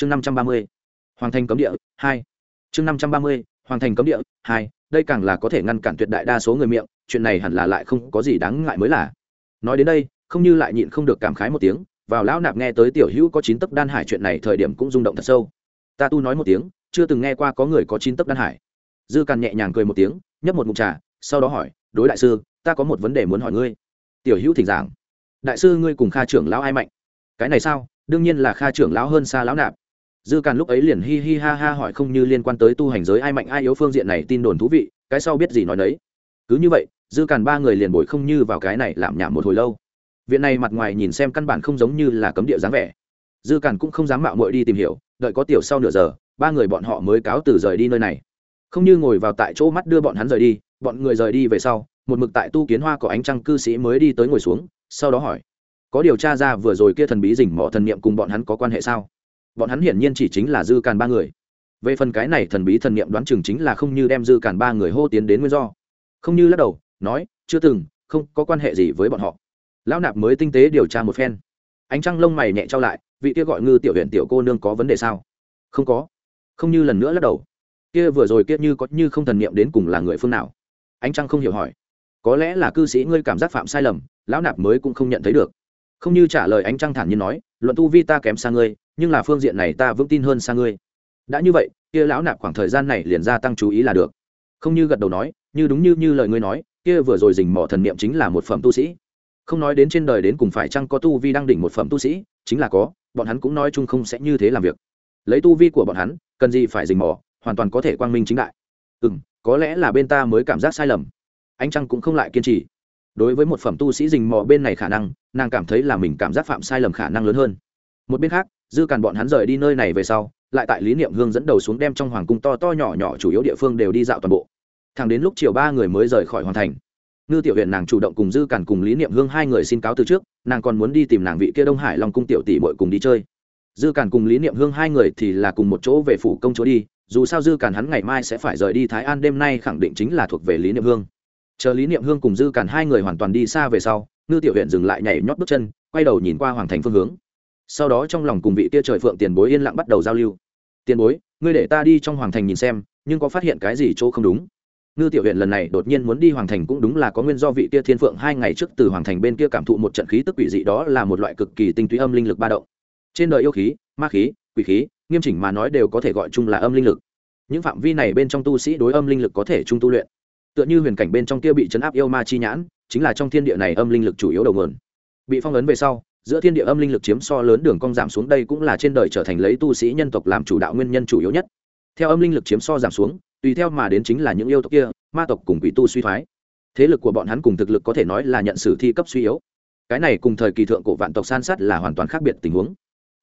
chương năm trăm ba mươi, hoàng thành cấm địa hai. Chương năm trăm ba mươi, hoàng thành cấm địa hai. Đây càng là có thể ngăn cản tuyệt đại đa số người miệng, chuyện này hẳn là lại không có gì đáng ngại mới là. Nói đến đây, không như lại nhịn không được cảm khái một tiếng, vào lão nạp nghe tới tiểu hữu có chín tấc đan hải chuyện này thời điểm cũng rung động thật sâu. Ta tu nói một tiếng, chưa từng nghe qua có người có chín tấc đan hải. Dư càn nhẹ nhàng cười một tiếng, nhấp một mục trà, sau đó hỏi, đối đại sư, ta có một vấn đề muốn hỏi ngươi. Tiểu hữu thỉnh giảng, đại sư ngươi cùng kha trưởng lão ai mạnh? Cái này sao? Đương nhiên là kha trưởng lão hơn xa lão nạp dư càn lúc ấy liền hi hi ha ha hỏi không như liên quan tới tu hành giới ai mạnh ai yếu phương diện này tin đồn thú vị, cái sau biết gì nói đấy cứ như vậy, dư càn ba người liền bồi không như vào cái này làm nhảm một hồi lâu. Viện này mặt ngoài nhìn xem căn bản không giống như là cấm địa dáng vẻ. Dư càn cũng không dám mạo muội đi tìm hiểu, đợi có tiểu sau nửa giờ, ba người bọn họ mới cáo từ rời đi nơi này. Không như ngồi vào tại chỗ mắt đưa bọn hắn rời đi, bọn người rời đi về sau, một mực tại tu kiến hoa có ánh trăng cư sĩ mới đi tới ngồi xuống, sau đó hỏi, có điều tra ra vừa rồi kia thần bí rình mỏ thần niệm cùng bọn hắn có quan hệ sao? Bọn hắn hiển nhiên chỉ chính là dư càn ba người. Về phần cái này thần bí thần niệm đoán chừng chính là không như đem dư càn ba người hô tiến đến nguyên do. Không như lắc đầu, nói, chưa từng, không có quan hệ gì với bọn họ. Lão nạp mới tinh tế điều tra một phen. Ánh trăng lông mày nhẹ trao lại, vị kia gọi ngư tiểu huyện tiểu cô nương có vấn đề sao? Không có. Không như lần nữa lắc đầu. Kia vừa rồi kia như có như không thần niệm đến cùng là người phương nào? Ánh trăng không hiểu hỏi. Có lẽ là cư sĩ ngươi cảm giác phạm sai lầm, lão nạp mới cũng không nhận thấy được. Không như trả lời, ánh trăng thản nhiên nói, luận tu vi ta kém xa ngươi nhưng là phương diện này ta vững tin hơn xa ngươi. Đã như vậy, kia lão nạp khoảng thời gian này liền gia tăng chú ý là được. Không như gật đầu nói, như đúng như như lời ngươi nói, kia vừa rồi dình mỏ thần niệm chính là một phẩm tu sĩ. Không nói đến trên đời đến cùng phải chăng có tu vi đang đỉnh một phẩm tu sĩ, chính là có, bọn hắn cũng nói chung không sẽ như thế làm việc. Lấy tu vi của bọn hắn, cần gì phải dình mỏ hoàn toàn có thể quang minh chính đại. Ừ m có lẽ là bên ta mới cảm giác sai lầm. Anh trăng cũng không lại kiên trì. Đối với một phẩm tu sĩ dình mò bên này khả năng, nàng cảm thấy là mình cảm giác phạm sai lầm khả năng lớn hơn. Một bên khác dư càn bọn hắn rời đi nơi này về sau, lại tại lý niệm hương dẫn đầu xuống đem trong hoàng cung to to nhỏ nhỏ chủ yếu địa phương đều đi dạo toàn bộ. Thẳng đến lúc chiều ba người mới rời khỏi hoàn thành. Ngư tiểu huyện nàng chủ động cùng dư càn cùng lý niệm hương hai người xin cáo từ trước, nàng còn muốn đi tìm nàng vị kia đông hải long cung tiểu tỷ bội cùng đi chơi. Dư càn cùng lý niệm hương hai người thì là cùng một chỗ về phủ công chúa đi, dù sao dư càn hắn ngày mai sẽ phải rời đi thái an, đêm nay khẳng định chính là thuộc về lý niệm hương. Chờ lý niệm hương cùng dư càn hai người hoàn toàn đi xa về sau, ngư tiểu huyện dừng lại nhảy nhót bước chân, quay đầu nhìn qua hoàng thành phương hướng sau đó trong lòng cùng vị kia trời phượng tiền bối yên lặng bắt đầu giao lưu. Tiền bối, ngươi để ta đi trong hoàng thành nhìn xem, nhưng có phát hiện cái gì chỗ không đúng? Ngư tiểu huyện lần này đột nhiên muốn đi hoàng thành cũng đúng là có nguyên do vị kia thiên phượng hai ngày trước từ hoàng thành bên kia cảm thụ một trận khí tức quỷ dị đó là một loại cực kỳ tinh túy âm linh lực ba động. Trên đời yêu khí, ma khí, quỷ khí, nghiêm chỉnh mà nói đều có thể gọi chung là âm linh lực. Những phạm vi này bên trong tu sĩ đối âm linh lực có thể chung tu luyện. Tựa như huyền cảnh bên trong kia bị chấn áp yêu ma chi nhãn, chính là trong thiên địa này âm linh lực chủ yếu đầu nguồn. Bị phong ấn về sau giữa thiên địa âm linh lực chiếm so lớn đường cong giảm xuống đây cũng là trên đời trở thành lấy tu sĩ nhân tộc làm chủ đạo nguyên nhân chủ yếu nhất. Theo âm linh lực chiếm so giảm xuống, tùy theo mà đến chính là những yêu tộc kia, ma tộc cùng quỷ tu suy thoái. Thế lực của bọn hắn cùng thực lực có thể nói là nhận sử thi cấp suy yếu. Cái này cùng thời kỳ thượng cổ vạn tộc san sát là hoàn toàn khác biệt tình huống.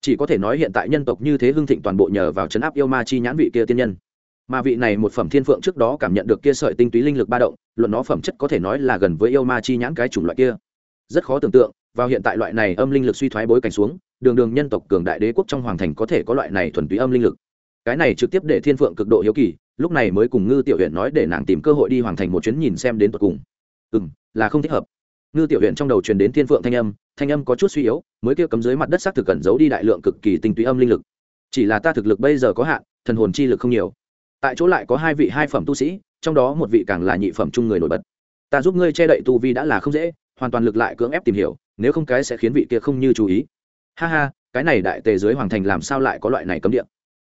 Chỉ có thể nói hiện tại nhân tộc như thế hưng thịnh toàn bộ nhờ vào chấn áp yêu ma chi nhãn vị kia tiên nhân. Mà vị này một phẩm thiên phượng trước đó cảm nhận được kia sợi tinh túy linh lực ba động, luận nó phẩm chất có thể nói là gần với yêu ma chi nhãn cái chủng loại kia. Rất khó tưởng tượng vào hiện tại loại này âm linh lực suy thoái bối cảnh xuống, đường đường nhân tộc cường đại đế quốc trong hoàng thành có thể có loại này thuần túy âm linh lực. Cái này trực tiếp để thiên phượng cực độ hiếu kỳ, lúc này mới cùng ngư tiểu huyện nói để nàng tìm cơ hội đi hoàng thành một chuyến nhìn xem đến tột cùng. Ừ m là không thích hợp. Ngư tiểu huyện trong đầu truyền đến thiên phượng thanh âm thanh âm có chút suy yếu, mới kia cấm dưới mặt đất xác thực cẩn giấu đi đại lượng cực kỳ tinh túy âm linh lực. Chỉ là ta thực lực bây giờ có hạn, thần hồn chi lực không nhiều. Tại chỗ lại có hai vị hai phẩm tu sĩ, trong đó một vị càng là nhị phẩm chung người nổi bật. Ta giúp ngươi che đậy tu vi đã là không dễ, hoàn toàn lực lại cưỡng ép tìm hiểu nếu không cái sẽ khiến vị kia không như chú ý. Ha ha, cái này đại tề dưới hoàng thành làm sao lại có loại này cấm địa?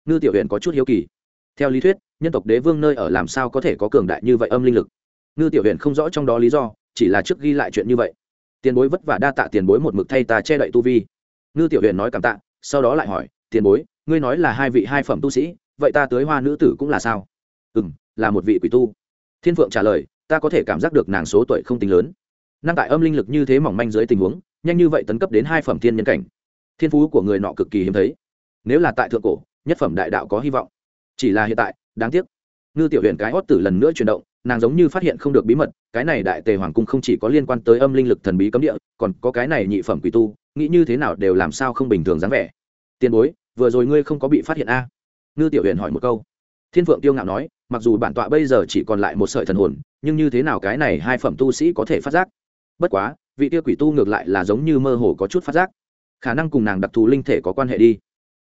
Ngư tiểu huyện có chút hiếu kỳ. Theo lý thuyết, nhân tộc đế vương nơi ở làm sao có thể có cường đại như vậy âm linh lực? Ngư tiểu huyện không rõ trong đó lý do, chỉ là trước ghi lại chuyện như vậy. Tiền bối vất vả đa tạ tiền bối một mực thay ta che đậy tu vi. Ngư tiểu huyện nói cảm tạ, sau đó lại hỏi, tiền bối, ngươi nói là hai vị hai phẩm tu sĩ, vậy ta tới hoa nữ tử cũng là sao? Ừ m là một vị quỷ tu. Thiên phượng trả lời, ta có thể cảm giác được nàng số tuổi không tính lớn năng tại âm linh lực như thế mỏng manh dưới tình huống, nhanh như vậy tấn cấp đến hai phẩm thiên nhân cảnh. Thiên phú của người nọ cực kỳ hiếm thấy. Nếu là tại thượng cổ, nhất phẩm đại đạo có hy vọng. Chỉ là hiện tại, đáng tiếc. Ngư tiểu huyền cái hót tử lần nữa chuyển động, nàng giống như phát hiện không được bí mật, cái này đại tề hoàng cung không chỉ có liên quan tới âm linh lực thần bí cấm địa, còn có cái này nhị phẩm quỷ tu, nghĩ như thế nào đều làm sao không bình thường dáng vẻ. Tiền bối, vừa rồi ngươi không có bị phát hiện a? Ngư tiểu huyền hỏi một câu. Thiên phượng tiêu ngạo nói, mặc dù bản tọa bây giờ chỉ còn lại một sợi thần hồn, nhưng như thế nào cái này hai phẩm tu sĩ có thể phát giác? Bất quá, vị tiêu quỷ tu ngược lại là giống như mơ hồ có chút phát giác. Khả năng cùng nàng đặc thù linh thể có quan hệ đi.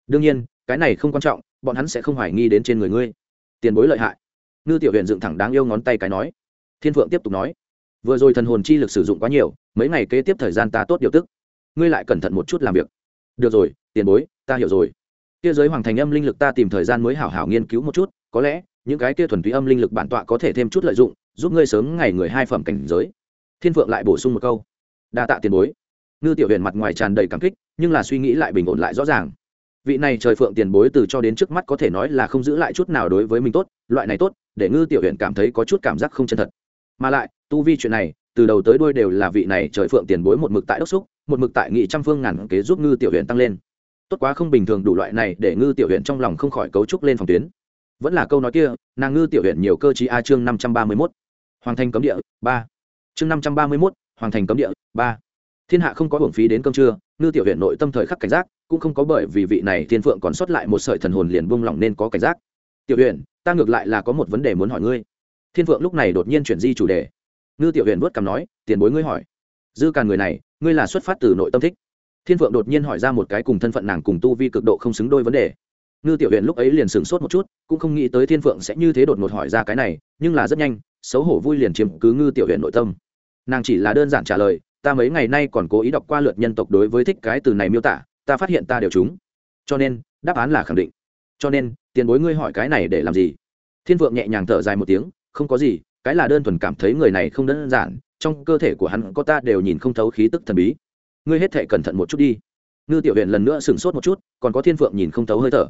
Đương nhiên, cái này không quan trọng, bọn hắn sẽ không hoài nghi đến trên người ngươi. Tiền bối lợi hại. Ngư tiểu huyện dựng thẳng đáng yêu ngón tay cái nói. Thiên phượng tiếp tục nói. Vừa rồi thần hồn chi lực sử dụng quá nhiều, mấy ngày kế tiếp thời gian ta tốt điều tức. Ngươi lại cẩn thận một chút làm việc. Được rồi, tiền bối, ta hiểu rồi. Kia giới hoàng thành âm linh lực ta tìm thời gian mới hảo hảo nghiên cứu một chút, có lẽ, những cái kia thuần túy âm linh lực bản tọa có thể thêm chút lợi dụng, giúp ngươi sớm ngày người hai phẩm cảnh giới thiên phượng lại bổ sung một câu. Đa tạ tiền bối. Ngư tiểu huyền mặt ngoài tràn đầy cảm kích, nhưng là suy nghĩ lại bình ổn lại rõ ràng. Vị này trời phượng tiền bối từ cho đến trước mắt có thể nói là không giữ lại chút nào đối với mình tốt, loại này tốt, để ngư tiểu huyền cảm thấy có chút cảm giác không chân thật. Mà lại, tu vi chuyện này, từ đầu tới đuôi đều là vị này trời phượng tiền bối một mực tại đốc xúc, một mực tại nghị trăm phương ngàn kế giúp ngư tiểu huyền tăng lên. Tốt quá không bình thường đủ loại này để ngư tiểu huyền trong lòng không khỏi cấu trúc lên phòng tuyến. Vẫn là câu nói kia, nàng ngư tiểu huyền nhiều cơ chí a chương năm trăm ba mươi mốt. Hoàng thanh cấm địa, ba chương năm trăm ba mươi mốt, hoàng thành cấm địa, ba. Thiên hạ không có hưởng phí đến cơm trưa, ngư tiểu huyện nội tâm thời khắc cảnh giác, cũng không có bởi vì vị này thiên phượng còn sót lại một sợi thần hồn liền buông lỏng nên có cảnh giác. Tiểu huyện ta ngược lại là có một vấn đề muốn hỏi ngươi. Thiên phượng lúc này đột nhiên chuyển di chủ đề. Ngư tiểu huyện vớt cằm nói, tiền bối ngươi hỏi. Dư càn người này, ngươi là xuất phát từ nội tâm thích. Thiên phượng đột nhiên hỏi ra một cái cùng thân phận nàng cùng tu vi cực độ không xứng đôi vấn đề. Ngư tiểu huyện lúc ấy liền sửng sốt một chút, cũng không nghĩ tới thiên phượng sẽ như thế đột ngột hỏi ra cái này, nhưng là rất nhanh xấu hổ vui liền chiếm cứ ngư tiểu huyện nội tâm. Nàng chỉ là đơn giản trả lời, ta mấy ngày nay còn cố ý đọc qua lượt nhân tộc đối với thích cái từ này miêu tả, ta phát hiện ta đều chúng cho nên, đáp án là khẳng định. Cho nên, tiền bối ngươi hỏi cái này để làm gì? Thiên vượng nhẹ nhàng thở dài một tiếng, không có gì, cái là đơn thuần cảm thấy người này không đơn giản, trong cơ thể của hắn có ta đều nhìn không thấu khí tức thần bí. Ngươi hết thể cẩn thận một chút đi. Ngư tiểu huyện lần nữa sửng sốt một chút, còn có thiên phượng nhìn không thấu hơi thở.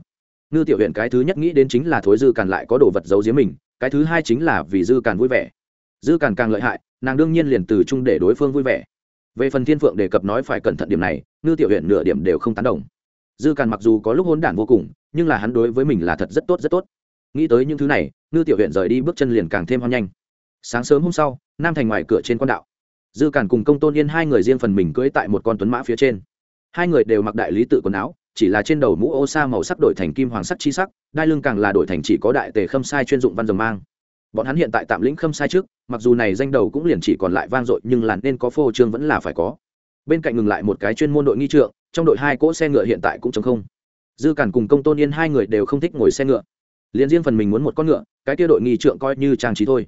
Ngư tiểu huyện cái thứ nhất nghĩ đến chính là thối dư càn lại có đồ vật giấu giếm mình cái thứ hai chính là vì dư càn vui vẻ. Dư càn càng lợi hại, nàng đương nhiên liền từ chung để đối phương vui vẻ. Về phần thiên phượng đề cập nói phải cẩn thận điểm này, ngư tiểu huyện nửa điểm đều không tán đồng. Dư càn mặc dù có lúc hôn đản vô cùng, nhưng là hắn đối với mình là thật rất tốt rất tốt. Nghĩ tới những thứ này, ngư tiểu huyện rời đi bước chân liền càng thêm hoang nhanh. Sáng sớm hôm sau, nam thành ngoài cửa trên con đạo. Dư càn cùng công tôn yên hai người riêng phần mình cưỡi tại một con tuấn mã phía trên. Hai người đều mặc đại lý tự quần áo chỉ là trên đầu mũ ô sa màu sắc đổi thành kim hoàng sắc chi sắc, đai lưng càng là đổi thành chỉ có đại tề khâm sai chuyên dụng văn dòng mang. Bọn hắn hiện tại tạm lĩnh khâm sai trước, mặc dù này danh đầu cũng liền chỉ còn lại vang dội, nhưng là nên có phô trương vẫn là phải có. Bên cạnh ngừng lại một cái chuyên môn đội nghi trượng, trong đội hai cỗ xe ngựa hiện tại cũng chống không. Dư cản cùng công tôn yên hai người đều không thích ngồi xe ngựa. Liền riêng phần mình muốn một con ngựa, cái kia đội nghi trượng coi như trang trí thôi.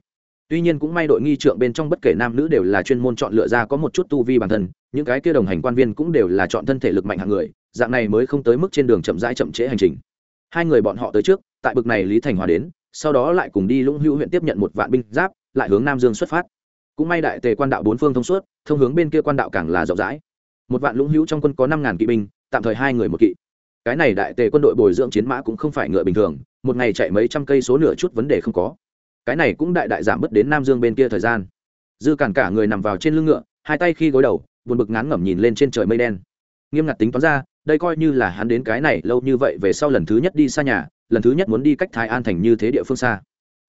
Tuy nhiên cũng may đội nghi trượng bên trong bất kể nam nữ đều là chuyên môn chọn lựa ra có một chút tu vi bản thân, những cái kia đồng hành quan viên cũng đều là chọn thân thể lực mạnh hạng người dạng này mới không tới mức trên đường chậm rãi chậm trễ hành trình. Hai người bọn họ tới trước, tại bực này lý thành hòa đến, sau đó lại cùng đi lũng hữu huyện tiếp nhận một vạn binh giáp, lại hướng nam dương xuất phát. Cũng may đại tề quan đạo bốn phương thông suốt, thông hướng bên kia quan đạo càng là rộng rãi. Một vạn lũng hữu trong quân có năm ngàn kỵ binh, tạm thời hai người một kỵ. Cái này đại tề quân đội bồi dưỡng chiến mã cũng không phải ngựa bình thường, một ngày chạy mấy trăm cây số nửa chút vấn đề không có. Cái này cũng đại đại giảm bớt đến nam dương bên kia thời gian. Dư cản cả người nằm vào trên lưng ngựa, hai tay khi gối đầu, buồn bực ngán ngẩm nhìn lên trên trời mây đen. Nghiêm ngặt tính toán ra đây coi như là hắn đến cái này lâu như vậy về sau lần thứ nhất đi xa nhà, lần thứ nhất muốn đi cách thái an thành như thế địa phương xa.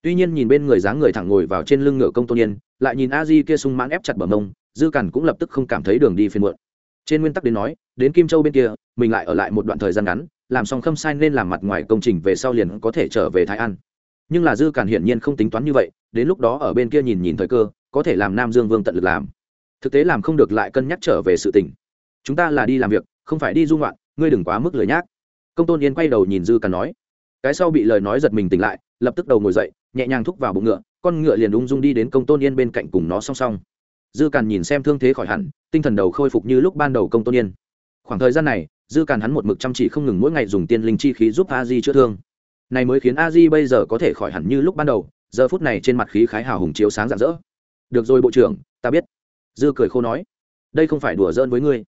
Tuy nhiên nhìn bên người dáng người thẳng ngồi vào trên lưng ngựa công tôn nhiên lại nhìn a di kia sung mãn ép chặt bờ mông, dư cằn cũng lập tức không cảm thấy đường đi phiền muộn. Trên nguyên tắc đến nói, đến kim châu bên kia, mình lại ở lại một đoạn thời gian ngắn, làm xong khâm sai nên làm mặt ngoài công trình về sau liền có thể trở về thái an. Nhưng là dư càn hiển nhiên không tính toán như vậy, đến lúc đó ở bên kia nhìn nhìn thời cơ, có thể làm nam dương vương tận lực làm. Thực tế làm không được lại cân nhắc trở về sự tình. Chúng ta là đi làm việc không phải đi dung loạn ngươi đừng quá mức lời nhác. Công tôn yên quay đầu nhìn dư càn nói, cái sau bị lời nói giật mình tỉnh lại, lập tức đầu ngồi dậy, nhẹ nhàng thúc vào bụng ngựa, con ngựa liền ung dung đi đến công tôn yên bên cạnh cùng nó song song. Dư càn nhìn xem thương thế khỏi hẳn, tinh thần đầu khôi phục như lúc ban đầu công tôn yên. Khoảng thời gian này, dư càn hắn một mực chăm chỉ không ngừng mỗi ngày dùng tiên linh chi khí giúp a di chữa thương. Này mới khiến a di bây giờ có thể khỏi hẳn như lúc ban đầu, giờ phút này trên mặt khí khái hào hùng chiếu sáng rạng rỡ. Được rồi, bộ trưởng, ta biết. Dư cười khô nói, đây không phải đùa giỡn với ngươi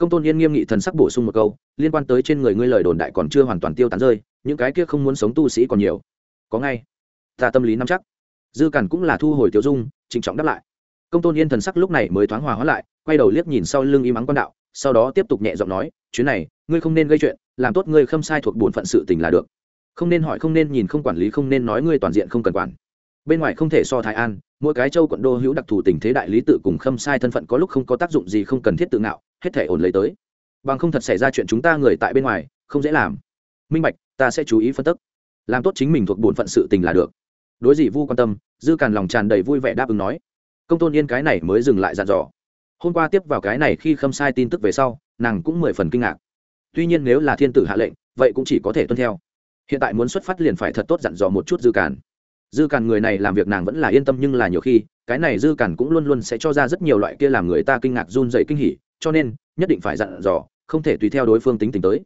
công tôn yên nghiêm nghị thần sắc bổ sung một câu, liên quan tới trên người ngươi lời đồn đại còn chưa hoàn toàn tiêu tán rơi, những cái kia không muốn sống tu sĩ còn nhiều. Có ngay. Ta tâm lý nắm chắc. Dư cản cũng là thu hồi tiêu dung, trịnh trọng đáp lại. Công tôn yên thần sắc lúc này mới thoáng hòa hóa lại, quay đầu liếc nhìn sau lưng im ắng quan đạo, sau đó tiếp tục nhẹ giọng nói, chuyến này, ngươi không nên gây chuyện, làm tốt ngươi khâm sai thuộc bổn phận sự tình là được. Không nên hỏi, không nên nhìn, không quản lý, không nên nói ngươi toàn diện không cần quản. Bên ngoài không thể so thái an, mỗi cái châu quận đô hữu đặc thù tình thế đại lý tự cùng khâm sai thân phận có lúc không có tác dụng gì không cần thiết tự ngạo hết thể ổn lấy tới. Bằng không thật xảy ra chuyện chúng ta người tại bên ngoài, không dễ làm. Minh bạch, ta sẽ chú ý phân tích. Làm tốt chính mình thuộc bổn phận sự tình là được. Đối dị vu quan tâm, dư càn lòng tràn đầy vui vẻ đáp ứng nói. Công tôn yên cái này mới dừng lại dặn dò. Hôm qua tiếp vào cái này khi khâm sai tin tức về sau, nàng cũng mười phần kinh ngạc. Tuy nhiên nếu là thiên tử hạ lệnh, vậy cũng chỉ có thể tuân theo. Hiện tại muốn xuất phát liền phải thật tốt dặn dò một chút dư càn. Dư càn người này làm việc nàng vẫn là yên tâm nhưng là nhiều khi, cái này dư càn cũng luôn luôn sẽ cho ra rất nhiều loại kia làm người ta kinh ngạc run dậy kinh hỉ cho nên, nhất định phải dặn dò, không thể tùy theo đối phương tính tình tới.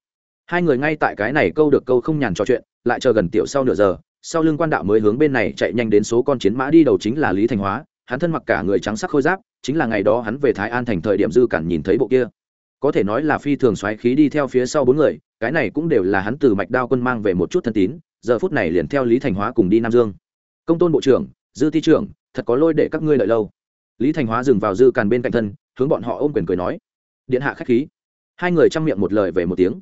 Hai người ngay tại cái này câu được câu không nhàn trò chuyện, lại chờ gần tiểu sau nửa giờ, sau lưng quan đạo mới hướng bên này chạy nhanh đến số con chiến mã đi đầu chính là lý thành hóa, hắn thân mặc cả người trắng sắc khôi giáp, chính là ngày đó hắn về thái an thành thời điểm dư cản nhìn thấy bộ kia. Có thể nói là phi thường xoáy khí đi theo phía sau bốn người, cái này cũng đều là hắn từ mạch đao quân mang về một chút thân tín, giờ phút này liền theo lý thành hóa cùng đi nam dương. Công tôn bộ trưởng, dư thi trưởng, thật có lôi để các ngươi lợi lâu. Lý thành hóa dừng vào dư càn bên cạnh thân hướng bọn họ ôm quyền cười nói, điện hạ khách khí. Hai người chăm miệng một lời về một tiếng.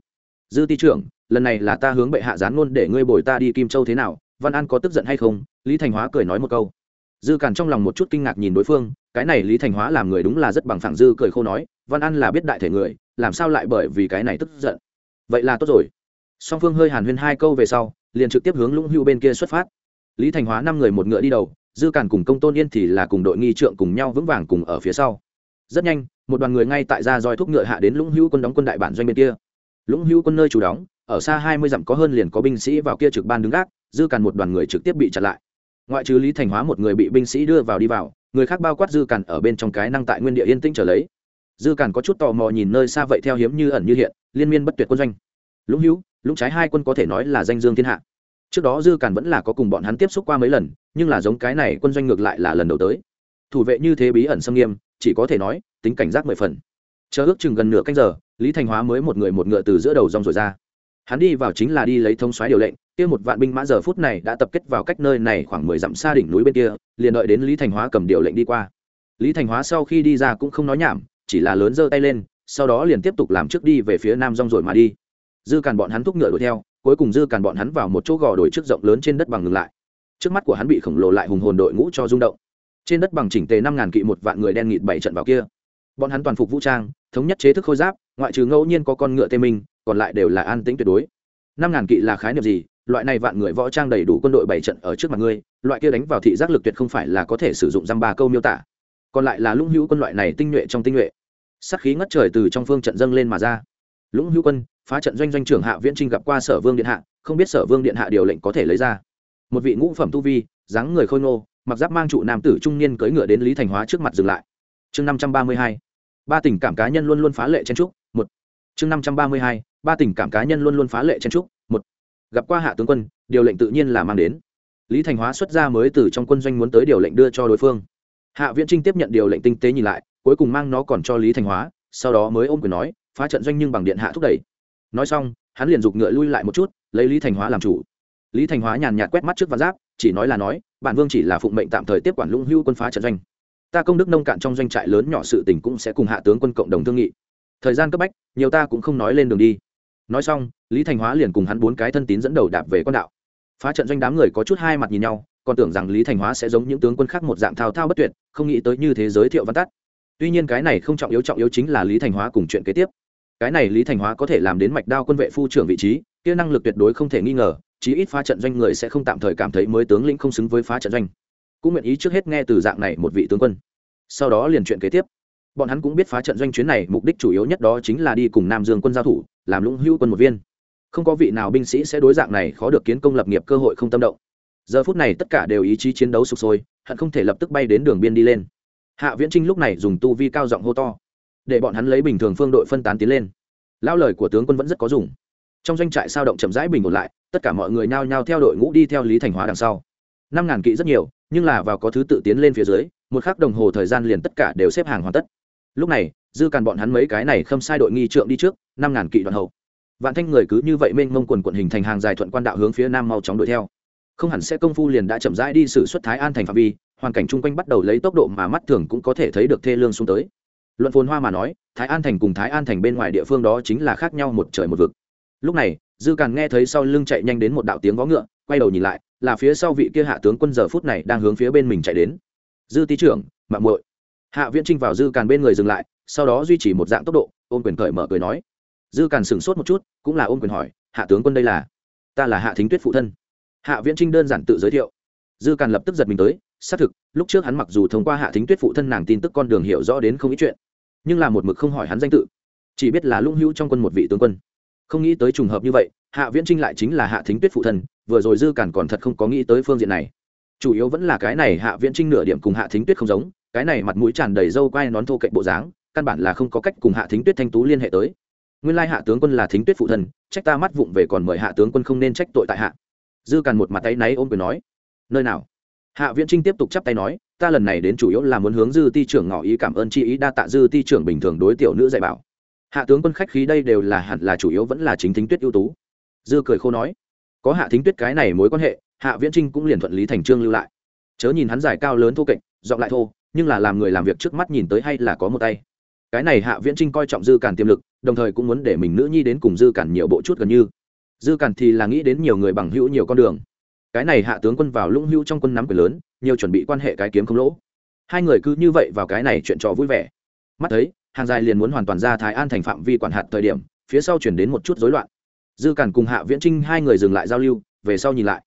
Dư ti trưởng, lần này là ta hướng bệ hạ gián ngôn để ngươi bồi ta đi kim châu thế nào, văn an có tức giận hay không? Lý thành hóa cười nói một câu. Dư càn trong lòng một chút kinh ngạc nhìn đối phương, cái này lý thành hóa làm người đúng là rất bằng phẳng, dư cười khô nói, văn an là biết đại thể người, làm sao lại bởi vì cái này tức giận? Vậy là tốt rồi. Song phương hơi hàn huyên hai câu về sau, liền trực tiếp hướng lũng hưu bên kia xuất phát. Lý thành hóa năm người một ngựa đi đầu, dư càn cùng công tôn yên thì là cùng đội nghi trượng cùng nhau vững vàng cùng ở phía sau rất nhanh, một đoàn người ngay tại ra roi thúc ngựa hạ đến lũng hữu quân đóng quân đại bản doanh bên kia. Lũng hữu quân nơi chủ đóng, ở xa hai mươi dặm có hơn liền có binh sĩ vào kia trực ban đứng gác, dư càn một đoàn người trực tiếp bị chặn lại. Ngoại trừ lý thành hóa một người bị binh sĩ đưa vào đi vào, người khác bao quát dư càn ở bên trong cái năng tại nguyên địa yên tĩnh trở lấy. Dư càn có chút tò mò nhìn nơi xa vậy theo hiếm như ẩn như hiện, liên miên bất tuyệt quân doanh. Lũng hữu, lũng trái hai quân có thể nói là danh dương thiên hạ. Trước đó dư càn vẫn là có cùng bọn hắn tiếp xúc qua mấy lần, nhưng là giống cái này quân doanh ngược lại là lần đầu tới. Thủ vệ như thế bí ẩn xâm nghiêm chỉ có thể nói, tính cảnh giác mười phần. Chờ ước chừng gần nửa canh giờ, lý thành hóa mới một người một ngựa từ giữa đầu rong rồi ra. Hắn đi vào chính là đi lấy thông xoáy điều lệnh, kia một vạn binh mã giờ phút này đã tập kết vào cách nơi này khoảng mười dặm xa đỉnh núi bên kia, liền đợi đến lý thành hóa cầm điều lệnh đi qua. Lý thành hóa sau khi đi ra cũng không nói nhảm, chỉ là lớn giơ tay lên, sau đó liền tiếp tục làm trước đi về phía nam rong rồi mà đi. Dư càn bọn hắn thúc ngựa đuổi theo, cuối cùng dư càn bọn hắn vào một chỗ gò đồi trước rộng lớn trên đất bằng ngừng lại. Trước mắt của hắn bị khổng lồ lại hùng hồn đội ngũ cho rung động trên đất bằng chỉnh tề năm ngàn kỵ một vạn người đen nghịt bảy trận vào kia. Bọn hắn toàn phục vũ trang, thống nhất chế thức khôi giáp, ngoại trừ ngẫu nhiên có con ngựa tê minh, còn lại đều là an tĩnh tuyệt đối. Năm ngàn kỵ là khái niệm gì? Loại này vạn người võ trang đầy đủ quân đội bảy trận ở trước mặt ngươi, loại kia đánh vào thị giác lực tuyệt không phải là có thể sử dụng dăm ba câu miêu tả. Còn lại là lũng hữu quân loại này tinh nhuệ trong tinh nhuệ. Sắc khí ngất trời từ trong phương trận dâng lên mà ra. Lũng hữu quân, phá trận doanh doanh trưởng hạ viễn trinh gặp qua sở vương điện hạ, không biết sở vương điện hạ điều lệnh có thể lấy ra. Một vị ngũ phẩm tu vi, dáng người khôi ngô mặc giáp mang trụ nam tử trung niên cưỡi ngựa đến lý thành hóa trước mặt dừng lại. Chương năm trăm ba mươi hai, ba tình cảm cá nhân luôn luôn phá lệ chen trúc một. Chương năm trăm ba mươi hai, ba tình cảm cá nhân luôn luôn phá lệ chen trúc một. Gặp qua hạ tướng quân, điều lệnh tự nhiên là mang đến. Lý thành hóa xuất ra mới từ trong quân doanh muốn tới điều lệnh đưa cho đối phương. Hạ viễn trinh tiếp nhận điều lệnh tinh tế nhìn lại, cuối cùng mang nó còn cho lý thành hóa, sau đó mới ôm quyền nói, phá trận doanh nhưng bằng điện hạ thúc đẩy. Nói xong, hắn liền giục ngựa lui lại một chút, lấy lý thành hóa làm chủ. Lý thành hóa nhàn nhạt quét mắt trước vạn giáp chỉ nói là nói, bản vương chỉ là phụng mệnh tạm thời tiếp quản lũng hưu quân phá trận doanh. Ta công đức nông cạn trong doanh trại lớn nhỏ sự tình cũng sẽ cùng hạ tướng quân cộng đồng thương nghị. Thời gian cấp bách, nhiều ta cũng không nói lên đường đi. Nói xong, lý thành hóa liền cùng hắn bốn cái thân tín dẫn đầu đạp về quan đạo. Phá trận doanh đám người có chút hai mặt nhìn nhau, còn tưởng rằng lý thành hóa sẽ giống những tướng quân khác một dạng thao thao bất tuyệt, không nghĩ tới như thế giới thiệu văn tắt. Tuy nhiên cái này không trọng yếu trọng yếu chính là lý thành hóa cùng chuyện kế tiếp. Cái này lý thành hóa có thể làm đến mạch đao quân vệ phu trưởng vị trí, kia năng lực tuyệt đối không thể nghi ngờ chí ít phá trận doanh người sẽ không tạm thời cảm thấy mới tướng lĩnh không xứng với phá trận doanh. Cũng nguyện ý trước hết nghe từ dạng này một vị tướng quân. Sau đó liền chuyện kế tiếp. Bọn hắn cũng biết phá trận doanh chuyến này mục đích chủ yếu nhất đó chính là đi cùng nam dương quân giao thủ, làm lũng hữu quân một viên. Không có vị nào binh sĩ sẽ đối dạng này khó được kiến công lập nghiệp cơ hội không tâm động. Giờ phút này tất cả đều ý chí chiến đấu sụp sôi, hận không thể lập tức bay đến đường biên đi lên. Hạ viễn trinh lúc này dùng tu vi cao giọng hô to, để bọn hắn lấy bình thường phương đội phân tán tiến lên. Lao lời của tướng quân vẫn rất có dùng trong doanh trại sao động chậm rãi bình ổn lại, tất cả mọi người nhao nhao theo đội ngũ đi theo lý thành hóa đằng sau. Năm ngàn kỵ rất nhiều, nhưng là vào có thứ tự tiến lên phía dưới, một khắc đồng hồ thời gian liền tất cả đều xếp hàng hoàn tất. Lúc này, dư càn bọn hắn mấy cái này không sai đội nghi trượng đi trước, năm ngàn kỵ đoàn hậu. Vạn thanh người cứ như vậy mênh mông quần quận hình thành hàng dài thuận quan đạo hướng phía nam mau chóng đuổi theo. Không hẳn sẽ công phu liền đã chậm rãi đi xử xuất thái an thành phạm vi, hoàn cảnh chung quanh bắt đầu lấy tốc độ mà mắt thường cũng có thể thấy được thê lương xuống tới. Luận phồn hoa mà nói, thái an thành cùng thái an thành bên ngoài địa phương đó chính là khác nhau một trời một vực lúc này, dư càn nghe thấy sau lưng chạy nhanh đến một đạo tiếng vó ngựa, quay đầu nhìn lại, là phía sau vị kia hạ tướng quân giờ phút này đang hướng phía bên mình chạy đến. Dư tý trưởng mạng muội. Hạ viễn trinh vào dư càn bên người dừng lại, sau đó duy trì một dạng tốc độ ôm quyền cởi mở cười nói. Dư càn sửng sốt một chút, cũng là ôm quyền hỏi, hạ tướng quân đây là? Ta là hạ thính tuyết phụ thân. Hạ viễn trinh đơn giản tự giới thiệu. Dư càn lập tức giật mình tới, xác thực, lúc trước hắn mặc dù thông qua hạ thính tuyết phụ thân nàng tin tức con đường hiểu rõ đến không ít chuyện, nhưng là một mực không hỏi hắn danh tự, chỉ biết là lung hữu trong quân một vị tướng quân không nghĩ tới trùng hợp như vậy, hạ viễn trinh lại chính là hạ thính tuyết phụ thân, vừa rồi dư cản còn thật không có nghĩ tới phương diện này. Chủ yếu vẫn là cái này hạ viễn trinh nửa điểm cùng hạ thính tuyết không giống, cái này mặt mũi tràn đầy râu quai nón thô cậy bộ dáng, căn bản là không có cách cùng hạ thính tuyết thanh tú liên hệ tới. Nguyên lai hạ tướng quân là thính tuyết phụ thân, trách ta mắt vụng về còn mời hạ tướng quân không nên trách tội tại hạ. Dư càn một mặt tay náy ôm quyền nói, nơi nào? Hạ viễn trinh tiếp tục chắp tay nói, ta lần này đến chủ yếu là muốn hướng dư ti trưởng ngỏ ý cảm ơn chi ý đa tạ dư ti trưởng bình thường đối tiểu nữ dạy bảo hạ tướng quân khách khí đây đều là hẳn là chủ yếu vẫn là chính thính tuyết ưu tú. Dư cười khô nói, có hạ thính tuyết cái này mối quan hệ, hạ viễn trinh cũng liền thuận lý thành trương lưu lại. Chớ nhìn hắn giải cao lớn thô kệch dọn lại thô, nhưng là làm người làm việc trước mắt nhìn tới hay là có một tay. Cái này hạ viễn trinh coi trọng dư cản tiềm lực, đồng thời cũng muốn để mình nữ nhi đến cùng dư cản nhiều bộ chút gần như. Dư cản thì là nghĩ đến nhiều người bằng hữu nhiều con đường. Cái này hạ tướng quân vào lũng hữu trong quân nắm quyền lớn, nhiều chuẩn bị quan hệ cái kiếm không lỗ. Hai người cứ như vậy vào cái này chuyện trò vui vẻ. Mắt thấy hàng dài liền muốn hoàn toàn ra thái an thành phạm vi quản hạt thời điểm, phía sau chuyển đến một chút rối loạn. Dư cản cùng hạ viễn trinh hai người dừng lại giao lưu, về sau nhìn lại.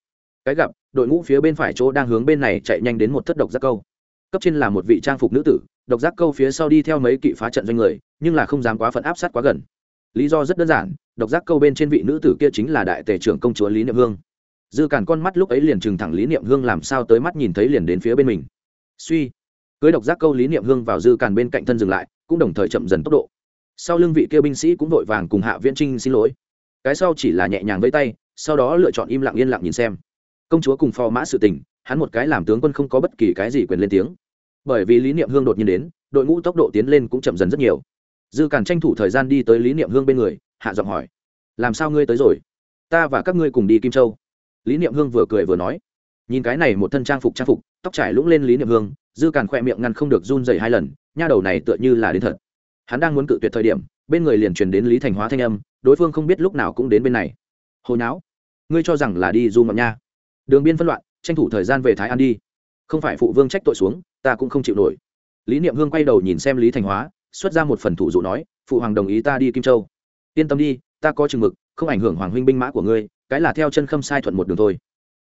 Cái gặp, đội ngũ phía bên phải chỗ đang hướng bên này chạy nhanh đến một thất độc giác câu. Cấp trên là một vị trang phục nữ tử, độc giác câu phía sau đi theo mấy kỵ phá trận doanh người, nhưng là không dám quá phận áp sát quá gần. Lý do rất đơn giản, độc giác câu bên trên vị nữ tử kia chính là đại tể trưởng công chúa lý niệm hương. Dư càn con mắt lúc ấy liền trừng thẳng lý niệm hương làm sao tới mắt nhìn thấy liền đến phía bên mình. Suy, cưới độc giác câu lý niệm hương vào dư càn bên cạnh thân dừng lại cũng đồng thời chậm dần tốc độ. Sau lưng vị kia binh sĩ cũng vội vàng cùng hạ viễn trinh xin lỗi. Cái sau chỉ là nhẹ nhàng với tay, sau đó lựa chọn im lặng yên lặng nhìn xem. Công chúa cùng phò mã sự tình, hắn một cái làm tướng quân không có bất kỳ cái gì quyền lên tiếng. Bởi vì lý niệm hương đột nhiên đến, đội ngũ tốc độ tiến lên cũng chậm dần rất nhiều. Dư càn tranh thủ thời gian đi tới lý niệm hương bên người, hạ giọng hỏi, làm sao ngươi tới rồi? Ta và các ngươi cùng đi kim châu. Lý niệm hương vừa cười vừa nói, nhìn cái này một thân trang phục trang phục, tóc trải lũng lên lý niệm hương, dư càn khoe miệng ngăn không được run dày hai lần nha đầu này tựa như là đến thật. Hắn đang muốn cự tuyệt thời điểm, bên người liền truyền đến lý thành hóa thanh âm, đối phương không biết lúc nào cũng đến bên này. Hồi não ngươi cho rằng là đi du mộng nha. Đường biên phân loạn, tranh thủ thời gian về thái an đi. Không phải phụ vương trách tội xuống, ta cũng không chịu nổi. Lý niệm hương quay đầu nhìn xem lý thành hóa, xuất ra một phần thủ dụ nói, phụ hoàng đồng ý ta đi kim châu. Yên tâm đi, ta có chừng mực, không ảnh hưởng hoàng huynh binh mã của ngươi, cái là theo chân khâm sai thuận một đường thôi.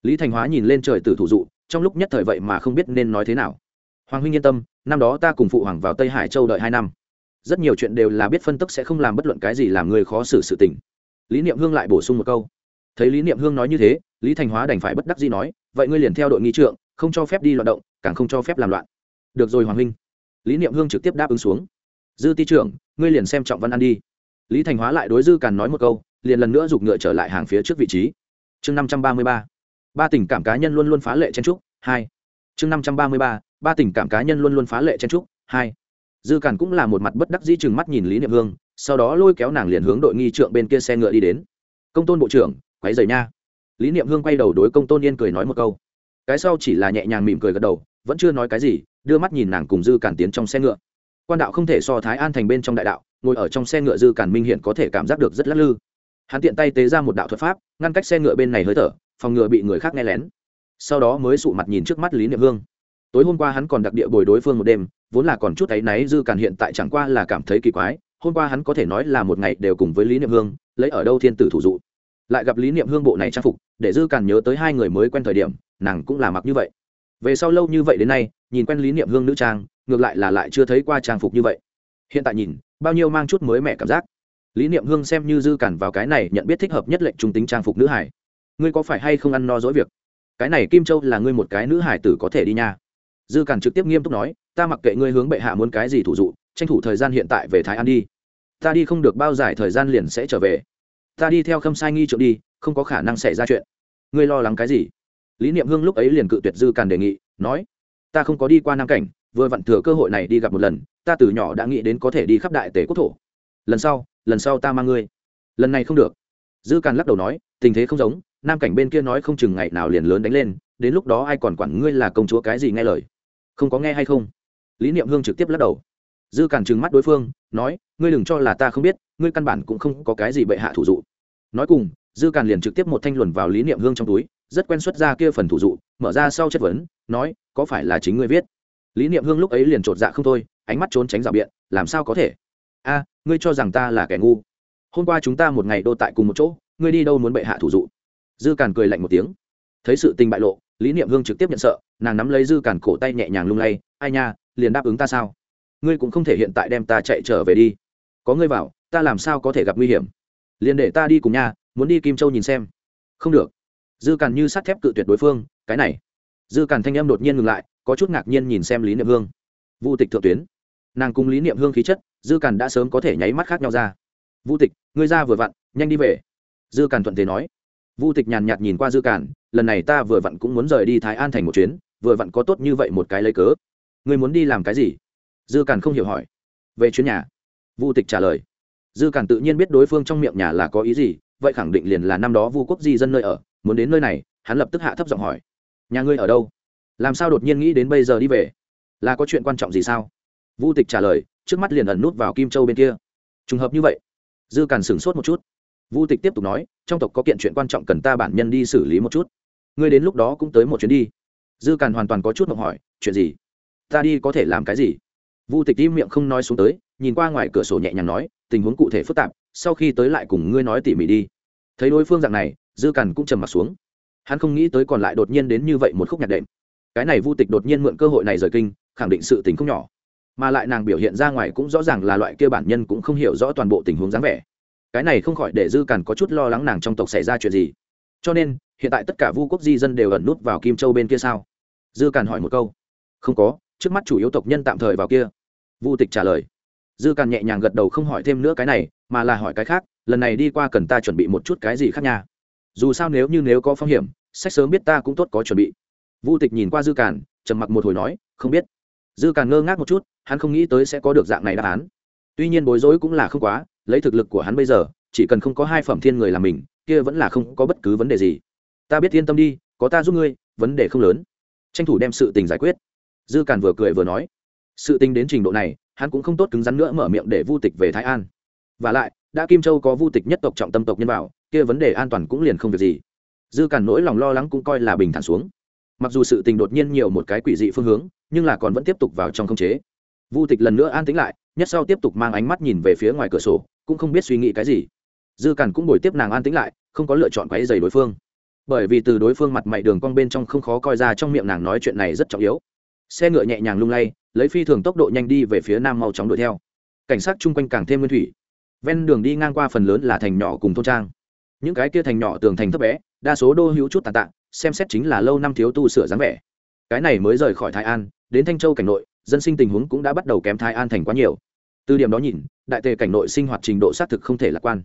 Lý thành hóa nhìn lên trời từ thủ dụ, trong lúc nhất thời vậy mà không biết nên nói thế nào hoàng huynh yên tâm, năm đó ta cùng phụ hoàng vào tây hải châu đợi hai năm. Rất nhiều chuyện đều là biết phân tức sẽ không làm bất luận cái gì làm người khó xử sự tình. Lý niệm hương lại bổ sung một câu. Thấy lý niệm hương nói như thế, lý thành hóa đành phải bất đắc gì nói, vậy ngươi liền theo đội nghi trượng, không cho phép đi loạn động, càng không cho phép làm loạn. Được rồi, hoàng huynh. Lý niệm hương trực tiếp đáp ứng xuống. Dư ti trưởng, ngươi liền xem trọng văn ăn đi. Lý thành hóa lại đối dư càn nói một câu, liền lần nữa giục ngựa trở lại hàng phía trước vị trí. Chương năm trăm ba mươi ba. Ba tình cảm cá nhân luôn luôn phá lệ chen trúc hai. Chương năm trăm ba mươi ba ba tình cảm cá nhân luôn luôn phá lệ chen trúc hai, dư cản cũng là một mặt bất đắc dĩ chừng mắt nhìn lý niệm hương, sau đó lôi kéo nàng liền hướng đội nghi trượng bên kia xe ngựa đi đến. Công tôn bộ trưởng quáy dày nha. Lý niệm hương quay đầu đối công tôn yên cười nói một câu. Cái sau chỉ là nhẹ nhàng mỉm cười gật đầu, vẫn chưa nói cái gì, đưa mắt nhìn nàng cùng dư cản tiến trong xe ngựa. Quan đạo không thể so thái an thành bên trong đại đạo, ngồi ở trong xe ngựa dư cản minh hiện có thể cảm giác được rất lắc lư. Hắn tiện tay tế ra một đạo thuật pháp, ngăn cách xe ngựa bên này hơi thở, phòng ngựa bị người khác nghe lén. Sau đó mới sụ mặt nhìn trước mắt lý niệm hương tối hôm qua hắn còn đặc địa bồi đối phương một đêm, vốn là còn chút áy náy dư càn hiện tại chẳng qua là cảm thấy kỳ quái, hôm qua hắn có thể nói là một ngày đều cùng với lý niệm hương, lấy ở đâu thiên tử thủ dụ. Lại gặp lý niệm hương bộ này trang phục, để dư càn nhớ tới hai người mới quen thời điểm, nàng cũng là mặc như vậy. Về sau lâu như vậy đến nay, nhìn quen lý niệm hương nữ trang, ngược lại là lại chưa thấy qua trang phục như vậy. Hiện tại nhìn, bao nhiêu mang chút mới mẻ cảm giác. Lý niệm hương xem như dư cản vào cái này nhận biết thích hợp nhất lệnh trung tính trang phục nữ hải. Ngươi có phải hay không ăn no dỗi việc? Cái này kim châu là ngươi một cái nữ hải tử có thể đi nha dư cản trực tiếp nghiêm túc nói, ta mặc kệ ngươi hướng bệ hạ muốn cái gì thủ dụ, tranh thủ thời gian hiện tại về thái an đi. Ta đi không được bao dài thời gian liền sẽ trở về. Ta đi theo khâm sai nghi trượng đi, không có khả năng xảy ra chuyện. Ngươi lo lắng cái gì? Lý niệm hương lúc ấy liền cự tuyệt dư càn đề nghị, nói, ta không có đi qua nam cảnh, vừa vặn thừa cơ hội này đi gặp một lần, ta từ nhỏ đã nghĩ đến có thể đi khắp đại tể quốc thổ. Lần sau lần sau ta mang ngươi. Lần này không được. Dư càn lắc đầu nói, tình thế không giống, nam cảnh bên kia nói không chừng ngày nào liền lớn đánh lên, đến lúc đó ai còn quản ngươi là công chúa cái gì nghe lời không có nghe hay không? Lý niệm hương trực tiếp lắc đầu. Dư càn trừng mắt đối phương, nói, ngươi đừng cho là ta không biết, ngươi căn bản cũng không có cái gì bệ hạ thủ dụ. Nói cùng, dư càn liền trực tiếp một thanh luồn vào lý niệm hương trong túi, rất quen xuất ra kia phần thủ dụ, mở ra sau chất vấn, nói, có phải là chính ngươi viết? Lý niệm hương lúc ấy liền chột dạ không thôi, ánh mắt trốn tránh rào biện, làm sao có thể? A, ngươi cho rằng ta là kẻ ngu? Hôm qua chúng ta một ngày đô tại cùng một chỗ, ngươi đi đâu muốn bệ hạ thủ dụ? Dư càn cười lạnh một tiếng. Thấy sự tình bại lộ lý niệm hương trực tiếp nhận sợ, nàng nắm lấy dư cản cổ tay nhẹ nhàng lung lay, ai nha, liền đáp ứng ta sao? Ngươi cũng không thể hiện tại đem ta chạy trở về đi. Có ngươi vào, ta làm sao có thể gặp nguy hiểm? Liền để ta đi cùng nha, muốn đi kim châu nhìn xem. Không được. Dư cản như sắt thép cự tuyệt đối phương, cái này. Dư cản thanh âm đột nhiên ngừng lại, có chút ngạc nhiên nhìn xem lý niệm hương. Vu tịch thượng tuyến. Nàng cùng lý niệm hương khí chất, dư cản đã sớm có thể nháy mắt khác nhau ra. Vu tịch, ngươi ra vừa vặn, nhanh đi về. Dư cản thuận thế nói. Vu tịch nhàn nhạt nhìn qua dư cản lần này ta vừa vặn cũng muốn rời đi thái an thành một chuyến, vừa vặn có tốt như vậy một cái lấy cớ. Ngươi muốn đi làm cái gì? Dư càn không hiểu hỏi. Về chuyến nhà. Vu tịch trả lời. Dư càn tự nhiên biết đối phương trong miệng nhà là có ý gì, vậy khẳng định liền là năm đó vu quốc di dân nơi ở, muốn đến nơi này, hắn lập tức hạ thấp giọng hỏi. Nhà ngươi ở đâu? Làm sao đột nhiên nghĩ đến bây giờ đi về? Là có chuyện quan trọng gì sao? Vu tịch trả lời, trước mắt liền ẩn nút vào kim châu bên kia. Trùng hợp như vậy, dư càn sửng sốt một chút. Vu tịch tiếp tục nói, trong tộc có kiện chuyện quan trọng cần ta bản nhân đi xử lý một chút ngươi đến lúc đó cũng tới một chuyến đi. Dư càn hoàn toàn có chút mộng hỏi, chuyện gì? Ta đi có thể làm cái gì? Vu tịch im miệng không nói xuống tới, nhìn qua ngoài cửa sổ nhẹ nhàng nói, tình huống cụ thể phức tạp, sau khi tới lại cùng ngươi nói tỉ mỉ đi. Thấy đối phương dạng này, dư càn cũng trầm m ặ t xuống. Hắn không nghĩ tới còn lại đột nhiên đến như vậy một khúc nhạc đệm. Cái này vu tịch đột nhiên mượn cơ hội này rời kinh, khẳng định sự tình không nhỏ. Mà lại nàng biểu hiện ra ngoài cũng rõ ràng là loại kia bản nhân cũng không hiểu rõ toàn bộ tình huống dáng vẻ. Cái này không khỏi để dư càn có chút lo lắng nàng trong tộc xảy ra chuyện gì. Cho nên hiện tại tất cả vu quốc di dân đều ẩn nút vào kim châu bên kia sao? Dư càn hỏi một câu. Không có, trước mắt chủ yếu tộc nhân tạm thời vào kia. Vu tịch trả lời. Dư càn nhẹ nhàng gật đầu không hỏi thêm nữa cái này, mà là hỏi cái khác, lần này đi qua cần ta chuẩn bị một chút cái gì khác nha? Dù sao nếu như nếu có phong hiểm, sách sớm biết ta cũng tốt có chuẩn bị. Vu tịch nhìn qua dư càn, trầm mặc một hồi nói, không biết. Dư càn ngơ ngác một chút, hắn không nghĩ tới sẽ có được dạng này đáp án. Tuy nhiên bối rối cũng là không quá, lấy thực lực của hắn bây giờ, chỉ cần không có hai phẩm thiên người làm mình, kia vẫn là không có bất cứ vấn đề gì ta biết yên tâm đi, có ta giúp ngươi, vấn đề không lớn. Tranh thủ đem sự tình giải quyết. Dư càn vừa cười vừa nói. Sự tình đến trình độ này, hắn cũng không tốt cứng rắn nữa mở miệng để vu tịch về thái an. V à lại, đã kim châu có vu tịch nhất tộc trọng tâm tộc nhân bảo kia vấn đề an toàn cũng liền không việc gì. Dư càn nỗi lòng lo lắng cũng coi là bình thản xuống. Mặc dù sự tình đột nhiên nhiều một cái quỷ dị phương hướng, nhưng là còn vẫn tiếp tục vào trong không chế. Vu tịch lần nữa an tĩnh lại, nhất sau tiếp tục mang ánh mắt nhìn về phía ngoài cửa sổ, cũng không biết suy nghĩ cái gì. Dư càn cũng bồi tiếp nàng an tĩnh lại, không có lựa chọn quáy dày đối phương bởi vì từ đối phương mặt mày đường cong bên trong không khó coi ra trong miệng nàng nói chuyện này rất trọng yếu. Xe ngựa nhẹ nhàng lung lay, lấy phi thường tốc độ nhanh đi về phía nam mau chóng đuổi theo. Cảnh sát chung quanh càng thêm nguyên thủy. Ven đường đi ngang qua phần lớn là thành nhỏ cùng thôn trang. Những cái kia thành nhỏ tường thành thấp bé, đa số đô hữu chút tàn tạ, xem xét chính là lâu năm thiếu tu sửa dáng vẻ. Cái này mới rời khỏi thái an, đến thanh châu cảnh nội, dân sinh tình huống cũng đã bắt đầu kém thái an thành quá nhiều. Từ điểm đó nhìn, đại tề cảnh nội sinh hoạt trình độ xác thực không thể lạc quan.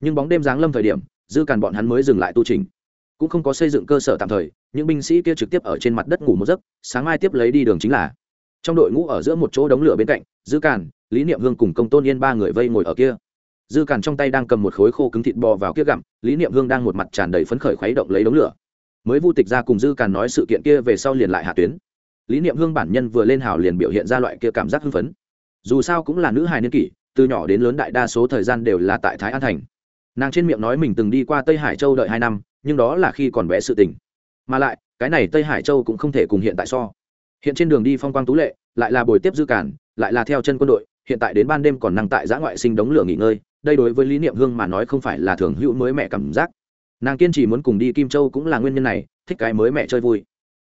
Nhưng bóng đêm giáng lâm thời điểm, dư càn bọn hắn mới dừng lại tu trình cũng không có xây dựng cơ sở tạm thời, những binh sĩ kia trực tiếp ở trên mặt đất ngủ một giấc, sáng mai tiếp lấy đi đường chính là. Trong đội ngũ ở giữa một chỗ đống lửa bên cạnh, dư càn, lý niệm hương cùng công tôn yên ba người vây ngồi ở kia. Dư càn trong tay đang cầm một khối khô cứng thịt bò vào kia gặm, lý niệm hương đang một mặt tràn đầy phấn khởi khuấy động lấy đống lửa. Mới vu tịch ra cùng dư càn nói sự kiện kia về sau liền lại hạ tuyến. Lý niệm hương bản nhân vừa lên hào liền biểu hiện ra loại kia cảm giác hưng phấn. Dù sao cũng là nữ hài niên kỷ, từ nhỏ đến lớn đại đa số thời gian đều là tại thái an thành nàng trên miệng nói mình từng đi qua tây hải châu đợi hai năm, nhưng đó là khi còn bé sự tình. Mà lại, cái này tây hải châu cũng không thể cùng hiện tại so. Hiện trên đường đi phong quang tú lệ, lại là buổi tiếp dư cản, lại là theo chân quân đội, hiện tại đến ban đêm còn năng tại giã ngoại sinh đống lửa nghỉ ngơi, đây đối với lý niệm hương mà nói không phải là thường hữu mới mẹ cảm giác. Nàng kiên trì muốn cùng đi kim châu cũng là nguyên nhân này, thích cái mới mẹ chơi vui.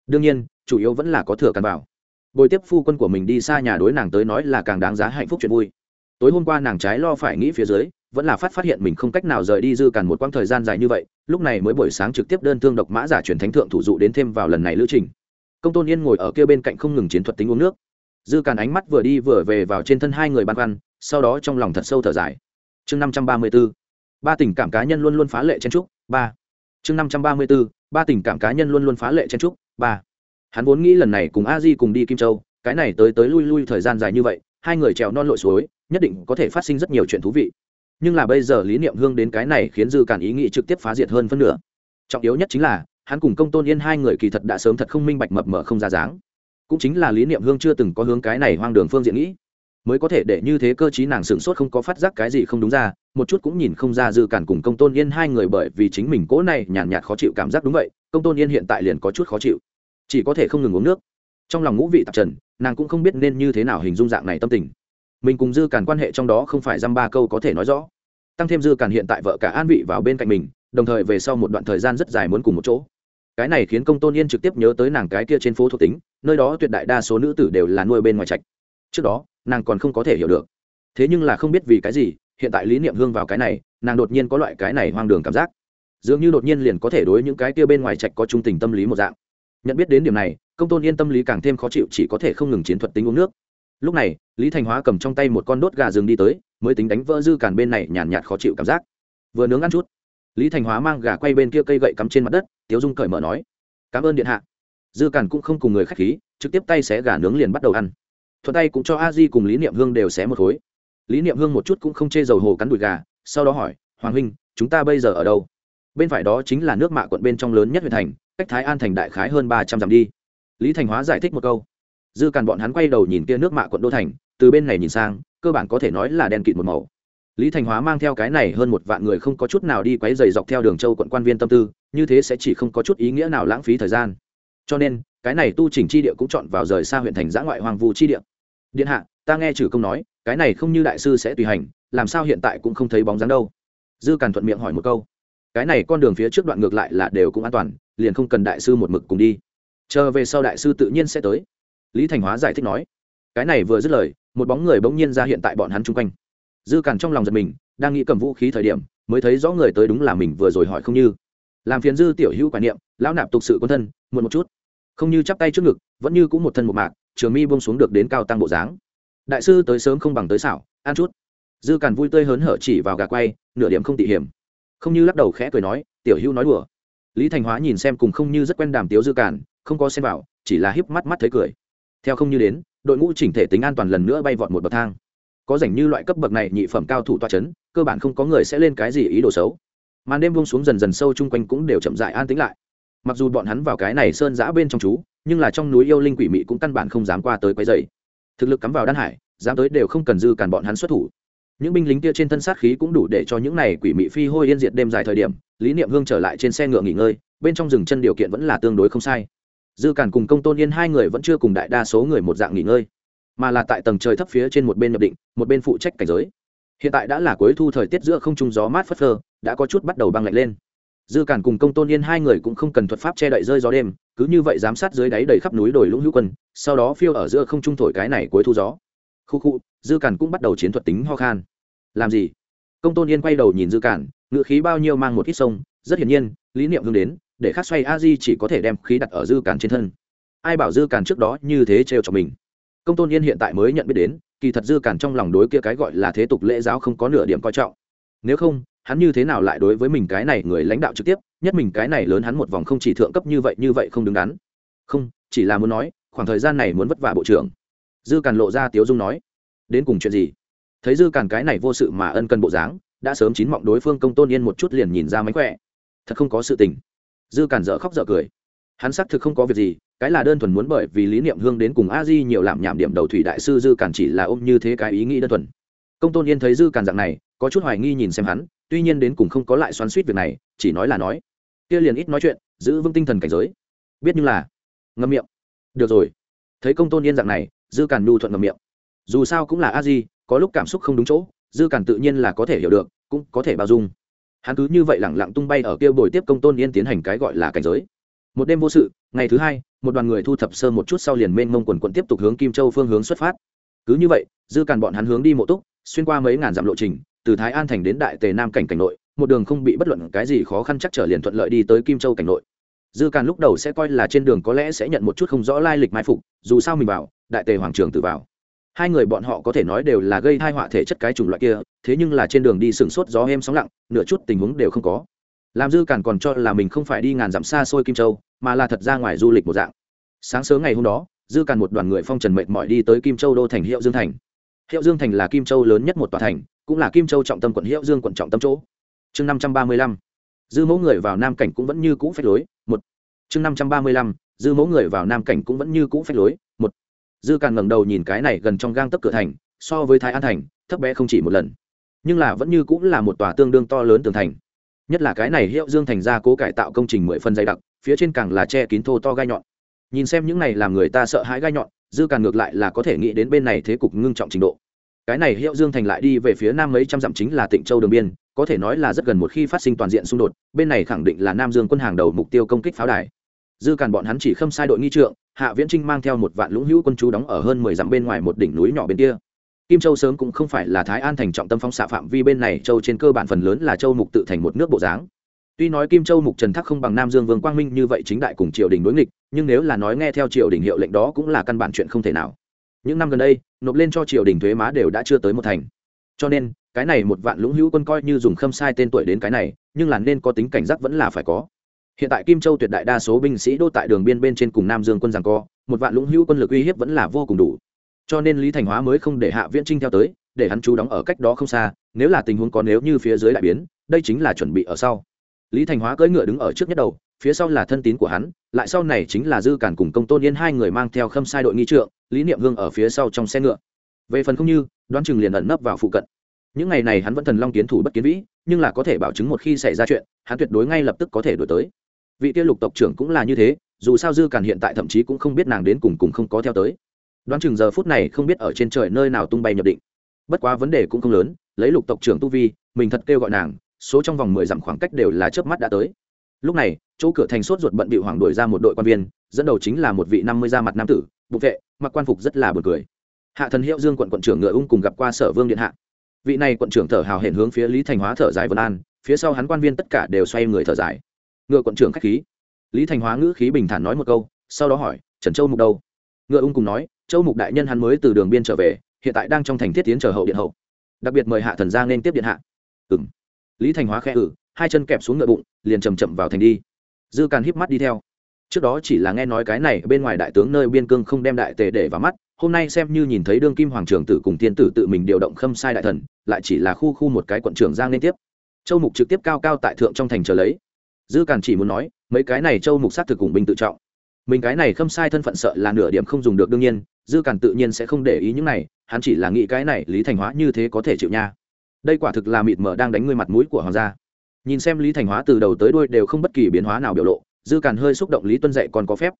Đương nhiên, chủ yếu vẫn là có thừa càn vào. Bồi tiếp phu quân của mình đi xa nhà đối nàng tới nói là càng đáng giá hạnh phúc chuyện vui. Tối hôm qua nàng trái lo phải nghĩ phía dưới vẫn là phát phát hiện mình không cách nào rời đi dư càn một quãng thời gian dài như vậy, lúc này mới buổi sáng trực tiếp đơn thương độc mã giả truyền thánh thượng thủ dụ đến thêm vào lần này lữ trình. Công tôn yên ngồi ở kia bên cạnh không ngừng chiến thuật tính uống nước. Dư càn ánh mắt vừa đi vừa về vào trên thân hai người băn khoăn, sau đó trong lòng thật sâu thở dài. Chương năm trăm ba mươi b ố ba tình cảm cá nhân luôn luôn phá lệ chen trúc ba. Chương năm trăm ba mươi b ố ba tình cảm cá nhân luôn luôn phá lệ chen trúc ba. Hắn vốn nghĩ lần này cùng a di cùng đi kim châu, cái này tới tới lui lui thời gian dài như vậy, hai người trèo non lội suối, nhất định có thể phát sinh rất nhiều chuyện thú vị nhưng là bây giờ lý niệm hương đến cái này khiến dư cản ý nghĩ trực tiếp phá diệt hơn phân nửa. Trọng yếu nhất chính là hắn cùng công tôn yên hai người kỳ thật đã sớm thật không minh bạch mập mờ không ra dáng. Cũng chính là lý niệm hương chưa từng có hướng cái này hoang đường phương diện nghĩ. Mới có thể để như thế cơ chí nàng sửng sốt không có phát giác cái gì không đúng ra một chút cũng nhìn không ra dư cản cùng công tôn yên hai người bởi vì chính mình cố này nhàn nhạt, nhạt khó chịu cảm giác đúng vậy công tôn yên hiện tại liền có chút khó chịu. Chỉ có thể không ngừng uống nước. Trong lòng ngũ vị tạp trần nàng cũng không biết nên như thế nào hình dung dạng này tâm tình mình cùng dư cản quan hệ trong đó không phải dăm ba câu có thể nói rõ. Tăng thêm dư cản hiện tại vợ cả an vị vào bên cạnh mình, đồng thời về sau một đoạn thời gian rất dài muốn cùng một chỗ. Cái này khiến công tôn yên trực tiếp nhớ tới nàng cái kia trên phố thuộc tính, nơi đó tuyệt đại đa số nữ tử đều là nuôi bên ngoài trạch. Trước đó, nàng còn không có thể hiểu được. Thế nhưng là không biết vì cái gì, hiện tại lý niệm hương vào cái này, nàng đột nhiên có loại cái này hoang đường cảm giác. Dường như đột nhiên liền có thể đối những cái kia bên ngoài trạch có trung tình tâm lý một dạng. Nhận biết đến điểm này, công tôn yên tâm lý càng thêm khó chịu chỉ có thể không ngừng chiến thuật tính uống nước lúc này, lý thành hóa cầm trong tay một con đốt gà rừng đi tới, mới tính đánh vỡ dư càn bên này nhàn nhạt khó chịu cảm giác. Vừa nướng ăn chút, lý thành hóa mang gà quay bên kia cây gậy cắm trên mặt đất, tiếu dung cởi mở nói, cảm ơn điện hạ. Dư càn cũng không cùng người k h á c h khí, trực tiếp tay xé gà nướng liền bắt đầu ăn. Thuận tay cũng cho a di cùng lý niệm hương đều xé một khối. Lý niệm hương một chút cũng không chê dầu hồ cắn đùi gà, sau đó hỏi, hoàng huynh, chúng ta bây giờ ở đâu? Bên phải đó chính là nước mạ quận bên trong lớn nhất huyện thành, cách thái an thành đại khái hơn ba trăm dặm đi. Lý thành hóa giải thích một câu dư càn bọn hắn quay đầu nhìn kia nước mạ quận đô thành, từ bên này nhìn sang, cơ bản có thể nói là đen kịt một màu. Lý thành hóa mang theo cái này hơn một vạn người không có chút nào đi quấy dày dọc theo đường châu quận quan viên tâm tư, như thế sẽ chỉ không có chút ý nghĩa nào lãng phí thời gian. Cho nên, cái này tu chỉnh chi địa cũng chọn vào rời xa huyện thành giã ngoại hoàng vu chi địa. Điện hạ, ta nghe trừ công nói, cái này không như đại sư sẽ tùy hành, làm sao hiện tại cũng không thấy bóng dáng đâu? Dư càn thuận miệng hỏi một câu. Cái này con đường phía trước đoạn ngược lại là đều cũng an toàn, liền không cần đại sư một mực cùng đi. Chờ về sau đại sư tự nhiên sẽ tới lý thành hóa giải thích nói, cái này vừa dứt lời, một bóng người bỗng nhiên ra hiện tại bọn hắn chung quanh. Dư càn trong lòng giật mình, đang nghĩ cầm vũ khí thời điểm, mới thấy rõ người tới đúng là mình vừa rồi hỏi không như. Làm phiền dư tiểu hữu quả niệm, lão nạp tục sự quân thân, muộn một chút. Không như chắp tay trước ngực, vẫn như cũng một thân một mạc, trường mi bông xuống được đến cao tăng bộ dáng. Đại sư tới sớm không bằng tới xảo, ăn chút. Dư càn vui tươi hớn hở chỉ vào gà quay, nửa điểm không tỉ hiểm. Không như lắc đầu khẽ cười nói, tiểu hữu nói đùa. Lý thành hóa nhìn xem cùng không như rất quen đàm tiếu dư càn, không có xem vào, chỉ là híp mắt mắt thấy cười theo không như đến, đội ngũ chỉnh thể tính an toàn lần nữa bay vọt một bậc thang. Có rảnh như loại cấp bậc này, nhị phẩm cao thủ toa c h ấ n cơ bản không có người sẽ lên cái gì ý đồ xấu. Màn đêm buông xuống dần dần sâu chung quanh cũng đều chậm dại an tĩnh lại. Mặc dù bọn hắn vào cái này sơn giã bên trong chú, nhưng là trong núi yêu linh quỷ mị cũng căn bản không dám qua tới quấy dày thực lực cắm vào đan hải, dám tới đều không cần dư cản bọn hắn xuất thủ. Những binh lính kia trên thân sát khí cũng đủ để cho những này quỷ mị phi hôi yên diệt đêm dài thời điểm, lý niệm hương trở lại trên xe ngựa nghỉ ngơi, bên trong rừng chân điều kiện vẫn là tương đối không sai dư cản cùng công tôn yên hai người vẫn chưa cùng đại đa số người một dạng nghỉ ngơi, mà là tại tầng trời thấp phía trên một bên nhập định, một bên phụ trách cảnh giới. Hiện tại đã là cuối thu thời tiết giữa không trung gió mát phất phơ, đã có chút bắt đầu băng lạnh lên. Dư cản cùng công tôn yên hai người cũng không cần thuật pháp che đậy rơi gió đêm, cứ như vậy giám sát dưới đáy đầy khắp núi đồi lũng hữu quân, sau đó phiêu ở giữa không trung thổi cái này cuối thu gió. Khu khu, dư cản cũng bắt đầu chiến thuật tính ho khan. Làm gì? Công tôn yên quay đầu nhìn dư cản ngự khí bao nhiêu mang một ít sông, rất hiển nhiên, lý niệm hướng đến để khắc xoay a di chỉ có thể đem khí đặt ở dư càn trên thân. Ai bảo dư càn trước đó như thế trêu cho mình? Công tôn yên hiện tại mới nhận biết đến, kỳ thật dư càn trong lòng đối kia cái gọi là thế tục lễ giáo không có nửa điểm coi trọng. Nếu không, hắn như thế nào lại đối với mình cái này người lãnh đạo trực tiếp, nhất mình cái này lớn hắn một vòng không chỉ thượng cấp như vậy như vậy không đứng đắn. Không, chỉ là muốn nói, khoảng thời gian này muốn vất vả bộ trưởng. Dư càn lộ ra tiếu dung nói, đến cùng chuyện gì? Thấy dư càn cái này vô sự mà ân cần bộ dáng, đã sớm chín mọng đối phương công tôn yên một chút liền nhìn ra mánh khỏe. Thật không có sự tình dư cản dở khóc dở cười. Hắn xác thực không có việc gì, cái là đơn thuần muốn bởi vì lý niệm hương đến cùng a di nhiều làm nhảm điểm đầu thủy đại sư dư cản chỉ là ôm như thế cái ý nghĩ đơn thuần. Công tôn yên thấy dư cản dạng này, có chút hoài nghi nhìn xem hắn, tuy nhiên đến cùng không có lại xoắn suýt việc này, chỉ nói là nói. Kia liền ít nói chuyện, giữ vững tinh thần cảnh giới. Biết như là ngâm miệng. Được rồi. Thấy công tôn yên dạng này, dư cản nhu thuận ngâm miệng. Dù sao cũng là a di, có lúc cảm xúc không đúng chỗ, dư cản tự nhiên là có thể hiểu được, cũng có thể bao dung hắn cứ như vậy lẳng lặng tung bay ở kia bồi tiếp công tôn yên tiến hành cái gọi là cảnh giới. Một đêm vô sự, ngày thứ hai, một đoàn người thu thập sơ một chút sau liền mênh mông quần quận tiếp tục hướng kim châu phương hướng xuất phát. Cứ như vậy, dư càn bọn hắn hướng đi mộ túc, xuyên qua mấy ngàn dặm lộ trình, từ thái an thành đến đại tề nam cảnh cảnh nội, một đường không bị bất luận cái gì khó khăn chắc trở liền thuận lợi đi tới kim châu cảnh nội. Dư càn lúc đầu sẽ coi là trên đường có lẽ sẽ nhận một chút không rõ lai lịch mai phục, dù sao mình vào, đại tề hoàng trường tự vào hai người bọn họ có thể nói đều là gây thai họa thể chất cái chủng loại kia, thế nhưng là trên đường đi sừng sốt gió êm sóng lặng, nửa chút tình huống đều không có. Làm dư càn còn cho là mình không phải đi ngàn dặm xa xôi kim châu, mà là thật ra ngoài du lịch một dạng. Sáng sớm ngày hôm đó, dư càn một đoàn người phong trần mệt mỏi đi tới kim châu đô thành hiệu dương thành. Hiệu dương thành là kim châu lớn nhất một tòa thành, cũng là kim châu trọng tâm quận hiệu dương quận trọng tâm chỗ. Chương năm trăm ba mươi lăm, dư mẫu người vào nam cảnh cũng vẫn như cũ phép lối, một. Chương năm trăm ba mươi lăm, dư mẫu người vào nam cảnh cũng vẫn như cũ phép lối dư càn ngẩng đầu nhìn cái này gần trong gang tấc cửa thành, so với thái an thành, thấp bé không chỉ một lần. Nhưng là vẫn như cũng là một tòa tương đương to lớn tường thành. Nhất là cái này hiệu dương thành ra cố cải tạo công trình mười phân dày đặc, phía trên càng là che kín thô to gai nhọn. Nhìn xem những này làm người ta sợ hãi gai nhọn, dư càn ngược lại là có thể nghĩ đến bên này thế cục ngưng trọng trình độ. Cái này hiệu dương thành lại đi về phía nam mấy trăm dặm chính là tịnh châu đường biên, có thể nói là rất gần một khi phát sinh toàn diện xung đột, bên này khẳng định là nam dương quân hàng đầu mục tiêu công kích pháo đài. Dư càn bọn hắn chỉ khâm sai đội nghi trượng hạ viễn trinh mang theo một vạn lũng hữu quân chú đóng ở hơn mười dặm bên ngoài một đỉnh núi nhỏ bên kia. Kim châu sớm cũng không phải là thái an thành trọng tâm phóng xạ phạm vi bên này, châu trên cơ bản phần lớn là châu mục tự thành một nước bộ dáng. Tuy nói kim châu mục trần thác không bằng nam dương vương quang minh như vậy chính đại cùng triều đình đối nghịch, nhưng nếu là nói nghe theo triều đình hiệu lệnh đó cũng là căn bản chuyện không thể nào. Những năm gần đây, nộp lên cho triều đình thuế má đều đã chưa tới một thành. Cho nên, cái này một vạn lũng hữu quân coi như dùng khâm sai tên tuổi đến cái này, nhưng là nên có tính cảnh giác vẫn là phải có hiện tại kim châu tuyệt đại đa số binh sĩ đô tại đường biên bên trên cùng nam dương quân rằng co, một vạn lũng hữu quân lực uy hiếp vẫn là vô cùng đủ. Cho nên lý thành hóa mới không để hạ viễn trinh theo tới, để hắn chú đóng ở cách đó không xa, nếu là tình huống có nếu như phía dưới đại biến, đây chính là chuẩn bị ở sau. Lý thành hóa cưỡi ngựa đứng ở trước nhất đầu, phía sau là thân tín của hắn, lại sau này chính là dư cản cùng công tôn yên hai người mang theo khâm sai đội nghi trượng, lý niệm hương ở phía sau trong xe ngựa. Về phần không như, đoán chừng liền ẩn nấp vào phụ cận. Những ngày này hắn vẫn thần long kiến thủ bất kiến vĩ, nhưng là có thể bảo chứng một khi xảy ra chuyện, hắn tuyệt đối ngay lập tức có thể đổi tới vị tiêu lục tộc trưởng cũng là như thế, dù sao dư càn hiện tại thậm chí cũng không biết nàng đến cùng cùng không có theo tới. Đoán chừng giờ phút này không biết ở trên trời nơi nào tung bay nhập định. Bất quá vấn đề cũng không lớn, lấy lục tộc trưởng tu vi, mình thật kêu gọi nàng, số trong vòng mười dặm khoảng cách đều là chớp mắt đã tới. Lúc này, chỗ cửa thành sốt ruột bận bị hoàng đuổi ra một đội quan viên, dẫn đầu chính là một vị năm mươi da mặt nam tử, bục vệ, mặc quan phục rất là buồn cười. Hạ thần hiệu dương quận quận trưởng ngựa ung cùng gặp qua sở vương điện hạ. Vị này quận trưởng thở hào hển hướng phía lý thành hóa thở dài vân an, phía sau hắn quan viên tất cả đều xoay người thở dài ngựa quận trưởng khách khí. Lý thành hóa ngữ khí bình thản nói một câu, sau đó hỏi, trần châu mục đâu? Ngựa ung cùng nói, châu mục đại nhân hắn mới từ đường biên trở về, hiện tại đang trong thành thiết tiến chờ hậu điện hậu. Đặc biệt mời hạ thần ra nên tiếp điện hạ. Ừng lý thành hóa khẽ ử hai chân kẹp xuống ngựa bụng, liền chầm chậm vào thành đi. Dư càn híp mắt đi theo. Trước đó chỉ là nghe nói cái này bên ngoài đại tướng nơi biên cương không đem đại tề để vào mắt, hôm nay xem như nhìn thấy đương kim hoàng trưởng tử cùng thiên tử tự mình điều động khâm sai đại thần, lại chỉ là khu khu một cái quận trưởng giang liên tiếp. Châu mục trực tiếp cao cao tại thượng trong thành chờ lấy dư càn chỉ muốn nói, mấy cái này châu mục sát thực cùng binh tự trọng. Mình cái này khâm sai thân phận sợ là nửa điểm không dùng được đương nhiên, dư càn tự nhiên sẽ không để ý những này, hắn chỉ là nghĩ cái này lý thành hóa như thế có thể chịu nha. Đây quả thực là mịt mờ đang đánh ngươi mặt mũi của hoàng gia. Nhìn xem lý thành hóa từ đầu tới đuôi đều không bất kỳ biến hóa nào biểu lộ, dư càn hơi xúc động lý tuân dạy còn có phép.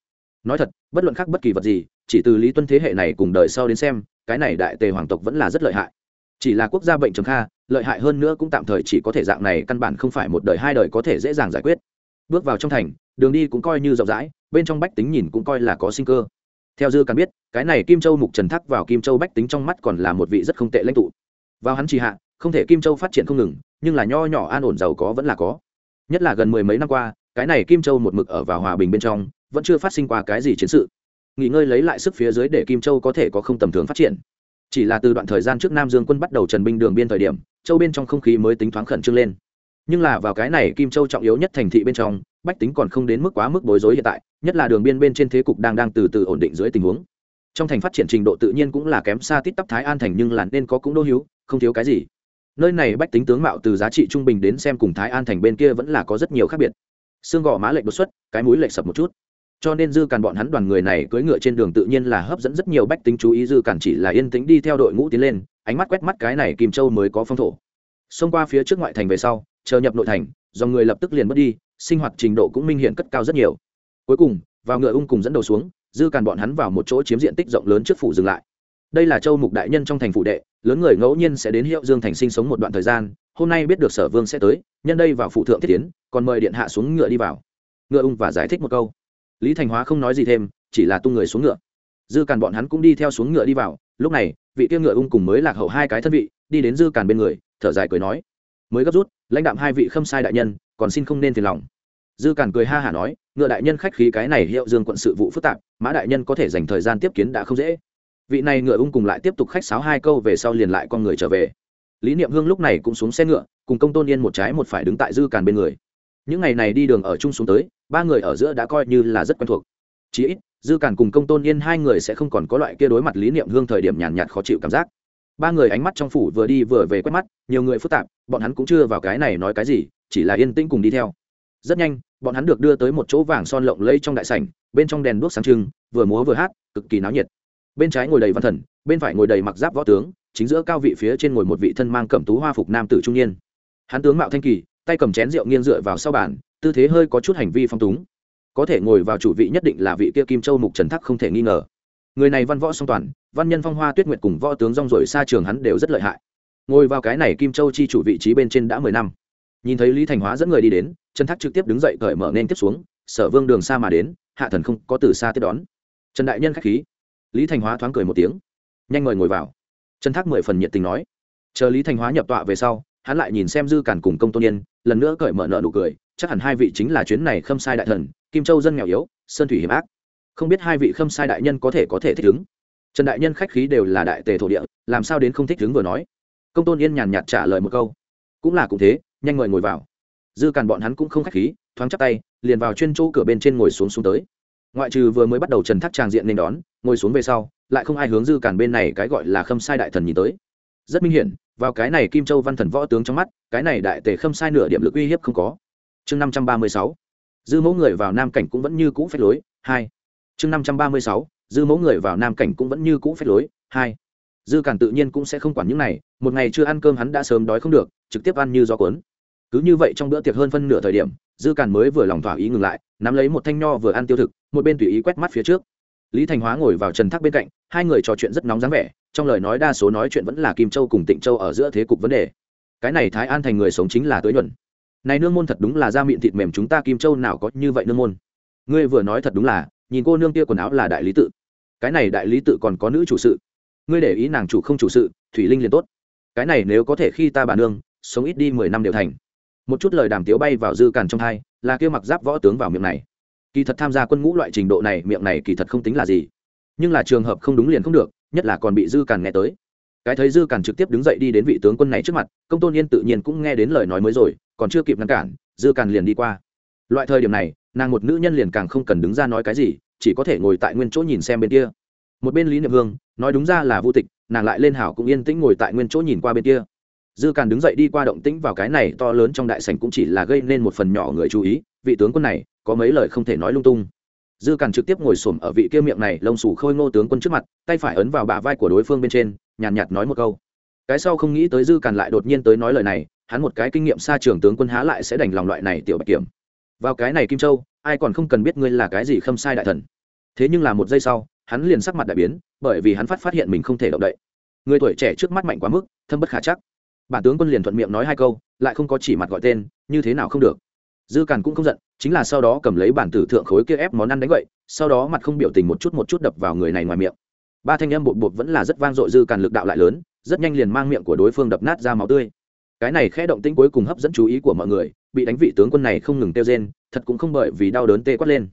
Nói thật, bất luận khác bất kỳ vật gì, chỉ từ lý tuân thế hệ này cùng đời sau đến xem, cái này đại tề hoàng tộc vẫn là rất lợi hại chỉ là quốc gia bệnh trầm kha, lợi hại hơn nữa cũng tạm thời chỉ có thể dạng này căn bản không phải một đời hai đời có thể dễ dàng giải quyết. Bước vào trong thành, đường đi cũng coi như rộng rãi, bên trong bách tính nhìn cũng coi là có sinh cơ. Theo dư càng biết, cái này kim châu mục trần thắc vào kim châu bách tính trong mắt còn là một vị rất không tệ lãnh tụ. Vào hắn trì hạ, không thể kim châu phát triển không ngừng, nhưng là nho nhỏ an ổn giàu có vẫn là có. Nhất là gần mười mấy năm qua, cái này kim châu một mực ở vào hòa bình bên trong, vẫn chưa phát sinh qua cái gì chiến sự. Nghỉ ngơi lấy lại sức phía dưới để kim châu có thể có không tầm thường phát triển chỉ là từ đoạn thời gian trước nam dương quân bắt đầu trần binh đường biên thời điểm, châu bên trong không khí mới tính thoáng khẩn trương lên. Nhưng là vào cái này kim châu trọng yếu nhất thành thị bên trong, bách tính còn không đến mức quá mức bối rối hiện tại, nhất là đường biên bên trên thế cục đang đang từ từ ổn định dưới tình huống. Trong thành phát triển trình độ tự nhiên cũng là kém xa tít tắp thái an thành nhưng là nên có cũng đô hiếu không thiếu cái gì. Nơi này bách tính tướng mạo từ giá trị trung bình đến xem cùng thái an thành bên kia vẫn là có rất nhiều khác biệt. Xương gò má lệch đột xuất, cái mũi lệch sập một chút cho nên dư càn bọn hắn đoàn người này cưỡi ngựa trên đường tự nhiên là hấp dẫn rất nhiều bách tính chú ý, dư càn chỉ là yên tĩnh đi theo đội ngũ tiến lên, ánh mắt quét mắt cái này kim châu mới có phong thổ. Xông qua phía trước ngoại thành về sau, chờ nhập nội thành do người lập tức liền mất đi, sinh hoạt trình độ cũng minh hiện cất cao rất nhiều. Cuối cùng, vào ngựa ung cùng dẫn đầu xuống, dư càn bọn hắn vào một chỗ chiếm diện tích rộng lớn trước phủ dừng lại. Đây là châu mục đại nhân trong thành phủ đệ, lớn người ngẫu nhiên sẽ đến hiệu dương thành sinh sống một đoạn thời gian, hôm nay biết được sở vương sẽ tới, nhân đây vào phủ thượng thiết tiến, còn mời điện hạ xuống ngựa đi vào. Ngựa ung và giải thích một câu lý thành hóa không nói gì thêm, chỉ là tung người xuống ngựa. Dư càn bọn hắn cũng đi theo xuống ngựa đi vào, lúc này, vị kia ngựa ung cùng mới lạc hậu hai cái thân vị, đi đến dư càn bên người, thở dài cười nói, mới gấp rút, lãnh đạm hai vị khâm sai đại nhân, còn xin không nên phiền lòng. Dư càn cười ha hả nói, ngựa đại nhân khách khí cái này hiệu dương quận sự vụ phức tạp, mã đại nhân có thể dành thời gian tiếp kiến đã không dễ. Vị này ngựa ung cùng lại tiếp tục khách sáo hai câu về sau liền lại con người trở về. Lý niệm hương lúc này cũng xuống xe ngựa, cùng công tôn yên một trái một phải đứng tại dư càn bên người những ngày này đi đường ở chung xuống tới ba người ở giữa đã coi như là rất quen thuộc. Chí ít dư cản cùng công tôn yên hai người sẽ không còn có loại kia đối mặt lý niệm hương thời điểm nhàn nhạt, nhạt khó chịu cảm giác. Ba người ánh mắt trong phủ vừa đi vừa về quét mắt nhiều người phức tạp bọn hắn cũng chưa vào cái này nói cái gì chỉ là yên tĩnh cùng đi theo. Rất nhanh bọn hắn được đưa tới một chỗ vàng son lộng lẫy trong đại sảnh bên trong đèn đuốc sáng trưng vừa múa vừa hát cực kỳ náo nhiệt. Bên trái ngồi đầy văn thần bên phải ngồi đầy mặc giáp võ tướng chính giữa cao vị phía trên ngồi một vị thân mang cẩm tú hoa phục nam tử trung niên. Hắn tướng mạo thanh kỳ tay cầm chén rượu nghiêng dựa vào sau bàn, tư thế hơi có chút hành vi phong túng. Có thể ngồi vào chủ vị nhất định là vị kia kim châu mục trần thắc không thể nghi ngờ. Người này văn võ song toàn, văn nhân phong hoa tuyết nguyệt cùng võ tướng rong rổi xa trường hắn đều rất lợi hại. Ngồi vào cái này kim châu chi chủ vị trí bên trên đã mười năm. Nhìn thấy lý thành hóa dẫn người đi đến, trần thác trực tiếp đứng dậy cởi mở nên tiếp xuống, sở vương đường xa mà đến, hạ thần không có từ xa tiếp đón. Trần đại nhân k h á c h khí. Lý thành hóa thoáng cười một tiếng. Nhanh mời ngồi vào. Trần thác mười phần nhiệt tình nói. Chờ lý thành hóa nhập tọa về sau hắn lại nhìn xem dư cản cùng công tôn yên, lần nữa cởi mở nợ nụ cười, chắc hẳn hai vị chính là chuyến này khâm sai đại thần, kim châu dân nghèo yếu, sơn thủy hiểm ác. Không biết hai vị khâm sai đại nhân có thể có thể thích ứng. Trần đại nhân khách khí đều là đại tề thổ địa, làm sao đến không thích ứng vừa nói. Công tôn yên nhàn nhạt trả lời một câu. Cũng là cũng thế, nhanh mời ngồi vào. Dư càn bọn hắn cũng không khách khí, thoáng chắp tay, liền vào chuyên chỗ cửa bên trên ngồi xuống xuống tới. Ngoại trừ vừa mới bắt đầu trần thác tràng diện nên đón, ngồi xuống về sau, lại không ai hướng dư càn bên này cái gọi là khâm sai đại thần nhìn tới. Rất minh hiển vào cái này kim châu văn thần võ tướng trong mắt, cái này đại tề khâm sai nửa điểm lực uy hiếp không có. Chương năm trăm ba mươi sáu, dư mẫu người vào nam cảnh cũng vẫn như cũ phép lối, hai. Chương năm trăm ba mươi sáu, dư mẫu người vào nam cảnh cũng vẫn như cũ phép lối, hai. Dư càn tự nhiên cũng sẽ không quản những này, một ngày chưa ăn cơm hắn đã sớm đói không được, trực tiếp ăn như gió cuốn. Cứ như vậy trong bữa tiệc hơn phân nửa thời điểm, dư càn mới vừa lòng thỏa ý ngừng lại, nắm lấy một thanh nho vừa ăn tiêu thực, một bên tùy ý quét mắt phía trước. Lý thành hóa ngồi vào trần thác bên cạnh, hai người trò chuyện rất nóng dáng vẻ trong lời nói đa số nói chuyện vẫn là kim châu cùng tịnh châu ở giữa thế cục vấn đề. Cái này thái an thành người sống chính là tới nhuận. Này nương môn thật đúng là da miệng thịt mềm chúng ta kim châu nào có như vậy nương môn? Ngươi vừa nói thật đúng là, nhìn cô nương kia quần áo là đại lý tự. Cái này đại lý tự còn có nữ chủ sự. Ngươi để ý nàng chủ không chủ sự, thủy linh liền tốt. Cái này nếu có thể khi ta bà nương, sống ít đi mười năm đều thành. Một chút lời đàm tiếu bay vào dư càn trong thai là kia mặc giáp võ tướng vào miệng này. Kỳ thật tham gia quân ngũ loại trình độ này, miệng này kỳ thật không tính là gì. Nhưng là trường hợp không đúng liền không được nhất là còn bị dư càn nghe tới. Cái thấy dư càn trực tiếp đứng dậy đi đến vị tướng quân này trước mặt, công tôn yên tự nhiên cũng nghe đến lời nói mới rồi, còn chưa kịp ngăn cản, dư càn liền đi qua. Loại thời điểm này, nàng một nữ nhân liền càng không cần đứng ra nói cái gì, chỉ có thể ngồi tại nguyên chỗ nhìn xem bên kia. Một bên lý niệm hương, nói đúng ra là vô tịch, nàng lại lên hảo cũng yên tĩnh ngồi tại nguyên chỗ nhìn qua bên kia. Dư càn đứng dậy đi qua động tĩnh vào cái này to lớn trong đại sảnh cũng chỉ là gây nên một phần nhỏ người chú ý, vị tướng quân này có mấy lời không thể nói lung tung dư càn trực tiếp ngồi xổm ở vị kia miệng này lông sủ khôi ngô tướng quân trước mặt tay phải ấn vào bả vai của đối phương bên trên nhàn nhạt, nhạt nói một câu. Cái sau không nghĩ tới dư càn lại đột nhiên tới nói lời này hắn một cái kinh nghiệm xa trường tướng quân há lại sẽ đành lòng loại này tiểu bạch kiểm. Vào cái này kim châu ai còn không cần biết ngươi là cái gì khâm sai đại thần. Thế nhưng là một giây sau hắn liền sắc mặt đại biến bởi vì hắn phát phát hiện mình không thể động đậy. Người tuổi trẻ trước mắt mạnh quá mức thâm bất khả chắc. Bản tướng quân liền thuận miệng nói hai câu lại không có chỉ mặt gọi tên như thế nào không được dư càn cũng không giận, chính là sau đó cầm lấy bản tử thượng khối kia ép món ăn đánh vậy sau đó mặt không biểu tình một chút một chút đập vào người này ngoài miệng. Ba thanh âm bột bột vẫn là rất vang dội dư càn lực đạo lại lớn, rất nhanh liền mang miệng của đối phương đập nát ra máu tươi. Cái này khẽ động tĩnh cuối cùng hấp dẫn chú ý của mọi người, bị đánh vị tướng quân này không ngừng tiêu rên, thật cũng không bởi vì đau đớn tê quát lên.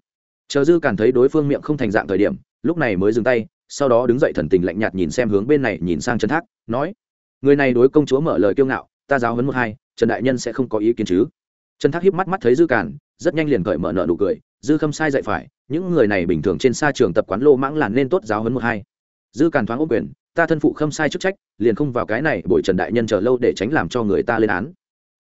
Chờ dư càn thấy đối phương miệng không thành dạng thời điểm, lúc này mới dừng tay, sau đó đứng dậy thần tình lạnh nhạt nhìn xem hướng bên này, nhìn sang trần thác, nói, người này đối công chúa mở lời kiêu ngạo, ta giáo hấn một hai, trần đại nhân sẽ không có ý kiến chứ? Trần thác hiếp mắt mắt thấy dư càn, rất nhanh liền cởi mở nợ nụ cười, dư khâm sai dạy phải, những người này bình thường trên xa trường tập quán lô mãng làn nên tốt giáo hấn một hai. Dư càn thoáng ô quyền, ta thân phụ khâm sai chức trách, liền không vào cái này bội trần đại nhân chờ lâu để tránh làm cho người ta lên án.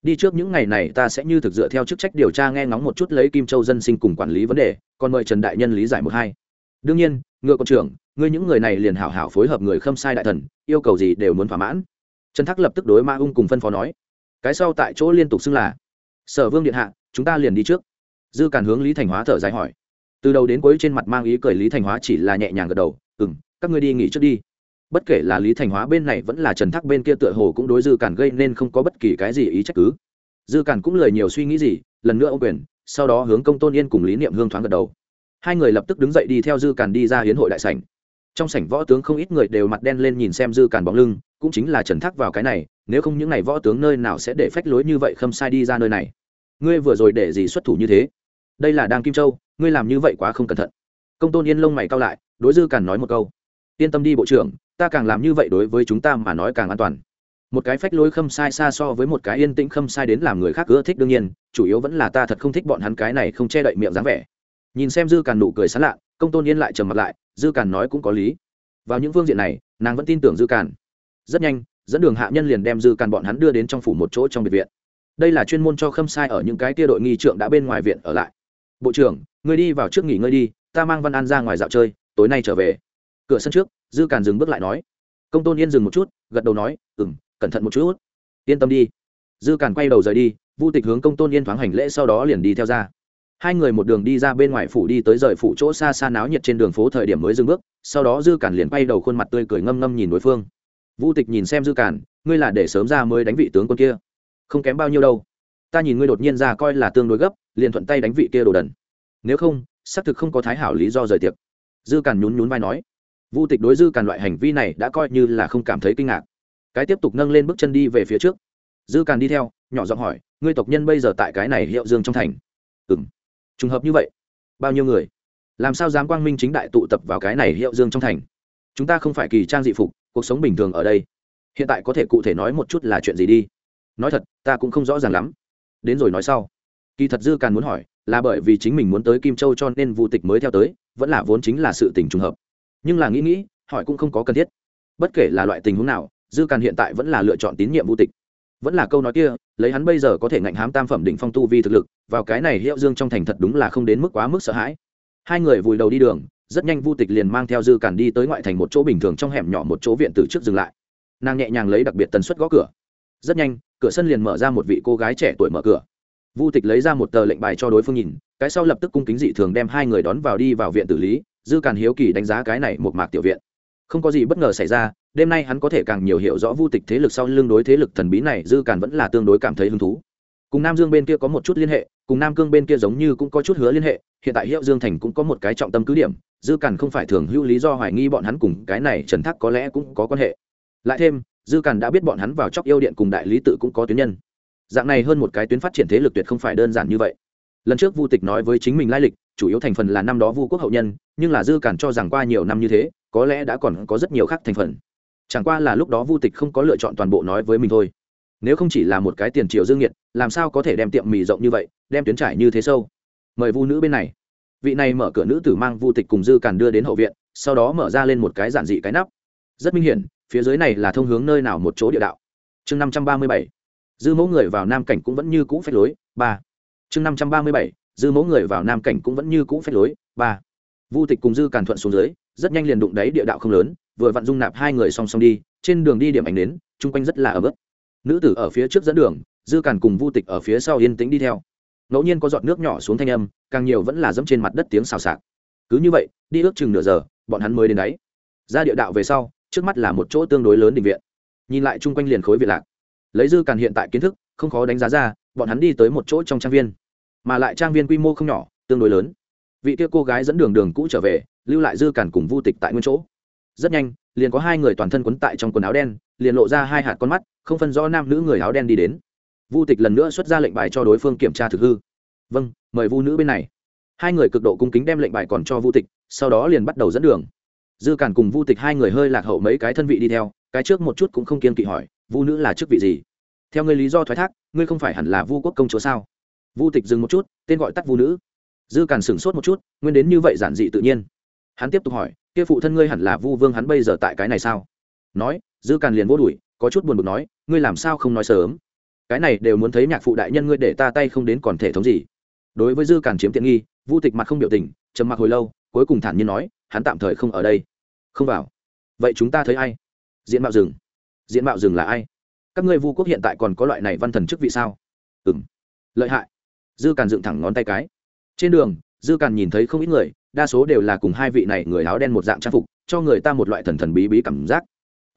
Đi trước những ngày này ta sẽ như thực dựa theo chức trách điều tra nghe ngóng một chút lấy kim châu dân sinh cùng quản lý vấn đề, còn mời trần đại nhân lý giải một hai. Đương nhiên, ngựa con trưởng, ngươi những người này liền hảo hảo phối hợp người khâm sai đại thần, yêu cầu gì đều muốn thỏa mãn. Trần thác lập tức đối ma ung cùng phân phó nói. Cái sau tại chỗ liên tục xưng là sở vương điện hạ, chúng ta liền đi trước. Dư càn hướng lý thành hóa thở dài hỏi. Từ đầu đến cuối trên mặt mang ý cười lý thành hóa chỉ là nhẹ nhàng gật đầu ừ m các ngươi đi nghỉ trước đi. Bất kể là lý thành hóa bên này vẫn là trần thác bên kia tựa hồ cũng đối dư càn gây nên không có bất kỳ cái gì ý trách cứ. Dư càn cũng lời nhiều suy nghĩ gì, lần nữa ô quyền, sau đó hướng công tôn yên cùng lý niệm hương thoáng gật đầu. Hai người lập tức đứng dậy đi theo dư càn đi ra hiến hội đại sảnh. Trong sảnh võ tướng không ít người đều mặt đen lên nhìn xem dư càn bóng lưng, cũng chính là trần thác vào cái này nếu không những n à y võ tướng nơi nào sẽ để phách lối như vậy khâm sai đi ra nơi này? Ngươi vừa rồi để gì xuất thủ như thế? Đây là đang kim châu, ngươi làm như vậy quá không cẩn thận. Công tôn yên lông mày cao lại, đối dư càn nói một câu. Yên tâm đi bộ trưởng, ta càng làm như vậy đối với chúng ta mà nói càng an toàn. Một cái phách lối khâm sai xa so với một cái yên tĩnh khâm sai đến làm người khác ưa thích đương nhiên, chủ yếu vẫn là ta thật không thích bọn hắn cái này không che đậy miệng dáng vẻ. Nhìn xem dư càn nụ cười sán lạ, công tôn yên lại trầm mặt lại, dư càn nói cũng có lý. Vào những phương diện này, nàng vẫn tin tưởng dư càn. Rất nhanh dẫn đường hạ nhân liền đem dư càn bọn hắn đưa đến trong phủ một chỗ trong biệt viện. Đây là chuyên môn cho khâm sai ở những cái tia đội nghi trượng đã bên ngoài viện ở lại. Bộ trưởng người đi vào trước nghỉ ngơi đi, ta mang văn an ra ngoài dạo chơi, tối nay trở về. Cửa sân trước, dư càn dừng bước lại nói. Công tôn yên dừng một chút, gật đầu nói ừ m cẩn thận một chút. Yên tâm đi. Dư càn quay đầu rời đi, vu tịch hướng công tôn yên thoáng hành lễ sau đó liền đi theo ra. Hai người một đường đi ra bên ngoài phủ đi tới rời phủ chỗ xa xa náo nhiệt trên đường phố thời điểm mới dừng bước, sau đó dư cản liền quay đầu khuôn mặt tươi cười ngâm ngâm nhìn đối phương vu tịch nhìn xem dư cản, ngươi là để sớm ra mới đánh vị tướng quân kia. Không kém bao nhiêu đâu. Ta nhìn ngươi đột nhiên ra coi là tương đối gấp, liền thuận tay đánh vị kia đồ đần. Nếu không, xác thực không có thái hảo lý do rời tiệc. Dư cản nhún nhún vai nói. Vu tịch đối dư cản loại hành vi này đã coi như là không cảm thấy kinh ngạc. Cái tiếp tục nâng lên bước chân đi về phía trước. Dư càn đi theo, nhỏ giọng hỏi, ngươi tộc nhân bây giờ tại cái này hiệu dương trong thành? Ừ trùng hợp như vậy, bao nhiêu người? Làm sao dám quang minh chính đại tụ tập vào cái này hiệu dương trong thành? Chúng ta không phải kỳ trang dị phục cuộc sống bình thường ở đây. Hiện tại có thể cụ thể nói một chút là chuyện gì đi. Nói thật, ta cũng không rõ ràng lắm. Đến rồi nói sau. Kỳ thật dư càn muốn hỏi, là bởi vì chính mình muốn tới kim châu cho nên vu tịch mới theo tới, vẫn là vốn chính là sự tình trùng hợp. Nhưng là nghĩ nghĩ, hỏi cũng không có cần thiết. Bất kể là loại tình huống nào, dư càn hiện tại vẫn là lựa chọn tín nhiệm vu tịch. Vẫn là câu nói kia, lấy hắn bây giờ có thể ngạnh hám tam phẩm đỉnh phong tu vi thực lực, vào cái này hiệu dương trong thành thật đúng là không đến mức quá mức sợ hãi. Hai người vùi đầu đi đường rất nhanh vu tịch liền mang theo dư càn đi tới ngoại thành một chỗ bình thường trong hẻm nhỏ một chỗ viện từ trước dừng lại. Nàng nhẹ nhàng lấy đặc biệt tần suất gõ cửa. Rất nhanh, cửa sân liền mở ra một vị cô gái trẻ tuổi mở cửa. Vu tịch lấy ra một tờ lệnh bài cho đối phương nhìn, cái sau lập tức cung kính dị thường đem hai người đón vào đi vào viện tử lý, dư càn hiếu kỳ đánh giá cái này một mạc tiểu viện. Không có gì bất ngờ xảy ra, đêm nay hắn có thể càng nhiều hiểu rõ vu tịch thế lực sau lưng đối thế lực thần bí này, dư càn vẫn là tương đối cảm thấy hứng thú cùng nam dương bên kia có một chút liên hệ, cùng nam cương bên kia giống như cũng có chút hứa liên hệ, hiện tại hiệu dương thành cũng có một cái trọng tâm cứ điểm, dư càn không phải thường hữu lý do hoài nghi bọn hắn cùng cái này trần thác có lẽ cũng có quan hệ. Lại thêm, dư càn đã biết bọn hắn vào chóc yêu điện cùng đại lý tự cũng có tuyến nhân. Dạng này hơn một cái tuyến phát triển thế lực tuyệt không phải đơn giản như vậy. Lần trước vu tịch nói với chính mình lai lịch, chủ yếu thành phần là năm đó vu quốc hậu nhân, nhưng là dư càn cho rằng qua nhiều năm như thế, có lẽ đã còn có rất nhiều khác thành phần. Chẳng qua là lúc đó vu tịch không có lựa chọn toàn bộ nói với mình thôi nếu không chỉ là một cái tiền triệu dương nhiệt, làm sao có thể đem tiệm mì rộng như vậy, đem tuyến trải như thế sâu? Mời vu nữ bên này. Vị này mở cửa nữ tử mang vu tịch cùng dư càn đưa đến hậu viện, sau đó mở ra lên một cái giản dị cái nắp. Rất minh hiển, phía dưới này là thông hướng nơi nào một chỗ địa đạo. Chương năm trăm ba mươi bảy. Dư mẫu người vào nam cảnh cũng vẫn như cũ phép lối, ba. Chương năm trăm ba mươi bảy. Dư mẫu người vào nam cảnh cũng vẫn như cũ phép lối, ba. Vu tịch cùng dư càn thuận xuống dưới, rất nhanh liền đụng đáy địa đạo không lớn, vừa vặn dung nạp hai người song song đi, trên đường đi điểm ảnh đến, chung quanh rất là ấm ức nữ tử ở phía trước dẫn đường, dư càn cùng vu tịch ở phía sau yên tĩnh đi theo. Ngẫu nhiên có giọt nước nhỏ xuống thanh âm, càng nhiều vẫn là dẫm trên mặt đất tiếng xào xạc. Cứ như vậy, đi ước chừng nửa giờ, bọn hắn mới đến đáy ra địa đạo về sau, trước mắt là một chỗ tương đối lớn định viện. Nhìn lại chung quanh liền khối viện lạc. Lấy dư càn hiện tại kiến thức, không khó đánh giá ra, bọn hắn đi tới một chỗ trong trang viên. Mà lại trang viên quy mô không nhỏ, tương đối lớn. Vị kia cô gái dẫn đường đường cũ trở về, lưu lại dư càn cùng vu tịch tại nguyên chỗ. Rất nhanh, liền có hai người toàn thân quấn tại trong quần áo đen liền lộ ra hai hạt con mắt, không phân rõ nam nữ người áo đen đi đến. Vu tịch lần nữa xuất ra lệnh bài cho đối phương kiểm tra thực hư. Vâng mời vu nữ bên này. Hai người cực độ cung kính đem lệnh bài còn cho vu tịch, sau đó liền bắt đầu dẫn đường. Dư cản cùng vu tịch hai người hơi lạc hậu mấy cái thân vị đi theo, cái trước một chút cũng không kiên kỵ hỏi, vu nữ là chức vị gì? Theo ngươi lý do thoái thác, ngươi không phải hẳn là vu quốc công chúa sao? Vu tịch dừng một chút, tên gọi tắt vu nữ. Dư cản sửng sốt một chút, nguyên đến như vậy giản dị tự nhiên. Hắn tiếp tục hỏi, kia phụ thân ngươi hẳn là vu vương hắn bây giờ tại cái này sao? Nói dư càn liền vô đuổi, có chút buồn bực nói, ngươi làm sao không nói sớm? Cái này đều muốn thấy nhạc phụ đại nhân ngươi để ta tay không đến còn thể thống gì? Đối với dư càn chiếm tiện nghi, vu tịch mặt không biểu tình, trầm mặc hồi lâu, cuối cùng thản nhiên nói, hắn tạm thời không ở đây. Không vào. Vậy chúng ta thấy ai? Diện mạo rừng. Diện mạo rừng là ai? Các ngươi vu quốc hiện tại còn có loại này văn thần chức vị sao? Ừ m lợi hại. Dư càn dựng thẳng ngón tay cái. Trên đường, dư càn nhìn thấy không ít người, đa số đều là cùng hai vị này người áo đen một dạng trang phục, cho người ta một loại thần thần bí bí cảm giác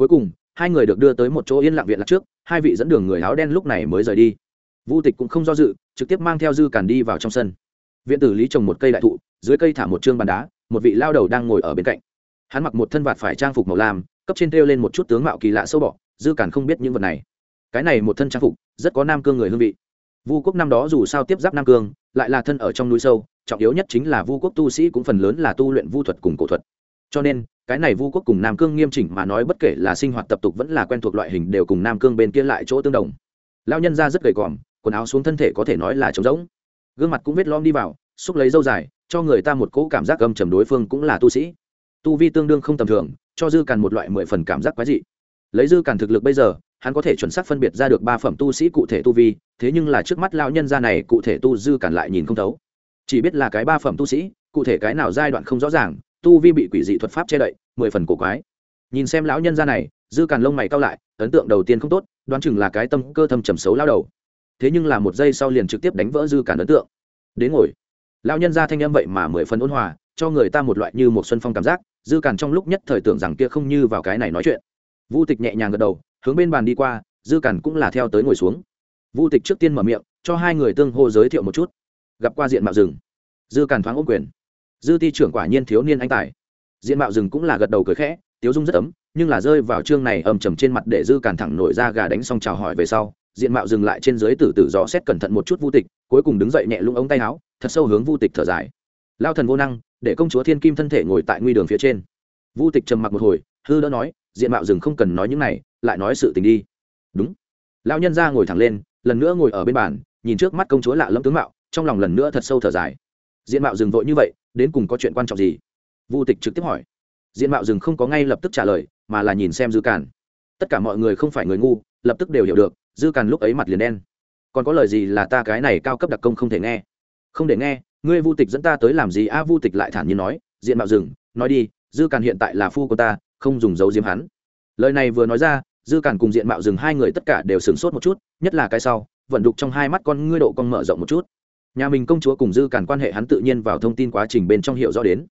cuối cùng, hai người được đưa tới một chỗ yên lặng viện lạc trước, hai vị dẫn đường người áo đen lúc này mới rời đi. Vu tịch cũng không do dự, trực tiếp mang theo dư càn đi vào trong sân. Viện tử lý trồng một cây đại thụ, dưới cây thả một chương bàn đá, một vị lao đầu đang ngồi ở bên cạnh. Hắn mặc một thân vạt phải trang phục màu lam, cấp trên treo lên một chút tướng mạo kỳ lạ sâu bọ, dư càn không biết những vật này. Cái này một thân trang phục, rất có nam cương người hương vị. Vu quốc năm đó dù sao tiếp giáp nam cương, lại là thân ở trong núi sâu, trọng yếu nhất chính là vu quốc tu sĩ cũng phần lớn là tu luyện vu thuật cùng cổ thuật. Cho nên cái này vu quốc cùng nam cương nghiêm chỉnh mà nói bất kể là sinh hoạt tập tục vẫn là quen thuộc loại hình đều cùng nam cương bên kia lại chỗ tương đồng. Lao nhân ra rất gầy còm quần áo xuống thân thể có thể nói là trống rỗng. Gương mặt cũng vết lom đi vào, xúc lấy dâu dài, cho người ta một cỗ cảm giác gầm trầm đối phương cũng là tu sĩ. Tu vi tương đương không tầm thường, cho dư càn một loại mười phần cảm giác quái dị. Lấy dư càn thực lực bây giờ, hắn có thể chuẩn xác phân biệt ra được ba phẩm tu sĩ cụ thể tu vi, thế nhưng là trước mắt lao nhân ra này cụ thể tu dư càn lại nhìn không thấu. Chỉ biết là cái ba phẩm tu sĩ, cụ thể cái nào giai đoạn không rõ ràng tu vi bị quỷ dị thuật pháp che đậy, mười phần cổ quái. Nhìn xem lão nhân ra này, dư càn lông mày cao lại, ấn tượng đầu tiên không tốt, đoán chừng là cái tâm cơ thâm trầm xấu lao đầu. Thế nhưng là một giây sau liền trực tiếp đánh vỡ dư càn ấn tượng. Đến ngồi. Lão nhân ra thanh âm vậy mà mười phần ôn hòa, cho người ta một loại như một xuân phong cảm giác, dư càn trong lúc nhất thời tưởng rằng kia không như vào cái này nói chuyện. Vu tịch nhẹ nhàng gật đầu, hướng bên bàn đi qua, dư càn cũng là theo tới ngồi xuống. Vu tịch trước tiên mở miệng, cho hai người tương hô giới thiệu một chút. Gặp qua diện mạo rừng. Dư càn thoáng ôm quyền dư ti trưởng quả nhiên thiếu niên anh tài. Diện mạo rừng cũng là gật đầu cười khẽ, tiếu dung rất ấm, nhưng là rơi vào chương này ầm trầm trên mặt để dư càn thẳng nổi ra gà đánh xong chào hỏi về sau, diện mạo dừng lại trên dưới tử tử dò xét cẩn thận một chút vu tịch, cuối cùng đứng dậy nhẹ lung ống tay áo, thật sâu hướng vu tịch thở dài. Lao thần vô năng, để công chúa thiên kim thân thể ngồi tại nguy đường phía trên. Vu tịch trầm mặc một hồi, hư đỡ nói, diện mạo dừng không cần nói những này, lại nói sự tình đi. Đúng. Lão nhân ra ngồi thẳng lên, lần nữa ngồi ở bên bàn, nhìn trước mắt công chúa lạ lẫm tướng mạo, trong lòng lần nữa thật sâu thở dài diện mạo rừng vội như vậy, đến cùng có chuyện quan trọng gì? Vu tịch trực tiếp hỏi. Diện mạo rừng không có ngay lập tức trả lời, mà là nhìn xem dư càn. Tất cả mọi người không phải người ngu, lập tức đều hiểu được, dư càn lúc ấy mặt liền đen. Còn có lời gì là ta cái này cao cấp đặc công không thể nghe? Không để nghe, ngươi vu tịch dẫn ta tới làm gì? A, vu tịch lại thản nhiên nói, diện mạo rừng, nói đi, dư càn hiện tại là phu của ta, không dùng dấu diếm hắn. Lời này vừa nói ra, dư càn cùng diện mạo rừng hai người tất cả đều sửng sốt một chút, nhất là cái sau, vận đục trong hai mắt con ngươi độ con mở rộng một chút nhà mình công chúa cùng dư càn quan hệ hắn tự nhiên vào thông tin quá trình bên trong hiệu rõ đến.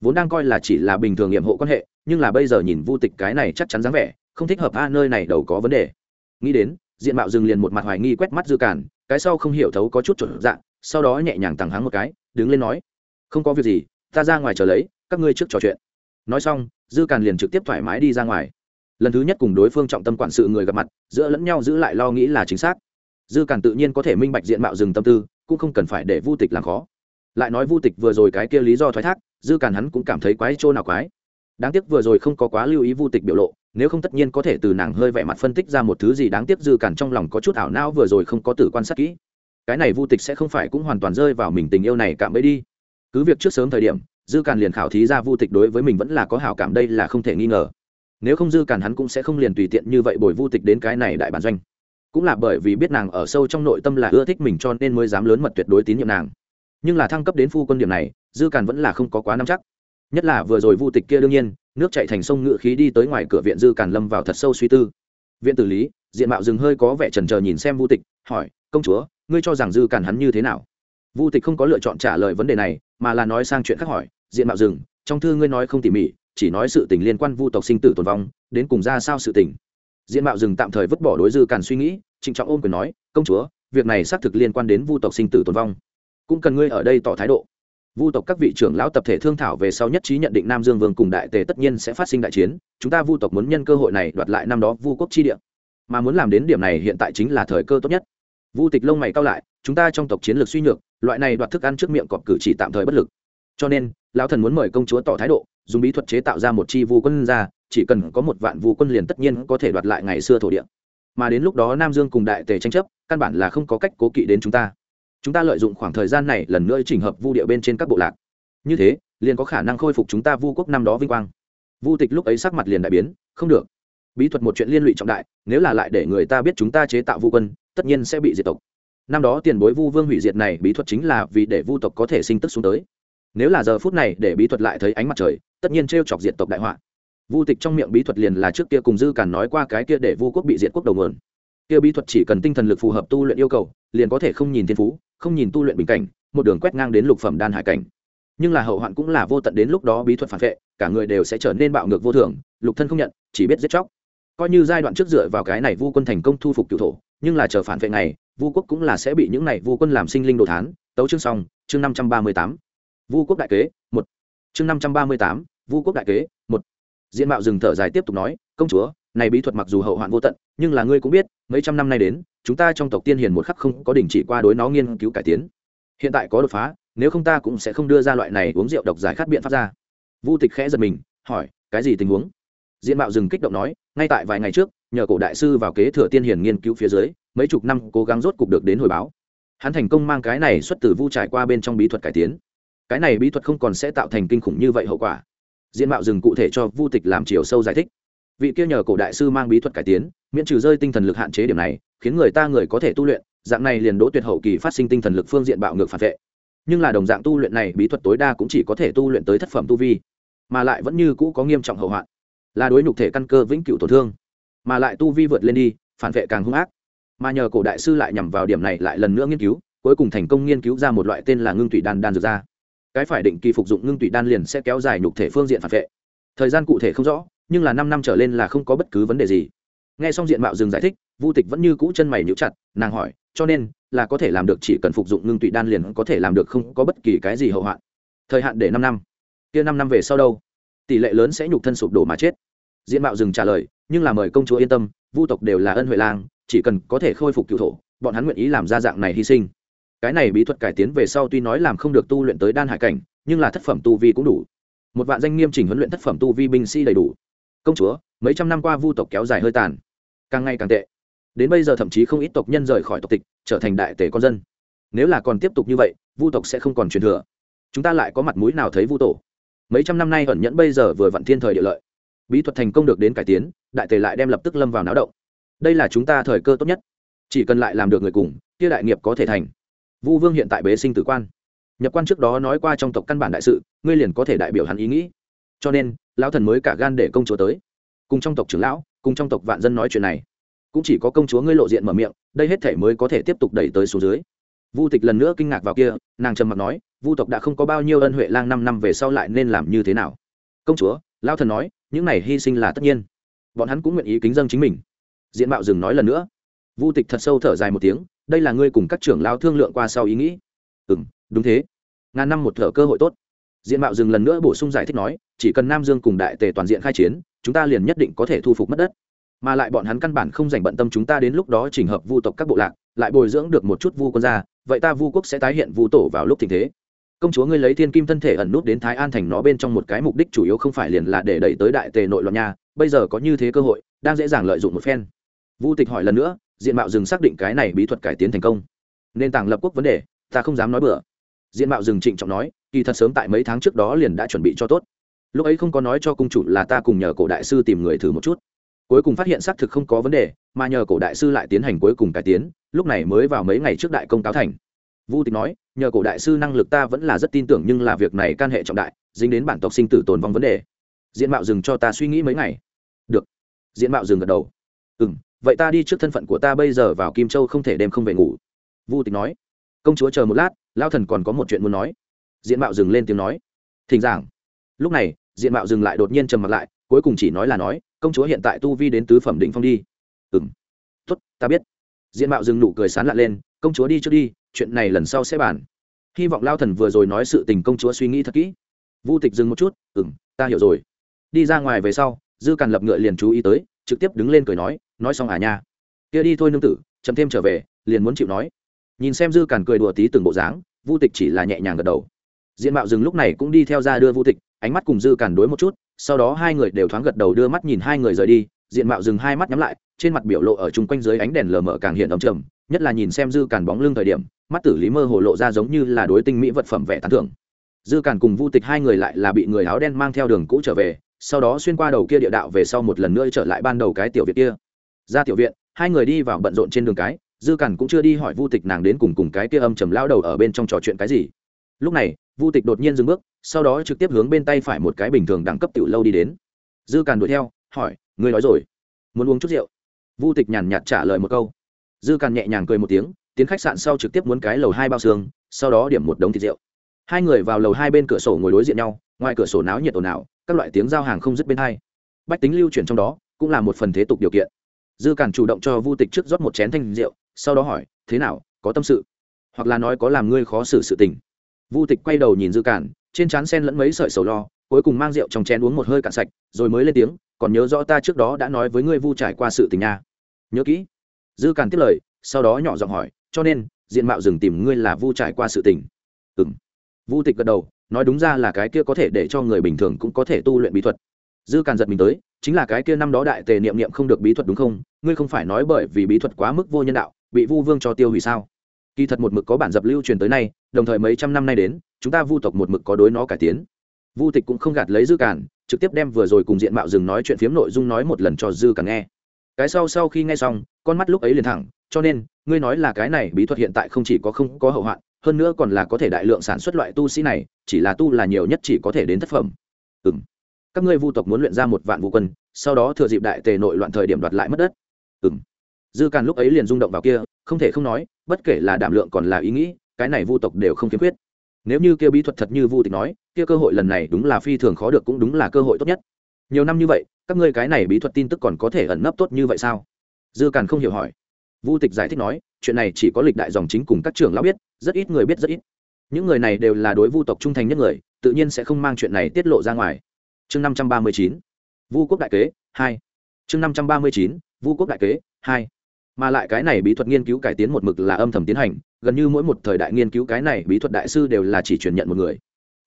Vốn đang coi là chỉ là bình thường nghiệm hộ quan hệ, nhưng là bây giờ nhìn vu tịch cái này chắc chắn dáng vẻ, không thích hợp a, nơi này đầu có vấn đề. Nghĩ đến, diện mạo dừng liền một mặt hoài nghi quét mắt dư càn, cái sau không hiểu thấu có chút chuẩn dạng, sau đó nhẹ nhàng tằng hắng một cái, đứng lên nói, không có việc gì, ta ra ngoài chờ lấy, các ngươi trước trò chuyện. Nói xong, dư càn liền trực tiếp thoải mái đi ra ngoài. Lần thứ nhất cùng đối phương trọng tâm quản sự người gặp mặt, giữa lẫn nhau giữ lại lo nghĩ là chính xác. Dư càn tự nhiên có thể minh bạch diện mạo dừng tâm tư cũng không cần phải để vu tịch làm khó. Lại nói vu tịch vừa rồi cái kia lý do thoái thác, dư càn hắn cũng cảm thấy quái chỗ nào quái. Đáng tiếc vừa rồi không có quá lưu ý vu tịch biểu lộ, nếu không tất nhiên có thể từ nàng hơi vẻ mặt phân tích ra một thứ gì đáng tiếc dư càn trong lòng có chút ảo não vừa rồi không có tử quan sát kỹ. Cái này vu tịch sẽ không phải cũng hoàn toàn rơi vào mình tình yêu này cạm bẫy đi. Cứ việc trước sớm thời điểm, dư càn liền khảo thí ra vu tịch đối với mình vẫn là có hảo cảm đây là không thể nghi ngờ. Nếu không dư càn hắn cũng sẽ không liền tùy tiện như vậy bồi vu tịch đến cái này đại bản doanh cũng là bởi vì biết nàng ở sâu trong nội tâm là ưa thích mình cho nên mới dám lớn mật tuyệt đối tín nhiệm nàng. Nhưng là thăng cấp đến phu quân điểm này, dư càn vẫn là không có quá nắm chắc. Nhất là vừa rồi vu tịch kia đương nhiên, nước chạy thành sông ngự khí đi tới ngoài cửa viện dư càn lâm vào thật sâu suy tư. Viện tử lý, diện mạo rừng hơi có vẻ trần trờ nhìn xem vu tịch, hỏi, công chúa, ngươi cho rằng dư càn hắn như thế nào? Vu tịch không có lựa chọn trả lời vấn đề này, mà là nói sang chuyện khác hỏi, diện mạo rừng, trong thư ngươi nói không tỉ mỉ, chỉ nói sự tình liên quan vu tộc sinh tử tồn vong, đến cùng ra sao sự tình? Diện mạo dừng tạm thời vứt bỏ đối dư càn suy nghĩ, trịnh trọng ôm quyền nói, công chúa, việc này xác thực liên quan đến vu tộc sinh tử tồn vong. Cũng cần ngươi ở đây tỏ thái độ. Vu tộc các vị trưởng lão tập thể thương thảo về sau nhất trí nhận định nam dương vương cùng đại tề tất nhiên sẽ phát sinh đại chiến, chúng ta vu tộc muốn nhân cơ hội này đoạt lại năm đó vu quốc chi địa. Mà muốn làm đến điểm này hiện tại chính là thời cơ tốt nhất. Vu tịch lông mày cao lại, chúng ta trong tộc chiến lược suy nhược, loại này đoạt thức ăn trước miệng cọp cử chỉ tạm thời bất lực. Cho nên, lão thần muốn mời công chúa tỏ thái độ, dùng bí thuật chế tạo ra một chi vu quân ra chỉ cần có một vạn vu quân liền tất nhiên có thể đoạt lại ngày xưa thổ địa. Mà đến lúc đó nam dương cùng đại tề tranh chấp, căn bản là không có cách cố kỵ đến chúng ta. Chúng ta lợi dụng khoảng thời gian này lần nữa chỉnh hợp vu địa bên trên các bộ lạc. Như thế, liền có khả năng khôi phục chúng ta vu quốc năm đó vinh quang. Vu tịch lúc ấy sắc mặt liền đại biến, không được. Bí thuật một chuyện liên lụy trọng đại, nếu là lại để người ta biết chúng ta chế tạo vu quân, tất nhiên sẽ bị diệt tộc. Năm đó tiền bối vu vương hủy diệt này, bí thuật chính là vì để vu tộc có thể sinh tức xuống tới. Nếu là giờ phút này để bí thuật lại thấy ánh mặt trời, tất nhiên t r e o chọc diệt tộc đại họa vu tịch trong miệng bí thuật liền là trước kia cùng dư càn nói qua cái kia để vu quốc bị diệt quốc đầu mượn kia bí thuật chỉ cần tinh thần lực phù hợp tu luyện yêu cầu, liền có thể không nhìn thiên phú, không nhìn tu luyện bình cảnh, một đường quét ngang đến lục phẩm đan hải cảnh. Nhưng là hậu hoạn cũng là vô tận đến lúc đó bí thuật phản vệ, cả người đều sẽ trở nên bạo ngược vô thường, lục thân không nhận, chỉ biết giết chóc. Coi như giai đoạn trước dựa vào cái này vu quân thành công thu phục cựu thổ, nhưng là chờ phản vệ này, vu quốc cũng là sẽ bị những này vu quân làm sinh linh đồ thán. Tấu chương xong, chương năm trăm ba mươi tám. Vu quốc đại kế, một. Chương năm trăm ba mươi tám, vu quốc đại kế, một diện mạo dừng thở dài tiếp tục nói, công chúa, này bí thuật mặc dù hậu hoạn vô tận, nhưng là ngươi cũng biết, mấy trăm năm nay đến, chúng ta trong tộc tiên hiền một khắc không có đình chỉ qua đối nó nghiên cứu cải tiến. Hiện tại có đột phá, nếu không ta cũng sẽ không đưa ra loại này uống rượu độc giải khát biện pháp ra. Vu tịch khẽ giật mình, hỏi, cái gì tình huống? Diện mạo dừng kích động nói, ngay tại vài ngày trước, nhờ cổ đại sư vào kế thừa tiên hiền nghiên cứu phía dưới, mấy chục năm cố gắng rốt cục được đến hồi báo. Hắn thành công mang cái này xuất từ vu trải qua bên trong bí thuật cải tiến. Cái này bí thuật không còn sẽ tạo thành kinh khủng như vậy hậu quả diện mạo dừng cụ thể cho vu tịch làm chiều sâu giải thích. Vị kia nhờ cổ đại sư mang bí thuật cải tiến, miễn trừ rơi tinh thần lực hạn chế điểm này, khiến người ta người có thể tu luyện, dạng này liền đỗ tuyệt hậu kỳ phát sinh tinh thần lực phương diện bạo ngược phản vệ. Nhưng là đồng dạng tu luyện này, bí thuật tối đa cũng chỉ có thể tu luyện tới thất phẩm tu vi, mà lại vẫn như cũ có nghiêm trọng hậu hoạn, là đối nhục thể căn cơ vĩnh cửu tổn thương, mà lại tu vi vượt lên đi, phản vệ càng hung ác. Mà nhờ cổ đại sư lại nhằm vào điểm này lại lần nữa nghiên cứu, cuối cùng thành công nghiên cứu ra một loại tên là ngưng thủy đan đan dược ra cái phải định kỳ phục dụng ngưng tụy đan liền sẽ kéo dài nhục thể phương diện phản vệ. Thời gian cụ thể không rõ, nhưng là năm năm trở lên là không có bất cứ vấn đề gì. Nghe xong diện mạo dừng giải thích, vu tịch vẫn như cũ chân mày nhíu chặt, nàng hỏi, cho nên là có thể làm được chỉ cần phục dụng ngưng tụy đan liền có thể làm được không có bất kỳ cái gì hậu hoạn? Thời hạn để năm năm. Kia năm năm về sau đâu? Tỷ lệ lớn sẽ nhục thân sụp đổ mà chết. Diện mạo dừng trả lời, nhưng là mời công chúa yên tâm, vu tộc đều là ân huệ lang, chỉ cần có thể khôi phục cựu thổ, bọn hắn nguyện ý làm ra dạng này hy sinh cái này bí thuật cải tiến về sau tuy nói làm không được tu luyện tới đan hải cảnh, nhưng là thất phẩm tu vi cũng đủ. Một vạn danh nghiêm chỉnh huấn luyện thất phẩm tu vi binh sĩ đầy đủ. Công chúa, mấy trăm năm qua vu tộc kéo dài hơi tàn. Càng ngày càng tệ. Đến bây giờ thậm chí không ít tộc nhân rời khỏi tộc tịch, trở thành đại tể con dân. Nếu là còn tiếp tục như vậy, vu tộc sẽ không còn truyền thừa. Chúng ta lại có mặt mũi nào thấy vu tổ? Mấy trăm năm nay ẩn nhẫn bây giờ vừa vặn thiên thời địa lợi. Bí thuật thành công được đến cải tiến, đại tề lại đem lập tức lâm vào náo động. Đây là chúng ta thời cơ tốt nhất. Chỉ cần lại làm được người cùng, kia đại nghiệp có thể thành vu vương hiện tại bế sinh tử quan. Nhập quan trước đó nói qua trong tộc căn bản đại sự, ngươi liền có thể đại biểu hắn ý nghĩ. Cho nên, lão thần mới cả gan để công chúa tới. Cùng trong tộc trưởng lão, cùng trong tộc vạn dân nói chuyện này. Cũng chỉ có công chúa ngươi lộ diện mở miệng, đây hết thể mới có thể tiếp tục đẩy tới số dưới. Vu tịch lần nữa kinh ngạc vào kia, nàng trầm mặc nói, vu tộc đã không có bao nhiêu ân huệ lang năm năm về sau lại nên làm như thế nào? Công chúa lao thần nói, những này hy sinh là tất nhiên. Bọn hắn cũng nguyện ý kính dân chính mình. Diện mạo dừng nói lần nữa. Vu tịch thật sâu thở dài một tiếng đây là ngươi cùng các trưởng lao thương lượng qua sau ý nghĩ. Ừ m đúng thế. Ngàn năm một thở cơ hội tốt. Diện mạo dừng lần nữa bổ sung giải thích nói, chỉ cần nam dương cùng đại tề toàn diện khai chiến, chúng ta liền nhất định có thể thu phục mất đất. Mà lại bọn hắn căn bản không dành bận tâm chúng ta đến lúc đó chỉnh hợp vu tộc các bộ lạc, lại bồi dưỡng được một chút vu quân gia, vậy ta vu quốc sẽ tái hiện vu tổ vào lúc tình thế. Công chúa ngươi lấy thiên kim thân thể ẩn nút đến thái an thành nó bên trong một cái mục đích chủ yếu không phải liền là để đẩy tới đại tề nội loạn nha, bây giờ có như thế cơ hội, đang dễ dàng lợi dụng một phen vu tịch hỏi lần nữa, diện mạo dừng xác định cái này bí thuật cải tiến thành công. Nên tàng lập quốc vấn đề, ta không dám nói bừa. Diện mạo dừng trịnh trọng nói, kỳ thật sớm tại mấy tháng trước đó liền đã chuẩn bị cho tốt. Lúc ấy không có nói cho cung chủ là ta cùng nhờ cổ đại sư tìm người thử một chút. Cuối cùng phát hiện xác thực không có vấn đề, mà nhờ cổ đại sư lại tiến hành cuối cùng cải tiến, lúc này mới vào mấy ngày trước đại công cáo thành. Vu tịch nói, nhờ cổ đại sư năng lực ta vẫn là rất tin tưởng nhưng là việc này can hệ trọng đại, dính đến bản tộc sinh tử tồn vong vấn đề. Diện mạo dừng cho ta suy nghĩ mấy ngày. Được. Diện mạo dừng gật đầu. Ừ m vậy ta đi trước thân phận của ta bây giờ vào kim châu không thể đêm không về ngủ. Vu tịch nói. Công chúa chờ một lát lao thần còn có một chuyện muốn nói. Diện mạo dừng lên tiếng nói. Thỉnh giảng. Lúc này, diện mạo dừng lại đột nhiên trầm mặt lại, cuối cùng chỉ nói là nói, công chúa hiện tại tu vi đến tứ phẩm định phong đi. Ừ m tuất ta biết. Diện mạo dừng nụ cười sán lạ lên, công chúa đi trước đi, chuyện này lần sau sẽ bàn. Hy vọng lao thần vừa rồi nói sự tình công chúa suy nghĩ thật kỹ. Vu tịch dừng một chút ừ m ta hiểu rồi. Đi ra ngoài về sau, dư càn lập ngựa liền chú ý tới trực tiếp đứng lên cười nói nói xong à nha. Kia đi thôi nương tử chấm thêm trở về, liền muốn chịu nói. Nhìn xem dư càn cười đùa tí từng bộ dáng, vu tịch chỉ là nhẹ nhàng gật đầu. Diện mạo dừng lúc này cũng đi theo ra đưa vu tịch, ánh mắt cùng dư càn đối một chút, sau đó hai người đều thoáng gật đầu đưa mắt nhìn hai người rời đi, diện mạo dừng hai mắt nhắm lại, trên mặt biểu lộ ở chung quanh dưới ánh đèn lờ mờ càng hiện ấm trầm, nhất là nhìn xem dư càn bóng lưng thời điểm, mắt tử lý mơ hồ lộ ra giống như là đối tinh mỹ vật phẩm vẻ tán thưởng. Dư càn cùng vu tịch hai người lại là bị người áo đen mang theo đường cũ trở về sau đó xuyên qua đầu kia địa đạo về sau một lần nữa trở lại ban đầu cái tiểu viện kia. Ra tiểu viện, hai người đi vào bận rộn trên đường cái, dư cằn cũng chưa đi hỏi vu tịch nàng đến cùng cùng cái kia âm trầm lao đầu ở bên trong trò chuyện cái gì. Lúc này, vu tịch đột nhiên dừng bước, sau đó trực tiếp hướng bên tay phải một cái bình thường đẳng cấp tiểu lâu đi đến. Dư cằn đuổi theo, hỏi, ngươi nói rồi, muốn uống chút rượu? Vu tịch nhàn nhạt trả lời một câu. Dư cằn nhẹ nhàng cười một tiếng, tiến khách sạn sau trực tiếp muốn cái lầu hai bao xương, sau đó điểm một đống thịt rượu. Hai người vào lầu hai bên cửa sổ ngồi đối diện nhau, ngoài cửa sổ náo nhiệt ồn ào các loại tiếng giao hàng không dứt bên hai. Bách tính lưu chuyển trong đó, cũng là một phần thế tục điều kiện. Dư càn chủ động cho vu tịch trước rót một chén thanh rượu, sau đó hỏi, thế nào, có tâm sự? Hoặc là nói có làm ngươi khó xử sự tình. Vu tịch quay đầu nhìn dư càn trên trán sen lẫn mấy sợi sầu lo, cuối cùng mang rượu trong chén uống một hơi cạn sạch, rồi mới lên tiếng, còn nhớ rõ ta trước đó đã nói với ngươi vu trải qua sự tình nha. Nhớ kỹ. Dư càn tiếp lời, sau đó nhỏ giọng hỏi, cho nên, diện mạo rừng tìm ngươi là vu trải qua sự tình. Ừng vu tịch gật đầu nói đúng ra là cái kia có thể để cho người bình thường cũng có thể tu luyện bí thuật. Dư càn giật mình tới, chính là cái kia năm đó đại tề niệm niệm không được bí thuật đúng không? Ngươi không phải nói bởi vì bí thuật quá mức vô nhân đạo, bị vu vương cho tiêu hủy sao? Kỳ thật một mực có bản dập lưu truyền tới nay, đồng thời mấy trăm năm nay đến, chúng ta vu tộc một mực có đối nó cải tiến. Vu tịch cũng không gạt lấy dư càn, trực tiếp đem vừa rồi cùng diện mạo dừng nói chuyện phiếm nội dung nói một lần cho dư càn nghe. Cái sau sau khi nghe xong, con mắt lúc ấy liền thẳng, cho nên, ngươi nói là cái này bí thuật hiện tại không chỉ có không có hậu hoạn hơn nữa còn là có thể đại lượng sản xuất loại tu sĩ này, chỉ là tu là nhiều nhất chỉ có thể đến thất phẩm. Ừ m các ngươi vu tộc muốn luyện ra một vạn vũ quân, sau đó thừa dịp đại tề nội loạn thời điểm đoạt lại mất đất. Ừ m dư càn lúc ấy liền rung động vào kia, không thể không nói, bất kể là đảm lượng còn là ý nghĩ, cái này vu tộc đều không khiếm khuyết. Nếu như kia bí thuật thật như vu tịch nói, kia cơ hội lần này đúng là phi thường khó được cũng đúng là cơ hội tốt nhất. Nhiều năm như vậy, các ngươi cái này bí thuật tin tức còn có thể ẩn nấp tốt như vậy sao? Dư càn không hiểu hỏi. Vu tịch giải thích nói, chuyện này chỉ có lịch đại dòng chính cùng các trưởng lão biết rất ít người biết rất ít. Những người này đều là đối vu tộc trung thành nhất người, tự nhiên sẽ không mang chuyện này tiết lộ ra ngoài. Chương năm trăm ba mươi chín, vu quốc đại kế, hai. Chương năm trăm ba mươi chín, vu quốc đại kế, hai. Mà lại cái này bí thuật nghiên cứu cải tiến một mực là âm thầm tiến hành, gần như mỗi một thời đại nghiên cứu cái này bí thuật đại sư đều là chỉ truyền nhận một người.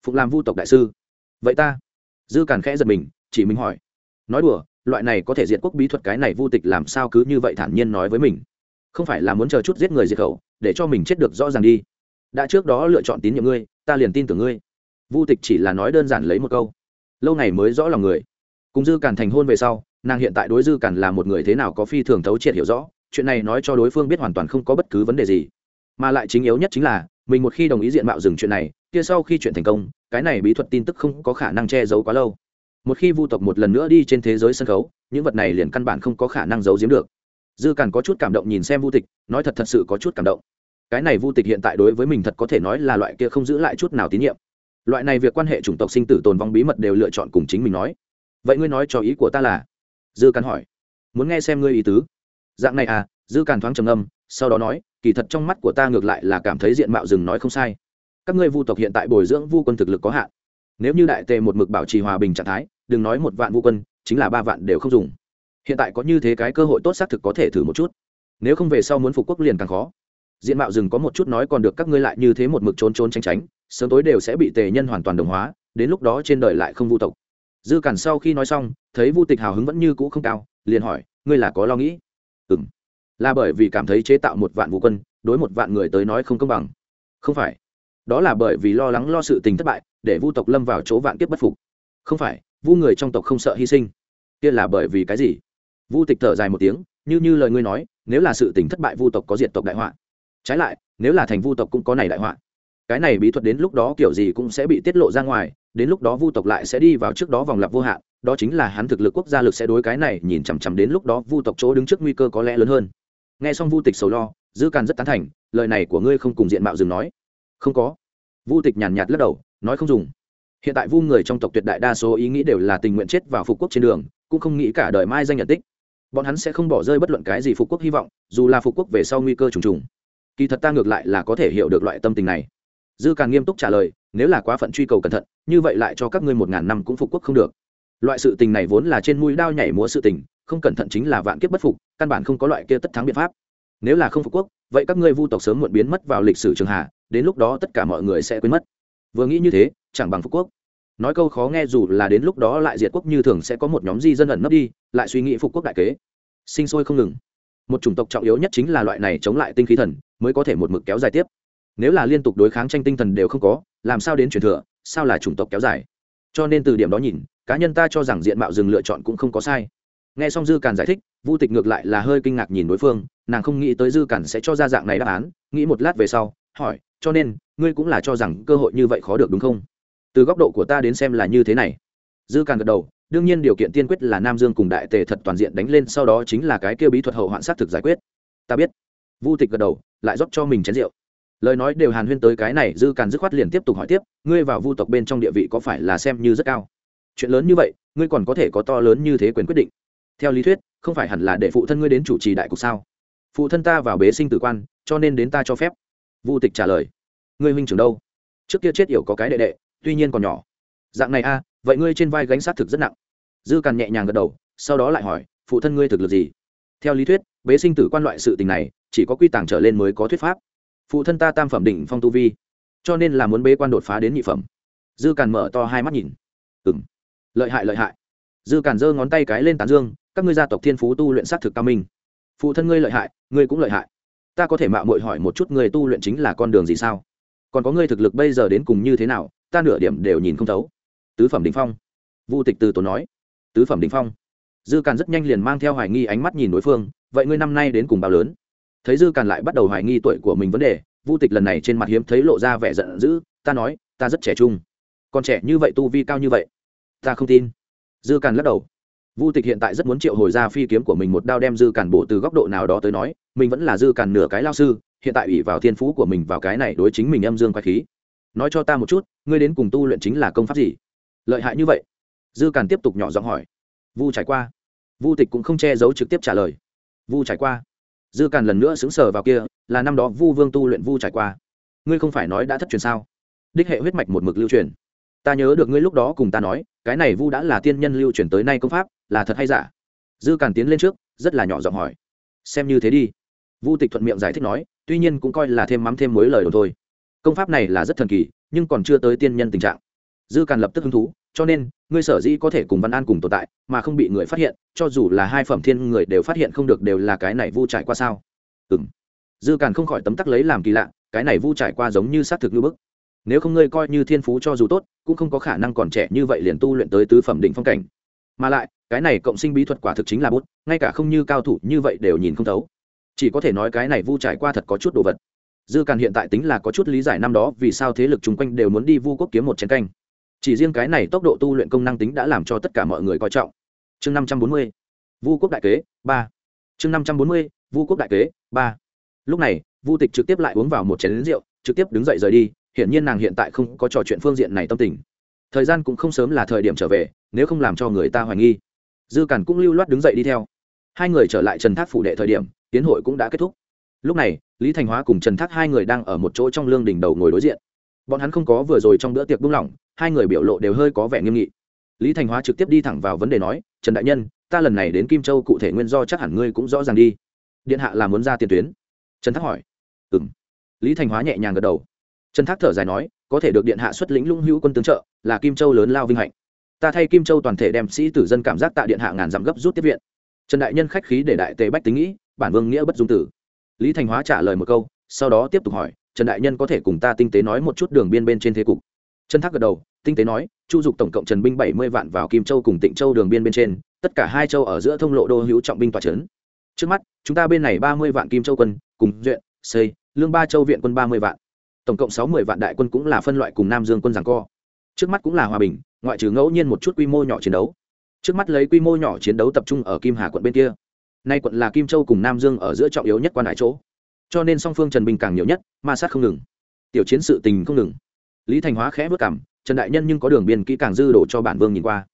Phục làm vu tộc đại sư. Vậy ta? Dư càn khẽ giật mình, chỉ mình hỏi. Nói đùa, loại này có thể diệt quốc bí thuật cái này vu tịch làm sao cứ như vậy thản nhiên nói với mình? Không phải là muốn chờ chút giết người diệt khẩu, để cho mình chết được rõ ràng đi. Đã trước đó lựa chọn tín nhiệm ngươi, ta liền tin tưởng ngươi. Vu tịch chỉ là nói đơn giản lấy một câu. Lâu ngày mới rõ lòng người. Cùng dư càn thành hôn về sau, nàng hiện tại đối dư càn là một người thế nào có phi thường thấu triệt hiểu rõ, chuyện này nói cho đối phương biết hoàn toàn không có bất cứ vấn đề gì. Mà lại chính yếu nhất chính là, mình một khi đồng ý diện mạo dừng chuyện này, kia sau khi chuyện thành công, cái này bí thuật tin tức không có khả năng che giấu quá lâu. Một khi vu tộc một lần nữa đi trên thế giới sân khấu, những vật này liền căn bản không có khả năng giấu giếm được dư càn có chút cảm động nhìn xem vu tịch, nói thật thật sự có chút cảm động. Cái này vu tịch hiện tại đối với mình thật có thể nói là loại kia không giữ lại chút nào tín nhiệm. Loại này việc quan hệ chủng tộc sinh tử tồn vong bí mật đều lựa chọn cùng chính mình nói. Vậy ngươi nói cho ý của ta là? Dư càn hỏi. Muốn nghe xem ngươi ý tứ. Dạng này à dư càn thoáng trầm âm sau đó nói, kỳ thật trong mắt của ta ngược lại là cảm thấy diện mạo rừng nói không sai. Các ngươi vu tộc hiện tại bồi dưỡng vu quân thực lực có hạn. Nếu như đại tề một mực bảo trì hòa bình trạng thái, đừng nói một vạn vu quân, chính là ba vạn đều không dùng hiện tại có như thế cái cơ hội tốt xác thực có thể thử một chút. Nếu không về sau muốn phục quốc liền càng khó. Diện mạo rừng có một chút nói còn được các ngươi lại như thế một mực trốn trốn tránh tránh, sớm tối đều sẽ bị tề nhân hoàn toàn đồng hóa, đến lúc đó trên đời lại không vu tộc. Dư cản sau khi nói xong, thấy vu tịch hào hứng vẫn như cũ không cao, liền hỏi, ngươi là có lo nghĩ? Ừm. Là bởi vì cảm thấy chế tạo một vạn vũ quân, đối một vạn người tới nói không công bằng. Không phải. Đó là bởi vì lo lắng lo sự tình thất bại, để vu tộc lâm vào chỗ vạn kiếp bất phục. Không phải, vu người trong tộc không sợ hy sinh. Kia là bởi vì cái gì? Vu tịch thở dài một tiếng, như như lời ngươi nói, nếu là sự tình thất bại vu tộc có diệt tộc đại họa. Trái lại, nếu là thành vu tộc cũng có này đại họa. Cái này bí thuật đến lúc đó kiểu gì cũng sẽ bị tiết lộ ra ngoài, đến lúc đó vu tộc lại sẽ đi vào trước đó vòng lặp vô hạn, đó chính là hắn thực lực quốc gia lực sẽ đối cái này nhìn chằm chằm đến lúc đó vu tộc chỗ đứng trước nguy cơ có lẽ lớn hơn. Nghe xong vu tịch sầu lo, dư càn rất tán thành, lời này của ngươi không cùng diện mạo dừng nói. Không có. Vu tịch nhàn nhạt lắc đầu, nói không dùng. Hiện tại vu người trong tộc tuyệt đại đa số ý nghĩ đều là tình nguyện chết vào phục quốc trên đường, cũng không nghĩ cả đời mai danh nhận tích bọn hắn sẽ không bỏ rơi bất luận cái gì phục quốc hy vọng, dù là phục quốc về sau nguy cơ trùng trùng. Kỳ thật ta ngược lại là có thể hiểu được loại tâm tình này. Dư càng nghiêm túc trả lời, nếu là quá phận truy cầu cẩn thận, như vậy lại cho các ngươi một ngàn năm cũng phục quốc không được. Loại sự tình này vốn là trên mũi đao nhảy múa sự tình, không cẩn thận chính là vạn kiếp bất phục, căn bản không có loại kia tất thắng biện pháp. Nếu là không phục quốc, vậy các ngươi vu tộc sớm muộn biến mất vào lịch sử trường hạ đến lúc đó tất cả mọi người sẽ quên mất. Vừa nghĩ như thế, chẳng bằng phục quốc. Nói câu khó nghe dù là đến lúc đó lại diệt quốc như thường sẽ có một nhóm di dân ẩn nấp đi, lại suy nghĩ phục quốc đại kế sinh sôi không ngừng. Một chủng tộc trọng yếu nhất chính là loại này chống lại tinh khí thần, mới có thể một mực kéo dài tiếp. Nếu là liên tục đối kháng tranh tinh thần đều không có, làm sao đến truyền thừa, sao là chủng tộc kéo dài? Cho nên từ điểm đó nhìn, cá nhân ta cho rằng diện mạo rừng lựa chọn cũng không có sai. Nghe xong dư càn giải thích, vu tịch ngược lại là hơi kinh ngạc nhìn đối phương, nàng không nghĩ tới dư càn sẽ cho ra dạng này đáp án, nghĩ một lát về sau, hỏi, cho nên, ngươi cũng là cho rằng cơ hội như vậy khó được đúng không? Từ góc độ của ta đến xem là như thế này. Dư càn gật đầu đương nhiên điều kiện tiên quyết là nam dương cùng đại tề thật toàn diện đánh lên, sau đó chính là cái kêu bí thuật hậu hoạn sát thực giải quyết. Ta biết. Vu tịch gật đầu, lại rót cho mình chén rượu. Lời nói đều hàn huyên tới cái này, dư càn dứt khoát liền tiếp tục hỏi tiếp, ngươi vào vu tộc bên trong địa vị có phải là xem như rất cao? Chuyện lớn như vậy, ngươi còn có thể có to lớn như thế quyền quyết định. Theo lý thuyết, không phải hẳn là để phụ thân ngươi đến chủ trì đại cục sao? Phụ thân ta vào bế sinh tử quan, cho nên đến ta cho phép. Vu tịch trả lời. Ngươi huynh trưởng đâu? Trước kia chết yểu có cái đệ đệ, tuy nhiên còn nhỏ. Dạng này a vậy ngươi trên vai gánh sát thực rất nặng. Dư càn nhẹ nhàng gật đầu, sau đó lại hỏi, phụ thân ngươi thực lực gì? Theo lý thuyết, bế sinh tử quan loại sự tình này, chỉ có quy tàng trở lên mới có thuyết pháp. Phụ thân ta tam phẩm đỉnh phong tu vi, cho nên là muốn bế quan đột phá đến nhị phẩm. Dư càn mở to hai mắt nhìn. Ừng lợi hại lợi hại. Dư càn giơ ngón tay cái lên tán dương, các ngươi gia tộc thiên phú tu luyện s á t thực cao minh. Phụ thân ngươi lợi hại, ngươi cũng lợi hại. Ta có thể mạo mội hỏi một chút người tu luyện chính là con đường gì sao? Còn có ngươi thực lực bây giờ đến cùng như thế nào, ta nửa điểm đều nhìn không thấu tứ phẩm đình phong. Vu tịch từ tốn nói. Tứ phẩm đình phong. Dư càn rất nhanh liền mang theo hoài nghi ánh mắt nhìn đối phương, vậy ngươi năm nay đến cùng bao lớn? Thấy dư càn lại bắt đầu hoài nghi tuổi của mình vấn đề, vu tịch lần này trên mặt hiếm thấy lộ ra vẻ giận dữ, ta nói, ta rất trẻ trung. Còn trẻ như vậy tu vi cao như vậy, ta không tin. Dư càn lắc đầu. Vu tịch hiện tại rất muốn triệu hồi ra phi kiếm của mình một đao đem dư càn bổ từ góc độ nào đó tới nói, mình vẫn là dư càn nửa cái lao sư, hiện tại ủy vào thiên phú của mình vào cái này đối chính mình âm dương quái khí. Nói cho ta một chút, ngươi đến cùng tu luyện chính là công pháp gì? Lợi hại như vậy? Dư càn tiếp tục nhỏ giọng hỏi. Vu trải qua. Vu tịch cũng không che giấu trực tiếp trả lời. Vu trải qua. Dư càn lần nữa xứng sờ vào kia, là năm đó vu vương tu luyện vu trải qua. Ngươi không phải nói đã thất truyền sao? Đích hệ huyết mạch một mực lưu truyền. Ta nhớ được ngươi lúc đó cùng ta nói, cái này vu đã là tiên nhân lưu truyền tới nay công pháp, là thật hay giả? Dư càn tiến lên trước, rất là nhỏ giọng hỏi. Xem như thế đi. Vu tịch thuận miệng giải thích nói, tuy nhiên cũng coi là thêm mắm thêm mối lời đồn thôi. Công pháp này là rất thần kỳ, nhưng còn chưa tới tiên nhân tình trạng dư càn lập tức hứng thú, cho nên, ngươi sở dĩ có thể cùng văn an cùng tồn tại, mà không bị người phát hiện, cho dù là hai phẩm thiên người đều phát hiện không được đều là cái này vu trải qua sao? Ừ m dư càn không khỏi tấm tắc lấy làm kỳ lạ, cái này vu trải qua giống như xác thực như bức. Nếu không ngươi coi như thiên phú cho dù tốt, cũng không có khả năng còn trẻ như vậy liền tu luyện tới tứ phẩm định phong cảnh. Mà lại, cái này cộng sinh bí thuật quả thực chính là bút, ngay cả không như cao thủ như vậy đều nhìn không thấu. Chỉ có thể nói cái này vu trải qua thật có chút đồ vật. Dư càn hiện tại tính là có chút lý giải năm đó vì sao thế lực chung quanh đều muốn đi vu quốc kiếm một chiến canh chỉ riêng cái này tốc độ tu luyện công năng tính đã làm cho tất cả mọi người coi trọng. Chương năm trăm bốn mươi, vu quốc đại kế, ba. Chương năm trăm bốn mươi, vu quốc đại kế, ba. Lúc này, vu tịch trực tiếp lại uống vào một chén lính rượu, trực tiếp đứng dậy rời đi, hiển nhiên nàng hiện tại không có trò chuyện phương diện này tâm tình. Thời gian cũng không sớm là thời điểm trở về, nếu không làm cho người ta hoài nghi. Dư cản cũng lưu loát đứng dậy đi theo. Hai người trở lại trần thác phủ đệ thời điểm, tiến hội cũng đã kết thúc. Lúc này, lý thành hóa cùng trần thác hai người đang ở một chỗ trong lương đỉnh đầu ngồi đối diện bọn hắn không có vừa rồi trong bữa tiệc buông lỏng, hai người biểu lộ đều hơi có vẻ nghiêm nghị. Lý thành hóa trực tiếp đi thẳng vào vấn đề nói, trần đại nhân, ta lần này đến kim châu cụ thể nguyên do chắc hẳn ngươi cũng rõ ràng đi. Điện hạ là muốn ra tiền tuyến. Trần thác hỏi. Ừ m lý thành hóa nhẹ nhàng gật đầu. Trần thác thở dài nói, có thể được điện hạ xuất lĩnh lũng hữu quân tướng trợ, là kim châu lớn lao vinh hạnh. Ta thay kim châu toàn thể đem sĩ tử dân cảm giác tạ điện hạ ngàn dặm gấp rút tiếp viện. Trần đại nhân khách khí để đại tề bách tính nghĩ, bản vương nghĩa bất dung tử. Lý thành hóa trả lời một câu, sau đó tiếp tục hỏi trần đại nhân có thể cùng ta tinh tế nói một chút đường biên bên trên thế cục. Trần thác gật đầu, tinh tế nói, chu dục tổng cộng trần binh bảy mươi vạn vào kim châu cùng tịnh châu đường biên bên trên, tất cả hai châu ở giữa thông lộ đô hữu trọng binh tòa trấn. Trước mắt, chúng ta bên này ba mươi vạn kim châu quân, cùng duyện xây, lương ba châu viện quân ba mươi vạn. Tổng cộng sáu mươi vạn đại quân cũng là phân loại cùng nam dương quân giảng co. Trước mắt cũng là hòa bình, ngoại trừ ngẫu nhiên một chút quy mô nhỏ chiến đấu. Trước mắt lấy quy mô nhỏ chiến đấu tập trung ở kim hà quận bên kia. Nay quận là kim châu cùng nam dương ở giữa trọng yếu nhất quan đại chỗ cho nên song phương trần bình càng nhiều nhất ma sát không ngừng tiểu chiến sự tình không ngừng lý thành hóa khẽ vất cảm trần đại nhân nhưng có đường biên kỹ càng dư đồ cho bản vương nhìn qua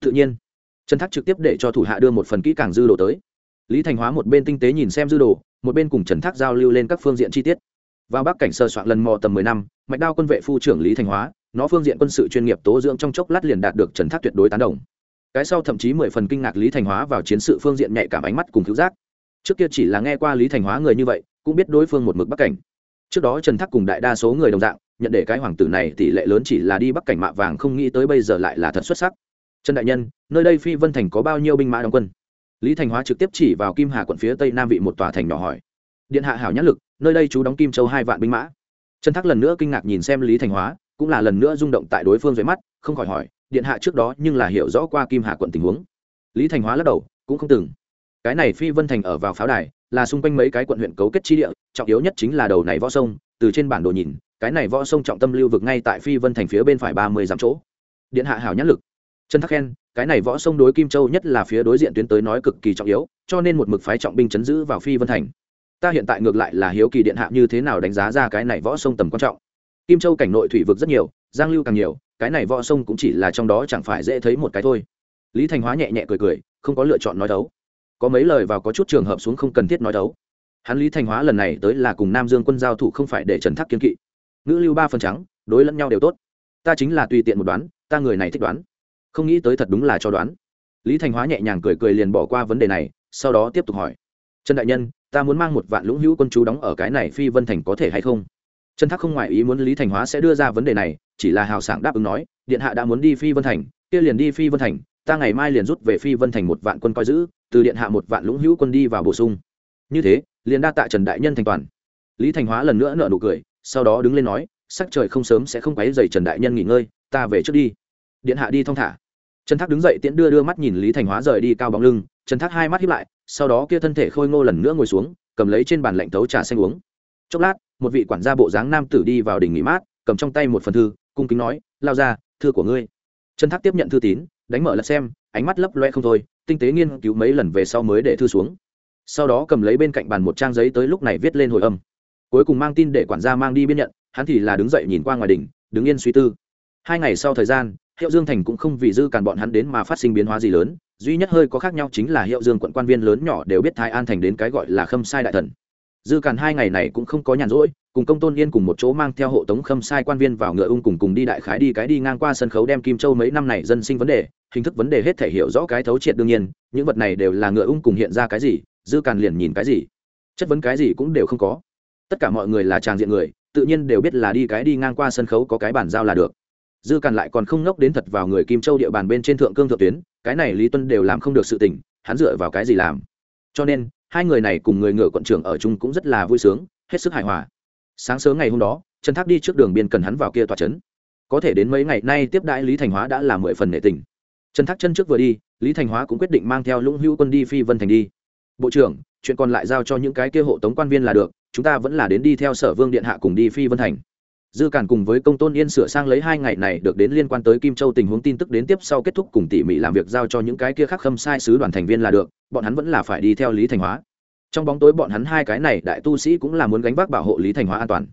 tự nhiên trần thác trực tiếp để cho thủ hạ đưa một phần kỹ càng dư đồ tới lý thành hóa một bên tinh tế nhìn xem dư đồ một bên cùng trần thác giao lưu lên các phương diện chi tiết vào bắc cảnh sơ soạn lần mò tầm mười năm mạch đao quân vệ phu trưởng lý thành hóa nó phương diện quân sự chuyên nghiệp tố dưỡng trong chốc lát liền đạt được trần thác tuyệt đối tán đồng cái sau thậm chí mười phần kinh ngạc lý thành hóa vào chiến sự phương diện nhạy cảm ánh mắt cùng cứu giác trước kia chỉ là nghe qua lý thành hóa người như vậy cũng biết đối phương một mực bắc cảnh. Trước đó trần thác cùng đại đa số người đồng dạng, nhận để cái hoàng tử này tỷ lệ lớn chỉ là đi bắc cảnh mạ vàng, không nghĩ tới bây giờ lại là thật xuất sắc. Trần đại nhân, nơi đây phi vân thành có bao nhiêu binh mã đóng quân? Lý thành hóa trực tiếp chỉ vào kim hà quận phía tây nam vị một tòa thành nhỏ hỏi. Điện hạ hảo nhãn lực, nơi đây chú đóng kim châu hai vạn binh mã. Trần thác lần nữa kinh ngạc nhìn xem lý thành hóa, cũng là lần nữa rung động tại đối phương dưới mắt, không khỏi hỏi, điện hạ trước đó nhưng là hiểu rõ qua kim hà quận tình huống. Lý thành hóa lắc đầu, cũng không từng. Cái này phi vân thành ở vào pháo đài là xung quanh mấy cái quận huyện cấu kết chi địa, trọng yếu nhất chính là đầu này võ sông, từ trên bản đồ nhìn, cái này võ sông trọng tâm lưu vực ngay tại phi vân thành phía bên phải ba mươi dặm chỗ. Điện hạ hảo nhãn lực. Trần thắc khen, cái này võ sông đối kim châu nhất là phía đối diện tuyến tới nói cực kỳ trọng yếu, cho nên một mực phái trọng binh chấn giữ vào phi vân thành. Ta hiện tại ngược lại là hiếu kỳ điện hạ như thế nào đánh giá ra cái này võ sông tầm quan trọng. Kim châu cảnh nội thủy vực rất nhiều, giang lưu càng nhiều, cái này võ sông cũng chỉ là trong đó chẳng phải dễ thấy một cái thôi. Lý thành hóa nhẹ nhẹ cười cười, không có lựa chọn nói đấu có mấy lời vào có chút trường hợp xuống không cần thiết nói đấu. Hắn lý thành hóa lần này tới là cùng nam dương quân giao thủ không phải để trần thác kiên kỵ. Ngữ lưu ba phần trắng, đối lẫn nhau đều tốt. Ta chính là tùy tiện một đoán, ta người này thích đoán. Không nghĩ tới thật đúng là cho đoán. Lý thành hóa nhẹ nhàng cười cười liền bỏ qua vấn đề này, sau đó tiếp tục hỏi. Trần đại nhân, ta muốn mang một vạn lũng hữu quân chú đóng ở cái này phi vân thành có thể hay không? Trần thác không ngoại ý muốn lý thành hóa sẽ đưa ra vấn đề này, chỉ là hào sảng đáp ứng nói, điện hạ đã muốn đi phi vân thành, kia liền đi phi vân thành, ta ngày mai liền rút về phi vân thành một vạn quân coi giữ từ điện hạ một vạn lũng hữu quân đi vào bổ sung. Như thế, liền đa tạ trần đại nhân thành toàn. Lý thành hóa lần nữa nợ nụ cười, sau đó đứng lên nói, sắc trời không sớm sẽ không quấy dày trần đại nhân nghỉ ngơi, ta về trước đi. Điện hạ đi thong thả. Trần thác đứng dậy tiễn đưa đưa mắt nhìn lý thành hóa rời đi cao bóng lưng, trần thác hai mắt hiếp lại, sau đó kia thân thể khôi ngô lần nữa ngồi xuống, cầm lấy trên bàn lạnh tấu trà xanh uống. Chốc lát, một vị quản gia bộ dáng nam tử đi vào đỉnh nghỉ mát, cầm trong tay một phần thư, cung kính nói, lao ra thư của ngươi. Trần thác tiếp nhận thư tín, đánh mở lật xem, ánh mắt lấp loe không thôi tinh tế nghiên cứu mấy lần về sau mới để thư xuống. Sau đó cầm lấy bên cạnh bàn một trang giấy tới lúc này viết lên hồi âm. Cuối cùng mang tin để quản gia mang đi biên nhận, hắn thì là đứng dậy nhìn qua ngoài đỉnh, đứng yên suy tư. Hai ngày sau thời gian, hiệu dương thành cũng không vì dư càn bọn hắn đến mà phát sinh biến hóa gì lớn, duy nhất hơi có khác nhau chính là hiệu dương quận quan viên lớn nhỏ đều biết thái an thành đến cái gọi là khâm sai đại thần dư càn hai ngày này cũng không có nhàn rỗi, cùng công tôn yên cùng một chỗ mang theo hộ tống khâm sai quan viên vào ngựa ung cùng cùng đi đại khái đi cái đi ngang qua sân khấu đem kim châu mấy năm này dân sinh vấn đề, hình thức vấn đề hết thể hiểu rõ cái thấu triệt đương nhiên, những vật này đều là ngựa ung cùng hiện ra cái gì, dư càn liền nhìn cái gì. Chất vấn cái gì cũng đều không có. Tất cả mọi người là tràng diện người, tự nhiên đều biết là đi cái đi ngang qua sân khấu có cái bản giao là được. Dư càn lại còn không ngốc đến thật vào người kim châu địa bàn bên trên thượng cương thượng tuyến, cái này lý tuân đều làm không được sự tình, hắn dựa vào cái gì làm? Cho nên hai người này cùng người ngựa quận trưởng ở chung cũng rất là vui sướng, hết sức hài hòa. Sáng sớm ngày hôm đó, trần thác đi trước đường biên cần hắn vào kia tòa trấn. Có thể đến mấy ngày nay tiếp đãi lý thành hóa đã là mười phần nệ tình. Trần thác chân trước vừa đi, lý thành hóa cũng quyết định mang theo lũng hữu quân đi phi vân thành đi. Bộ trưởng, chuyện còn lại giao cho những cái kia hộ tống quan viên là được, chúng ta vẫn là đến đi theo sở vương điện hạ cùng đi phi vân thành dư cản cùng với công tôn yên sửa sang lấy hai ngày này được đến liên quan tới kim châu tình huống tin tức đến tiếp sau kết thúc cùng tỉ mỉ làm việc giao cho những cái kia khác khâm sai sứ đoàn thành viên là được, bọn hắn vẫn là phải đi theo lý thành hóa. Trong bóng tối bọn hắn hai cái này đại tu sĩ cũng là muốn gánh vác bảo hộ lý thành hóa an toàn.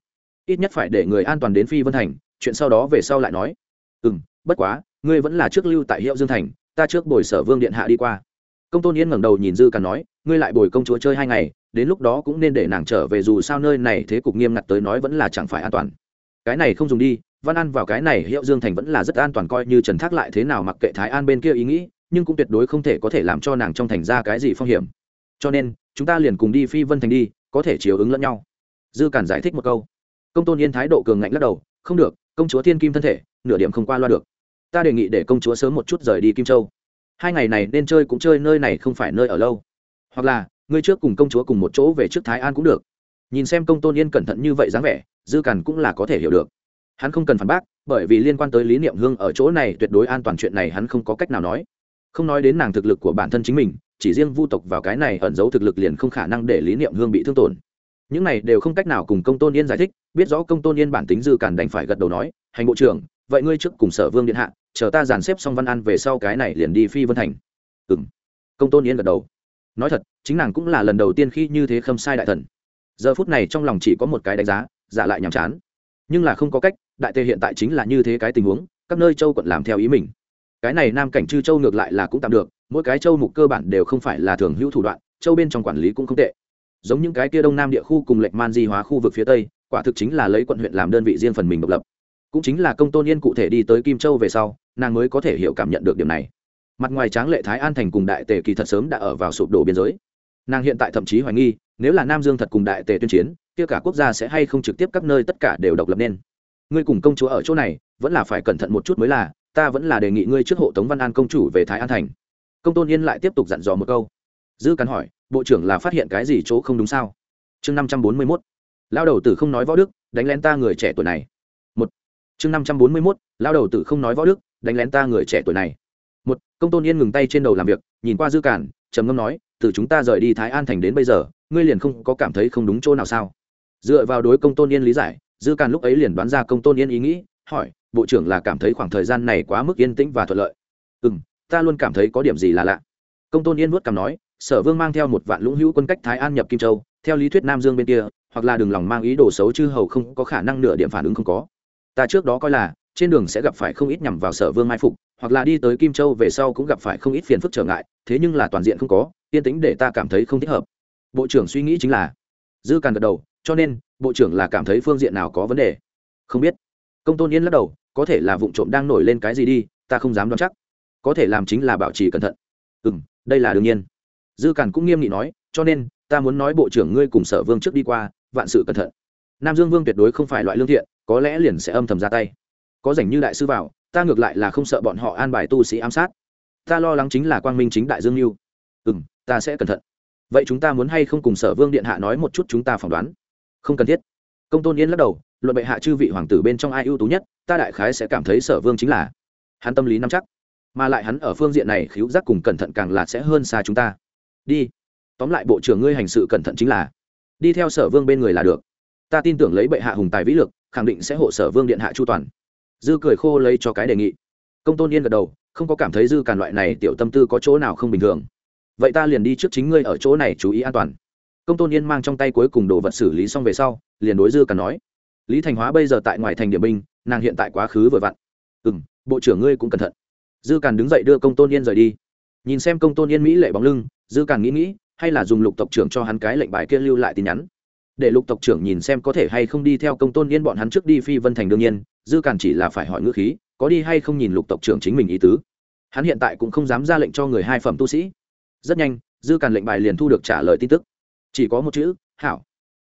Ít nhất phải để người an toàn đến phi vân thành, chuyện sau đó về sau lại nói. Ừ m bất quá, ngươi vẫn là trước lưu tại hiệu dương thành, ta trước bồi sở vương điện hạ đi qua. Công tôn yên ngẩng đầu nhìn dư càn nói, ngươi lại bồi công chúa chơi hai ngày, đến lúc đó cũng nên để nàng trở về dù sao nơi này thế cục nghiêm ngặt tới nói vẫn là chẳng phải an toàn cái này không dùng đi, văn an vào cái này hiệu dương thành vẫn là rất an toàn coi như trần thác lại thế nào mặc kệ thái an bên kia ý nghĩ, nhưng cũng tuyệt đối không thể có thể làm cho nàng trong thành ra cái gì phong hiểm. Cho nên, chúng ta liền cùng đi phi vân thành đi, có thể chiếu ứng lẫn nhau. Dư cản giải thích một câu. Công tôn yên thái độ cường ngạnh lắc đầu, không được, công chúa thiên kim thân thể, nửa điểm không qua loa được. Ta đề nghị để công chúa sớm một chút rời đi kim châu. Hai ngày này nên chơi cũng chơi nơi này không phải nơi ở lâu. Hoặc là, ngươi trước cùng công chúa cùng một chỗ về trước thái an cũng được nhìn xem công tôn yên cẩn thận như vậy dáng vẻ, dư cản cũng là có thể hiểu được. Hắn không cần phản bác, bởi vì liên quan tới lý niệm hương ở chỗ này tuyệt đối an toàn chuyện này hắn không có cách nào nói. Không nói đến nàng thực lực của bản thân chính mình, chỉ riêng vu tộc vào cái này ẩn giấu thực lực liền không khả năng để lý niệm hương bị thương tổn. Những này đều không cách nào cùng công tôn yên giải thích, biết rõ công tôn yên bản tính dư cản đành phải gật đầu nói, hành bộ trưởng, vậy ngươi trước cùng sở vương điện hạ, chờ ta dàn xếp xong văn ăn về sau cái này liền đi phi vân thành. Ừ m công tôn yên gật đầu. Nói thật, chính nàng cũng là lần đầu tiên khi như thế khâm sai đại thần giờ phút này trong lòng chỉ có một cái đánh giá, giả lại nhàm chán. Nhưng là không có cách, đại tề hiện tại chính là như thế cái tình huống, các nơi châu quận làm theo ý mình. Cái này nam cảnh chư châu ngược lại là cũng tạm được, mỗi cái châu mục cơ bản đều không phải là thường hữu thủ đoạn, châu bên trong quản lý cũng không tệ. Giống những cái kia đông nam địa khu cùng lệnh man di hóa khu vực phía tây, quả thực chính là lấy quận huyện làm đơn vị riêng phần mình độc lập. Cũng chính là công tôn yên cụ thể đi tới kim châu về sau, nàng mới có thể hiểu cảm nhận được điểm này. Mặt ngoài tráng lệ thái an thành cùng đại tề kỳ thật sớm đã ở vào sụp đổ biên giới nàng hiện tại thậm chí hoài nghi, nếu là nam dương thật cùng đại tề tuyên chiến, kia cả quốc gia sẽ hay không trực tiếp các nơi tất cả đều độc lập nên? Ngươi cùng công chúa ở chỗ này, vẫn là phải cẩn thận một chút mới là, ta vẫn là đề nghị ngươi trước hộ tống văn an công chủ về thái an thành. Công tôn yên lại tiếp tục dặn dò một câu. Dư cắn hỏi, bộ trưởng là phát hiện cái gì chỗ không đúng sao? Chương năm trăm bốn mươi mốt. Lao đầu tử không nói võ đức, đánh lén ta người trẻ tuổi này. Một. Chương năm trăm bốn mươi mốt. Lao đầu tử không nói võ đức, đánh lén ta người trẻ tuổi này. Một. Công tôn yên ngừng tay trên đầu làm việc, nhìn qua dư cản, trầm ngâm nói từ chúng ta rời đi thái an thành đến bây giờ, ngươi liền không có cảm thấy không đúng chỗ nào sao? Dựa vào đối công tôn yên lý giải, dư càn lúc ấy liền đoán ra công tôn yên ý nghĩ, hỏi, bộ trưởng là cảm thấy khoảng thời gian này quá mức yên tĩnh và thuận lợi. Ừ m ta luôn cảm thấy có điểm gì là lạ. Công tôn yên vuốt cảm nói, sở vương mang theo một vạn lũng hữu quân cách thái an nhập kim châu, theo lý thuyết nam dương bên kia, hoặc là đừng lòng mang ý đồ xấu chư hầu không có khả năng nửa điểm phản ứng không có. Ta trước đó coi là, trên đường sẽ gặp phải không ít nhằm vào sở vương mai phục hoặc là đi tới kim châu về sau cũng gặp phải không ít phiền phức trở ngại, thế nhưng là toàn diện không có, yên tĩnh để ta cảm thấy không thích hợp. Bộ trưởng suy nghĩ chính là, dư càn gật đầu, cho nên, bộ trưởng là cảm thấy phương diện nào có vấn đề? Không biết. Công tôn yên lắc đầu, có thể là vụ trộm đang nổi lên cái gì đi, ta không dám đoán chắc. Có thể làm chính là bảo trì cẩn thận. Ừ m đây là đương nhiên. Dư càn cũng nghiêm nghị nói, cho nên, ta muốn nói bộ trưởng ngươi cùng sở vương trước đi qua, vạn sự cẩn thận. Nam dương vương tuyệt đối không phải loại lương thiện, có lẽ liền sẽ âm thầm ra tay có rảnh như đại sư vào, ta ngược lại là không sợ bọn họ an bài tu sĩ ám sát. Ta lo lắng chính là quang minh chính đại dương mưu ừ m ta sẽ cẩn thận. Vậy chúng ta muốn hay không cùng sở vương điện hạ nói một chút chúng ta phỏng đoán? Không cần thiết. Công tôn yên lắc đầu, luận bệ hạ chư vị hoàng tử bên trong ai ưu tú nhất, ta đại khái sẽ cảm thấy sở vương chính là hắn tâm lý nắm chắc. Mà lại hắn ở phương diện này khiếu giác cùng cẩn thận càng là sẽ hơn xa chúng ta. Đi. Tóm lại bộ trưởng ngươi hành sự cẩn thận chính là đi theo sở vương bên người là được. Ta tin tưởng lấy bệ hạ hùng tài vĩ lực, khẳng định sẽ hộ sở vương điện hạ chu toàn dư cười khô lấy cho cái đề nghị. Công tôn yên gật đầu, không có cảm thấy dư càn loại này tiểu tâm tư có chỗ nào không bình thường. Vậy ta liền đi trước chính ngươi ở chỗ này chú ý an toàn. Công tôn yên mang trong tay cuối cùng đồ vật xử lý xong về sau, liền đối dư càn nói. Lý thành hóa bây giờ tại ngoài thành điểm binh, nàng hiện tại quá khứ vừa vặn. Ừ m bộ trưởng ngươi cũng cẩn thận. Dư càn đứng dậy đưa công tôn yên rời đi. Nhìn xem công tôn yên mỹ lệ bóng lưng, dư càn nghĩ nghĩ, hay là dùng lục tộc trưởng cho hắn cái lệnh bài kia lưu lại tin nhắn. Để lục tộc trưởng nhìn xem có thể hay không đi theo công tôn yên bọn hắn trước đi phi vân thành đương nhiên dư càn chỉ là phải hỏi ngữ khí, có đi hay không nhìn lục tộc trưởng chính mình ý tứ. Hắn hiện tại cũng không dám ra lệnh cho người hai phẩm tu sĩ. Rất nhanh, dư càn lệnh bài liền thu được trả lời tin tức. Chỉ có một chữ, hảo.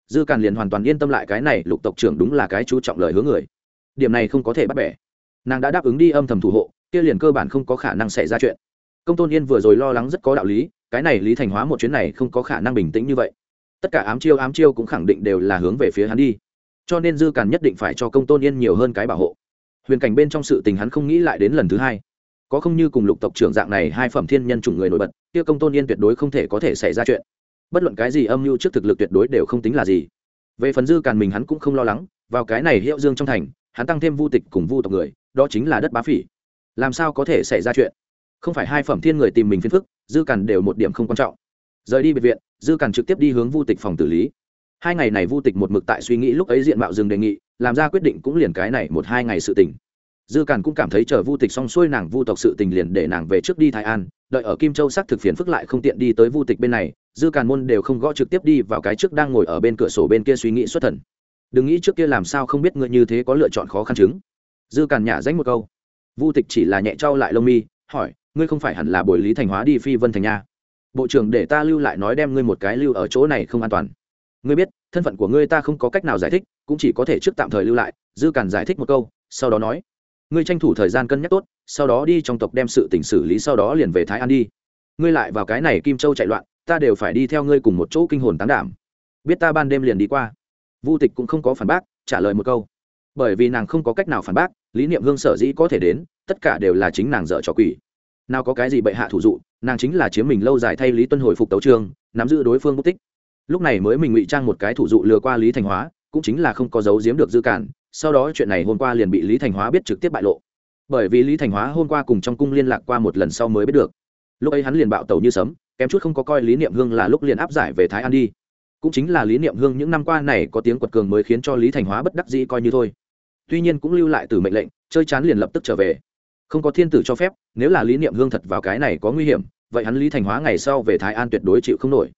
Dư càn liền hoàn toàn yên tâm lại cái này, lục tộc trưởng đúng là cái chú trọng lời hướng người. Điểm này không có thể bắt bẻ. Nàng đã đáp ứng đi âm thầm thủ hộ, kia liền cơ bản không có khả năng xảy ra chuyện. Công tôn yên vừa rồi lo lắng rất có đạo lý, cái này lý thành hóa một chuyến này không có khả năng bình tĩnh như vậy. Tất cả ám chiêu ám chiêu cũng khẳng định đều là hướng về phía hắn đi cho nên dư càn nhất định phải cho công tôn yên nhiều hơn cái bảo hộ. Huyền cảnh bên trong sự tình hắn không nghĩ lại đến lần thứ hai. Có không như cùng lục tộc trưởng dạng này hai phẩm thiên nhân chủng người nổi bật, kia công tôn yên tuyệt đối không thể có thể xảy ra chuyện. Bất luận cái gì âm mưu trước thực lực tuyệt đối đều không tính là gì. Về phần dư càn mình hắn cũng không lo lắng, vào cái này hiệu dương trong thành, hắn tăng thêm vu tịch cùng vu tộc người, đó chính là đất bá phỉ. Làm sao có thể xảy ra chuyện? Không phải hai phẩm thiên người tìm mình phiền phức, dư càn đều một điểm không quan trọng. Rời đi biệt viện, dư càn trực tiếp đi hướng vu tịch phòng tử lý hai ngày này vu tịch một mực tại suy nghĩ lúc ấy diện mạo dừng đề nghị, làm ra quyết định cũng liền cái này một hai ngày sự tình. Dư càn cũng cảm thấy chờ vu tịch xong xuôi nàng vu tộc sự tình liền để nàng về trước đi thái an, đợi ở kim châu xác thực phiền phức lại không tiện đi tới vu tịch bên này, dư càn môn đều không gõ trực tiếp đi vào cái trước đang ngồi ở bên cửa sổ bên kia suy nghĩ xuất thần. Đừng nghĩ trước kia làm sao không biết ngươi như thế có lựa chọn khó khăn chứng. Dư càn nhả danh một câu. Vu tịch chỉ là nhẹ trao lại lông mi, hỏi, ngươi không phải hẳn là bồi lý thành hóa đi phi vân thành nha? Bộ trưởng để ta lưu lại nói đem ngươi một cái lưu ở chỗ này không an toàn ngươi biết thân phận của ngươi ta không có cách nào giải thích cũng chỉ có thể trước tạm thời lưu lại dư càn giải thích một câu sau đó nói ngươi tranh thủ thời gian cân nhắc tốt sau đó đi trong tộc đem sự tỉnh xử lý sau đó liền về thái an đi. Ngươi lại vào cái này kim châu chạy loạn ta đều phải đi theo ngươi cùng một chỗ kinh hồn tán đảm. Biết ta ban đêm liền đi qua. Vu tịch cũng không có phản bác trả lời một câu. Bởi vì nàng không có cách nào phản bác lý niệm hương sở dĩ có thể đến tất cả đều là chính nàng dợ trò quỷ. Nào có cái gì bệ hạ thủ dụ nàng chính là chiếm mình lâu dài thay lý tuân hồi phục tấu trường, nắm giữ đối phương mất tích lúc này mới mình ngụy trang một cái thủ dụ lừa qua lý thành hóa, cũng chính là không có dấu giếm được dư cản. Sau đó chuyện này hôm qua liền bị lý thành hóa biết trực tiếp bại lộ. Bởi vì lý thành hóa hôm qua cùng trong cung liên lạc qua một lần sau mới biết được. Lúc ấy hắn liền bạo tàu như sấm, kém chút không có coi lý niệm hương là lúc liền áp giải về thái an đi. Cũng chính là lý niệm hương những năm qua này có tiếng quật cường mới khiến cho lý thành hóa bất đắc dĩ coi như thôi. Tuy nhiên cũng lưu lại từ mệnh lệnh, chơi chán liền lập tức trở về. Không có thiên tử cho phép, nếu là lý niệm hương thật vào cái này có nguy hiểm, vậy hắn lý thành hóa ngày sau về thái an tuyệt đối chịu không nổi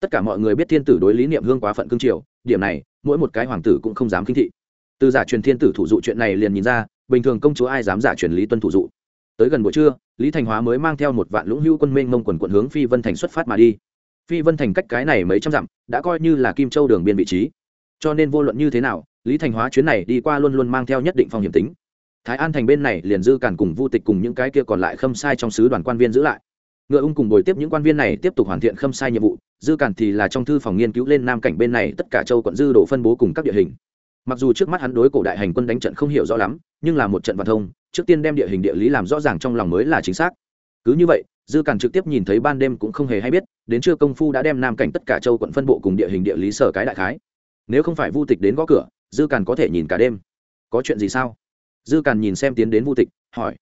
tất cả mọi người biết thiên tử đối lý niệm hương quá phận cương triều, điểm này, mỗi một cái hoàng tử cũng không dám kinh thị. Từ giả truyền thiên tử thủ dụ chuyện này liền nhìn ra, bình thường công chúa ai dám giả truyền lý tuân thủ dụ. Tới gần buổi trưa, lý thành hóa mới mang theo một vạn lũng hữu quân mênh mông quần quận hướng phi vân thành xuất phát mà đi. Phi vân thành cách cái này mấy trăm dặm, đã coi như là kim châu đường biên vị trí. Cho nên vô luận như thế nào, lý thành hóa chuyến này đi qua luôn luôn mang theo nhất định phong hiểm tính. Thái an thành bên này liền dư cản cùng vu tịch cùng những cái kia còn lại khâm sai trong sứ đoàn quan viên giữ lại ngựa ung cùng bồi tiếp những quan viên này tiếp tục hoàn thiện khâm sai nhiệm vụ, dư cản thì là trong thư phòng nghiên cứu lên nam cảnh bên này tất cả châu quận dư đổ phân bố cùng các địa hình. Mặc dù trước mắt hắn đối cổ đại hành quân đánh trận không hiểu rõ lắm, nhưng là một trận văn thông, trước tiên đem địa hình địa lý làm rõ ràng trong lòng mới là chính xác. Cứ như vậy, dư càn trực tiếp nhìn thấy ban đêm cũng không hề hay biết, đến trưa công phu đã đem nam cảnh tất cả châu quận phân bộ cùng địa hình địa lý sở cái đại khái. Nếu không phải vu tịch đến gõ cửa, dư càn có thể nhìn cả đêm. Có chuyện gì sao? Dư càn nhìn xem tiến đến vu tịch, hỏi.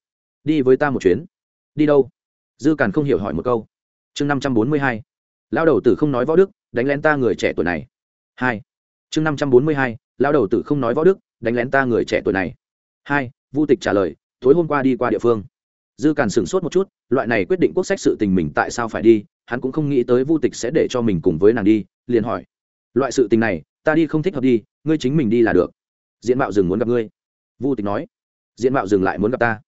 Đi với ta một chuyến. Đi đâu? Dư càn không hiểu hỏi một câu. Chương năm trăm bốn mươi hai. Lao đầu tử không nói võ đức, đánh lén ta người trẻ tuổi này. Hai. Chương năm trăm bốn mươi hai. Lao đầu tử không nói võ đức, đánh lén ta người trẻ tuổi này. Hai. Vu tịch trả lời, tối hôm qua đi qua địa phương. Dư càn sửng sốt một chút, loại này quyết định quốc sách sự tình mình tại sao phải đi, hắn cũng không nghĩ tới vu tịch sẽ để cho mình cùng với nàng đi, liền hỏi, loại sự tình này, ta đi không thích hợp đi, ngươi chính mình đi là được. Diện mạo rừng muốn gặp ngươi. Vu tịch nói, diện mạo dừng lại muốn gặp ta.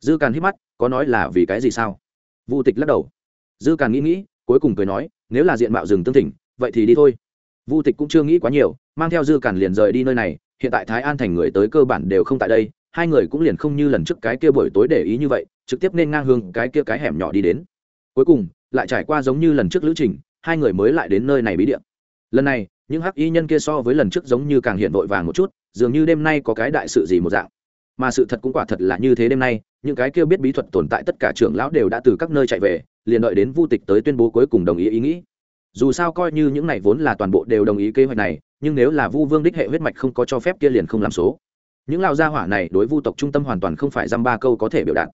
Dư càn hít mắt, có nói là vì cái gì sao? Vu tịch lắc đầu. Dư càng nghĩ nghĩ, cuối cùng cười nói, nếu là diện mạo rừng tương thỉnh, vậy thì đi thôi. Vu tịch cũng chưa nghĩ quá nhiều, mang theo dư càn liền rời đi nơi này, hiện tại thái an thành người tới cơ bản đều không tại đây, hai người cũng liền không như lần trước cái kia buổi tối để ý như vậy, trực tiếp nên ngang hương cái kia cái hẻm nhỏ đi đến. Cuối cùng, lại trải qua giống như lần trước lữ trình, hai người mới lại đến nơi này bí điện lần này, những hắc y nhân kia so với lần trước giống như càng hiện vội vàng một chút, dường như đêm nay có cái đại sự gì một dạng mà sự thật cũng quả thật là như thế đêm nay, những cái kia biết bí thuật tồn tại tất cả trưởng lão đều đã từ các nơi chạy về, liền đợi đến vu tịch tới tuyên bố cuối cùng đồng ý ý nghĩ. Dù sao coi như những này vốn là toàn bộ đều đồng ý kế hoạch này, nhưng nếu là vu vương đích hệ huyết mạch không có cho phép kia liền không làm số. Những lao gia hỏa này đối vu tộc trung tâm hoàn toàn không phải dăm ba câu có thể biểu đạt.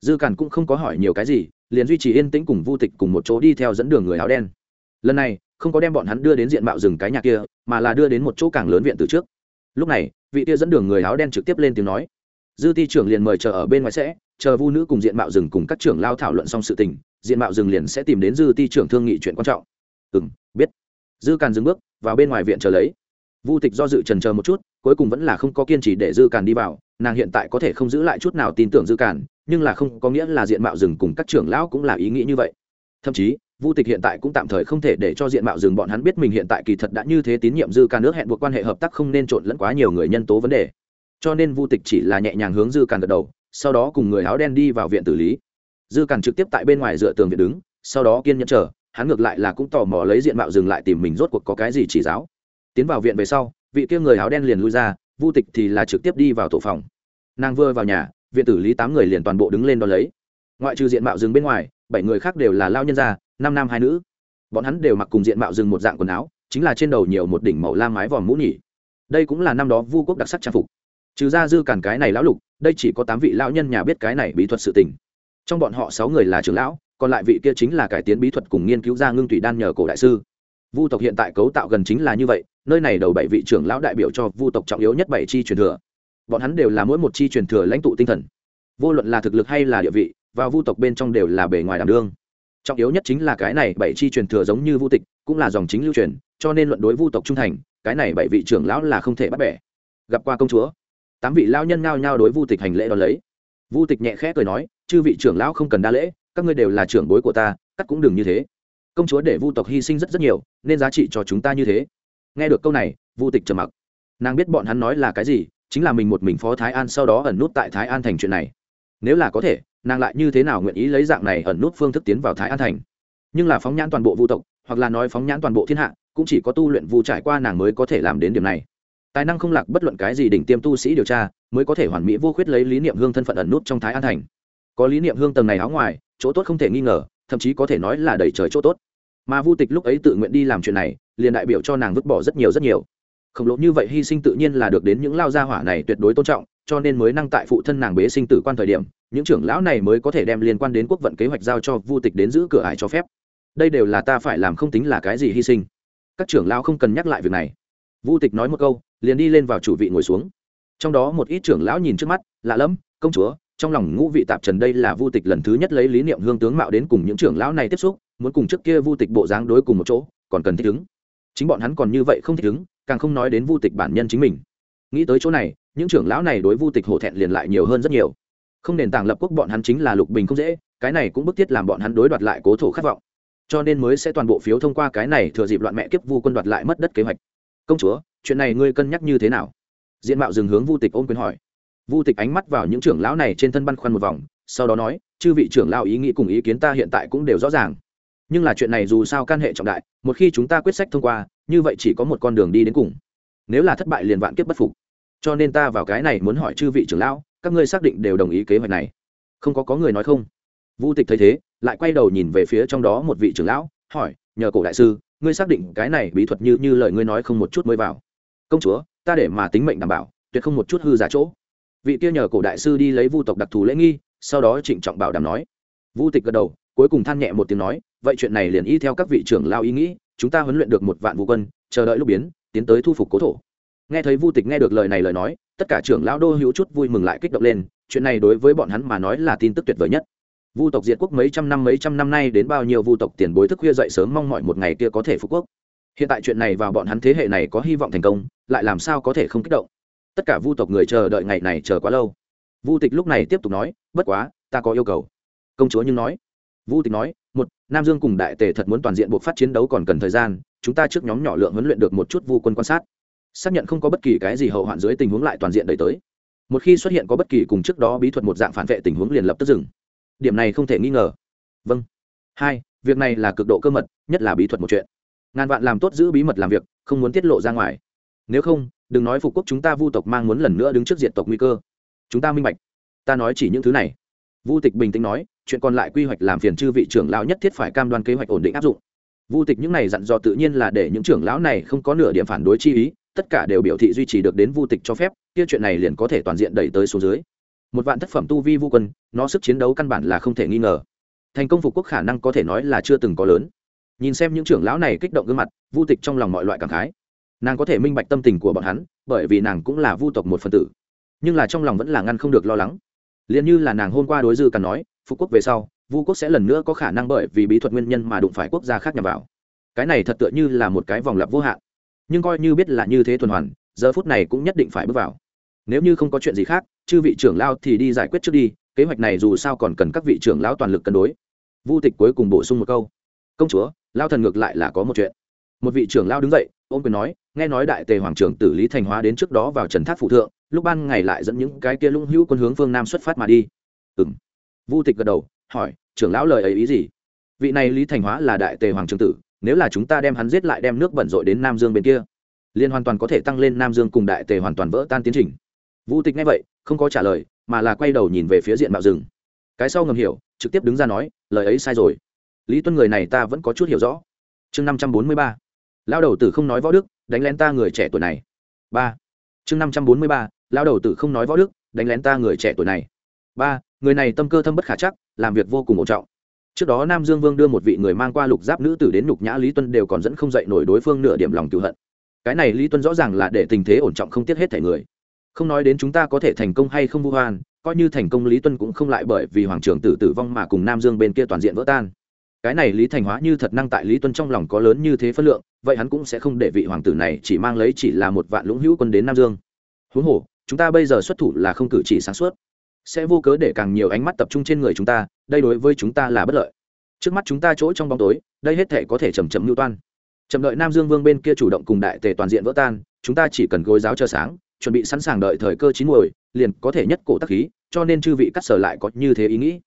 Dư cản cũng không có hỏi nhiều cái gì, liền duy trì yên tĩnh cùng vu tịch cùng một chỗ đi theo dẫn đường người áo đen. Lần này, không có đem bọn hắn đưa đến diện mạo rừng cái nhà kia, mà là đưa đến một chỗ càng lớn viện từ trước. Lúc này, vị kia dẫn đường người áo đen trực tiếp lên tiếng nói dư ti trưởng liền mời chờ ở bên ngoài sẽ, chờ vu nữ cùng diện mạo rừng cùng các trưởng lao thảo luận xong sự tình, diện mạo rừng liền sẽ tìm đến dư ti trưởng thương nghị chuyện quan trọng. Ừ m biết. Dư càn dừng bước, vào bên ngoài viện chờ lấy. Vu tịch do dự trần chờ một chút, cuối cùng vẫn là không có kiên trì để dư càn đi vào, nàng hiện tại có thể không giữ lại chút nào tin tưởng dư càn, nhưng là không có nghĩa là diện mạo rừng cùng các trưởng lão cũng là ý nghĩ như vậy. Thậm chí, vu tịch hiện tại cũng tạm thời không thể để cho diện mạo rừng bọn hắn biết mình hiện tại kỳ thật đã như thế tín nhiệm dư càn nước hẹn buộc quan hệ hợp tác không nên trộn lẫn quá nhiều người nhân tố vấn đề cho nên vu tịch chỉ là nhẹ nhàng hướng dư càn gật đầu, sau đó cùng người áo đen đi vào viện tử lý. Dư càn trực tiếp tại bên ngoài dựa tường viện đứng, sau đó kiên nhẫn chờ, hắn ngược lại là cũng tò mò lấy diện mạo dừng lại tìm mình rốt cuộc có cái gì chỉ giáo. Tiến vào viện về sau, vị kia người áo đen liền lui ra, vu tịch thì là trực tiếp đi vào tổ phòng. Nàng vừa vào nhà, viện tử lý tám người liền toàn bộ đứng lên đo lấy. Ngoại trừ diện mạo rừng bên ngoài, bảy người khác đều là lao nhân gia, năm nam hai nữ. Bọn hắn đều mặc cùng diện mạo rừng một dạng quần áo, chính là trên đầu nhiều một đỉnh màu la mái vòm mũ nhỉ. Đây cũng là năm đó vu quốc đặc sắc trang phục trừ ra dư cản cái này lão lục, đây chỉ có tám vị lão nhân nhà biết cái này bí thuật sự tình. Trong bọn họ sáu người là trưởng lão, còn lại vị kia chính là cải tiến bí thuật cùng nghiên cứu ra ngưng thủy đan nhờ cổ đại sư. Vu tộc hiện tại cấu tạo gần chính là như vậy, nơi này đầu bảy vị trưởng lão đại biểu cho vu tộc trọng yếu nhất bảy chi truyền thừa. Bọn hắn đều là mỗi một chi truyền thừa lãnh tụ tinh thần. Vô luận là thực lực hay là địa vị, và vu tộc bên trong đều là bề ngoài đảm đương. Trọng yếu nhất chính là cái này bảy chi truyền thừa giống như vu tịch, cũng là dòng chính lưu truyền, cho nên luận đối vu tộc trung thành, cái này bảy vị trưởng lão là không thể bắt bẻ. Gặp qua công chúa tám vị lao nhân ngao nhao đối vu tịch hành lễ đón lấy. Vu tịch nhẹ khẽ cười nói, chư vị trưởng lão không cần đa lễ, các ngươi đều là trưởng bối của ta cắt cũng đừng như thế. Công chúa để vu tộc hy sinh rất rất nhiều, nên giá trị cho chúng ta như thế. Nghe được câu này, vu tịch trầm mặc. Nàng biết bọn hắn nói là cái gì, chính là mình một mình phó thái an sau đó ẩn nút tại thái an thành chuyện này. Nếu là có thể, nàng lại như thế nào nguyện ý lấy dạng này ẩn nút phương thức tiến vào thái an thành? Nhưng là phóng nhãn toàn bộ vu tộc, hoặc là nói phóng nhãn toàn bộ thiên hạ, cũng chỉ có tu luyện vu trải qua nàng mới có thể làm đến điểm này tài năng không lạc bất luận cái gì đỉnh tiêm tu sĩ điều tra, mới có thể hoàn mỹ vô khuyết lấy lý niệm hương thân phận ẩn nút trong thái an thành. Có lý niệm hương tầng này áo ngoài, chỗ tốt không thể nghi ngờ, thậm chí có thể nói là đầy trời chỗ tốt. Mà vu tịch lúc ấy tự nguyện đi làm chuyện này, liền đại biểu cho nàng vứt bỏ rất nhiều rất nhiều. Khổng lồ như vậy hy sinh tự nhiên là được đến những lao gia hỏa này tuyệt đối tôn trọng, cho nên mới năng tại phụ thân nàng bế sinh tử quan thời điểm, những trưởng lão này mới có thể đem liên quan đến quốc vận kế hoạch giao cho vu tịch đến giữ cửa ải cho phép. Đây đều là ta phải làm không tính là cái gì hy sinh. Các trưởng lão không cần nhắc lại việc này vu tịch nói một câu, liền đi lên vào chủ vị ngồi xuống. Trong đó một ít trưởng lão nhìn trước mắt, lạ lẫm, công chúa, trong lòng ngũ vị tạp trần đây là vu tịch lần thứ nhất lấy lý niệm hương tướng mạo đến cùng những trưởng lão này tiếp xúc, muốn cùng trước kia vu tịch bộ dáng đối cùng một chỗ, còn cần thích ứng. Chính bọn hắn còn như vậy không thích ứng, càng không nói đến vu tịch bản nhân chính mình. Nghĩ tới chỗ này, những trưởng lão này đối vu tịch hổ thẹn liền lại nhiều hơn rất nhiều. Không nền tảng lập quốc bọn hắn chính là lục bình không dễ, cái này cũng bức thiết làm bọn hắn đối đoạt lại cố thổ khát vọng. Cho nên mới sẽ toàn bộ phiếu thông qua cái này thừa dịp loạn mẹ kiếp vu quân đoạt lại mất đất kế hoạch công chúa, chuyện này ngươi cân nhắc như thế nào? Diện mạo dừng hướng vu tịch ôm quyền hỏi. Vu tịch ánh mắt vào những trưởng lão này trên thân băn khoăn một vòng, sau đó nói, chư vị trưởng lão ý nghĩ cùng ý kiến ta hiện tại cũng đều rõ ràng. Nhưng là chuyện này dù sao can hệ trọng đại, một khi chúng ta quyết sách thông qua, như vậy chỉ có một con đường đi đến cùng. Nếu là thất bại liền vạn kiếp bất phục. Cho nên ta vào cái này muốn hỏi chư vị trưởng lão, các ngươi xác định đều đồng ý kế hoạch này. Không có có người nói không. Vu tịch thấy thế, lại quay đầu nhìn về phía trong đó một vị trưởng lão, hỏi, nhờ cổ đại sư ngươi xác định cái này bí thuật như như lời ngươi nói không một chút mới vào. Công chúa, ta để mà tính mệnh đảm bảo, tuyệt không một chút hư giả chỗ. Vị kia nhờ cổ đại sư đi lấy vu tộc đặc thù lễ nghi, sau đó trịnh trọng bảo đảm nói. Vu tịch gật đầu, cuối cùng than nhẹ một tiếng nói, vậy chuyện này liền y theo các vị trưởng lao ý nghĩ, chúng ta huấn luyện được một vạn vũ quân, chờ đợi lúc biến, tiến tới thu phục cố thổ. Nghe thấy vu tịch nghe được lời này lời nói, tất cả trưởng lão đô hữu chút vui mừng lại kích động lên, chuyện này đối với bọn hắn mà nói là tin tức tuyệt vời nhất vu tộc diệt quốc mấy trăm năm mấy trăm năm nay đến bao nhiêu vu tộc tiền bối thức khuya dậy sớm mong mọi một ngày kia có thể phục quốc. Hiện tại chuyện này vào bọn hắn thế hệ này có hy vọng thành công, lại làm sao có thể không kích động. Tất cả vu tộc người chờ đợi ngày này chờ quá lâu. Vu tịch lúc này tiếp tục nói, bất quá, ta có yêu cầu. Công chúa nhưng nói, vu tịch nói, một, nam dương cùng đại tề thật muốn toàn diện buộc phát chiến đấu còn cần thời gian, chúng ta trước nhóm nhỏ lượng huấn luyện được một chút vu quân quan sát. Xác nhận không có bất kỳ cái gì hậu hoạn dưới tình huống lại toàn diện đẩy tới. Một khi xuất hiện có bất kỳ cùng trước đó bí thuật một dạng phản vệ tình huống liền lập tức dừng điểm này không thể nghi ngờ. Vâng. Hai, việc này là cực độ cơ mật, nhất là bí thuật một chuyện. Ngàn vạn làm tốt giữ bí mật làm việc, không muốn tiết lộ ra ngoài. Nếu không, đừng nói phục quốc chúng ta vu tộc mang muốn lần nữa đứng trước diện tộc nguy cơ. Chúng ta minh bạch. Ta nói chỉ những thứ này. Vu tịch bình tĩnh nói, chuyện còn lại quy hoạch làm phiền chư vị trưởng lão nhất thiết phải cam đoan kế hoạch ổn định áp dụng. Vu tịch những này dặn dò tự nhiên là để những trưởng lão này không có nửa điểm phản đối chi ý, tất cả đều biểu thị duy trì được đến vu tịch cho phép, kia chuyện này liền có thể toàn diện đẩy tới số dưới một vạn thất phẩm tu vi vu quân, nó sức chiến đấu căn bản là không thể nghi ngờ. Thành công phục quốc khả năng có thể nói là chưa từng có lớn. Nhìn xem những trưởng lão này kích động gương mặt, vu tịch trong lòng mọi loại cảm khái. Nàng có thể minh bạch tâm tình của bọn hắn, bởi vì nàng cũng là vu tộc một phần tử. Nhưng là trong lòng vẫn là ngăn không được lo lắng. Liền như là nàng hôm qua đối dư cằn nói, phục quốc về sau, vu quốc sẽ lần nữa có khả năng bởi vì bí thuật nguyên nhân mà đụng phải quốc gia khác nhằm vào. Cái này thật tựa như là một cái vòng lặp vô hạn. Nhưng coi như biết là như thế tuần hoàn, giờ phút này cũng nhất định phải bước vào. Nếu như không có chuyện gì khác chư vị trưởng lao thì đi giải quyết trước đi, kế hoạch này dù sao còn cần các vị trưởng lão toàn lực cân đối. Vu tịch cuối cùng bổ sung một câu. Công chúa lao thần ngược lại là có một chuyện. Một vị trưởng lao đứng dậy, ôm quyền nói, nghe nói đại tề hoàng trưởng tử lý thành hóa đến trước đó vào trần tháp phụ thượng, lúc ban ngày lại dẫn những cái kia lũng hữu quân hướng phương nam xuất phát mà đi. Ừ m vu tịch gật đầu, hỏi, trưởng lão lời ấy ý gì? Vị này lý thành hóa là đại tề hoàng trưởng tử, nếu là chúng ta đem hắn giết lại đem nước bẩn rội đến nam dương bên kia liên hoàn toàn có thể tăng lên nam dương cùng đại tề hoàn toàn vỡ tan tiến trình. Vu tịch nghe vậy không có trả lời, mà là quay đầu nhìn về phía diện mạo rừng. Cái sau ngầm hiểu, trực tiếp đứng ra nói, lời ấy sai rồi. Lý tuân người này ta vẫn có chút hiểu rõ. Chương năm trăm bốn mươi ba. Lao đầu tử không nói võ đức, đánh lén ta người trẻ tuổi này. Ba. Chương năm trăm bốn mươi ba. Lao đầu tử không nói võ đức, đánh lén ta người trẻ tuổi này. Ba. Người này tâm cơ thâm bất khả chắc, làm việc vô cùng ổn trọng. Trước đó nam dương vương đưa một vị người mang qua lục giáp nữ tử đến nhục nhã lý tuân đều còn dẫn không dậy nổi đối phương nửa điểm lòng cựu hận. Cái này lý tuân rõ ràng là để tình thế ổn trọng không tiếc hết thể người không nói đến chúng ta có thể thành công hay không vu hoan, coi như thành công lý tuân cũng không lại bởi vì hoàng trưởng tử tử vong mà cùng nam dương bên kia toàn diện vỡ tan. Cái này lý thành hóa như thật năng tại lý tuân trong lòng có lớn như thế phân lượng, vậy hắn cũng sẽ không để vị hoàng tử này chỉ mang lấy chỉ là một vạn lũng hữu quân đến nam dương. Huống hồ, chúng ta bây giờ xuất thủ là không cử chỉ sáng suốt. Sẽ vô cớ để càng nhiều ánh mắt tập trung trên người chúng ta, đây đối với chúng ta là bất lợi. Trước mắt chúng ta chỗ trong bóng tối, đây hết thể có thể chầm chậm mưu toan. Chậm đợi nam dương vương bên kia chủ động cùng đại tề toàn diện vỡ tan, chúng ta chỉ cần gối giáo chờ sáng chuẩn bị sẵn sàng đợi thời cơ chín muồi, liền có thể nhất cổ tắc khí, cho nên chư vị cắt sở lại có như thế ý nghĩ.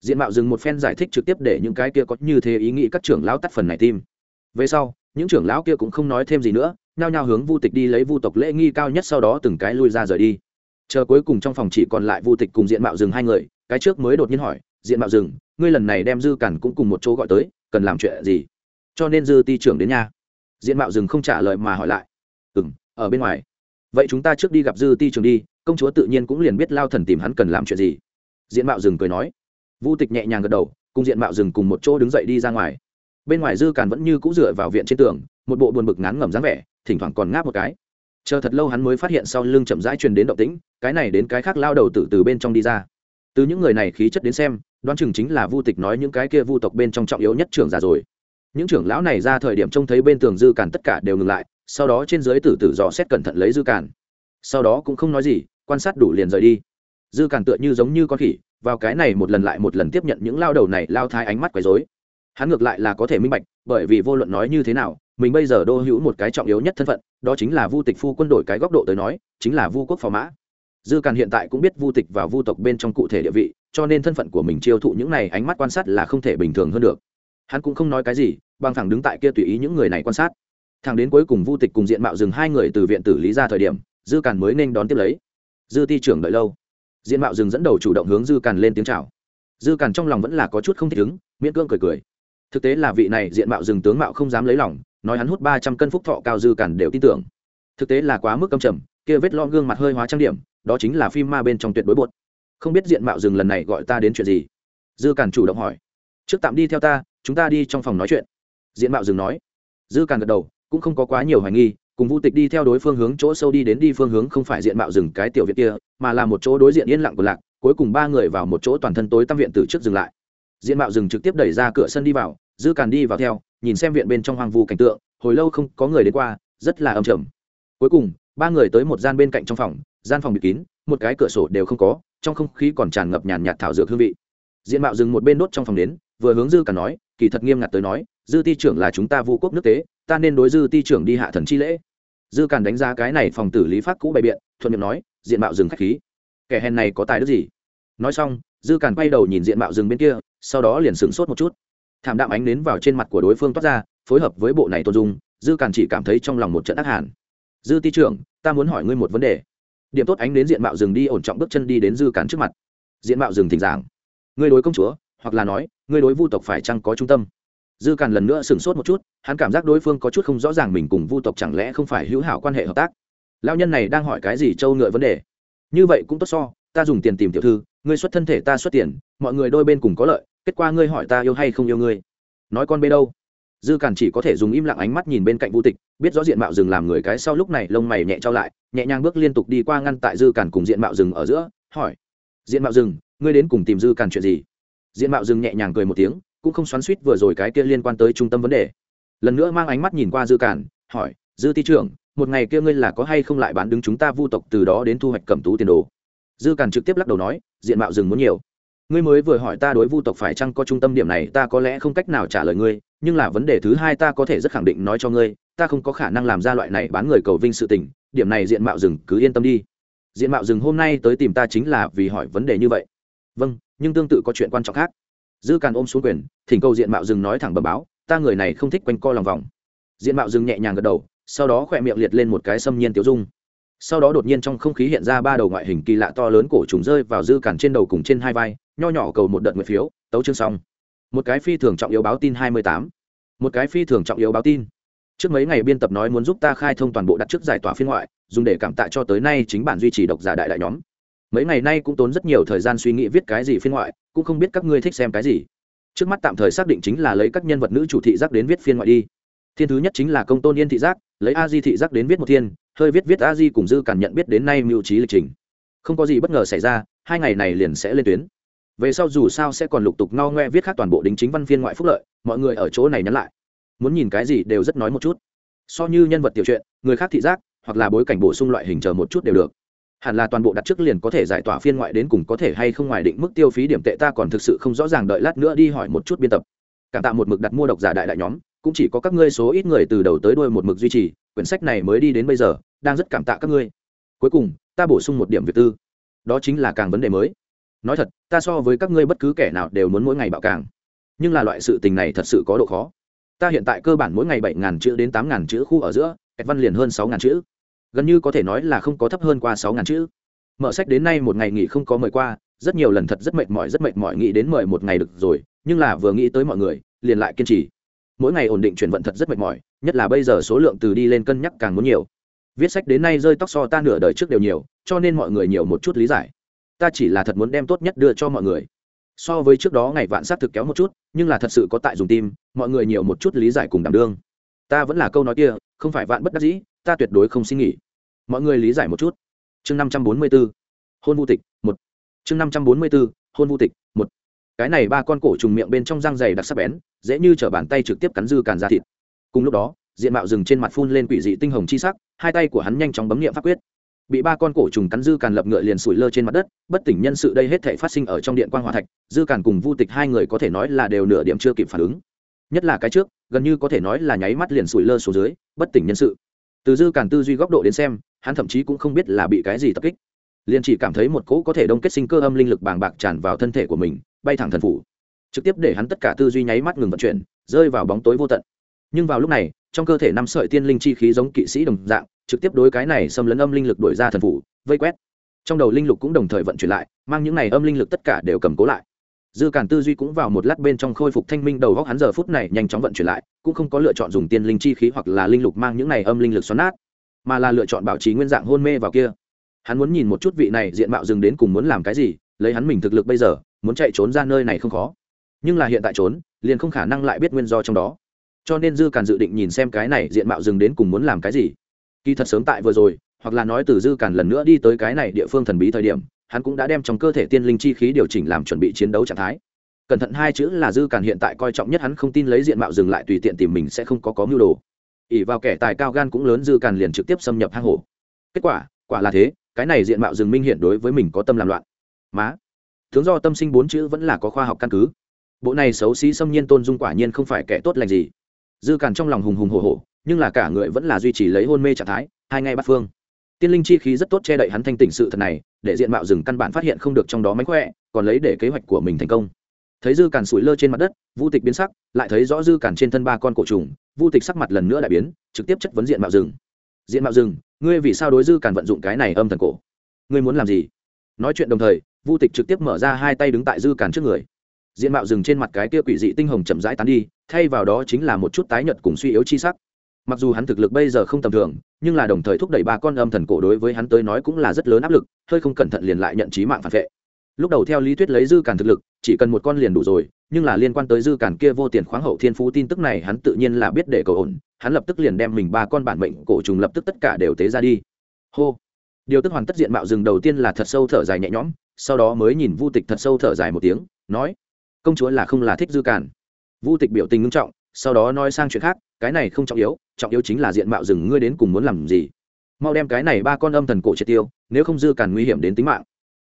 Diện mạo dừng một phen giải thích trực tiếp để những cái kia có như thế ý nghĩ các trưởng lão tắt phần này tim. Về sau, những trưởng lão kia cũng không nói thêm gì nữa, nhao nhao hướng vu tịch đi lấy vu tộc lễ nghi cao nhất sau đó từng cái lui ra rời đi. Chờ cuối cùng trong phòng chỉ còn lại vu tịch cùng diện mạo rừng hai người, cái trước mới đột nhiên hỏi, diện mạo rừng ngươi lần này đem dư cản cũng cùng một chỗ gọi tới, cần làm chuyện gì? Cho nên dư ti trưởng đến nhà. Diện mạo rừng không trả lời mà hỏi lại ừ m ở bên ngoài vậy chúng ta trước đi gặp dư ti trường đi, công chúa tự nhiên cũng liền biết lao thần tìm hắn cần làm chuyện gì. Diện mạo rừng cười nói. Vu tịch nhẹ nhàng gật đầu, cùng diện mạo rừng cùng một chỗ đứng dậy đi ra ngoài. Bên ngoài dư càn vẫn như cũ dựa vào viện trên tường, một bộ buồn bực ngán ngẩm dáng vẻ, thỉnh thoảng còn ngáp một cái. Chờ thật lâu hắn mới phát hiện sau lưng chậm rãi truyền đến động tĩnh, cái này đến cái khác lao đầu từ từ bên trong đi ra. Từ những người này khí chất đến xem, đoán chừng chính là vu tịch nói những cái kia vu tộc bên trong trọng yếu nhất trưởng già rồi. Những trưởng lão này ra thời điểm trông thấy bên tường dư càn tất cả đều ngừng lại sau đó trên dưới tử tử dò xét cẩn thận lấy dư càn. Sau đó cũng không nói gì, quan sát đủ liền rời đi. Dư càn tựa như giống như con khỉ, vào cái này một lần lại một lần tiếp nhận những lao đầu này lao thái ánh mắt quấy dối hắn ngược lại là có thể minh bạch, bởi vì vô luận nói như thế nào, mình bây giờ đô hữu một cái trọng yếu nhất thân phận, đó chính là vu tịch phu quân đội cái góc độ tới nói, chính là vu quốc phò mã. Dư càn hiện tại cũng biết vu tịch và vu tộc bên trong cụ thể địa vị, cho nên thân phận của mình chiêu thụ những này ánh mắt quan sát là không thể bình thường hơn được. Hắn cũng không nói cái gì, bằng thẳng đứng tại kia tùy ý những người này quan sát thẳng đến cuối cùng vu tịch cùng diện mạo dừng hai người từ viện tử lý ra thời điểm, dư càn mới nên đón tiếp lấy. Dư ti trưởng đợi lâu. Diện mạo dừng dẫn đầu chủ động hướng dư càn lên tiếng chào. Dư càn trong lòng vẫn là có chút không thích ứng, miễn cưỡng cười cười. Thực tế là vị này diện mạo dừng tướng mạo không dám lấy lòng, nói hắn hút ba trăm cân phúc thọ cao dư càn đều tin tưởng. Thực tế là quá mức âm trầm, kia vết lo gương mặt hơi hóa trang điểm, đó chính là phim ma bên trong tuyệt đối bột. Không biết diện mạo dừng lần này gọi ta đến chuyện gì? Dư càn chủ động hỏi. Trước tạm đi theo ta, chúng ta đi trong phòng nói chuyện. Diện mạo dừng nói. Dư càn gật đầu cũng không có quá nhiều hoài nghi, cùng vu tịch đi theo đối phương hướng chỗ sâu đi đến đi phương hướng không phải diện mạo rừng cái tiểu viện kia, mà là một chỗ đối diện yên lặng của lạc, cuối cùng ba người vào một chỗ toàn thân tối tăm viện từ trước dừng lại. Diện mạo rừng trực tiếp đẩy ra cửa sân đi vào, dư càn đi vào theo, nhìn xem viện bên trong hoang vu cảnh tượng, hồi lâu không có người đến qua, rất là âm trầm. Cuối cùng, ba người tới một gian bên cạnh trong phòng, gian phòng bị kín, một cái cửa sổ đều không có, trong không khí còn tràn ngập nhàn nhạt thảo dược hương vị. Diện mạo rừng một bên đốt trong phòng đến, vừa hướng dư càn nói, kỳ thật nghiêm ngặt tới nói, dư ti trưởng là chúng ta vu quốc nước tế ta nên đối dư ti trưởng đi hạ thần chi lễ. Dư càn đánh giá cái này phòng tử lý pháp cũ bày biện, thuận miệng nói, diện mạo rừng khách khí. Kẻ hèn này có tài đức gì? Nói xong, dư càn quay đầu nhìn diện mạo rừng bên kia, sau đó liền sửng sốt một chút. Thảm đạm ánh đến vào trên mặt của đối phương toát ra, phối hợp với bộ này tôn dung, dư càn chỉ cảm thấy trong lòng một trận ác hàn. Dư ti trưởng, ta muốn hỏi ngươi một vấn đề. Điểm tốt ánh đến diện mạo rừng đi ổn trọng bước chân đi đến dư càn trước mặt. Diện mạo rừng thỉnh giảng. Ngươi đối công chúa, hoặc là nói, ngươi đối vu tộc phải chăng có trung tâm? Dư càn lần nữa sửng sốt một chút, hắn cảm giác đối phương có chút không rõ ràng mình cùng vu tộc chẳng lẽ không phải hữu hảo quan hệ hợp tác. Lao nhân này đang hỏi cái gì trâu ngựa vấn đề? Như vậy cũng tốt so, ta dùng tiền tìm tiểu thư, ngươi xuất thân thể ta xuất tiền, mọi người đôi bên cùng có lợi, kết quả ngươi hỏi ta yêu hay không yêu ngươi. Nói con bê đâu? Dư càn chỉ có thể dùng im lặng ánh mắt nhìn bên cạnh vô tịch, biết rõ diện mạo rừng làm người cái sau lúc này lông mày nhẹ trao lại, nhẹ nhàng bước liên tục đi qua ngăn tại dư càn cùng diện mạo rừng ở giữa, hỏi. Diện mạo rừng, ngươi đến cùng tìm dư càn chuyện gì? Diện mạo rừng nhẹ nhàng cười một tiếng cũng không xoắn suýt vừa rồi cái kia liên quan tới trung tâm vấn đề. Lần nữa mang ánh mắt nhìn qua dư cản, hỏi, dư ti trưởng, một ngày kia ngươi là có hay không lại bán đứng chúng ta vu tộc từ đó đến thu hoạch cẩm tú tiền đồ? Dư cản trực tiếp lắc đầu nói, diện mạo rừng muốn nhiều. Ngươi mới vừa hỏi ta đối vu tộc phải chăng có trung tâm điểm này, ta có lẽ không cách nào trả lời ngươi, nhưng là vấn đề thứ hai ta có thể rất khẳng định nói cho ngươi, ta không có khả năng làm ra loại này bán người cầu vinh sự tình, điểm này diện mạo rừng cứ yên tâm đi. Diện mạo rừng hôm nay tới tìm ta chính là vì hỏi vấn đề như vậy. Vâng nhưng tương tự có chuyện quan trọng khác dư càn ôm xuống quyền, thỉnh cầu diện mạo rừng nói thẳng bờ báo, ta người này không thích quanh co lòng vòng. Diện mạo rừng nhẹ nhàng gật đầu, sau đó khỏe miệng liệt lên một cái xâm nhiên tiểu dung. Sau đó đột nhiên trong không khí hiện ra ba đầu ngoại hình kỳ lạ to lớn cổ trùng rơi vào dư cản trên đầu cùng trên hai vai, nho nhỏ cầu một đợt nguyện phiếu, tấu chương xong. Một cái phi thường trọng yếu báo tin hai mươi tám. Một cái phi thường trọng yếu báo tin. Trước mấy ngày biên tập nói muốn giúp ta khai thông toàn bộ đặt trước giải tỏa phiên ngoại, dùng để cảm tạ cho tới nay chính bản duy trì độc giả đại đại nhóm mấy ngày nay cũng tốn rất nhiều thời gian suy nghĩ viết cái gì phiên ngoại, cũng không biết các ngươi thích xem cái gì. Trước mắt tạm thời xác định chính là lấy các nhân vật nữ chủ thị giác đến viết phiên ngoại đi. Thiên thứ nhất chính là công tôn yên thị giác, lấy a di thị giác đến viết một thiên, hơi viết viết a di cùng dư cản nhận biết đến nay mưu trí lịch trình. Không có gì bất ngờ xảy ra, hai ngày này liền sẽ lên tuyến. Về sau dù sao sẽ còn lục tục no ngoe viết khác toàn bộ đính chính văn phiên ngoại phúc lợi, mọi người ở chỗ này nhắn lại. Muốn nhìn cái gì đều rất nói một chút. So như nhân vật tiểu truyện, người khác thị giác, hoặc là bối cảnh bổ sung loại hình chờ một chút đều được hẳn là toàn bộ đặt trước liền có thể giải tỏa phiên ngoại đến cùng có thể hay không ngoài định mức tiêu phí điểm tệ ta còn thực sự không rõ ràng đợi lát nữa đi hỏi một chút biên tập. Cảm tạ một mực đặt mua độc giả đại đại nhóm, cũng chỉ có các ngươi số ít người từ đầu tới đuôi một mực duy trì, quyển sách này mới đi đến bây giờ, đang rất cảm tạ các ngươi. Cuối cùng, ta bổ sung một điểm việc tư, đó chính là càng vấn đề mới. Nói thật, ta so với các ngươi bất cứ kẻ nào đều muốn mỗi ngày bạo càng. Nhưng là loại sự tình này thật sự có độ khó. Ta hiện tại cơ bản mỗi ngày bảy ngàn chữ đến tám ngàn chữ khu ở giữa kẹt văn liền hơn sáu ngàn chữ gần như có thể nói là không có thấp hơn qua sáu ngàn chữ. Mở sách đến nay một ngày nghỉ không có mời qua, rất nhiều lần thật rất mệt mỏi, rất mệt mỏi nghĩ đến mời một ngày được rồi, nhưng là vừa nghĩ tới mọi người, liền lại kiên trì. Mỗi ngày ổn định chuyển vận thật rất mệt mỏi, nhất là bây giờ số lượng từ đi lên cân nhắc càng muốn nhiều. Viết sách đến nay rơi tóc so ta nửa đời trước đều nhiều, cho nên mọi người nhiều một chút lý giải. Ta chỉ là thật muốn đem tốt nhất đưa cho mọi người. So với trước đó ngày vạn s á t thực kéo một chút, nhưng là thật sự có tại dùng tim, mọi người nhiều một chút lý giải cùng đảm đương. Ta vẫn là câu nói kia, không phải vạn bất đắc dĩ ta tuyệt đối không xin nghỉ. Mọi người lý giải một chút. Chương năm trăm bốn mươi b ố hôn vô tịch, một. Chương năm trăm bốn mươi b ố hôn vô tịch, một. Cái này ba con cổ trùng miệng bên trong răng dày đặc sắc bén, dễ như t r ở bàn tay trực tiếp cắn dư càn ra thịt. Cùng lúc đó, diện mạo rừng trên mặt phun lên quỷ dị tinh hồng chi sắc, hai tay của hắn nhanh chóng bấm nghiệm pháp quyết. Bị ba con cổ trùng cắn dư càn lập ngựa liền sủi lơ trên mặt đất, bất tỉnh nhân sự đây hết thể phát sinh ở trong điện quan hòa thạch, dư càn cùng vu tịch hai người có thể nói là đều nửa điểm chưa kịp phản ứng. Nhất là cái trước, gần như có thể nói là nháy mắt liền sủi lơ xuống dưới, bất tỉnh nhân sự từ dư càn tư duy góc độ đến xem, hắn thậm chí cũng không biết là bị cái gì tập kích. Liền chỉ cảm thấy một cỗ có thể đông kết sinh cơ âm linh lực bàng bạc tràn vào thân thể của mình, bay thẳng thần phủ. Trực tiếp để hắn tất cả tư duy nháy mắt ngừng vận chuyển, rơi vào bóng tối vô tận. Nhưng vào lúc này, trong cơ thể năm sợi tiên linh chi khí giống kỵ sĩ đồng dạng, trực tiếp đối cái này xâm lấn âm linh lực đổi ra thần phủ, vây quét. Trong đầu linh lục cũng đồng thời vận chuyển lại, mang những này âm linh lực tất cả đều cầm cố lại dư cản tư duy cũng vào một lát bên trong khôi phục thanh minh đầu góc, hắn giờ phút này nhanh chóng vận chuyển lại, cũng không có lựa chọn dùng tiên linh chi khí hoặc là linh lục mang những này âm linh lực xoắn nát, mà là lựa chọn bảo trì nguyên dạng hôn mê vào kia. Hắn muốn nhìn một chút vị này diện mạo dừng đến cùng muốn làm cái gì, lấy hắn mình thực lực bây giờ, muốn chạy trốn ra nơi này không khó. Nhưng là hiện tại trốn, liền không khả năng lại biết nguyên do trong đó. Cho nên dư càn dự định nhìn xem cái này diện mạo dừng đến cùng muốn làm cái gì. Kỳ thật sớm tại vừa rồi, hoặc là nói từ dư càn lần nữa đi tới cái này địa phương thần bí thời điểm hắn cũng đã đem trong cơ thể tiên linh chi khí điều chỉnh làm chuẩn bị chiến đấu trạng thái. Cẩn thận hai chữ là dư càn hiện tại coi trọng nhất hắn không tin lấy diện mạo dừng lại tùy tiện tìm mình sẽ không có có mưu đồ. Ỉ vào kẻ tài cao gan cũng lớn dư càn liền trực tiếp xâm nhập hang hổ. Kết quả quả là thế, cái này diện mạo rừng minh hiện đối với mình có tâm làm loạn. Má, tướng do tâm sinh bốn chữ vẫn là có khoa học căn cứ. Bộ này xấu xí xâm nhiên tôn dung quả nhiên không phải kẻ tốt lành gì. Dư càn trong lòng hùng hùng hồ hồ nhưng là cả người vẫn là duy trì lấy hôn mê trạng thái, hai ngay bắt phương tiên linh chi khí rất tốt che đậy hắn thanh tỉnh sự thật này, để diện mạo rừng căn bản phát hiện không được trong đó mánh khỏe, còn lấy để kế hoạch của mình thành công. Thấy dư càn sủi lơ trên mặt đất, vu tịch biến sắc, lại thấy rõ dư càn trên thân ba con cổ trùng, vu tịch sắc mặt lần nữa đại biến, trực tiếp chất vấn diện mạo rừng. Diện mạo rừng, ngươi vì sao đối dư càn vận dụng cái này âm thần cổ? Ngươi muốn làm gì? Nói chuyện đồng thời, vu tịch trực tiếp mở ra hai tay đứng tại dư càn trước người. Diện mạo rừng trên mặt cái kia quỷ dị tinh hồng chậm rãi tán đi, thay vào đó chính là một chút tái nhợt cùng suy yếu chi sắc mặc dù hắn thực lực bây giờ không tầm thường, nhưng là đồng thời thúc đẩy ba con âm thần cổ đối với hắn tới nói cũng là rất lớn áp lực, hơi không cẩn thận liền lại nhận trí mạng phản vệ. Lúc đầu theo lý thuyết lấy dư càn thực lực, chỉ cần một con liền đủ rồi, nhưng là liên quan tới dư càn kia vô tiền khoáng hậu thiên phú tin tức này hắn tự nhiên là biết để cầu ổn, hắn lập tức liền đem mình ba con bản mệnh cổ trùng lập tức tất cả đều tế ra đi. Hô. Điều tức hoàn tất diện mạo rừng đầu tiên là thật sâu thở dài nhẹ nhõm, sau đó mới nhìn vu tịch thật sâu thở dài một tiếng, nói, công chúa là không là thích dư càn vu tịch biểu tình ngưng trọng, sau đó nói sang chuyện khác cái này không trọng yếu trọng yếu chính là diện mạo rừng ngươi đến cùng muốn làm gì. Mau đem cái này ba con âm thần cổ triệt tiêu, nếu không dư càn nguy hiểm đến tính mạng.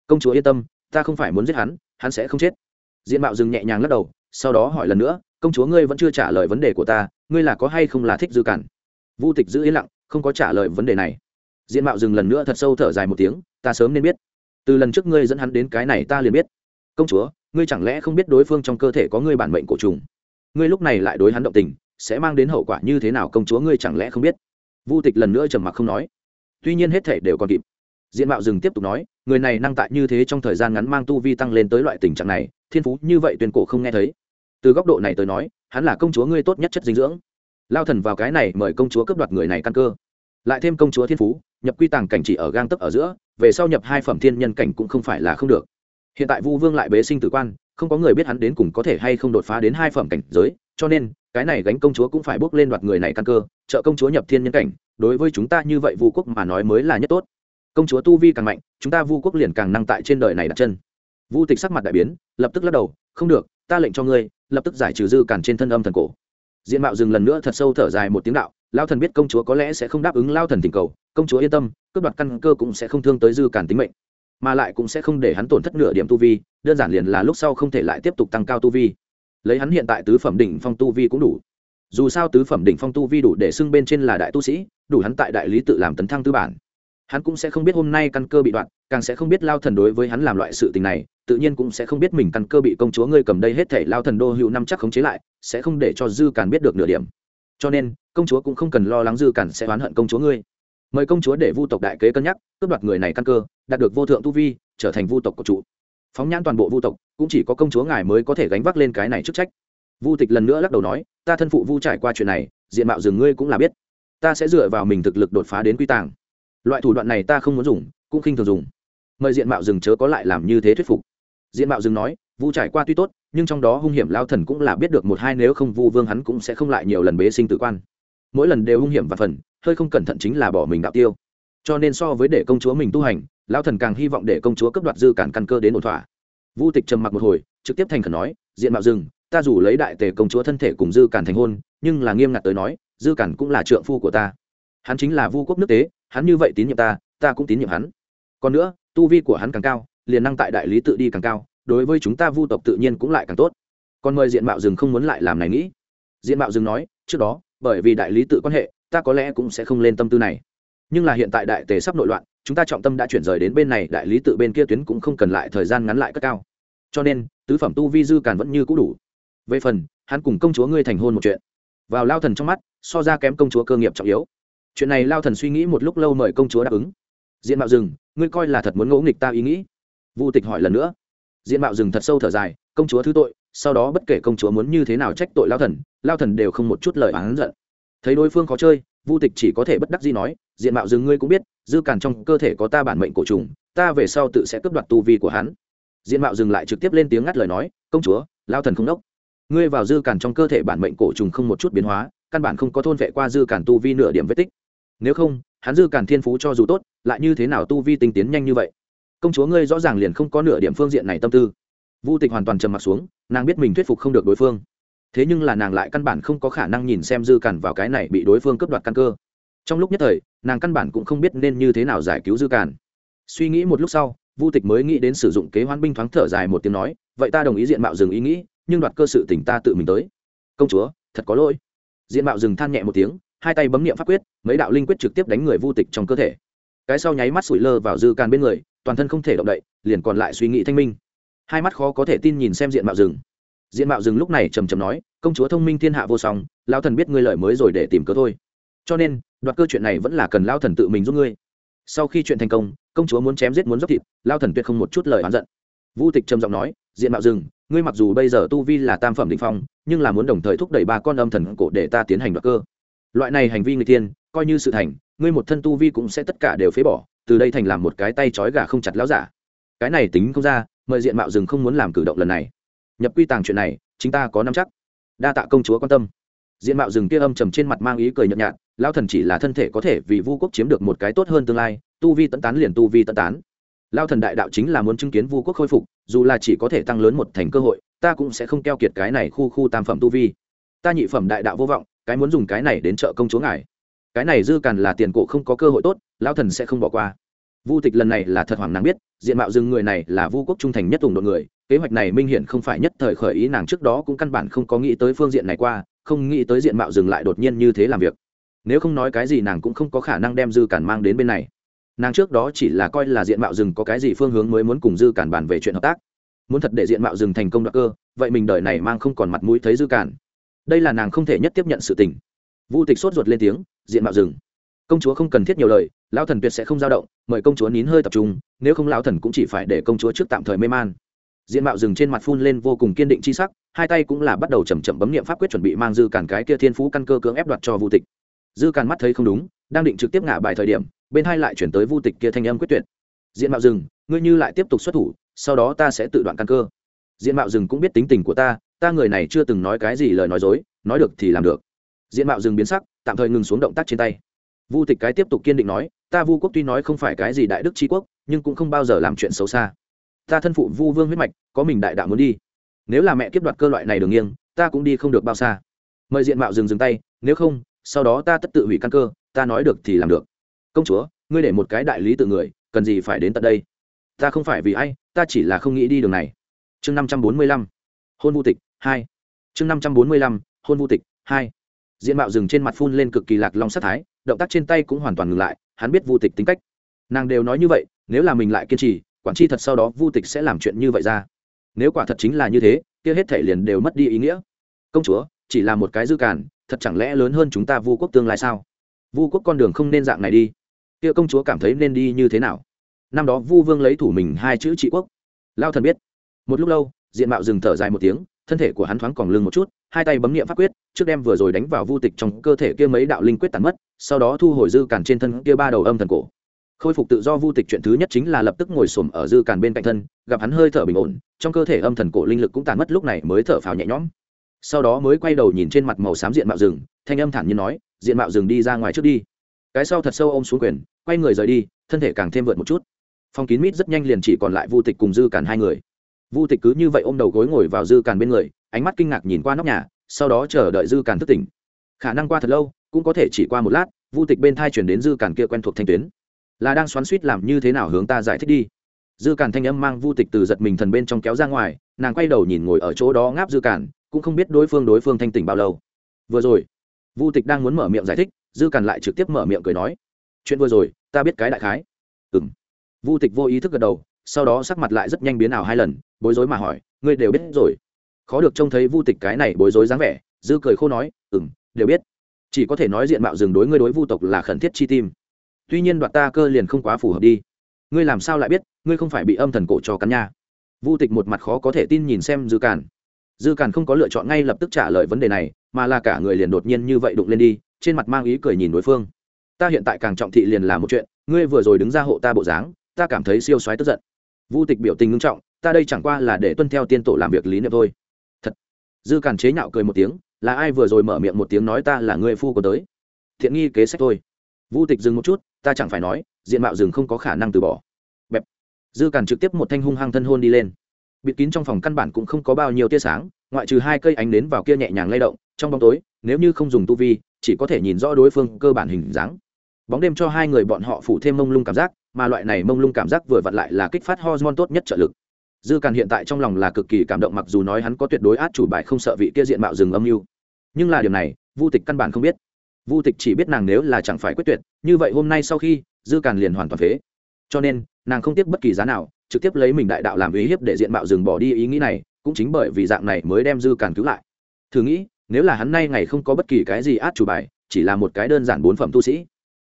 Công chúa yên tâm, ta không phải muốn giết hắn hắn sẽ không chết. Diện mạo rừng nhẹ nhàng lắc đầu, sau đó hỏi lần nữa, công chúa ngươi vẫn chưa trả lời vấn đề của ta, ngươi là có hay không là thích dư cản? Vu tịch giữ yên lặng, không có trả lời vấn đề này. Diện mạo dừng lần nữa thật sâu thở dài một tiếng, ta sớm nên biết. Từ lần trước ngươi dẫn hắn đến cái này ta liền biết. Công chúa, ngươi chẳng lẽ không biết đối phương trong cơ thể có ngươi bản mệnh cổ trùng? Ngươi lúc này lại đối hắn động tình sẽ mang đến hậu quả như thế nào công chúa ngươi chẳng lẽ không biết? Vu tịch lần nữa trầm mặc không nói. Tuy nhiên hết thể đều còn kịp. Diện mạo dừng tiếp tục nói, người này năng tại như thế trong thời gian ngắn mang tu vi tăng lên tới loại tình trạng này, thiên phú như vậy tuyên cổ không nghe thấy. Từ góc độ này tới nói, hắn là công chúa ngươi tốt nhất chất dinh dưỡng. Lao thần vào cái này mời công chúa cấp đoạt người này căn cơ. Lại thêm công chúa thiên phú, nhập quy tàng cảnh chỉ ở gang tấp ở giữa, về sau nhập hai phẩm thiên nhân cảnh cũng không phải là không được. Hiện tại vu vương lại bế sinh tử quan, không có người biết hắn đến cùng có thể hay không đột phá đến hai phẩm cảnh giới, cho nên cái này gánh công chúa cũng phải bước lên đoạt người này căn cơ, trợ công chúa nhập thiên nhân cảnh, đối với chúng ta như vậy vu quốc mà nói mới là nhất tốt. Công chúa tu vi càng mạnh, chúng ta vu quốc liền càng năng tại trên đời này đặt chân. Vu tịch sắc mặt đại biến, lập tức lắc đầu, không được, ta lệnh cho ngươi, lập tức giải trừ dư cản trên thân âm thần cổ. Diện mạo dừng lần nữa thật sâu thở dài một tiếng đạo lao thần biết công chúa có lẽ sẽ không đáp ứng lao thần tình cầu, công chúa yên tâm, cướp đoạt căn cơ cũng sẽ không thương tới dư cản tính mệnh, mà lại cũng sẽ không để hắn tổn thất nửa điểm tu vi, đơn giản liền là lúc sau không thể lại tiếp tục tăng cao tu vi lấy hắn hiện tại tứ phẩm đỉnh phong tu vi cũng đủ. Dù sao tứ phẩm đỉnh phong tu vi đủ để xưng bên trên là đại tu sĩ, đủ hắn tại đại lý tự làm tấn thăng tư bản. Hắn cũng sẽ không biết hôm nay căn cơ bị đoạn, càng sẽ không biết lao thần đối với hắn làm loại sự tình này, tự nhiên cũng sẽ không biết mình căn cơ bị công chúa ngươi cầm đây hết thể lao thần đô hữu năm chắc khống chế lại, sẽ không để cho dư càn biết được nửa điểm. Cho nên, công chúa cũng không cần lo lắng dư càn sẽ oán hận công chúa ngươi. Mời công chúa để vu tộc đại kế cân nhắc, cướp đoạt người này căn cơ, đạt được vô thượng tu vi, trở thành vu tộc của trụ phóng nhãn toàn bộ vu tộc, cũng chỉ có công chúa ngài mới có thể gánh vác lên cái này chức trách. Vu tịch lần nữa lắc đầu nói, ta thân phụ vu trải qua chuyện này, diện mạo rừng ngươi cũng là biết. Ta sẽ dựa vào mình thực lực đột phá đến quy tàng. Loại thủ đoạn này ta không muốn dùng, cũng khinh thường dùng. Mời diện mạo rừng chớ có lại làm như thế thuyết phục. Diện mạo rừng nói, vu trải qua tuy tốt, nhưng trong đó hung hiểm lao thần cũng là biết được một hai nếu không vu vương hắn cũng sẽ không lại nhiều lần bế sinh tử quan. Mỗi lần đều hung hiểm và phần, hơi không cẩn thận chính là bỏ mình đạo tiêu. Cho nên so với để công chúa mình tu hành lao thần càng hy vọng để công chúa cấp đoạt dư cản căn cơ đến ổn thỏa. Vu tịch trầm mặc một hồi, trực tiếp thành khẩn nói, diện mạo rừng, ta dù lấy đại tề công chúa thân thể cùng dư cản thành hôn, nhưng là nghiêm ngặt tới nói, dư cản cũng là trượng phu của ta. Hắn chính là vu quốc nước tế, hắn như vậy tín nhiệm ta ta cũng tín nhiệm hắn. Còn nữa, tu vi của hắn càng cao, liền năng tại đại lý tự đi càng cao, đối với chúng ta vu tộc tự nhiên cũng lại càng tốt. Còn mời diện mạo rừng không muốn lại làm này nghĩ. Diện mạo rừng nói, trước đó, bởi vì đại lý tự quan hệ, ta có lẽ cũng sẽ không lên tâm tư này. Nhưng là hiện tại đại tề sắp nội loạn chúng ta trọng tâm đã chuyển rời đến bên này, đại lý tự bên kia tuyến cũng không cần lại thời gian ngắn lại cất cao. Cho nên, tứ phẩm tu vi dư càn vẫn như cũ đủ. Về phần, hắn cùng công chúa ngươi thành hôn một chuyện. Vào lao thần trong mắt, so ra kém công chúa cơ nghiệp trọng yếu. Chuyện này lao thần suy nghĩ một lúc lâu mời công chúa đáp ứng. Diện mạo rừng, ngươi coi là thật muốn ngỗ nghịch ta ý nghĩ. Vu tịch hỏi lần nữa. Diện mạo rừng thật sâu thở dài, công chúa thứ tội, sau đó bất kể công chúa muốn như thế nào trách tội lao thần lao thần đều không một chút lời oán giận. Thấy đối phương khó chơi vu tịch chỉ có thể bất đắc gì nói, diện mạo rừng ngươi cũng biết, dư càn trong cơ thể có ta bản mệnh cổ trùng, ta về sau tự sẽ cướp đoạt tu vi của hắn. Diện mạo dừng lại trực tiếp lên tiếng ngắt lời nói, công chúa, lao thần không đốc. Ngươi vào dư càn trong cơ thể bản mệnh cổ trùng không một chút biến hóa, căn bản không có thôn vệ qua dư càn tu vi nửa điểm vết tích. Nếu không, hắn dư càn thiên phú cho dù tốt, lại như thế nào tu vi tinh tiến nhanh như vậy? Công chúa ngươi rõ ràng liền không có nửa điểm phương diện này tâm tư. Vu tịch hoàn toàn trầm mặt xuống, nàng biết mình thuyết phục không được đối phương thế nhưng là nàng lại căn bản không có khả năng nhìn xem dư cản vào cái này bị đối phương cướp đoạt căn cơ. Trong lúc nhất thời, nàng căn bản cũng không biết nên như thế nào giải cứu dư cản suy nghĩ một lúc sau, vu tịch mới nghĩ đến sử dụng kế hoán binh thoáng thở dài một tiếng nói, vậy ta đồng ý diện mạo dừng ý nghĩ, nhưng đoạt cơ sự tỉnh ta tự mình tới. Công chúa, thật có lỗi. Diện mạo dừng than nhẹ một tiếng, hai tay bấm niệm pháp quyết, mấy đạo linh quyết trực tiếp đánh người vu tịch trong cơ thể. Cái sau nháy mắt sủi lơ vào dư càn bên người, toàn thân không thể động đậy, liền còn lại suy nghĩ thanh minh. Hai mắt khó có thể tin nhìn xem diện mạo rừng diện mạo rừng lúc này trầm trầm nói, công chúa thông minh thiên hạ vô song lao thần biết ngươi lợi mới rồi để tìm cơ thôi. Cho nên, đoạt cơ chuyện này vẫn là cần lao thần tự mình giúp ngươi. Sau khi chuyện thành công công chúa muốn chém giết muốn dốc thịt lao thần tuyệt không một chút lời oán giận. Vũ tịch trầm giọng nói diện mạo rừng ngươi mặc dù bây giờ tu vi là tam phẩm định phong, nhưng là muốn đồng thời thúc đẩy ba con âm thần cổ để ta tiến hành đoạt cơ. Loại này hành vi người tiên, coi như sự thành, ngươi một thân tu vi cũng sẽ tất cả đều phế bỏ, từ đây thành làm một cái tay trói gà không chặt láo giả. Cái này tính không ra, mời diện mạo rừng không muốn làm cử động lần này nhập quy tàng chuyện này, chính ta có nắm chắc. Đa tạ công chúa quan tâm. Diện mạo rừng kia âm trầm trên mặt mang ý cười nhợt nhạt lao thần chỉ là thân thể có thể vì vu quốc chiếm được một cái tốt hơn tương lai, tu vi tận tán liền tu vi tận tán. Lao thần đại đạo chính là muốn chứng kiến vu quốc khôi phục, dù là chỉ có thể tăng lớn một thành cơ hội, ta cũng sẽ không keo kiệt cái này khu khu tam phẩm tu vi. Ta nhị phẩm đại đạo vô vọng, cái muốn dùng cái này đến trợ công chúa ngài. Cái này dư càn là tiền cổ không có cơ hội tốt lao thần sẽ không bỏ qua vu tịch lần này là thật hoàng nàng biết, diện mạo rừng người này là vu quốc trung thành nhất tùng đội người, kế hoạch này minh Hiển không phải nhất thời khởi ý nàng trước đó cũng căn bản không có nghĩ tới phương diện này qua, không nghĩ tới diện mạo rừng lại đột nhiên như thế làm việc. Nếu không nói cái gì nàng cũng không có khả năng đem dư cản mang đến bên này. Nàng trước đó chỉ là coi là diện mạo rừng có cái gì phương hướng mới muốn cùng dư cản bàn về chuyện hợp tác. Muốn thật để diện mạo rừng thành công đoạt cơ, vậy mình đời này mang không còn mặt mũi thấy dư cản. Đây là nàng không thể nhất tiếp nhận sự tình. Vu tịch sốt ruột lên tiếng, diện mạo rừng. Công chúa không cần thiết nhiều lời lão thần tuyệt sẽ không dao động, mời công chúa nín hơi tập trung, nếu không lão thần cũng chỉ phải để công chúa trước tạm thời mê man. Diện mạo rừng trên mặt phun lên vô cùng kiên định chi sắc, hai tay cũng là bắt đầu chầm chậm bấm niệm pháp quyết chuẩn bị mang dư cản cái kia thiên phú căn cơ cưỡng ép đoạt cho vu tịch. Dư cản mắt thấy không đúng, đang định trực tiếp ngả bài thời điểm, bên hai lại chuyển tới vu tịch kia thanh âm quyết tuyệt. Diện mạo rừng ngươi như lại tiếp tục xuất thủ, sau đó ta sẽ tự đoạn căn cơ. Diện mạo rừng cũng biết tính tình của ta ta người này chưa từng nói cái gì lời nói dối, nói được thì làm được. Diện mạo rừng biến sắc, tạm thời ngừng xuống động tác trên tay vu tịch cái tiếp tục kiên định nói, ta vu quốc tuy nói không phải cái gì đại đức tri quốc, nhưng cũng không bao giờ làm chuyện xấu xa. Ta thân phụ vu vương huyết mạch, có mình đại đạo muốn đi. Nếu là mẹ kiếp đoạt cơ loại này đường nghiêng, ta cũng đi không được bao xa. Mời diện mạo dừng dừng tay, nếu không, sau đó ta tất tự hủy căn cơ, ta nói được thì làm được. Công chúa, ngươi để một cái đại lý tự người, cần gì phải đến tận đây? Ta không phải vì ai, ta chỉ là không nghĩ đi đường này. Chương năm trăm bốn mươi lăm, hôn vô tịch hai. Chương năm trăm bốn mươi lăm, hôn vô tịch hai diện mạo dừng trên mặt phun lên cực kỳ lạc long sát thái, động tác trên tay cũng hoàn toàn ngừng lại, hắn biết vô tịch tính cách. Nàng đều nói như vậy, nếu là mình lại kiên trì, quản tri thật sau đó vô tịch sẽ làm chuyện như vậy ra. Nếu quả thật chính là như thế, kia hết thể liền đều mất đi ý nghĩa. Công chúa, chỉ là một cái dư cản thật chẳng lẽ lớn hơn chúng ta vu quốc tương lai sao? Vu quốc con đường không nên dạng này đi. Kia công chúa cảm thấy nên đi như thế nào? Năm đó vu vương lấy thủ mình hai chữ trị quốc. Lao thần biết. Một lúc lâu, diện mạo dừng thở dài một tiếng thân thể của hắn thoáng còn lưng một chút, hai tay bấm nghiệm pháp quyết, trước đem vừa rồi đánh vào vu tịch trong cơ thể kia mấy đạo linh quyết tàn mất, sau đó thu hồi dư cản trên thân kia ba đầu âm thần cổ. Khôi phục tự do vu tịch chuyện thứ nhất chính là lập tức ngồi xổm ở dư cản bên cạnh thân, gặp hắn hơi thở bình ổn, trong cơ thể âm thần cổ linh lực cũng tàn mất lúc này mới thở phào nhẹ nhõm. Sau đó mới quay đầu nhìn trên mặt màu xám diện mạo rừng, thanh âm thản nhiên nói, diện mạo rừng đi ra ngoài trước đi. Cái sau thật sâu ôm xuống quyền, quay người rời đi, thân thể càng thêm vượt một chút. Phong kín mít rất nhanh liền chỉ còn lại vu tịch cùng dư cản hai người vu tịch cứ như vậy ôm đầu gối ngồi vào dư cản bên người, ánh mắt kinh ngạc nhìn qua nóc nhà, sau đó chờ đợi dư cản thức tỉnh. Khả năng qua thật lâu, cũng có thể chỉ qua một lát, vu tịch bên thai chuyển đến dư cản kia quen thuộc thanh tuyến. Là đang xoắn suýt làm như thế nào hướng ta giải thích đi. Dư cản thanh âm mang vu tịch từ giật mình thần bên trong kéo ra ngoài, nàng quay đầu nhìn ngồi ở chỗ đó ngáp dư cản cũng không biết đối phương đối phương thanh tỉnh bao lâu. Vừa rồi, vu tịch đang muốn mở miệng giải thích, dư cản lại trực tiếp mở miệng cười nói, chuyện vừa rồi, ta biết cái đại khái. Ừm. Vu tịch vô ý thức gật đầu, sau đó sắc mặt lại rất nhanh biến ảo hai lần bối rối mà hỏi, ngươi đều biết rồi. Khó được trông thấy vu tịch cái này bối rối dáng vẻ, dư cười khô nói, ừm, đều biết. Chỉ có thể nói diện mạo dừng đối ngươi đối vu tộc là khẩn thiết chi tim. Tuy nhiên đoạt ta cơ liền không quá phù hợp đi. Ngươi làm sao lại biết, ngươi không phải bị âm thần cổ cho cắn nha? Vu tịch một mặt khó có thể tin nhìn xem dư càn. Dư càn không có lựa chọn ngay lập tức trả lời vấn đề này, mà là cả người liền đột nhiên như vậy đụng lên đi, trên mặt mang ý cười nhìn đối phương. Ta hiện tại càng trọng thị liền là một chuyện, ngươi vừa rồi đứng ra hộ ta bộ dáng, ta cảm thấy siêu xoáy tức giận. Vu tịch biểu tình ngưng trọng ta đây chẳng qua là để tuân theo tiên tổ làm việc lý niệm thôi. Thật. Dư càn chế nhạo cười một tiếng, là ai vừa rồi mở miệng một tiếng nói ta là người phu có tới? Thiện nghi kế sách thôi. Vu tịch dừng một chút, ta chẳng phải nói, diện mạo rừng không có khả năng từ bỏ. Bẹp. Dư càn trực tiếp một thanh hung hăng thân hôn đi lên. Bịt kín trong phòng căn bản cũng không có bao nhiêu tia sáng, ngoại trừ hai cây ánh nến vào kia nhẹ nhàng lay động, trong bóng tối, nếu như không dùng tu vi, chỉ có thể nhìn rõ đối phương cơ bản hình dáng. Bóng đêm cho hai người bọn họ phủ thêm mông lung cảm giác, mà loại này mông lung cảm giác vừa vặn lại là kích phát hormone tốt nhất trợ lực dư càn hiện tại trong lòng là cực kỳ cảm động mặc dù nói hắn có tuyệt đối át chủ bài không sợ vị kia diện mạo rừng âm mưu. Nhưng là điều này, vu tịch căn bản không biết. Vu tịch chỉ biết nàng nếu là chẳng phải quyết tuyệt, như vậy hôm nay sau khi, dư càn liền hoàn toàn phế. Cho nên, nàng không tiếc bất kỳ giá nào, trực tiếp lấy mình đại đạo làm ý hiếp để diện mạo rừng bỏ đi ý nghĩ này, cũng chính bởi vì dạng này mới đem dư càn cứu lại. Thử nghĩ, nếu là hắn nay ngày không có bất kỳ cái gì át chủ bài, chỉ là một cái đơn giản bốn phẩm tu sĩ.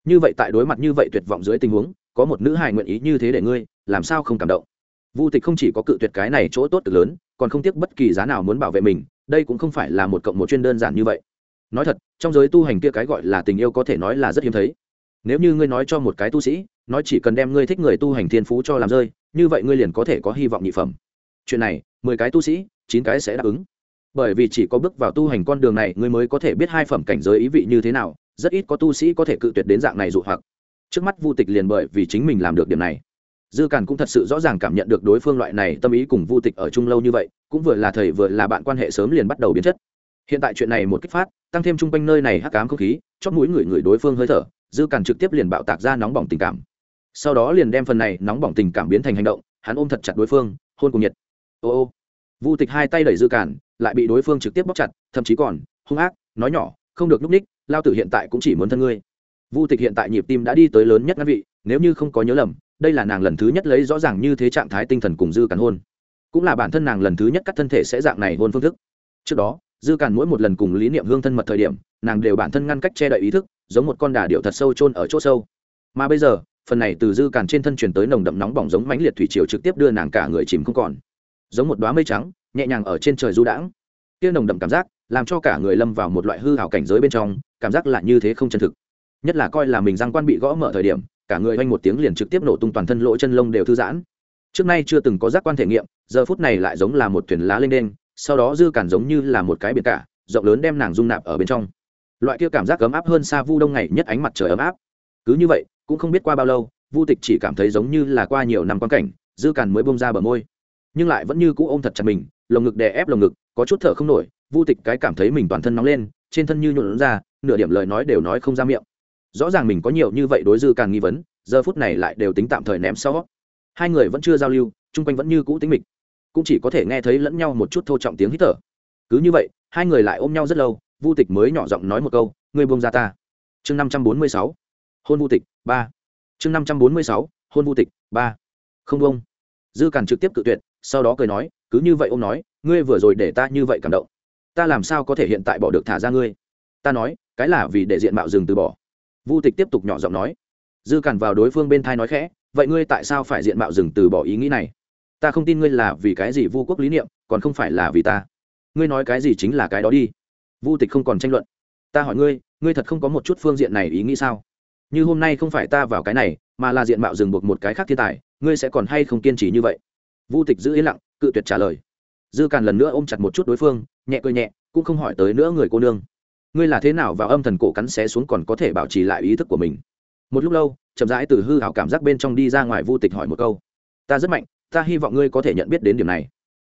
Như vậy tại đối mặt như vậy tuyệt vọng dưới tình huống, có một nữ hài nguyện ý như thế để ngươi, làm sao không cảm động? Vu tịch không chỉ có cự tuyệt cái này chỗ tốt cực lớn, còn không tiếc bất kỳ giá nào muốn bảo vệ mình, đây cũng không phải là một cộng một chuyên đơn giản như vậy. Nói thật, trong giới tu hành kia cái gọi là tình yêu có thể nói là rất hiếm thấy. Nếu như ngươi nói cho một cái tu sĩ, nói chỉ cần đem ngươi thích người tu hành thiên phú cho làm rơi, như vậy ngươi liền có thể có hy vọng nhị phẩm. Chuyện này, mười cái tu sĩ, chín cái sẽ đáp ứng. Bởi vì chỉ có bước vào tu hành con đường này, ngươi mới có thể biết hai phẩm cảnh giới ý vị như thế nào, rất ít có tu sĩ có thể cự tuyệt đến dạng này dụ hoặc. Trước mắt vu tịch liền bởi vì chính mình làm được điểm này dư càn cũng thật sự rõ ràng cảm nhận được đối phương loại này tâm ý cùng vu tịch ở chung lâu như vậy, cũng vừa là thầy vừa là bạn quan hệ sớm liền bắt đầu biến chất. Hiện tại chuyện này một kích phát, tăng thêm chung quanh nơi này hắc cám không khí, chót mũi người người đối phương hơi thở, dư càn trực tiếp liền bạo tạc ra nóng bỏng tình cảm. Sau đó liền đem phần này nóng bỏng tình cảm biến thành hành động, hắn ôm thật chặt đối phương, hôn cùng nhiệt. Ô ô. Vu tịch hai tay đẩy dư càn lại bị đối phương trực tiếp bóc chặt, thậm chí còn, hung ác, nói nhỏ, không được núp ních, lao tử hiện tại cũng chỉ muốn thân ngươi. Vu tịch hiện tại nhịp tim đã đi tới lớn nhất ngăn vị, nếu như không có nhớ lầm đây là nàng lần thứ nhất lấy rõ ràng như thế trạng thái tinh thần cùng dư càn hôn. Cũng là bản thân nàng lần thứ nhất cắt thân thể sẽ dạng này hôn phương thức. Trước đó, dư cản mỗi một lần cùng lý niệm hương thân mật thời điểm, nàng đều bản thân ngăn cách che đậy ý thức, giống một con đà điệu thật sâu chôn ở chỗ sâu. Mà bây giờ, phần này từ dư cản trên thân truyền tới nồng đậm nóng bỏng giống mãnh liệt thủy triều trực tiếp đưa nàng cả người chìm không còn. Giống một đóa mây trắng, nhẹ nhàng ở trên trời du đãng. Kia nồng đậm cảm giác, làm cho cả người lâm vào một loại hư hào cảnh giới bên trong, cảm giác là như thế không chân thực. Nhất là coi là mình răng quan bị gõ mở thời điểm cả người oanh một tiếng liền trực tiếp nổ tung toàn thân lỗ chân lông đều thư giãn. Trước nay chưa từng có giác quan thể nghiệm, giờ phút này lại giống là một thuyền lá lên đen, sau đó dư cản giống như là một cái biển cả, rộng lớn đem nàng dung nạp ở bên trong. Loại kia cảm giác ấm áp hơn xa vu đông ngày nhất ánh mặt trời ấm áp. Cứ như vậy, cũng không biết qua bao lâu, vu tịch chỉ cảm thấy giống như là qua nhiều năm quan cảnh, dư cản mới bông ra bờ môi. Nhưng lại vẫn như cũ ôm thật chặt mình, lồng ngực đè ép lồng ngực, có chút thở không nổi, vu tịch cái cảm thấy mình toàn thân nóng lên, trên thân như nhuộn ra, nửa điểm lời nói đều nói không ra miệng rõ ràng mình có nhiều như vậy đối dư càng nghi vấn, giờ phút này lại đều tính tạm thời ném sau. Hai người vẫn chưa giao lưu, chung quanh vẫn như cũ tính mịch. Cũng chỉ có thể nghe thấy lẫn nhau một chút thô trọng tiếng hít thở. Cứ như vậy, hai người lại ôm nhau rất lâu, vu tịch mới nhỏ giọng nói một câu, ngươi buông ra ta. Chương năm trăm bốn mươi sáu. Hôn vu tịch, ba. Chương năm trăm bốn mươi sáu. Hôn vu tịch, ba. Không buông. Dư càn trực tiếp cự tuyệt, sau đó cười nói, cứ như vậy ô m nói, ngươi vừa rồi để ta như vậy cảm động. Ta làm sao có thể hiện tại bỏ được thả ra ngươi? Ta nói, cái là vì để diện mạo rừng từ bỏ vu tịch tiếp tục nhỏ giọng nói, dư cản vào đối phương bên thai nói khẽ, vậy ngươi tại sao phải diện mạo rừng từ bỏ ý nghĩ này? Ta không tin ngươi là vì cái gì vu quốc lý niệm, còn không phải là vì ta. Ngươi nói cái gì chính là cái đó đi. Vu tịch không còn tranh luận. Ta hỏi ngươi ngươi thật không có một chút phương diện này ý nghĩ sao? Như hôm nay không phải ta vào cái này, mà là diện mạo rừng buộc một cái khác thiên tài, ngươi sẽ còn hay không kiên trì như vậy? Vu tịch giữ yên lặng, cự tuyệt trả lời. Dư càn lần nữa ôm chặt một chút đối phương, nhẹ cười nhẹ, cũng không hỏi tới nữa người cô nương ngươi là thế nào vào âm thần cổ cắn xé xuống còn có thể bảo trì lại ý thức của mình? Một lúc lâu, chậm rãi từ hư hảo cảm giác bên trong đi ra ngoài vu tịch hỏi một câu. Ta rất mạnh, ta hy vọng ngươi có thể nhận biết đến điểm này.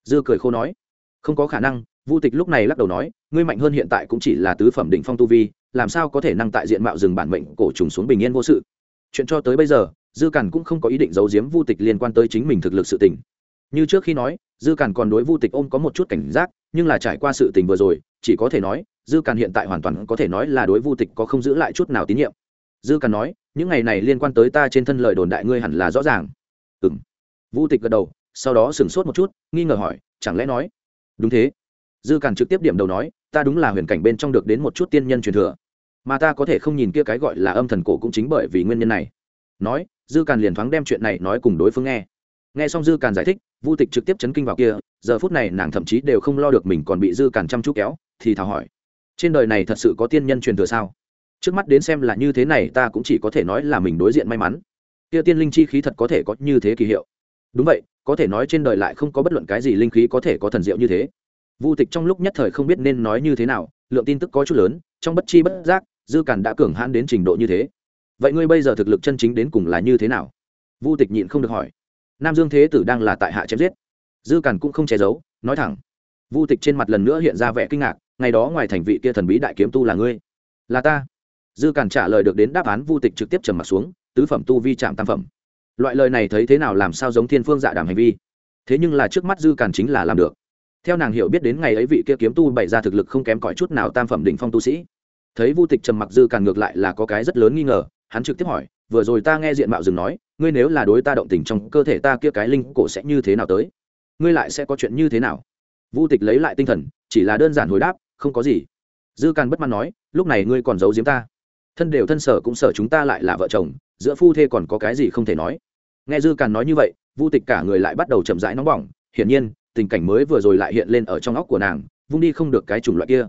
Dư cười khô nói. Không có khả năng, vu tịch lúc này lắc đầu nói, ngươi mạnh hơn hiện tại cũng chỉ là tứ phẩm định phong tu vi, làm sao có thể năng tại diện mạo rừng bản mệnh cổ trùng xuống bình yên vô sự? Chuyện cho tới bây giờ, dư càn cũng không có ý định giấu giếm vu tịch liên quan tới chính mình thực lực sự tình. Như trước khi nói, dư càn còn đối vu tịch ôm có một chút cảnh giác, nhưng là trải qua sự tình vừa rồi, chỉ có thể nói dư càn hiện tại hoàn toàn có thể nói là đối vu tịch có không giữ lại chút nào tín nhiệm. Dư càn nói, những ngày này liên quan tới ta trên thân lời đồn đại ngươi hẳn là rõ ràng. Ừ m vu tịch gật đầu, sau đó sửng sốt một chút, nghi ngờ hỏi, chẳng lẽ nói? Đúng thế. Dư càn trực tiếp điểm đầu nói, ta đúng là huyền cảnh bên trong được đến một chút tiên nhân truyền thừa. Mà ta có thể không nhìn kia cái gọi là âm thần cổ cũng chính bởi vì nguyên nhân này. Nói, dư càn liền thoáng đem chuyện này nói cùng đối phương nghe. Nghe xong dư càn giải thích, vu tịch trực tiếp chấn kinh vào kia, giờ phút này nàng thậm chí đều không lo được mình còn bị dư càn chăm chú kéo, thì thào hỏi trên đời này thật sự có tiên nhân truyền thừa sao? Trước mắt đến xem là như thế này, ta cũng chỉ có thể nói là mình đối diện may mắn. Kia tiên linh chi khí thật có thể có như thế kỳ hiệu. Đúng vậy, có thể nói trên đời lại không có bất luận cái gì linh khí có thể có thần diệu như thế. Vu tịch trong lúc nhất thời không biết nên nói như thế nào, lượng tin tức có chút lớn, trong bất chi bất giác, dư càn đã cường hãn đến trình độ như thế. Vậy ngươi bây giờ thực lực chân chính đến cùng là như thế nào? Vu tịch nhịn không được hỏi. Nam dương thế tử đang là tại hạ chém giết. Dư càn cũng không che giấu, nói thẳng. Vu tịch trên mặt lần nữa hiện ra vẻ kinh ngạc ngày đó ngoài thành vị kia thần bí đại kiếm tu là ngươi. Là ta. Dư càn trả lời được đến đáp án, vu tịch trực tiếp trầm mặt xuống, tứ phẩm tu vi chạm tam phẩm. Loại lời này thấy thế nào làm sao giống thiên phương dạ đàm hành vi? Thế nhưng là trước mắt dư càn chính là làm được. Theo nàng hiểu biết đến ngày ấy vị kia kiếm tu bày ra thực lực không kém cỏi chút nào tam phẩm đỉnh phong tu sĩ. Thấy vu tịch trầm mặc, dư càn ngược lại là có cái rất lớn nghi ngờ, hắn trực tiếp hỏi, vừa rồi ta nghe diện mạo dừng nói, ngươi nếu là đối ta động tình trong cơ thể ta kia cái linh cổ sẽ như thế nào tới? Ngươi lại sẽ có chuyện như thế nào? Vu tịch lấy lại tinh thần, chỉ là đơn giản hồi đáp không có gì. Dư càn bất mãn nói, lúc này ngươi còn giấu giếm ta. Thân đều thân sở cũng sở chúng ta lại là vợ chồng, giữa phu thê còn có cái gì không thể nói. Nghe dư càn nói như vậy, vu tịch cả người lại bắt đầu chậm rãi nóng bỏng. Hiển nhiên, tình cảnh mới vừa rồi lại hiện lên ở trong óc của nàng, vung đi không được cái chủng loại kia.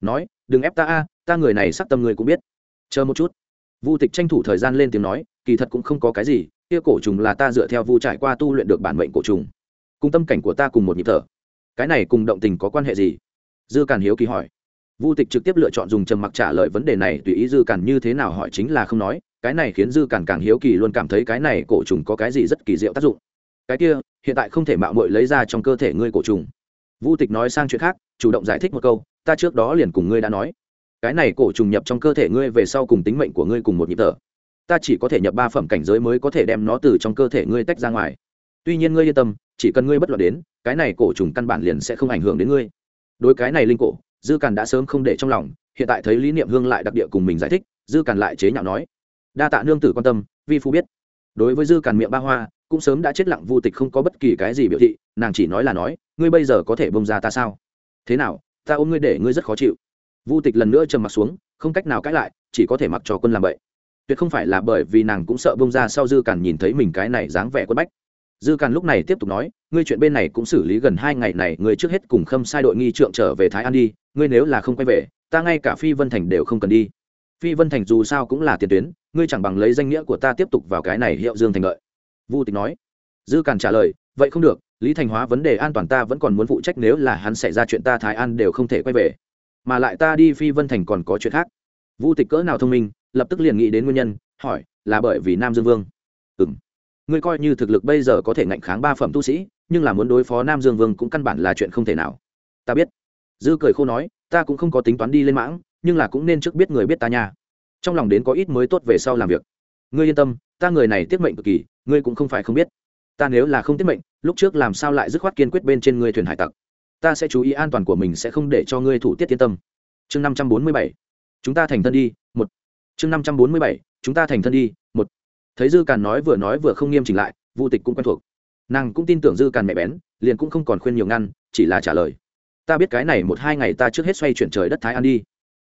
Nói, đừng ép ta a, ta người này sắc tâm người cũng biết. Chờ một chút. Vu tịch tranh thủ thời gian lên tiếng nói, kỳ thật cũng không có cái gì, kia cổ trùng là ta dựa theo vu trải qua tu luyện được bản mệnh cổ trùng. Cùng tâm cảnh của ta cùng một nhịp thở. Cái này cùng động tình có quan hệ gì? Dư càn hiếu kỳ hỏi. Vu tịch trực tiếp lựa chọn dùng trầm mặc trả lời vấn đề này, tùy ý dư càn như thế nào hỏi chính là không nói, cái này khiến dư càn càng hiếu kỳ luôn cảm thấy cái này cổ trùng có cái gì rất kỳ diệu tác dụng. Cái kia, hiện tại không thể mạo muội lấy ra trong cơ thể ngươi cổ trùng. Vu tịch nói sang chuyện khác, chủ động giải thích một câu, ta trước đó liền cùng ngươi đã nói. Cái này cổ trùng nhập trong cơ thể ngươi về sau cùng tính mệnh của ngươi cùng một nhịp thở. Ta chỉ có thể nhập ba phẩm cảnh giới mới có thể đem nó từ trong cơ thể ngươi tách ra ngoài. Tuy nhiên ngươi yên tâm, chỉ cần ngươi bất luận đến, cái này cổ trùng căn bản liền sẽ không ảnh hưởng đến ngươi đối cái này linh cổ, dư càn đã sớm không để trong lòng, hiện tại thấy lý niệm hương lại đặc địa cùng mình giải thích, dư càn lại chế nhạo nói, đa tạ nương tử quan tâm, vi phu biết. Đối với dư càn miệng ba hoa, cũng sớm đã chết lặng vô tịch không có bất kỳ cái gì biểu thị, nàng chỉ nói là nói, ngươi bây giờ có thể bông ra ta sao? Thế nào, ta ôm ngươi để ngươi rất khó chịu. Vô tịch lần nữa trầm mặc xuống, không cách nào cãi lại, chỉ có thể mặc cho quân làm vậy tuyệt không phải là bởi vì nàng cũng sợ bông ra sau dư càn nhìn thấy mình cái này dáng vẻ quân bách dư càn lúc này tiếp tục nói, ngươi chuyện bên này cũng xử lý gần hai ngày này, ngươi trước hết cùng khâm sai đội nghi trượng trở về thái an đi, ngươi nếu là không quay về, ta ngay cả phi vân thành đều không cần đi. Phi vân thành dù sao cũng là tiền tuyến, ngươi chẳng bằng lấy danh nghĩa của ta tiếp tục vào cái này hiệu dương thành lợi vu tịch nói. Dư càn trả lời, vậy không được, lý thành hóa vấn đề an toàn ta vẫn còn muốn phụ trách, nếu là hắn xảy ra chuyện ta thái an đều không thể quay về. Mà lại ta đi phi vân thành còn có chuyện khác. Vu tịch cỡ nào thông minh, lập tức liền nghĩ đến nguyên nhân, hỏi, là bởi vì nam dương vương? Ừ ngươi coi như thực lực bây giờ có thể ngạnh kháng ba phẩm tu sĩ, nhưng là muốn đối phó nam dương vương cũng căn bản là chuyện không thể nào. Ta biết. Dư cười khô nói, ta cũng không có tính toán đi lên mãng, nhưng là cũng nên trước biết người biết ta nha. Trong lòng đến có ít mới tốt về sau làm việc. Ngươi yên tâm, ta người này tiết mệnh cực kỳ, ngươi cũng không phải không biết. Ta nếu là không tiết mệnh, lúc trước làm sao lại dứt khoát kiên quyết bên trên ngươi thuyền hải tặc? Ta sẽ chú ý an toàn của mình sẽ không để cho ngươi thủ tiết yên tâm. Chương năm trăm bốn mươi bảy. Chúng ta thành thân đi, một. Chương năm trăm bốn mươi bảy. Chúng ta thành thân đi, một thấy dư càn nói vừa nói vừa không nghiêm chỉnh lại, vu tịch cũng quen thuộc. Nàng cũng tin tưởng dư càn mẹ bén, liền cũng không còn khuyên nhiều ngăn, chỉ là trả lời. Ta biết cái này một hai ngày ta trước hết xoay chuyển trời đất thái an đi.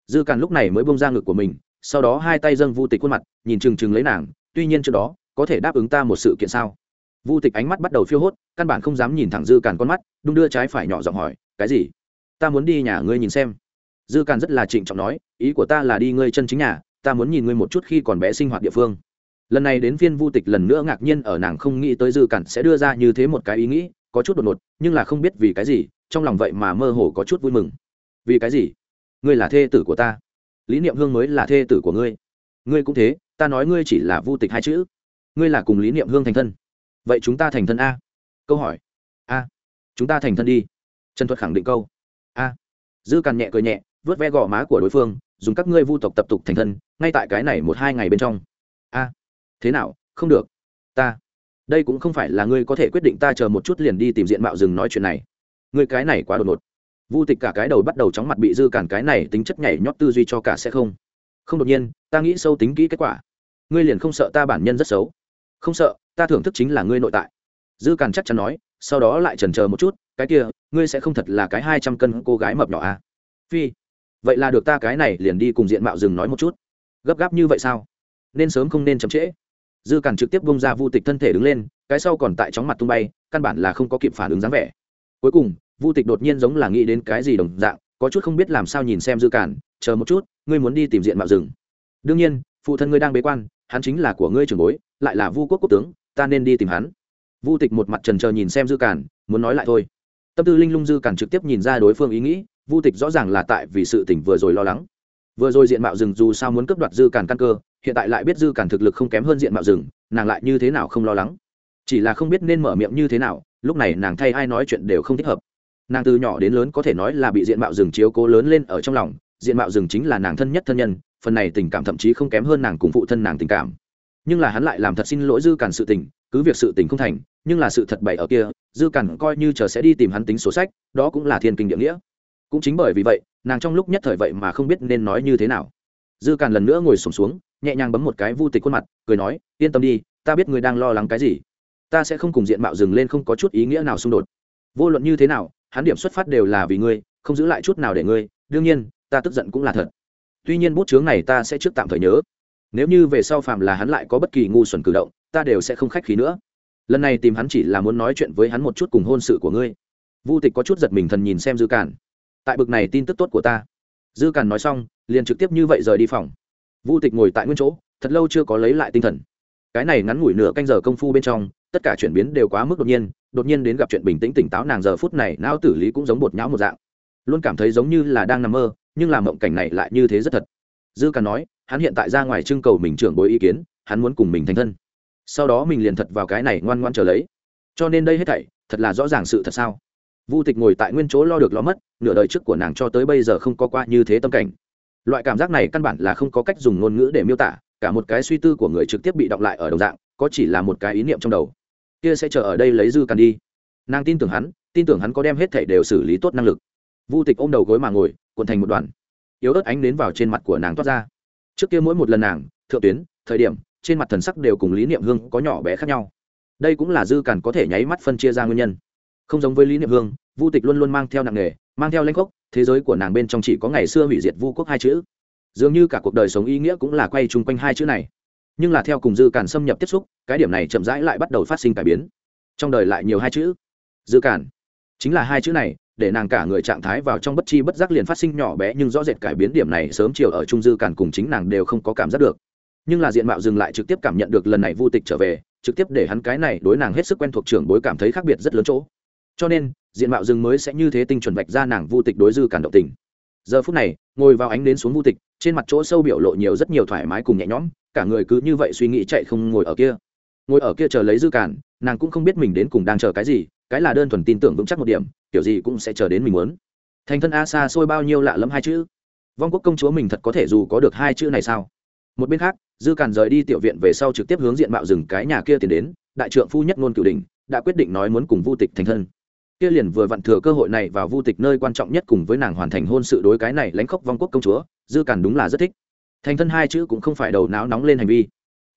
Dư càn lúc này mới bông ra ngực của mình, sau đó hai tay dâng vu tịch khuôn mặt, nhìn chừng chừng lấy nàng, tuy nhiên trước đó, có thể đáp ứng ta một sự kiện sao? Vu tịch ánh mắt bắt đầu phiêu hốt, căn bản không dám nhìn thẳng dư càn con mắt, đung đưa trái phải nhỏ giọng hỏi, cái gì? Ta muốn đi nhà ngươi nhìn xem. Dư càn rất là trịnh trọng nói, ý của ta là đi ngươi chân chính nhà, ta muốn nhìn ngươi một chút khi còn bé sinh hoạt địa phương lần này đến phiên vu tịch lần nữa ngạc nhiên ở nàng không nghĩ tới dư cản sẽ đưa ra như thế một cái ý nghĩ, có chút đột ngột, nhưng là không biết vì cái gì, trong lòng vậy mà mơ hồ có chút vui mừng. Vì cái gì? Ngươi là thê tử của ta. Lý niệm hương mới là thê tử của ngươi. Ngươi cũng thế, ta nói ngươi chỉ là vu tịch hai chữ. Ngươi là cùng lý niệm hương thành thân. Vậy chúng ta thành thân a? Câu hỏi. A. Chúng ta thành thân đi. Trần thuật khẳng định câu. A. Dư càn nhẹ cười nhẹ, vớt ve gò má của đối phương, dùng các ngươi vu tộc tập tục thành thân, ngay tại cái này một hai ngày bên trong. A thế nào? Không được. Ta. Đây cũng không phải là ngươi có thể quyết định, ta chờ một chút liền đi tìm diện mạo rừng nói chuyện này. Ngươi cái này quá đột ngột. Vu tịch cả cái đầu bắt đầu chóng mặt bị dư cản, cái này tính chất nhảy nhót tư duy cho cả sẽ không. Không đột nhiên, ta nghĩ sâu tính kỹ kết quả. Ngươi liền không sợ ta bản nhân rất xấu? Không sợ, ta thưởng thức chính là ngươi nội tại. Dư cản chắc chắn nói, sau đó lại chần chờ một chút, cái kia, ngươi sẽ không thật là cái hai trăm cân cô gái mập nhỏ à? Phi, vậy là được ta cái này liền đi cùng diện mạo rừng nói một chút. Gấp gáp như vậy sao? Nên sớm không nên chậm trễ dư càn trực tiếp bông ra vu tịch thân thể đứng lên, cái sau còn tại chóng mặt tung bay, căn bản là không có kịp phản ứng dáng vẻ. Cuối cùng, vu tịch đột nhiên giống là nghĩ đến cái gì đồng dạng, có chút không biết làm sao nhìn xem dư càn chờ một chút, ngươi muốn đi tìm diện mạo rừng. Đương nhiên, phụ thân ngươi đang bế quan, hắn chính là của ngươi trưởng bối, lại là vu quốc quốc tướng, ta nên đi tìm hắn. Vu tịch một mặt trần chờ nhìn xem dư càn muốn nói lại thôi. Tâm tư linh lung dư càn trực tiếp nhìn ra đối phương ý nghĩ, vu tịch rõ ràng là tại vì sự tỉnh vừa rồi lo lắng. Vừa rồi diện mạo rừng dù sao muốn cướp đoạt dư càn căn cơ hiện tại lại biết dư cản thực lực không kém hơn diện mạo rừng nàng lại như thế nào không lo lắng. Chỉ là không biết nên mở miệng như thế nào lúc này nàng thay ai nói chuyện đều không thích hợp. Nàng từ nhỏ đến lớn có thể nói là bị diện mạo rừng chiếu cố lớn lên ở trong lòng diện mạo rừng chính là nàng thân nhất thân nhân phần này tình cảm thậm chí không kém hơn nàng cùng phụ thân nàng tình cảm. Nhưng là hắn lại làm thật xin lỗi dư cản sự tình cứ việc sự tình không thành nhưng là sự thật bày ở kia dư cản coi như chờ sẽ đi tìm hắn tính số sách đó cũng là thiên kinh địa nghĩa. Cũng chính bởi vì vậy nàng trong lúc nhất thời vậy mà không biết nên nói như thế nào. Dư cản lần nữa ngồi sùng xuống, xuống nhẹ nhàng bấm một cái vu tịch khuôn mặt, cười nói, yên tâm đi, ta biết người đang lo lắng cái gì. Ta sẽ không cùng diện mạo dừng lên không có chút ý nghĩa nào xung đột. Vô luận như thế nào, hắn điểm xuất phát đều là vì ngươi, không giữ lại chút nào để ngươi. Đương nhiên, ta tức giận cũng là thật. Tuy nhiên bút chướng này ta sẽ trước tạm thời nhớ. Nếu như về sau phạm là hắn lại có bất kỳ ngu xuẩn cử động, ta đều sẽ không khách khí nữa. Lần này tìm hắn chỉ là muốn nói chuyện với hắn một chút cùng hôn sự của ngươi. Vu tịch có chút giật mình thần nhìn xem dư cản tại bực này tin tức tốt của ta. Dư cản nói xong, liền trực tiếp như vậy rời đi phòng vu tịch ngồi tại nguyên chỗ, thật lâu chưa có lấy lại tinh thần. Cái này ngắn ngủi nửa canh giờ công phu bên trong, tất cả chuyển biến đều quá mức đột nhiên đột nhiên đến gặp chuyện bình tĩnh tỉnh táo nàng giờ phút này, não tử lý cũng giống bột nhão một dạng. Luôn cảm thấy giống như là đang nằm mơ, nhưng làm mộng cảnh này lại như thế rất thật. Dư càn nói, hắn hiện tại ra ngoài trưng cầu mình trưởng bối ý kiến, hắn muốn cùng mình thành thân. Sau đó mình liền thật vào cái này ngoan ngoan trở lấy. Cho nên đây hết thảy, thật là rõ ràng sự thật sao? Vu tịch ngồi tại nguyên chỗ lo được lo mất, nửa đời trước của nàng cho tới bây giờ không có qua như thế tâm cảnh loại cảm giác này căn bản là không có cách dùng ngôn ngữ để miêu tả, cả một cái suy tư của người trực tiếp bị động lại ở đồng dạng, có chỉ là một cái ý niệm trong đầu. Kia sẽ chờ ở đây lấy dư càn đi. Nàng tin tưởng hắn, tin tưởng hắn có đem hết thảy đều xử lý tốt năng lực. Vu tịch ôm đầu gối mà ngồi, cuộn thành một đoàn. Yếu ớt ánh đến vào trên mặt của nàng toát ra. Trước kia mỗi một lần nàng, thượng tuyến, thời điểm, trên mặt thần sắc đều cùng lý niệm hương có nhỏ bé khác nhau. Đây cũng là dư càn có thể nháy mắt phân chia ra nguyên nhân. Không giống với lý niệm hương, vu tịch luôn luôn mang theo nặng nghề mang theo lãnh khốc thế giới của nàng bên trong chỉ có ngày xưa hủy diệt vu quốc hai chữ. Dường như cả cuộc đời sống ý nghĩa cũng là quay chung quanh hai chữ này. Nhưng là theo cùng dư cản xâm nhập tiếp xúc, cái điểm này chậm rãi lại bắt đầu phát sinh cải biến. Trong đời lại nhiều hai chữ. Dư cản. Chính là hai chữ này, để nàng cả người trạng thái vào trong bất chi bất giác liền phát sinh nhỏ bé nhưng rõ rệt cải biến điểm này sớm chiều ở trung dư cản cùng chính nàng đều không có cảm giác được. Nhưng là diện mạo dừng lại trực tiếp cảm nhận được lần này vô tịch trở về, trực tiếp để hắn cái này đối nàng hết sức quen thuộc trưởng bối cảm thấy khác biệt rất lớn chỗ. Cho nên diện mạo rừng mới sẽ như thế tinh chuẩn vạch ra nàng vô tịch đối dư cản động tình. Giờ phút này, ngồi vào ánh đến xuống vô tịch, trên mặt chỗ sâu biểu lộ nhiều rất nhiều thoải mái cùng nhẹ nhõm, cả người cứ như vậy suy nghĩ chạy không ngồi ở kia. Ngồi ở kia chờ lấy dư cản, nàng cũng không biết mình đến cùng đang chờ cái gì, cái là đơn thuần tin tưởng vững chắc một điểm, kiểu gì cũng sẽ chờ đến mình muốn. Thành thân a xa xôi bao nhiêu lạ lẫm hai chữ. Vong quốc công chúa mình thật có thể dù có được hai chữ này sao? Một bên khác, dư càn rời đi tiểu viện về sau trực tiếp hướng diện mạo rừng cái nhà kia tiến đến, đại trượng phu nhất ngôn cửu đình đã quyết định nói muốn cùng vu tịch thành thân kia liền vừa vặn thừa cơ hội này vào vu tịch nơi quan trọng nhất cùng với nàng hoàn thành hôn sự đối cái này lãnh khốc vong quốc công chúa, dư cản đúng là rất thích. Thành thân hai chữ cũng không phải đầu não nóng lên hành vi.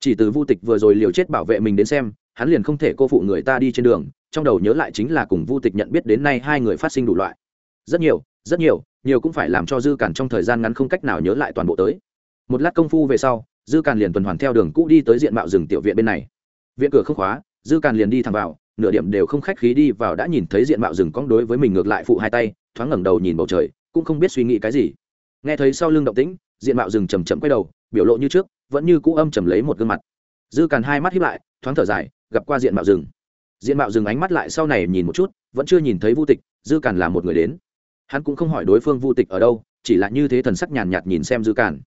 Chỉ từ vu tịch vừa rồi liều chết bảo vệ mình đến xem, hắn liền không thể cô phụ người ta đi trên đường, trong đầu nhớ lại chính là cùng vu tịch nhận biết đến nay hai người phát sinh đủ loại. Rất nhiều rất nhiều nhiều cũng phải làm cho dư cản trong thời gian ngắn không cách nào nhớ lại toàn bộ tới. Một lát công phu về sau, dư càn liền tuần hoàn theo đường cũ đi tới diện mạo rừng tiểu viện bên này. Viện cửa không khóa, dư càn liền đi thẳng vào nửa điểm đều không khách khí đi vào đã nhìn thấy diện mạo rừng cong đối với mình ngược lại phụ hai tay, thoáng ngẩng đầu nhìn bầu trời, cũng không biết suy nghĩ cái gì. Nghe thấy sau lưng động tĩnh, diện mạo rừng chầm chậm quay đầu, biểu lộ như trước, vẫn như cũ âm chầm lấy một gương mặt. Dư càn hai mắt hiếp lại, thoáng thở dài, gặp qua diện mạo rừng. Diện mạo rừng ánh mắt lại sau này nhìn một chút, vẫn chưa nhìn thấy vô tịch, dư càn là một người đến. Hắn cũng không hỏi đối phương vô tịch ở đâu, chỉ là như thế thần sắc nhàn nhạt nhìn xem dư càn.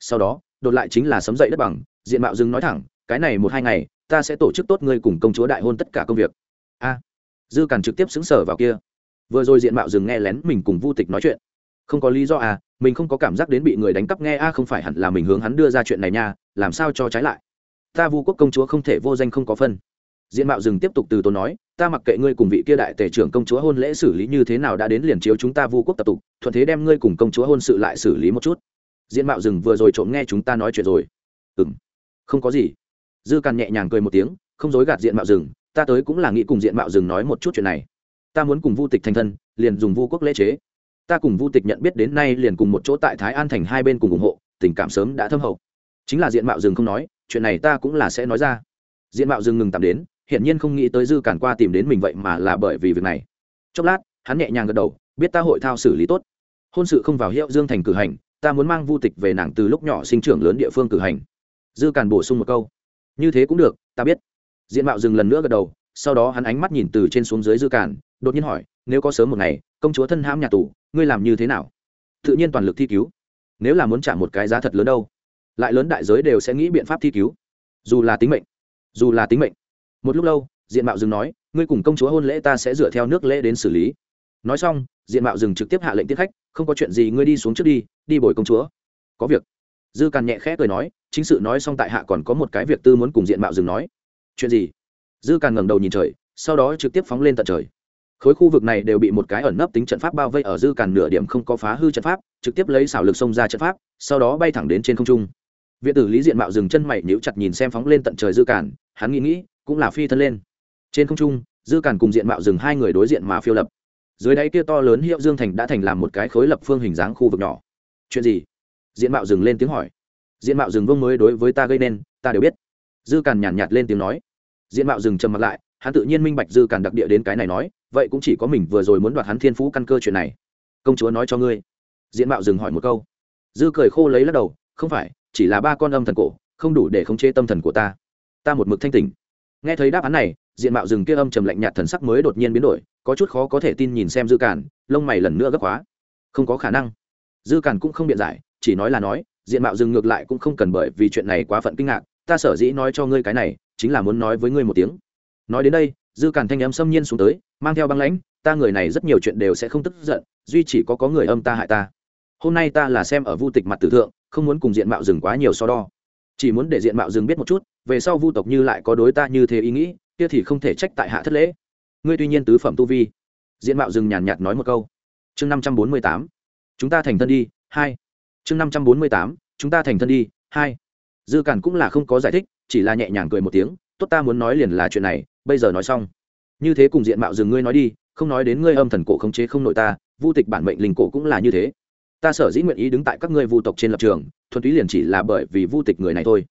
Sau đó, đột lại chính là sấm dậy đất bằng, diện mạo rừng nói thẳng, cái này một hai ngày ta sẽ tổ chức tốt ngươi cùng công chúa đại hôn tất cả công việc. A. Dư càn trực tiếp xứng sở vào kia. Vừa rồi diện mạo dừng nghe lén mình cùng vu tịch nói chuyện. Không có lý do à mình không có cảm giác đến bị người đánh cắp nghe a, không phải hẳn là mình hướng hắn đưa ra chuyện này nha, làm sao cho trái lại? Ta vu quốc công chúa không thể vô danh không có phân. Diện mạo dừng tiếp tục từ tốn nói, ta mặc kệ ngươi cùng vị kia đại tể trưởng công chúa hôn lễ xử lý như thế nào đã đến liền chiếu chúng ta vu quốc tập tục, thuận thế đem ngươi cùng công chúa hôn sự lại xử lý một chút. Diện mạo dừng vừa rồi trộm nghe chúng ta nói chuyện rồi. Ừ m không có gì dư càn nhẹ nhàng cười một tiếng, không dối gạt diện mạo rừng, ta tới cũng là nghĩ cùng diện mạo rừng nói một chút chuyện này. Ta muốn cùng vu tịch thành thân, liền dùng vu quốc lễ chế. Ta cùng vu tịch nhận biết đến nay liền cùng một chỗ tại thái an thành hai bên cùng ủng hộ, tình cảm sớm đã thâm hậu. Chính là diện mạo rừng không nói, chuyện này ta cũng là sẽ nói ra. Diện mạo rừng ngừng tạm đến, hiển nhiên không nghĩ tới dư cản qua tìm đến mình vậy mà là bởi vì việc này. Chốc lát, hắn nhẹ nhàng gật đầu, biết ta hội thao xử lý tốt. Hôn sự không vào hiệu dương thành cử hành, ta muốn mang vu tịch về nàng từ lúc nhỏ sinh trưởng lớn địa phương cử hành. Dư càn bổ sung một câu như thế cũng được, ta biết. Diện mạo dừng lần nữa gật đầu, sau đó hắn ánh mắt nhìn từ trên xuống dưới dư càn đột nhiên hỏi, nếu có sớm một ngày, công chúa thân hãm nhà tù, ngươi làm như thế nào? Tự nhiên toàn lực thi cứu. Nếu là muốn trả một cái giá thật lớn đâu, lại lớn đại giới đều sẽ nghĩ biện pháp thi cứu. Dù là tính mệnh, dù là tính mệnh. Một lúc lâu, diện mạo dừng nói, ngươi cùng công chúa hôn lễ ta sẽ dựa theo nước lễ đến xử lý. Nói xong, diện mạo dừng trực tiếp hạ lệnh tiếp khách, không có chuyện gì, ngươi đi xuống trước đi đi bồi công chúa. Có việc. Dư càn nhẹ khẽ cười nói chính sự nói xong tại hạ còn có một cái việc tư muốn cùng diện mạo dừng nói. Chuyện gì? Dư càn ngẩng đầu nhìn trời, sau đó trực tiếp phóng lên tận trời. Khối khu vực này đều bị một cái ẩn nấp tính trận pháp bao vây ở dư càn nửa điểm không có phá hư trận pháp, trực tiếp lấy xảo lực xông ra trận pháp, sau đó bay thẳng đến trên không trung. Viện tử lý diện mạo dừng chân mày nhíu chặt nhìn xem phóng lên tận trời dư càn, hắn nghĩ nghĩ, cũng là phi thân lên. Trên không trung, dư càn cùng diện mạo dừng hai người đối diện mà phiêu lập. Dưới đáy kia to lớn hiệu dương thành đã thành làm một cái khối lập phương hình dáng khu vực nhỏ. Chuyện gì? Diện mạo dừng lên tiếng hỏi diện mạo dừng vương mới đối với ta gây nên ta đều biết. Dư càn nhàn nhạt, nhạt lên tiếng nói. Diện mạo dừng trầm mặt lại hắn tự nhiên minh bạch dư càn đặc địa đến cái này nói vậy cũng chỉ có mình vừa rồi muốn đoạt hắn thiên phú căn cơ chuyện này. Công chúa nói cho ngươi. Diện mạo dừng hỏi một câu. Dư cười khô lấy lắc đầu không phải chỉ là ba con âm thần cổ không đủ để khống chế tâm thần của ta. Ta một mực thanh tỉnh. Nghe thấy đáp án này diện mạo rừng kia âm trầm lạnh nhạt thần sắc mới đột nhiên biến đổi có chút khó có thể tin nhìn xem dư cản lông mày lần nữa gấp hóa không có khả năng. Dư cản cũng không biện giải chỉ nói là nói diện mạo Dừng ngược lại cũng không cần bởi vì chuyện này quá phận kinh ngạc, ta sở dĩ nói cho ngươi cái này, chính là muốn nói với ngươi một tiếng. Nói đến đây, dư cản thanh âm xâm nhiên xuống tới, mang theo băng lãnh, ta người này rất nhiều chuyện đều sẽ không tức giận, duy chỉ có có người âm ta hại ta. Hôm nay ta là xem ở vu tịch mặt tử thượng, không muốn cùng diện mạo rừng quá nhiều so đo. Chỉ muốn để diện mạo rừng biết một chút, về sau vu tộc như lại có đối ta như thế ý nghĩ, kia thì không thể trách tại hạ thất lễ. Ngươi tuy nhiên tứ phẩm tu vi. Diện mạo rừng nhàn nhạt nói một câu. Chương năm trăm bốn mươi tám. Chúng ta thành thân đi. Hai chương năm trăm bốn mươi tám, chúng ta thành thân đi, hai. Dư cản cũng là không có giải thích, chỉ là nhẹ nhàng cười một tiếng, tốt ta muốn nói liền là chuyện này, bây giờ nói xong. Như thế cùng diện mạo dừng ngươi nói đi, không nói đến ngươi âm thần cổ khống chế không nội ta, vu tịch bản mệnh linh cổ cũng là như thế. Ta sở dĩ nguyện ý đứng tại các ngươi vu tộc trên lập trường, thuần túy liền chỉ là bởi vì vu tịch người này thôi.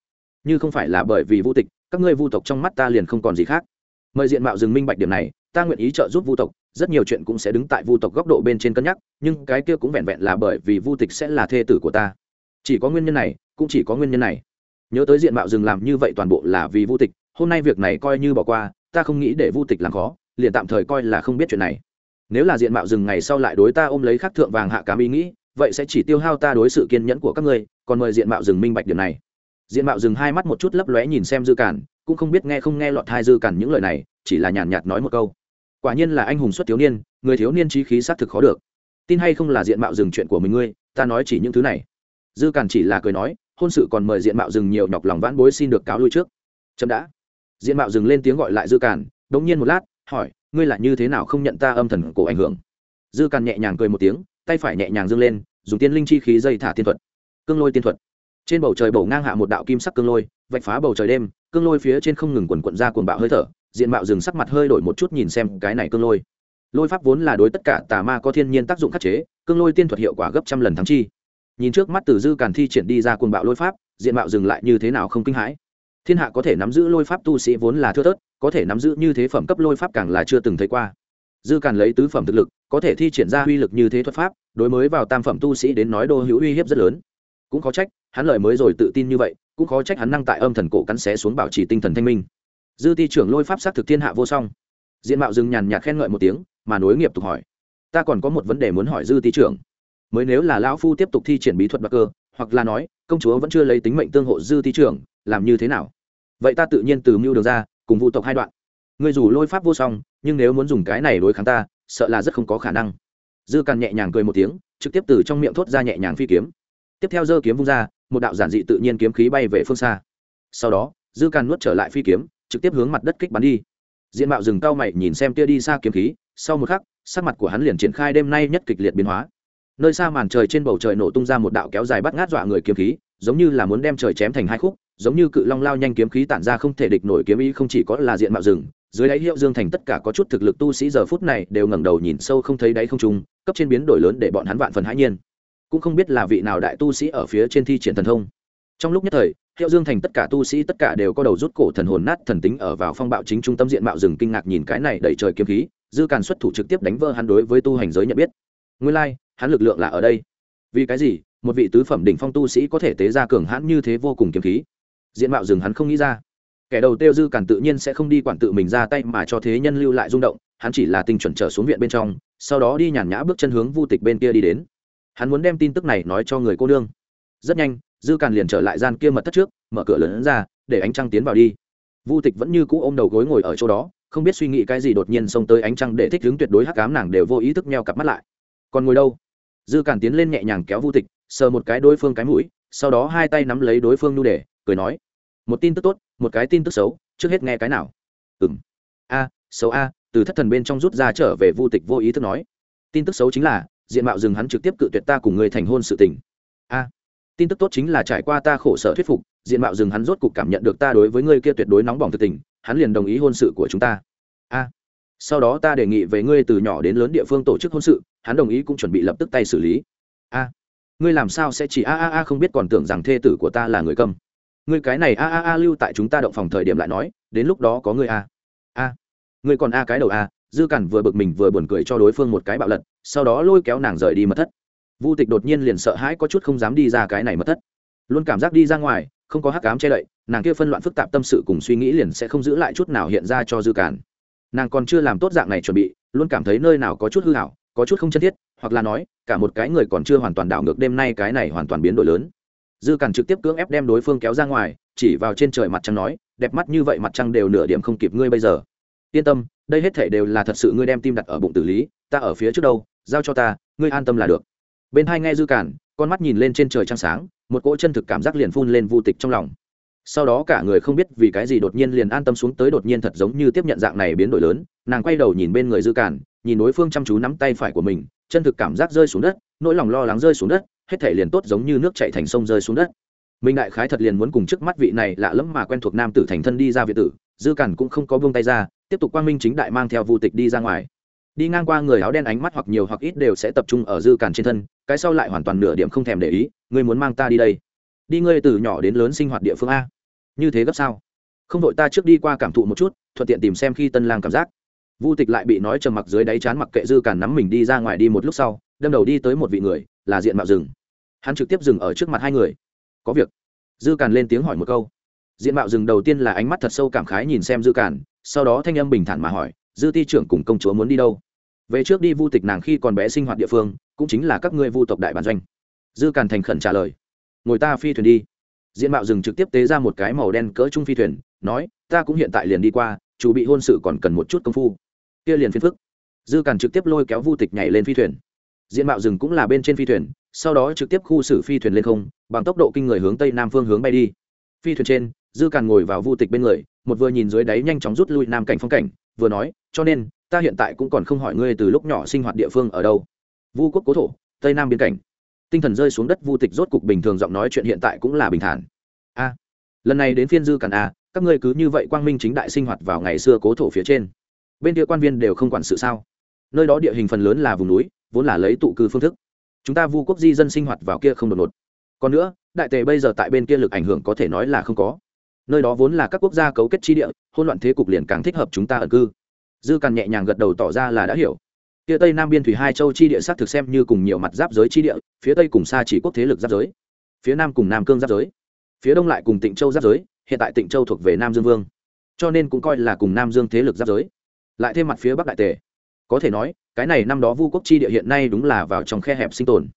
Như không phải là bởi vì vu tịch, các ngươi vu tộc trong mắt ta liền không còn gì khác. Mời diện mạo dừng minh bạch điểm này, ta nguyện ý trợ giúp vu tộc rất nhiều chuyện cũng sẽ đứng tại vu tộc góc độ bên trên cân nhắc, nhưng cái kia cũng vẹn vẹn là bởi vì vu tịch sẽ là thê tử của ta. Chỉ có nguyên nhân này, cũng chỉ có nguyên nhân này. Nhớ tới diện mạo rừng làm như vậy toàn bộ là vì vu tịch, hôm nay việc này coi như bỏ qua, ta không nghĩ để vu tịch làm khó, liền tạm thời coi là không biết chuyện này. Nếu là diện mạo rừng ngày sau lại đối ta ôm lấy khắc thượng vàng hạ cám ý nghĩ, vậy sẽ chỉ tiêu hao ta đối sự kiên nhẫn của các ngươi, còn mời diện mạo rừng minh bạch điểm này. Diện mạo rừng hai mắt một chút lấp lóe nhìn xem dư cản, cũng không biết nghe không nghe lọt hai dư cản những lời này, chỉ là nhàn nhạt nói một câu quả nhiên là anh hùng xuất thiếu niên người thiếu niên trí khí xác thực khó được. Tin hay không là diện mạo rừng chuyện của mình ngươi ta nói chỉ những thứ này. Dư Càn chỉ là cười nói hôn sự còn mời diện mạo rừng nhiều nhọc lòng vãn bối xin được cáo lui trước. Chậm đã. Diện mạo rừng lên tiếng gọi lại dư Càn, đống nhiên một lát hỏi ngươi là như thế nào không nhận ta âm thần cổ ảnh hưởng? Dư Càn nhẹ nhàng cười một tiếng tay phải nhẹ nhàng dâng lên dùng tiên linh chi khí dây thả tiên thuật. Cương lôi tiên thuật. Trên bầu trời bầu ngang hạ một đạo kim sắc cương lôi vạch phá bầu trời đêm cương lôi phía trên không ngừng quần quận ra cuồng bạo hơi thở diện mạo rừng sắc mặt hơi đổi một chút nhìn xem cái này cương lôi. Lôi pháp vốn là đối tất cả tà ma có thiên nhiên tác dụng khắc chế, cương lôi tiên thuật hiệu quả gấp trăm lần thắng chi. Nhìn trước mắt từ dư càn thi triển đi ra cuồng bạo lôi pháp, diện mạo dừng lại như thế nào không kinh hãi. Thiên hạ có thể nắm giữ lôi pháp tu sĩ vốn là thưa thớt, có thể nắm giữ như thế phẩm cấp lôi pháp càng là chưa từng thấy qua. Dư càn lấy tứ phẩm thực lực, có thể thi triển ra uy lực như thế thuật pháp, đối mới vào tam phẩm tu sĩ đến nói đô hữu uy hiếp rất lớn. Cũng khó trách, hắn lợi mới rồi tự tin như vậy, cũng khó trách hắn năng tại âm thần cổ cắn xé xuống bảo trì tinh thần thanh minh dư ti trưởng lôi pháp s á t thực thiên hạ vô song. Diện mạo dừng nhàn nhạt khen ngợi một tiếng, mà nối nghiệp tục hỏi, ta còn có một vấn đề muốn hỏi dư ti trưởng. Mới nếu là lão phu tiếp tục thi triển bí thuật bạc cơ, hoặc là nói, công chúa vẫn chưa lấy tính mệnh tương hộ dư ti trưởng, làm như thế nào? Vậy ta tự nhiên từ mưu đường ra, cùng vụ tộc hai đoạn. Người dù lôi pháp vô song, nhưng nếu muốn dùng cái này đối kháng ta, sợ là rất không có khả năng. Dư càn nhẹ nhàng cười một tiếng, trực tiếp từ trong miệng thốt ra nhẹ nhàng phi kiếm. Tiếp theo dơ kiếm vung ra, một đạo giản dị tự nhiên kiếm khí bay về phương xa. Sau đó, dư càn nuốt trở lại phi kiếm trực tiếp hướng mặt đất kích bắn đi. Diện mạo rừng cao mày nhìn xem tia đi xa kiếm khí, sau một khắc, sắc mặt của hắn liền triển khai đêm nay nhất kịch liệt biến hóa. Nơi xa màn trời trên bầu trời nổ tung ra một đạo kéo dài bắt ngát dọa người kiếm khí, giống như là muốn đem trời chém thành hai khúc, giống như cự long lao nhanh kiếm khí tản ra không thể địch nổi kiếm ý không chỉ có là diện mạo rừng, dưới đáy hiệu dương thành tất cả có chút thực lực tu sĩ giờ phút này đều ngẩng đầu nhìn sâu không thấy đáy không trung, cấp trên biến đổi lớn để bọn hắn vạn phần hãi nhiên. Cũng không biết là vị nào đại tu sĩ ở phía trên thi triển thần thông. Trong lúc nhất thời hiệu dương thành tất cả tu sĩ tất cả đều có đầu rút cổ thần hồn nát thần tính ở vào phong bạo chính trung tâm diện mạo rừng kinh ngạc nhìn cái này đẩy trời kiếm khí, dư càn xuất thủ trực tiếp đánh vỡ hắn đối với tu hành giới nhận biết. Nguyên lai, hắn lực lượng là ở đây. Vì cái gì, một vị tứ phẩm đỉnh phong tu sĩ có thể tế ra cường hãn như thế vô cùng kiếm khí? Diện mạo rừng hắn không nghĩ ra. Kẻ đầu tiêu dư càn tự nhiên sẽ không đi quản tự mình ra tay mà cho thế nhân lưu lại rung động, hắn chỉ là tinh chuẩn trở xuống viện bên trong, sau đó đi nhàn nhã bước chân hướng vu tịch bên kia đi đến. Hắn muốn đem tin tức này nói cho người cô nương. Rất nhanh dư càn liền trở lại gian kia mật thất trước, mở cửa lớn ra, để ánh trăng tiến vào đi. Vu tịch vẫn như cũ ôm đầu gối ngồi ở chỗ đó, không biết suy nghĩ cái gì đột nhiên xông tới ánh trăng để thích hướng tuyệt đối hắc cám nàng đều vô ý thức meo cặp mắt lại. Còn ngồi đâu? Dư càn tiến lên nhẹ nhàng kéo vu tịch, sờ một cái đối phương cái mũi, sau đó hai tay nắm lấy đối phương nu để cười nói, một tin tức tốt, một cái tin tức xấu, trước hết nghe cái nào? Ừng a, xấu a, từ thất thần bên trong rút ra trở về vu tịch vô ý thức nói. Tin tức xấu chính là, diện mạo rừng hắn trực tiếp cự tuyệt ta cùng người thành hôn sự tình. A tin tức tốt chính là trải qua ta khổ sở thuyết phục diện mạo rừng hắn rốt cục cảm nhận được ta đối với ngươi kia tuyệt đối nóng bỏng thực tình hắn liền đồng ý hôn sự của chúng ta. A. Sau đó ta đề nghị về ngươi từ nhỏ đến lớn địa phương tổ chức hôn sự hắn đồng ý cũng chuẩn bị lập tức tay xử lý. A. Ngươi làm sao sẽ chỉ a a a không biết còn tưởng rằng thê tử của ta là người cầm, ngươi cái này a a a lưu tại chúng ta động phòng thời điểm lại nói đến lúc đó có ngươi a. A. Ngươi còn a cái đầu a dư cản vừa bực mình vừa buồn cười cho đối phương một cái bạo lật sau đó lôi kéo nàng rời đi mất thất vu tịch đột nhiên liền sợ hãi có chút không dám đi ra cái này mật thất. Luôn cảm giác đi ra ngoài, không có hắc cám che đậy, nàng kia phân loạn phức tạp tâm sự cùng suy nghĩ liền sẽ không giữ lại chút nào hiện ra cho dư cản nàng còn chưa làm tốt dạng này chuẩn bị, luôn cảm thấy nơi nào có chút hư hảo có chút không chân thiết, hoặc là nói, cả một cái người còn chưa hoàn toàn đảo ngược đêm nay cái này hoàn toàn biến đổi lớn. Dư cản trực tiếp cưỡng ép đem đối phương kéo ra ngoài, chỉ vào trên trời mặt trăng nói, đẹp mắt như vậy mặt trăng đều nửa điểm không kịp ngươi bây giờ. Yên tâm, đây hết thể đều là thật sự ngươi đem tim đặt ở bụng tử lý, ta ở phía trước đâu, giao cho ta, ngươi an tâm là được bên hai nghe dư cản, con mắt nhìn lên trên trời trăng sáng, một cỗ chân thực cảm giác liền phun lên vu tịch trong lòng. Sau đó cả người không biết vì cái gì đột nhiên liền an tâm xuống tới đột nhiên thật giống như tiếp nhận dạng này biến đổi lớn, nàng quay đầu nhìn bên người dư cản, nhìn đối phương chăm chú nắm tay phải của mình, chân thực cảm giác rơi xuống đất, nỗi lòng lo lắng rơi xuống đất, hết thể liền tốt giống như nước chạy thành sông rơi xuống đất. Minh đại khái thật liền muốn cùng trước mắt vị này lạ lẫm mà quen thuộc nam tử thành thân đi ra việt tử, dư cản cũng không có buông tay ra, tiếp tục quang minh chính đại mang theo vu tịch đi ra ngoài đi ngang qua người áo đen ánh mắt hoặc nhiều hoặc ít đều sẽ tập trung ở dư cản trên thân, cái sau lại hoàn toàn nửa điểm không thèm để ý, ngươi muốn mang ta đi đây? Đi ngươi từ nhỏ đến lớn sinh hoạt địa phương a. Như thế gấp sao? Không vội ta trước đi qua cảm thụ một chút, thuận tiện tìm xem khi tân lang cảm giác. Vu tịch lại bị nói trầm mặc dưới đáy chán mặc kệ dư cản nắm mình đi ra ngoài đi một lúc sau, đâm đầu đi tới một vị người, là diện mạo rừng. Hắn trực tiếp dừng ở trước mặt hai người. Có việc. Dư cản lên tiếng hỏi một câu. Diện mạo rừng đầu tiên là ánh mắt thật sâu cảm khái nhìn xem dư cản, sau đó thanh âm bình thản mà hỏi dư ti trưởng cùng công chúa muốn đi đâu? Về trước đi vu tịch nàng khi còn bé sinh hoạt địa phương, cũng chính là các ngươi vu tộc đại bản doanh. Dư càn thành khẩn trả lời. Ngồi ta phi thuyền đi. Diện mạo rừng trực tiếp tế ra một cái màu đen cỡ trung phi thuyền, nói, ta cũng hiện tại liền đi qua, chủ bị hôn sự còn cần một chút công phu. Kia liền phiền phức. Dư càn trực tiếp lôi kéo vu tịch nhảy lên phi thuyền. Diện mạo rừng cũng là bên trên phi thuyền, sau đó trực tiếp khu xử phi thuyền lên không, bằng tốc độ kinh người hướng tây nam phương hướng bay đi. Phi thuyền trên, dư càn ngồi vào vu tịch bên người, một vừa nhìn dưới đáy nhanh chóng rút lui nam cảnh phong cảnh vừa nói, cho nên, ta hiện tại cũng còn không hỏi ngươi từ lúc nhỏ sinh hoạt địa phương ở đâu. Vu quốc cố thổ, tây nam biên cảnh. Tinh thần rơi xuống đất, vu tịch rốt cục bình thường giọng nói chuyện hiện tại cũng là bình thản. A, lần này đến phiên dư cản a, các ngươi cứ như vậy quang minh chính đại sinh hoạt vào ngày xưa cố thổ phía trên. Bên kia quan viên đều không quản sự sao? Nơi đó địa hình phần lớn là vùng núi, vốn là lấy tụ cư phương thức. Chúng ta vu quốc di dân sinh hoạt vào kia không đột ngột. Còn nữa, đại tề bây giờ tại bên kia lực ảnh hưởng có thể nói là không có nơi đó vốn là các quốc gia cấu kết chi địa hôn loạn thế cục liền càng thích hợp chúng ta ẩn cư. Dư càn nhẹ nhàng gật đầu tỏ ra là đã hiểu. Phía tây nam biên thủy hai châu chi địa s á thực xem như cùng nhiều mặt giáp giới chi địa, phía tây cùng xa chỉ quốc thế lực giáp giới, phía nam cùng nam cương giáp giới, phía đông lại cùng tịnh châu giáp giới, hiện tại tịnh châu thuộc về nam dương vương, cho nên cũng coi là cùng nam dương thế lực giáp giới. Lại thêm mặt phía bắc đại tề, có thể nói, cái này năm đó vu quốc chi địa hiện nay đúng là vào trong khe hẹp sinh tồn,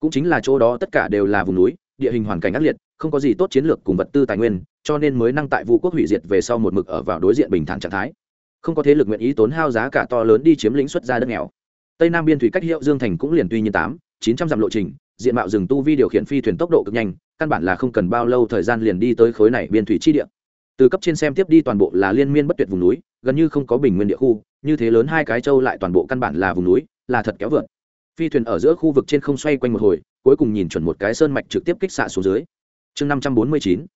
cũng chính là chỗ đó tất cả đều là vùng núi, địa hình hoàn cảnh ác liệt không có gì tốt chiến lược cùng vật tư tài nguyên, cho nên mới năng tại vu quốc hủy diệt về sau một mực ở vào đối diện bình thản trạng thái. Không có thế lực nguyện ý tốn hao giá cả to lớn đi chiếm lĩnh xuất ra đất nghèo. Tây nam biên thủy cách hiệu dương thành cũng liền tuy nhiên tám, chín trăm dặm lộ trình, diện mạo rừng tu vi điều khiển phi thuyền tốc độ cực nhanh, căn bản là không cần bao lâu thời gian liền đi tới khối này biên thủy chi địa. Từ cấp trên xem tiếp đi toàn bộ là liên miên bất tuyệt vùng núi, gần như không có bình nguyên địa khu, như thế lớn hai cái châu lại toàn bộ căn bản là vùng núi, là thật kéo vượt. Phi thuyền ở giữa khu vực trên không xoay quanh một hồi, cuối cùng nhìn chuẩn một cái sơn mạch trực tiếp kích xạ xuống dưới chương năm trăm bốn mươi chín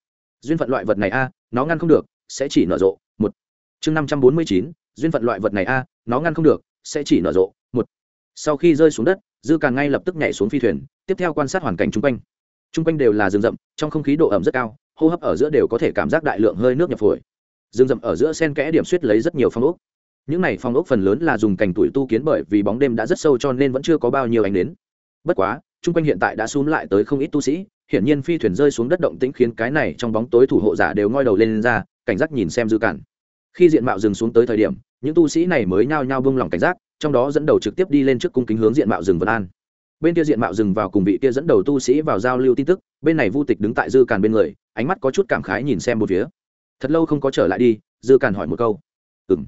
duyên phận loại vật này a, nó ngăn không được, sẽ chỉ nở rộ, một. chương năm trăm bốn mươi chín duyên phận loại vật này a, nó ngăn không được, sẽ chỉ nở rộ, một. sau khi rơi xuống đất, dư càng ngay lập tức nhảy xuống phi thuyền, tiếp theo quan sát hoàn cảnh chung quanh. chung quanh đều là rừng rậm, trong không khí độ ẩm rất cao, hô hấp ở giữa đều có thể cảm giác đại lượng hơi nước nhập phổi. rừng rậm ở giữa sen kẽ điểm suýt lấy rất nhiều phong ốc. những này phong ốc phần lớn là dùng cành tuổi tu kiến bởi vì bóng đêm đã rất sâu cho nên vẫn chưa có bao nhiêu ánh đến. bất quá, chung quanh hiện tại đã xuống lại tới không ít tu sĩ hiển nhiên phi thuyền rơi xuống đất động tĩnh khiến cái này trong bóng tối thủ hộ giả đều ngoi đầu lên, lên ra cảnh giác nhìn xem dư cản. Khi diện mạo dừng xuống tới thời điểm những tu sĩ này mới nhao nhao bông lòng cảnh giác trong đó dẫn đầu trực tiếp đi lên trước cung kính hướng diện mạo rừng vân an. Bên kia diện mạo rừng vào cùng vị kia dẫn đầu tu sĩ vào giao lưu tin tức bên này vu tịch đứng tại dư càn bên người ánh mắt có chút cảm khái nhìn xem một phía. Thật lâu không có trở lại đi dư càn hỏi một câu. Ừ m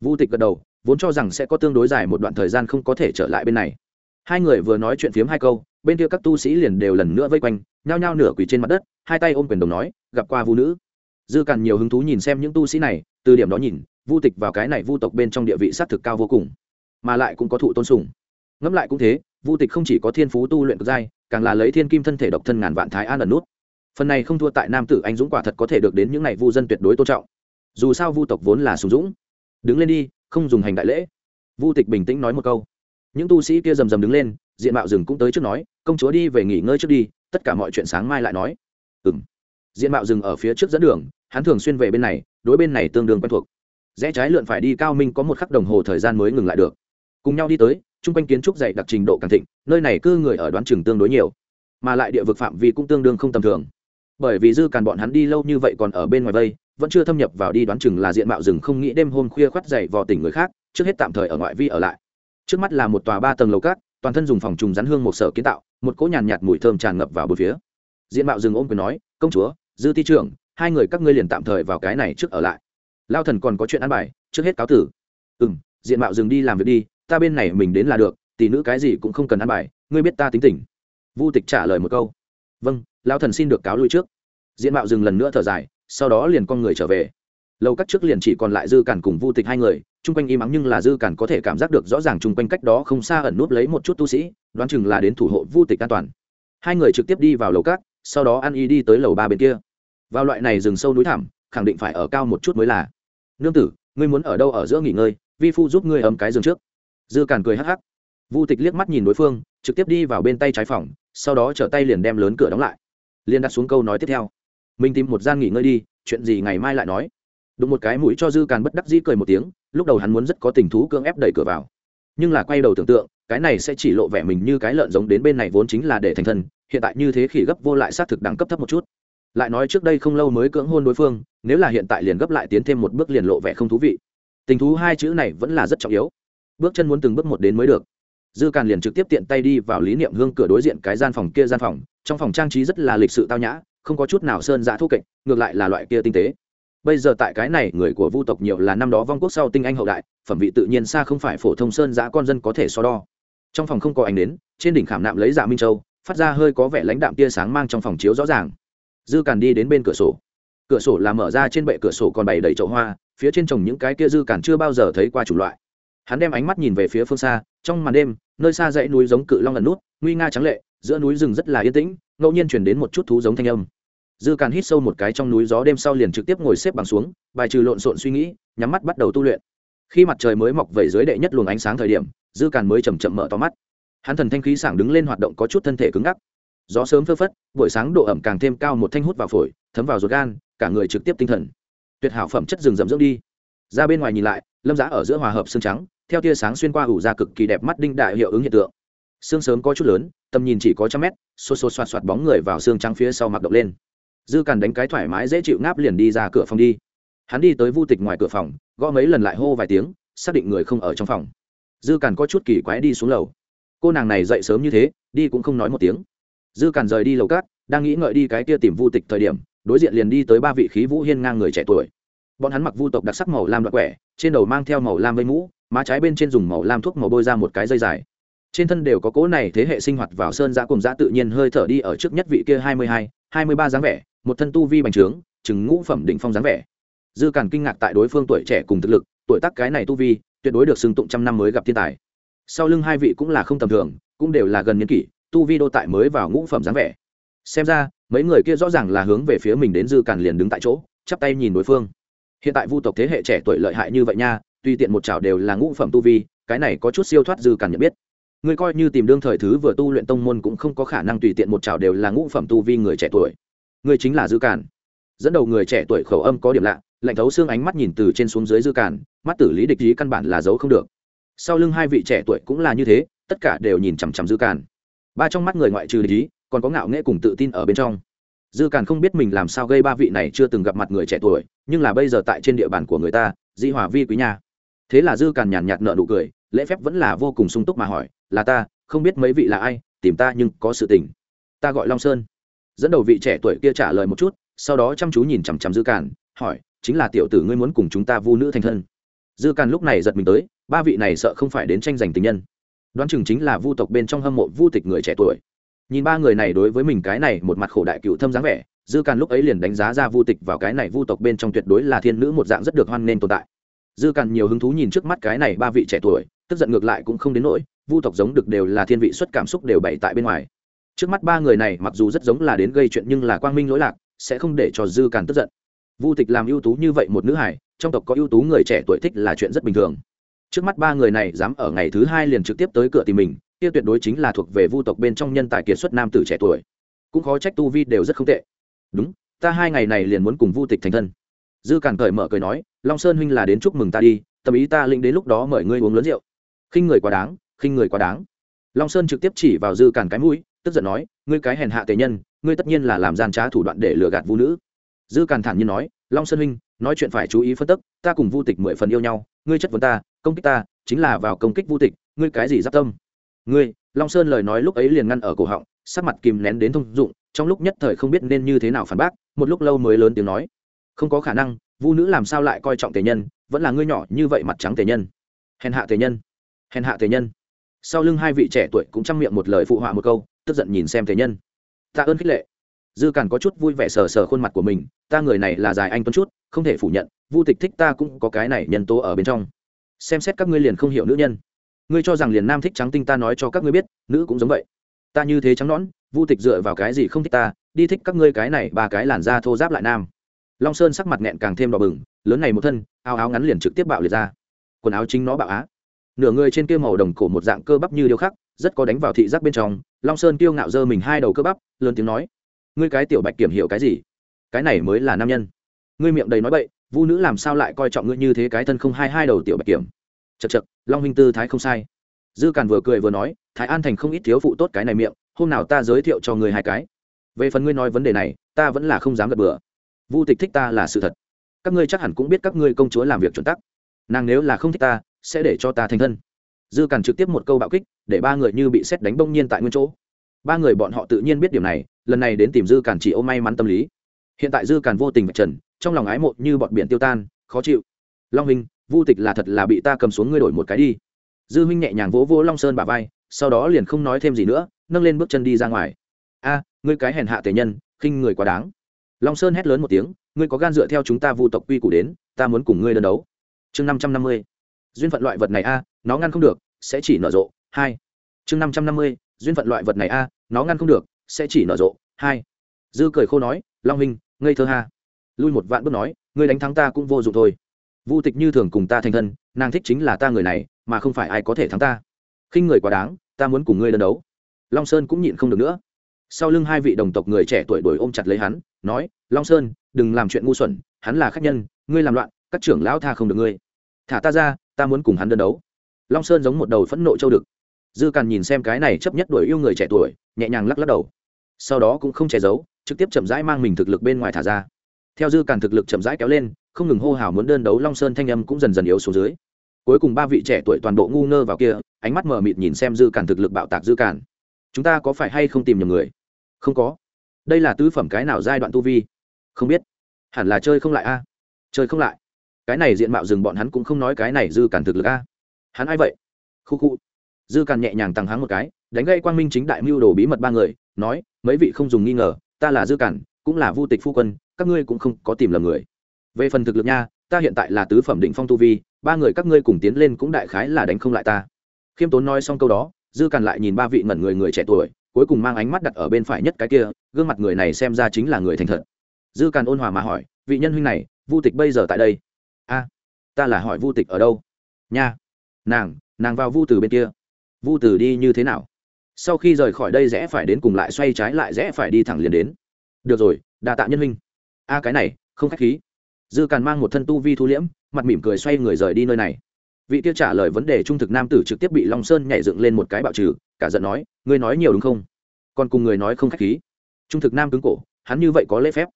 vu tịch gật đầu vốn cho rằng sẽ có tương đối dài một đoạn thời gian không có thể trở lại bên này. Hai người vừa nói chuyện phiếm hai câu bên kia các tu sĩ liền đều lần nữa vây quanh, nhao nhao nửa quỳ trên mặt đất, hai tay ôm quyền đồng nói, gặp qua vu nữ. Dư càn nhiều hứng thú nhìn xem những tu sĩ này, từ điểm đó nhìn, vu tịch vào cái này vu tộc bên trong địa vị s á t thực cao vô cùng, mà lại cũng có thụ tôn sùng. Ngẫm lại cũng thế, vu tịch không chỉ có thiên phú tu luyện cực giai, càng là lấy thiên kim thân thể độc thân ngàn vạn thái an ẩn nút. Phần này không thua tại nam tử anh dũng quả thật có thể được đến những n à y vu dân tuyệt đối tôn trọng. Dù sao vu tộc vốn là sùng dũng. Đứng lên đi, không dùng hành đại lễ. Vu tịch bình tĩnh nói một câu. Những tu sĩ kia rầm rầm đứng lên diện mạo rừng cũng tới trước nói, công chúa đi về nghỉ ngơi trước đi, tất cả mọi chuyện sáng mai lại nói. Ừ m diện mạo rừng ở phía trước dẫn đường, hắn thường xuyên về bên này, đối bên này tương đương quen thuộc. Rẽ trái lượn phải đi cao minh có một khắc đồng hồ thời gian mới ngừng lại được. Cùng nhau đi tới, chung quanh kiến trúc dạy đặc trình độ càng thịnh, nơi này cư người ở đoán trường tương đối nhiều, mà lại địa vực phạm vi cũng tương đương không tầm thường. Bởi vì dư càn bọn hắn đi lâu như vậy còn ở bên ngoài vây, vẫn chưa thâm nhập vào đi đoán chừng là diện mạo rừng không nghĩ đêm hôm khuya khoắt dày vò tỉnh người khác, trước hết tạm thời ở ngoại vi ở lại. Trước mắt là một tòa ba tầng lầu cát toàn thân dùng phòng trùng rắn hương một sở kiến tạo, một cỗ nhàn nhạt mùi thơm tràn ngập vào bốn phía. Diện mạo rừng ôm quyền nói, công chúa, dư ti trưởng, hai người các ngươi liền tạm thời vào cái này trước ở lại. Lao thần còn có chuyện ăn bài, trước hết cáo tử. Ừ m diện mạo dừng đi làm việc đi, ta bên này mình đến là được, tỷ nữ cái gì cũng không cần ăn bài, ngươi biết ta tính tình. Vu tịch trả lời một câu. Vâng lao thần xin được cáo lui trước. Diện mạo dừng lần nữa thở dài, sau đó liền con người trở về. Lâu các trước liền chỉ còn lại dư cản cùng vu tịch hai người chung quanh im ắng nhưng là dư cản có thể cảm giác được rõ ràng chung quanh cách đó không xa ẩn núp lấy một chút tu sĩ, đoán chừng là đến thủ hộ vu tịch an toàn. Hai người trực tiếp đi vào lầu các, sau đó ăn y đi tới lầu ba bên kia. Vào loại này rừng sâu núi thẳm, khẳng định phải ở cao một chút mới là. Nương tử, ngươi muốn ở đâu ở giữa nghỉ ngơi, vi phu giúp ngươi ấm cái giường trước. Dư cản cười hắc hắc. Vu tịch liếc mắt nhìn đối phương, trực tiếp đi vào bên tay trái phòng, sau đó trở tay liền đem lớn cửa đóng lại. Liền đặt xuống câu nói tiếp theo. Mình tìm một gian nghỉ ngơi đi, chuyện gì ngày mai lại nói. Đụng một cái mũi cho dư càn bất đắc dĩ cười một tiếng lúc đầu hắn muốn rất có tình thú cưỡng ép đẩy cửa vào. Nhưng là quay đầu tưởng tượng, cái này sẽ chỉ lộ vẻ mình như cái lợn giống đến bên này vốn chính là để thành thân, hiện tại như thế khỉ gấp vô lại xác thực đẳng cấp thấp một chút. Lại nói trước đây không lâu mới cưỡng hôn đối phương, nếu là hiện tại liền gấp lại tiến thêm một bước liền lộ vẻ không thú vị. Tình thú hai chữ này vẫn là rất trọng yếu. Bước chân muốn từng bước một đến mới được. Dư càn liền trực tiếp tiện tay đi vào lý niệm hương cửa đối diện cái gian phòng kia gian phòng, trong phòng trang trí rất là lịch sự tao nhã, không có chút nào sơn giã thu kệch ngược lại là loại kia tinh tế bây giờ tại cái này, người của vu tộc nhiều là năm đó vong quốc sau tinh anh hậu đại, phẩm vị tự nhiên xa không phải phổ thông sơn giã con dân có thể so đo. Trong phòng không có ánh đến, trên đỉnh khảm nạm lấy dạ minh châu, phát ra hơi có vẻ lãnh đạm tia sáng mang trong phòng chiếu rõ ràng. Dư càn đi đến bên cửa sổ. Cửa sổ là mở ra trên bệ cửa sổ còn bày đầy chậu hoa, phía trên trồng những cái kia dư càn chưa bao giờ thấy qua chủng loại. Hắn đem ánh mắt nhìn về phía phương xa, trong màn đêm, nơi xa dãy núi giống cự long lần nút, nguy nga trắng lệ, giữa núi rừng rất là yên tĩnh, ngẫu nhiên chuyển đến một chút thú giống thanh âm dư càn hít sâu một cái trong núi gió đêm sau liền trực tiếp ngồi xếp bằng xuống, bài trừ lộn xộn suy nghĩ, nhắm mắt bắt đầu tu luyện. Khi mặt trời mới mọc vẩy dưới đệ nhất luồng ánh sáng thời điểm, dư càn mới chầm chậm mở to mắt. Hắn thần thanh khí sảng đứng lên hoạt động có chút thân thể cứng ngắc. Gió sớm phơ phất, buổi sáng độ ẩm càng thêm cao một thanh hút vào phổi, thấm vào ruột gan, cả người trực tiếp tinh thần. Tuyệt hảo phẩm chất rừng rậm dưỡng đi. Ra bên ngoài nhìn lại, lâm giá ở giữa hòa hợp xương trắng, theo tia sáng xuyên qua ủ ra cực kỳ đẹp mắt đinh đại hiệu ứng hiện tượng. Xương sớm có chút lớn, tầm nhìn chỉ có trăm mét, xô xô xoạt xoạt bóng người vào xương trắng phía sau mặc động lên dư càn đánh cái thoải mái dễ chịu ngáp liền đi ra cửa phòng đi. Hắn đi tới vu tịch ngoài cửa phòng, gõ mấy lần lại hô vài tiếng, xác định người không ở trong phòng. Dư càn có chút kỳ quái đi xuống lầu. Cô nàng này dậy sớm như thế, đi cũng không nói một tiếng. Dư càn rời đi lầu cát, đang nghĩ ngợi đi cái kia tìm vu tịch thời điểm, đối diện liền đi tới ba vị khí vũ hiên ngang người trẻ tuổi. Bọn hắn mặc vu tộc đặc sắc màu lam đoạn quẻ, trên đầu mang theo màu lam vây mũ, má trái bên trên dùng màu lam thuốc màu bôi ra một cái dây dài. Trên thân đều có cỗ này thế hệ sinh hoạt vào sơn giã cùng giã tự nhiên hơi thở đi ở trước nhất vị kia hai mươi hai hai mươi ba dáng vẻ một thân tu vi bành trướng chứng ngũ phẩm đỉnh phong dáng vẻ. Dư càn kinh ngạc tại đối phương tuổi trẻ cùng thực lực, tuổi tác cái này tu vi, tuyệt đối được xưng tụng trăm năm mới gặp thiên tài. Sau lưng hai vị cũng là không tầm thường, cũng đều là gần niên kỷ, tu vi đô tại mới vào ngũ phẩm dáng vẻ. Xem ra, mấy người kia rõ ràng là hướng về phía mình đến dư càn liền đứng tại chỗ, chắp tay nhìn đối phương. Hiện tại vu tộc thế hệ trẻ tuổi lợi hại như vậy nha, tuy tiện một chảo đều là ngũ phẩm tu vi, cái này có chút siêu thoát dư càn nhận biết. Ngươi coi như tìm đương thời thứ vừa tu luyện tông môn cũng không có khả năng tùy tiện một chảo đều là ngũ phẩm tu vi người trẻ tuổi ngươi chính là dư càn. Dẫn đầu người trẻ tuổi khẩu âm có điểm lạ, lạnh thấu xương ánh mắt nhìn từ trên xuống dưới dư càn, mắt tử lý địch ý căn bản là giấu không được. Sau lưng hai vị trẻ tuổi cũng là như thế, tất cả đều nhìn chằm chằm dư càn. Ba trong mắt người ngoại trừ địch ý, còn có ngạo nghễ cùng tự tin ở bên trong. Dư càn không biết mình làm sao gây ba vị này chưa từng gặp mặt người trẻ tuổi, nhưng là bây giờ tại trên địa bàn của người ta di hòa vi quý nha. Thế là dư càn nhàn nhạt nợ nụ cười, lễ phép vẫn là vô cùng sung túc mà hỏi, là ta, không biết mấy vị là ai, tìm ta nhưng có sự tình. Ta gọi long sơn dẫn đầu vị trẻ tuổi kia trả lời một chút, sau đó chăm chú nhìn chằm chằm dư càn, hỏi, chính là tiểu tử ngươi muốn cùng chúng ta vu nữ thành thân? Dư càn lúc này giật mình tới, ba vị này sợ không phải đến tranh giành tình nhân. Đoán chừng chính là vu tộc bên trong hâm mộ vu tịch người trẻ tuổi. Nhìn ba người này đối với mình cái này một mặt khổ đại cựu thâm dáng vẻ, dư càn lúc ấy liền đánh giá ra vu tịch vào cái này vu tộc bên trong tuyệt đối là thiên nữ một dạng rất được hoan nên tồn tại. Dư càn nhiều hứng thú nhìn trước mắt cái này ba vị trẻ tuổi, tức giận ngược lại cũng không đến nỗi, vu tộc giống được đều là thiên vị xuất cảm xúc đều bày tại bên ngoài trước mắt ba người này mặc dù rất giống là đến gây chuyện nhưng là quang minh lỗi lạc, sẽ không để cho dư càn tức giận. Vu tịch làm ưu tú như vậy một nữ hải, trong tộc có ưu tú người trẻ tuổi thích là chuyện rất bình thường. Trước mắt ba người này dám ở ngày thứ hai liền trực tiếp tới cửa tìm mình, kia tuyệt đối chính là thuộc về vu tộc bên trong nhân tài kiệt xuất nam tử trẻ tuổi. Cũng khó trách tu vi đều rất không tệ. Đúng, ta hai ngày này liền muốn cùng vu tịch thành thân. Dư càn cởi mở cười nói, long sơn huynh là đến chúc mừng ta đi, tâm ý ta lĩnh đến lúc đó mời ngươi uống lớn rượu. Khinh người quá đáng, khinh người quá đáng. Long sơn trực tiếp chỉ vào dư càn cái mũi tức giận nói, ngươi cái hèn hạ tề nhân, ngươi tất nhiên là làm gian trá thủ đoạn để lừa gạt vũ nữ. Dư càn thản nhiên nói, long sơn huynh, nói chuyện phải chú ý phân tức, ta cùng vu tịch mười phần yêu nhau, ngươi chất vấn ta, công kích ta, chính là vào công kích vu tịch, ngươi cái gì giáp tâm? Ngươi? Long sơn lời nói lúc ấy liền ngăn ở cổ họng, sắc mặt kìm nén đến thông dụng, trong lúc nhất thời không biết nên như thế nào phản bác, một lúc lâu mới lớn tiếng nói, không có khả năng, vu nữ làm sao lại coi trọng tề nhân, vẫn là ngươi nhỏ như vậy mặt trắng tề nhân. Hèn hạ tề nhân, hèn hạ tề nhân. Sau lưng hai vị trẻ tuổi cũng chăm miệng một lời phụ họa một câu tức giận nhìn xem thế nhân. Tạ ơn khích lệ. Dư càn có chút vui vẻ sờ sờ khuôn mặt của mình, ta người này là dài anh tuấn chút, không thể phủ nhận, vu tịch thích ta cũng có cái này nhân tố ở bên trong. Xem xét các ngươi liền không hiểu nữ nhân. Ngươi cho rằng liền nam thích trắng tinh ta nói cho các ngươi biết, nữ cũng giống vậy. Ta như thế trắng nõn, vu tịch dựa vào cái gì không thích ta, đi thích các ngươi cái này ba cái làn da thô giáp lại nam. Long sơn sắc mặt nghẹn càng thêm đỏ bừng, lớn này một thân, áo áo ngắn liền trực tiếp bạo liệt ra. Quần áo chính nó bạo á. Nửa người trên kia màu đồng cổ một dạng cơ bắp như điêu khắc rất có đánh vào thị giác bên trong, long sơn kiêu ngạo dơ mình hai đầu cơ bắp, lớn tiếng nói, ngươi cái tiểu bạch kiểm hiểu cái gì? Cái này mới là nam nhân. Ngươi miệng đầy nói bậy, vu nữ làm sao lại coi trọng ngươi như thế cái thân không hai hai đầu tiểu bạch kiểm? Chật chật long huynh tư thái không sai. Dư càn vừa cười vừa nói, thái an thành không ít thiếu phụ tốt cái này miệng, hôm nào ta giới thiệu cho ngươi hai cái. Về phần ngươi nói vấn đề này, ta vẫn là không dám gật bừa. Vu tịch thích ta là sự thật. Các ngươi chắc hẳn cũng biết các ngươi công chúa làm việc chuẩn tắc. Nàng nếu là không thích ta, sẽ để cho ta thành thân dư càn trực tiếp một câu bạo kích, để ba người như bị xét đánh bông nhiên tại nguyên chỗ. Ba người bọn họ tự nhiên biết điểm này, lần này đến tìm dư càn chỉ ô may mắn tâm lý. Hiện tại dư càn vô tình vạch trần, trong lòng ái mộ như bọn biển tiêu tan, khó chịu. Long huynh, vu tịch là thật là bị ta cầm xuống ngươi đổi một cái đi. Dư huynh nhẹ nhàng vỗ vỗ long sơn bà vai, sau đó liền không nói thêm gì nữa, nâng lên bước chân đi ra ngoài. A, ngươi cái hèn hạ tề nhân, khinh người quá đáng. Long sơn hét lớn một tiếng, ngươi có gan dựa theo chúng ta vu tộc quy củ đến, ta muốn cùng ngươi đơn đấu. Chương năm trăm năm mươi. Duyên phận loại vật này a nó ngăn không được, sẽ chỉ nở rộ, hai. Chương năm trăm năm mươi, duyên phận loại vật này a, nó ngăn không được, sẽ chỉ nở rộ, hai. Dư cười khô nói, long hình ngây thơ ha. Lui một vạn bước nói, ngươi đánh thắng ta cũng vô dụng thôi. Vu tịch như thường cùng ta thành thân, nàng thích chính là ta người này, mà không phải ai có thể thắng ta. Khinh người quá đáng, ta muốn cùng ngươi đơn đấu. Long sơn cũng nhịn không được nữa. Sau lưng hai vị đồng tộc người trẻ tuổi đuổi ôm chặt lấy hắn, nói, long sơn, đừng làm chuyện ngu xuẩn, hắn là khách nhân, ngươi làm loạn, các trưởng lão tha không được ngươi. Thả ta ra, ta muốn cùng hắn đơn đấu long sơn giống một đầu phẫn nộ châu đực. Dư càn nhìn xem cái này chấp nhất đuổi yêu người trẻ tuổi, nhẹ nhàng lắc lắc đầu. Sau đó cũng không che giấu, trực tiếp chậm rãi mang mình thực lực bên ngoài thả ra. Theo dư càn thực lực chậm rãi kéo lên, không ngừng hô hào muốn đơn đấu long sơn thanh âm cũng dần dần yếu xuống dưới. Cuối cùng ba vị trẻ tuổi toàn bộ ngu ngơ vào kia, ánh mắt mờ mịt nhìn xem dư càn thực lực bạo tạc dư càn. Chúng ta có phải hay không tìm nhầm người? Không có. Đây là tứ phẩm cái nào giai đoạn tu vi? Không biết. Hẳn là chơi không lại a. Chơi không lại. Cái này diện mạo rừng bọn hắn cũng không nói cái này dư càn thực lực a hắn ai vậy? Khu khu. Dư càn nhẹ nhàng tăng hắng một cái, đánh gây quang minh chính đại mưu đồ bí mật ba người, nói, mấy vị không dùng nghi ngờ, ta là dư càn, cũng là vu tịch phu quân, các ngươi cũng không có tìm lầm người. Về phần thực lực nha, ta hiện tại là tứ phẩm định phong tu vi, ba người các ngươi cùng tiến lên cũng đại khái là đánh không lại ta. Khiêm tốn nói xong câu đó, dư càn lại nhìn ba vị ngẩn người người trẻ tuổi, cuối cùng mang ánh mắt đặt ở bên phải nhất cái kia, gương mặt người này xem ra chính là người thành thật. Dư càn ôn hòa mà hỏi, vị nhân huynh này, vu tịch bây giờ tại đây? A, ta là hỏi vu tịch ở đâu? Nha nàng nàng vào vu từ bên kia. Vu từ đi như thế nào? Sau khi rời khỏi đây rẽ phải đến cùng lại xoay trái lại rẽ phải đi thẳng liền đến. Được rồi, đa tạ nhân huynh. A, cái này, không khách khí. Dư càn mang một thân tu vi thu liễm, mặt mỉm cười xoay người rời đi nơi này. Vị tiêu trả lời vấn đề trung thực nam tử trực tiếp bị long sơn nhảy dựng lên một cái bạo trừ, cả giận nói, ngươi nói nhiều đúng không? Còn cùng người nói không khách khí. Trung thực nam cứng cổ, hắn như vậy có lễ phép?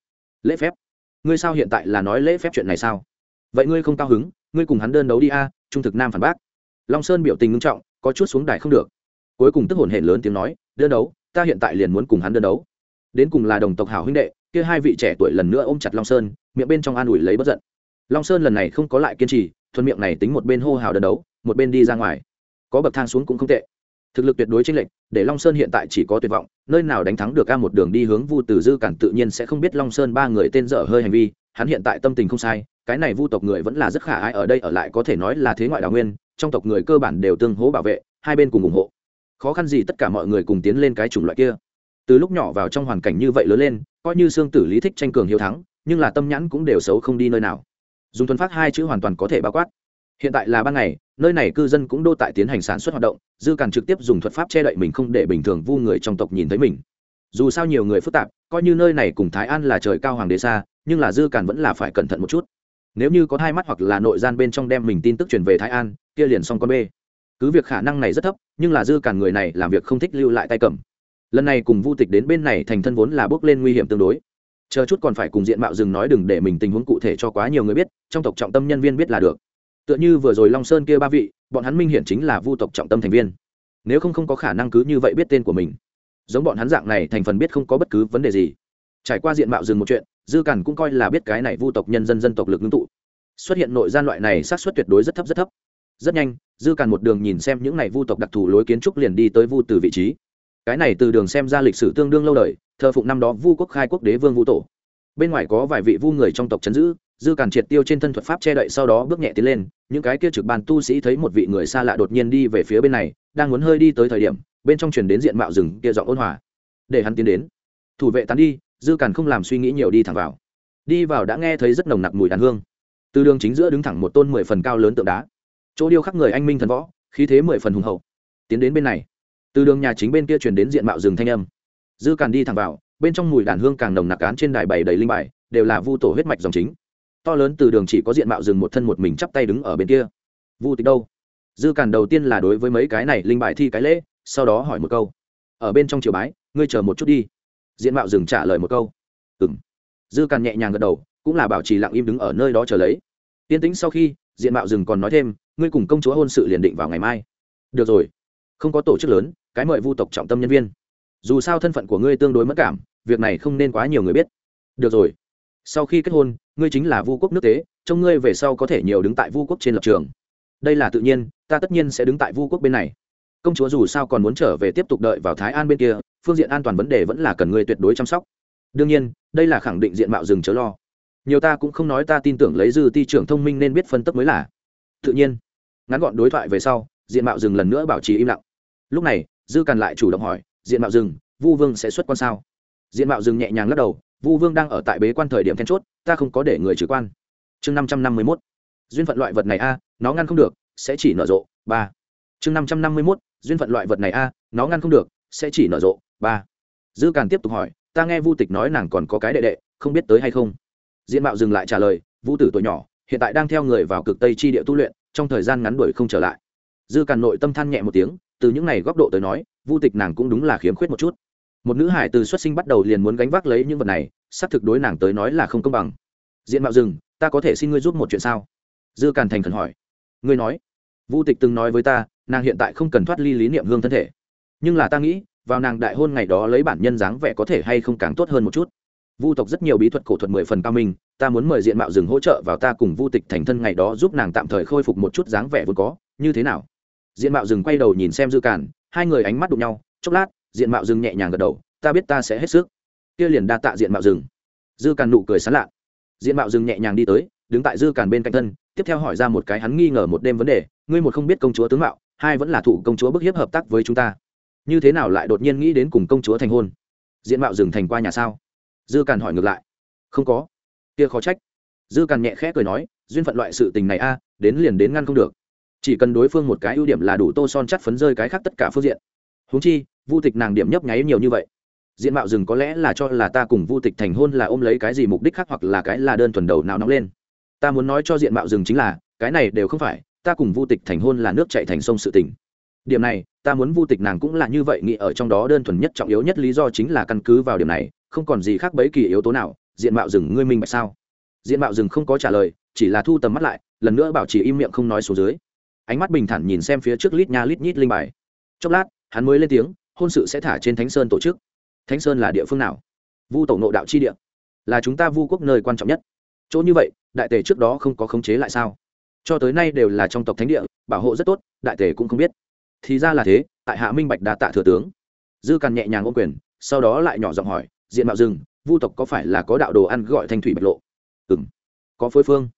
Lễ phép? Ngươi sao hiện tại là nói lễ phép chuyện này sao? Vậy ngươi không cao hứng, ngươi cùng hắn đơn đấu đi a, trung thực nam phản bác long sơn biểu tình ngưng trọng, có chút xuống đài không được. Cuối cùng tức hồn hển lớn tiếng nói, đơn đấu, ta hiện tại liền muốn cùng hắn đơn đấu. Đến cùng là đồng tộc hảo huynh đệ, kia hai vị trẻ tuổi lần nữa ôm chặt long sơn, miệng bên trong an ủi lấy bất giận. Long sơn lần này không có lại kiên trì thuần miệng này tính một bên hô hào đơn đấu, một bên đi ra ngoài. Có bậc thang xuống cũng không tệ. Thực lực tuyệt đối chênh lệch, để long sơn hiện tại chỉ có tuyệt vọng, nơi nào đánh thắng được ca một đường đi hướng vu từ dư cản tự nhiên sẽ không biết long sơn ba người tên dở hơi hành vi, hắn hiện tại tâm tình không sai, cái này vu tộc người vẫn là rất khả ai ở đây, ở lại có thể nói là thế ngoại đào nguyên trong tộc người cơ bản đều tương hỗ bảo vệ, hai bên cùng ủng hộ. Khó khăn gì tất cả mọi người cùng tiến lên cái chủng loại kia. Từ lúc nhỏ vào trong hoàn cảnh như vậy lớn lên, coi như xương tử lý thích tranh cường hiếu thắng, nhưng là tâm nhãn cũng đều xấu không đi nơi nào. Dùng thuần phát hai chữ hoàn toàn có thể bao quát. Hiện tại là ban ngày, nơi này cư dân cũng đô tại tiến hành sản xuất hoạt động, dư càn trực tiếp dùng thuật pháp che đậy mình không để bình thường vu người trong tộc nhìn thấy mình. Dù sao nhiều người phức tạp, coi như nơi này cùng thái an là trời cao hoàng đế xa, nhưng là dư càn vẫn là phải cẩn thận một chút nếu như có hai mắt hoặc là nội gian bên trong đem mình tin tức truyền về thái an, kia liền xong con bê. Cứ việc khả năng này rất thấp, nhưng là dư cản người này làm việc không thích lưu lại tay cầm. Lần này cùng vu tịch đến bên này thành thân vốn là bước lên nguy hiểm tương đối. Chờ chút còn phải cùng diện mạo rừng nói đừng để mình tình huống cụ thể cho quá nhiều người biết, trong tộc trọng tâm nhân viên biết là được. Tựa như vừa rồi long sơn kia ba vị, bọn hắn minh hiển chính là vu tộc trọng tâm thành viên. Nếu không không có khả năng cứ như vậy biết tên của mình. Giống bọn hắn dạng này thành phần biết không có bất cứ vấn đề gì trải qua diện mạo rừng một chuyện, dư cản cũng coi là biết cái này vu tộc nhân dân dân tộc lực ngưng tụ. Xuất hiện nội gian loại này sát xuất tuyệt đối rất thấp rất thấp. Rất nhanh, dư cản một đường nhìn xem những này vu tộc đặc thù lối kiến trúc liền đi tới vu từ vị trí. Cái này từ đường xem ra lịch sử tương đương lâu đời, thờ phụng năm đó vu quốc khai quốc đế vương vu tổ. Bên ngoài có vài vị vu người trong tộc chấn giữ, dư cản triệt tiêu trên thân thuật pháp che đậy sau đó bước nhẹ tiến lên, những cái kia trực bàn tu sĩ thấy một vị người xa lạ đột nhiên đi về phía bên này, đang muốn hơi đi tới thời điểm, bên trong truyền đến diện mạo rừng kia giọng ôn hòa. Để hắn tiến đến. Thủ vệ tán đi dư càn không làm suy nghĩ nhiều đi thẳng vào. Đi vào đã nghe thấy rất nồng nặc mùi đàn hương. Từ đường chính giữa đứng thẳng một tôn mười phần cao lớn tượng đá. Chỗ điêu khắc người anh minh thần võ, khí thế mười phần hùng hậu. Tiến đến bên này. Từ đường nhà chính bên kia truyền đến diện mạo rừng thanh âm. Dư càn đi thẳng vào, bên trong mùi đàn hương càng nồng nặc án trên đài bày đầy linh bài, đều là vu tổ huyết mạch dòng chính. To lớn từ đường chỉ có diện mạo rừng một thân một mình chắp tay đứng ở bên kia. Vu tịch đâu? Dư càn đầu tiên là đối với mấy cái này linh bài thi cái lễ, sau đó hỏi một câu. Ở bên trong triều bái, ngươi chờ một chút đi diện mạo dừng trả lời một câu. Ừng dư càn nhẹ nhàng gật đầu, cũng là bảo trì lặng im đứng ở nơi đó chờ lấy. Yên tĩnh sau khi diện mạo dừng còn nói thêm, ngươi cùng công chúa hôn sự liền định vào ngày mai. Được rồi. Không có tổ chức lớn, cái mời vu tộc trọng tâm nhân viên. Dù sao thân phận của ngươi tương đối mất cảm, việc này không nên quá nhiều người biết. Được rồi. Sau khi kết hôn, ngươi chính là vu quốc nước tế, trông ngươi về sau có thể nhiều đứng tại vu quốc trên lập trường. Đây là tự nhiên, ta tất nhiên sẽ đứng tại vu quốc bên này. Công chúa dù sao còn muốn trở về tiếp tục đợi vào thái an bên kia phương diện an toàn vấn đề vẫn là cần ngươi tuyệt đối chăm sóc. Đương nhiên, đây là khẳng định diện mạo rừng chớ lo. Nhiều ta cũng không nói ta tin tưởng lấy dư ti trưởng thông minh nên biết phân tích mới là. Tự nhiên, ngắn gọn đối thoại về sau, diện mạo rừng lần nữa bảo trì im lặng. Lúc này, dư càn lại chủ động hỏi, diện mạo rừng, vu vương sẽ xuất quan sao? Diện mạo rừng nhẹ nhàng lắc đầu, vu vương đang ở tại bế quan thời điểm then chốt, ta không có để người trừ quan. Chương năm trăm năm mươi mốt. Duyên phận loại vật này a, nó ngăn không được, sẽ chỉ nở rộ. Ba. Chương năm trăm năm mươi mốt, duyên phận loại vật này a, nó ngăn không được sẽ chỉ nở rộ. Ba. Dư càn tiếp tục hỏi, ta nghe vu tịch nói nàng còn có cái đệ đệ, không biết tới hay không? Diện mạo dừng lại trả lời vũ tử tuổi nhỏ, hiện tại đang theo người vào cực tây chi địa tu luyện, trong thời gian ngắn đuổi không trở lại. Dư càn nội tâm than nhẹ một tiếng, từ những này góc độ tới nói, vu tịch nàng cũng đúng là khiếm khuyết một chút. Một nữ hải từ xuất sinh bắt đầu liền muốn gánh vác lấy những vật này, xác thực đối nàng tới nói là không công bằng. Diện mạo rừng ta có thể xin ngươi giúp một chuyện sao? Dư càn thành khẩn hỏi, ngươi nói. Vu tịch từng nói với ta, nàng hiện tại không cần thoát ly lý niệm hương thân thể. Nhưng là ta nghĩ vào nàng đại hôn ngày đó lấy bản nhân dáng vẻ có thể hay không càng tốt hơn một chút. Vu tộc rất nhiều bí thuật cổ thuật mười phần cao minh, ta muốn mời diện mạo rừng hỗ trợ vào ta cùng vu tịch thành thân ngày đó giúp nàng tạm thời khôi phục một chút dáng vẻ vốn có, như thế nào? Diện mạo rừng quay đầu nhìn xem dư cản hai người ánh mắt đụng nhau, chốc lát, diện mạo rừng nhẹ nhàng gật đầu, ta biết ta sẽ hết sức. Kia liền đa tạ diện mạo rừng. Dư cản nụ cười sán lạ. Diện mạo rừng nhẹ nhàng đi tới, đứng tại dư cản bên cạnh thân, tiếp theo hỏi ra một cái hắn nghi ngờ một đêm vấn đề, ngươi một không biết công chúa tướng mạo, hai vẫn là thủ công chúa bức hiếp hợp tác với chúng ta như thế nào lại đột nhiên nghĩ đến cùng công chúa thành hôn? Diện mạo rừng thành qua nhà sao? Dư càn hỏi ngược lại. Không có. Kia khó trách. Dư càn nhẹ khẽ cười nói, duyên phận loại sự tình này a, đến liền đến ngăn không được. Chỉ cần đối phương một cái ưu điểm là đủ tô son chắt phấn rơi cái khác tất cả phương diện. Huống chi, vu tịch nàng điểm nhấp nháy nhiều như vậy. Diện mạo rừng có lẽ là cho là ta cùng vu tịch thành hôn là ôm lấy cái gì mục đích khác hoặc là cái là đơn thuần đầu nào nóng lên. Ta muốn nói cho diện mạo rừng chính là, cái này đều không phải, ta cùng vu tịch thành hôn là nước chạy thành sông sự tình điểm này, ta muốn vu tịch nàng cũng là như vậy, nghĩ ở trong đó đơn thuần nhất trọng yếu nhất lý do chính là căn cứ vào điểm này, không còn gì khác bấy kỳ yếu tố nào. Diện mạo rừng, ngươi minh bạch sao? Diện mạo rừng không có trả lời, chỉ là thu tầm mắt lại, lần nữa bảo trì im miệng không nói số dưới. Ánh mắt bình thản nhìn xem phía trước lít nha lít nhít linh bài. Chốc lát, hắn mới lên tiếng, hôn sự sẽ thả trên thánh sơn tổ chức. Thánh sơn là địa phương nào? Vu tổ nộ đạo chi địa. Là chúng ta vu quốc nơi quan trọng nhất. Chỗ như vậy, đại tề trước đó không có khống chế lại sao? Cho tới nay đều là trong tộc thánh địa, bảo hộ rất tốt, đại tề cũng không biết thì ra là thế, tại hạ minh bạch đã tạ thừa tướng. Dư càn nhẹ nhàng ôm quyền, sau đó lại nhỏ giọng hỏi, diện mạo rừng, vu tộc có phải là có đạo đồ ăn gọi thanh thủy bạch lộ? Ừ m có phối phương.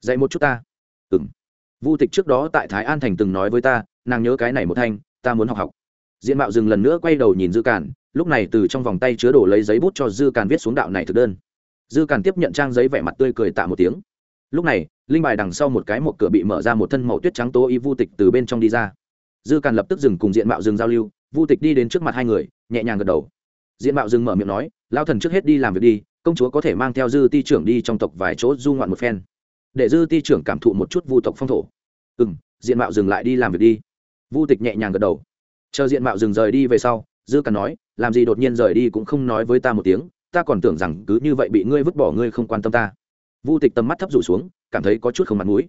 Dạy một chút ta. Ừ m vu tịch trước đó tại thái an thành từng nói với ta, nàng nhớ cái này một thanh, ta muốn học học. Diện mạo rừng lần nữa quay đầu nhìn dư càn, lúc này từ trong vòng tay chứa đổ lấy giấy bút cho dư càn viết xuống đạo này thực đơn. Dư càn tiếp nhận trang giấy vẻ mặt tươi cười tạ một tiếng. Lúc này, linh bài đằng sau một cái một cửa bị mở ra một thân màu tuyết trắng tố y vu tịch từ bên trong đi ra dư càn lập tức dừng cùng diện mạo rừng giao lưu, vu tịch đi đến trước mặt hai người, nhẹ nhàng gật đầu. Diện mạo rừng mở miệng nói lao thần trước hết đi làm việc đi, công chúa có thể mang theo dư ti trưởng đi trong tộc vài chỗ du ngoạn một phen. Để dư ti trưởng cảm thụ một chút vu tộc phong thổ. Ừ m diện mạo dừng lại đi làm việc đi. Vu tịch nhẹ nhàng gật đầu. Chờ diện mạo dừng rời đi về sau, dư càn nói, làm gì đột nhiên rời đi cũng không nói với ta một tiếng, ta còn tưởng rằng cứ như vậy bị ngươi vứt bỏ ngươi không quan tâm ta. Vu tịch tầm mắt thấp rủ xuống, cảm thấy có chút không mặt mũi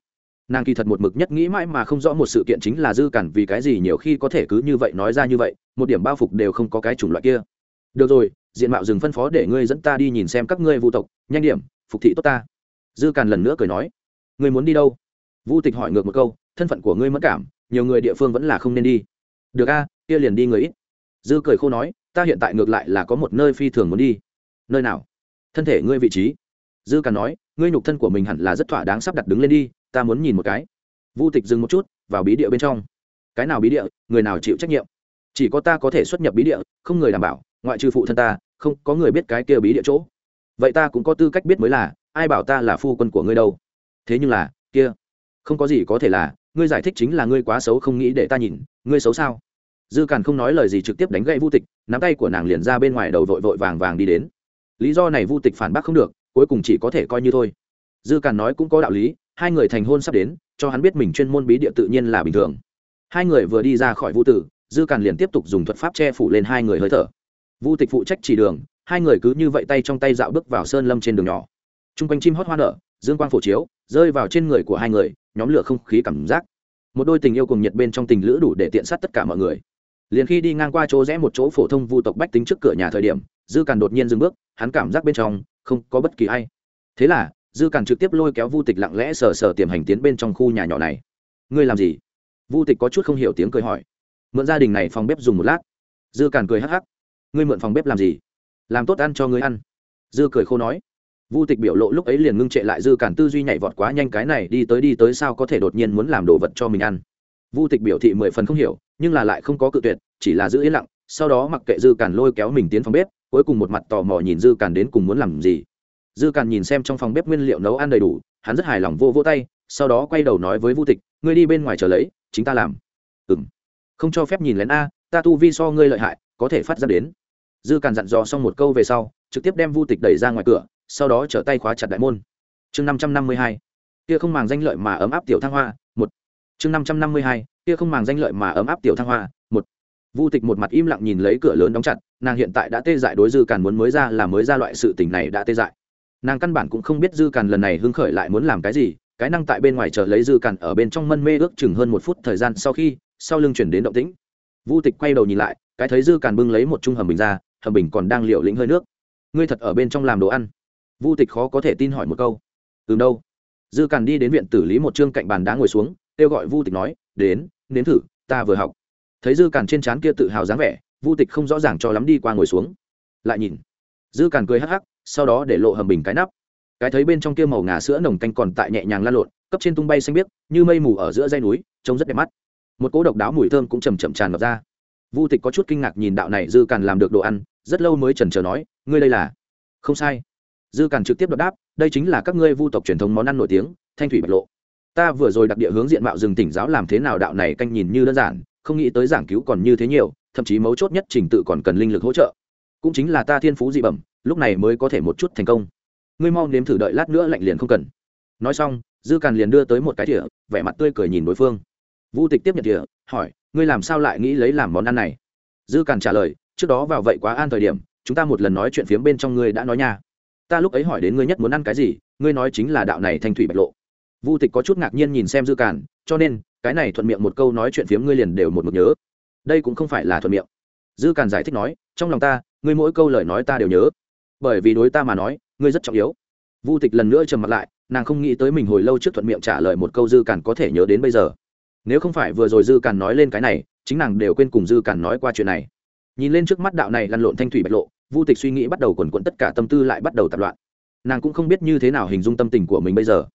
nàng kỳ thật một mực nhất nghĩ mãi mà không rõ một sự kiện chính là dư cản vì cái gì nhiều khi có thể cứ như vậy nói ra như vậy, một điểm bao phục đều không có cái chủng loại kia. Được rồi, diện mạo dừng phân phó để ngươi dẫn ta đi nhìn xem các ngươi vũ tộc, nhanh điểm, phục thị tốt ta. Dư cản lần nữa cười nói. Ngươi muốn đi đâu? Vu tịch hỏi ngược một câu, thân phận của ngươi mất cảm, nhiều người địa phương vẫn là không nên đi. Được a, kia liền đi người ít. Dư cười khô nói, ta hiện tại ngược lại là có một nơi phi thường muốn đi. Nơi nào? Thân thể ngươi vị trí. Dư càn nói, ngươi nhục thân của mình hẳn là rất thỏa đáng sắp đặt đứng lên đi ta muốn nhìn một cái. Vu tịch dừng một chút, vào bí địa bên trong. Cái nào bí địa, người nào chịu trách nhiệm? Chỉ có ta có thể xuất nhập bí địa, không người đảm bảo, ngoại trừ phụ thân ta, không có người biết cái kia bí địa chỗ. Vậy ta cũng có tư cách biết mới là, ai bảo ta là phu quân của ngươi đâu? Thế nhưng là, kia, không có gì có thể là, ngươi giải thích chính là ngươi quá xấu không nghĩ để ta nhìn, ngươi xấu sao? Dư càn không nói lời gì trực tiếp đánh gậy vu tịch, nắm tay của nàng liền ra bên ngoài đầu vội vội vàng vàng đi đến. Lý do này vu tịch phản bác không được, cuối cùng chỉ có thể coi như thôi. Dư càn nói cũng có đạo lý hai người thành hôn sắp đến, cho hắn biết mình chuyên môn bí địa tự nhiên là bình thường. Hai người vừa đi ra khỏi vũ tử, dư càn liền tiếp tục dùng thuật pháp che phủ lên hai người hơi thở. Vu tịch phụ trách chỉ đường, hai người cứ như vậy tay trong tay dạo bước vào sơn lâm trên đường nhỏ. T r u n g quanh chim hót hoa nở, dương quang phổ chiếu, rơi vào trên người của hai người, nhóm lửa không khí cảm giác. Một đôi tình yêu cùng nhiệt bên trong tình lữ đủ để tiện sát tất cả mọi người. Liền khi đi ngang qua chỗ rẽ một chỗ phổ thông vu tộc bách tính trước cửa nhà thời điểm, dư càn đột nhiên dừng bước, hắn cảm giác bên trong không có bất kỳ a i thế là dư càn trực tiếp lôi kéo vu tịch lặng lẽ sờ sờ tiềm hành tiến bên trong khu nhà nhỏ này. Ngươi làm gì? Vu tịch có chút không hiểu tiếng cười hỏi. Mượn gia đình này phòng bếp dùng một lát. Dư càn cười hắc hắc. Ngươi mượn phòng bếp làm gì? Làm tốt ăn cho ngươi ăn. Dư cười khô nói. Vu tịch biểu lộ lúc ấy liền ngưng trệ lại dư càn tư duy nhảy vọt quá nhanh cái này, đi tới đi tới sao có thể đột nhiên muốn làm đồ vật cho mình ăn? Vu tịch biểu thị mười phần không hiểu, nhưng là lại không có cự tuyệt, chỉ là giữ yên lặng, sau đó mặc kệ dư càn lôi kéo mình tiến phòng bếp, cuối cùng một mặt tò mò nhìn dư càn đến cùng muốn làm gì dư càn nhìn xem trong phòng bếp nguyên liệu nấu ăn đầy đủ, hắn rất hài lòng vô vô tay, sau đó quay đầu nói với vu tịch, ngươi đi bên ngoài chờ lấy, chính ta làm. Ừ m không cho phép nhìn lén a, ta tu vi so ngươi lợi hại, có thể phát ra đến. Dư càn dặn dò xong một câu về sau, trực tiếp đem vu tịch đẩy ra ngoài cửa, sau đó trở tay khóa chặt đại môn. Chương năm trăm năm mươi hai, kia không màng danh lợi mà ấm áp tiểu thăng hoa, một. Chương năm trăm năm mươi hai, kia không màng danh lợi mà ấm áp tiểu thăng hoa, một. Vu tịch một mặt im lặng nhìn lấy cửa lớn đóng chặt, nàng hiện tại đã tê dại đối dư càn muốn mới ra là mới ra loại sự tình này đã tê dại nàng căn bản cũng không biết dư càn lần này hưng khởi lại muốn làm cái gì, cái năng tại bên ngoài chờ lấy dư càn ở bên trong mân mê ước chừng hơn một phút thời gian sau khi, sau lưng chuyển đến động tĩnh. Vu tịch quay đầu nhìn lại, cái thấy dư càn bưng lấy một chung hầm bình ra, hầm bình còn đang liệu lĩnh hơi nước. Ngươi thật ở bên trong làm đồ ăn. Vu tịch khó có thể tin hỏi một câu. Từ đâu. Dư càn đi đến viện tử lý một chương cạnh bàn đá ngồi xuống, kêu gọi vu tịch nói, đến, nếm thử, ta vừa học. Thấy dư càn trên trán kia tự hào dáng vẻ, vu tịch không rõ ràng cho lắm đi qua ngồi xuống. Lại nhìn. Dư càn cười hắc hắc sau đó để lộ hầm bình cái nắp. Cái thấy bên trong kia màu ngà sữa nồng canh còn tại nhẹ nhàng lan lộn, cấp trên tung bay xanh biếc, như mây mù ở giữa dây núi, trông rất đẹp mắt. Một cỗ độc đáo mùi thơm cũng chầm chậm tràn ngập ra. Vu tịch có chút kinh ngạc nhìn đạo này dư càn làm được đồ ăn, rất lâu mới chần chờ nói, ngươi đây là? Không sai. Dư càn trực tiếp đọc đáp, đây chính là các ngươi vu tộc truyền thống món ăn nổi tiếng, thanh thủy bạch lộ. Ta vừa rồi đặc địa hướng diện mạo rừng tỉnh giáo làm thế nào đạo này canh nhìn như đơn giản, không nghĩ tới giảng cứu còn như thế nhiều, thậm chí mấu chốt nhất trình tự còn cần linh lực hỗ trợ. Cũng chính là ta thiên phú dị bẩm lúc này mới có thể một chút thành công. Ngươi mau nếm thử đợi lát nữa lạnh liền không cần. Nói xong, dư càn liền đưa tới một cái thỉa vẻ mặt tươi cười nhìn đối phương. Vu tịch tiếp nhận thỉa hỏi, ngươi làm sao lại nghĩ lấy làm món ăn này? Dư càn trả lời, trước đó vào vậy quá an thời điểm, chúng ta một lần nói chuyện phiếm bên trong ngươi đã nói nha. Ta lúc ấy hỏi đến ngươi nhất muốn ăn cái gì, ngươi nói chính là đạo này thanh thủy bạch lộ. Vu tịch có chút ngạc nhiên nhìn xem dư càn, cho nên, cái này thuận miệng một câu nói chuyện phiếm ngươi liền đều một mực nhớ. Đây cũng không phải là thuận miệng. Dư càn giải thích nói, trong lòng ta, ngươi mỗi câu lời nói ta đều nhớ bởi vì đối ta mà nói, ngươi rất trọng yếu. Vu tịch lần nữa trầm mặt lại, nàng không nghĩ tới mình hồi lâu trước thuận miệng trả lời một câu dư càn có thể nhớ đến bây giờ. Nếu không phải vừa rồi dư càn nói lên cái này, chính nàng đều quên cùng dư càn nói qua chuyện này. Nhìn lên trước mắt đạo này lăn lộn thanh thủy bạch lộ, vu tịch suy nghĩ bắt đầu quần quẫn tất cả tâm tư lại bắt đầu tạp loạn. Nàng cũng không biết như thế nào hình dung tâm tình của mình bây giờ.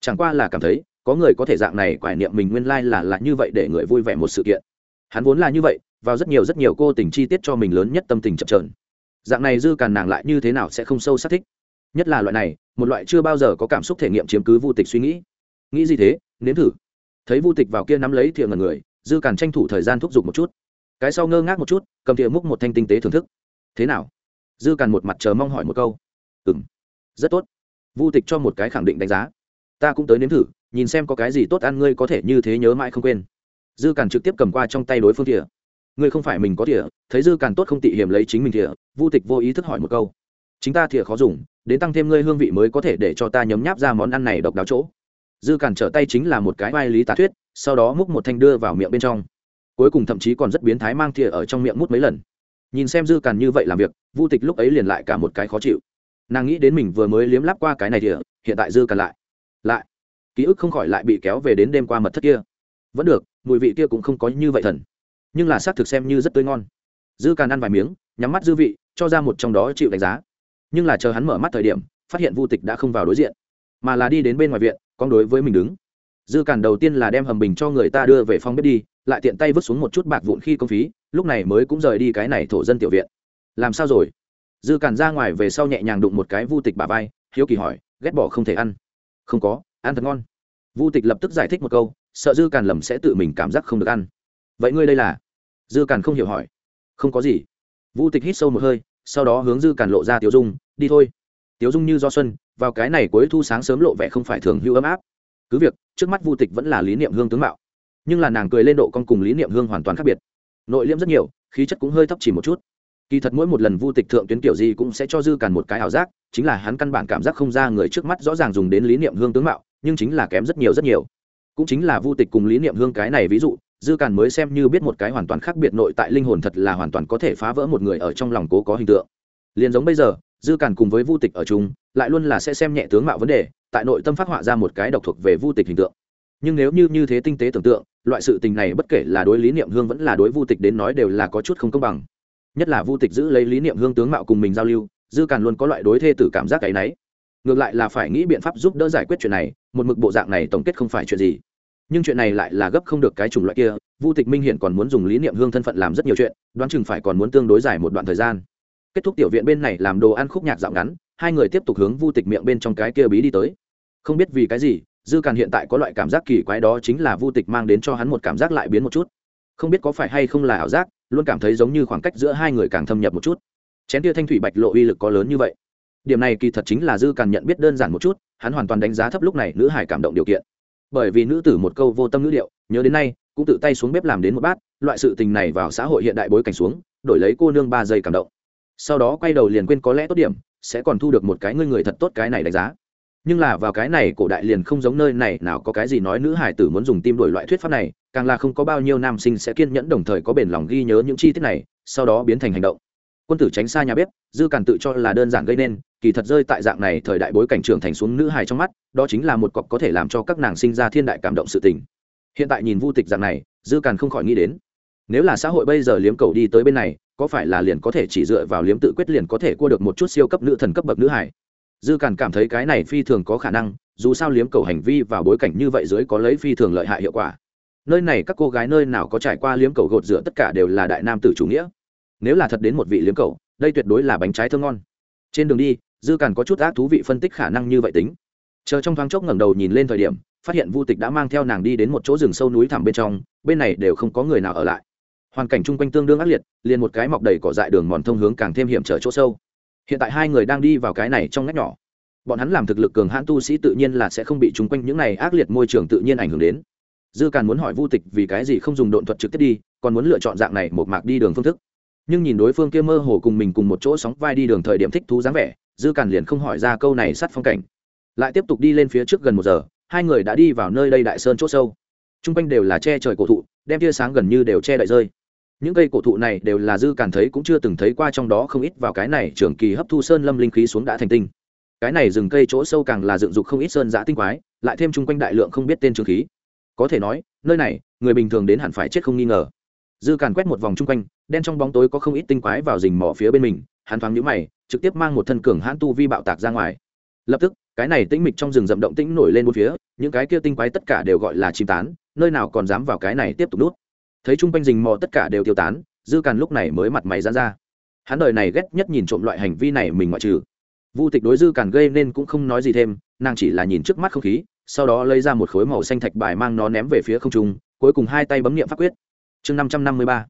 Chẳng qua là cảm thấy, có người có thể dạng này quải niệm mình nguyên lai、like、là là như vậy để người vui vẻ một sự kiện. Hắn vốn là như vậy, vào rất nhiều rất nhiều cô tình chi tiết cho mình lớn nhất tâm tình chậm trởn dạng này dư càn nàng lại như thế nào sẽ không sâu sắc thích? Nhất là loại này, một loại chưa bao giờ có cảm xúc thể nghiệm chiếm cứ vô tịch suy nghĩ. Nghĩ gì thế? Nếm thử. Thấy vô tịch vào kia nắm lấy thiện ngần người, dư càn tranh thủ thời gian thúc giục một chút. Cái sau ngơ ngác một chút, cầm thiện múc một thanh tinh tế thưởng thức. Thế nào? Dư càn một mặt chờ mong hỏi một câu. Ừ m rất tốt. Vô tịch cho một cái khẳng định đánh giá. Ta cũng tới nếm thử, nhìn xem có cái gì tốt ăn ngươi có thể như thế nhớ mãi không quên. Dư càn trực tiếp cầm qua trong tay đối phương thìa ngươi không phải mình có thìa, thấy dư càn tốt không tị hiểm lấy chính mình thìa vô tịch vô ý thức hỏi một câu. Chính ta thìa khó dùng, đến tăng thêm ngươi hương vị mới có thể để cho ta nhấm nháp ra món ăn này độc đáo chỗ. Dư càn trở tay chính là một cái vai lý tà thuyết, sau đó múc một thanh đưa vào miệng bên trong. Cuối cùng thậm chí còn rất biến thái mang thìa ở trong miệng mút mấy lần. Nhìn xem dư càn như vậy làm việc, vu tịch lúc ấy liền lại cả một cái khó chịu. Nàng nghĩ đến mình vừa mới liếm lắp qua cái này thìa, hiện tại dư càn lại lại, ký ức không khỏi lại bị kéo về đến đêm qua mật thất kia. Vẫn được, mùi vị kia cũng không có như vậy thần nhưng là xác thực xem như rất tươi ngon. Dư càn ăn vài miếng, nhắm mắt dư vị, cho ra một trong đó chịu đánh giá. Nhưng là chờ hắn mở mắt thời điểm, phát hiện vu tịch đã không vào đối diện, mà là đi đến bên ngoài viện, con đối với mình đứng. Dư càn đầu tiên là đem hầm bình cho người ta đưa về phòng bếp đi, lại tiện tay vứt xuống một chút bạc vụn khi công phí, lúc này mới cũng rời đi cái này thổ dân tiểu viện. Làm sao rồi? Dư càn ra ngoài về sau nhẹ nhàng đụng một cái vu tịch bà vai, hiếu kỳ hỏi, ghét bỏ không thể ăn. Không có, ăn thật ngon. Vu tịch lập tức giải thích một câu, sợ dư càn lầm sẽ tự mình cảm giác không được ăn. Vậy ngươi đây là? Dư càn không hiểu hỏi. Không có gì. Vu tịch hít sâu một hơi, sau đó hướng dư càn lộ ra tiểu dung, đi thôi. Tiểu dung như do xuân, vào cái này cuối thu sáng sớm lộ vẻ không phải thường hưu ấm áp. Cứ việc, trước mắt vu tịch vẫn là lý niệm hương tướng mạo. Nhưng là nàng cười lên độ con cùng lý niệm hương hoàn toàn khác biệt. Nội liễm rất nhiều, khí chất cũng hơi thấp chỉ một chút. Kỳ thật mỗi một lần vu tịch thượng tuyến kiểu gì cũng sẽ cho dư càn một cái ảo giác, chính là hắn căn bản cảm giác không ra người trước mắt rõ ràng dùng đến lý niệm hương tướng mạo, nhưng chính là kém rất nhiều rất nhiều. Cũng chính là vu tịch cùng lý niệm hương cái này ví dụ dư càn mới xem như biết một cái hoàn toàn khác biệt nội tại linh hồn thật là hoàn toàn có thể phá vỡ một người ở trong lòng cố có hình tượng. Liền giống bây giờ, dư càn cùng với vu tịch ở chung, lại luôn là sẽ xem nhẹ tướng mạo vấn đề, tại nội tâm phát họa ra một cái độc thuộc về vu tịch hình tượng. Nhưng nếu như như thế tinh tế tưởng tượng, loại sự tình này bất kể là đối lý niệm hương vẫn là đối vu tịch đến nói đều là có chút không công bằng. Nhất là vu tịch giữ lấy lý niệm hương tướng mạo cùng mình giao lưu, dư càn luôn có loại đối thê tử cảm giác cái náy ngược lại là phải nghĩ biện pháp giúp đỡ giải quyết chuyện này, một mực bộ dạng này tổng kết không phải chuyện gì nhưng chuyện này lại là gấp không được cái chủng loại kia, vu tịch minh hiện còn muốn dùng lý niệm hương thân phận làm rất nhiều chuyện, đoán chừng phải còn muốn tương đối dài một đoạn thời gian. Kết thúc tiểu viện bên này làm đồ ăn khúc nhạc dạo ngắn, hai người tiếp tục hướng vu tịch miệng bên trong cái kia bí đi tới. Không biết vì cái gì, dư càn hiện tại có loại cảm giác kỳ quái đó chính là vu tịch mang đến cho hắn một cảm giác lại biến một chút. Không biết có phải hay không là ảo giác, luôn cảm thấy giống như khoảng cách giữa hai người càng thâm nhập một chút. Chén tia thanh thủy bạch lộ uy lực có lớn như vậy. Điểm này kỳ thật chính là dư càn nhận biết đơn giản một chút, hắn hoàn toàn đánh giá thấp lúc này nữ hải cảm động điều kiện bởi vì nữ tử một câu vô tâm ngữ điệu, nhớ đến nay, cũng tự tay xuống bếp làm đến một bát, loại sự tình này vào xã hội hiện đại bối cảnh xuống, đổi lấy cô nương ba giây cảm động. Sau đó quay đầu liền quên có lẽ tốt điểm, sẽ còn thu được một cái ngươi người thật tốt cái này đánh giá. Nhưng là vào cái này, cổ đại liền không giống nơi này, nào có cái gì nói nữ hải tử muốn dùng tim đổi loại thuyết pháp này, càng là không có bao nhiêu nam sinh sẽ kiên nhẫn đồng thời có bền lòng ghi nhớ những chi tiết này, sau đó biến thành hành động quân tử tránh xa nhà bếp, dư càn tự cho là đơn giản gây nên, kỳ thật rơi tại dạng này thời đại bối cảnh trưởng thành xuống nữ hài trong mắt, đó chính là một cọc có thể làm cho các nàng sinh ra thiên đại cảm động sự tình. Hiện tại nhìn vu tịch dạng này, dư càn không khỏi nghĩ đến, nếu là xã hội bây giờ liếm cầu đi tới bên này, có phải là liền có thể chỉ dựa vào liếm tự quyết liền có thể cua được một chút siêu cấp nữ thần cấp bậc nữ hải dư càn cảm thấy cái này phi thường có khả năng, dù sao liếm cầu hành vi và bối cảnh như vậy dưới có lấy phi thường lợi hại hiệu quả. Nơi này các cô gái nơi nào có trải qua liếm cầu gột rửa tất cả đều là đại nam tử chủ nghĩa nếu là thật đến một vị liếm cầu đây tuyệt đối là bánh trái thơm ngon. Trên đường đi, dư càn có chút ác thú vị phân tích khả năng như vậy tính. Chờ trong thoáng chốc ngẩng đầu nhìn lên thời điểm, phát hiện vu tịch đã mang theo nàng đi đến một chỗ rừng sâu núi thẳm bên trong, bên này đều không có người nào ở lại. Hoàn cảnh chung quanh tương đương ác liệt, liền một cái mọc đầy cỏ dại đường mòn thông hướng càng thêm hiểm trở chỗ sâu. Hiện tại hai người đang đi vào cái này trong ngách nhỏ. Bọn hắn làm thực lực cường hãn tu sĩ tự nhiên là sẽ không bị chung quanh những này ác liệt môi trường tự nhiên ảnh hưởng đến. Dư càn muốn hỏi vu tịch vì cái gì không dùng độn thuật trực tiếp đi, còn muốn lựa chọn dạng này một mạc đi đường phương thức nhưng nhìn đối phương kia mơ hồ cùng mình cùng một chỗ sóng vai đi đường thời điểm thích thú dáng vẻ, dư càn liền không hỏi ra câu này sát phong cảnh. Lại tiếp tục đi lên phía trước gần một giờ, hai người đã đi vào nơi đây đại sơn c h ỗ sâu. T r u n g quanh đều là che trời cổ thụ, đem tia sáng gần như đều che đậy rơi. Những cây cổ thụ này đều là dư càn thấy cũng chưa từng thấy qua trong đó không ít vào cái này trường kỳ hấp thu sơn lâm linh khí xuống đã thành tinh. Cái này rừng cây chỗ sâu càng là dựng dục không ít sơn giã tinh quái, lại thêm chung quanh đại lượng không biết tên trường khí. Có thể nói, nơi này, người bình thường đến hẳn phải chết không nghi ngờ. Dư càn quét một vòng chung quanh đen trong bóng tối có không ít tinh quái vào rình mỏ phía bên mình, hắn thoáng nhũ mày, trực tiếp mang một thân cường hãn tu vi bạo tạc ra ngoài. Lập tức, cái này tĩnh mịch trong rừng rậm động tĩnh nổi lên một phía, những cái kia tinh quái tất cả đều gọi là chim tán, nơi nào còn dám vào cái này tiếp tục nút. Thấy chung quanh rình mò tất cả đều tiêu tán, dư càn lúc này mới mặt mày ra ra. Hắn đời này ghét nhất nhìn trộm loại hành vi này mình ngoại trừ. Vu tịch đối dư càn gây nên cũng không nói gì thêm, nàng chỉ là nhìn trước mắt không khí, sau đó lấy ra một khối màu xanh thạch bài mang nó ném về phía không trung, cuối cùng hai tay bấm nghiệm pháp quyết. Chương năm trăm năm mươi ba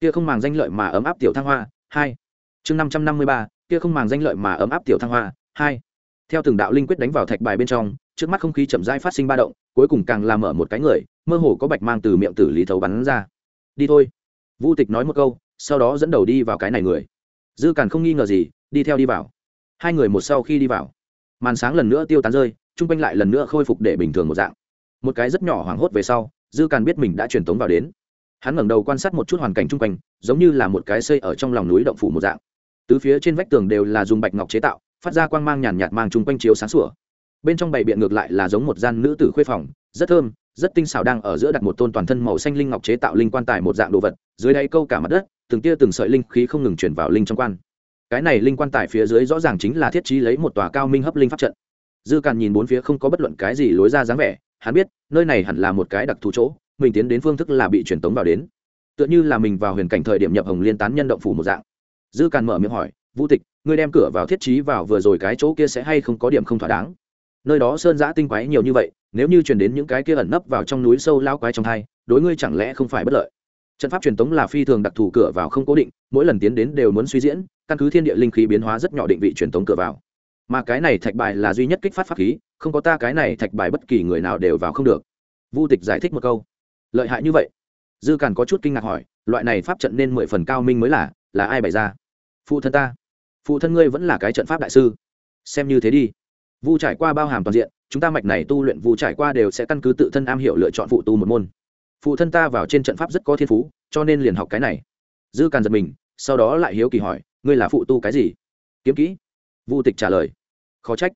kia không màng danh lợi mà ấm áp tiểu thăng hoa, hai. Chương năm trăm năm mươi ba, kia không màng danh lợi mà ấm áp tiểu thăng hoa, hai. Theo từng đạo linh quyết đánh vào thạch bài bên trong, trước mắt không khí chậm rãi phát sinh ba động, cuối cùng càng làm mở một cái người, mơ hồ có bạch mang từ miệng tử lý thấu bắn ra. Đi thôi. Vu tịch nói một câu, sau đó dẫn đầu đi vào cái này người. Dư càn không nghi ngờ gì, đi theo đi vào. Hai người một sau khi đi vào. Màn sáng lần nữa tiêu tán rơi, chung quanh lại lần nữa khôi phục để bình thường một dạng. Một cái rất nhỏ hoảng hốt về sau, dư càn biết mình đã truyền tống vào đến hắn ngẩng đầu quan sát một chút hoàn cảnh chung quanh, giống như là một cái xây ở trong lòng núi động phủ một dạng. Tứ phía trên vách tường đều là dùng bạch ngọc chế tạo, phát ra quang mang nhàn nhạt mang chung quanh chiếu sáng sủa. Bên trong bày biện ngược lại là giống một gian nữ tử khuê phòng, rất thơm, rất tinh xảo đang ở giữa đặt một tôn toàn thân màu xanh linh ngọc chế tạo linh quan tài một dạng đồ vật, dưới đáy câu cả mặt đất, từng tia từng sợi linh khí không ngừng chuyển vào linh trong quan. Cái này linh quan tài phía dưới rõ ràng chính là thiết trí lấy một tòa cao minh hấp linh pháp trận. Dư càn nhìn bốn phía không có bất luận cái gì lối ra dáng vẻ, hắn biết, nơi này hẳn là một cái đặc thù chỗ mình tiến đến phương thức là bị truyền tống vào đến. Tựa như là mình vào huyền cảnh thời điểm nhập hồng liên tán nhân động phủ một dạng. Dư càn mở miệng hỏi, vũ tịch, ngươi đem cửa vào thiết trí vào vừa rồi cái chỗ kia sẽ hay không có điểm không thỏa đáng? Nơi đó sơn giã tinh quái nhiều như vậy, nếu như truyền đến những cái kia ẩn nấp vào trong núi sâu lao quái trong thai đối ngươi chẳng lẽ không phải bất lợi? Trận pháp truyền tống là phi thường đặc thù cửa vào không cố định, mỗi lần tiến đến đều muốn suy diễn, căn cứ thiên địa linh khí biến hóa rất nhỏ định vị truyền tống cửa vào. Mà cái này thạch bài là duy nhất kích phát pháp khí, không có ta cái này thạch bài bất kỳ người nào đều vào không được. Vu tịch giải thích một câu lợi hại như vậy? Dư càn có chút kinh ngạc hỏi, loại này pháp trận nên mười phần cao minh mới là là ai bày ra? Phụ thân ta. Phụ thân ngươi vẫn là cái trận pháp đại sư. Xem như thế đi. Vu trải qua bao hàm toàn diện, chúng ta mạch này tu luyện vu trải qua đều sẽ căn cứ tự thân am hiểu lựa chọn phụ tu một môn. Phụ thân ta vào trên trận pháp rất có thiên phú, cho nên liền học cái này. Dư càn giật mình, sau đó lại hiếu kỳ hỏi, ngươi là phụ tu cái gì? Kiếm kỹ. Vu tịch trả lời, khó trách.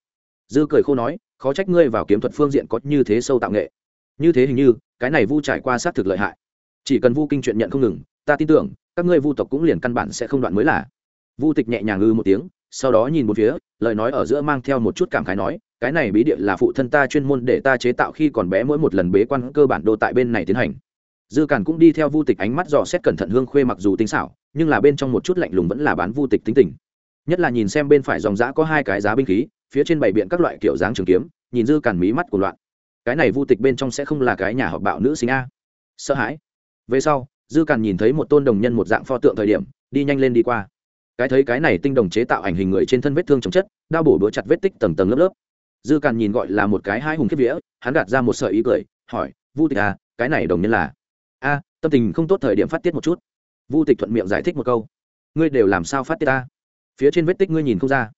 Dư cười khô nói, khó trách ngươi vào kiếm thuật phương diện có như thế sâu tạo nghệ. Như thế hình như cái này vu trải qua xác thực lợi hại. Chỉ cần vu kinh chuyện nhận không ngừng, ta tin tưởng, các ngươi vu tộc cũng liền căn bản sẽ không đoạn mới là. Vu tịch nhẹ nhàng ư một tiếng, sau đó nhìn một phía, lời nói ở giữa mang theo một chút cảm khái nói, cái này bí địa là phụ thân ta chuyên môn để ta chế tạo khi còn bé mỗi một lần bế quan cơ bản đô tại bên này tiến hành. Dư càn cũng đi theo vu tịch ánh mắt dò xét cẩn thận hương khuê mặc dù tinh xảo, nhưng là bên trong một chút lạnh lùng vẫn là bán vu tịch tính tình. Nhất là nhìn xem bên phải dòng giã có hai cái giá binh khí, phía trên bảy biện các loại kiểu dáng trường kiếm, nhìn dư càn mí mắt của loạn cái này vu tịch bên trong sẽ không là cái nhà họp bạo nữ sinh a. Sợ hãi. Về sau, dư càn nhìn thấy một tôn đồng nhân một dạng pho tượng thời điểm, đi nhanh lên đi qua. Cái thấy cái này tinh đồng chế tạo ảnh hình người trên thân vết thương chồng chất, đao bổ đũa chặt vết tích tầng tầng lớp lớp. Dư càn nhìn gọi là một cái hai hùng kiếp vía, hắn gạt ra một sợi ý cười, hỏi, vu tịch à cái này đồng nhân là? A, tâm tình không tốt thời điểm phát tiết một chút. Vu tịch thuận miệng giải thích một câu, ngươi đều làm sao phát tiết ta? Phía trên vết tích ngươi nhìn không ra.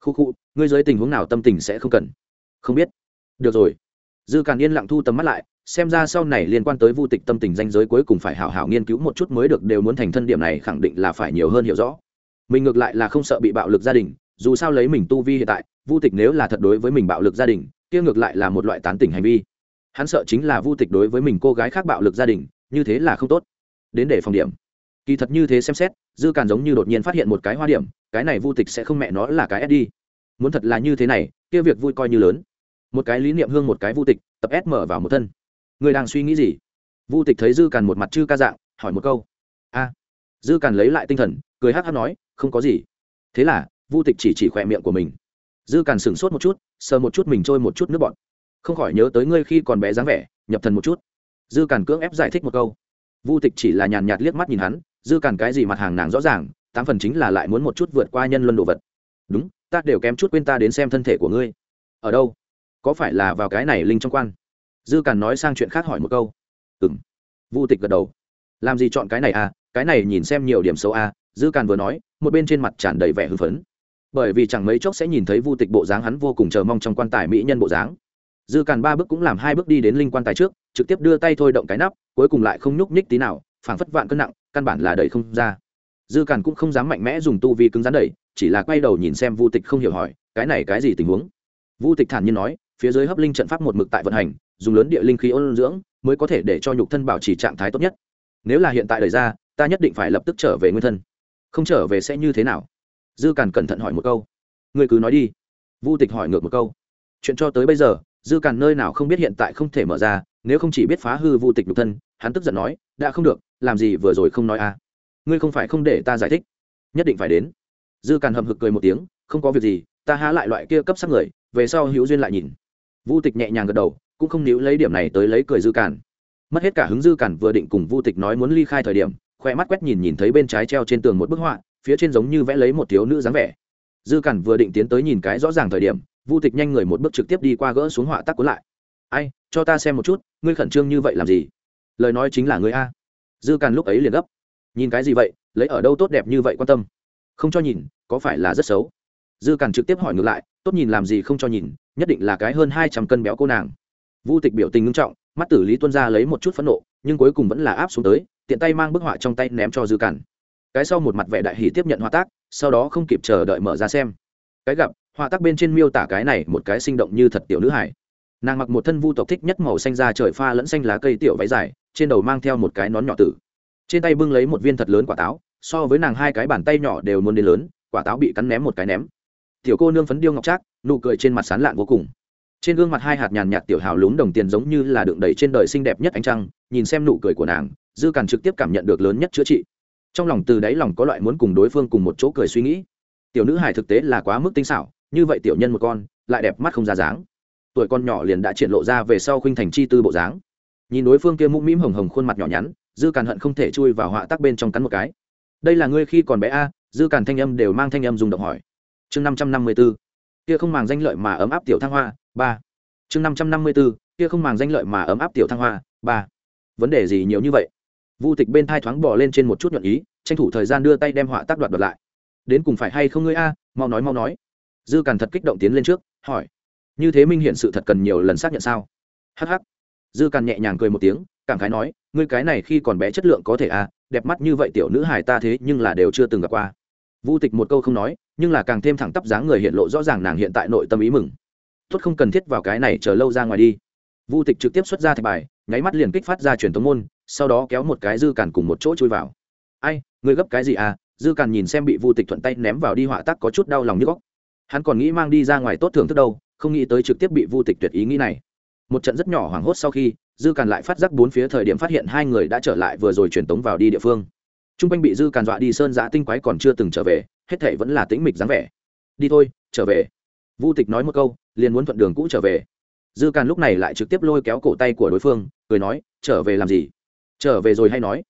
Khu khu, ngươi dưới tình huống nào tâm tình sẽ không cần? Không biết. Được rồi dư càn yên lặng thu tầm mắt lại, xem ra sau này liên quan tới vu tịch tâm tình danh giới cuối cùng phải hảo hảo nghiên cứu một chút mới được, đều muốn thành thân điểm này khẳng định là phải nhiều hơn hiểu rõ. Mình ngược lại là không sợ bị bạo lực gia đình, dù sao lấy mình tu vi hiện tại, vu tịch nếu là thật đối với mình bạo lực gia đình, kia ngược lại là một loại tán tỉnh hành vi. Hắn sợ chính là vu tịch đối với mình cô gái khác bạo lực gia đình, như thế là không tốt. Đến để phòng điểm. Kỳ thật như thế xem xét, dư càn giống như đột nhiên phát hiện một cái hoa điểm, cái này vu tịch sẽ không mẹ nó là cái sd muốn thật là như thế này, kia việc vui coi như lớn một cái lý niệm hương một cái vu tịch, tập s mở vào một thân. Người đang suy nghĩ gì? Vu tịch thấy dư càn một mặt chư ca dạng, hỏi một câu. A. Dư càn lấy lại tinh thần, cười hát hát nói, không có gì. Thế là, vu tịch chỉ chỉ khỏe miệng của mình. Dư càn sửng sốt một chút, sờ một chút mình trôi một chút nước bọt. Không khỏi nhớ tới ngươi khi còn bé dáng vẻ, nhập thần một chút. Dư càn cưỡng ép giải thích một câu. Vu tịch chỉ là nhàn nhạt liếc mắt nhìn hắn, dư càn cái gì mặt hàng nàng rõ ràng, tám phần chính là lại muốn một chút vượt qua nhân luân đồ vật. Đúng, ta đều kém chút quên ta đến xem thân thể của ngươi. Ở đâu? Có phải là vào cái này linh trong quan? Dư càn nói sang chuyện khác hỏi một câu. Ừ m vu tịch gật đầu. Làm gì chọn cái này à? Cái này nhìn xem nhiều điểm xấu à? Dư càn vừa nói, một bên trên mặt tràn đầy vẻ hưng phấn. Bởi vì chẳng mấy chốc sẽ nhìn thấy vu tịch bộ dáng hắn vô cùng chờ mong trong quan tài mỹ nhân bộ dáng. Dư càn ba bước cũng làm hai bước đi đến linh quan tài trước, trực tiếp đưa tay thôi động cái nắp, cuối cùng lại không nhúc nhích tí nào, phảng phất vạn cân nặng, căn bản là đẩy không ra. Dư càn cũng không dám mạnh mẽ dùng tu vi cứng rắn đẩy, chỉ là quay đầu nhìn xem vu tịch không hiểu hỏi, cái này cái gì tình huống? Vu tịch thản nhiên nói phía dưới hấp linh trận pháp một mực tại vận hành, dùng lớn địa linh khí ôn dưỡng mới có thể để cho nhục thân bảo trì trạng thái tốt nhất. Nếu là hiện tại đời ra, ta nhất định phải lập tức trở về nguyên thân. Không trở về sẽ như thế nào? Dư càn cẩn thận hỏi một câu. Người cứ nói đi. Vu tịch hỏi ngược một câu. Chuyện cho tới bây giờ, dư càn nơi nào không biết hiện tại không thể mở ra, nếu không chỉ biết phá hư vu tịch nhục thân, hắn tức giận nói, đã không được, làm gì vừa rồi không nói à? Ngươi không phải không để ta giải thích. Nhất định phải đến. Dư càn hầm hực cười một tiếng, không có việc gì, ta há lại loại kia cấp sắc người, về sau hữu duyên lại nhìn vu tịch nhẹ nhàng gật đầu, cũng không níu lấy điểm này tới lấy cười dư cản. mất hết cả hứng dư cản vừa định cùng vu tịch nói muốn ly khai thời điểm khoe mắt quét nhìn nhìn thấy bên trái treo trên tường một bức họa, phía trên giống như vẽ lấy một thiếu nữ dáng vẻ. Dư cản vừa định tiến tới nhìn cái rõ ràng thời điểm, vu tịch nhanh người một bước trực tiếp đi qua gỡ xuống họa tắc cuốn lại. Ai, cho ta xem một chút, ngươi khẩn trương như vậy làm gì? Lời nói chính là ngươi a. Dư càn lúc ấy liền gấp. Nhìn cái gì vậy, lấy ở đâu tốt đẹp như vậy quan tâm? Không cho nhìn, có phải là rất xấu? Dư càn trực tiếp hỏi ngược lại, tốt nhìn làm gì không cho nhìn nhất định là cái hơn hai trăm cân béo cô nàng. Vu tịch biểu tình nghiêm trọng, mắt tử lý tuân ra lấy một chút phẫn nộ, nhưng cuối cùng vẫn là áp xuống tới, tiện tay mang bức họa trong tay ném cho dư cản. cái sau một mặt vẻ đại hỷ tiếp nhận họa tác, sau đó không kịp chờ đợi mở ra xem. Cái gặp, họa tác bên trên miêu tả cái này một cái sinh động như thật tiểu nữ hải nàng mặc một thân vu tộc thích nhất màu xanh da trời pha lẫn xanh lá cây tiểu váy dài, trên đầu mang theo một cái nón nhỏ tử. Trên tay bưng lấy một viên thật lớn quả táo, so với nàng hai cái bàn tay nhỏ đều muốn đến lớn, quả táo bị cắn ném một cái ném tiểu cô nương phấn điêu ngọc trác, nụ cười trên mặt sán lạn vô cùng. Trên gương mặt hai hạt nhàn nhạt tiểu hào lún đồng tiền giống như là đựng đầy trên đời xinh đẹp nhất ánh trăng, nhìn xem nụ cười của nàng, dư càn trực tiếp cảm nhận được lớn nhất chữa trị. Trong lòng từ đáy lòng có loại muốn cùng đối phương cùng một chỗ cười suy nghĩ. Tiểu nữ hài thực tế là quá mức tinh xảo, như vậy tiểu nhân một con, lại đẹp mắt không ra dáng. Tuổi con nhỏ liền đã triển lộ ra về sau khuynh thành chi tư bộ dáng. Nhìn đối phương kia mũm mĩm hồng hồng khuôn mặt nhỏ nhắn, dư càn hận không thể chui vào họa tắc bên trong cắn một cái. Đây là ngươi khi còn bé a, dư càn thanh âm đều mang thanh âm dùng động hỏi chương năm trăm năm mươi b ố kia không màng danh lợi mà ấm áp tiểu thăng hoa, ba. Chương năm trăm năm mươi b ố kia không màng danh lợi mà ấm áp tiểu thăng hoa, ba. Vấn đề gì nhiều như vậy? Vu tịch bên thai thoáng bỏ lên trên một chút nhuận ý, tranh thủ thời gian đưa tay đem họa tác đoạt đoạt lại. Đến cùng phải hay không ngươi a? Mau nói mau nói. Dư càn thật kích động tiến lên trước, hỏi. Như thế minh hiện sự thật cần nhiều lần xác nhận sao? Hh dư càn nhẹ nhàng cười một tiếng, cảm khái nói, ngươi cái này khi còn bé chất lượng có thể a, đẹp mắt như vậy tiểu nữ hài ta thế nhưng là đều chưa từng gặp qua. Vu tịch một câu không nói nhưng là càng thêm thẳng tắp dáng người hiện lộ rõ ràng nàng hiện tại nội tâm ý mừng. Tốt không cần thiết vào cái này chờ lâu ra ngoài đi. Vu tịch trực tiếp xuất ra thạch bài, nháy mắt liền kích phát ra truyền tống môn, sau đó kéo một cái dư càn cùng một chỗ chui vào. Ai, người gấp cái gì à? Dư càn nhìn xem bị vu tịch thuận tay ném vào đi họa tắc có chút đau lòng như góc. Hắn còn nghĩ mang đi ra ngoài tốt thưởng thức đâu, không nghĩ tới trực tiếp bị vu tịch tuyệt ý nghĩ này. Một trận rất nhỏ hoảng hốt sau khi, dư càn lại phát giác bốn phía thời điểm phát hiện hai người đã trở lại vừa rồi truyền tống vào đi địa phương. T r u n g quanh bị dư càn dọa đi sơn giã tinh quái còn chưa từng trở về hết thể vẫn là tĩnh mịch dáng vẻ. Đi thôi, trở về. Vu tịch nói một câu, liền muốn thuận đường cũ trở về. Dư càn lúc này lại trực tiếp lôi kéo cổ tay của đối phương, cười nói, trở về làm gì? Trở về rồi hay nói?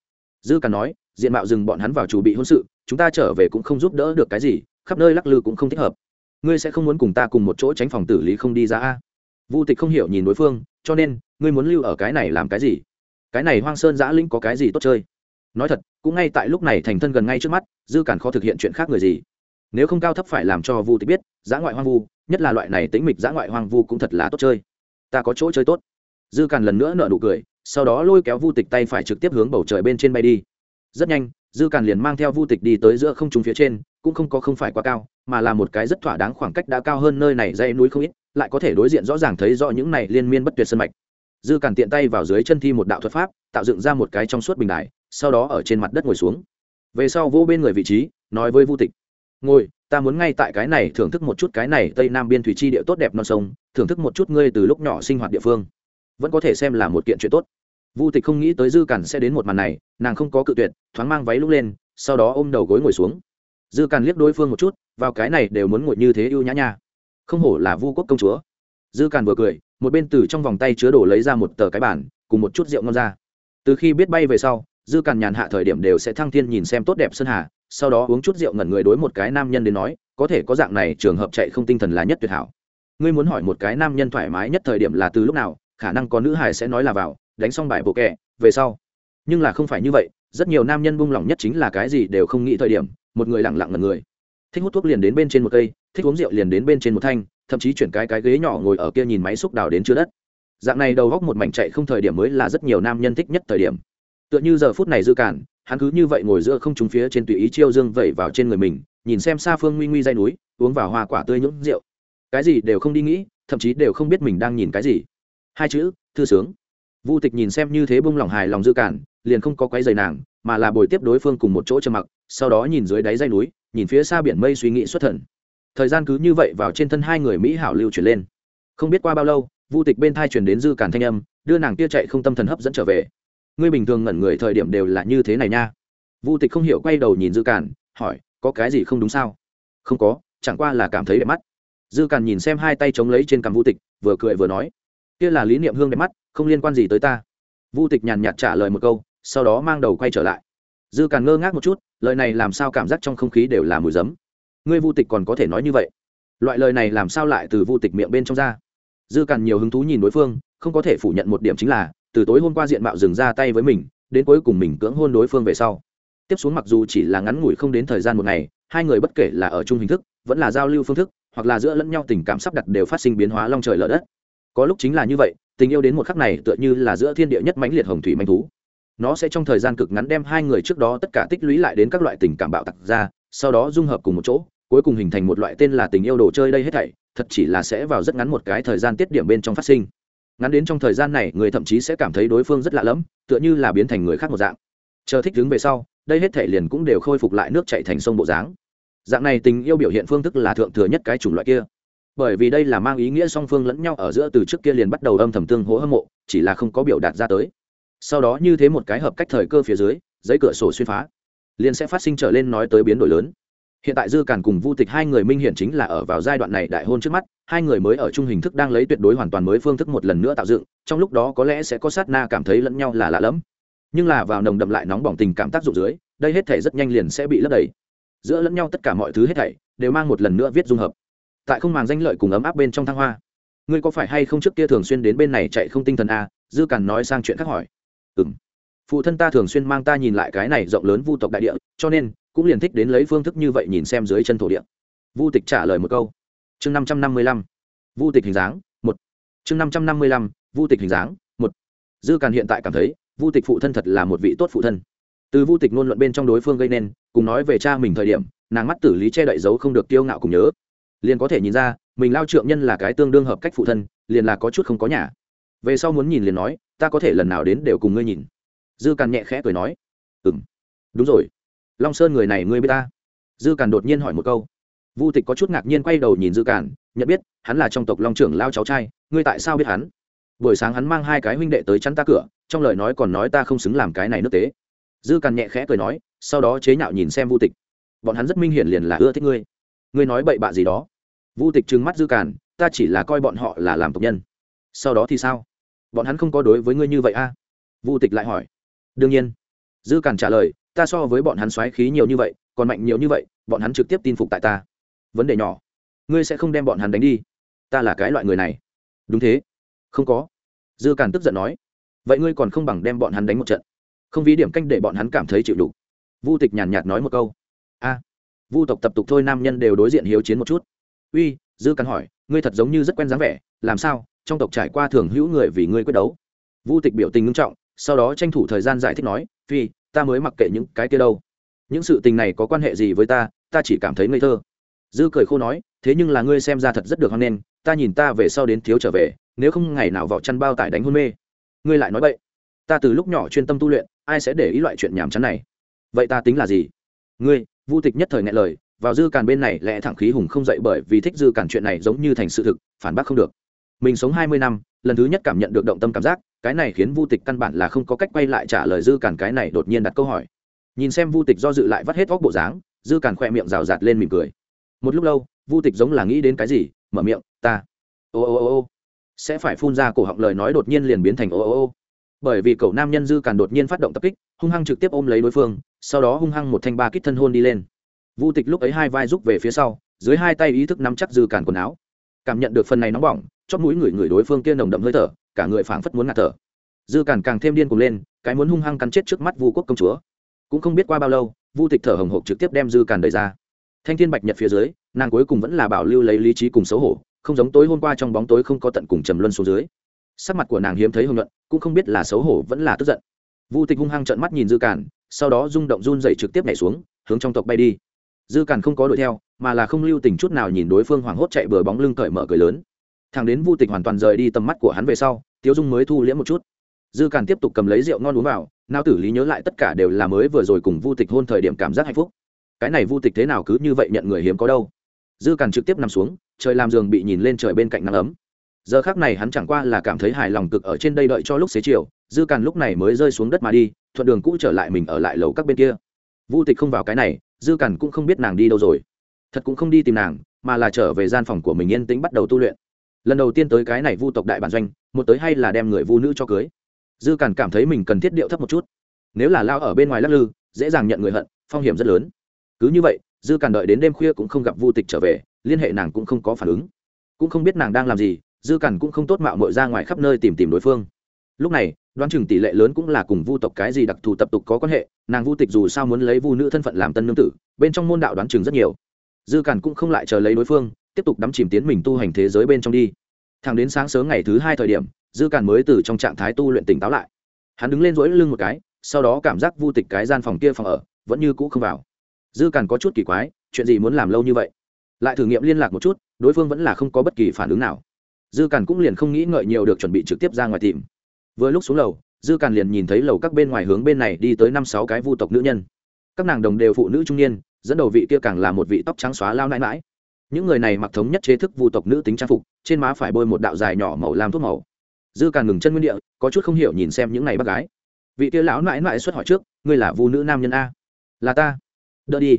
Dư càn nói, diện mạo dừng bọn hắn vào chủ bị hôn sự, chúng ta trở về cũng không giúp đỡ được cái gì, khắp nơi lắc lư cũng không thích hợp. Ngươi sẽ không muốn cùng ta cùng một chỗ tránh phòng tử lý không đi ra a? Vu tịch không hiểu nhìn đối phương, cho nên, ngươi muốn lưu ở cái này làm cái gì? Cái này hoang sơn giã linh có cái gì tốt chơi? Nói thật, cũng ngay tại lúc này thành thân gần ngay trước mắt, dư cản khó thực hiện chuyện khác người gì. Nếu không cao thấp phải làm cho vu tịch biết, giã ngoại hoang vu, nhất là loại này tính mịch giã ngoại hoang vu cũng thật là tốt chơi. Ta có chỗ chơi tốt. Dư cản lần nữa nở nụ cười, sau đó lôi kéo vu tịch tay phải trực tiếp hướng bầu trời bên trên bay đi. Rất nhanh, dư cản liền mang theo vu tịch đi tới giữa không trung phía trên, cũng không có không phải quá cao, mà là một cái rất thỏa đáng khoảng cách đã cao hơn nơi này dây núi không ít, lại có thể đối diện rõ ràng thấy rõ những này liên miên bất tuyệt sân mạch. Dư cản tiện tay vào dưới chân thi một đạo thuật pháp, tạo dựng ra một cái trong suốt bình đài sau đó ở trên mặt đất ngồi xuống. Về sau vô bên người vị trí, nói với vu tịch, ngồi, ta muốn ngay tại cái này thưởng thức một chút cái này tây nam biên thủy chi địa tốt đẹp non sông, thưởng thức một chút ngươi từ lúc nhỏ sinh hoạt địa phương. Vẫn có thể xem là một kiện chuyện tốt. Vu tịch không nghĩ tới dư càn sẽ đến một màn này, nàng không có cự tuyệt, thoáng mang váy lúc lên, sau đó ôm đầu gối ngồi xuống. Dư càn liếc đối phương một chút, vào cái này đều muốn ngồi như thế ưu nhã nha. Không hổ là vu quốc công chúa. Dư càn vừa cười, một bên từ trong vòng tay chứa đổ lấy ra một tờ cái bản cùng một chút rượu ngon ra. Từ khi biết bay về sau dư càn nhàn hạ thời điểm đều sẽ thăng thiên nhìn xem tốt đẹp sơn hà, sau đó uống chút rượu ngẩn người đối một cái nam nhân đến nói, có thể có dạng này trường hợp chạy không tinh thần là nhất tuyệt hảo. Ngươi muốn hỏi một cái nam nhân thoải mái nhất thời điểm là từ lúc nào, khả năng có nữ hài sẽ nói là vào, đánh xong bài bộ kẹ, về sau. Nhưng là không phải như vậy, rất nhiều nam nhân buông lỏng nhất chính là cái gì đều không nghĩ thời điểm, một người lặng lặng ngẩn người. Thích hút thuốc liền đến bên trên một cây, thích uống rượu liền đến bên trên một thanh, thậm chí chuyển cái cái ghế nhỏ ngồi ở kia nhìn máy xúc đào đến chứa đất. Dạng này đầu góc một mảnh chạy không thời điểm mới là rất nhiều nam nhân thích nhất thời điểm tựa như giờ phút này dư cản, hắn cứ như vậy ngồi giữa không trúng phía trên tùy ý chiêu dương vẩy vào trên người mình, nhìn xem xa phương nguy nguy dây núi, uống vào hoa quả tươi nhưỡng rượu. Cái gì đều không đi nghĩ, thậm chí đều không biết mình đang nhìn cái gì. Hai chữ, thư sướng. Vu tịch nhìn xem như thế bông lòng hài lòng dư cản, liền không có quấy giày nàng, mà là bồi tiếp đối phương cùng một chỗ trầm mặc, sau đó nhìn dưới đáy dây núi, nhìn phía xa biển mây suy nghĩ xuất thần. Thời gian cứ như vậy vào trên thân hai người mỹ hảo lưu chuyển lên. Không biết qua bao lâu, vu tịch bên thai chuyển đến dư cản thanh âm, đưa nàng kia chạy không tâm thần hấp dẫn trở về ngươi bình thường ngẩn người thời điểm đều là như thế này nha. Vu tịch không hiểu quay đầu nhìn dư càn, hỏi, có cái gì không đúng sao? Không có, chẳng qua là cảm thấy đẹp mắt. Dư càn nhìn xem hai tay chống lấy trên cằm vu tịch, vừa cười vừa nói, kia là lý niệm hương đẹp mắt, không liên quan gì tới ta. Vu tịch nhàn nhạt trả lời một câu, sau đó mang đầu quay trở lại. Dư càn ngơ ngác một chút, lời này làm sao cảm giác trong không khí đều là mùi giấm. Ngươi vu tịch còn có thể nói như vậy? Loại lời này làm sao lại từ vu tịch miệng bên trong ra? Dư càn nhiều hứng thú nhìn đối phương, không có thể phủ nhận một điểm chính là từ tối hôm qua diện mạo dừng ra tay với mình, đến cuối cùng mình cưỡng hôn đối phương về sau. Tiếp xuống mặc dù chỉ là ngắn ngủi không đến thời gian một ngày, hai người bất kể là ở chung hình thức, vẫn là giao lưu phương thức, hoặc là giữa lẫn nhau tình cảm sắp đặt đều phát sinh biến hóa long trời lở đất. Có lúc chính là như vậy, tình yêu đến một khắc này tựa như là giữa thiên địa nhất mãnh liệt hồng thủy manh thú. Nó sẽ trong thời gian cực ngắn đem hai người trước đó tất cả tích lũy lại đến các loại tình cảm bạo tặc ra, sau đó dung hợp cùng một chỗ, cuối cùng hình thành một loại tên là tình yêu đồ chơi đây hết thảy, thật chỉ là sẽ vào rất ngắn một cái thời gian tiết điểm bên trong phát sinh ngắn đến trong thời gian này người thậm chí sẽ cảm thấy đối phương rất lạ lẫm, tựa như là biến thành người khác một dạng. Chờ thích đứng về sau, đây hết thể liền cũng đều khôi phục lại nước chạy thành sông bộ dáng. Dạng này tình yêu biểu hiện phương thức là thượng thừa nhất cái chủng loại kia. Bởi vì đây là mang ý nghĩa song phương lẫn nhau ở giữa từ trước kia liền bắt đầu âm thầm tương hỗ hâm mộ, chỉ là không có biểu đạt ra tới. Sau đó như thế một cái hợp cách thời cơ phía dưới, giấy cửa sổ xuyên phá, liền sẽ phát sinh trở lên nói tới biến đổi lớn hiện tại dư càn cùng vu tịch hai người minh hiển chính là ở vào giai đoạn này đại hôn trước mắt, hai người mới ở chung hình thức đang lấy tuyệt đối hoàn toàn mới phương thức một lần nữa tạo dựng, trong lúc đó có lẽ sẽ có sát na cảm thấy lẫn nhau là lạ lẫm. Nhưng là vào nồng đậm lại nóng bỏng tình cảm tác dụng dưới, đây hết thể rất nhanh liền sẽ bị lấp đầy. Giữa lẫn nhau tất cả mọi thứ hết thảy đều mang một lần nữa viết dung hợp. Tại không màng danh lợi cùng ấm áp bên trong thăng hoa. Ngươi có phải hay không trước kia thường xuyên đến bên này chạy không tinh thần a à? dư càn nói sang chuyện khác hỏi. Ừ m phụ thân ta thường xuyên mang ta nhìn lại cái này rộng lớn vu tộc đại địa, cho nên cũng liền thích đến lấy phương thức như vậy nhìn xem dưới chân thổ địa. Vu tịch trả lời một câu. Chương năm trăm năm mươi lăm. Vu tịch hình dáng, một. Chương năm trăm năm mươi lăm, vu tịch hình dáng, một. Dư càn hiện tại cảm thấy, vu tịch phụ thân thật là một vị tốt phụ thân. Từ vu tịch ngôn luận bên trong đối phương gây nên, cùng nói về cha mình thời điểm, nàng mắt tử lý che đậy dấu không được tiêu ngạo cùng nhớ. Liền có thể nhìn ra, mình lao trượng nhân là cái tương đương hợp cách phụ thân, liền là có chút không có nhà. Về sau muốn nhìn liền nói, ta có thể lần nào đến đều cùng ngươi nhìn. Dư càn nhẹ khẽ cười nói ừ m đúng rồi long sơn người này ngươi biết ta? Dư càn đột nhiên hỏi một câu. Vu tịch có chút ngạc nhiên quay đầu nhìn dư càn, nhận biết, hắn là trong tộc long trưởng lao cháu trai, ngươi tại sao biết hắn? Buổi sáng hắn mang hai cái huynh đệ tới chắn ta cửa, trong lời nói còn nói ta không xứng làm cái này nước tế. Dư càn nhẹ khẽ cười nói, sau đó chế nhạo nhìn xem vu tịch. Bọn hắn rất minh hiển liền là ưa thích ngươi. Ngươi nói bậy bạ gì đó? Vu tịch trừng mắt dư càn, ta chỉ là coi bọn họ là làm tộc nhân. Sau đó thì sao? Bọn hắn không có đối với ngươi như vậy a? À? vu tịch lại hỏi. Đương nhiên. Dư càn trả lời ta so với bọn hắn xoáy khí nhiều như vậy, còn mạnh nhiều như vậy, bọn hắn trực tiếp tin phục tại ta. Vấn đề nhỏ. Ngươi sẽ không đem bọn hắn đánh đi. Ta là cái loại người này. Đúng thế. Không có. Dư càn tức giận nói. Vậy ngươi còn không bằng đem bọn hắn đánh một trận. Không ví điểm canh để bọn hắn cảm thấy chịu đủ. Vu tịch nhàn nhạt nói một câu. A. Vu tộc tập tục thôi nam nhân đều đối diện hiếu chiến một chút. Uy, dư càn hỏi, ngươi thật giống như rất quen dáng vẻ, làm sao, trong tộc trải qua thường hữu người vì ngươi quyết đấu? Vu tịch biểu tình ngưng trọng, sau đó tranh thủ thời gian giải thích nói, phi ta mới mặc kệ những cái kia đâu. Những sự tình này có quan hệ gì với ta ta chỉ cảm thấy ngây thơ. Dư cười khô nói, thế nhưng là ngươi xem ra thật rất được hoan nghênh, ta nhìn ta về sau đến thiếu trở về, nếu không ngày nào vỏ chăn bao tải đánh hôn mê. Ngươi lại nói vậy ta từ lúc nhỏ chuyên tâm tu luyện, ai sẽ để ý loại chuyện nhảm chán này? Vậy ta tính là gì? Ngươi, vu tịch nhất thời ngại lời, vào dư càn bên này lẽ thẳng khí hùng không dậy bởi vì thích dư càn chuyện này giống như thành sự thực, phản bác không được. Mình sống hai mươi năm, lần thứ nhất cảm nhận được động tâm cảm giác cái này khiến vu tịch căn bản là không có cách quay lại trả lời dư cản cái này đột nhiên đặt câu hỏi. Nhìn xem vu tịch do dự lại vắt hết óc bộ dáng, dư cản khoe miệng rào rạt lên mỉm cười. Một lúc lâu, vu tịch giống là nghĩ đến cái gì, mở miệng, ta. Ô ô ô ô. Sẽ phải phun ra cổ họng lời nói đột nhiên liền biến thành ô ô ô. Bởi vì cậu nam nhân dư cản đột nhiên phát động tập kích, hung hăng trực tiếp ôm lấy đối phương, sau đó hung hăng một thanh ba kích thân hôn đi lên. Vu tịch lúc ấy hai vai rúc về phía sau, dưới hai tay ý thức nắm chắc dư cản quần áo. Cảm nhận được phần này nóng bỏng chót mũi người người đối phương kia nồng đậm hơi thở cả người phảng phất muốn ngạt thở. Dư càn càng thêm điên cuồng lên, cái muốn hung hăng cắn chết trước mắt vu quốc công chúa. Cũng không biết qua bao lâu, vu tịch thở hồng hộc trực tiếp đem dư càn đẩy ra. Thanh thiên bạch nhật phía dưới, nàng cuối cùng vẫn là bảo lưu lấy lý trí cùng xấu hổ, không giống tối hôm qua trong bóng tối không có tận cùng trầm luân xuống dưới. Sắc mặt của nàng hiếm thấy hồng nhuận, cũng không biết là xấu hổ vẫn là tức giận. Vu tịch hung hăng trợn mắt nhìn dư càn, sau đó rung động run dậy trực tiếp nhảy xuống, hướng trong tộc bay đi. Dư càn không có đuổi theo, mà là không lưu tình chút nào nhìn đối phương hoảng hốt chạy bừa bóng lưng cởi mở cười lớn thằng đến vu tịch hoàn toàn rời đi tầm mắt của hắn về sau, tiếu dung mới thu liễm một chút. Dư càn tiếp tục cầm lấy rượu ngon uống vào, nao tử lý nhớ lại tất cả đều là mới vừa rồi cùng vu tịch hôn thời điểm cảm giác hạnh phúc. Cái này vu tịch thế nào cứ như vậy nhận người hiếm có đâu. Dư càn trực tiếp nằm xuống, trời làm giường bị nhìn lên trời bên cạnh nắng ấm. Giờ khác này hắn chẳng qua là cảm thấy hài lòng cực ở trên đây đợi cho lúc xế chiều, dư càn lúc này mới rơi xuống đất mà đi, thuận đường cũ trở lại mình ở lại lầu các bên kia. Vu tịch không vào cái này, dư càn cũng không biết nàng đi đâu rồi. Thật cũng không đi tìm nàng, mà là trở về gian phòng của mình yên tĩnh bắt đầu tu luyện lần đầu tiên tới cái này vu tộc đại bản doanh, một tới hay là đem người vu nữ cho cưới. Dư càn cảm thấy mình cần thiết điệu thấp một chút. Nếu là lao ở bên ngoài lắc lư, dễ dàng nhận người hận, phong hiểm rất lớn. Cứ như vậy, dư càn đợi đến đêm khuya cũng không gặp vu tịch trở về, liên hệ nàng cũng không có phản ứng. Cũng không biết nàng đang làm gì, dư càn cũng không tốt mạo mội ra ngoài khắp nơi tìm tìm đối phương. Lúc này, đoán chừng tỷ lệ lớn cũng là cùng vu tộc cái gì đặc thù tập tục có quan hệ, nàng vu tịch dù sao muốn lấy vu nữ thân phận làm tân nương tử, bên trong môn đạo đoán chừng rất nhiều. Dư càn cũng không lại chờ lấy đối phương tiếp tục đắm chìm tiến mình tu hành thế giới bên trong đi. Thẳng đến sáng sớm ngày thứ hai thời điểm, dư càn mới từ trong trạng thái tu luyện tỉnh táo lại. Hắn đứng lên rỗi lưng một cái, sau đó cảm giác vu tịch cái gian phòng kia phòng ở vẫn như cũ không vào. Dư càn có chút kỳ quái, chuyện gì muốn làm lâu như vậy? Lại thử nghiệm liên lạc một chút, đối phương vẫn là không có bất kỳ phản ứng nào. Dư càn cũng liền không nghĩ ngợi nhiều được chuẩn bị trực tiếp ra ngoài tìm. Vừa lúc xuống lầu, dư càn liền nhìn thấy lầu các bên ngoài hướng bên này đi tới năm sáu cái vu tộc nữ nhân. Các nàng đồng đều phụ nữ trung niên, dẫn đầu vị kia càng là một vị tóc trắng xóa lao nãi mãi những người này mặc thống nhất chế thức vu tộc nữ tính trang phục, trên má phải bôi một đạo dài nhỏ màu lam thuốc màu. Dư càn ngừng chân nguyên địa, có chút không hiểu nhìn xem những này bác gái. Vị kia lão mãi mãi xuất hỏi trước, ngươi là vu nữ nam nhân a? Là ta. Đỡ đi.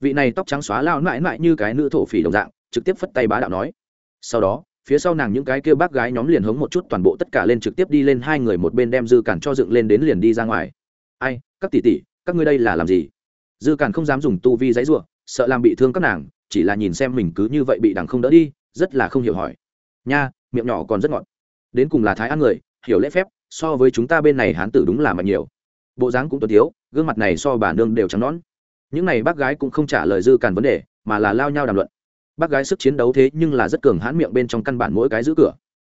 Vị này tóc trắng xóa lao mãi mãi như cái nữ thổ phỉ đồng dạng, trực tiếp phất tay bá đạo nói. Sau đó, phía sau nàng những cái kia bác gái nhóm liền hống một chút toàn bộ tất cả lên trực tiếp đi lên hai người một bên đem dư cản cho dựng lên đến liền đi ra ngoài. Ai, các tỷ tỷ, các ngươi đây là làm gì? Dư cản không dám dùng tu vi giấy ruộng sợ làm bị thương các nàng chỉ là nhìn xem mình cứ như vậy bị đằng không đỡ đi rất là không hiểu hỏi. Nha miệng nhỏ còn rất ngọt. Đến cùng là thái ăn người hiểu lễ phép so với chúng ta bên này hán tử đúng là mạnh nhiều. Bộ dáng cũng tuấn thiếu, gương mặt này so bà nương đều trắng nón những này bác gái cũng không trả lời dư càn vấn đề mà là lao nhau đàm luận. Bác gái sức chiến đấu thế nhưng là rất cường hãn miệng bên trong căn bản mỗi cái giữ cửa.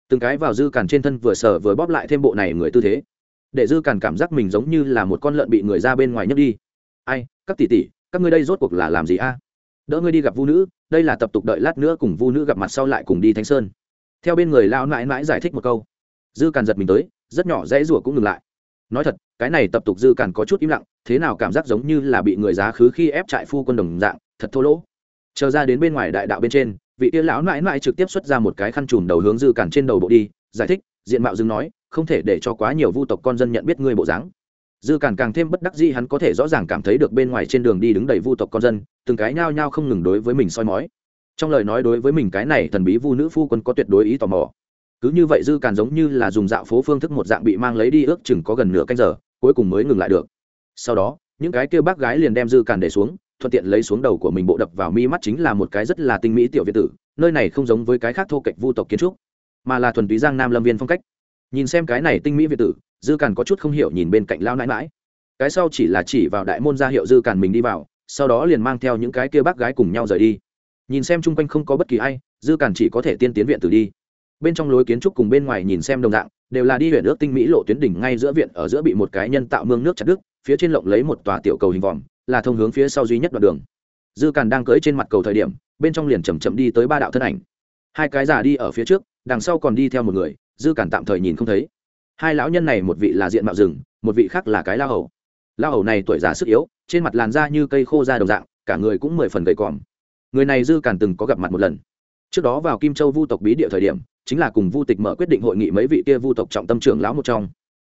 Từng cái vào dư càn trên thân vừa sờ vừa bóp lại thêm bộ này người tư thế. Để dư càn cảm giác mình giống như là một con lợn bị người ra bên ngoài nhấc đi. Ai các tỷ tỷ các ngươi đây rốt cuộc là làm gì a? Đỡ ngươi đi gặp vu nữ, đây là tập tục đợi lát nữa cùng vu nữ gặp mặt sau lại cùng đi thanh sơn. Theo bên người lao mãi mãi giải thích một câu. Dư càn giật mình tới, rất nhỏ dễ rủa cũng ngừng lại. Nói thật, cái này tập tục dư càn có chút im lặng, thế nào cảm giác giống như là bị người giá khứ khi ép trại phu quân đồng dạng, thật thô lỗ. Chờ ra đến bên ngoài đại đạo bên trên, vị tia lão mãi mãi trực tiếp xuất ra một cái khăn trùm đầu hướng dư càn trên đầu bộ đi, giải thích, diện mạo dưng nói, không thể để cho quá nhiều vu tộc con dân nhận biết ngươi bộ dáng dư càn càng thêm bất đắc dĩ, hắn có thể rõ ràng cảm thấy được bên ngoài trên đường đi đứng đầy vu tộc con dân, từng cái nhao nhao không ngừng đối với mình soi mói. Trong lời nói đối với mình cái này thần bí vu nữ phu quân có tuyệt đối ý tò mò. Cứ như vậy dư càn giống như là dùng dạo phố phương thức một dạng bị mang lấy đi ước chừng có gần nửa canh giờ, cuối cùng mới ngừng lại được. Sau đó, những cái kêu bác gái liền đem dư càn để xuống, thuận tiện lấy xuống đầu của mình bộ đập vào mi mắt chính là một cái rất là tinh mỹ tiểu việt tử, nơi này không giống với cái khác thô kệch vu tộc kiến trúc, mà là thuần túy giang nam lâm viên phong cách. Nhìn xem cái này tinh mỹ việt tử dư càn có chút không hiểu nhìn bên cạnh lao nãi mãi. Cái sau chỉ là chỉ vào đại môn ra hiệu dư càn mình đi vào, sau đó liền mang theo những cái kia bác gái cùng nhau rời đi. Nhìn xem chung quanh không có bất kỳ ai, dư càn chỉ có thể tiên tiến viện tử đi. Bên trong lối kiến trúc cùng bên ngoài nhìn xem đồng dạng, đều là đi huyện ước tinh mỹ lộ tuyến đỉnh ngay giữa viện, ở giữa bị một cái nhân tạo mương nước chặt đứt, phía trên lộng lấy một tòa tiểu cầu hình vòm, là thông hướng phía sau duy nhất đoạn đường. Dư càn đang cưỡi trên mặt cầu thời điểm, bên trong liền chầm chậm đi tới ba đạo thân ảnh. Hai cái giả đi ở phía trước, đằng sau còn đi theo một người, dư càn tạm thời nhìn không thấy hai lão nhân này một vị là diện mạo rừng, một vị khác là cái lao hầu. Lao hầu này tuổi già sức yếu, trên mặt làn da như cây khô da đồng dạng, cả người cũng mười phần gầy còm. Người này dư càn từng có gặp mặt một lần. Trước đó vào kim châu vu tộc bí địa thời điểm, chính là cùng vu tịch mở quyết định hội nghị mấy vị kia vu tộc trọng tâm trưởng lão một trong.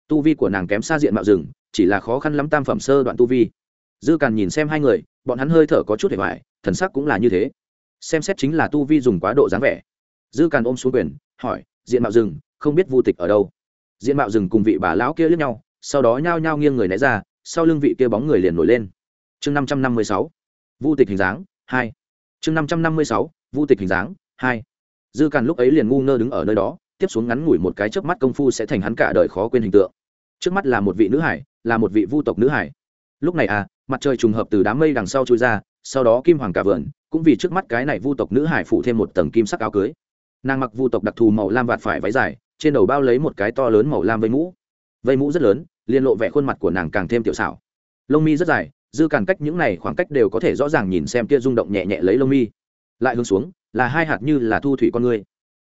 Tu vi của nàng kém xa diện mạo rừng, chỉ là khó khăn lắm tam phẩm sơ đoạn tu vi. Dư càn nhìn xem hai người, bọn hắn hơi thở có chút hề hoài, thần sắc cũng là như thế. Xem xét chính là tu vi dùng quá độ dáng vẻ. Dư càn ôm xuống quyền, hỏi, diện mạo rừng, không biết vu tịch ở đâu? Diện mạo rừng cùng vị bà lão kia lướt nhau, sau đó nhao nhao nghiêng người né ra, sau lưng vị kia bóng người liền nổi lên. Chương năm trăm năm mươi sáu, vu tịch hình dáng, hai. Chương năm trăm năm mươi sáu, vu tịch hình dáng, hai. Dư càn lúc ấy liền ngu ngơ đứng ở nơi đó, tiếp xuống ngắn ngủi một cái chớp mắt công phu sẽ thành hắn cả đời khó quên hình tượng. Trước mắt là một vị nữ hải, là một vị vu tộc nữ hải. Lúc này à mặt trời trùng hợp từ đám mây đằng sau trôi ra, sau đó kim hoàng cả vườn, cũng vì trước mắt cái này vu tộc nữ hải phụ thêm một tầng kim sắc áo cưới. Nàng mặc vu tộc đặc thù màu lam vạt phải váy dài trên đầu bao lấy một cái to lớn màu lam vây mũ. Vây mũ rất lớn liên lộ vẻ khuôn mặt của nàng càng thêm tiểu xảo. Lông mi rất dài, dư càn cách những này khoảng cách đều có thể rõ ràng nhìn xem kia rung động nhẹ nhẹ lấy lông mi. Lại hướng xuống, là hai hạt như là thu thủy con người.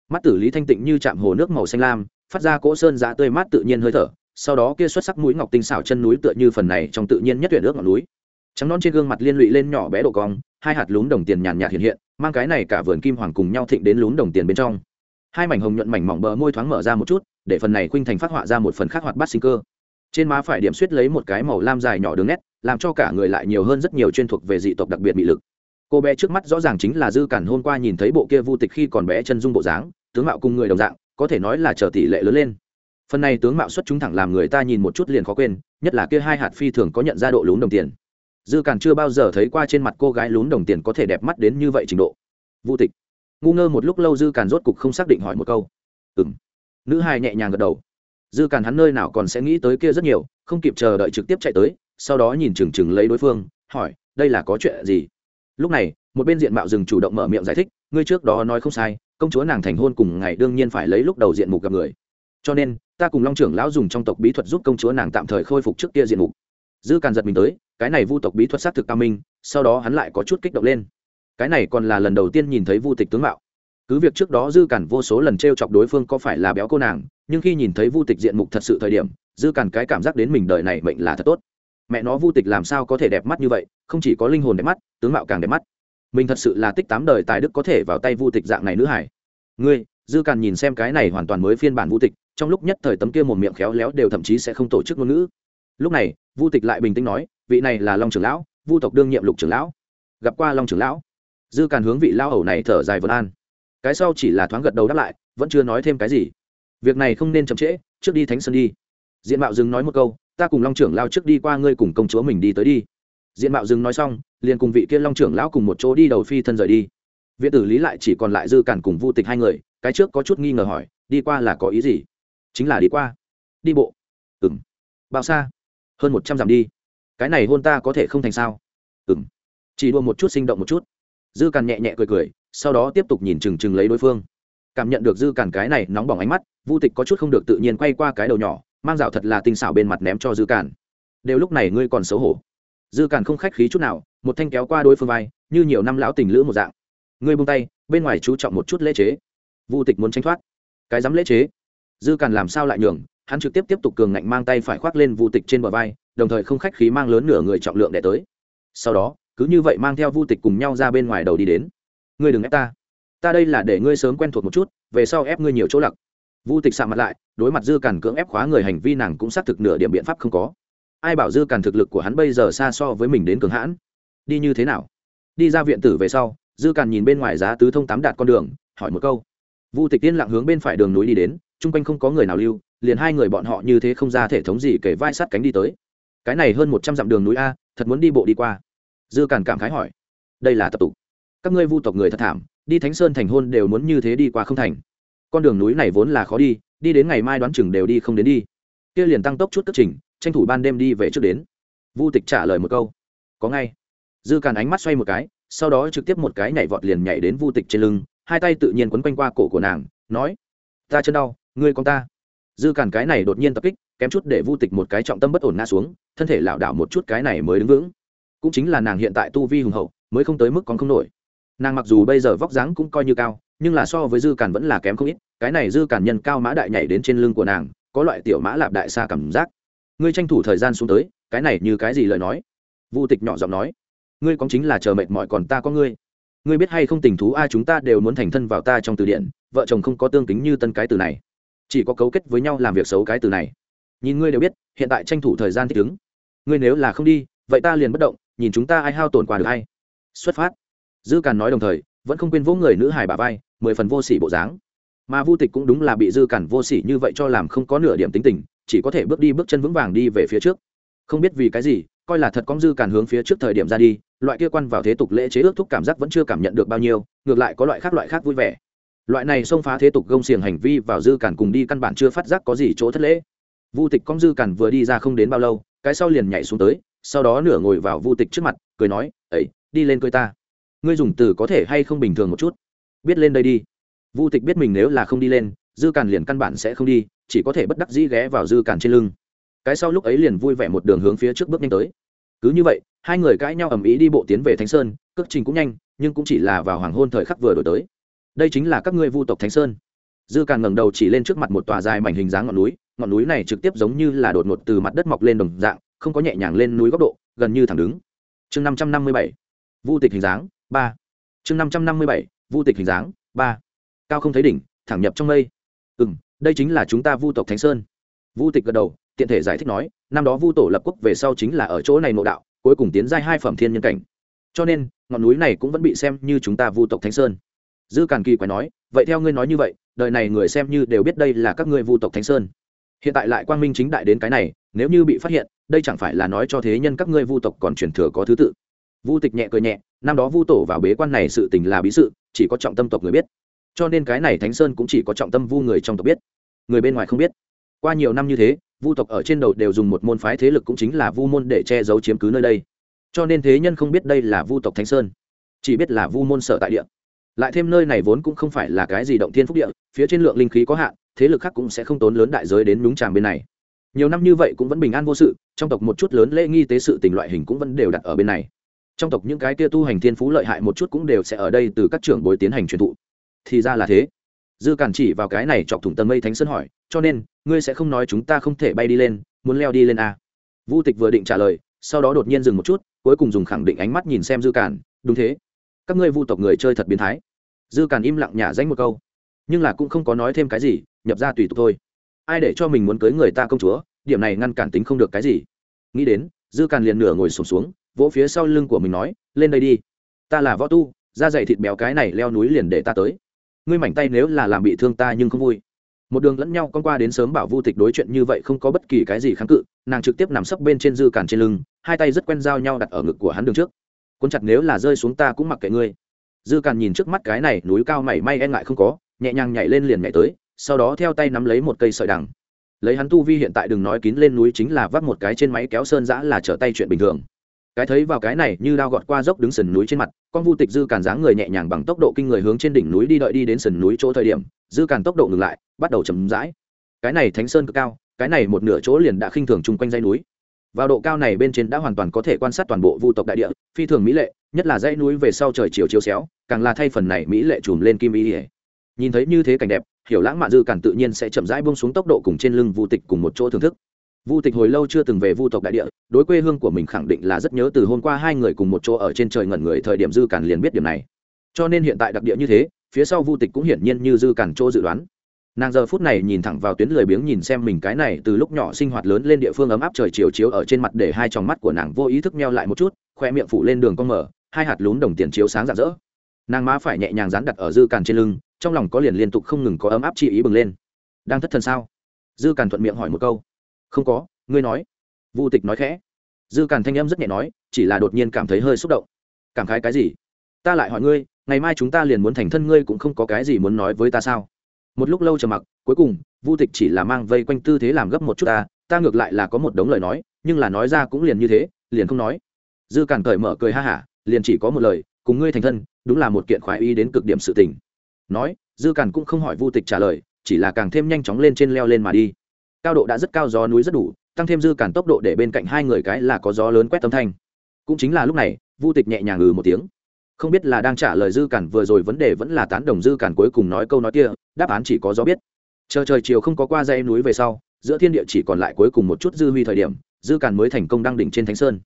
Mắt tử lý thanh tịnh như chạm hồ nước màu xanh lam, phát ra cỗ sơn giá tươi mát tự nhiên hơi thở, sau đó kia xuất sắc mũi ngọc tinh xảo chân núi tựa như phần này trong tự nhiên nhất tuyển ước ngọn núi. Trắng non trên gương mặt liên lụy lên nhỏ bé độ cong, hai hạt lún đồng tiền nhàn nhạt hiện hiện, mang cái này cả vườn kim hoàng cùng nhau thịnh đến lún đồng tiền bên trong hai mảnh hồng nhuận mảnh mỏng bờ môi thoáng mở ra một chút, để phần này khuynh thành phát họa ra một phần khác hoạt bát sinh cơ. Trên má phải điểm suýt lấy một cái màu lam dài nhỏ đường nét, làm cho cả người lại nhiều hơn rất nhiều chuyên thuộc về dị tộc đặc biệt bị lực. Cô bé trước mắt rõ ràng chính là dư cản hôm qua nhìn thấy bộ kia vu tịch khi còn bé chân dung bộ dáng, tướng mạo cùng người đồng dạng, có thể nói là chờ tỷ lệ lớn lên. Phần này tướng mạo xuất chúng thẳng làm người ta nhìn một chút liền khó quên, nhất là kia hai hạt phi thường có nhận ra độ lún đồng tiền. Dư cản chưa bao giờ thấy qua trên mặt cô gái lún đồng tiền có thể đẹp mắt đến như vậy trình độ. Vu tịch ngu ngơ một lúc lâu dư càn rốt cục không xác định hỏi một câu. Ừm. Nữ hai nhẹ nhàng gật đầu. Dư càn hắn nơi nào còn sẽ nghĩ tới kia rất nhiều, không kịp chờ đợi trực tiếp chạy tới, sau đó nhìn chừng chừng lấy đối phương, hỏi, đây là có chuyện gì? Lúc này, một bên diện mạo rừng chủ động mở miệng giải thích, ngươi trước đó nói không sai, công chúa nàng thành hôn cùng ngày đương nhiên phải lấy lúc đầu diện mục gặp người. Cho nên, ta cùng long trưởng lão dùng trong tộc bí thuật giúp công chúa nàng tạm thời khôi phục trước kia diện mục. Dư càn giật mình tới, cái này vu tộc bí thuật xác thực cao minh, sau đó hắn lại có chút kích động lên cái này còn là lần đầu tiên nhìn thấy vu tịch tướng mạo. Cứ việc trước đó dư cản vô số lần t r e o chọc đối phương có phải là béo cô nàng, nhưng khi nhìn thấy vu tịch diện mục thật sự thời điểm, dư cản cái cảm giác đến mình đời này mệnh là thật tốt. Mẹ nó, vu tịch làm sao có thể đẹp mắt như vậy, không chỉ có linh hồn đẹp mắt, tướng mạo càng đẹp mắt. Mình thật sự là tích tám đời tài đức có thể vào tay vu tịch dạng này nữ hải ngươi, dư cản nhìn xem cái này hoàn toàn mới phiên bản vu tịch, trong lúc nhất thời tấm kia một miệng khéo léo đều thậm chí sẽ không tổ chức ngôn ngữ. Lúc này, vu tịch lại bình tĩnh nói, vị này là long trưởng lão, vu tộc đương nhiệm lục trưởng lão. Gặp qua long trưởng lão dư càn hướng vị lao hầu này thở dài vân an. Cái sau chỉ là thoáng gật đầu đáp lại, vẫn chưa nói thêm cái gì. Việc này không nên chậm trễ, trước đi thánh sơn đi. Diện mạo dừng nói một câu, ta cùng long trưởng lao trước đi qua ngươi cùng công chúa mình đi tới đi. Diện mạo dừng nói xong, liền cùng vị kia long trưởng lão cùng một chỗ đi đầu phi thân rời đi. Viện tử lý lại chỉ còn lại dư cản cùng vu tịch hai người, cái trước có chút nghi ngờ hỏi, đi qua là có ý gì? Chính là đi qua. Đi bộ. Ừng bao xa? Hơn một trăm dặm đi. Cái này hôn ta có thể không thành sao? Ừng chỉ đua một chút sinh động một chút dư càn nhẹ nhẹ cười cười, sau đó tiếp tục nhìn chừng chừng lấy đối phương. Cảm nhận được dư càn cái này nóng bỏng ánh mắt, vu tịch có chút không được tự nhiên quay qua cái đầu nhỏ, mang rào thật là tinh xảo bên mặt ném cho dư càn. Đều lúc này ngươi còn xấu hổ. Dư càn không khách khí chút nào, một thanh kéo qua đối phương vai, như nhiều năm lão tình lữ một dạng. Ngươi buông tay, bên ngoài chú trọng một chút lễ chế. Vu tịch muốn tranh thoát. Cái dám lễ chế? Dư càn làm sao lại nhường? Hắn trực tiếp tiếp tục cường ngạnh mang tay phải khoác lên vu tịch trên bờ vai, đồng thời không khách khí mang lớn nửa người trọng lượng để tới. Sau đó cứ như vậy mang theo vu tịch cùng nhau ra bên ngoài đầu đi đến. Ngươi đừng ép ta. Ta đây là để ngươi sớm quen thuộc một chút, về sau ép ngươi nhiều chỗ lặc. Vu tịch sạ mặt lại, đối mặt dư càn cưỡng ép khóa người hành vi nàng cũng xác thực nửa điểm biện pháp không có. Ai bảo dư càn thực lực của hắn bây giờ xa so với mình đến cường hãn? Đi như thế nào? Đi ra viện tử về sau, dư càn nhìn bên ngoài giá tứ thông tám đạt con đường, hỏi một câu. Vu tịch tiên lặng hướng bên phải đường núi đi đến, chung quanh không có người nào lưu, liền hai người bọn họ như thế không ra thể thống gì kể vai sát cánh đi tới. Cái này hơn một trăm dặm đường núi a, thật muốn đi bộ đi qua dư càn cảm khái hỏi, đây là tập tục. Các ngươi vu tộc người thật thảm, đi thánh sơn thành hôn đều muốn như thế đi qua không thành. Con đường núi này vốn là khó đi đi đến ngày mai đoán chừng đều đi không đến đi. Kia liền tăng tốc chút tức trình, tranh thủ ban đêm đi về trước đến. Vu tịch trả lời một câu, có ngay. Dư càn ánh mắt xoay một cái, sau đó trực tiếp một cái nhảy vọt liền nhảy đến vu tịch trên lưng, hai tay tự nhiên quấn quanh qua cổ của nàng, nói, ta chân đau, ngươi con ta. Dư càn cái này đột nhiên tập kích, kém chút để vu tịch một cái trọng tâm bất ổn ngã xuống, thân thể lảo đảo một chút cái này mới đứng vững cũng chính là nàng hiện tại tu vi hùng hậu, mới không tới mức còn không nổi. Nàng mặc dù bây giờ vóc dáng cũng coi như cao, nhưng là so với dư càn vẫn là kém không ít, cái này dư càn nhân cao mã đại nhảy đến trên lưng của nàng, có loại tiểu mã lạp đại xa cảm giác. Ngươi tranh thủ thời gian xuống tới, cái này như cái gì lời nói? Vu tịch nhỏ giọng nói. Ngươi có chính là chờ mệt mỏi còn ta có ngươi. Ngươi biết hay không tình thú ai chúng ta đều muốn thành thân vào ta trong từ điển, vợ chồng không có tương kính như tân cái từ này. Chỉ có cấu kết với nhau làm việc xấu cái từ này. Nhìn ngươi đều biết, hiện tại tranh thủ thời gian thích ứng. Ngươi nếu là không đi, vậy ta liền bất động nhìn chúng ta ai hao tổn quà được hay. Xuất phát. Dư càn nói đồng thời, vẫn không quên vỗ người nữ hài bà vai, mười phần vô sỉ bộ dáng. Mà vu tịch cũng đúng là bị dư càn vô sỉ như vậy cho làm không có nửa điểm tính tình, chỉ có thể bước đi bước chân vững vàng đi về phía trước. Không biết vì cái gì, coi là thật con dư càn hướng phía trước thời điểm ra đi, loại kia quan vào thế tục lễ chế ước thúc cảm giác vẫn chưa cảm nhận được bao nhiêu, ngược lại có loại khác loại khác vui vẻ. Loại này xông phá thế tục gông xiềng hành vi vào dư càn cùng đi căn bản chưa phát giác có gì chỗ thất lễ. Vu tịch con dư càn vừa đi ra không đến bao lâu, cái sau liền nhảy xuống tới sau đó nửa ngồi vào vu tịch trước mặt, cười nói ấy đi lên cười ta. Ngươi dùng từ có thể hay không bình thường một chút. Biết lên đây đi. Vu tịch biết mình nếu là không đi lên, dư càn liền căn bản sẽ không đi, chỉ có thể bất đắc dĩ ghé vào dư càn trên lưng. Cái sau lúc ấy liền vui vẻ một đường hướng phía trước bước nhanh tới. Cứ như vậy, hai người cãi nhau ầm ĩ đi bộ tiến về thánh sơn, cước trình cũng nhanh, nhưng cũng chỉ là vào hoàng hôn thời khắc vừa đổi tới. Đây chính là các ngươi vu tộc thánh sơn. Dư càn ngẩng đầu chỉ lên trước mặt một tòa dài mảnh hình dáng ngọn núi ngọn núi này trực tiếp giống như là đột ngột từ mặt đất mọc lên đồng dạng không có nhẹ nhàng lên núi góc độ, gần như thẳng đứng. Chương năm trăm năm mươi bảy, vu tịch hình dáng, ba. Chương năm trăm năm mươi bảy, vu tịch hình dáng, ba. Cao không thấy đỉnh, thẳng nhập trong mây. Ừ m đây chính là chúng ta vu tộc thánh sơn. Vu tịch gật đầu, tiện thể giải thích nói, năm đó vu tổ lập quốc về sau chính là ở chỗ này nội đạo, cuối cùng tiến giai hai phẩm thiên nhân cảnh. Cho nên, ngọn núi này cũng vẫn bị xem như chúng ta vu tộc thánh sơn. Dư càn kỳ quái nói, vậy theo ngươi nói như vậy, đời này người xem như đều biết đây là các ngươi vu tộc thánh sơn. Hiện tại lại quang minh chính đại đến cái này nếu như bị phát hiện, đây chẳng phải là nói cho thế nhân các ngươi vu tộc còn truyền thừa có thứ tự. Vu tịch nhẹ cười nhẹ, năm đó vu tổ vào bế quan này sự tình là bí sự, chỉ có trọng tâm tộc người biết. Cho nên cái này thánh sơn cũng chỉ có trọng tâm vu người trong tộc biết. Người bên ngoài không biết. Qua nhiều năm như thế, vu tộc ở trên đầu đều dùng một môn phái thế lực cũng chính là vu môn để che giấu chiếm cứ nơi đây. Cho nên thế nhân không biết đây là vu tộc thánh sơn, chỉ biết là vu môn sở tại địa. Lại thêm nơi này vốn cũng không phải là cái gì động thiên phúc địa, phía trên lượng linh khí có hạn, thế lực khác cũng sẽ không tốn lớn đại giới đến nhúng tràng bên này nhiều năm như vậy cũng vẫn bình an vô sự, trong tộc một chút lớn lễ nghi tế sự tình loại hình cũng vẫn đều đặt ở bên này. Trong tộc những cái tia tu hành thiên phú lợi hại một chút cũng đều sẽ ở đây từ các trưởng bối tiến hành truyền thụ. Thì ra là thế. Dư cản chỉ vào cái này chọc thủng tầng mây thánh sơn hỏi, cho nên, ngươi sẽ không nói chúng ta không thể bay đi lên, muốn leo đi lên à. vu tịch vừa định trả lời, sau đó đột nhiên dừng một chút, cuối cùng dùng khẳng định ánh mắt nhìn xem dư cản, đúng thế. Các ngươi vu tộc người chơi thật biến thái. Dư cản im lặng nhả danh một câu, nhưng là cũng không có nói thêm cái gì, nhập ra tùy tục thôi ai để cho mình muốn cưới người ta công chúa điểm này ngăn cản tính không được cái gì. Nghĩ đến dư càn liền nửa ngồi sụp xuống, xuống vỗ phía sau lưng của mình nói lên đây đi. Ta là võ tu da dày thịt béo cái này leo núi liền để ta tới. Ngươi mảnh tay nếu là làm bị thương ta nhưng không vui. Một đường lẫn nhau con qua đến sớm bảo vu tịch đối chuyện như vậy không có bất kỳ cái gì kháng cự nàng trực tiếp nằm sấp bên trên dư càn trên lưng hai tay rất quen giao nhau đặt ở ngực của hắn đường trước. Cuốn chặt nếu là rơi xuống ta cũng mặc kệ ngươi. Dư càn nhìn trước mắt cái này núi cao mảy may e ngại không có nhẹ nhàng nhảy lên liền nhảy tới sau đó theo tay nắm lấy một cây sợi đằng. Lấy hắn tu vi hiện tại đừng nói kín lên núi chính là vắt một cái trên máy kéo sơn giã là trở tay chuyện bình thường. Cái thấy vào cái này như đao gọt qua dốc đứng sườn núi trên mặt, con vu tịch dư càn dáng người nhẹ nhàng bằng tốc độ kinh người hướng trên đỉnh núi đi đợi đi đến sườn núi chỗ thời điểm, dư càn tốc độ ngừng lại, bắt đầu chầm rãi. Cái này thánh sơn cực cao, cái này một nửa chỗ liền đã khinh thường chung quanh dãy núi. Vào độ cao này bên trên đã hoàn toàn có thể quan sát toàn bộ vu tộc đại địa, phi thường mỹ lệ, nhất là dãy núi về sau trời chiều chiếu xéo, càng là thay phần này mỹ lệ chùm lên kim ý nhìn thấy như thế cảnh đẹp hiểu lãng mạn dư cản tự nhiên sẽ chậm rãi bông xuống tốc độ cùng trên lưng vu tịch cùng một chỗ thưởng thức. Vu tịch hồi lâu chưa từng về vu tộc đại địa, đối quê hương của mình khẳng định là rất nhớ từ hôm qua hai người cùng một chỗ ở trên trời ngẩn người thời điểm dư cản liền biết điểm này. Cho nên hiện tại đặc địa như thế, phía sau vu tịch cũng hiển nhiên như dư cản chỗ dự đoán. Nàng giờ phút này nhìn thẳng vào tuyến lười biếng nhìn xem mình cái này từ lúc nhỏ sinh hoạt lớn lên địa phương ấm áp trời chiều chiếu ở trên mặt để hai tròng mắt của nàng vô ý thức meo lại một chút, khoe miệng phủ lên đường con mở, hai hạt lún đồng tiền chiếu sáng rạng rỡ. Nàng má phải nhẹ nhàng dán đặt ở dư càn trên lưng trong lòng có liền liên tục không ngừng có ấm áp chi ý bừng lên. Đang thất thần sao? Dư càn thuận miệng hỏi một câu. Không có, ngươi nói. Vu tịch nói khẽ. Dư càn thanh âm rất nhẹ nói, chỉ là đột nhiên cảm thấy hơi xúc động. Cảm khái cái gì? Ta lại hỏi ngươi, ngày mai chúng ta liền muốn thành thân, ngươi cũng không có cái gì muốn nói với ta sao? Một lúc lâu chờ mặc, cuối cùng, vu tịch chỉ là mang vây quanh tư thế làm gấp một chút ta ta ngược lại là có một đống lời nói, nhưng là nói ra cũng liền như thế, liền không nói. Dư càn cởi mở cười ha hả, liền chỉ có một lời, cùng ngươi thành thân, đúng là một kiện khoái y đến cực điểm sự tình nói, dư càn cũng không hỏi vu tịch trả lời, chỉ là càng thêm nhanh chóng lên trên leo lên mà đi. Cao độ đã rất cao, gió núi rất đủ, tăng thêm dư càn tốc độ để bên cạnh hai người cái là có gió lớn quét tấm thanh. Cũng chính là lúc này, vu tịch nhẹ nhàng ừ một tiếng. Không biết là đang trả lời dư càn vừa rồi vấn đề vẫn là tán đồng dư càn cuối cùng nói câu nói kia, đáp án chỉ có gió biết. Chờ trời chiều không có qua dây núi về sau, giữa thiên địa chỉ còn lại cuối cùng một chút dư huy thời điểm, dư càn mới thành công đăng đỉnh trên thánh sơn.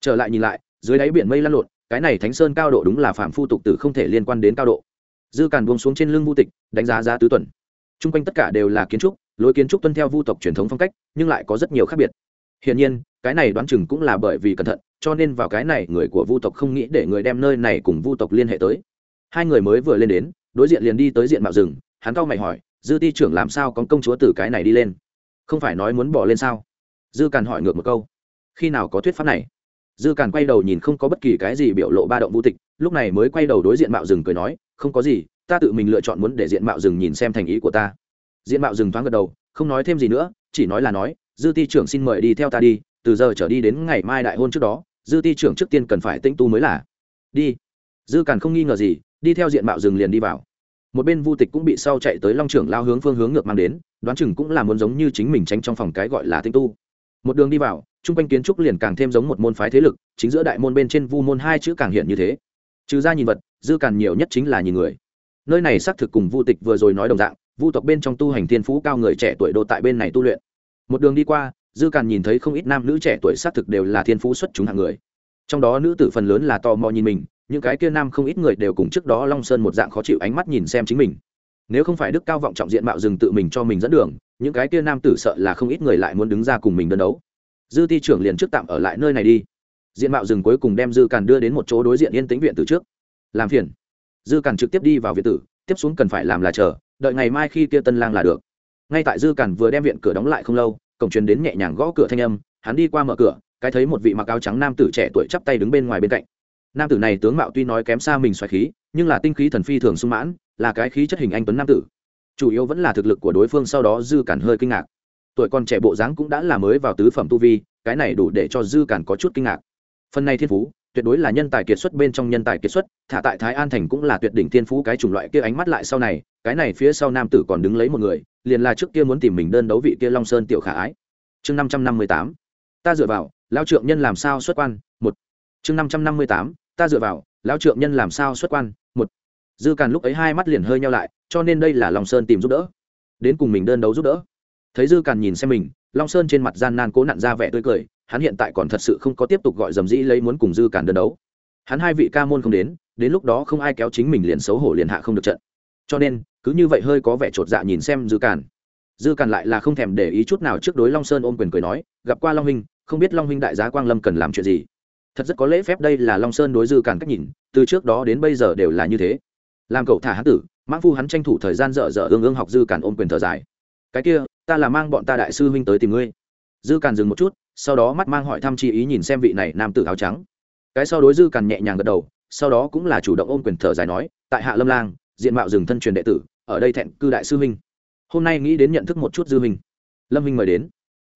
Trở lại nhìn lại, dưới đáy biển mây lăn lộn, cái này thánh sơn cao độ đúng là phạm phu tục tử không thể liên quan đến cao độ dư càn buông xuống trên lưng vu tịch, đánh giá giá tứ tuần. T r u n g quanh tất cả đều là kiến trúc, lối kiến trúc tuân theo vu tộc truyền thống phong cách, nhưng lại có rất nhiều khác biệt. Hiển nhiên, cái này đoán chừng cũng là bởi vì cẩn thận, cho nên vào cái này người của vu tộc không nghĩ để người đem nơi này cùng vu tộc liên hệ tới. Hai người mới vừa lên đến, đối diện liền đi tới diện mạo rừng, hắn cau mày hỏi, dư ti trưởng làm sao có công chúa từ cái này đi lên? Không phải nói muốn bỏ lên sao? Dư càn hỏi ngược một câu, khi nào có thuyết pháp này? Dư càn quay đầu nhìn không có bất kỳ cái gì biểu lộ ba động vô tịch, lúc này mới quay đầu đối diện mạo rừng cười nói không có gì, ta tự mình lựa chọn muốn để diện mạo rừng nhìn xem thành ý của ta. Diện mạo rừng thoáng gật đầu, không nói thêm gì nữa, chỉ nói là nói, dư ti trưởng xin mời đi theo ta đi, từ giờ trở đi đến ngày mai đại hôn trước đó, dư ti trưởng trước tiên cần phải tĩnh tu mới là. Đi. Dư càn không nghi ngờ gì, đi theo diện mạo rừng liền đi vào. Một bên vu tịch cũng bị sau chạy tới long trưởng lao hướng phương hướng ngược mang đến, đoán chừng cũng là muốn giống như chính mình tránh trong phòng cái gọi là tinh tu. Một đường đi vào, trung quanh kiến trúc liền càng thêm giống một môn phái thế lực, chính giữa đại môn bên trên vu môn hai chữ càng hiện như thế. Trừ ra nhìn vật dư càn nhiều nhất chính là nhìn người. Nơi này xác thực cùng vu tịch vừa rồi nói đồng dạng, vu tộc bên trong tu hành thiên phú cao người trẻ tuổi đô tại bên này tu luyện. Một đường đi qua, dư càn nhìn thấy không ít nam nữ trẻ tuổi xác thực đều là thiên phú xuất chúng hạng người. Trong đó nữ tử phần lớn là tò mò nhìn mình, những cái kia nam không ít người đều cùng trước đó long sơn một dạng khó chịu ánh mắt nhìn xem chính mình. Nếu không phải đức cao vọng trọng diện mạo rừng tự mình cho mình dẫn đường, những cái kia nam tử sợ là không ít người lại muốn đứng ra cùng mình đơn đấu. Dư ti trưởng liền trước tạm ở lại nơi này đi. Diện mạo rừng cuối cùng đem dư càn đưa đến một chỗ đối diện yên tĩnh viện từ trước làm phiền. Dư càn trực tiếp đi vào viện tử, tiếp xuống cần phải làm là chờ, đợi ngày mai khi kia tân lang là được. Ngay tại dư càn vừa đem viện cửa đóng lại không lâu, cổng truyền đến nhẹ nhàng gõ cửa thanh âm, hắn đi qua mở cửa, cái thấy một vị mặc áo trắng nam tử trẻ tuổi chắp tay đứng bên ngoài bên cạnh. Nam tử này tướng mạo tuy nói kém xa mình xoài khí, nhưng là tinh khí thần phi thường sung mãn, là cái khí chất hình anh tuấn nam tử. Chủ yếu vẫn là thực lực của đối phương sau đó dư cản hơi kinh ngạc. Tuổi còn trẻ bộ dáng cũng đã là mới vào tứ phẩm tu vi, cái này đủ để cho dư cản có chút kinh ngạc. Phần này thiên phú tuyệt đối là nhân tài kiệt xuất bên trong nhân tài kiệt xuất, thả tại thái an thành cũng là tuyệt đỉnh thiên phú cái chủng loại kia ánh mắt lại sau này, cái này phía sau nam tử còn đứng lấy một người, liền là trước kia muốn tìm mình đơn đấu vị kia long sơn tiểu khả ái. Chương năm trăm năm mươi tám, ta dựa vào lao trượng nhân làm sao xuất quan, một. Chương năm trăm năm mươi tám, ta dựa vào lao trượng nhân làm sao xuất quan, một. Dư càn lúc ấy hai mắt liền hơi nhau lại, cho nên đây là long sơn tìm giúp đỡ. Đến cùng mình đơn đấu giúp đỡ. Thấy dư càn nhìn xem mình, long sơn trên mặt gian nan cố nặn ra vẻ tươi cười hắn hiện tại còn thật sự không có tiếp tục gọi dầm dĩ lấy muốn cùng dư cản đơn đấu. Hắn hai vị ca môn không đến đến lúc đó không ai kéo chính mình liền xấu hổ liền hạ không được trận. Cho nên cứ như vậy hơi có vẻ chột dạ nhìn xem dư cản, dư cản lại là không thèm để ý chút nào trước đối long sơn ôm quyền cười nói gặp qua long huynh không biết long huynh đại giá quang lâm cần làm chuyện gì. Thật rất có lễ phép đây là long sơn đối dư cản cách nhìn từ trước đó đến bây giờ đều là như thế. Làm cậu thả hán tử mãng phu hắn tranh thủ thời gian dở dở ương ương học dư cản ôm quyền thở dài. Cái kia ta là mang bọn ta đại sư huynh tới tìm ngươi. Dư cản dừng một chút sau đó mắt mang hỏi thăm chi ý nhìn xem vị này nam tử áo trắng. Cái sau đối dư càn nhẹ nhàng gật đầu, sau đó cũng là chủ động ôm quyền thở dài nói, tại hạ lâm lang, diện mạo rừng thân truyền đệ tử, ở đây thẹn cư đại sư huynh. Hôm nay nghĩ đến nhận thức một chút dư huynh. Lâm huynh mời đến.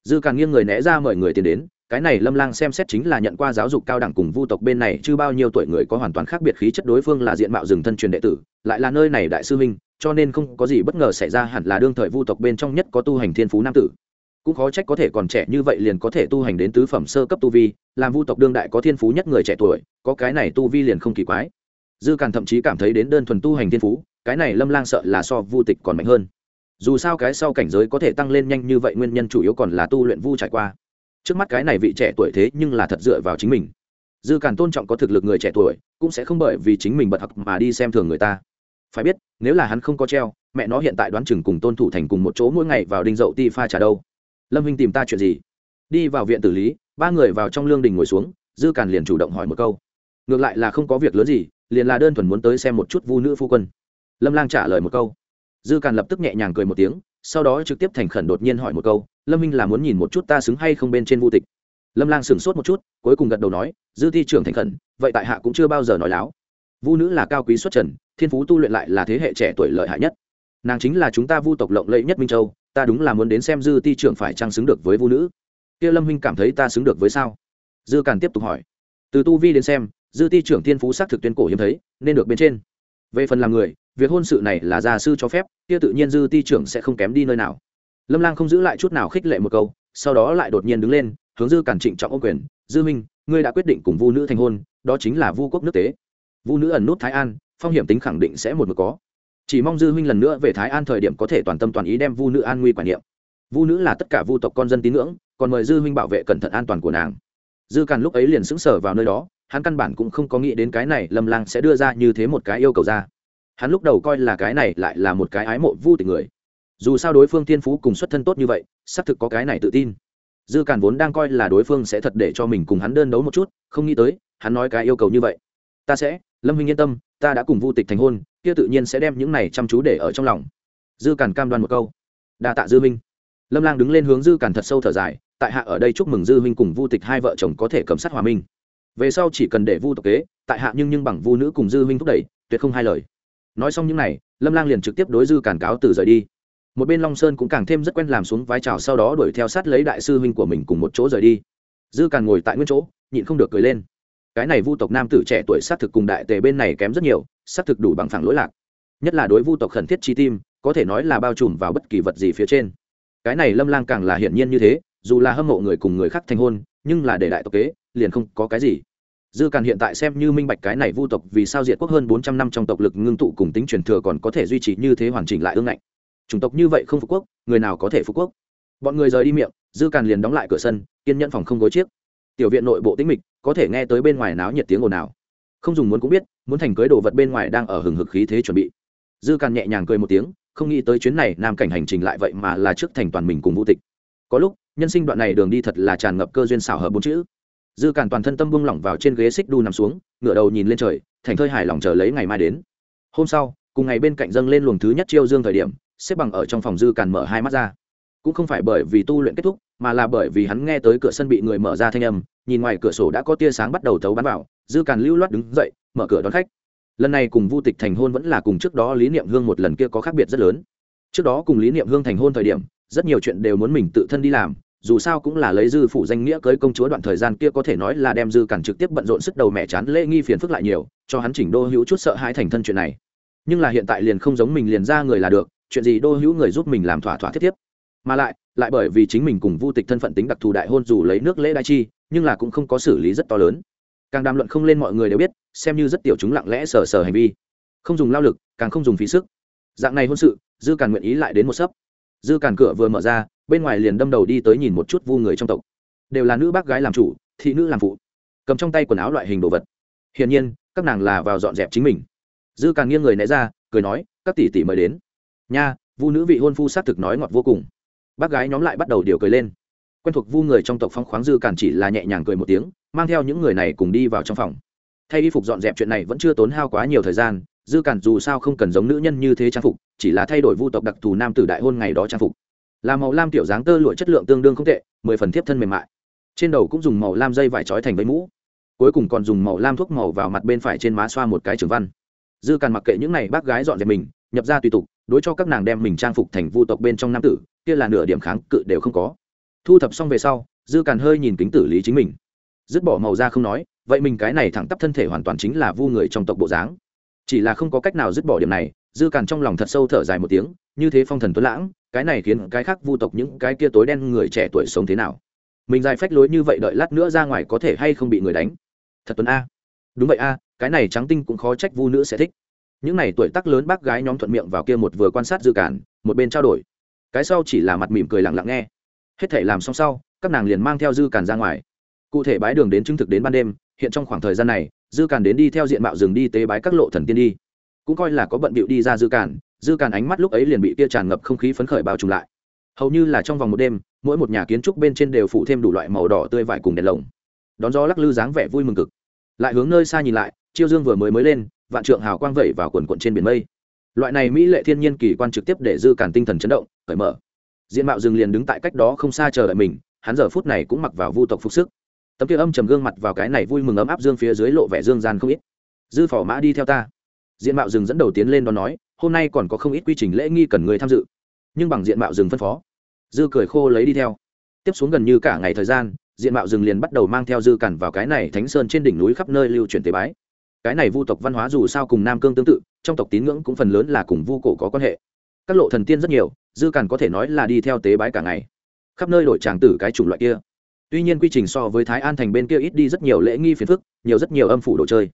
Dư càn nghiêng người né ra mời người tiền đến, cái này lâm lang xem xét chính là nhận qua giáo dục cao đẳng cùng vu tộc bên này chứ bao nhiêu tuổi người có hoàn toàn khác biệt khí chất đối phương là diện mạo rừng thân truyền đệ tử, lại là nơi này đại sư huynh, cho nên không có gì bất ngờ xảy ra hẳn là đương thời vu tộc bên trong nhất có tu hành thiên phú nam tử cũng khó trách có thể còn trẻ như vậy liền có thể tu hành đến tứ phẩm sơ cấp tu vi, làm vu tộc đương đại có thiên phú nhất người trẻ tuổi, có cái này tu vi liền không kỳ quái. Dư càn thậm chí cảm thấy đến đơn thuần tu hành thiên phú, cái này lâm lang sợ là so vu tịch còn mạnh hơn. Dù sao cái sau cảnh giới có thể tăng lên nhanh như vậy nguyên nhân chủ yếu còn là tu luyện vu trải qua. Trước mắt cái này vị trẻ tuổi thế nhưng là thật dựa vào chính mình. Dư càn tôn trọng có thực lực người trẻ tuổi, cũng sẽ không bởi vì chính mình bật học mà đi xem thường người ta. Phải biết, nếu là hắn không có treo, mẹ nó hiện tại đoán chừng cùng tôn thủ thành cùng một chỗ mỗi ngày vào đinh dậu ti pha trả đâu lâm huynh tìm ta chuyện gì? Đi vào viện tử lý, ba người vào trong lương đình ngồi xuống, dư càn liền chủ động hỏi một câu. Ngược lại là không có việc lớn gì, liền là đơn thuần muốn tới xem một chút vu nữ phu quân. Lâm lang trả lời một câu. Dư càn lập tức nhẹ nhàng cười một tiếng, sau đó trực tiếp thành khẩn đột nhiên hỏi một câu, lâm minh là muốn nhìn một chút ta xứng hay không bên trên vô tịch? Lâm lang sửng sốt một chút, cuối cùng gật đầu nói, dư thi trưởng thành khẩn, vậy tại hạ cũng chưa bao giờ nói láo. Vu nữ là cao quý xuất trần, thiên phú tu luyện lại là thế hệ trẻ tuổi lợi hại nhất. Nàng chính là chúng ta vu tộc lộng lẫy nhất minh châu ta đúng là muốn đến xem dư ti trưởng phải trang xứng được với vu nữ. Kia lâm huynh cảm thấy ta xứng được với sao? Dư càn tiếp tục hỏi. Từ tu vi đến xem, dư ti trưởng thiên phú xác thực tuyên cổ hiếm thấy, nên được bên trên. Về phần làm người, việc hôn sự này là gia sư cho phép, kia tự nhiên dư ti trưởng sẽ không kém đi nơi nào. Lâm lang không giữ lại chút nào khích lệ một câu, sau đó lại đột nhiên đứng lên, hướng dư cản trịnh trọng ô quyền. Dư minh ngươi đã quyết định cùng vu nữ thành hôn, đó chính là vu quốc nước tế. Vu nữ ẩn nút thái an, phong hiểm tính khẳng định sẽ một mực có chỉ mong dư huynh lần nữa về thái an thời điểm có thể toàn tâm toàn ý đem vu nữ an nguy quản niệm. Vu nữ là tất cả vu tộc con dân tín ngưỡng, còn mời dư huynh bảo vệ cẩn thận an toàn của nàng. Dư càn lúc ấy liền sững sờ vào nơi đó, hắn căn bản cũng không có nghĩ đến cái này lâm lang sẽ đưa ra như thế một cái yêu cầu ra. Hắn lúc đầu coi là cái này lại là một cái ái mộ vu tình người. Dù sao đối phương tiên phú cùng xuất thân tốt như vậy, xác thực có cái này tự tin. Dư càn vốn đang coi là đối phương sẽ thật để cho mình cùng hắn đơn đấu một chút, không nghĩ tới, hắn nói cái yêu cầu như vậy. Ta sẽ, lâm huynh yên tâm ta đã cùng vu tịch thành hôn, kia tự nhiên sẽ đem những này chăm chú để ở trong lòng. Dư càn cam đoan một câu. Đa tạ dư minh. Lâm lang đứng lên hướng dư càn thật sâu thở dài, tại hạ ở đây chúc mừng dư minh cùng vu tịch hai vợ chồng có thể cầm sát hòa minh. Về sau chỉ cần để vu tộc kế, tại hạ nhưng nhưng bằng vu nữ cùng dư minh thúc đẩy, tuyệt không hai lời. Nói xong những này, lâm lang liền trực tiếp đối dư càn cáo từ rời đi. Một bên long sơn cũng càng thêm rất quen làm xuống vai trào sau đó đuổi theo sát lấy đại sư huynh của mình cùng một chỗ rời đi. Dư càn ngồi tại nguyên chỗ, nhịn không được cười lên cái này vu tộc nam tử trẻ tuổi sát thực cùng đại tề bên này kém rất nhiều sát thực đủ bằng phẳng lỗi lạc. Nhất là đối vu tộc khẩn thiết chi tim, có thể nói là bao trùm vào bất kỳ vật gì phía trên. Cái này lâm lang càng là hiển nhiên như thế, dù là hâm mộ người cùng người khác thành hôn, nhưng là để đại tộc kế, liền không có cái gì. Dư càn hiện tại xem như minh bạch cái này vu tộc vì sao diệt quốc hơn bốn trăm năm trong tộc lực ngưng tụ cùng tính truyền thừa còn có thể duy trì như thế hoàn chỉnh lại ương ngạnh. Chủng tộc như vậy không phục quốc, người nào có thể phục quốc? Bọn người rời đi miệng, dư càn liền đóng lại cửa sân, kiên nhẫn phòng không gối chiếc. Tiểu viện nội bộ tĩnh mịch có thể nghe tới bên ngoài náo nhiệt tiếng ồn ào. Không dùng muốn cũng biết, muốn thành cưới đồ vật bên ngoài đang ở hừng hực khí thế chuẩn bị. Dư càn nhẹ nhàng cười một tiếng, không nghĩ tới chuyến này nam cảnh hành trình lại vậy mà là trước thành toàn mình cùng vũ tịch. Có lúc, nhân sinh đoạn này đường đi thật là tràn ngập cơ duyên xảo hợp bốn chữ. Dư càn toàn thân tâm buông lỏng vào trên ghế xích đu nằm xuống, ngửa đầu nhìn lên trời, thành thơi hài lòng chờ lấy ngày mai đến. Hôm sau, cùng ngày bên cạnh dâng lên luồng thứ nhất chiêu dương thời điểm, xếp bằng ở trong phòng dư càn mở hai mắt ra cũng không phải bởi vì tu luyện kết thúc, mà là bởi vì hắn nghe tới cửa sân bị người mở ra thanh âm, nhìn ngoài cửa sổ đã có tia sáng bắt đầu thấu bắn vào, dư càn lưu loát đứng dậy, mở cửa đón khách. Lần này cùng vu tịch thành hôn vẫn là cùng trước đó lý niệm hương một lần kia có khác biệt rất lớn. Trước đó cùng lý niệm hương thành hôn thời điểm, rất nhiều chuyện đều muốn mình tự thân đi làm, dù sao cũng là lấy dư phủ danh nghĩa cưới công chúa đoạn thời gian kia có thể nói là đem dư cản trực tiếp bận rộn sức đầu mẹ chán lễ nghi phiền phức lại nhiều, cho hắn chỉnh đô hữu chút sợ hãi thành thân chuyện này. Nhưng là hiện tại liền không giống mình liền ra người là được, chuyện gì đô hữu người giúp mình làm thỏa thỏa thiết tiếp mà lại lại bởi vì chính mình cùng vu tịch thân phận tính đặc thù đại hôn dù lấy nước lễ đai chi, nhưng là cũng không có xử lý rất to lớn. Càng đàm luận không lên mọi người đều biết, xem như rất tiểu chúng lặng lẽ sờ sờ hành vi. Không dùng lao lực, càng không dùng phí sức. Dạng này hôn sự, dư càng nguyện ý lại đến một sấp. Dư càn cửa vừa mở ra, bên ngoài liền đâm đầu đi tới nhìn một chút vu người trong tộc. Đều là nữ bác gái làm chủ, thị nữ làm phụ. Cầm trong tay quần áo loại hình đồ vật. Hiển nhiên, các nàng là vào dọn dẹp chính mình. Dư càn nghiêng người né ra, cười nói, các tỷ tỷ mời đến. Nha, vu nữ vị hôn phu xác thực nói ngọt vô cùng bác gái nhóm lại bắt đầu điều cười lên. Quen thuộc vu người trong tộc phong khoáng dư cản chỉ là nhẹ nhàng cười một tiếng, mang theo những người này cùng đi vào trong phòng. Thay y phục dọn dẹp chuyện này vẫn chưa tốn hao quá nhiều thời gian, dư cản dù sao không cần giống nữ nhân như thế trang phục, chỉ là thay đổi vu tộc đặc thù nam tử đại hôn ngày đó trang phục. Là màu lam tiểu dáng tơ lụa chất lượng tương đương không tệ, mười phần thiếp thân mềm mại. Trên đầu cũng dùng màu lam dây vải trói thành vây mũ. Cuối cùng còn dùng màu lam thuốc màu vào mặt bên phải trên má xoa một cái trường văn. Dư càn mặc kệ những n à y bác gái dọn dẹp mình, nhập ra tùy tục đối cho các nàng đem mình trang phục thành vu tộc bên trong nam tử, kia là nửa điểm kháng cự đều không có. Thu thập xong về sau, dư càn hơi nhìn kính tử lý chính mình. Dứt bỏ màu ra không nói, vậy mình cái này thẳng tắp thân thể hoàn toàn chính là vu người trong tộc bộ dáng. Chỉ là không có cách nào dứt bỏ điểm này, dư càn trong lòng thật sâu thở dài một tiếng, như thế phong thần tuấn lãng, cái này khiến cái khác vu tộc những cái kia tối đen người trẻ tuổi sống thế nào? Mình dài phách lối như vậy đợi lát nữa ra ngoài có thể hay không bị người đánh? Thật tuấn a. Đúng vậy a, cái này trắng tinh cũng khó trách vu nữ sẽ thích những n à y tuổi tác lớn bác gái nhóm thuận miệng vào kia một vừa quan sát dư cản một bên trao đổi. Cái sau chỉ là mặt mỉm cười lặng lặng nghe. Hết thể làm xong sau, các nàng liền mang theo dư cản ra ngoài. Cụ thể bái đường đến chứng thực đến ban đêm, hiện trong khoảng thời gian này, dư cản đến đi theo diện mạo rừng đi tế bái các lộ thần tiên đi. Cũng coi là có bận bịu đi ra dư cản dư cản ánh mắt lúc ấy liền bị kia tràn ngập không khí phấn khởi bao trùm lại. Hầu như là trong vòng một đêm, mỗi một nhà kiến trúc bên trên đều phủ thêm đủ loại màu đỏ tươi vải cùng đèn lồng. Đón gió lắc lư dáng vẻ vui mừng cực. Lại hướng nơi xa nhìn lại, chiêu dương vừa mới mới lên vạn trượng hào quang vẩy vào quần quận trên biển mây. Loại này mỹ lệ thiên nhiên kỳ quan trực tiếp để dư cản tinh thần chấn động, cởi mở. Diện mạo rừng liền đứng tại cách đó không xa chờ đợi mình, hắn giờ phút này cũng mặc vào vu tộc phục sức. Tấm kia âm trầm gương mặt vào cái này vui mừng ấm áp dương phía dưới lộ vẻ dương gian không ít. Dư phỏ mã đi theo ta. Diện mạo rừng dẫn đầu tiến lên đó nói, hôm nay còn có không ít quy trình lễ nghi cần người tham dự. Nhưng bằng diện mạo rừng phân phó. Dư cười khô lấy đi theo. Tiếp xuống gần như cả ngày thời gian, diện mạo rừng liền bắt đầu mang theo dư cản vào cái này thánh sơn trên đỉnh núi khắp nơi lưu truyền tế bái cái này vu tộc văn hóa dù sao cùng nam cương tương tự, trong tộc tín ngưỡng cũng phần lớn là cùng vu cổ có quan hệ. Các lộ thần tiên rất nhiều, dư càn có thể nói là đi theo tế bái cả ngày. Khắp nơi đổi tràng tử cái chủng loại kia. Tuy nhiên quy trình so với thái an thành bên kia ít đi rất nhiều lễ nghi phiền phức, nhiều rất nhiều âm phủ đồ chơi.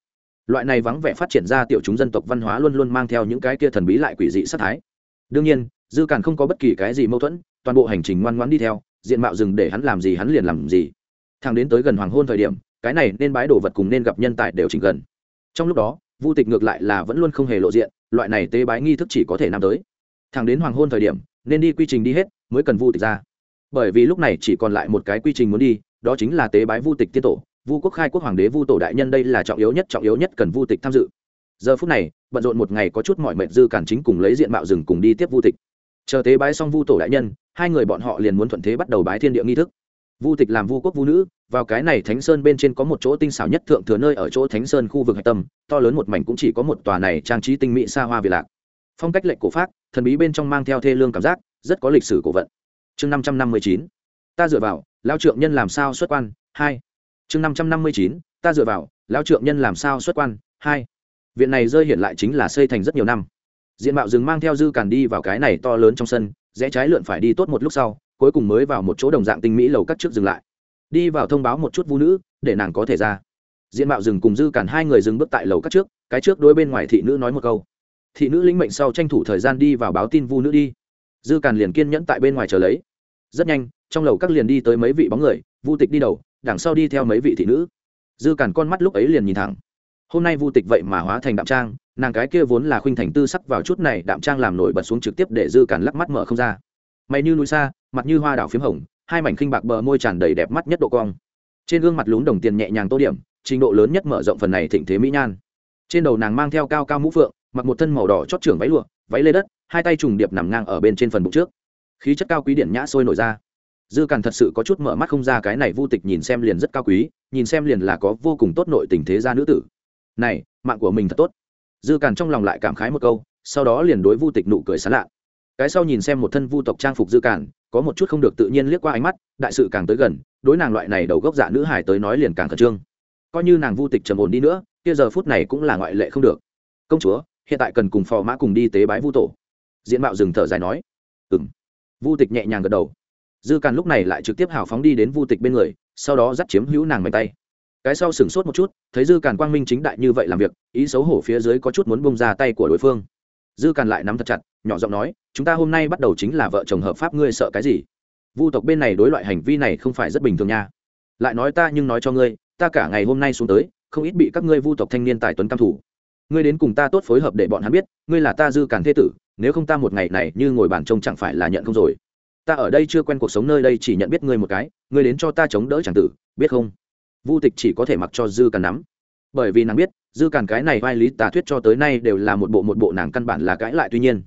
Loại này vắng vẻ phát triển ra tiểu chúng dân tộc văn hóa luôn luôn mang theo những cái kia thần bí lại quỷ dị sát thái. Đương nhiên, dư càn không có bất kỳ cái gì mâu thuẫn, toàn bộ hành trình ngoan ngoãn đi theo, diện mạo rừng để hắn làm gì hắn liền làm gì. Thằng đến tới gần hoàng hôn thời điểm, cái này nên bái đồ vật cùng nên gặp nhân tài đều chỉnh gần trong lúc đó, vu tịch ngược lại là vẫn luôn không hề lộ diện, loại này tế bái nghi thức chỉ có thể nam tới. Thằng đến hoàng hôn thời điểm, nên đi quy trình đi hết mới cần vu tịch ra. Bởi vì lúc này chỉ còn lại một cái quy trình muốn đi, đó chính là tế bái vu tịch tiên tổ, vu quốc khai quốc hoàng đế vu tổ đại nhân đây là trọng yếu nhất, trọng yếu nhất cần vu tịch tham dự. Giờ phút này, bận rộn một ngày có chút mọi mệnh dư cản chính cùng lấy diện mạo rừng cùng đi tiếp vu tịch. Chờ tế bái xong vu tổ đại nhân, hai người bọn họ liền muốn thuận thế bắt đầu bái thiên địa nghi thức vu tịch làm vu quốc vu nữ, vào cái này thánh sơn bên trên có một chỗ tinh xảo nhất thượng thừa nơi ở chỗ thánh sơn khu vực hạch tâm, to lớn một mảnh cũng chỉ có một tòa này trang trí tinh mỹ xa hoa việt lạc. Phong cách lệnh cổ pháp thần bí bên trong mang theo thê lương cảm giác, rất có lịch sử cổ vận. Chương năm trăm năm mươi chín, ta dựa vào lao trượng nhân làm sao xuất quan, hai. Chương năm trăm năm mươi chín, ta dựa vào lao trượng nhân làm sao xuất quan, hai. Viện này rơi hiện lại chính là xây thành rất nhiều năm. Diện mạo rừng mang theo dư càn đi vào cái này to lớn trong sân, rẽ trái lượn phải đi tốt một lúc sau cuối cùng mới vào một chỗ đồng dạng tinh mỹ lầu cắt trước dừng lại. Đi vào thông báo một chút vũ nữ, để nàng có thể ra. Diện mạo rừng cùng dư cản hai người dừng bước tại lầu cắt trước, cái trước đôi bên ngoài thị nữ nói một câu. Thị nữ lĩnh mệnh sau tranh thủ thời gian đi vào báo tin vu nữ đi. Dư cản liền kiên nhẫn tại bên ngoài chờ lấy. Rất nhanh, trong lầu các liền đi tới mấy vị bóng người, vu tịch đi đầu, đằng sau đi theo mấy vị thị nữ. Dư cản con mắt lúc ấy liền nhìn thẳng. Hôm nay vu tịch vậy mà hóa thành đạm trang, nàng cái kia vốn là khuynh thành tư sắc vào chút này, đạm trang làm nổi bật xuống trực tiếp để dư cản lắc mắt mở không ra mày như núi xa, mặt như hoa đảo p h í m hồng, hai mảnh khinh bạc bờ môi tràn đầy đẹp mắt nhất độ cong. Trên gương mặt lún đồng tiền nhẹ nhàng tô điểm, trình độ lớn nhất mở rộng phần này thịnh thế mỹ nhan. Trên đầu nàng mang theo cao cao mũ phượng, mặc một thân màu đỏ chót trưởng váy lụa, váy lê đất, hai tay trùng điệp nằm ngang ở bên trên phần bụng trước. Khí chất cao quý điện nhã sôi nổi ra. Dư càn thật sự có chút mở mắt không ra cái này vô tịch nhìn xem liền rất cao quý, nhìn xem liền là có vô cùng tốt nội tình thế gia nữ tử. Này, mạng của mình thật tốt. Dư càn trong lòng lại cảm khái một câu, sau đó liền đối vu tịch nụ cười sán lạ cái sau nhìn xem một thân vu tộc trang phục dư cản, có một chút không được tự nhiên liếc qua ánh mắt đại sự càng tới gần đối nàng loại này đầu gốc dạ nữ hải tới nói liền càng khẩn trương. Coi như nàng vu tịch trầm ổn đi nữa kia giờ phút này cũng là ngoại lệ không được. Công chúa hiện tại cần cùng phò mã cùng đi tế bái vu tổ. Diễn mạo dừng thở dài nói. Ừng vu tịch nhẹ nhàng gật đầu. Dư càn lúc này lại trực tiếp hào phóng đi đến vu tịch bên người sau đó dắt chiếm hữu nàng mạnh tay. Cái sau sửng sốt một chút thấy dư càn quang minh chính đại như vậy làm việc ý xấu hổ phía dưới có chút muốn bông ra tay của đối phương dư càn lại nắm thật chặt, nhỏ giọng nói, chúng ta hôm nay bắt đầu chính là vợ chồng hợp pháp, ngươi sợ cái gì? Vu tộc bên này đối loại hành vi này không phải rất bình thường nha. Lại nói ta nhưng nói cho ngươi, ta cả ngày hôm nay xuống tới, không ít bị các ngươi vu tộc thanh niên tài tuấn cam thủ. Ngươi đến cùng ta tốt phối hợp để bọn hắn biết, ngươi là ta dư càn thế tử, nếu không ta một ngày này như ngồi bàn trông chẳng phải là nhận không rồi. Ta ở đây chưa quen cuộc sống nơi đây chỉ nhận biết ngươi một cái, ngươi đến cho ta chống đỡ chẳng tử, biết không? Vu tịch chỉ có thể mặc cho dư càn nắm bởi vì nàng biết, dư càn cái này vai lý tà thuyết cho tới nay đều là một bộ một bộ nàng căn bản là cãi lại tuy nhiên.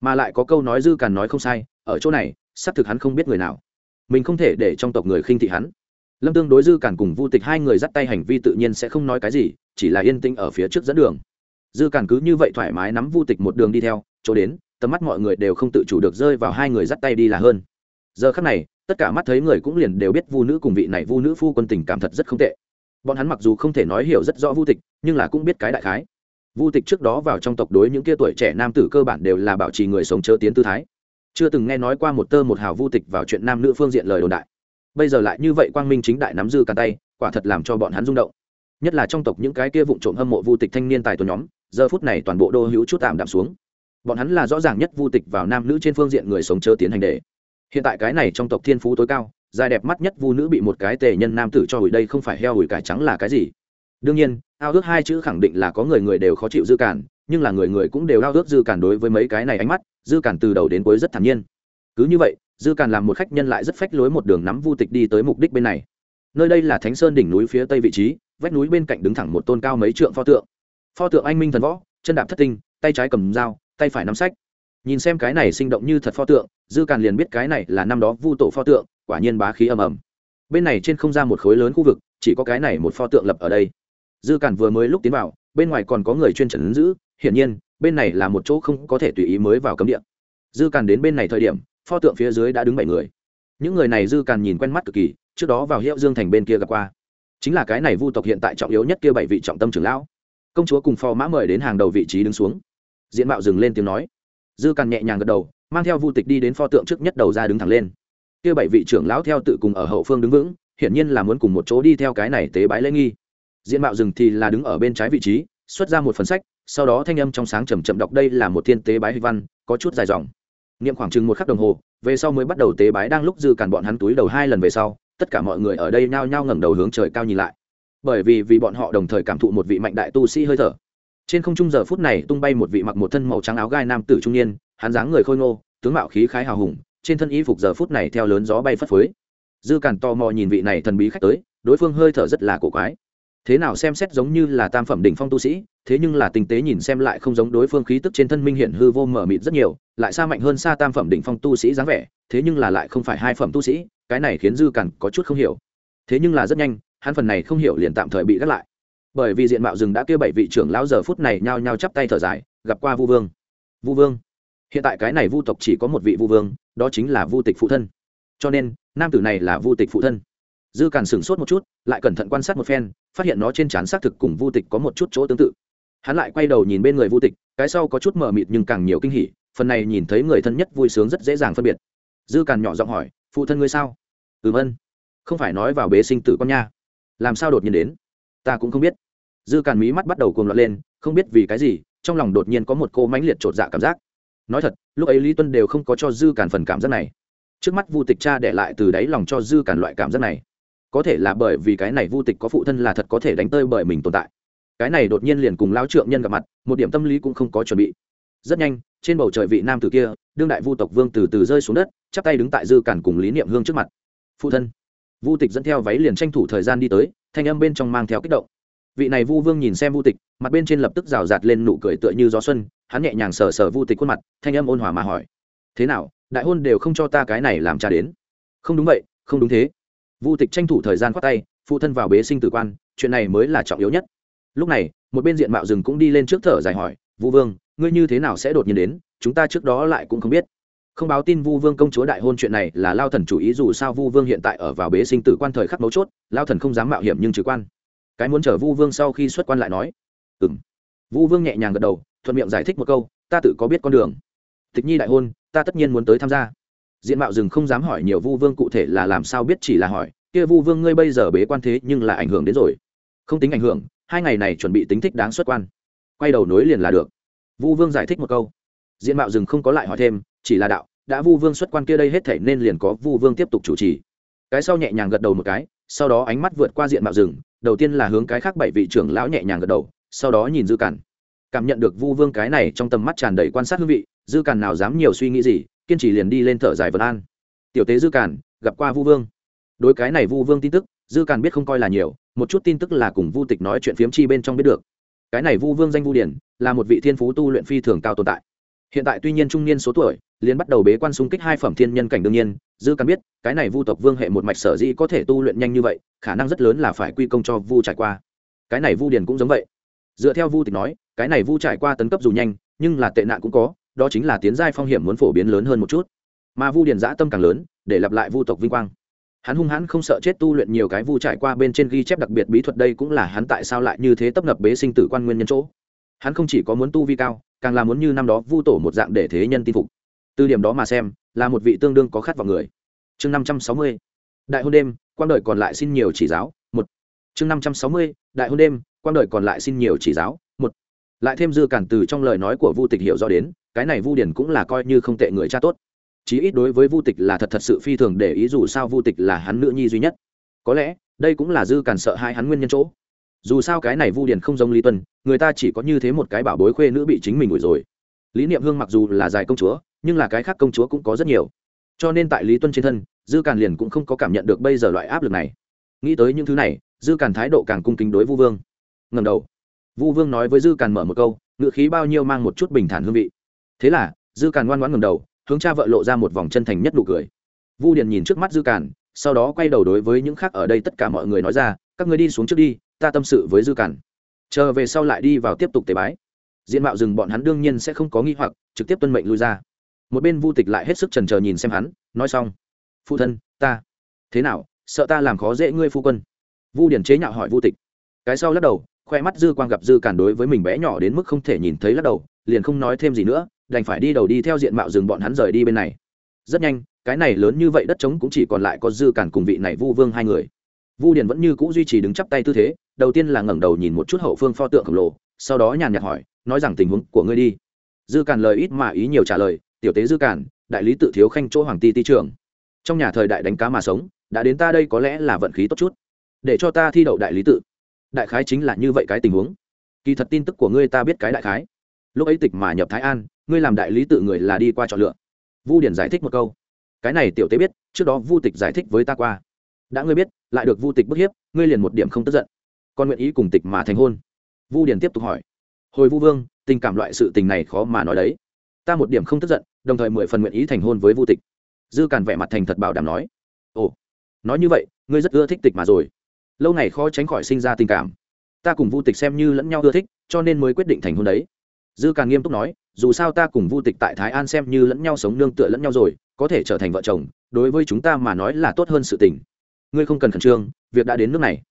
Mà lại có câu nói dư càn nói không sai, ở chỗ này, xác thực hắn không biết người nào. Mình không thể để trong tộc người khinh thị hắn. Lâm tương đối dư càn cùng vu tịch hai người dắt tay hành vi tự nhiên sẽ không nói cái gì, chỉ là yên tĩnh ở phía trước dẫn đường. Dư càn cứ như vậy thoải mái nắm vu tịch một đường đi theo, chỗ đến, tầm mắt mọi người đều không tự chủ được rơi vào hai người dắt tay đi là hơn. Giờ khắc này, tất cả mắt thấy người cũng liền đều biết vu nữ cùng vị này vu nữ phu quân tình cảm thật rất không tệ bọn hắn mặc dù không thể nói hiểu rất rõ vu tịch, nhưng là cũng biết cái đại khái. Vu tịch trước đó vào trong tộc đối những kia tuổi trẻ nam tử cơ bản đều là bảo trì người sống chớ tiến tư thái. Chưa từng nghe nói qua một tơ một hào vu tịch vào chuyện nam nữ phương diện lời đồn đại. Bây giờ lại như vậy quang minh chính đại nắm dư càn tay, quả thật làm cho bọn hắn rung động. Nhất là trong tộc những cái kia vụ trộm hâm mộ vu tịch thanh niên tài tuần nhóm, giờ phút này toàn bộ đô hữu chút tạm đạm xuống. Bọn hắn là rõ ràng nhất vu tịch vào nam nữ trên phương diện người sống chớ tiến hành để. Hiện tại cái này trong tộc thiên phú tối cao dài đẹp mắt nhất vu nữ bị một cái tề nhân nam tử cho hủi đây không phải heo hủi cải trắng là cái gì? Đương nhiên, ao ước hai chữ khẳng định là có người người đều khó chịu dư cản, nhưng là người người cũng đều ao ước dư cản đối với mấy cái này ánh mắt, dư cản từ đầu đến cuối rất thản nhiên. Cứ như vậy, dư cản làm một khách nhân lại rất phách lối một đường nắm vu tịch đi tới mục đích bên này. Nơi đây là thánh sơn đỉnh núi phía tây vị trí, vách núi bên cạnh đứng thẳng một tôn cao mấy trượng pho tượng. Pho tượng anh minh thần võ, chân đạp thất tinh, tay trái cầm dao, tay phải nắm sách. Nhìn xem cái này sinh động như thật pho tượng, dư càn liền biết cái này là năm đó vu tổ pho tượng quả nhiên bá khí ầm ầm. Bên này trên không ra một khối lớn khu vực, chỉ có cái này một pho tượng lập ở đây. Dư càn vừa mới lúc tiến vào, bên ngoài còn có người chuyên trần giữ, hiển nhiên, bên này là một chỗ không có thể tùy ý mới vào cấm địa. Dư càn đến bên này thời điểm, pho tượng phía dưới đã đứng bảy người. Những người này dư càn nhìn quen mắt cực kỳ, trước đó vào hiệu dương thành bên kia gặp qua. Chính là cái này vu tộc hiện tại trọng yếu nhất kia bảy vị trọng tâm trưởng lão. Công chúa cùng phò mã mời đến hàng đầu vị trí đứng xuống. Diện mạo dừng lên tiếng nói. Dư càn nhẹ nhàng gật đầu, mang theo vu tịch đi đến pho tượng trước nhất đầu ra đứng thẳng lên kia bảy vị trưởng lão theo tự cùng ở hậu phương đứng vững, hiển nhiên là muốn cùng một chỗ đi theo cái này tế bái lễ nghi. Diện mạo rừng thì là đứng ở bên trái vị trí, xuất ra một phần sách, sau đó thanh âm trong sáng chầm chậm đọc đây là một thiên tế bái huy văn, có chút dài dòng. Niệm khoảng chừng một khắc đồng hồ, về sau mới bắt đầu tế bái đang lúc dư cản bọn hắn túi đầu hai lần về sau, tất cả mọi người ở đây nhao nhao ngẩng đầu hướng trời cao nhìn lại. Bởi vì vì bọn họ đồng thời cảm thụ một vị mạnh đại tu sĩ hơi thở. Trên không trung giờ phút này tung bay một vị mặc một thân màu trắng áo gai nam tử trung niên, hắn dáng người khôi ngô, tướng mạo khí khái hào hùng trên thân y phục giờ phút này theo lớn gió bay phất phới. Dư càn to mò nhìn vị này thần bí khách tới, đối phương hơi thở rất là cổ quái. Thế nào xem xét giống như là tam phẩm đỉnh phong tu sĩ, thế nhưng là tinh tế nhìn xem lại không giống đối phương khí tức trên thân minh hiện hư vô mở mịt rất nhiều, lại xa mạnh hơn xa tam phẩm đỉnh phong tu sĩ dáng vẻ, thế nhưng là lại không phải hai phẩm tu sĩ, cái này khiến dư càn có chút không hiểu. Thế nhưng là rất nhanh, hắn phần này không hiểu liền tạm thời bị gác lại. Bởi vì diện mạo rừng đã kêu bảy vị trưởng lão giờ phút này nhao nhao chắp tay thở dài, gặp qua vu vương. Vu vương hiện tại cái này vu tộc chỉ có một vị vu vương, đó chính là vu tịch phụ thân. Cho nên, nam tử này là vu tịch phụ thân. Dư càn sửng sốt một chút, lại cẩn thận quan sát một phen, phát hiện nó trên trán xác thực cùng vu tịch có một chút chỗ tương tự. Hắn lại quay đầu nhìn bên người vu tịch, cái sau có chút mờ mịt nhưng càng nhiều kinh hỉ, phần này nhìn thấy người thân nhất vui sướng rất dễ dàng phân biệt. Dư càn nhỏ giọng hỏi, phụ thân ngươi sao? Ừ vân không phải nói vào bế sinh tử con nha. Làm sao đột nhiên đến? Ta cũng không biết. Dư càn mí mắt bắt đầu cuồng loạn lên, không biết vì cái gì, trong lòng đột nhiên có một cô mãnh liệt chột dạ cảm giác nói thật, lúc ấy lý tuân đều không có cho dư càn phần cảm giác này. Trước mắt vu tịch cha để lại từ đáy lòng cho dư càn loại cảm giác này. Có thể là bởi vì cái này vu tịch có phụ thân là thật có thể đánh tơi bởi mình tồn tại. Cái này đột nhiên liền cùng lao trượng nhân gặp mặt, một điểm tâm lý cũng không có chuẩn bị. Rất nhanh, trên bầu trời vị nam tử kia, đương đại vu tộc vương từ từ rơi xuống đất, chắp tay đứng tại dư cản cùng lý niệm hương trước mặt. Phụ thân. Vu tịch dẫn theo váy liền tranh thủ thời gian đi tới, thanh âm bên trong mang theo kích động vị này vu vương nhìn xem vu tịch, mặt bên trên lập tức rào rạt lên nụ cười tựa như gió xuân, hắn nhẹ nhàng sờ sờ vu tịch khuôn mặt, thanh âm ôn hòa mà hỏi, thế nào, đại hôn đều không cho ta cái này làm cha đến? Không đúng vậy, không đúng thế. Vu tịch tranh thủ thời gian khoát tay, phụ thân vào bế sinh tử quan, chuyện này mới là trọng yếu nhất. Lúc này, một bên diện mạo rừng cũng đi lên trước thở dài hỏi, vu vương, ngươi như thế nào sẽ đột nhiên đến? Chúng ta trước đó lại cũng không biết. Không báo tin vu vương công chúa đại hôn chuyện này là lao thần chủ ý dù sao vu vương hiện tại ở vào bế sinh tử quan thời khắc mấu chốt, lao thần không dám mạo hiểm nhưng trừ quan cái muốn chở vu vương sau khi xuất quan lại nói. Ừ m vu vương nhẹ nhàng gật đầu, thuận miệng giải thích một câu, ta tự có biết con đường. Tịch nhi đại hôn, ta tất nhiên muốn tới tham gia. Diện mạo rừng không dám hỏi nhiều vu vương cụ thể là làm sao biết chỉ là hỏi, kia vu vương ngươi bây giờ bế quan thế nhưng là ảnh hưởng đến rồi. Không tính ảnh hưởng, hai ngày này chuẩn bị tính thích đáng xuất quan. Quay đầu nối liền là được. Vu vương giải thích một câu. Diện mạo rừng không có lại hỏi thêm, chỉ là đạo, đã vu vương xuất quan kia đây hết thể nên liền có vu vương tiếp tục chủ trì. Cái sau nhẹ nhàng gật đầu một cái, sau đó ánh mắt vượt qua diện mạo rừng đầu tiên là hướng cái khác bảy vị trưởng lão nhẹ nhàng gật đầu, sau đó nhìn dư cản cảm nhận được vu vương cái này trong tầm mắt tràn đầy quan sát hương vị, dư cản nào dám nhiều suy nghĩ gì, kiên trì liền đi lên thở dài vật an. Tiểu tế dư cản gặp qua vu vương. Đối cái này vu vương tin tức, dư cản biết không coi là nhiều, một chút tin tức là cùng vu tịch nói chuyện phiếm chi bên trong biết được. Cái này vu vương danh vu điển, là một vị thiên phú tu luyện phi thường cao tồn tại hiện tại tuy nhiên trung niên số tuổi, liền bắt đầu bế quan xung kích hai phẩm thiên nhân cảnh đương nhiên, dư căn biết, cái này vu tộc vương hệ một mạch sở dĩ có thể tu luyện nhanh như vậy, khả năng rất lớn là phải quy công cho vu trải qua. Cái này vu điền cũng giống vậy. Dựa theo vu tịch nói, cái này vu trải qua tấn cấp dù nhanh, nhưng là tệ nạn cũng có, đó chính là tiến giai phong hiểm muốn phổ biến lớn hơn một chút. Mà vu điền giã tâm càng lớn, để lặp lại vu tộc vinh quang. Hắn hung hãn không sợ chết tu luyện nhiều cái vu trải qua bên trên ghi chép đặc biệt bí thuật đây cũng là hắn tại sao lại như thế tấp nập bế sinh tử quan nguyên nhân chỗ. Hắn không chỉ có muốn tu vi cao càng là muốn như năm đó vu tổ một dạng để thế nhân tin phục. Từ điểm đó mà xem, là một vị tương đương có khát vào người. Chương năm trăm sáu mươi, đại hôn đêm, quang đời còn lại xin nhiều chỉ giáo, một. Chương năm trăm sáu mươi, đại hôn đêm, quang đời còn lại xin nhiều chỉ giáo, một. Lại thêm dư cản từ trong lời nói của vu tịch hiểu do đến, cái này vu điển cũng là coi như không tệ người cha tốt. Chí ít đối với vu tịch là thật thật sự phi thường để ý dù sao vu tịch là hắn nữ nhi duy nhất. Có lẽ, đây cũng là dư cản sợ hai hắn nguyên nhân chỗ dù sao cái này vu điển không giống lý tuân, người ta chỉ có như thế một cái bảo bối khuê nữ bị chính mình đuổi rồi. Lý niệm hương mặc dù là dài công chúa, nhưng là cái khác công chúa cũng có rất nhiều. Cho nên tại lý tuân trên thân, dư càn liền cũng không có cảm nhận được bây giờ loại áp lực này. Nghĩ tới những thứ này, dư càn thái độ càng cung kính đối vu vương. Ngầm đầu. Vu vương nói với dư càn mở một câu, ngựa khí bao nhiêu mang một chút bình thản hương vị. Thế là, dư càn ngoan ngoãn ngầm đầu, hướng cha vợ lộ ra một vòng chân thành nhất nụ cười. Vu điền nhìn trước mắt dư càn, sau đó quay đầu đối với những khác ở đây tất cả mọi người nói ra các người đi xuống trước đi ta tâm sự với dư cản, chờ về sau lại đi vào tiếp tục tế bái. Diện mạo rừng bọn hắn đương nhiên sẽ không có nghi hoặc trực tiếp tuân mệnh lui ra. Một bên vu tịch lại hết sức trần trờ nhìn xem hắn nói xong phụ thân ta. Thế nào sợ ta làm khó dễ ngươi phu quân? Vu điển chế nhạo hỏi vu tịch. Cái sau lắc đầu khoe mắt dư quang gặp dư cản đối với mình bé nhỏ đến mức không thể nhìn thấy lắc đầu liền không nói thêm gì nữa đành phải đi đầu đi theo diện mạo rừng bọn hắn rời đi bên này. Rất nhanh cái này lớn như vậy đất trống cũng chỉ còn lại có dư cản cùng vị này vu vương hai người vu điển vẫn như cũ duy trì đứng chắp tay tư thế, đầu tiên là ngẩng đầu nhìn một chút hậu phương pho tượng khổng lồ, sau đó nhàn nhạt hỏi, nói rằng tình huống của ngươi đi. Dư cản lời ít mà ý nhiều trả lời, tiểu tế dư cản đại lý tự thiếu khanh chỗ hoàng ti ti trưởng. Trong nhà thời đại đánh cá mà sống, đã đến ta đây có lẽ là vận khí tốt chút. Để cho ta thi đậu đại lý tự. Đại khái chính là như vậy cái tình huống. Kỳ thật tin tức của ngươi ta biết cái đại khái. Lúc ấy tịch mà nhập thái an, ngươi làm đại lý tự người là đi qua chọn lựa. Vu điển giải thích một câu. Cái này tiểu tế biết, trước đó vu tịch giải thích với ta qua đã ngươi biết, lại được vu tịch bức hiếp, ngươi liền một điểm không tức giận. Còn nguyện ý cùng tịch mà thành hôn? Vu Điền tiếp tục hỏi. Hồi vu vương, tình cảm loại sự tình này khó mà nói đấy. Ta một điểm không tức giận, đồng thời mười phần nguyện ý thành hôn với vu tịch. Dư càn vẻ mặt thành thật bảo đảm nói. Ồ, nói như vậy, ngươi rất ưa thích tịch mà rồi. Lâu ngày khó tránh khỏi sinh ra tình cảm. Ta cùng vu tịch xem như lẫn nhau ưa thích, cho nên mới quyết định thành hôn đấy. Dư càn nghiêm túc nói, dù sao ta cùng vu tịch tại thái an xem như lẫn nhau sống nương tựa lẫn nhau rồi, có thể trở thành vợ chồng, đối với chúng ta mà nói là tốt hơn sự tình ngươi không cần khẩn trương, việc đã đến nước này.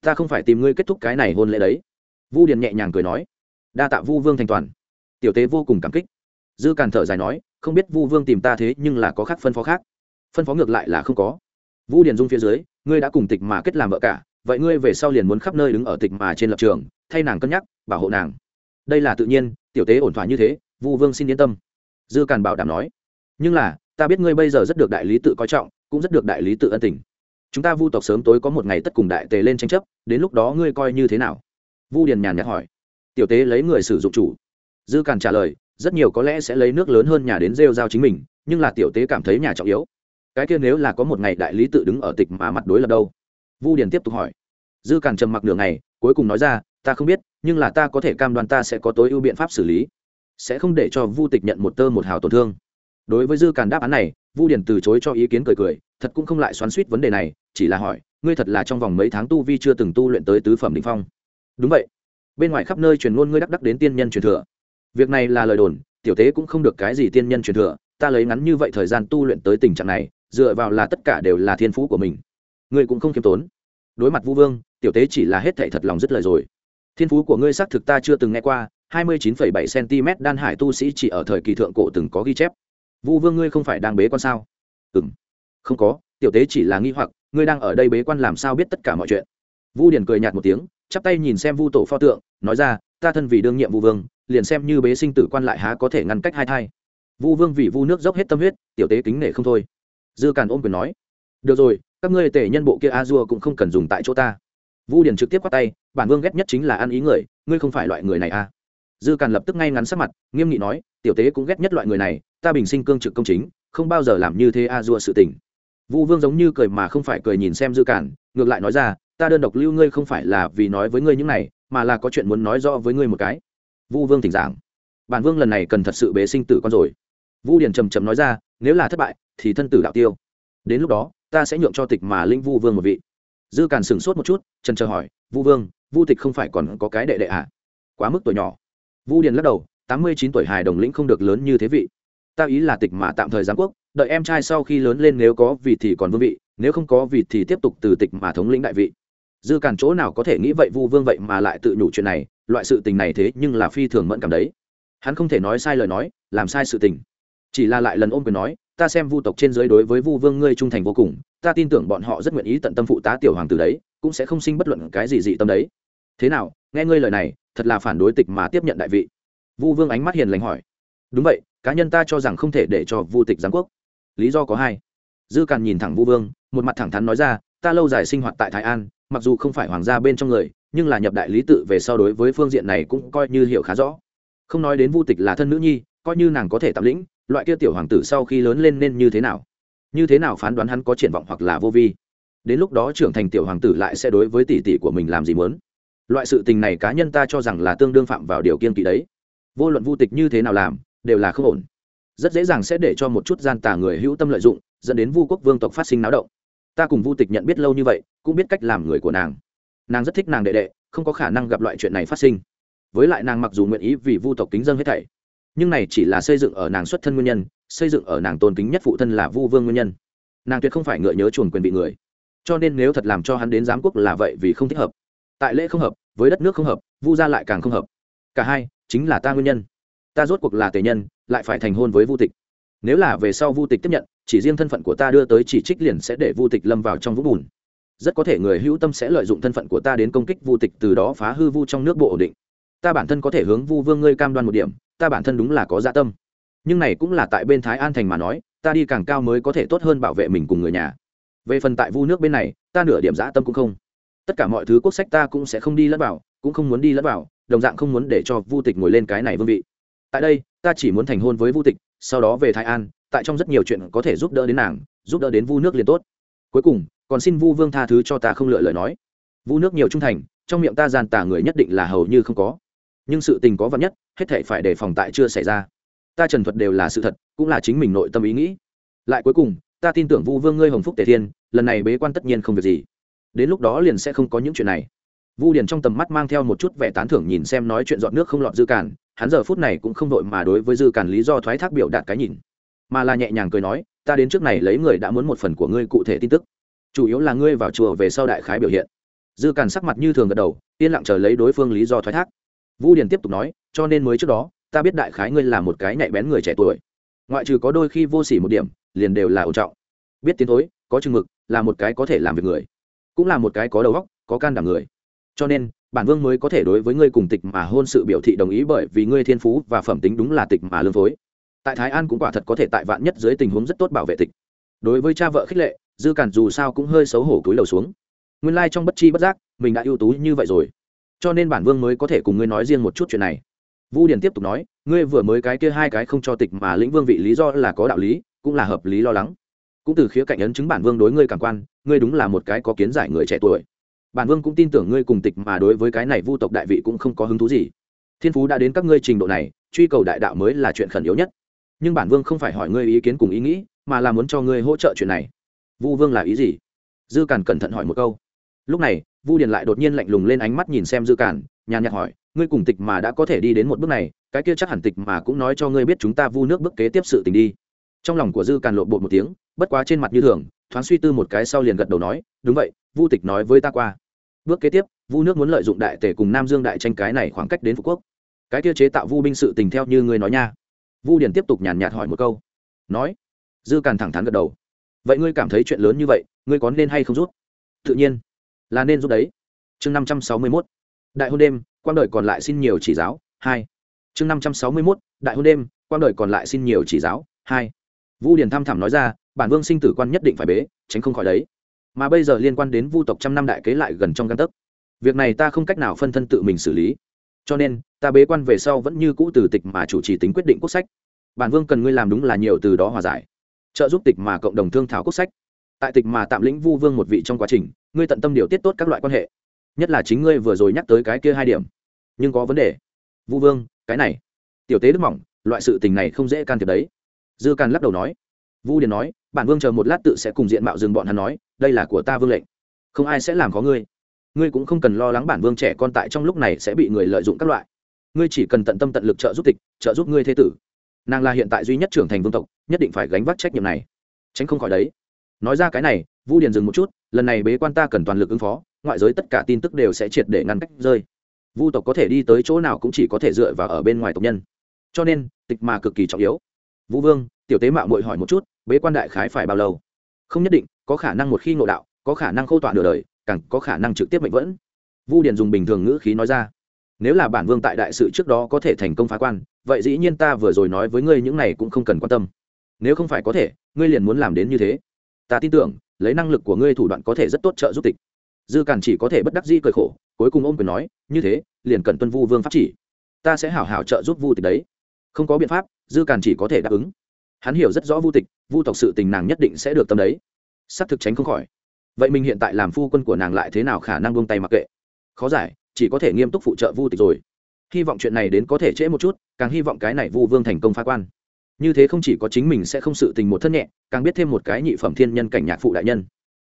Ta không phải tìm ngươi kết thúc cái này hôn lễ đấy. Vu điền nhẹ nhàng cười nói. Đa tạ vu vương thành toàn. Tiểu tế vô cùng cảm kích. Dư càn thở dài nói, không biết vu vương tìm ta thế nhưng là có khác phân phó khác. Phân phó ngược lại là không có. Vu điền dung phía dưới, ngươi đã cùng tịch mà kết làm vợ cả, vậy ngươi về sau liền muốn khắp nơi đứng ở tịch mà trên lập trường, thay nàng cân nhắc, bảo hộ nàng. Đây là tự nhiên, tiểu tế ổn thỏa như thế, vu vương xin yên tâm. Dư càn bảo đảm nói. Nhưng là, ta biết ngươi bây giờ rất được đại lý tự coi trọng, cũng rất được đại lý tự ân tình chúng ta vu tộc sớm tối có một ngày tất cùng đại tề lên tranh chấp, đến lúc đó ngươi coi như thế nào? Vu điền nhàn nhạt hỏi. Tiểu tế lấy người sử dụng chủ. Dư càn trả lời, rất nhiều có lẽ sẽ lấy nước lớn hơn nhà đến rêu giao chính mình, nhưng là tiểu tế cảm thấy nhà trọng yếu. Cái kia nếu là có một ngày đại lý tự đứng ở tịch mà mặt đối là đâu? Vu điền tiếp tục hỏi. Dư càn trầm mặc nửa ngày, cuối cùng nói ra, ta không biết, nhưng là ta có thể cam đoan ta sẽ có tối ưu biện pháp xử lý. Sẽ không để cho vu tịch nhận một tơ một hào tổn thương. Đối với dư càn đáp án này vu điền từ chối cho ý kiến cười cười, thật cũng không lại xoắn suýt vấn đề này, chỉ là hỏi, ngươi thật là trong vòng mấy tháng tu vi chưa từng tu luyện tới tứ phẩm đỉnh phong. Đúng vậy. Bên ngoài khắp nơi truyền ngôn ngươi đắc đắc đến tiên nhân truyền thừa. Việc này là lời đồn, tiểu tế cũng không được cái gì tiên nhân truyền thừa, ta lấy ngắn như vậy thời gian tu luyện tới tình trạng này, dựa vào là tất cả đều là thiên phú của mình. Ngươi cũng không khiêm tốn. Đối mặt vu vương, tiểu tế chỉ là hết thệ thật lòng dứt lời rồi. Thiên phú của ngươi xác thực ta chưa từng nghe qua, hai mươi chín phẩy bảy cm đan hải tu sĩ chỉ ở thời kỳ thượng cổ từng có ghi chép vu vương ngươi không phải đang bế quan sao? Ừ m không có, tiểu tế chỉ là nghi hoặc, ngươi đang ở đây bế quan làm sao biết tất cả mọi chuyện? Vu điền cười nhạt một tiếng, chắp tay nhìn xem vu tổ pho tượng, nói ra, ta thân vì đương nhiệm vu vương, liền xem như bế sinh tử quan lại há có thể ngăn cách hai thai. Vu vương vì vu nước dốc hết tâm huyết, tiểu tế kính nể không thôi. Dư càn ôm quyền nói, được rồi, các ngươi tể nhân bộ kia a dua cũng không cần dùng tại chỗ ta. Vu điền trực tiếp quát tay, bản vương ghét nhất chính là ăn ý người, ngươi không phải loại người này à? Dư càn lập tức ngay ngắn sắc mặt, nghiêm nghị nói, tiểu tế cũng ghét nhất loại người này, ta bình sinh cương trực công chính, không bao giờ làm như thế a dua sự tình. Vu vương giống như cười mà không phải cười nhìn xem dư càn, ngược lại nói ra, ta đơn độc lưu ngươi không phải là vì nói với ngươi những này, mà là có chuyện muốn nói rõ với ngươi một cái. Vu vương thỉnh giảng. Bản vương lần này cần thật sự bế sinh tử con rồi. Vu điền trầm trầm nói ra, nếu là thất bại, thì thân tử đạo tiêu. Đến lúc đó, ta sẽ nhượng cho tịch mà linh vu vương một vị. Dư càn sửng sốt một chút trần chờ hỏi, vu vương, vu tịch không phải còn có cái đệ đệ à? quá mức tuổi nhỏ vu điền lắc đầu, tám mươi chín tuổi hài đồng lĩnh không được lớn như thế vị. Ta ý là tịch mà tạm thời giám quốc, đợi em trai sau khi lớn lên nếu có vị thì còn vương vị, nếu không có vị thì tiếp tục từ tịch mà thống lĩnh đại vị. Dư càn chỗ nào có thể nghĩ vậy vu vương vậy mà lại tự nhủ chuyện này, loại sự tình này thế nhưng là phi thường mẫn cảm đấy. Hắn không thể nói sai lời nói, làm sai sự tình. Chỉ là lại lần ôm quyền nói, ta xem vu tộc trên dưới đối với vu vương ngươi trung thành vô cùng, ta tin tưởng bọn họ rất nguyện ý tận tâm phụ tá tiểu hoàng tử đấy, cũng sẽ không sinh bất luận cái gì dị tâm đấy thế nào, nghe ngươi lời này, thật là phản đối tịch mà tiếp nhận đại vị. Vu vương ánh mắt hiền lành hỏi. Đúng vậy, cá nhân ta cho rằng không thể để cho vu tịch giáng quốc. Lý do có hai. Dư càn nhìn thẳng vu vương, một mặt thẳng thắn nói ra, ta lâu dài sinh hoạt tại thái an, mặc dù không phải hoàng gia bên trong người, nhưng là nhập đại lý tự về so đối với phương diện này cũng coi như hiểu khá rõ. Không nói đến vu tịch là thân nữ nhi, coi như nàng có thể tạm lĩnh, loại kia tiểu hoàng tử sau khi lớn lên nên như thế nào? Như thế nào phán đoán hắn có triển vọng hoặc là vô vi? Đến lúc đó trưởng thành tiểu hoàng tử lại sẽ đối với tỷ tỷ của mình làm gì muốn? Loại sự tình này cá nhân ta cho rằng là tương đương phạm vào điều kiên kỵ đấy. Vô luận vu tịch như thế nào làm, đều là không ổn. Rất dễ dàng sẽ để cho một chút gian tà người hữu tâm lợi dụng, dẫn đến vu quốc vương tộc phát sinh náo động. Ta cùng vu tịch nhận biết lâu như vậy, cũng biết cách làm người của nàng. Nàng rất thích nàng đệ đệ, không có khả năng gặp loại chuyện này phát sinh. Với lại nàng mặc dù nguyện ý vì vu tộc kính dân hết thảy, nhưng này chỉ là xây dựng ở nàng xuất thân nguyên nhân, xây dựng ở nàng tôn kính nhất phụ thân là vu vương nguyên nhân. Nàng tuyệt không phải ngựa nhớ chuồn quyền bị người. Cho nên nếu thật làm cho hắn đến giám quốc là vậy vì không thích hợp tại lễ không hợp, với đất nước không hợp, vu gia lại càng không hợp. Cả hai, chính là ta nguyên nhân. Ta rốt cuộc là tề nhân, lại phải thành hôn với vu tịch. Nếu là về sau vu tịch tiếp nhận, chỉ riêng thân phận của ta đưa tới chỉ trích liền sẽ để vu tịch lâm vào trong vũng bùn. Rất có thể người hữu tâm sẽ lợi dụng thân phận của ta đến công kích vu tịch từ đó phá hư vu trong nước bộ ổn định. Ta bản thân có thể hướng vu vương ngươi cam đoan một điểm, ta bản thân đúng là có dạ tâm. Nhưng này cũng là tại bên thái an thành mà nói, ta đi càng cao mới có thể tốt hơn bảo vệ mình cùng người nhà. Về phần tại vu nước bên này, ta nửa điểm dã tâm cũng không tất cả mọi thứ quốc sách ta cũng sẽ không đi lẫn vào, cũng không muốn đi lẫn vào, đồng dạng không muốn để cho vu tịch ngồi lên cái này vương vị. Tại đây, ta chỉ muốn thành hôn với vu tịch, sau đó về thái an, tại trong rất nhiều chuyện có thể giúp đỡ đến nàng, giúp đỡ đến vu nước liền tốt. Cuối cùng, còn xin vu vương tha thứ cho ta không lựa lời nói. Vu nước nhiều trung thành, trong miệng ta gian tả người nhất định là hầu như không có. Nhưng sự tình có vật nhất, hết thể phải đề phòng tại chưa xảy ra. Ta trần thuật đều là sự thật, cũng là chính mình nội tâm ý nghĩ. Lại cuối cùng, ta tin tưởng vu vương ngươi hồng phúc tề thiên, lần này bế quan tất nhiên không việc gì đến lúc đó liền sẽ không có những chuyện này. Vu điền trong tầm mắt mang theo một chút vẻ tán thưởng nhìn xem nói chuyện dọn nước không lọt dư cản hắn giờ phút này cũng không đội mà đối với dư cản lý do thoái thác biểu đạt cái nhìn, mà là nhẹ nhàng cười nói, ta đến trước này lấy người đã muốn một phần của ngươi cụ thể tin tức. Chủ yếu là ngươi vào chùa về sau đại khái biểu hiện. Dư cản sắc mặt như thường gật đầu, yên lặng chờ lấy đối phương lý do thoái thác. Vu điền tiếp tục nói, cho nên mới trước đó, ta biết đại khái ngươi là một cái nhạy bén người trẻ tuổi. Ngoại trừ có đôi khi vô s ỉ một điểm, liền đều là ổn trọng. Biết tiến thối, có chừng mực, là một cái có thể làm việc người cũng là một cái có đầu óc, có can đảm người. Cho nên, bản vương mới có thể đối với ngươi cùng tịch mà hôn sự biểu thị đồng ý bởi vì ngươi thiên phú và phẩm tính đúng là tịch mà lương phối. Tại thái an cũng quả thật có thể tại vạn nhất dưới tình huống rất tốt bảo vệ tịch. Đối với cha vợ khích lệ, dư cản dù sao cũng hơi xấu hổ cúi đầu xuống. Nguyên lai trong bất chi bất giác, mình đã ưu tú như vậy rồi. Cho nên bản vương mới có thể cùng ngươi nói riêng một chút chuyện này. Vu điển tiếp tục nói, ngươi vừa mới cái kia hai cái không cho tịch mà lĩnh vương vị lý do là có đạo lý, cũng là hợp lý lo lắng cũng từ khía cạnh ấn chứng bản vương đối ngươi cảm quan, ngươi đúng là một cái có kiến giải người trẻ tuổi. Bản vương cũng tin tưởng ngươi cùng tịch mà đối với cái này vu tộc đại vị cũng không có hứng thú gì. Thiên phú đã đến các ngươi trình độ này, truy cầu đại đạo mới là chuyện khẩn yếu nhất. Nhưng bản vương không phải hỏi ngươi ý kiến cùng ý nghĩ, mà là muốn cho ngươi hỗ trợ chuyện này. Vu vương là ý gì? Dư càn cẩn thận hỏi một câu. Lúc này, vu điền lại đột nhiên lạnh lùng lên ánh mắt nhìn xem dư càn, nhàn nhạt hỏi, ngươi cùng tịch mà đã có thể đi đến một bước này, cái kia chắc hẳn tịch mà cũng nói cho ngươi biết chúng ta vu nước bước kế tiếp sự tình đi trong lòng của dư càn lộ bột một tiếng, bất quá trên mặt như thường, thoáng suy tư một cái sau liền gật đầu nói, đúng vậy, vu tịch nói với ta qua. Bước kế tiếp, vu nước muốn lợi dụng đại tể cùng nam dương đại tranh cái này khoảng cách đến phú quốc. Cái kia chế tạo vu binh sự tình theo như ngươi nói nha. Vu điển tiếp tục nhàn nhạt hỏi một câu. Nói, dư càn thẳng thắn gật đầu. Vậy ngươi cảm thấy chuyện lớn như vậy, ngươi có nên hay không rút? Tự nhiên, là nên rút đấy. Chương năm trăm sáu mươi mốt, đại hôn đêm, quang đời còn lại xin nhiều chỉ giáo, hai. Chương năm trăm sáu mươi mốt, đại hôn đêm, quang đời còn lại xin nhiều chỉ giáo, hai vu điền tham thảm nói ra, bản vương sinh tử quan nhất định phải bế, tránh không khỏi đấy. Mà bây giờ liên quan đến vu tộc trăm năm đại kế lại gần trong căn tấc. Việc này ta không cách nào phân thân tự mình xử lý. Cho nên, ta bế quan về sau vẫn như cũ từ tịch mà chủ trì tính quyết định quốc sách. Bản vương cần ngươi làm đúng là nhiều từ đó hòa giải. Trợ giúp tịch mà cộng đồng thương thảo quốc sách. Tại tịch mà tạm lĩnh vu vương một vị trong quá trình, ngươi tận tâm điều tiết tốt các loại quan hệ. Nhất là chính ngươi vừa rồi nhắc tới cái kia hai điểm. Nhưng có vấn đề. Vu vương, cái này. Tiểu tế đức mỏng, loại sự tình này không dễ can thiệp đấy dư càn lắc đầu nói. Vu điền nói, bản vương chờ một lát tự sẽ cùng diện mạo dừng bọn hắn nói, đây là của ta vương lệnh. Không ai sẽ làm có ngươi. Ngươi cũng không cần lo lắng bản vương trẻ con tại trong lúc này sẽ bị người lợi dụng các loại. Ngươi chỉ cần tận tâm tận lực trợ giúp tịch, trợ giúp ngươi thế tử. Nàng là hiện tại duy nhất trưởng thành vương tộc, nhất định phải gánh vác trách nhiệm này. Tránh không khỏi đấy. Nói ra cái này, vu điền dừng một chút, lần này bế quan ta cần toàn lực ứng phó, ngoại giới tất cả tin tức đều sẽ triệt để ngăn cách rơi. Vu tộc có thể đi tới chỗ nào cũng chỉ có thể dựa vào ở bên ngoài tộc nhân. Cho nên, tịch mà cực kỳ trọng yếu vũ vương, tiểu tế mạo mội hỏi một chút, bế quan đại khái phải bao lâu? Không nhất định, có khả năng một khi ngộ đạo, có khả năng khâu tỏa nửa đời, càng có khả năng trực tiếp mệnh vẫn. Vu điền dùng bình thường ngữ khí nói ra. Nếu là bản vương tại đại sự trước đó có thể thành công phá quan, vậy dĩ nhiên ta vừa rồi nói với ngươi những này cũng không cần quan tâm. Nếu không phải có thể, ngươi liền muốn làm đến như thế. Ta tin tưởng, lấy năng lực của ngươi thủ đoạn có thể rất tốt trợ giúp tịch. Dư càn chỉ có thể bất đắc dĩ cười khổ, cuối cùng ôm quyền nói, như thế, liền cần tuân vu vương pháp chỉ. Ta sẽ hảo hảo trợ giúp vu tịch đấy. Không có biện pháp dư càn chỉ có thể đáp ứng. Hắn hiểu rất rõ vu tịch, vu tộc sự tình nàng nhất định sẽ được tâm đấy. S ắ c thực tránh không khỏi. Vậy mình hiện tại làm phu quân của nàng lại thế nào khả năng buông tay mặc kệ? Khó giải, chỉ có thể nghiêm túc phụ trợ vu tịch rồi. Hy vọng chuyện này đến có thể trễ một chút, càng hy vọng cái này vu vương thành công phá quan. Như thế không chỉ có chính mình sẽ không sự tình một thân nhẹ, càng biết thêm một cái nhị phẩm thiên nhân cảnh nhạc phụ đại nhân.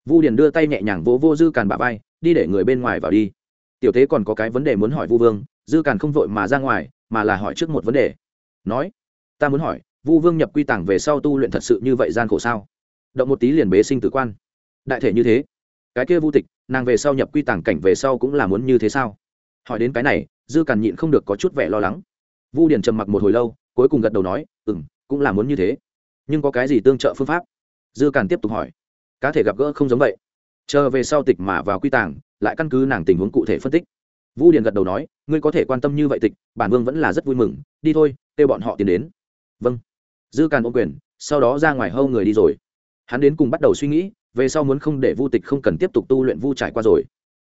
Vu điền đưa tay nhẹ nhàng vỗ vô dư càn bả vai, đi để người bên ngoài vào đi. Tiểu tế còn có cái vấn đề muốn hỏi vu vương, dư càn không vội mà ra ngoài, mà là hỏi trước một vấn đề. Nói ta muốn hỏi, vu vương nhập quy tàng về sau tu luyện thật sự như vậy gian khổ sao? Động một tí liền bế sinh tử quan. Đại thể như thế. Cái kia vu tịch, nàng về sau nhập quy tàng cảnh về sau cũng là muốn như thế sao? Hỏi đến cái này, dư càn nhịn không được có chút vẻ lo lắng. Vu điền trầm mặc một hồi lâu, cuối cùng gật đầu nói ừ m cũng là muốn như thế. Nhưng có cái gì tương trợ phương pháp? Dư càn tiếp tục hỏi. Cá thể gặp gỡ không giống vậy. Chờ về sau tịch mà vào quy tàng, lại căn cứ nàng tình huống cụ thể phân tích. Vu điền gật đầu nói, ngươi có thể quan tâm như vậy tịch, bản vương vẫn là rất vui mừng. Đi thôi, kêu bọn họ tiến đến vâng. Dư càn ôm quyền, sau đó ra ngoài hâu người đi rồi. Hắn đến cùng bắt đầu suy nghĩ, về sau muốn không để vu tịch không cần tiếp tục tu luyện vu trải qua rồi.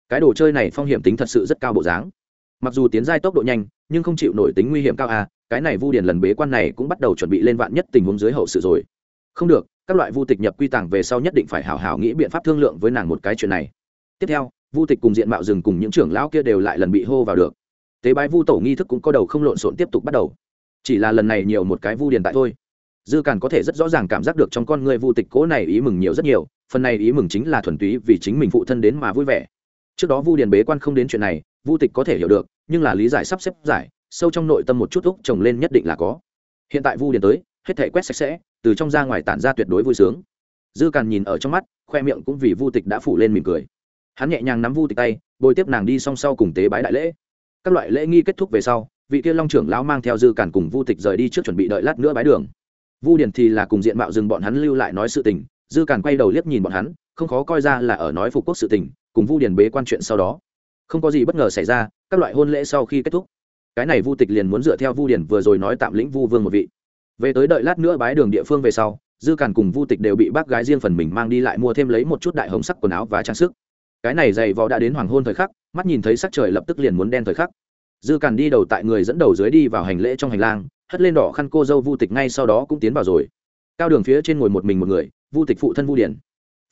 Cái đồ chơi này phong hiểm tính thật sự rất cao bộ dáng. Mặc dù tiến giai tốc độ nhanh, nhưng không chịu nổi tính nguy hiểm cao à cái này vu điền lần bế quan này cũng bắt đầu chuẩn bị lên vạn nhất tình huống dưới hậu sự rồi. Không được, các loại vu tịch nhập quy tàng về sau nhất định phải hảo hảo nghĩ biện pháp thương lượng với nàng một cái chuyện này. Tiếp theo, vu tịch cùng diện mạo rừng cùng những trưởng lão kia đều lại lần bị hô vào được. Tế bái vu tổ nghi thức cũng có đầu không lộn xộn tiếp tục bắt đầu chỉ là lần này nhiều một cái vu điền tại thôi. Dư càn có thể rất rõ ràng cảm giác được trong con người vu tịch cố này ý mừng nhiều rất nhiều, phần này ý mừng chính là thuần túy vì chính mình phụ thân đến mà vui vẻ. Trước đó vu điền bế quan không đến chuyện này, vu tịch có thể hiểu được, nhưng là lý giải sắp xếp giải, sâu trong nội tâm một chút úc trồng lên nhất định là có. Hiện tại vu điền tới, hết thể quét sạch sẽ, từ trong ra ngoài tản ra tuyệt đối vui sướng. Dư càn nhìn ở trong mắt, khoe miệng cũng vì vu tịch đã phủ lên mỉm cười. Hắn nhẹ nhàng nắm vu tịch tay, bồi tiếp nàng đi song sau cùng tế bái đại lễ. Các loại lễ nghi kết thúc về sau vị kia long trưởng lão mang theo dư cản cùng vu tịch rời đi trước chuẩn bị đợi lát nữa bái đường. Vu điền thì là cùng diện mạo dừng bọn hắn lưu lại nói sự tình, dư cản quay đầu liếc nhìn bọn hắn, không khó coi ra là ở nói phục quốc sự tình, cùng vu điền bế quan chuyện sau đó. Không có gì bất ngờ xảy ra, các loại hôn lễ sau khi kết thúc. Cái này vu tịch liền muốn dựa theo vu điền vừa rồi nói tạm lĩnh vu vương một vị. Về tới đợi lát nữa bái đường địa phương về sau, dư cản cùng vu tịch đều bị bác gái riêng phần mình mang đi lại mua thêm lấy một chút đại hồng sắc quần áo và trang sức. Cái này dày vò đã đến hoàng hôn thời khắc, mắt nhìn thấy sắc trời lập tức liền muốn đen thời khắc dư càn đi đầu tại người dẫn đầu dưới đi vào hành lễ trong hành lang, hất lên đỏ khăn cô dâu vu tịch ngay sau đó cũng tiến vào rồi. Cao đường phía trên ngồi một mình một người, vu tịch phụ thân vu điển.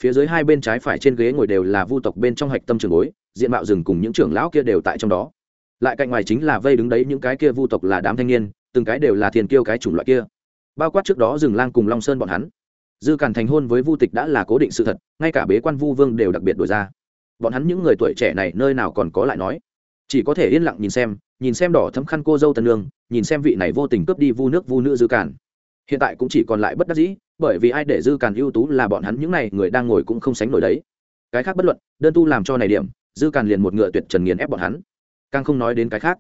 Phía dưới hai bên trái phải trên ghế ngồi đều là vu tộc bên trong hạch tâm trường bối, diện mạo rừng cùng những trưởng lão kia đều tại trong đó. Lại cạnh ngoài chính là vây đứng đấy những cái kia vu tộc là đám thanh niên, từng cái đều là thiền kiêu cái chủng loại kia. Bao quát trước đó rừng lang cùng long sơn bọn hắn. Dư càn thành hôn với vu tịch đã là cố định sự thật, ngay cả bế quan vu vương đều đặc biệt đổi ra. Bọn hắn những người tuổi trẻ này nơi nào còn có lại nói chỉ có thể yên lặng nhìn xem nhìn xem đỏ thấm khăn cô dâu tân lương nhìn xem vị này vô tình cướp đi vu nước vu nữ dư càn. Hiện tại cũng chỉ còn lại bất đắc dĩ, bởi vì ai để dư càn ưu tú là bọn hắn những n à y người đang ngồi cũng không sánh nổi đấy. Cái khác bất luận, đơn tu làm cho này điểm, dư càn liền một ngựa tuyệt trần nghiền ép bọn hắn. Càng không nói đến cái khác.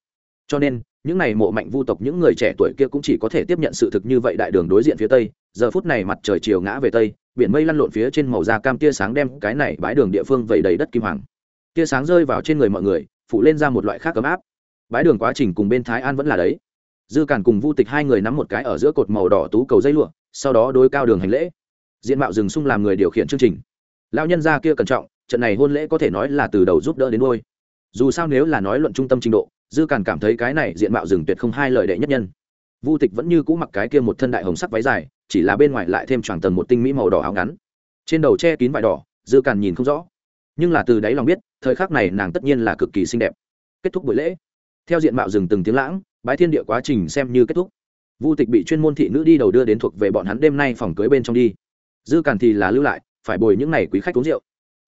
Cho nên, những n à y mộ mạnh vu tộc những người trẻ tuổi kia cũng chỉ có thể tiếp nhận sự thực như vậy đại đường đối diện phía tây. Giờ phút này mặt trời chiều ngã về tây, biển mây lăn lộn phía trên màu da cam tia sáng đem cái này bãi đường địa phương vẩy đầy đất kim hoàng. Tia sáng rơi vào trên người mọi người phụ lên ra một loại khác ấm áp. Bãi đường quá trình cùng bên thái an vẫn là đấy. Dư càn cùng vu tịch hai người nắm một cái ở giữa cột màu đỏ tú cầu dây lụa, sau đó đối cao đường hành lễ. Diện mạo rừng sung làm người điều khiển chương trình. Lão nhân gia kia cẩn trọng, trận này hôn lễ có thể nói là từ đầu giúp đỡ đến ngôi dù sao nếu là nói luận trung tâm trình độ, dư càn cảm thấy cái này diện mạo rừng tuyệt không hai lời đệ nhất nhân. Vu tịch vẫn như cũ mặc cái kia một thân đại hồng sắc váy dài, chỉ là bên ngoài lại thêm choàng tầng một tinh mỹ màu đỏ áo ngắn. Trên đầu che kín vải đỏ, dư càn nhìn không rõ nhưng là từ đáy lòng biết, thời khắc này nàng tất nhiên là cực kỳ xinh đẹp. Kết thúc buổi lễ. Theo diện mạo rừng từng tiếng lãng, bái thiên địa quá trình xem như kết thúc. Vu tịch bị chuyên môn thị nữ đi đầu đưa đến thuộc về bọn hắn đêm nay phòng cưới bên trong đi. Dư càn thì là lưu lại, phải bồi những ngày quý khách uống rượu.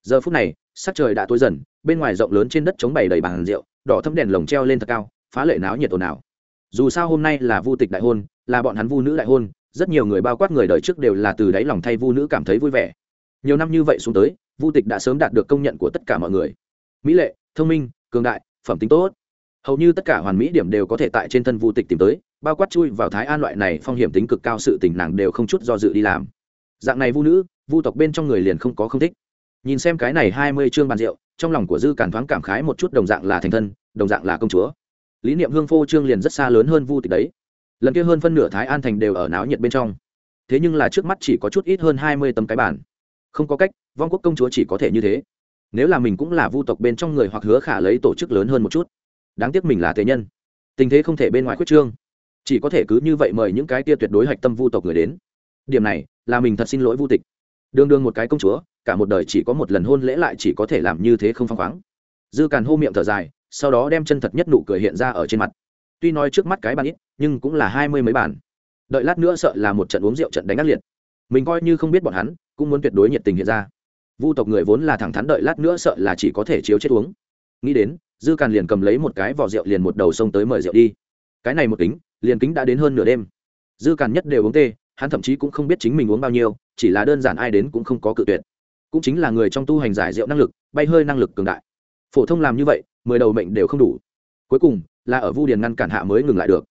Giờ phút này, sắc trời đã tối dần, bên ngoài rộng lớn trên đất chống bày đầy bàn rượu, đỏ thấm đèn lồng treo lên thật cao, phá lệ náo nhiệt ồn ào. Dù sao hôm nay là vu tịch đại hôn, là bọn hắn vu nữ đại hôn, rất nhiều người bao quát người đời trước đều là từ đáy lòng thay vu nữ cảm thấy vui vẻ. Nhiều năm như vậy xuống tới vu tịch đã sớm đạt được công nhận của tất cả mọi người. Mỹ lệ, thông minh, cường đại, phẩm tính tốt. Hầu như tất cả hoàn mỹ điểm đều có thể tại trên thân vu tịch tìm tới, bao quát chui vào thái an loại này phong hiểm tính cực cao sự tình nàng đều không chút do dự đi làm. Dạng này vu nữ, vu tộc bên trong người liền không có không thích. Nhìn xem cái này hai mươi chương bàn rượu, trong lòng của dư cản thoáng cảm khái một chút đồng dạng là thành thân, đồng dạng là công chúa. Lý niệm hương phô trương liền rất xa lớn hơn vu tịch đấy. Lần kia hơn phân nửa thái an thành đều ở náo nhiệt bên trong. Thế nhưng là trước mắt chỉ có chút ít hơn hai mươi tấm cái bản không có cách, vong quốc công chúa chỉ có thể như thế. Nếu là mình cũng là vu tộc bên trong người hoặc hứa khả lấy tổ chức lớn hơn một chút. Đáng tiếc mình là thế nhân. Tình thế không thể bên ngoài khuyết trương. Chỉ có thể cứ như vậy mời những cái tia tuyệt đối hạch tâm vu tộc người đến. Điểm này, là mình thật xin lỗi vu tịch. Đương đương một cái công chúa, cả một đời chỉ có một lần hôn lễ lại chỉ có thể làm như thế không phăng khoáng. Dư càn hô miệng thở dài, sau đó đem chân thật nhất nụ cười hiện ra ở trên mặt. Tuy nói trước mắt cái bàn ít, nhưng cũng là hai mươi mấy bàn. Đợi lát nữa sợ là một trận uống rượu trận đánh ác liệt. Mình coi như không biết bọn hắn cũng muốn tuyệt đối nhiệt tình hiện ra. Vu tộc người vốn là thẳng thắn đợi lát nữa sợ là chỉ có thể chiếu chết uống. Nghĩ đến, dư càn liền cầm lấy một cái vỏ rượu liền một đầu sông tới mời rượu đi. Cái này một kính, liền kính đã đến hơn nửa đêm. Dư càn nhất đều uống tê, hắn thậm chí cũng không biết chính mình uống bao nhiêu, chỉ là đơn giản ai đến cũng không có cự tuyệt. Cũng chính là người trong tu hành giải rượu năng lực, bay hơi năng lực cường đại. Phổ thông làm như vậy, mười đầu mệnh đều không đủ. Cuối cùng, là ở vu điền ngăn cản hạ mới ngừng lại được.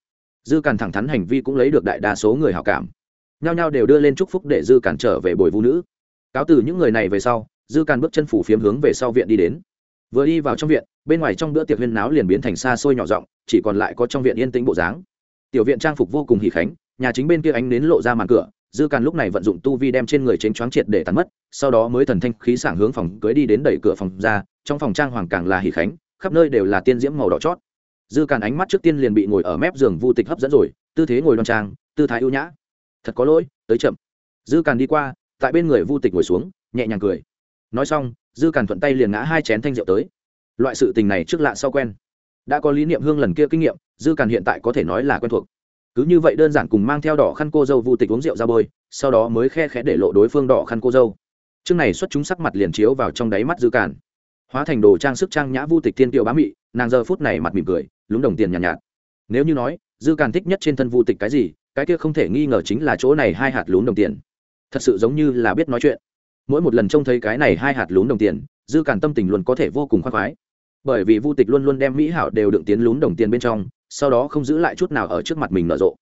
Dư càn thẳng thắn hành vi cũng lấy được đại đa số người hảo cảm nhao nhao đều đưa lên chúc phúc để dư cản trở về bồi vu nữ. Cáo từ những người này về sau, dư cản bước chân phủ phiếm hướng về sau viện đi đến. Vừa đi vào trong viện, bên ngoài trong bữa tiệc huyên náo liền biến thành xa xôi nhỏ rộng chỉ còn lại có trong viện yên tĩnh bộ dáng. Tiểu viện trang phục vô cùng hỉ khánh, nhà chính bên kia ánh nến lộ ra màn cửa, dư càn lúc này vận dụng tu vi đem trên người chênh choáng triệt để tàn mất, sau đó mới thần thanh khí sảng hướng phòng cưới đi đến đẩy cửa phòng ra, trong phòng trang hoàng càng là hỉ khánh, khắp nơi đều là tiên diễm màu đỏ chót. Dư càn ánh mắt trước tiên liền bị ngồi ở mép giường vu tịch hấp dẫn rồi, tư thế ngồi đoan trang, tư thái ưu nhã thật có lỗi tới chậm. Dư càn đi qua tại bên người vu tịch ngồi xuống nhẹ nhàng cười. Nói xong dư càn thuận tay liền ngã hai chén thanh rượu tới. Loại sự tình này trước lạ sau quen. Đã có lý niệm hương lần kia kinh nghiệm dư càn hiện tại có thể nói là quen thuộc. Cứ như vậy đơn giản cùng mang theo đỏ khăn cô dâu vu tịch uống rượu ra bôi sau đó mới khe khẽ để lộ đối phương đỏ khăn cô dâu. Chương này xuất chúng sắc mặt liền chiếu vào trong đáy mắt dư càn. Hóa thành đồ trang sức trang nhã vu tịch thiên kiều bá mị nàng giờ phút này mặt mỉm cười lúng đồng tiền nhàn nhạt, nhạt. Nếu như nói dư càn thích nhất trên thân vu tịch cái gì cái kia không thể nghi ngờ chính là chỗ này hai hạt lún đồng tiền. Thật sự giống như là biết nói chuyện. Mỗi một lần trông thấy cái này hai hạt lún đồng tiền dư càn tâm tình luôn có thể vô cùng khoác khoái. Bởi vì vu tịch luôn luôn đem mỹ hảo đều đựng tiến lún đồng tiền bên trong sau đó không giữ lại chút nào ở trước mặt mình nở rộ.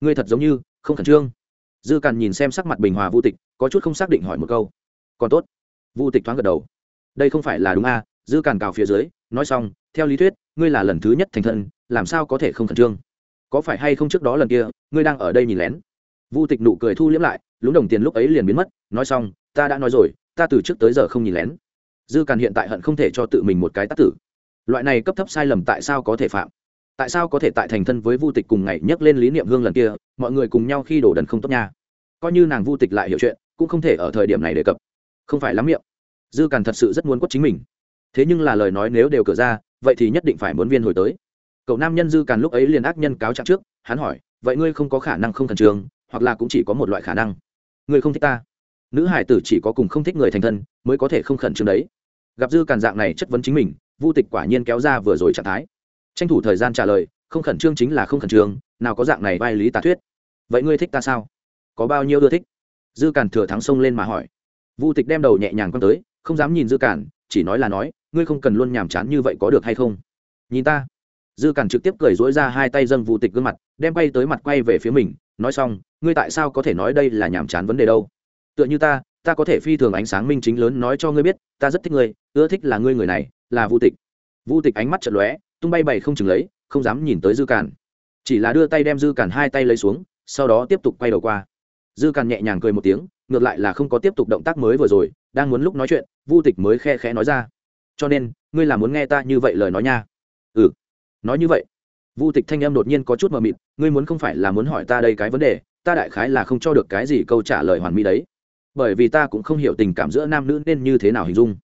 Ngươi thật giống như không khẩn trương. Dư càn nhìn xem sắc mặt bình hòa vu tịch có chút không xác định hỏi một câu. Còn tốt. Vu tịch thoáng gật đầu. Đây không phải là đúng a à, dư càn cào phía dưới nói xong theo lý thuyết ngươi là lần thứ nhất thành thân làm sao có thể không khẩn trương? Có phải hay không trước đó lần kia, ngươi đang ở đây nhìn lén? Vu tịch nụ cười thu liễm lại, lúng đồng tiền lúc ấy liền biến mất, nói xong, ta đã nói rồi, ta từ trước tới giờ không nhìn lén. Dư càn hiện tại hận không thể cho tự mình một cái tác tử. Loại này cấp thấp sai lầm tại sao có thể phạm? Tại sao có thể tại thành thân với vu tịch cùng ngày nhắc lên lý niệm hương lần kia, mọi người cùng nhau khi đổ đần không tốt nha. Coi như nàng vu tịch lại hiểu chuyện, cũng không thể ở thời điểm này đề cập. Không phải lắm miệng. Dư càn thật sự rất muốn quất chính mình. Thế nhưng là lời nói nếu đều cửa ra, vậy thì nhất định phải muốn viên hồi tới cậu nam nhân dư càn lúc ấy liền ác nhân cáo trạng trước, hắn hỏi, vậy ngươi không có khả năng không thần trường hoặc là cũng chỉ có một loại khả năng. Ngươi không thích ta. Nữ hải tử chỉ có cùng không thích người thành thân mới có thể không khẩn trương đấy. Gặp dư càn dạng này chất vấn chính mình, vu tịch quả nhiên kéo ra vừa rồi trạng thái. Tranh thủ thời gian trả lời, không khẩn trương chính là không khẩn trương, nào có dạng này vai lý tà thuyết. Vậy ngươi thích ta sao? Có bao nhiêu ưa thích? Dư càn thừa thắng sông lên mà hỏi. Vu tịch đem đầu nhẹ nhàng quăng tới, không dám nhìn dư càn, chỉ nói là nói, ngươi không cần luôn nhàm chán như vậy có được hay không? Nhìn ta dư cản trực tiếp cười dối ra hai tay dâng vu tịch gương mặt, đem bay tới mặt quay về phía mình, nói xong, ngươi tại sao có thể nói đây là nhàm chán vấn đề đâu? Tựa như ta ta có thể phi thường ánh sáng minh chính lớn nói cho ngươi biết, ta rất thích ngươi, ưa thích là ngươi người này, là vu tịch. Vu tịch ánh mắt chật lóe, tung bay bày không chừng lấy, không dám nhìn tới dư cản. Chỉ là đưa tay đem dư cản hai tay lấy xuống, sau đó tiếp tục quay đầu qua. Dư cản nhẹ nhàng cười một tiếng, ngược lại là không có tiếp tục động tác mới vừa rồi, đang muốn lúc nói chuyện, vu tịch mới khe khẽ nói ra, cho nên, ngươi là muốn nghe ta như vậy lời nói nha. Ừ nói như vậy, vu tịch thanh em đột nhiên có chút mờ mịt, ngươi muốn không phải là muốn hỏi ta đây cái vấn đề, ta đại khái là không cho được cái gì câu trả lời hoàn mỹ đấy. Bởi vì ta cũng không hiểu tình cảm giữa nam nữ nên như thế nào hình dung.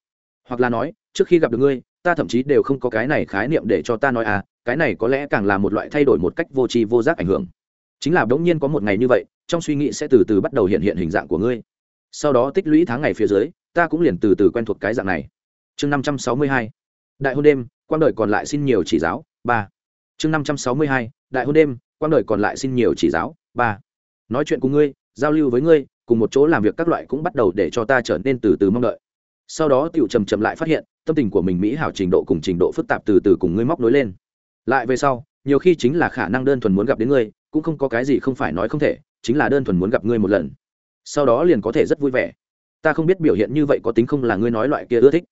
Hoặc là nói, trước khi gặp được ngươi, ta thậm chí đều không có cái này khái niệm để cho ta nói à cái này có lẽ càng là một loại thay đổi một cách vô tri vô giác ảnh hưởng. Chính là bỗng nhiên có một ngày như vậy, trong suy nghĩ sẽ từ từ bắt đầu hiện hiện hình dạng của ngươi. Sau đó tích lũy tháng ngày phía dưới, ta cũng liền từ từ quen thuộc cái dạng này. Chương năm trăm sáu mươi hai. Đại hôn đêm quang đời còn lại xin nhiều chỉ giáo ba. Chương năm trăm sáu mươi hai, đại hôn đêm quang đời còn lại xin nhiều chỉ giáo. Ba. Nói chuyện cùng ngươi, giao lưu với ngươi, cùng một chỗ làm việc các loại cũng bắt đầu để cho ta trở nên từ từ mong đợi. Sau đó tiểu trầm trầm lại phát hiện, tâm tình của mình mỹ hảo trình độ cùng trình độ phức tạp từ từ cùng ngươi móc nối lên. Lại về sau, nhiều khi chính là khả năng đơn thuần muốn gặp đến ngươi, cũng không có cái gì không phải nói không thể, chính là đơn thuần muốn gặp ngươi một lần. Sau đó liền có thể rất vui vẻ. Ta không biết biểu hiện như vậy có tính không là ngươi nói loại kia ưa thích.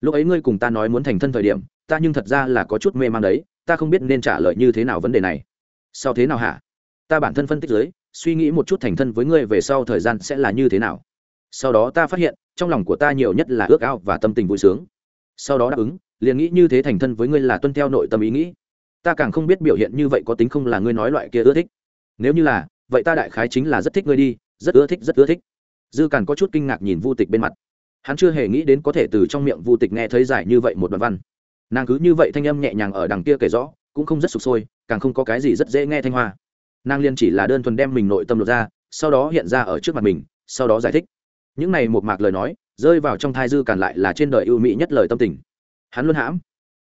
Lúc ấy ngươi cùng ta nói muốn thành thân thời điểm ta nhưng thật ra là có chút mê man đấy, ta không biết nên trả lời như thế nào vấn đề này. Sao thế nào hả? Ta bản thân phân tích giới suy nghĩ một chút thành thân với ngươi về sau thời gian sẽ là như thế nào. Sau đó ta phát hiện, trong lòng của ta nhiều nhất là ước ao và tâm tình vui sướng. Sau đó đáp ứng, liền nghĩ như thế thành thân với ngươi là tuân theo nội tâm ý nghĩ. Ta càng không biết biểu hiện như vậy có tính không là ngươi nói loại kia ưa thích. Nếu như là, vậy ta đại khái chính là rất thích ngươi đi, rất ưa thích, rất ưa thích. Dư càng có chút kinh ngạc nhìn vu tịch bên mặt. Hắn chưa hề nghĩ đến có thể từ trong miệng vu tịch nghe thấy giải như vậy một đoạn văn nàng cứ như vậy thanh âm nhẹ nhàng ở đằng kia kể rõ, cũng không rất sụp sôi, càng không có cái gì rất dễ nghe thanh hoa. Nàng liên chỉ là đơn thuần đem mình nội tâm lột ra, sau đó hiện ra ở trước mặt mình, sau đó giải thích. Những này một mạc lời nói, rơi vào trong thai dư càn lại là trên đời ưu mỹ nhất lời tâm tình. Hắn luôn hãm.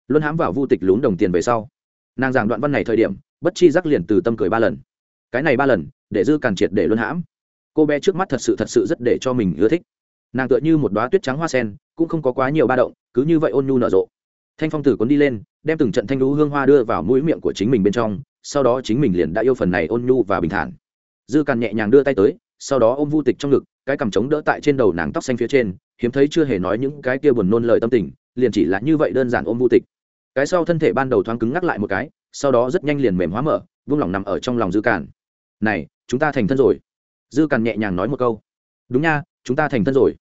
Luôn hãm vào vu tịch lún đồng tiền về sau. Nàng giảng đoạn văn này thời điểm, bất chi giác liền từ tâm cười ba lần. Cái này ba lần, để dư càn triệt để luôn hãm. Cô bé trước mắt thật sự thật sự rất để cho mình ưa thích. Nàng tựa như một đoá tuyết trắng hoa sen, cũng không có quá nhiều ba động, cứ như vậy ôn nhu nở rộ thanh phong tử cuốn đi lên, đem từng trận thanh lũ hương hoa đưa vào mũi miệng của chính mình bên trong, sau đó chính mình liền đã yêu phần này ôn nhu và bình thản. Dư càn nhẹ nhàng đưa tay tới, sau đó ôm vu tịch trong ngực, cái cằm trống đỡ tại trên đầu nàng tóc xanh phía trên, hiếm thấy chưa hề nói những cái kia buồn nôn lời tâm tình, liền chỉ là như vậy đơn giản ôm vu tịch. Cái sau thân thể ban đầu thoáng cứng ngắc lại một cái, sau đó rất nhanh liền mềm hóa mở, vung lòng nằm ở trong lòng dư càn. Này, chúng ta thành thân rồi. Dư càn nhẹ nhàng nói một câu. Đúng nha, chúng ta thành thân rồi.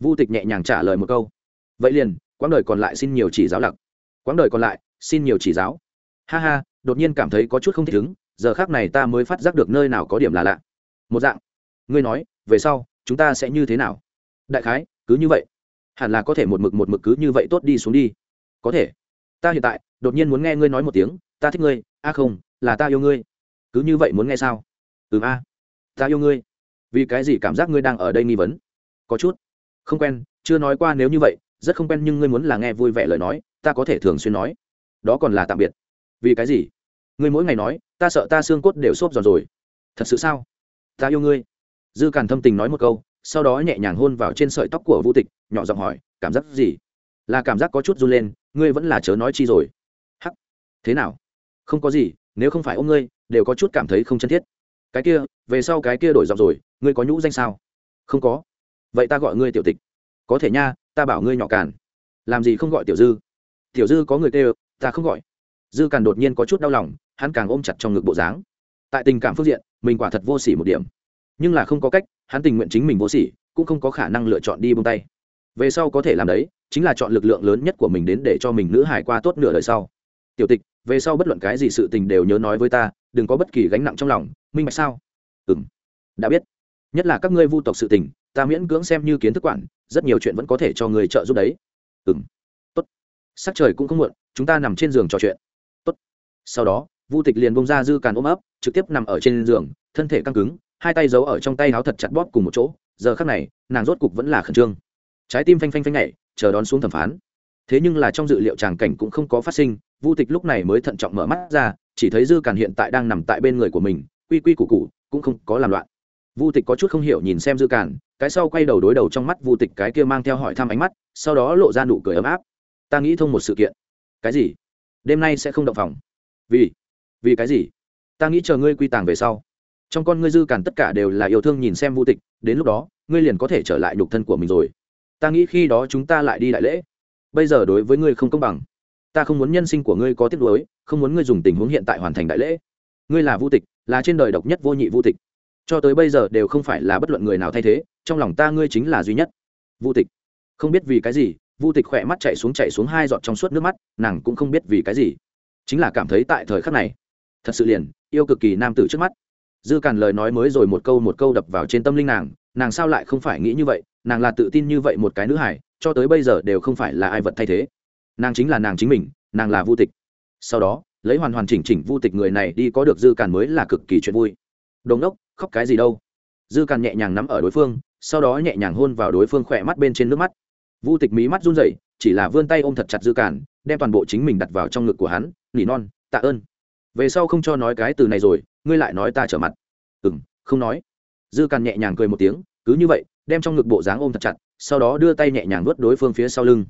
Vu tịch nhẹ nhàng trả lời một câu. Vậy liền quãng đời còn lại xin nhiều chỉ giáo lặc quãng đời còn lại, xin nhiều chỉ giáo. Ha ha, đột nhiên cảm thấy có chút không thích ứng, giờ khác này ta mới phát giác được nơi nào có điểm là lạ. Một dạng. Ngươi nói, về sau, chúng ta sẽ như thế nào? Đại khái, cứ như vậy. Hẳn là có thể một mực một mực cứ như vậy tốt đi xuống đi. Có thể. Ta hiện tại, đột nhiên muốn nghe ngươi nói một tiếng, ta thích ngươi, a không, là ta yêu ngươi. Cứ như vậy muốn nghe sao? Ừm a. Ta yêu ngươi. Vì cái gì cảm giác ngươi đang ở đây nghi vấn? Có chút. Không quen, chưa nói qua nếu như vậy rất không quen nhưng ngươi muốn là nghe vui vẻ lời nói, ta có thể thường xuyên nói. Đó còn là tạm biệt. Vì cái gì? Ngươi mỗi ngày nói, ta sợ ta xương cốt đều xốp giòn rồi. Thật sự sao? Ta yêu ngươi. Dư càn thâm tình nói một câu, sau đó nhẹ nhàng hôn vào trên sợi tóc của vũ tịch, nhỏ giọng hỏi, cảm giác gì? Là cảm giác có chút run lên, ngươi vẫn là chớ nói chi rồi. Hắc. Thế nào? Không có gì, nếu không phải ôm ngươi, đều có chút cảm thấy không chân thiết. Cái kia, về sau cái kia đổi giọng rồi, ngươi có nhũ danh sao? Không có. Vậy ta gọi ngươi tiểu tịch. Có thể nha ta bảo ngươi nhỏ càn. Làm gì không gọi tiểu dư? Tiểu dư có người kêu, ta không gọi. Dư càn đột nhiên có chút đau lòng, hắn càng ôm chặt trong ngực bộ dáng. Tại tình cảm phương diện, mình quả thật vô s ỉ một điểm. Nhưng là không có cách, hắn tình nguyện chính mình vô s ỉ cũng không có khả năng lựa chọn đi bông tay. Về sau có thể làm đấy, chính là chọn lực lượng lớn nhất của mình đến để cho mình nữ hải qua tốt nửa đời sau. Tiểu tịch, về sau bất luận cái gì sự tình đều nhớ nói với ta, đừng có bất kỳ gánh nặng trong lòng, minh bạch sao? Ừ m đã biết. Nhất là các ngươi vu tộc sự tình ta miễn cưỡng xem như kiến thức quản, rất nhiều chuyện vẫn có thể cho người trợ giúp đấy. Ừng tốt. Sắc trời cũng không muộn, chúng ta nằm trên giường trò chuyện. Tốt. Sau đó, vu tịch liền bông ra dư càn ôm ấp, trực tiếp nằm ở trên giường, thân thể căng cứng, hai tay giấu ở trong tay áo thật chặt bóp cùng một chỗ. Giờ khác này, nàng rốt cục vẫn là khẩn trương. Trái tim phanh phanh phanh nhảy, chờ đón xuống thẩm phán. Thế nhưng là trong dự liệu tràng cảnh cũng không có phát sinh, vu tịch lúc này mới thận trọng mở mắt ra, chỉ thấy dư càn hiện tại đang nằm tại bên người của mình, quy quy củ củ, cũng không có làm loạn. Vu tịch có chút không hiểu nhìn xem dư càn cái sau quay đầu đối đầu trong mắt vu tịch cái kia mang theo hỏi thăm ánh mắt, sau đó lộ ra nụ cười ấm áp. Ta nghĩ thông một sự kiện. Cái gì? Đêm nay sẽ không động phòng. Vì? Vì cái gì? Ta nghĩ chờ ngươi quy tàng về sau. Trong con ngươi dư càn tất cả đều là yêu thương nhìn xem vu tịch, đến lúc đó, ngươi liền có thể trở lại nhục thân của mình rồi. Ta nghĩ khi đó chúng ta lại đi đại lễ. Bây giờ đối với ngươi không công bằng. Ta không muốn nhân sinh của ngươi có tiếp nuối, không muốn ngươi dùng tình huống hiện tại hoàn thành đại lễ. Ngươi là vô tịch, là trên đời độc nhất vô nhị vô tịch. Cho tới bây giờ đều không phải là bất luận người nào thay thế trong lòng ta ngươi chính là duy nhất. Vô tịch. Không biết vì cái gì vô tịch khỏe mắt chạy xuống chạy xuống hai giọt trong suốt nước mắt, nàng cũng không biết vì cái gì. Chính là cảm thấy tại thời khắc này, thật sự liền, yêu cực kỳ nam tử trước mắt. Dư càn lời nói mới rồi một câu một câu đập vào trên tâm linh nàng nàng sao lại không phải nghĩ như vậy, nàng là tự tin như vậy một cái nữ hải cho tới bây giờ đều không phải là ai vật thay thế. Nàng chính là nàng chính mình, nàng là vô tịch. Sau đó, lấy hoàn hoàn chỉnh chỉnh vô tịch người này đi có được dư càn mới là cực kỳ chuyện vui. Đồn đốc, khóc cái gì đâu? Dư càn nhẹ nhàng nắm ở đối phương sau đó nhẹ nhàng hôn vào đối phương khỏe mắt bên trên nước mắt. Vu tịch mí mắt run rẩy chỉ là vươn tay ôm thật chặt dư cản, đem toàn bộ chính mình đặt vào trong ngực của hắn nỉ non tạ ơn. Về sau không cho nói cái từ này rồi ngươi lại nói ta trở mặt. Ừ m không nói. Dư càn nhẹ nhàng cười một tiếng cứ như vậy đem trong ngực bộ dáng ôm thật chặt sau đó đưa tay nhẹ nhàng vớt đối phương phía sau lưng.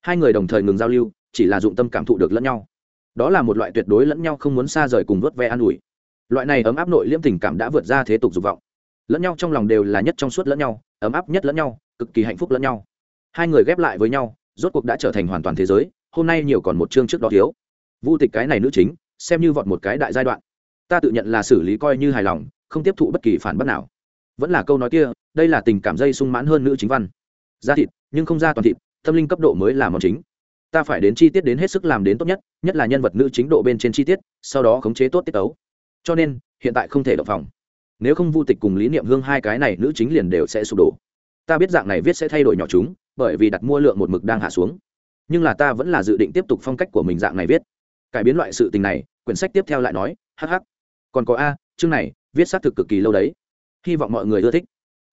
Hai người đồng thời ngừng giao lưu chỉ là dụng tâm cảm thụ được lẫn nhau. Đó là một loại tuyệt đối lẫn nhau không muốn xa rời cùng vớt ve an ủi. Loại này ấm áp nội liễm tình cảm đã vượt ra thế tục dục vọng lẫn nhau trong lòng đều là nhất trong suốt lẫn nhau, ấm áp nhất lẫn nhau, cực kỳ hạnh phúc lẫn nhau. Hai người ghép lại với nhau, rốt cuộc đã trở thành hoàn toàn thế giới, hôm nay nhiều còn một chương trước đó thiếu. Vu tịch cái này nữ chính, xem như vọt một cái đại giai đoạn. Ta tự nhận là xử lý coi như hài lòng, không tiếp thụ bất kỳ phản bác nào. Vẫn là câu nói kia, đây là tình cảm dây sung mãn hơn nữ chính văn. Da thịt, nhưng không ra toàn thịt, tâm linh cấp độ mới là món chính. Ta phải đến chi tiết đến hết sức làm đến tốt nhất nhất là nhân vật nữ chính độ bên trên chi tiết, sau đó khống chế tốt tiết tấu. Cho nên, hiện tại không thể động phòng nếu không vu tịch cùng lý niệm hương hai cái này nữ chính liền đều sẽ sụp đổ. Ta biết dạng này viết sẽ thay đổi nhỏ chúng, bởi vì đặt mua lượng một mực đang hạ xuống. Nhưng là ta vẫn là dự định tiếp tục phong cách của mình dạng này viết. Cải biến loại sự tình này, quyển sách tiếp theo lại nói hh còn có a, chương này, viết xác thực cực kỳ lâu đấy. Hy vọng mọi người ưa thích.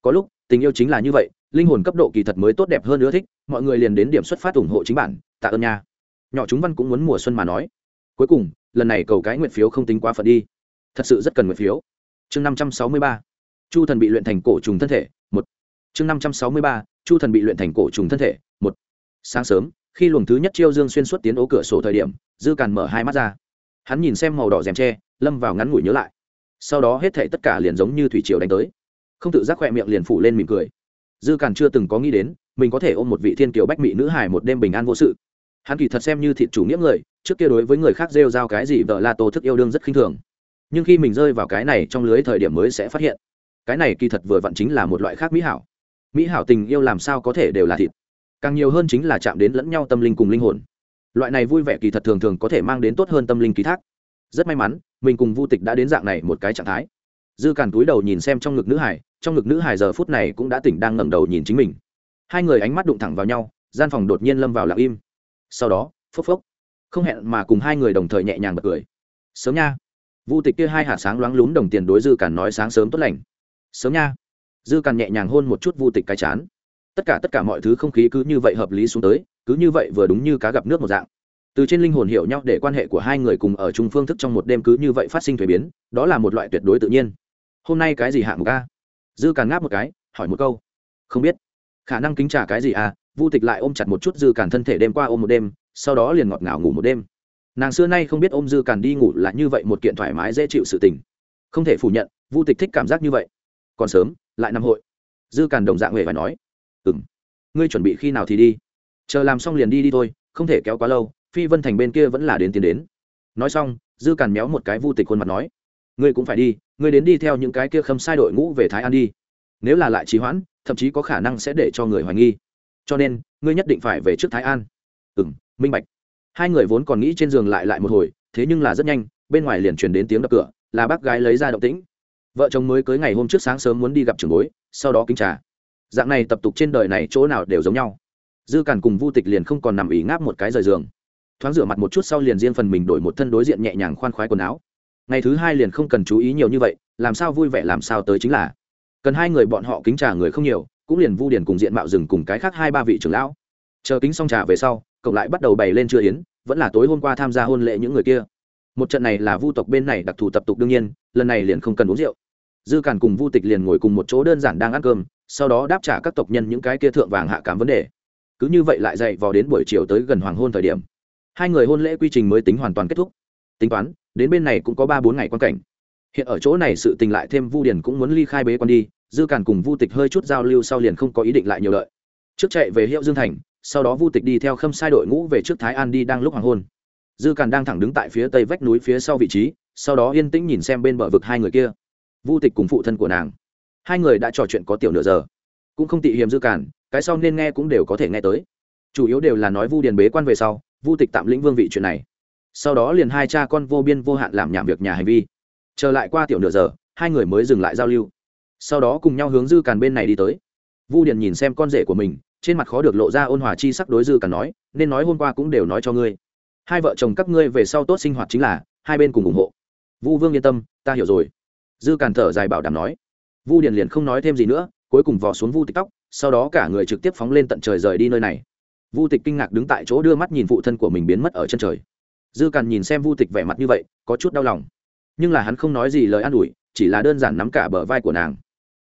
Có lúc, tình yêu chính là như vậy, linh hồn cấp độ kỳ thật mới tốt đẹp hơn ưa thích, mọi người liền đến điểm xuất phát ủng hộ chính bản, tạ ơn nha. Nhỏ chúng văn cũng muốn mùa xuân mà nói. Cuối cùng, lần này cầu cái nguyện phiếu không tính quá phận đi. Thật sự rất cần nguyện phiếu chương năm trăm sáu mươi ba, chu thần bị luyện thành cổ trùng thân thể, một. Chương năm trăm sáu mươi ba, chu thần bị luyện thành cổ trùng thân thể, một. Sáng sớm, khi luồng thứ nhất chiêu dương xuyên suốt tiến ố cửa sổ thời điểm, dư càn mở hai mắt ra. Hắn nhìn xem màu đỏ rèm tre lâm vào ngắn ngủi nhớ lại. Sau đó hết thảy tất cả liền giống như thủy triều đánh tới. Không tự giác khỏe miệng liền phủ lên mỉm cười. Dư càn chưa từng có nghĩ đến, mình có thể ôm một vị thiên kiều bách mỹ nữ hải một đêm bình an vô sự. Hắn kỳ thật xem như thịt chủ nghĩa người, trước kia đối với người khác rêu giao cái gì vợ la tô thức yêu đương rất khinh thường nhưng khi mình rơi vào cái này trong lưới thời điểm mới sẽ phát hiện. Cái này kỳ thật vừa vặn chính là một loại khác mỹ hảo. Mỹ hảo tình yêu làm sao có thể đều là thịt. Càng nhiều hơn chính là chạm đến lẫn nhau tâm linh cùng linh hồn. Loại này vui vẻ kỳ thật thường thường có thể mang đến tốt hơn tâm linh ký thác. Rất may mắn, mình cùng vu tịch đã đến dạng này một cái trạng thái. Dư càn túi đầu nhìn xem trong ngực nữ hải, trong ngực nữ hải giờ phút này cũng đã tỉnh đang ngẩng đầu nhìn chính mình. Hai người ánh mắt đụng thẳng vào nhau, gian phòng đột nhiên lâm vào lặng im. Sau đó, phốc phốc, không hẹn mà cùng hai người đồng thời nhẹ nhàng bật cười. Sớm nha vu tịch kia hai hạt sáng loáng lún đồng tiền đối dư càn nói sáng sớm tốt lành. Sớm nha. Dư càn nhẹ nhàng hôn một chút vu tịch cái chán. Tất cả tất cả mọi thứ không khí cứ như vậy hợp lý xuống tới, cứ như vậy vừa đúng như cá gặp nước một dạng. Từ trên linh hồn hiểu nhau để quan hệ của hai người cùng ở chung phương thức trong một đêm cứ như vậy phát sinh thuế biến, đó là một loại tuyệt đối tự nhiên. Hôm nay cái gì hạng mục a? Dư càn ngáp một cái, hỏi một câu. Không biết. Khả năng kính trả cái gì à? Vu tịch lại ôm chặt một chút dư càn thân thể đêm qua ôm một đêm, sau đó liền ngọt ngào ngủ một đêm nàng xưa nay không biết ôm dư càn đi ngủ là như vậy một kiện thoải mái dễ chịu sự tình. Không thể phủ nhận, vu tịch thích cảm giác như vậy. Còn sớm, lại năm hội. Dư càn đồng dạng huệ và nói. Ừ m ngươi chuẩn bị khi nào thì đi? Chờ làm xong liền đi đi thôi, không thể kéo quá lâu, phi vân thành bên kia vẫn là đến tiến đến. Nói xong, dư càn méo một cái vu tịch khuôn mặt nói. Ngươi cũng phải đi, ngươi đến đi theo những cái kia khâm sai đội ngũ về thái an đi. Nếu là lại trì hoãn, thậm chí có khả năng sẽ để cho người hoài nghi. Cho nên, ngươi nhất định phải về trước thái an. Ừ m minh bạch hai người vốn còn nghĩ trên giường lại lại một hồi, thế nhưng là rất nhanh, bên ngoài liền truyền đến tiếng đập cửa, là bác gái lấy ra động tĩnh. Vợ chồng mới cưới ngày hôm trước sáng sớm muốn đi gặp trường bối, sau đó kính trà. Dạng này tập tục trên đời này chỗ nào đều giống nhau. Dư càn cùng vu tịch liền không còn nằm ỉ ngáp một cái rời giường. Thoáng rửa mặt một chút sau liền riêng phần mình đổi một thân đối diện nhẹ nhàng khoan khoái quần áo. Ngày thứ hai liền không cần chú ý nhiều như vậy, làm sao vui vẻ làm sao tới chính là. Cần hai người bọn họ kính trà người không nhiều, cũng liền vu điền cùng diện mạo rừng cùng cái khác hai ba vị trưởng lão. Chờ kính xong trà về sau, cậu lại bắt đầu bày lên chưa yến vẫn là tối hôm qua tham gia hôn lễ những người kia. Một trận này là vu tộc bên này đặc thù tập tục đương nhiên, lần này liền không cần uống rượu. Dư càn cùng vu tịch liền ngồi cùng một chỗ đơn giản đang ăn cơm, sau đó đáp trả các tộc nhân những cái kia thượng vàng hạ cám vấn đề. Cứ như vậy lại dậy vào đến buổi chiều tới gần hoàng hôn thời điểm. Hai người hôn lễ quy trình mới tính hoàn toàn kết thúc. Tính toán, đến bên này cũng có ba bốn ngày quan cảnh. Hiện ở chỗ này sự tình lại thêm vu điền cũng muốn ly khai bế quan đi, dư càn cùng vu tịch hơi chút giao lưu sau liền không có ý định lại nhiều lợi. Trước chạy về hiệu dương thành sau đó vu tịch đi theo khâm sai đội ngũ về trước thái an đi đang lúc hoàng hôn dư càn đang thẳng đứng tại phía tây vách núi phía sau vị trí sau đó yên tĩnh nhìn xem bên bờ vực hai người kia vu tịch cùng phụ thân của nàng hai người đã trò chuyện có tiểu nửa giờ cũng không tị hiềm dư Càn, cái sau nên nghe cũng đều có thể nghe tới chủ yếu đều là nói vu điền bế quan về sau vu tịch tạm lĩnh vương vị chuyện này sau đó liền hai cha con vô biên vô hạn làm nhảm việc nhà hành vi trở lại qua tiểu nửa giờ hai người mới dừng lại giao lưu sau đó cùng nhau hướng dư càn bên này đi tới vu điền nhìn xem con rể của mình trên mặt khó được lộ ra ôn hòa chi sắc đối dư cản nói, nên nói hôm qua cũng đều nói cho ngươi. Hai vợ chồng các ngươi về sau tốt sinh hoạt chính là, hai bên cùng ủng hộ. Vu vương yên tâm, ta hiểu rồi. Dư càn thở dài bảo đảm nói. Vu điền liền không nói thêm gì nữa, cuối cùng vò xuống vu tịch tóc, sau đó cả người trực tiếp phóng lên tận trời rời đi nơi này. Vu tịch kinh ngạc đứng tại chỗ đưa mắt nhìn phụ thân của mình biến mất ở chân trời. Dư càn nhìn xem vu tịch vẻ mặt như vậy, có chút đau lòng. Nhưng là hắn không nói gì lời an ủi, chỉ là đơn giản nắm cả bờ vai của nàng.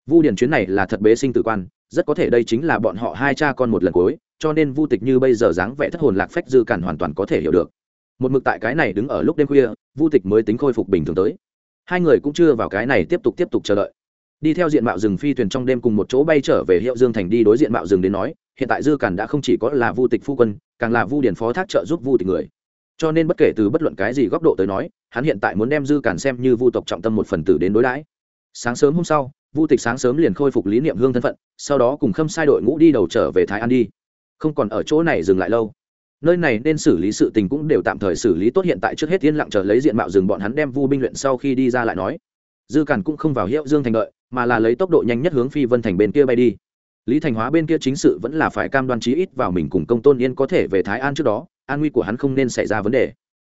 Vu điền chuyến này là thật bế sinh tử quan rất có thể đây chính là bọn họ hai cha con một lần cuối, cho nên vu tịch như bây giờ dáng vẻ thất hồn lạc phách dư cản hoàn toàn có thể hiểu được. Một mực tại cái này đứng ở lúc đêm khuya, vu tịch mới tính khôi phục bình thường tới. Hai người cũng chưa vào cái này tiếp tục tiếp tục chờ đợi. Đi theo diện mạo rừng phi thuyền trong đêm cùng một chỗ bay trở về hiệu dương thành đi đối diện mạo rừng đến nói, hiện tại dư cản đã không chỉ có là vu tịch phu quân, càng là vu điển phó thác trợ giúp vu tịch người. Cho nên bất kể từ bất luận cái gì góc độ tới nói, hắn hiện tại muốn đem dư cản xem như vu tộc trọng tâm một phần tử đến đối đãi. Sáng sớm hôm sau vu tịch sáng sớm liền khôi phục lý niệm hương thân phận, sau đó cùng khâm sai đội ngũ đi đầu trở về thái an đi. Không còn ở chỗ này dừng lại lâu. Nơi này nên xử lý sự tình cũng đều tạm thời xử lý tốt hiện tại trước hết yên lặng chờ lấy diện mạo rừng bọn hắn đem vu binh luyện sau khi đi ra lại nói. Dư cản cũng không vào hiệu dương thành đợi, mà là lấy tốc độ nhanh nhất hướng phi vân thành bên kia bay đi. Lý thành hóa bên kia chính sự vẫn là phải cam đoan chí ít vào mình cùng công tôn yên có thể về thái an trước đó, an nguy của hắn không nên xảy ra vấn đề.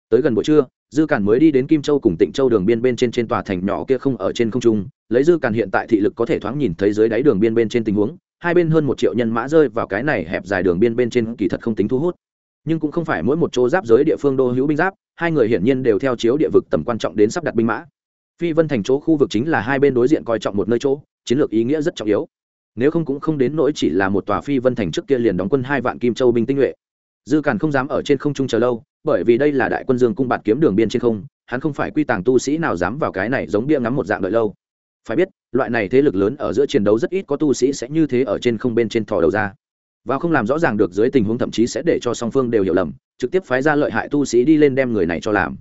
Tới gần buổi trưa dư càn mới đi đến kim châu cùng tịnh châu đường biên bên trên trên tòa thành nhỏ kia không ở trên không trung, lấy dư càn hiện tại thị lực có thể thoáng nhìn thấy dưới đáy đường biên bên trên tình huống, hai bên hơn một triệu nhân mã rơi vào cái này hẹp dài đường biên bên trên kỳ thật không tính thu hút. Nhưng cũng không phải mỗi một chỗ giáp giới địa phương đô hữu binh giáp, hai người hiển nhiên đều theo chiếu địa vực tầm quan trọng đến sắp đặt binh mã. Phi vân thành chỗ khu vực chính là hai bên đối diện coi trọng một nơi chỗ, chiến lược ý nghĩa rất trọng yếu. Nếu không cũng không đến nỗi chỉ là một tòa phi vân thành trước kia liền đóng quân hai vạn kim châu binh tinh nhuệ. Dư càn không dám ở trên không trung chờ lâu bởi vì đây là đại quân dương cung bạt kiếm đường biên trên không, hắn không phải quy tàng tu sĩ nào dám vào cái này giống bia ngắm một dạng đợi lâu. Phải biết, loại này thế lực lớn ở giữa chiến đấu rất ít có tu sĩ sẽ như thế ở trên không bên trên thò đầu ra. Và không làm rõ ràng được dưới tình huống thậm chí sẽ để cho song phương đều hiểu lầm, trực tiếp phái ra lợi hại tu sĩ đi lên đem người này cho làm.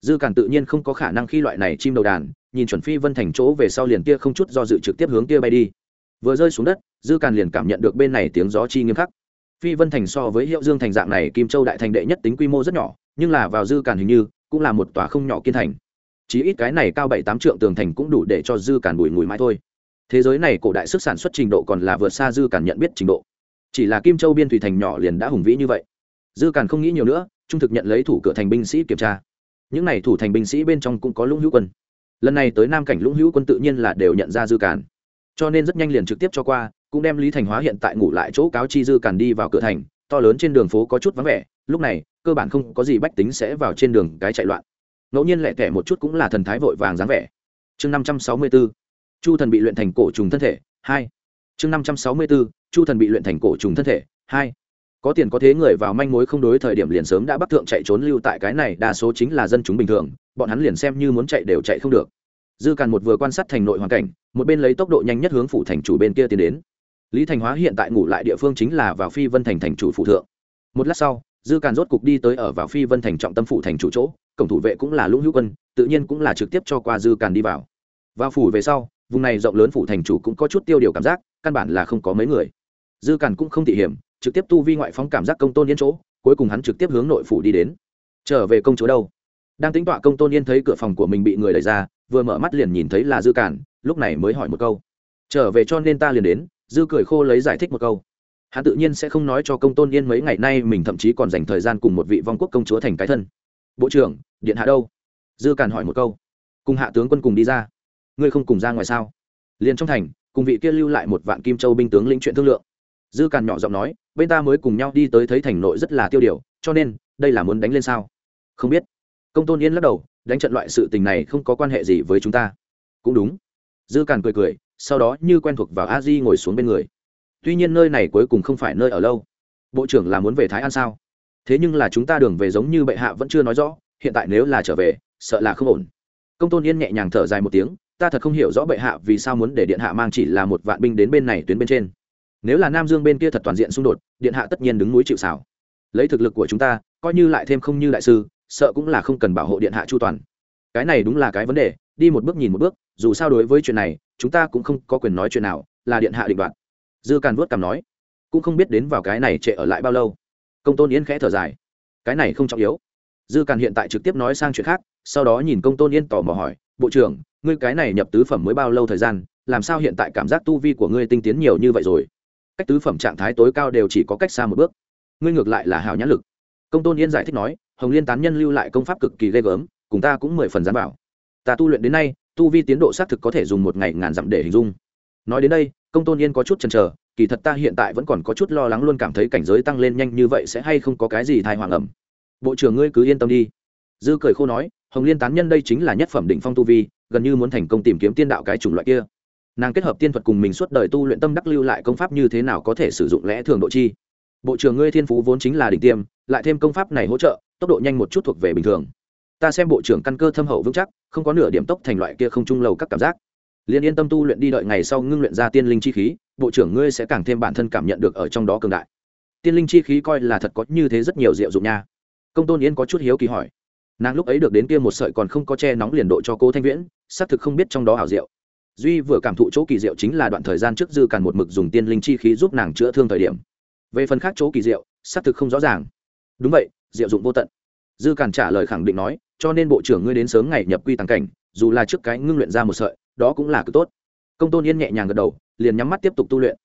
Dư cản tự nhiên không có khả năng khi loại này chim đầu đàn, nhìn chuẩn phi vân thành chỗ về sau liền kia không chút do dự trực tiếp hướng kia bay đi. Vừa rơi xuống đất, dư càn liền cảm nhận được bên này tiếng gió chi nghiêm khắc phi vân thành so với hiệu dương thành dạng này kim châu đại thành đệ nhất tính quy mô rất nhỏ nhưng là vào dư cản hình như cũng là một tòa không nhỏ kiên thành. Chí ít cái này cao bảy tám trượng tường thành cũng đủ để cho dư cản bùi ngùi mãi thôi. Thế giới này cổ đại sức sản xuất trình độ còn là vượt xa dư cản nhận biết trình độ. Chỉ là kim châu biên thủy thành nhỏ liền đã hùng vĩ như vậy. Dư cản không nghĩ nhiều nữa trung thực nhận lấy thủ cửa thành binh sĩ kiểm tra. Những n à y thủ thành binh sĩ bên trong cũng có lũng hữu quân. Lần này tới nam cảnh lũng hữu quân tự nhiên là đều nhận ra dư cản, cho nên rất nhanh liền trực tiếp cho qua cũng đem lý thành hóa hiện tại ngủ lại chỗ cáo chi dư càn đi vào cửa thành, to lớn trên đường phố có chút vắng vẻ, lúc này, cơ bản không có gì bách tính sẽ vào trên đường cái chạy loạn. Ngẫu nhiên lẹ tẻ một chút cũng là thần thái vội vàng dáng vẻ. Chương năm trăm sáu mươi b ố chu thần bị luyện thành cổ trùng thân thể, hai. Chương năm trăm sáu mươi b ố chu thần bị luyện thành cổ trùng thân thể, hai. Có tiền có thế người vào manh mối không đối thời điểm liền sớm đã bắc thượng chạy trốn lưu tại cái này, đa số chính là dân chúng bình thường, bọn hắn liền xem như muốn chạy đều chạy không được. Dư càn một vừa quan sát thành nội hoàn cảnh, một bên lấy tốc độ nhanh nhất hướng phủ thành chủ bên kia tiến đến lý thành hóa hiện tại ngủ lại địa phương chính là vào phi vân thành thành chủ phụ thượng. Một lát sau, dư càn rốt cục đi tới ở vào phi vân thành trọng tâm phủ thành chủ chỗ, cổng thủ vệ cũng là lũng hữu quân, tự nhiên cũng là trực tiếp cho qua dư càn đi vào. Vào phủ về sau, vùng này rộng lớn phủ thành chủ cũng có chút tiêu điều cảm giác, căn bản là không có mấy người. Dư càn cũng không thị hiểm, trực tiếp tu vi ngoại phóng cảm giác công tôn yên chỗ, cuối cùng hắn trực tiếp hướng nội phủ đi đến. Trở về công chúa đâu? Đang tính tọa công tôn yên thấy cửa phòng của mình bị người đẩy ra, vừa mở mắt liền nhìn thấy là dư cản lúc này mới hỏi một câu. Trở về cho nên ta liền đến dư cười khô lấy giải thích một câu. Hắn tự nhiên sẽ không nói cho công tôn yên mấy ngày nay mình thậm chí còn dành thời gian cùng một vị vong quốc công chúa thành cái thân. Bộ trưởng, điện hạ đâu? Dư cản hỏi một câu. Cùng hạ tướng quân cùng đi ra. Ngươi không cùng ra ngoài sao? Liền trong thành, cùng vị kia lưu lại một vạn kim châu binh tướng lĩnh chuyện thương lượng. Dư càn nhỏ giọng nói, bên ta mới cùng nhau đi tới thấy thành nội rất là tiêu điều, cho nên, đây là muốn đánh lên sao? Không biết. Công tôn yên lắc đầu, đánh trận loại sự tình này không có quan hệ gì với chúng ta. Cũng đúng. Dư càn cười cười sau đó như quen thuộc vào a di ngồi xuống bên người. Tuy nhiên nơi này cuối cùng không phải nơi ở lâu. Bộ trưởng là muốn về thái an sao? Thế nhưng là chúng ta đường về giống như bệ hạ vẫn chưa nói rõ, hiện tại nếu là trở về, sợ là không ổn. Công tôn yên nhẹ nhàng thở dài một tiếng, ta thật không hiểu rõ bệ hạ vì sao muốn để điện hạ mang chỉ là một vạn binh đến bên này tuyến bên trên. Nếu là nam dương bên kia thật toàn diện xung đột, điện hạ tất nhiên đứng núi chịu xảo lấy thực lực của chúng ta, coi như lại thêm không như đại sư, sợ cũng là không cần bảo hộ điện hạ chu toàn. Cái này đúng là cái vấn đề, đi một bước nhìn một bước, dù sao đối với chuyện này chúng ta cũng không có quyền nói chuyện nào, là điện hạ định đoạt. Dư càn vuốt cằm nói, cũng không biết đến vào cái này trệ ở lại bao lâu. Công tôn yên khẽ thở dài, cái này không trọng yếu. Dư càn hiện tại trực tiếp nói sang chuyện khác, sau đó nhìn công tôn yên tò mò hỏi, bộ trưởng, ngươi cái này nhập tứ phẩm mới bao lâu thời gian, làm sao hiện tại cảm giác tu vi của ngươi tinh tiến nhiều như vậy rồi? Cách tứ phẩm trạng thái tối cao đều chỉ có cách xa một bước. Ngươi ngược lại là hào nhãn lực. Công tôn yên giải thích nói, hồng liên tán nhân lưu lại công pháp cực kỳ ghê gớm, cùng ta cũng mười phần dám bảo. Ta tu luyện đến nay tu vi tiến độ xác thực có thể dùng một ngày ngàn dặm để hình dung. Nói đến đây, công tôn yên có chút chần chờ, kỳ thật ta hiện tại vẫn còn có chút lo lắng luôn cảm thấy cảnh giới tăng lên nhanh như vậy sẽ hay không có cái gì thai hoàng ẩm. Bộ trưởng ngươi cứ yên tâm đi. Dư cười khô nói, hồng liên tán nhân đây chính là nhất phẩm định phong tu vi, gần như muốn thành công tìm kiếm tiên đạo cái chủng loại kia. Nàng kết hợp tiên thuật cùng mình suốt đời tu luyện tâm đắc lưu lại công pháp như thế nào có thể sử dụng lẽ thường độ chi. Bộ trưởng ngươi thiên phú vốn chính là đỉnh tiêm, lại thêm công pháp này hỗ trợ, tốc độ nhanh một chút thuộc về bình thường ta xem bộ trưởng căn cơ thâm hậu vững chắc, không có nửa điểm tốc thành loại kia không trung lầu các cảm giác. Liền yên tâm tu luyện đi đợi ngày sau ngưng luyện ra tiên linh chi khí, bộ trưởng ngươi sẽ càng thêm bản thân cảm nhận được ở trong đó cường đại. Tiên linh chi khí coi là thật có như thế rất nhiều diệu dụng nha. Công tôn yên có chút hiếu kỳ hỏi. Nàng lúc ấy được đến kia một sợi còn không có che nóng liền độ cho cô thanh viễn, xác thực không biết trong đó hảo diệu. Duy vừa cảm thụ chỗ kỳ diệu chính là đoạn thời gian trước dư càn một mực dùng tiên linh chi khí giúp nàng chữa thương thời điểm. Về phần khác chỗ kỳ diệu, xác thực không rõ ràng. Đúng vậy, diệu dụng vô tận. Dư càn trả lời khẳng định nói cho nên bộ trưởng ngươi đến sớm ngày nhập quy tàng cảnh, dù là trước cái ngưng luyện ra một sợi, đó cũng là cực tốt. Công tôn yên nhẹ nhàng gật đầu, liền nhắm mắt tiếp tục tu luyện.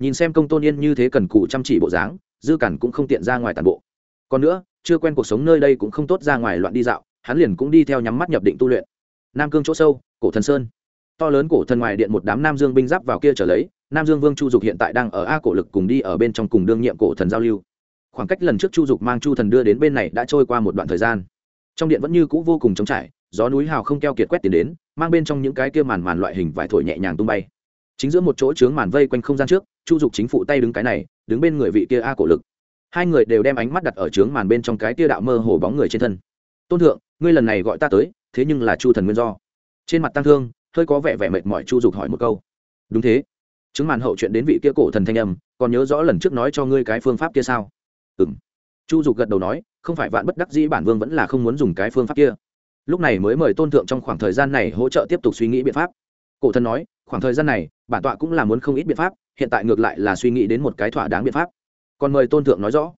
Nhìn xem công tôn yên như thế cần cù chăm chỉ bộ dáng, dư cản cũng không tiện ra ngoài tàn bộ. Còn nữa, chưa quen cuộc sống nơi đây cũng không tốt ra ngoài loạn đi dạo, hắn liền cũng đi theo nhắm mắt nhập định tu luyện. Nam cương chỗ sâu, cổ thần sơn. To lớn cổ thần ngoài điện một đám nam dương binh giáp vào kia trở lấy, nam dương vương chu dục hiện tại đang ở a cổ lực cùng đi ở bên trong cùng đương nhiệm cổ thần giao lưu. Khoảng cách lần trước chu dục mang chu thần đưa đến bên này đã trôi qua một đoạn thời gian trong điện vẫn như cũ vô cùng trống trải, gió núi hào không keo kiệt quét tiền đến, mang bên trong những cái kia màn màn loại hình vải thổi nhẹ nhàng tung bay. Chính giữa một chỗ trướng màn vây quanh không gian trước, chu dục chính phụ tay đứng cái này, đứng bên người vị kia a cổ lực. Hai người đều đem ánh mắt đặt ở trướng màn bên trong cái kia đạo mơ hồ bóng người trên thân. Tôn thượng, ngươi lần này gọi ta tới, thế nhưng là chu thần nguyên do. Trên mặt tăng thương, hơi có vẻ vẻ mệt mỏi chu dục hỏi một câu. Đúng thế. Chứng màn hậu chuyện đến vị kia cổ thần thanh âm, còn nhớ rõ lần trước nói cho ngươi cái phương pháp kia sao? Ừ m chu dục gật đầu nói không phải vạn bất đắc dĩ bản vương vẫn là không muốn dùng cái phương pháp kia. Lúc này mới mời tôn thượng trong khoảng thời gian này hỗ trợ tiếp tục suy nghĩ biện pháp. Cổ thần nói, khoảng thời gian này, bản tọa cũng là muốn không ít biện pháp, hiện tại ngược lại là suy nghĩ đến một cái thỏa đáng biện pháp. Còn mời tôn thượng nói rõ.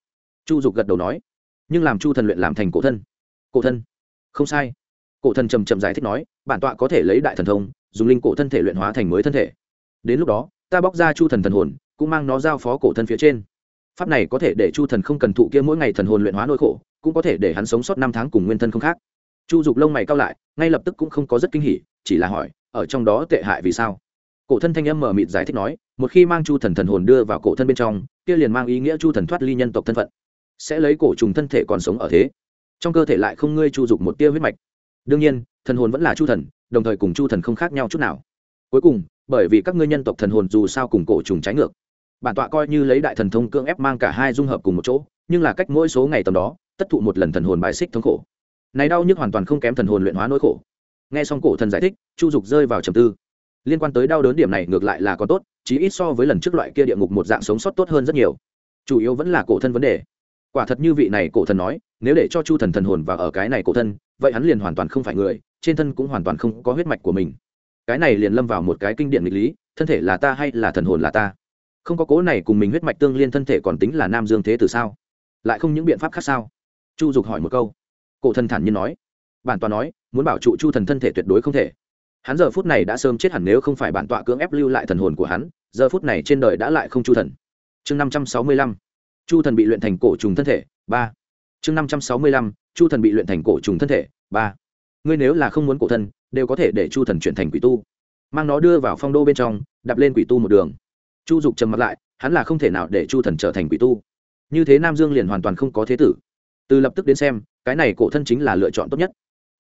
Chu dục gật đầu nói, nhưng làm chu thần luyện làm thành cổ thân. Cổ thân? Không sai. Cổ thần trầm trầm giải thích nói, bản tọa có thể lấy đại thần thông, dùng linh cổ thân thể luyện hóa thành mới thân thể. Đến lúc đó, ta bóc ra chu thần thần hồn, cũng mang nó giao phó cổ thân phía trên pháp này có thể để chu thần không cần thụ kia mỗi ngày thần hồn luyện hóa nỗi khổ, cũng có thể để hắn sống sót năm tháng cùng nguyên thân không khác. Chu dục lông mày cao lại, ngay lập tức cũng không có rất kinh hỉ, chỉ là hỏi, ở trong đó tệ hại vì sao? Cổ thân thanh âm mở mịt giải thích nói, một khi mang chu thần thần hồn đưa vào cổ thân bên trong, kia liền mang ý nghĩa chu thần thoát ly nhân tộc thân phận, sẽ lấy cổ trùng thân thể còn sống ở thế. Trong cơ thể lại không ngươi chu dục một tia huyết mạch. Đương nhiên, thần hồn vẫn là chu thần, đồng thời cùng chu thần không khác nhau chút nào. Cuối cùng, bởi vì các ngươi nhân tộc thần hồn dù sao cùng cổ trùng trái ngược bản tọa coi như lấy đại thần thông cưỡng ép mang cả hai dung hợp cùng một chỗ, nhưng là cách mỗi số ngày tầm đó, tất thụ một lần thần hồn bài xích thống khổ. Này đau nhức hoàn toàn không kém thần hồn luyện hóa nỗi khổ. Nghe xong cổ thần giải thích, chu dục rơi vào trầm tư. Liên quan tới đau đớn điểm này ngược lại là có tốt, chí ít so với lần trước loại kia địa ngục một dạng sống sót tốt hơn rất nhiều. Chủ yếu vẫn là cổ thân vấn đề. Quả thật như vị này cổ thần nói, nếu để cho chu thần thần hồn vào ở cái này cổ thân, vậy hắn liền hoàn toàn không phải người, trên thân cũng hoàn toàn không có huyết mạch của mình. Cái này liền lâm vào một cái kinh điển nghịch lý, thân thể là ta hay là thần hồn là ta? Không có cố này cùng mình huyết mạch tương liên thân thể còn tính là nam dương thế từ sao? Lại không những biện pháp khác sao? Chu dục hỏi một câu. Cổ thần thản nhiên nói. Bản tọa nói, muốn bảo trụ chu thần thân thể tuyệt đối không thể. Hắn giờ phút này đã sớm chết hẳn nếu không phải bản tọa cưỡng ép lưu lại thần hồn của hắn, giờ phút này trên đời đã lại không chu thần. Chương năm trăm sáu mươi lăm. Chu thần bị luyện thành cổ trùng thân thể, ba. Chương năm trăm sáu mươi lăm. Chu thần bị luyện thành cổ trùng thân thể, ba. Ngươi nếu là không muốn cổ thân đều có thể để chu thần chuyển thành quỷ tu. Mang nó đưa vào phong đô bên trong đập lên quỷ tu một đường chu dục trầm mặt lại, hắn là không thể nào để chu thần trở thành quỷ tu. Như thế nam dương liền hoàn toàn không có thế tử. Từ lập tức đến xem, cái này cổ thân chính là lựa chọn tốt nhất.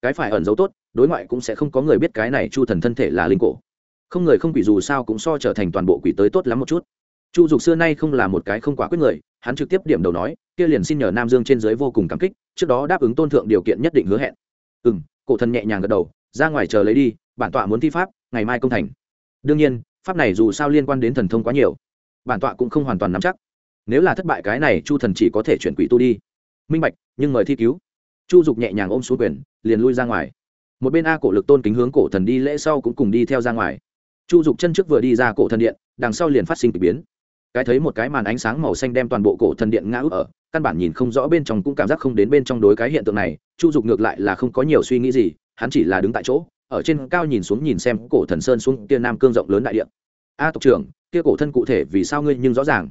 Cái phải ẩn giấu tốt, đối ngoại cũng sẽ không có người biết cái này chu thần thân thể là linh cổ. Không người không quỷ dù sao cũng so trở thành toàn bộ quỷ tới tốt lắm một chút. Chu dục xưa nay không là một cái không quá quyết người, hắn trực tiếp điểm đầu nói, kia liền xin nhờ nam dương trên dưới vô cùng cảm kích, trước đó đáp ứng tôn thượng điều kiện nhất định hứa hẹn. Ừ m cổ thần nhẹ nhàng gật đầu, ra ngoài chờ lấy đi, bản tọa muốn thi pháp, ngày mai công thành. Đương nhiên pháp này dù sao liên quan đến thần thông quá nhiều, bản tọa cũng không hoàn toàn nắm chắc. Nếu là thất bại cái này, chu thần chỉ có thể chuyển quỷ tu đi. Minh bạch, nhưng mời thi cứu. Chu dục nhẹ nhàng ôm xuống quyền, liền lui ra ngoài. Một bên a cổ lực tôn kính hướng cổ thần đi lễ sau cũng cùng đi theo ra ngoài. Chu dục chân trước vừa đi ra cổ thần điện, đằng sau liền phát sinh k ỳ biến. Cái thấy một cái màn ánh sáng màu xanh đem toàn bộ cổ thần điện ngã úp ở, căn bản nhìn không rõ bên trong cũng cảm giác không đến bên trong đối cái hiện tượng này. Chu dục ngược lại là không có nhiều suy nghĩ gì, hắn chỉ là đứng tại chỗ ở trên cao nhìn xuống nhìn xem cổ thần sơn xuống kia nam cương rộng lớn đại điện a tộc trưởng, kia cổ thân cụ thể vì sao ngươi nhưng rõ ràng?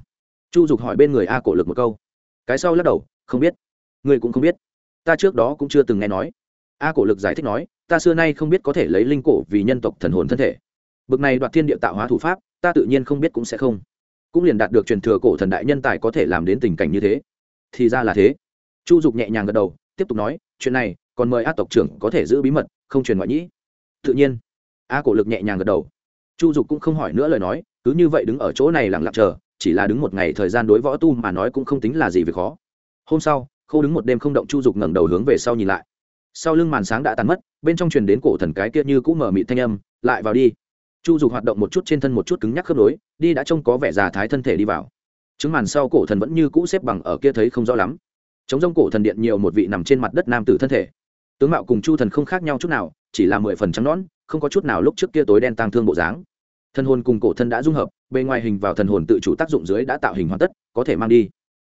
Chu dục hỏi bên người a cổ lực một câu. Cái sau lắc đầu, không biết. Ngươi cũng không biết. Ta trước đó cũng chưa từng nghe nói. A cổ lực giải thích nói, ta xưa nay không biết có thể lấy linh cổ vì nhân tộc thần hồn thân thể. Bực này đoạt thiên địa tạo hóa thủ pháp, ta tự nhiên không biết cũng sẽ không. Cũng liền đạt được truyền thừa cổ thần đại nhân tài có thể làm đến tình cảnh như thế. Thì ra là thế. Chu dục nhẹ nhàng gật đầu, tiếp tục nói, chuyện này, còn mời a tộc trưởng có thể giữ bí mật, không truyền ngoại nhĩ tự nhiên. A cổ lực nhẹ nhàng gật đầu. Chu dục cũng không hỏi nữa lời nói, cứ như vậy đứng ở chỗ này lặng lặng chờ, chỉ là đứng một ngày thời gian đối võ tu mà nói cũng không tính là gì về khó. Hôm sau khâu đứng một đêm không động chu dục ngẩng đầu hướng về sau nhìn lại. Sau lưng màn sáng đã tàn mất, bên trong truyền đến cổ thần cái kia như cũng mở mịt thanh âm, lại vào đi. Chu dục hoạt động một chút trên thân một chút cứng nhắc khớp nối, đi đã trông có vẻ già thái thân thể đi vào. Chứng màn sau cổ thần vẫn như cũ xếp bằng ở kia thấy không rõ lắm. Chống rông cổ thần điện nhiều một vị nằm trên mặt đất nam tử thân thể tướng mạo cùng chu thần không khác nhau chút nào, chỉ là mười phần trắng nón không có chút nào lúc trước kia tối đen tang thương bộ dáng. Thân hồn cùng cổ thân đã dung hợp, bề ngoài hình vào thần hồn tự chủ tác dụng dưới đã tạo hình hoàn tất, có thể mang đi.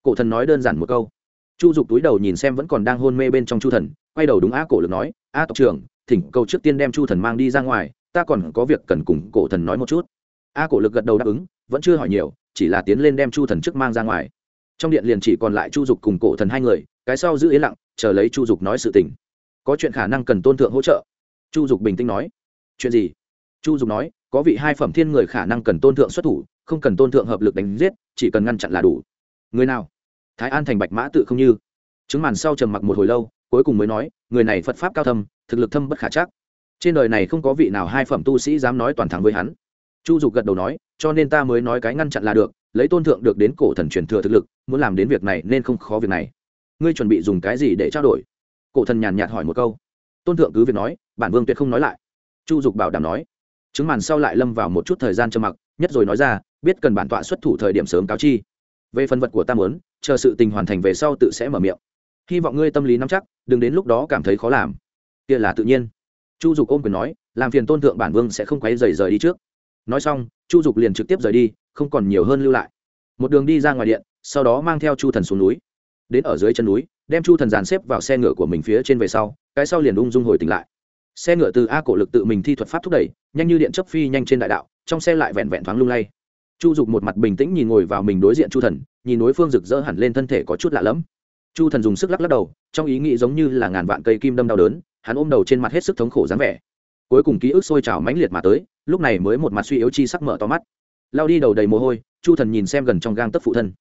Cổ thần nói đơn giản một câu. Chu dục túi đầu nhìn xem vẫn còn đang hôn mê bên trong chu thần, quay đầu đúng á cổ lực nói, a tộc trưởng, thỉnh cầu trước tiên đem chu thần mang đi ra ngoài, ta còn có việc cần cùng cổ thần nói một chút. A cổ lực gật đầu đáp ứng, vẫn chưa hỏi nhiều, chỉ là tiến lên đem chu thần trước mang ra ngoài. Trong điện liền chỉ còn lại chu dục cùng cổ thần hai người, cái sau giữ yên lặng, chờ lấy chu dục nói sự tình có chuyện khả năng cần tôn thượng hỗ trợ. Chu dục bình tĩnh nói. Chuyện gì? Chu dục nói, có vị hai phẩm thiên người khả năng cần tôn thượng xuất thủ, không cần tôn thượng hợp lực đánh giết, chỉ cần ngăn chặn là đủ. Người nào? Thái an thành bạch mã tự không như. Chứng màn sau trầm mặc một hồi lâu, cuối cùng mới nói, người này phật pháp cao thâm, thực lực thâm bất khả chắc. Trên đời này không có vị nào hai phẩm tu sĩ dám nói toàn thắng với hắn. Chu dục gật đầu nói, cho nên ta mới nói cái ngăn chặn là được, lấy tôn thượng được đến cổ thần truyền thừa thực lực, muốn làm đến việc này nên không khó việc này. Ngươi chuẩn bị dùng cái gì để trao đổi? Cổ thần nhàn nhạt hỏi một câu. Tôn thượng cứ việc nói, bản vương tuyệt không nói lại. Chu dục bảo đảm nói. Chứng màn sau lại lâm vào một chút thời gian trầm mặc, nhất rồi nói ra, biết cần bản tọa xuất thủ thời điểm sớm cáo chi. Về phần vật của ta muốn, chờ sự tình hoàn thành về sau tự sẽ mở miệng. Hy vọng ngươi tâm lý nắm chắc, đừng đến lúc đó cảm thấy khó làm. Kia là tự nhiên. Chu dục ôm quyền nói, làm phiền tôn thượng bản vương sẽ không quấy rầy rời đi trước. Nói xong, chu dục liền trực tiếp rời đi, không còn nhiều hơn lưu lại. Một đường đi ra ngoài điện, sau đó mang theo chu thần xuống núi. Đến ở dưới chân núi đem chu thần dàn xếp vào xe ngựa của mình phía trên về sau, cái sau liền ung dung hồi tỉnh lại. Xe ngựa từ a cổ lực tự mình thi thuật pháp thúc đẩy, nhanh như điện chấp phi nhanh trên đại đạo, trong xe lại vẹn vẹn thoáng lung lay. Chu dục một mặt bình tĩnh nhìn ngồi vào mình đối diện chu thần, nhìn đối phương rực rỡ hẳn lên thân thể có chút lạ lẫm. Chu thần dùng sức lắc lắc đầu, trong ý nghĩ giống như là ngàn vạn cây kim đâm đau đớn, hắn ôm đầu trên mặt hết sức thống khổ dáng vẻ. Cuối cùng ký ức sôi trào mãnh liệt mà tới, lúc này mới một mặt suy yếu chi sắc mở to mắt. Lao đi đầu đầy mồ hôi, chu thần nhìn xem gần trong gang tấc phụ thân.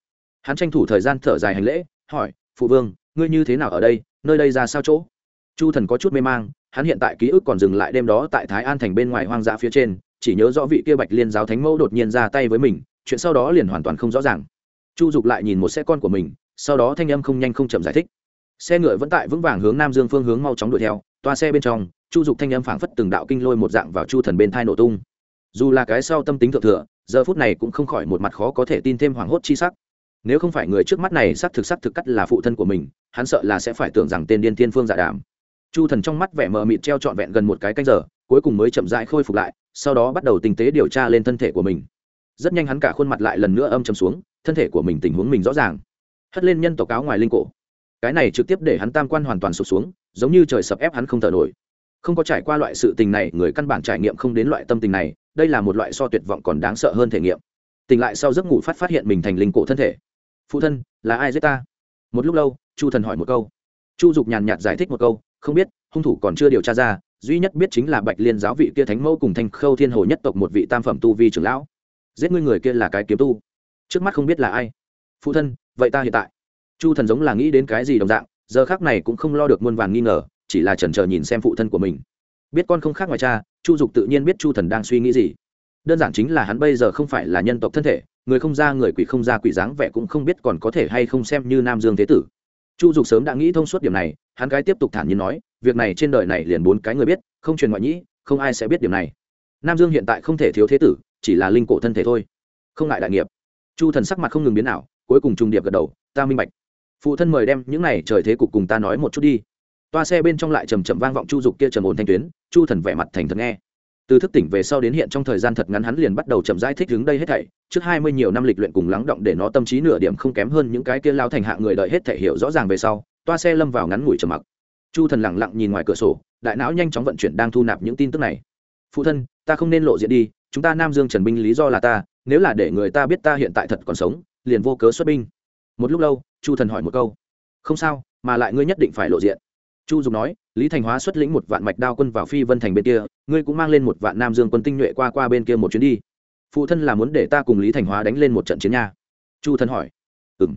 Hắn tranh thủ thời gian thở dài hành lễ, hỏi, phụ vương ngươi như thế nào ở đây, nơi đây ra sao chỗ? Chu thần có chút mê mang, hắn hiện tại ký ức còn dừng lại đêm đó tại thái an thành bên ngoài hoang dã phía trên, chỉ nhớ rõ vị kia bạch liên giáo thánh mẫu đột nhiên ra tay với mình, chuyện sau đó liền hoàn toàn không rõ ràng. Chu dục lại nhìn một xe con của mình, sau đó thanh âm không nhanh không chậm giải thích. Xe ngựa vẫn tại vững vàng hướng nam dương phương hướng mau chóng đuổi theo, toa xe bên trong, chu dục thanh âm phảng phất từng đạo kinh lôi một dạng vào chu thần bên thai nổ tung. Dù là cái sau tâm tính thượng thừa, giờ phút này cũng không khỏi một mặt khó có thể tin thêm hoảng hốt chi sắc nếu không phải người trước mắt này xác thực xác thực cắt là phụ thân của mình, hắn sợ là sẽ phải tưởng rằng tên điên thiên phương giả đàm. Chu thần trong mắt vẻ mờ mịt treo trọn vẹn gần một cái canh giờ, cuối cùng mới chậm rãi khôi phục lại, sau đó bắt đầu tinh tế điều tra lên thân thể của mình. Rất nhanh hắn cả khuôn mặt lại lần nữa âm chầm xuống, thân thể của mình tình huống mình rõ ràng. Hất lên nhân tộc áo ngoài linh cổ. Cái này trực tiếp để hắn tam quan hoàn toàn sụp xuống, giống như trời sập ép hắn không thở nổi. Không có trải qua loại sự tình này, người căn bản trải nghiệm không đến loại tâm tình này, đây là một loại so tuyệt vọng còn đáng sợ hơn thể nghiệm. Tỉnh lại sau giấc ngủ phát phát hiện mình thành linh cổ thân thể phụ thân, là ai giết ta? Một lúc lâu, chu thần hỏi một câu. Chu dục nhàn nhạt giải thích một câu, không biết, hung thủ còn chưa điều tra ra, duy nhất biết chính là bạch liên giáo vị kia thánh mẫu cùng thanh khâu thiên hồ nhất tộc một vị tam phẩm tu vi trưởng lão. Giết ngươi người kia là cái kiếm tu. Trước mắt không biết là ai. Phụ thân, vậy ta hiện tại. Chu thần giống là nghĩ đến cái gì đồng dạng, giờ khác này cũng không lo được muôn vàn nghi ngờ, chỉ là chần chờ nhìn xem phụ thân của mình. Biết con không khác ngoài cha, chu dục tự nhiên biết chu thần đang suy nghĩ gì. Đơn giản chính là hắn bây giờ không phải là nhân tộc thân thể người không ra người quỷ không ra quỷ dáng vẻ cũng không biết còn có thể hay không xem như nam dương thế tử. Chu dục sớm đã nghĩ thông suốt điểm này, hắn cái tiếp tục thản nhiên nói, việc này trên đời này liền bốn cái người biết, không truyền ngoại nhĩ, không ai sẽ biết điểm này. Nam dương hiện tại không thể thiếu thế tử, chỉ là linh cổ thân thể thôi. Không ngại đại nghiệp. Chu thần sắc mặt không ngừng biến nào cuối cùng trùng điệp gật đầu, ta minh bạch. Phụ thân mời đem những này trời thế cục cùng ta nói một chút đi. Toa xe bên trong lại trầm trầm vang vọng chu dục kia trầm ổn thanh tuyến, chu thần vẻ mặt thành thật nghe từ thức tỉnh về sau đến hiện trong thời gian thật ngắn hắn liền bắt đầu chậm rãi thích đứng đây hết thảy. Trước hai mươi nhiều năm lịch luyện cùng lắng động để nó tâm trí nửa điểm không kém hơn những cái kia lao thành hạ người đợi hết thể hiểu rõ ràng về sau, toa xe lâm vào ngắn ngủi trầm mặc. Chu thần lẳng lặng nhìn ngoài cửa sổ, đại não nhanh chóng vận chuyển đang thu nạp những tin tức này. Phụ thân, ta không nên lộ diện đi, chúng ta nam dương trần binh lý do là ta, nếu là để người ta biết ta hiện tại thật còn sống, liền vô cớ xuất binh. Một lúc lâu, chu thần hỏi một câu. Không sao, mà lại ngươi nhất định phải lộ diện chu dục nói, lý thành hóa xuất lĩnh một vạn mạch đao quân vào phi vân thành bên kia, ngươi cũng mang lên một vạn nam dương quân tinh nhuệ qua qua bên kia một chuyến đi. Phụ thân là muốn để ta cùng lý thành hóa đánh lên một trận chiến nha. Chu thần hỏi. Ừ m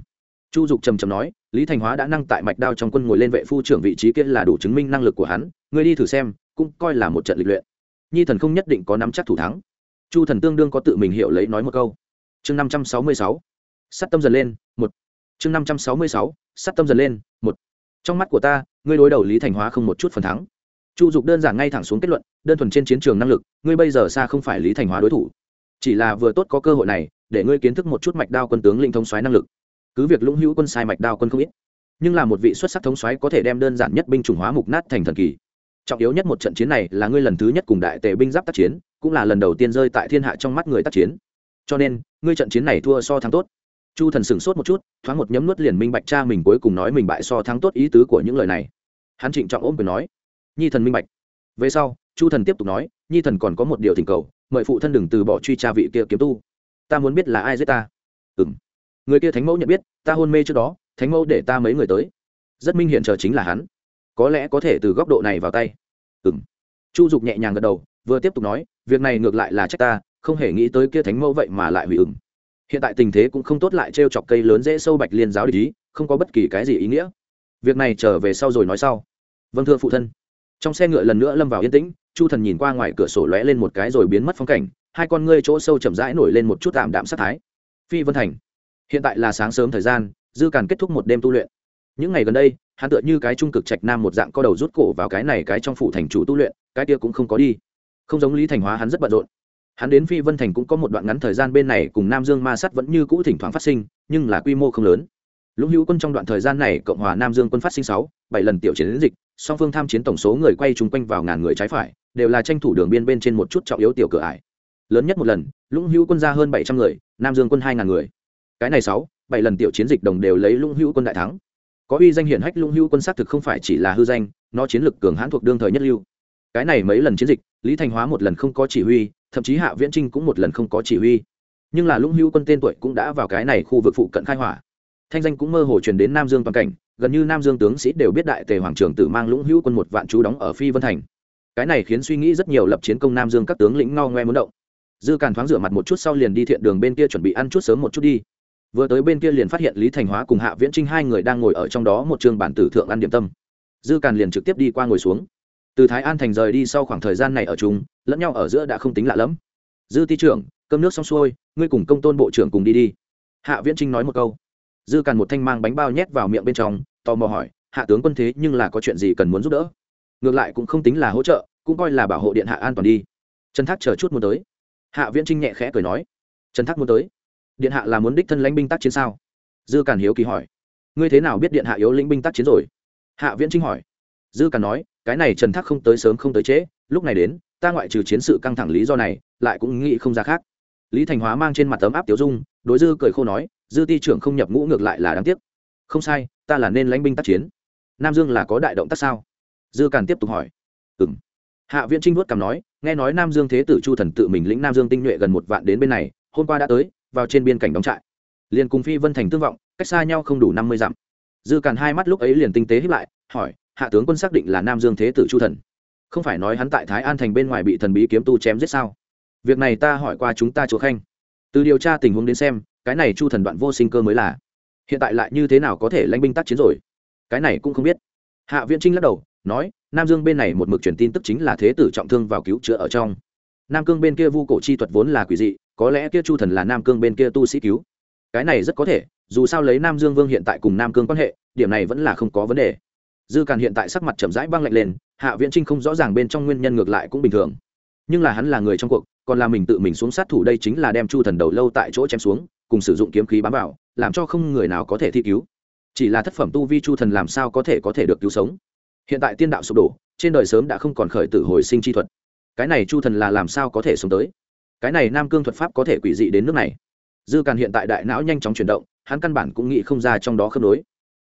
chu dục trầm trầm nói, lý thành hóa đã năng tại mạch đao trong quân ngồi lên vệ phu trưởng vị trí kia là đủ chứng minh năng lực của hắn, ngươi đi thử xem, cũng coi là một trận lịch luyện. Nhi thần không nhất định có nắm chắc thủ thắng. Chu thần tương đương có tự mình hiểu lấy nói một câu. Chương năm trăm sáu mươi sáu, sắt tâm dần lên, một. Chương năm trăm sáu mươi sáu, sắt tâm dần lên, một trong mắt của ta, ngươi đối đầu lý thành hóa không một chút phần thắng. Chu dục đơn giản ngay thẳng xuống kết luận, đơn thuần trên chiến trường năng lực, ngươi bây giờ xa không phải lý thành hóa đối thủ. Chỉ là vừa tốt có cơ hội này, để ngươi kiến thức một chút mạch đao quân tướng linh thông xoáy năng lực. Cứ việc lũng hữu quân sai mạch đao quân không ít, nhưng là một vị xuất sắc thống xoáy có thể đem đơn giản nhất binh chủng hóa mục nát thành thần kỳ. Trọng yếu nhất một trận chiến này là ngươi lần thứ nhất cùng đại tề binh giáp tác chiến, cũng là lần đầu tiên rơi tại thiên hạ trong mắt người tác chiến. Cho nên, ngươi trận chiến này thua so thắng tốt chu thần sửng sốt một chút, thoáng một nhấm nuốt liền minh bạch cha mình cuối cùng nói mình bại so thắng tốt ý tứ của những lời này. Hắn trịnh trọng ôm quyền nói, nhi thần minh bạch. Về sau, chu thần tiếp tục nói, nhi thần còn có một điều thỉnh cầu, mời phụ thân đừng từ bỏ truy tra vị kia kiếm tu. Ta muốn biết là ai giết ta. Ừ m người kia thánh mẫu nhận biết, ta hôn mê trước đó, thánh mẫu để ta mấy người tới. Rất minh hiện chờ chính là hắn. Có lẽ có thể từ góc độ này vào tay. Ừ m chu dục nhẹ nhàng gật đầu, vừa tiếp tục nói, việc này ngược lại là trách ta, không hề nghĩ tới kia thánh mẫu vậy mà lại hủy ừng hiện tại tình thế cũng không tốt lại t r e o chọc cây lớn dễ sâu bạch liên giáo để ý, không có bất kỳ cái gì ý nghĩa. Việc này trở về sau rồi nói sau. Vâng thưa phụ thân. Trong xe ngựa lần nữa lâm vào yên tĩnh, chu thần nhìn qua ngoài cửa sổ lóe lên một cái rồi biến mất phong cảnh, hai con ngươi chỗ sâu chậm rãi nổi lên một chút tạm đạm sát thái. Phi vân thành. Hiện tại là sáng sớm thời gian, dư càn kết thúc một đêm tu luyện. Những ngày gần đây, hắn tựa như cái trung cực trạch nam một dạng co đầu rút cổ vào cái này cái trong phủ thành chủ tu luyện, cái kia cũng không có đi. Không giống lý thành hóa hắn rất bận rộn hắn đến phi vân thành cũng có một đoạn ngắn thời gian bên này cùng nam dương ma sắt vẫn như cũ thỉnh thoảng phát sinh, nhưng là quy mô không lớn. Lũng hữu quân trong đoạn thời gian này cộng hòa nam dương quân phát sinh sáu, bảy lần tiểu chiến dịch, song phương tham chiến tổng số người quay chung quanh vào ngàn người trái phải, đều là tranh thủ đường biên bên trên một chút trọng yếu tiểu cửa ải. Lớn nhất một lần, lũng hữu quân ra hơn bảy trăm người, nam dương quân hai ngàn người. Cái này sáu, bảy lần tiểu chiến dịch đồng đều lấy lũng hữu quân đại thắng. Có uy danh hiển hách lũng hữu quân xác thực không phải chỉ là hư danh, nó chiến lược cường hãn thuộc đương thời nhất lưu. Cái này mấy lần chiến dịch, lý thành hóa một lần không có chỉ huy thậm chí hạ viễn trinh cũng một lần không có chỉ huy. Nhưng là lũng hữu quân tên tuổi cũng đã vào cái này khu vực phụ cận khai hỏa. Thanh danh cũng mơ hồ truyền đến nam dương toàn cảnh, gần như nam dương tướng sĩ đều biết đại tề hoàng trường tử mang lũng hữu quân một vạn chú đóng ở phi vân thành. Cái này khiến suy nghĩ rất nhiều lập chiến công nam dương các tướng lĩnh ngao ngoe muốn động. Dư càn thoáng rửa mặt một chút sau liền đi thiện đường bên kia chuẩn bị ăn chút sớm một chút đi. Vừa tới bên kia liền phát hiện lý thành hóa cùng hạ viễn trinh hai người đang ngồi ở trong đó một trường bản tử thượng ăn điểm tâm. Dư càn liền trực tiếp đi qua ngồi xuống. Từ thái an thành rời đi sau khoảng thời gian này ở chúng lẫn nhau ở giữa đã không tính lạ lẫm. Dư ti trưởng, cơm nước xong xuôi, ngươi cùng công tôn bộ trưởng cùng đi đi. Hạ viễn trinh nói một câu. Dư càn một thanh mang bánh bao nhét vào miệng bên trong, tò mò hỏi, hạ tướng quân thế nhưng là có chuyện gì cần muốn giúp đỡ? Ngược lại cũng không tính là hỗ trợ, cũng coi là bảo hộ điện hạ an toàn đi. Trần thác chờ chút muốn tới. Hạ viễn trinh nhẹ khẽ cười nói, trần thác muốn tới? Điện hạ là muốn đích thân lãnh binh tác chiến sao? Dư càn hiếu kỳ hỏi, ngươi thế nào biết điện hạ yếu lĩnh binh tác chiến rồi? Hạ viễn trinh hỏi. Dư càn nói, cái này trần thác không tới sớm không tới trễ, lúc này đến ta ngoại trừ chiến sự căng thẳng lý do này, lại cũng nghĩ không ra khác. Lý thành hóa mang trên mặt tấm áp tiểu dung, đối dư cười khô nói, dư ti trưởng không nhập ngũ ngược lại là đáng tiếc. Không sai, ta là nên lãnh binh tác chiến. Nam dương là có đại động tác sao? Dư càn tiếp tục hỏi. Ừ m hạ viện trinh vuốt cằm nói, nghe nói nam dương thế tử chu thần tự mình lĩnh nam dương tinh nhuệ gần một vạn đến bên này, hôm qua đã tới, vào trên biên cảnh đóng trại. Liền cùng phi vân thành tương vọng, cách xa nhau không đủ năm mươi dặm. Dư càn hai mắt lúc ấy liền tinh tế hiếp lại, hỏi, hạ tướng quân xác định là nam dương thế tử chu thần không phải nói hắn tại thái an thành bên ngoài bị thần bí kiếm tu chém giết sao? Việc này ta hỏi qua chúng ta chúa khanh. Từ điều tra tình huống đến xem, cái này chu thần đoạn vô sinh cơ mới là. Hiện tại lại như thế nào có thể lãnh binh tác chiến rồi? Cái này cũng không biết. Hạ viễn trinh lắc đầu, nói, nam dương bên này một mực truyền tin tức chính là thế tử trọng thương vào cứu chữa ở trong. Nam cương bên kia vu cổ chi thuật vốn là quỷ dị, có lẽ kia chu thần là nam cương bên kia tu sĩ cứu. Cái này rất có thể, dù sao lấy nam dương vương hiện tại cùng nam cương quan hệ, điểm này vẫn là không có vấn đề. Dư càn hiện tại sắc mặt chậm rãi băng lạnh lên hạ viễn trinh không rõ ràng bên trong nguyên nhân ngược lại cũng bình thường. Nhưng là hắn là người trong cuộc, còn là mình tự mình xuống sát thủ đây chính là đem chu thần đầu lâu tại chỗ chém xuống, cùng sử dụng kiếm khí bám vào, làm cho không người nào có thể thi cứu. Chỉ là thất phẩm tu vi chu thần làm sao có thể có thể được cứu sống? Hiện tại tiên đạo sụp đổ, trên đời sớm đã không còn khởi tử hồi sinh chi thuật. Cái này chu thần là làm sao có thể sống tới? Cái này nam cương thuật pháp có thể quỷ dị đến nước này. Dư càn hiện tại đại não nhanh chóng chuyển động, hắn căn bản cũng nghĩ không ra trong đó khớp nối.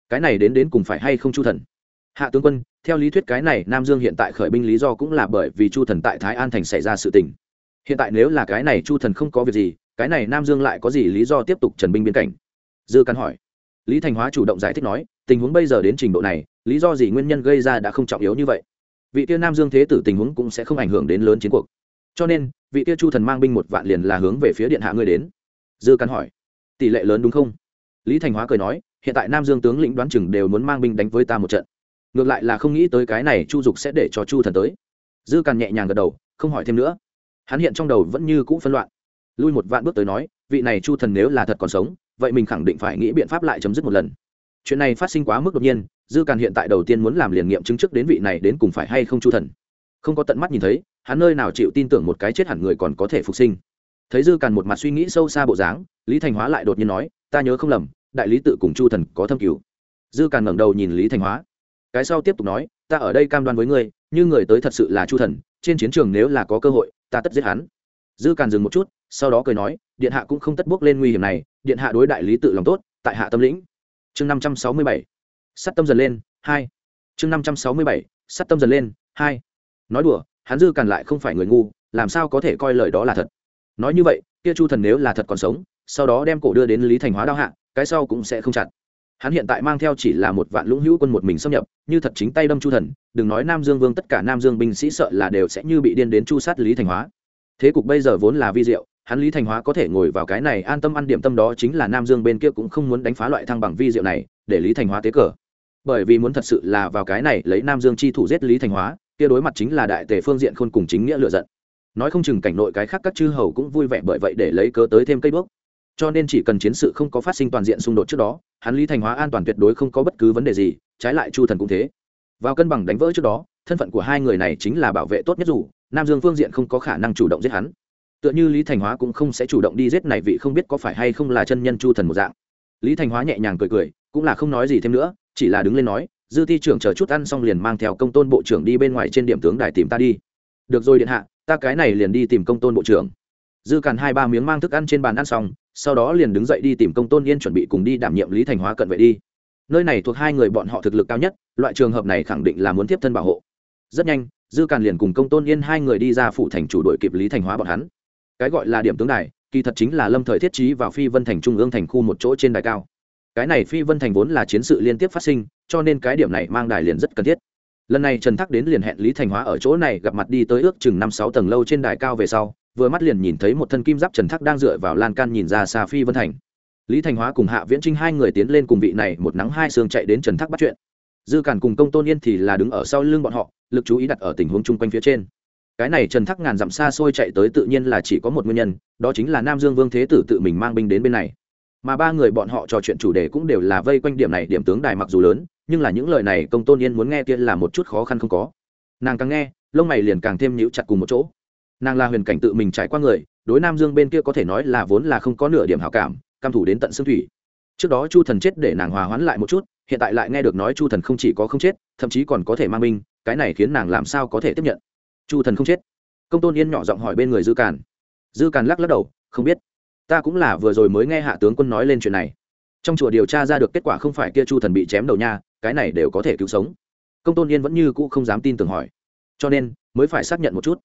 Cái này đến đến cùng phải hay không chu thần? Hạ tướng quân, theo lý thuyết cái này nam dương hiện tại khởi binh lý do cũng là bởi vì chu thần tại thái an thành xảy ra sự tình. Hiện tại nếu là cái này chu thần không có việc gì, cái này nam dương lại có gì lý do tiếp tục trần binh biên cảnh? Dư căn hỏi. Lý thành hóa chủ động giải thích nói, tình huống bây giờ đến trình độ này, lý do gì nguyên nhân gây ra đã không trọng yếu như vậy. Vị tiêu nam dương thế tử tình huống cũng sẽ không ảnh hưởng đến lớn chiến cuộc. Cho nên, vị tiêu chu thần mang binh một vạn liền là hướng về phía điện hạ ngươi đến. Dư căn hỏi. Tỷ lệ lớn đúng không? Lý thành hóa cười nói, hiện tại nam dương tướng lĩnh đoán chừng đều muốn mang binh đánh với ta một trận ngược lại là không nghĩ tới cái này chu dục sẽ để cho chu thần tới. Dư càn nhẹ nhàng gật đầu, không hỏi thêm nữa. Hắn hiện trong đầu vẫn như cũ phân loạn. Lui một vạn bước tới nói, vị này chu thần nếu là thật còn sống, vậy mình khẳng định phải nghĩ biện pháp lại chấm dứt một lần. Chuyện này phát sinh quá mức đột nhiên, dư càn hiện tại đầu tiên muốn làm liền nghiệm chứng trước đến vị này đến cùng phải hay không chu thần. Không có tận mắt nhìn thấy, hắn nơi nào chịu tin tưởng một cái chết hẳn người còn có thể phục sinh. Thấy dư càn một mặt suy nghĩ sâu xa bộ dáng, lý thành hóa lại đột nhiên nói, ta nhớ không lầm, đại lý tự cùng chu thần có thâm cứu dư càn ngẩng đầu nhìn lý thành hóa cái sau tiếp tục nói, ta ở đây cam đoan với ngươi, như người tới thật sự là chu thần, trên chiến trường nếu là có cơ hội, ta tất giết hắn. Dư càn dừng một chút, sau đó cười nói, điện hạ cũng không tất bước lên nguy hiểm này, điện hạ đối đại lý tự lòng tốt, tại hạ tâm lĩnh. Chương năm trăm sáu mươi bảy, sắt tâm dần lên, hai. Chương năm trăm sáu mươi bảy, sắt tâm dần lên, hai. Nói đùa, hắn dư càn lại không phải người ngu, làm sao có thể coi lời đó là thật? Nói như vậy, kia chu thần nếu là thật còn sống, sau đó đem cổ đưa đến lý thành hóa đao hạ, cái sau cũng sẽ không chặt hắn hiện tại mang theo chỉ là một vạn lũng hữu quân một mình xâm nhập, như thật chính tay đâm chu thần, đừng nói nam dương vương, tất cả nam dương binh sĩ sợ là đều sẽ như bị điên đến chu sát lý thành hóa. Thế cục bây giờ vốn là vi diệu, hắn lý thành hóa có thể ngồi vào cái này an tâm ăn điểm tâm đó chính là nam dương bên kia cũng không muốn đánh phá loại thăng bằng vi diệu này, để lý thành hóa tế cờ. Bởi vì muốn thật sự là vào cái này lấy nam dương chi thủ giết lý thành hóa, kia đối mặt chính là đại tề phương diện khôn cùng chính nghĩa lựa giận. Nói không chừng cảnh nội cái khác các chư hầu cũng vui vẻ bởi vậy để lấy cớ tới thêm cây bước cho nên chỉ cần chiến sự không có phát sinh toàn diện xung đột trước đó, hắn lý thành hóa an toàn tuyệt đối không có bất cứ vấn đề gì, trái lại chu thần cũng thế. Vào cân bằng đánh vỡ trước đó, thân phận của hai người này chính là bảo vệ tốt nhất dù, nam dương phương diện không có khả năng chủ động giết hắn. Tựa như lý thành hóa cũng không sẽ chủ động đi giết này vị không biết có phải hay không là chân nhân chu thần một dạng. Lý thành hóa nhẹ nhàng cười cười, cũng là không nói gì thêm nữa, chỉ là đứng lên nói, dư ti trưởng chờ chút ăn xong liền mang theo công tôn bộ trưởng đi bên ngoài trên điểm tướng đài tìm ta đi. Được rồi điện hạ, ta cái này liền đi tìm công tôn bộ trưởng dư càn hai ba miếng mang thức ăn trên bàn ăn xong, sau đó liền đứng dậy đi tìm công tôn yên chuẩn bị cùng đi đảm nhiệm lý thành hóa cận vệ đi. Nơi này thuộc hai người bọn họ thực lực cao nhất, loại trường hợp này khẳng định là muốn tiếp thân bảo hộ. Rất nhanh, dư càn liền cùng công tôn yên hai người đi ra phủ thành chủ đội kịp lý thành hóa bọn hắn. Cái gọi là điểm tướng đài, kỳ thật chính là lâm thời thiết trí vào phi vân thành trung ương thành khu một chỗ trên đài cao. Cái này phi vân thành vốn là chiến sự liên tiếp phát sinh, cho nên cái điểm này mang đài liền rất cần thiết. Lần này trần thác đến liền hẹn lý thành hóa ở chỗ này gặp mặt đi tới ước chừng năm sáu tầng lâu trên đài cao về sau vừa mắt liền nhìn thấy một thân kim giáp trần thác đang dựa vào lan can nhìn ra xa phi vân thành. Lý thành hóa cùng hạ viễn trinh hai người tiến lên cùng vị này một nắng hai sương chạy đến trần thác bắt chuyện. Dư cản cùng công tôn yên thì là đứng ở sau lưng bọn họ, lực chú ý đặt ở tình huống chung quanh phía trên. Cái này trần thác ngàn dặm xa xôi chạy tới tự nhiên là chỉ có một nguyên nhân, đó chính là nam dương vương thế tử tự mình mang binh đến bên này. Mà ba người bọn họ trò chuyện chủ đề cũng đều là vây quanh điểm này, điểm tướng đài mặc dù lớn, nhưng là những lời này công tôn yên muốn nghe kia là một chút khó khăn không có. Nàng càng nghe, lông mày liền càng thêm nhíu chặt cùng một chỗ nàng là huyền cảnh tự mình trải qua người, đối nam dương bên kia có thể nói là vốn là không có nửa điểm hảo cảm, căm thủ đến tận xương thủy. Trước đó chu thần chết để nàng hòa hoãn lại một chút, hiện tại lại nghe được nói chu thần không chỉ có không chết, thậm chí còn có thể mang binh, cái này khiến nàng làm sao có thể tiếp nhận? Chu thần không chết. Công tôn yên nhỏ giọng hỏi bên người dư càn. Dư càn lắc lắc đầu, không biết. Ta cũng là vừa rồi mới nghe hạ tướng quân nói lên chuyện này. Trong chùa điều tra ra được kết quả không phải kia chu thần bị chém đầu nha, cái này đều có thể cứu sống. Công tôn yên vẫn như cũ không dám tin tưởng hỏi. Cho nên, mới phải xác nhận một chút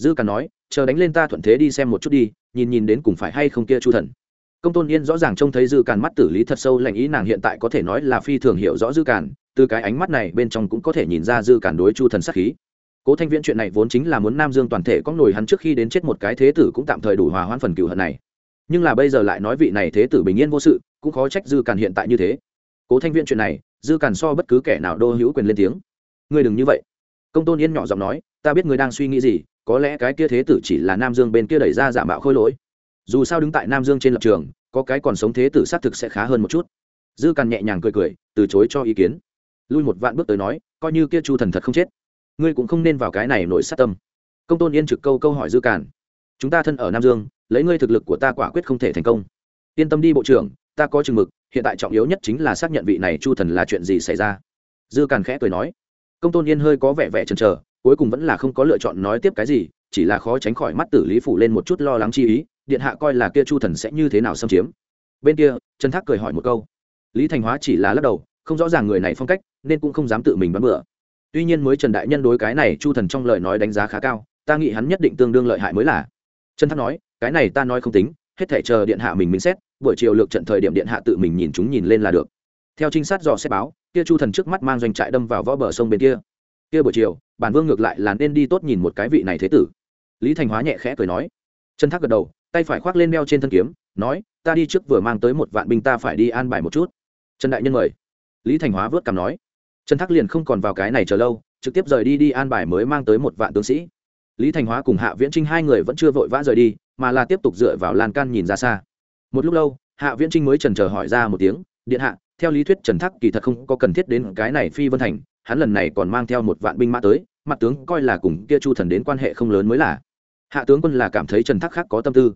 dư càn nói, chờ đánh lên ta thuận thế đi xem một chút đi, nhìn nhìn đến cùng phải hay không kia chu thần. Công tôn yên rõ ràng trông thấy dư càn mắt tử lý thật sâu, lạnh ý nàng hiện tại có thể nói là phi thường hiểu rõ dư càn, từ cái ánh mắt này bên trong cũng có thể nhìn ra dư càn đối chu thần sắc khí. Cố thanh viễn chuyện này vốn chính là muốn nam dương toàn thể có nổi hắn trước khi đến chết một cái thế tử cũng tạm thời đủ hòa hoãn phần cựu hận này. Nhưng là bây giờ lại nói vị này thế tử bình yên vô sự, cũng khó trách dư càn hiện tại như thế. Cố thanh viễn chuyện này, dư càn so bất cứ kẻ nào đô hữu quyền lên tiếng. Ngươi đừng như vậy. Công tôn yên nhỏ giọng nói, ta biết ngươi đang suy nghĩ gì có lẽ cái kia thế tử chỉ là nam dương bên kia đẩy ra giả mạo khôi lỗi. Dù sao đứng tại nam dương trên lập trường, có cái còn sống thế tử xác thực sẽ khá hơn một chút. Dư càn nhẹ nhàng cười cười, từ chối cho ý kiến. Lui một vạn bước tới nói, coi như kia chu thần thật không chết, ngươi cũng không nên vào cái này nổi sát tâm. Công tôn yên trực câu câu hỏi dư càn, chúng ta thân ở nam dương, lấy ngươi thực lực của ta quả quyết không thể thành công. Yên tâm đi bộ trưởng, ta có chừng mực, hiện tại trọng yếu nhất chính là xác nhận vị này chu thần là chuyện gì xảy ra. Dư càn khẽ cười nói. Công tôn yên hơi có vẻ vẻ chần chờ cuối cùng vẫn là không có lựa chọn nói tiếp cái gì, chỉ là khó tránh khỏi mắt tử lý phủ lên một chút lo lắng chi ý, điện hạ coi là kia chu thần sẽ như thế nào xâm chiếm. Bên kia, trần thác cười hỏi một câu. Lý thành hóa chỉ là lắc đầu, không rõ ràng người này phong cách, nên cũng không dám tự mình bắn bựa tuy nhiên mới trần đại nhân đối cái này chu thần trong lời nói đánh giá khá cao, ta nghĩ hắn nhất định tương đương lợi hại mới là. Trần thác nói, cái này ta nói không tính, hết thể chờ điện hạ mình minh xét, buổi chiều lược trận thời điểm điện hạ tự mình nhìn chúng nhìn lên là được. Theo trinh sát dò xét báo, kia chu thần trước mắt mang doanh trại đâm vào võ bờ sông bên kia kia buổi chiều, bản vương ngược lại là nên đi tốt nhìn một cái vị này thế tử. Lý thành hóa nhẹ khẽ cười nói. Chân thác gật đầu, tay phải khoác lên đeo trên thân kiếm, nói, ta đi trước vừa mang tới một vạn binh ta phải đi an bài một chút. Trần đại nhân mời. Lý thành hóa vớt cằm nói. Trần thác liền không còn vào cái này chờ lâu, trực tiếp rời đi đi an bài mới mang tới một vạn tướng sĩ. Lý thành hóa cùng hạ viễn trinh hai người vẫn chưa vội vã rời đi, mà là tiếp tục dựa vào lan can nhìn ra xa. Một lúc lâu, hạ viễn trinh mới trần chờ hỏi ra một tiếng, điện hạ, theo lý thuyết trần thác kỳ thật không có cần thiết đến cái này phi vân thành hắn lần này còn mang theo một vạn binh mã tới, mặt tướng coi là cùng kia chu thần đến quan hệ không lớn mới là. Hạ tướng quân là cảm thấy trần thác khác có tâm tư.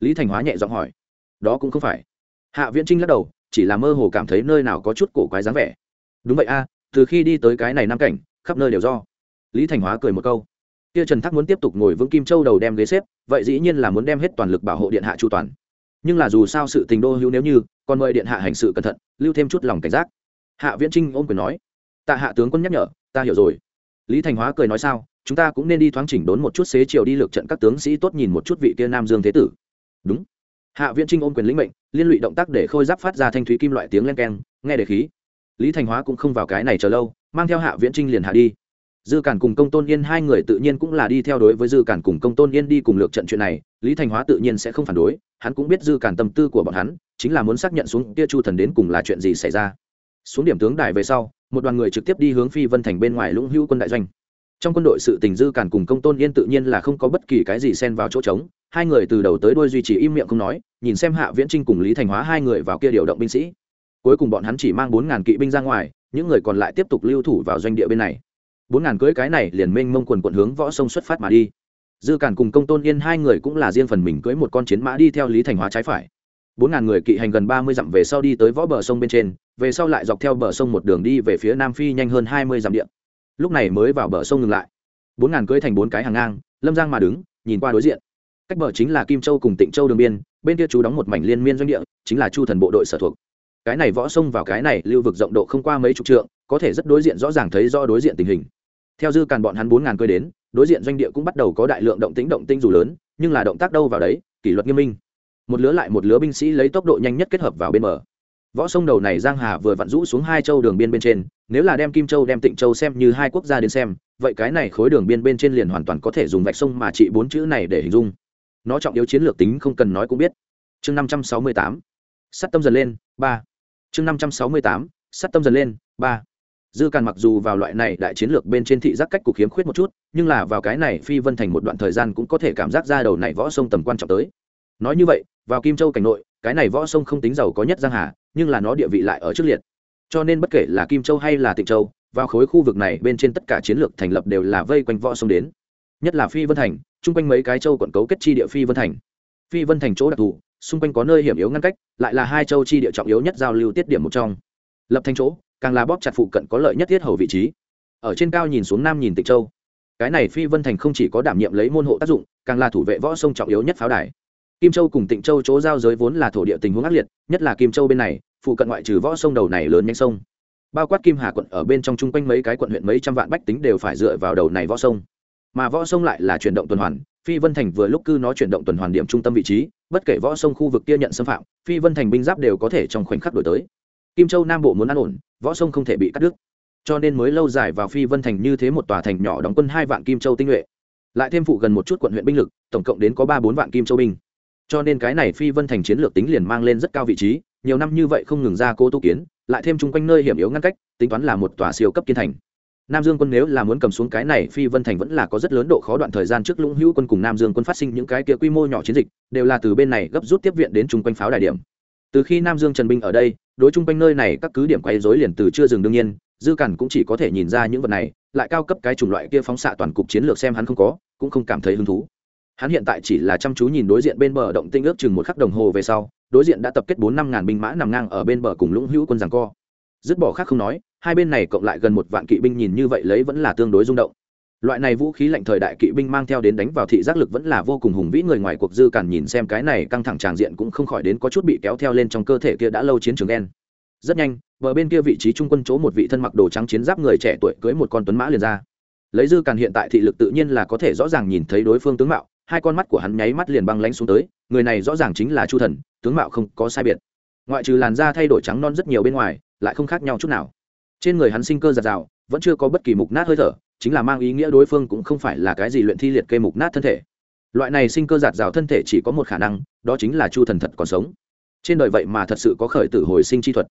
Lý thành hóa nhẹ giọng hỏi, đó cũng không phải. Hạ viễn trinh lắc đầu, chỉ là mơ hồ cảm thấy nơi nào có chút cổ quái dáng vẻ. Đúng vậy a, từ khi đi tới cái này nam cảnh, khắp nơi đều do. Lý thành hóa cười một câu, kia trần thác muốn tiếp tục ngồi vững kim châu đầu đem ghế xếp, vậy dĩ nhiên là muốn đem hết toàn lực bảo hộ điện hạ chu toàn. Nhưng là dù sao sự tình đô hữu nếu như, còn mời điện hạ hành sự cẩn thận, lưu thêm chút lòng cảnh giác. Hạ viễn trinh ôm quyền nói tạ hạ tướng quân nhắc nhở, ta hiểu rồi. Lý thành hóa cười nói sao, chúng ta cũng nên đi thoáng chỉnh đốn một chút xế chiều đi lược trận các tướng sĩ tốt nhìn một chút vị kia nam dương thế tử. Đúng. Hạ viễn trinh ôm quyền lĩnh mệnh, liên lụy động tác để khôi giáp phát ra thanh thúy kim loại tiếng len keng, nghe đề khí. Lý thành hóa cũng không vào cái này chờ lâu, mang theo hạ viễn trinh liền hạ đi. Dư cản cùng công tôn yên hai người tự nhiên cũng là đi theo đối với dư cản cùng công tôn yên đi cùng lược trận chuyện này, lý thành hóa tự nhiên sẽ không phản đối, hắn cũng biết dư cản tâm tư của bọn hắn, chính là muốn xác nhận xuống kia chu thần đến cùng là chuyện gì xảy ra xuống điểm tướng đài về sau, một đoàn người trực tiếp đi hướng phi vân thành bên ngoài lũng hữu quân đại doanh. Trong quân đội sự tình dư cản cùng công tôn yên tự nhiên là không có bất kỳ cái gì xen vào chỗ trống, hai người từ đầu tới đuôi duy trì im miệng không nói, nhìn xem hạ viễn trinh cùng lý thành hóa hai người vào kia điều động binh sĩ. Cuối cùng bọn hắn chỉ mang bốn ngàn kỵ binh ra ngoài, những người còn lại tiếp tục lưu thủ vào doanh địa bên này. Bốn ngàn cưỡi cái này liền mênh mông quần quận hướng võ sông xuất phát mà đi. Dư cản cùng công tôn yên hai người cũng là riêng phần mình cưỡi một con chiến mã đi theo lý thành hóa trái phải bốn ngàn người kỵ hành gần ba mươi dặm về sau đi tới võ bờ sông bên trên, về sau lại dọc theo bờ sông một đường đi về phía nam phi nhanh hơn hai mươi dặm điện lúc này mới vào bờ sông ngừng lại. bốn ngàn cưỡi thành bốn cái hàng ngang, lâm giang mà đứng, nhìn qua đối diện. Cách bờ chính là kim châu cùng tịnh châu đường biên, bên kia chú đóng một mảnh liên miên doanh địa, chính là chu thần bộ đội sở thuộc. Cái này võ sông vào cái này lưu vực rộng độ không qua mấy chục trượng, có thể rất đối diện rõ ràng thấy do đối diện tình hình. Theo dư càn bọn hắn bốn ngàn cơi đến, đối diện doanh địa cũng bắt đầu có đại lượng động tĩnh động tinh dù lớn, nhưng là động tác đâu vào đấy, kỷ luật nghiêm minh một lứa lại một lứa binh sĩ lấy tốc độ nhanh nhất kết hợp vào bên bờ. Võ sông đầu này giang hà vừa vặn rũ xuống hai châu đường biên bên trên, nếu là đem kim châu đem tịnh châu xem như hai quốc gia đến xem, vậy cái này khối đường biên bên trên liền hoàn toàn có thể dùng vạch sông mà trị bốn chữ này để hình dung. Nó trọng yếu chiến lược tính không cần nói cũng biết. Chương năm trăm sáu mươi tám, sắt tâm dần lên, ba. Chương năm trăm sáu mươi tám, sắt tâm dần lên, ba. Dư càn mặc dù vào loại này đại chiến lược bên trên thị giác cách cục hiếm khuyết một chút, nhưng là vào cái này phi vân thành một đoạn thời gian cũng có thể cảm giác ra đầu này võ sông tầm quan trọng tới. Nói như vậy vào kim châu cảnh nội, cái này võ sông không tính giàu có nhất giang hà, nhưng là nó địa vị lại ở trước liệt. Cho nên bất kể là kim châu hay là tịnh châu, vào khối khu vực này bên trên tất cả chiến lược thành lập đều là vây quanh võ sông đến. Nhất là phi vân thành, chung quanh mấy cái châu quận cấu kết chi địa phi vân thành. Phi vân thành chỗ đặc thù, xung quanh có nơi hiểm yếu ngăn cách, lại là hai châu chi địa trọng yếu nhất giao lưu tiết điểm một trong. Lập thành chỗ, càng là bóp chặt phụ cận có lợi nhất thiết hầu vị trí. Ở trên cao nhìn xuống nam nhìn tịnh châu. Cái này phi vân thành không chỉ có đảm nhiệm lấy môn hộ tác dụng, càng là thủ vệ võ sông trọng yếu nhất pháo đài kim châu cùng tịnh châu chỗ giao giới vốn là thổ địa tình huống ác liệt, nhất là kim châu bên này, phụ cận ngoại trừ võ sông đầu này lớn nhanh sông. Bao quát kim hà quận ở bên trong chung quanh mấy cái quận huyện mấy trăm vạn bách tính đều phải dựa vào đầu này võ sông. Mà võ sông lại là chuyển động tuần hoàn, phi vân thành vừa lúc cư nó chuyển động tuần hoàn điểm trung tâm vị trí, bất kể võ sông khu vực kia nhận xâm phạm, phi vân thành binh giáp đều có thể trong khoảnh khắc đổi tới. Kim châu nam bộ muốn an ổn, võ sông không thể bị cắt đứt. Cho nên mới lâu dài vào phi vân thành như thế một tòa thành nhỏ đóng quân hai vạn kim châu tinh nhuệ. Lại thêm phụ gần một chút quận huyện binh lực, tổng cộng đến có ba bốn vạn kim châu binh cho nên cái này phi vân thành chiến lược tính liền mang lên rất cao vị trí, nhiều năm như vậy không ngừng ra cố tu kiến, lại thêm chung quanh nơi hiểm yếu ngăn cách, tính toán là một tòa siêu cấp kiên thành. Nam dương quân nếu là muốn cầm xuống cái này, phi vân thành vẫn là có rất lớn độ khó đoạn thời gian trước lũng hữu quân cùng nam dương quân phát sinh những cái kia quy mô nhỏ chiến dịch, đều là từ bên này gấp rút tiếp viện đến chung quanh pháo đài điểm. Từ khi nam dương trần binh ở đây, đối chung quanh nơi này các cứ điểm quay dối liền từ chưa dừng đương nhiên, dư cản cũng chỉ có thể nhìn ra những vật này, lại cao cấp cái chủng loại kia phóng xạ toàn cục chiến lược xem hắn không có, cũng không cảm thấy hứng thú hắn hiện tại chỉ là chăm chú nhìn đối diện bên bờ động tinh ước chừng một khắc đồng hồ về sau, đối diện đã tập kết bốn năm ngàn binh mã nằm ngang ở bên bờ cùng lũng hữu quân giằng co. Dứt bỏ khác không nói, hai bên này cộng lại gần một vạn kỵ binh nhìn như vậy lấy vẫn là tương đối rung động. Loại này vũ khí lạnh thời đại kỵ binh mang theo đến đánh vào thị giác lực vẫn là vô cùng hùng vĩ, người ngoài cuộc dư càn nhìn xem cái này căng thẳng tràng diện cũng không khỏi đến có chút bị kéo theo lên trong cơ thể kia đã lâu chiến trường đen. Rất nhanh, bờ bên kia vị trí trung quân chỗ một vị thân mặc đồ trắng chiến giáp người trẻ tuổi cưới một con tuấn mã liền ra. Lấy dư càn hiện tại thị lực tự nhiên là có thể rõ ràng nhìn thấy đối phương tướng mạo hai con mắt của hắn nháy mắt liền băng lánh xuống tới, người này rõ ràng chính là chu thần, tướng mạo không có sai biệt. Ngoại trừ làn da thay đổi trắng non rất nhiều bên ngoài, lại không khác nhau chút nào. Trên người hắn sinh cơ giạt rào, vẫn chưa có bất kỳ mục nát hơi thở, chính là mang ý nghĩa đối phương cũng không phải là cái gì luyện thi liệt kê mục nát thân thể. Loại này sinh cơ giạt rào thân thể chỉ có một khả năng, đó chính là chu thần thật còn sống. Trên đời vậy mà thật sự có khởi tử hồi sinh chi thuật.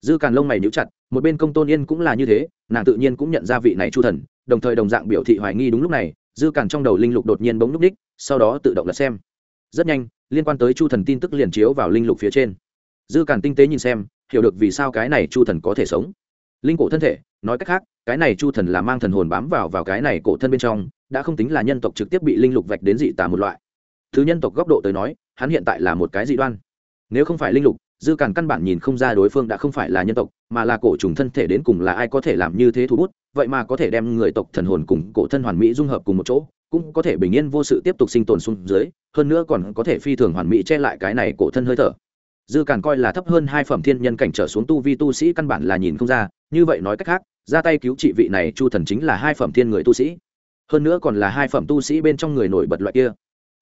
Dư càn lông mày nhũ chặt, một bên công tôn yên cũng là như thế, nàng tự nhiên cũng nhận ra vị này chu thần, đồng thời đồng dạng biểu thị hoài nghi đúng lúc này dư càn trong đầu linh lục đột nhiên bỗng núp đích sau đó tự động lật xem. Rất nhanh, liên quan tới chu thần tin tức liền chiếu vào linh lục phía trên. Dư càn tinh tế nhìn xem, hiểu được vì sao cái này chu thần có thể sống. Linh cổ thân thể, nói cách khác, cái này chu thần là mang thần hồn bám vào vào cái này cổ thân bên trong, đã không tính là nhân tộc trực tiếp bị linh lục vạch đến dị tà một loại. Thứ nhân tộc góc độ tới nói, hắn hiện tại là một cái dị đoan. Nếu không phải linh lục dư càn căn bản nhìn không ra đối phương đã không phải là nhân tộc, mà là cổ trùng thân thể đến cùng là ai có thể làm như thế thu bút, vậy mà có thể đem người tộc thần hồn cùng cổ thân hoàn mỹ dung hợp cùng một chỗ, cũng có thể bình yên vô sự tiếp tục sinh tồn xuống dưới, hơn nữa còn có thể phi thường hoàn mỹ che lại cái này cổ thân hơi thở. Dư càn coi là thấp hơn hai phẩm thiên nhân cảnh trở xuống tu vi tu sĩ căn bản là nhìn không ra, như vậy nói cách khác, ra tay cứu trị vị này chu thần chính là hai phẩm thiên người tu sĩ. Hơn nữa còn là hai phẩm tu sĩ bên trong người nổi bật loại kia.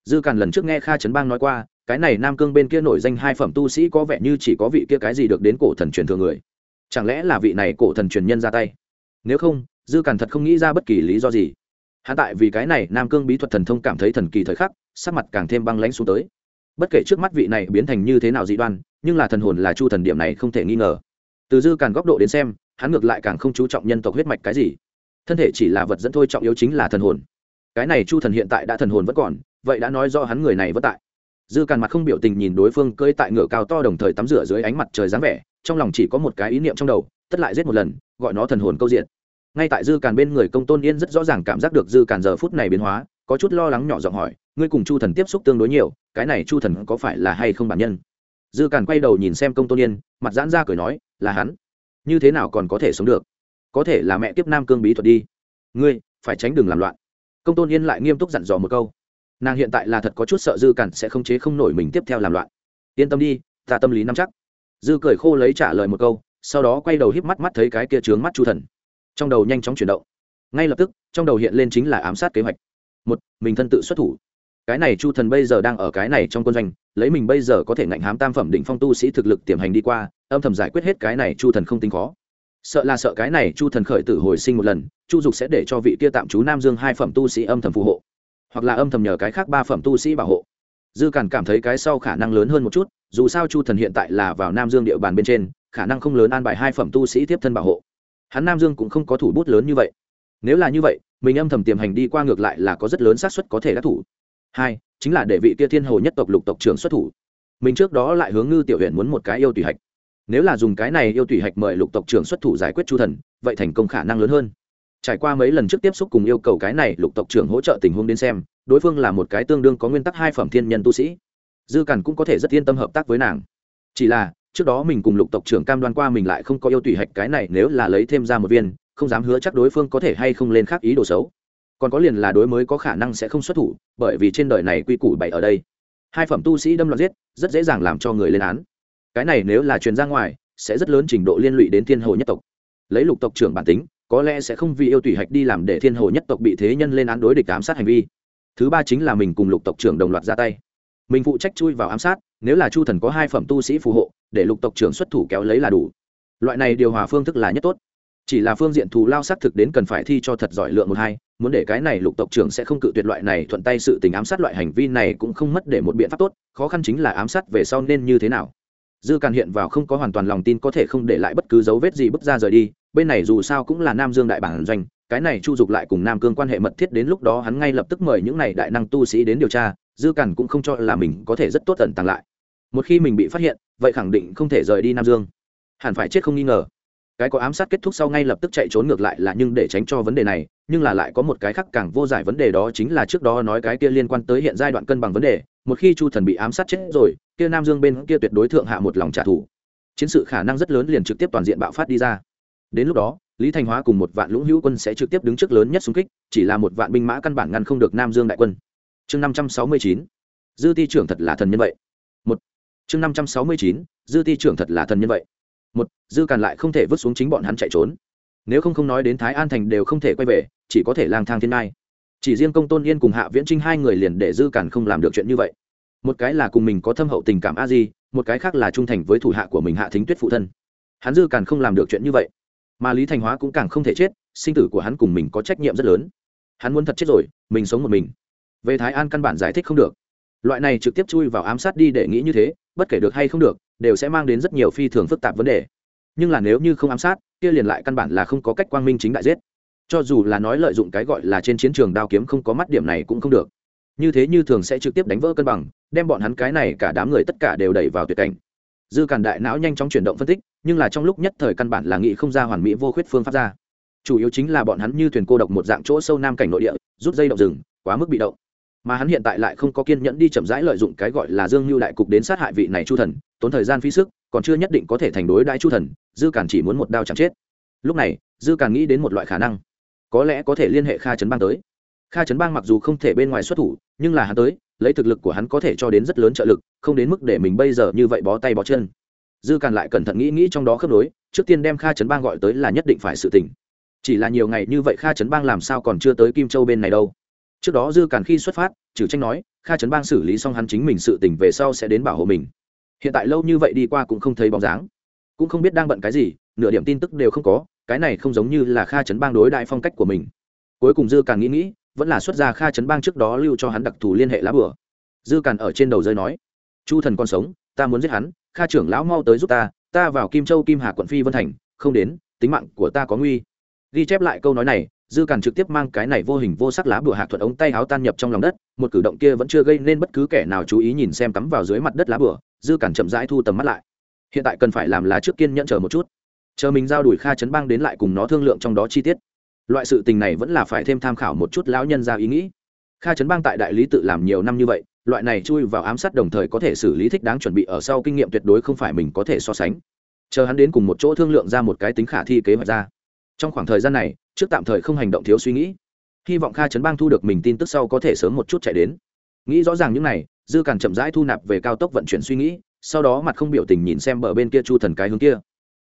Dư càn lần trước nghe kha trấn bang nói qua cái này nam cương bên kia nổi danh hai phẩm tu sĩ có vẻ như chỉ có vị kia cái gì được đến cổ thần truyền thừa người. Chẳng lẽ là vị này cổ thần truyền nhân ra tay? Nếu không, dư càn thật không nghĩ ra bất kỳ lý do gì. Hạ tại vì cái này nam cương bí thuật thần thông cảm thấy thần kỳ thời khắc, sắc mặt càng thêm băng lãnh xuống tới. Bất kể trước mắt vị này biến thành như thế nào dị đoan, nhưng là thần hồn là chu thần điểm này không thể nghi ngờ. Từ dư càn góc độ đến xem, hắn ngược lại càng không chú trọng nhân tộc huyết mạch cái gì. Thân thể chỉ là vật dẫn thôi, trọng yếu chính là thần hồn. Cái này chu thần hiện tại đã thần hồn vẫn còn, vậy đã nói do hắn người này vẫn tại dư càn mặt không biểu tình nhìn đối phương cơi tại ngựa cao to đồng thời tắm rửa dưới ánh mặt trời dáng vẻ, trong lòng chỉ có một cái ý niệm trong đầu, tất lại giết một lần, gọi nó thần hồn câu diện ngay tại dư càn bên người công tôn yên rất rõ ràng cảm giác được dư càn giờ phút này biến hóa, có chút lo lắng nhỏ giọng hỏi, ngươi cùng chu thần tiếp xúc tương đối nhiều, cái này chu thần có phải là hay không bản nhân? Dư càn quay đầu nhìn xem công tôn yên, mặt giãn ra cười nói, là hắn. Như thế nào còn có thể sống được? Có thể là mẹ tiếp nam cương bí thuật đi. Ngươi, phải tránh đừng làm loạn. Công tôn yên lại nghiêm túc dặn dò một câu nàng hiện tại là thật có chút sợ dư cản sẽ không chế không nổi mình tiếp theo làm loạn. Yên tâm đi, ta tâm lý nắm chắc. Dư cười khô lấy trả lời một câu, sau đó quay đầu híp mắt mắt thấy cái kia trướng mắt chu thần. Trong đầu nhanh chóng chuyển động. Ngay lập tức, trong đầu hiện lên chính là ám sát kế hoạch. Một, mình thân tự xuất thủ. Cái này chu thần bây giờ đang ở cái này trong quân doanh, lấy mình bây giờ có thể ngạnh hám tam phẩm định phong tu sĩ thực lực tiềm hành đi qua, âm thầm giải quyết hết cái này chu thần không tính khó. Sợ là sợ cái này chu thần khởi tử hồi sinh một lần, chu dục sẽ để cho vị kia tạm trú nam dương hai phẩm tu sĩ âm thầm phù hộ hoặc là âm thầm nhờ cái khác ba phẩm tu sĩ bảo hộ. Dư càn cảm thấy cái sau khả năng lớn hơn một chút, dù sao chu thần hiện tại là vào nam dương địa bàn bên trên, khả năng không lớn an bài hai phẩm tu sĩ tiếp thân bảo hộ. Hắn nam dương cũng không có thủ bút lớn như vậy. Nếu là như vậy, mình âm thầm tiềm hành đi qua ngược lại là có rất lớn xác suất có thể đắc thủ. Hai, chính là để vị kia thiên hồ nhất tộc lục tộc trưởng xuất thủ. Mình trước đó lại hướng ngư tiểu huyện muốn một cái yêu tùy hạch. Nếu là dùng cái này yêu tùy hạch mời lục tộc trưởng xuất thủ giải quyết chu thần, vậy thành công khả năng lớn hơn trải qua mấy lần trước tiếp xúc cùng yêu cầu cái này, lục tộc trưởng hỗ trợ tình huống đến xem, đối phương là một cái tương đương có nguyên tắc hai phẩm thiên nhân tu sĩ. Dư cản cũng có thể rất yên tâm hợp tác với nàng. Chỉ là, trước đó mình cùng lục tộc trưởng cam đoan qua mình lại không có yêu tùy hạch cái này, nếu là lấy thêm ra một viên, không dám hứa chắc đối phương có thể hay không lên khác ý đồ xấu. Còn có liền là đối mới có khả năng sẽ không xuất thủ, bởi vì trên đời này quy củ bày ở đây. Hai phẩm tu sĩ đâm loạn giết, rất dễ dàng làm cho người lên án. Cái này nếu là truyền ra ngoài, sẽ rất lớn trình độ liên lụy đến thiên hồ nhất tộc. Lấy lục tộc trưởng bản tính có lẽ sẽ không vì yêu tùy hạch đi làm để thiên hồ nhất tộc bị thế nhân lên án đối địch ám sát hành vi. Thứ ba chính là mình cùng lục tộc trưởng đồng loạt ra tay. Mình phụ trách chui vào ám sát, nếu là chu thần có hai phẩm tu sĩ phù hộ, để lục tộc trưởng xuất thủ kéo lấy là đủ. Loại này điều hòa phương thức là nhất tốt. Chỉ là phương diện thù lao xác thực đến cần phải thi cho thật giỏi lượng một hai, muốn để cái này lục tộc trưởng sẽ không cự tuyệt loại này thuận tay sự tình ám sát loại hành vi này cũng không mất để một biện pháp tốt, khó khăn chính là ám sát về sau nên như thế nào. Dư càn hiện vào không có hoàn toàn lòng tin có thể không để lại bất cứ dấu vết gì bước ra rời đi bên này dù sao cũng là nam dương đại bản doanh, cái này chu dục lại cùng nam cương quan hệ mật thiết đến lúc đó hắn ngay lập tức mời những này đại năng tu sĩ đến điều tra, dư cản cũng không cho là mình có thể rất tốt tận tàng lại. Một khi mình bị phát hiện, vậy khẳng định không thể rời đi nam dương. Hẳn phải chết không nghi ngờ. Cái có ám sát kết thúc sau ngay lập tức chạy trốn ngược lại là nhưng để tránh cho vấn đề này, nhưng là lại có một cái khác càng vô giải vấn đề đó chính là trước đó nói cái kia liên quan tới hiện giai đoạn cân bằng vấn đề, một khi chu thần bị ám sát chết rồi, kia nam dương bên kia tuyệt đối thượng hạ một lòng trả thù. Chiến sự khả năng rất lớn liền trực tiếp toàn diện bạo phát đi ra đến lúc đó, lý thành hóa cùng một vạn lũng hữu quân sẽ trực tiếp đứng trước lớn nhất xung kích, chỉ là một vạn binh mã căn bản ngăn không được nam dương đại quân. Chương năm trăm sáu mươi chín, dư ti trưởng thật là thần nhân vậy. Một, chương năm trăm sáu mươi chín, dư ti trưởng thật là thần nhân vậy. Một, dư càn lại không thể vứt xuống chính bọn hắn chạy trốn. Nếu không không nói đến thái an thành đều không thể quay về, chỉ có thể lang thang thiên nai chỉ riêng công tôn yên cùng hạ viễn trinh hai người liền để dư càn không làm được chuyện như vậy. Một cái là cùng mình có thâm hậu tình cảm a di, một cái khác là trung thành với thủ hạ của mình hạ thính tuyết phụ thân. Hắn dư càn không làm được chuyện như vậy mà lý thành hóa cũng càng không thể chết, sinh tử của hắn cùng mình có trách nhiệm rất lớn. Hắn muốn thật chết rồi, mình sống một mình. Về thái an căn bản giải thích không được. Loại này trực tiếp chui vào ám sát đi để nghĩ như thế, bất kể được hay không được, đều sẽ mang đến rất nhiều phi thường phức tạp vấn đề. Nhưng là nếu như không ám sát, kia liền lại căn bản là không có cách quang minh chính đại giết. Cho dù là nói lợi dụng cái gọi là trên chiến trường đao kiếm không có mắt điểm này cũng không được. Như thế như thường sẽ trực tiếp đánh vỡ cân bằng, đem bọn hắn cái này cả đám người tất cả đều đẩy vào tuyệt cảnh dư càn đại não nhanh chóng chuyển động phân tích, nhưng là trong lúc nhất thời căn bản là nghĩ không ra hoàn mỹ vô khuyết phương pháp ra. Chủ yếu chính là bọn hắn như thuyền cô độc một dạng chỗ sâu nam cảnh nội địa, rút dây động rừng, quá mức bị động. Mà hắn hiện tại lại không có kiên nhẫn đi chậm rãi lợi dụng cái gọi là dương lưu đại cục đến sát hại vị này chu thần, tốn thời gian phí sức, còn chưa nhất định có thể thành đối đãi chu thần, dư càn chỉ muốn một đao chẳng chết. Lúc này, dư càn nghĩ đến một loại khả năng, có lẽ có thể liên hệ kha trấn bang tới kha trấn bang mặc dù không thể bên ngoài xuất thủ, nhưng là hắn tới, lấy thực lực của hắn có thể cho đến rất lớn trợ lực, không đến mức để mình bây giờ như vậy bó tay bó chân. Dư càn lại cẩn thận nghĩ nghĩ trong đó khớp nối, trước tiên đem kha trấn bang gọi tới là nhất định phải sự tỉnh chỉ là nhiều ngày như vậy kha trấn bang làm sao còn chưa tới kim châu bên này đâu. Trước đó dư càn khi xuất phát, trừ tranh nói, kha trấn bang xử lý xong hắn chính mình sự tỉnh về sau sẽ đến bảo hộ mình. Hiện tại lâu như vậy đi qua cũng không thấy bóng dáng. Cũng không biết đang bận cái gì, nửa điểm tin tức đều không có, cái này không giống như là kha trấn bang đối đại phong cách của mình. Cuối cùng dư càn nghĩ nghĩ vẫn là xuất ra kha trấn bang trước đó lưu cho hắn đặc thù liên hệ lá bửa dư càn ở trên đầu rơi nói, chu thần còn sống, ta muốn giết hắn, kha trưởng lão mau tới giúp ta ta vào kim châu kim hà quận phi vân thành, không đến, tính mạng của ta có nguy. Ghi chép lại câu nói này, dư càn trực tiếp mang cái này vô hình vô sắc lá bùa hạ thuận ống tay háo tan nhập trong lòng đất, một cử động kia vẫn chưa gây nên bất cứ kẻ nào chú ý nhìn xem cắm vào dưới mặt đất lá bùa, dư càn chậm rãi thu tầm mắt lại. Hiện tại cần phải làm lá trước kiên nhẫn chờ một chút. Chờ mình giao đuổi kha chấn bang đến lại cùng nó thương lượng trong đó chi tiết loại sự tình này vẫn là phải thêm tham khảo một chút lão nhân ra ý nghĩ. Kha chấn bang tại đại lý tự làm nhiều năm như vậy, loại này chui vào ám sát đồng thời có thể xử lý thích đáng chuẩn bị ở sau kinh nghiệm tuyệt đối không phải mình có thể so sánh. Chờ hắn đến cùng một chỗ thương lượng ra một cái tính khả thi kế hoạch ra. Trong khoảng thời gian này, trước tạm thời không hành động thiếu suy nghĩ. Hy vọng kha chấn bang thu được mình tin tức sau có thể sớm một chút chạy đến. Nghĩ rõ ràng những này, dư càn chậm rãi thu nạp về cao tốc vận chuyển suy nghĩ, sau đó mặt không biểu tình nhìn xem bờ bên kia chu thần cái hướng kia.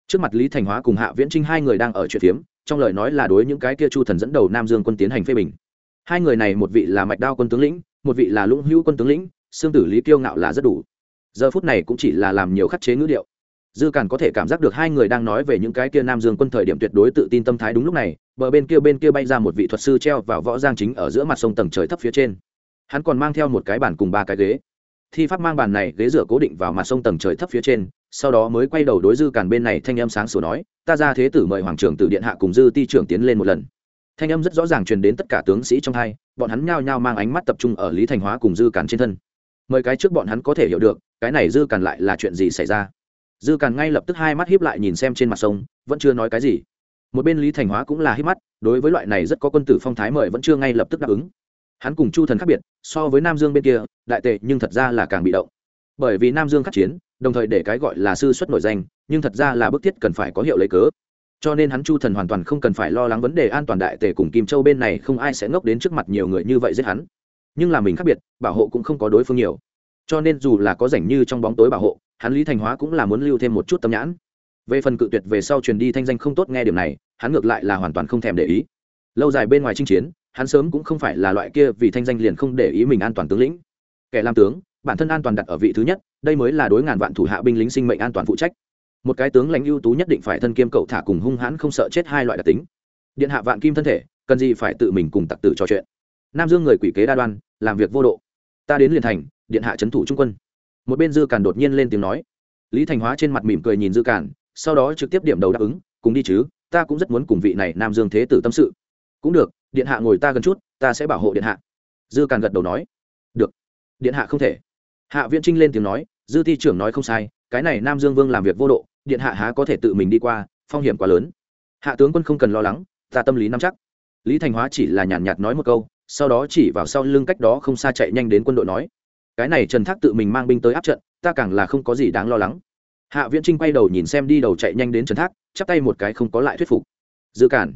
Trước mặt lý thành hóa cùng hạ viễn trinh hai người đang ở chuyện phiếm trong lời nói là đối những cái kia chu thần dẫn đầu nam dương quân tiến hành phê bình. Hai người này một vị là mạch đao quân tướng lĩnh, một vị là lũng hữu quân tướng lĩnh xương tử lý kiêu ngạo là rất đủ. Giờ phút này cũng chỉ là làm nhiều khắc chế ngữ điệu. Dư càn có thể cảm giác được hai người đang nói về những cái kia nam dương quân thời điểm tuyệt đối tự tin tâm thái đúng lúc này, bờ bên kia bên kia bay ra một vị thuật sư treo vào võ giang chính ở giữa mặt sông tầng trời thấp phía trên. Hắn còn mang theo một cái bàn cùng ba cái ghế. Thi pháp mang bàn này ghế rửa cố định vào mặt sông tầng trời thấp phía trên sau đó mới quay đầu đối dư càn bên này thanh âm sáng sủa nói, ta ra thế tử mời hoàng trưởng từ điện hạ cùng dư ti trưởng tiến lên một lần. Thanh âm rất rõ ràng truyền đến tất cả tướng sĩ trong hai, bọn hắn nhao nhao mang ánh mắt tập trung ở lý thành hóa cùng dư càn trên thân. Mời cái trước bọn hắn có thể hiểu được, cái này dư càn lại là chuyện gì xảy ra. Dư càn ngay lập tức hai mắt hiếp lại nhìn xem trên mặt sông, vẫn chưa nói cái gì. Một bên lý thành hóa cũng là hiếp mắt, đối với loại này rất có quân tử phong thái mời vẫn chưa ngay lập tức đáp ứng. Hắn cùng chu thần khác biệt, so với nam dương bên kia, đại tệ nhưng thật ra là càng bị động bởi vì nam dương khắc chiến, đồng thời để cái gọi là sư xuất nổi danh, nhưng thật ra là bức thiết cần phải có hiệu lấy cớ. Cho nên hắn chu thần hoàn toàn không cần phải lo lắng vấn đề an toàn đại tề cùng kim châu bên này không ai sẽ ngốc đến trước mặt nhiều người như vậy giết hắn. Nhưng là mình khác biệt, bảo hộ cũng không có đối phương nhiều. Cho nên dù là có rảnh như trong bóng tối bảo hộ, hắn lý thành hóa cũng là muốn lưu thêm một chút tâm nhãn. Về phần cự tuyệt về sau truyền đi thanh danh không tốt nghe điểm này, hắn ngược lại là hoàn toàn không thèm để ý. Lâu dài bên ngoài chinh chiến, hắn sớm cũng không phải là loại kia vì thanh danh liền không để ý mình an toàn tướng lĩnh. Kẻ làm tướng bản thân an toàn đặt ở vị thứ nhất, đây mới là đối ngàn vạn thủ hạ binh lính sinh mệnh an toàn phụ trách. Một cái tướng lãnh ưu tú nhất định phải thân kiêm cậu thả cùng hung hãn không sợ chết hai loại đặc tính. Điện hạ vạn kim thân thể, cần gì phải tự mình cùng tặc tử trò chuyện. Nam dương người quỷ kế đa đoan, làm việc vô độ. Ta đến liền thành, điện hạ trấn thủ trung quân. Một bên dư càn đột nhiên lên tiếng nói. Lý thành hóa trên mặt mỉm cười nhìn dư càn, sau đó trực tiếp điểm đầu đáp ứng, cùng đi chứ, ta cũng rất muốn cùng vị này nam dương thế tử tâm sự. Cũng được, điện hạ ngồi ta gần chút, ta sẽ bảo hộ điện hạ. Dư càn gật đầu nói. Được. Điện hạ không thể hạ viễn trinh lên tiếng nói, dư thi trưởng nói không sai, cái này nam dương vương làm việc vô độ, điện hạ há có thể tự mình đi qua, phong hiểm quá lớn. Hạ tướng quân không cần lo lắng, ta tâm lý nắm chắc. Lý thành hóa chỉ là nhàn nhạt nói một câu, sau đó chỉ vào sau lưng cách đó không xa chạy nhanh đến quân đội nói, cái này trần thác tự mình mang binh tới áp trận, ta càng là không có gì đáng lo lắng. Hạ viễn trinh quay đầu nhìn xem đi đầu chạy nhanh đến trần thác, chắp tay một cái không có lại thuyết phục. Dư cản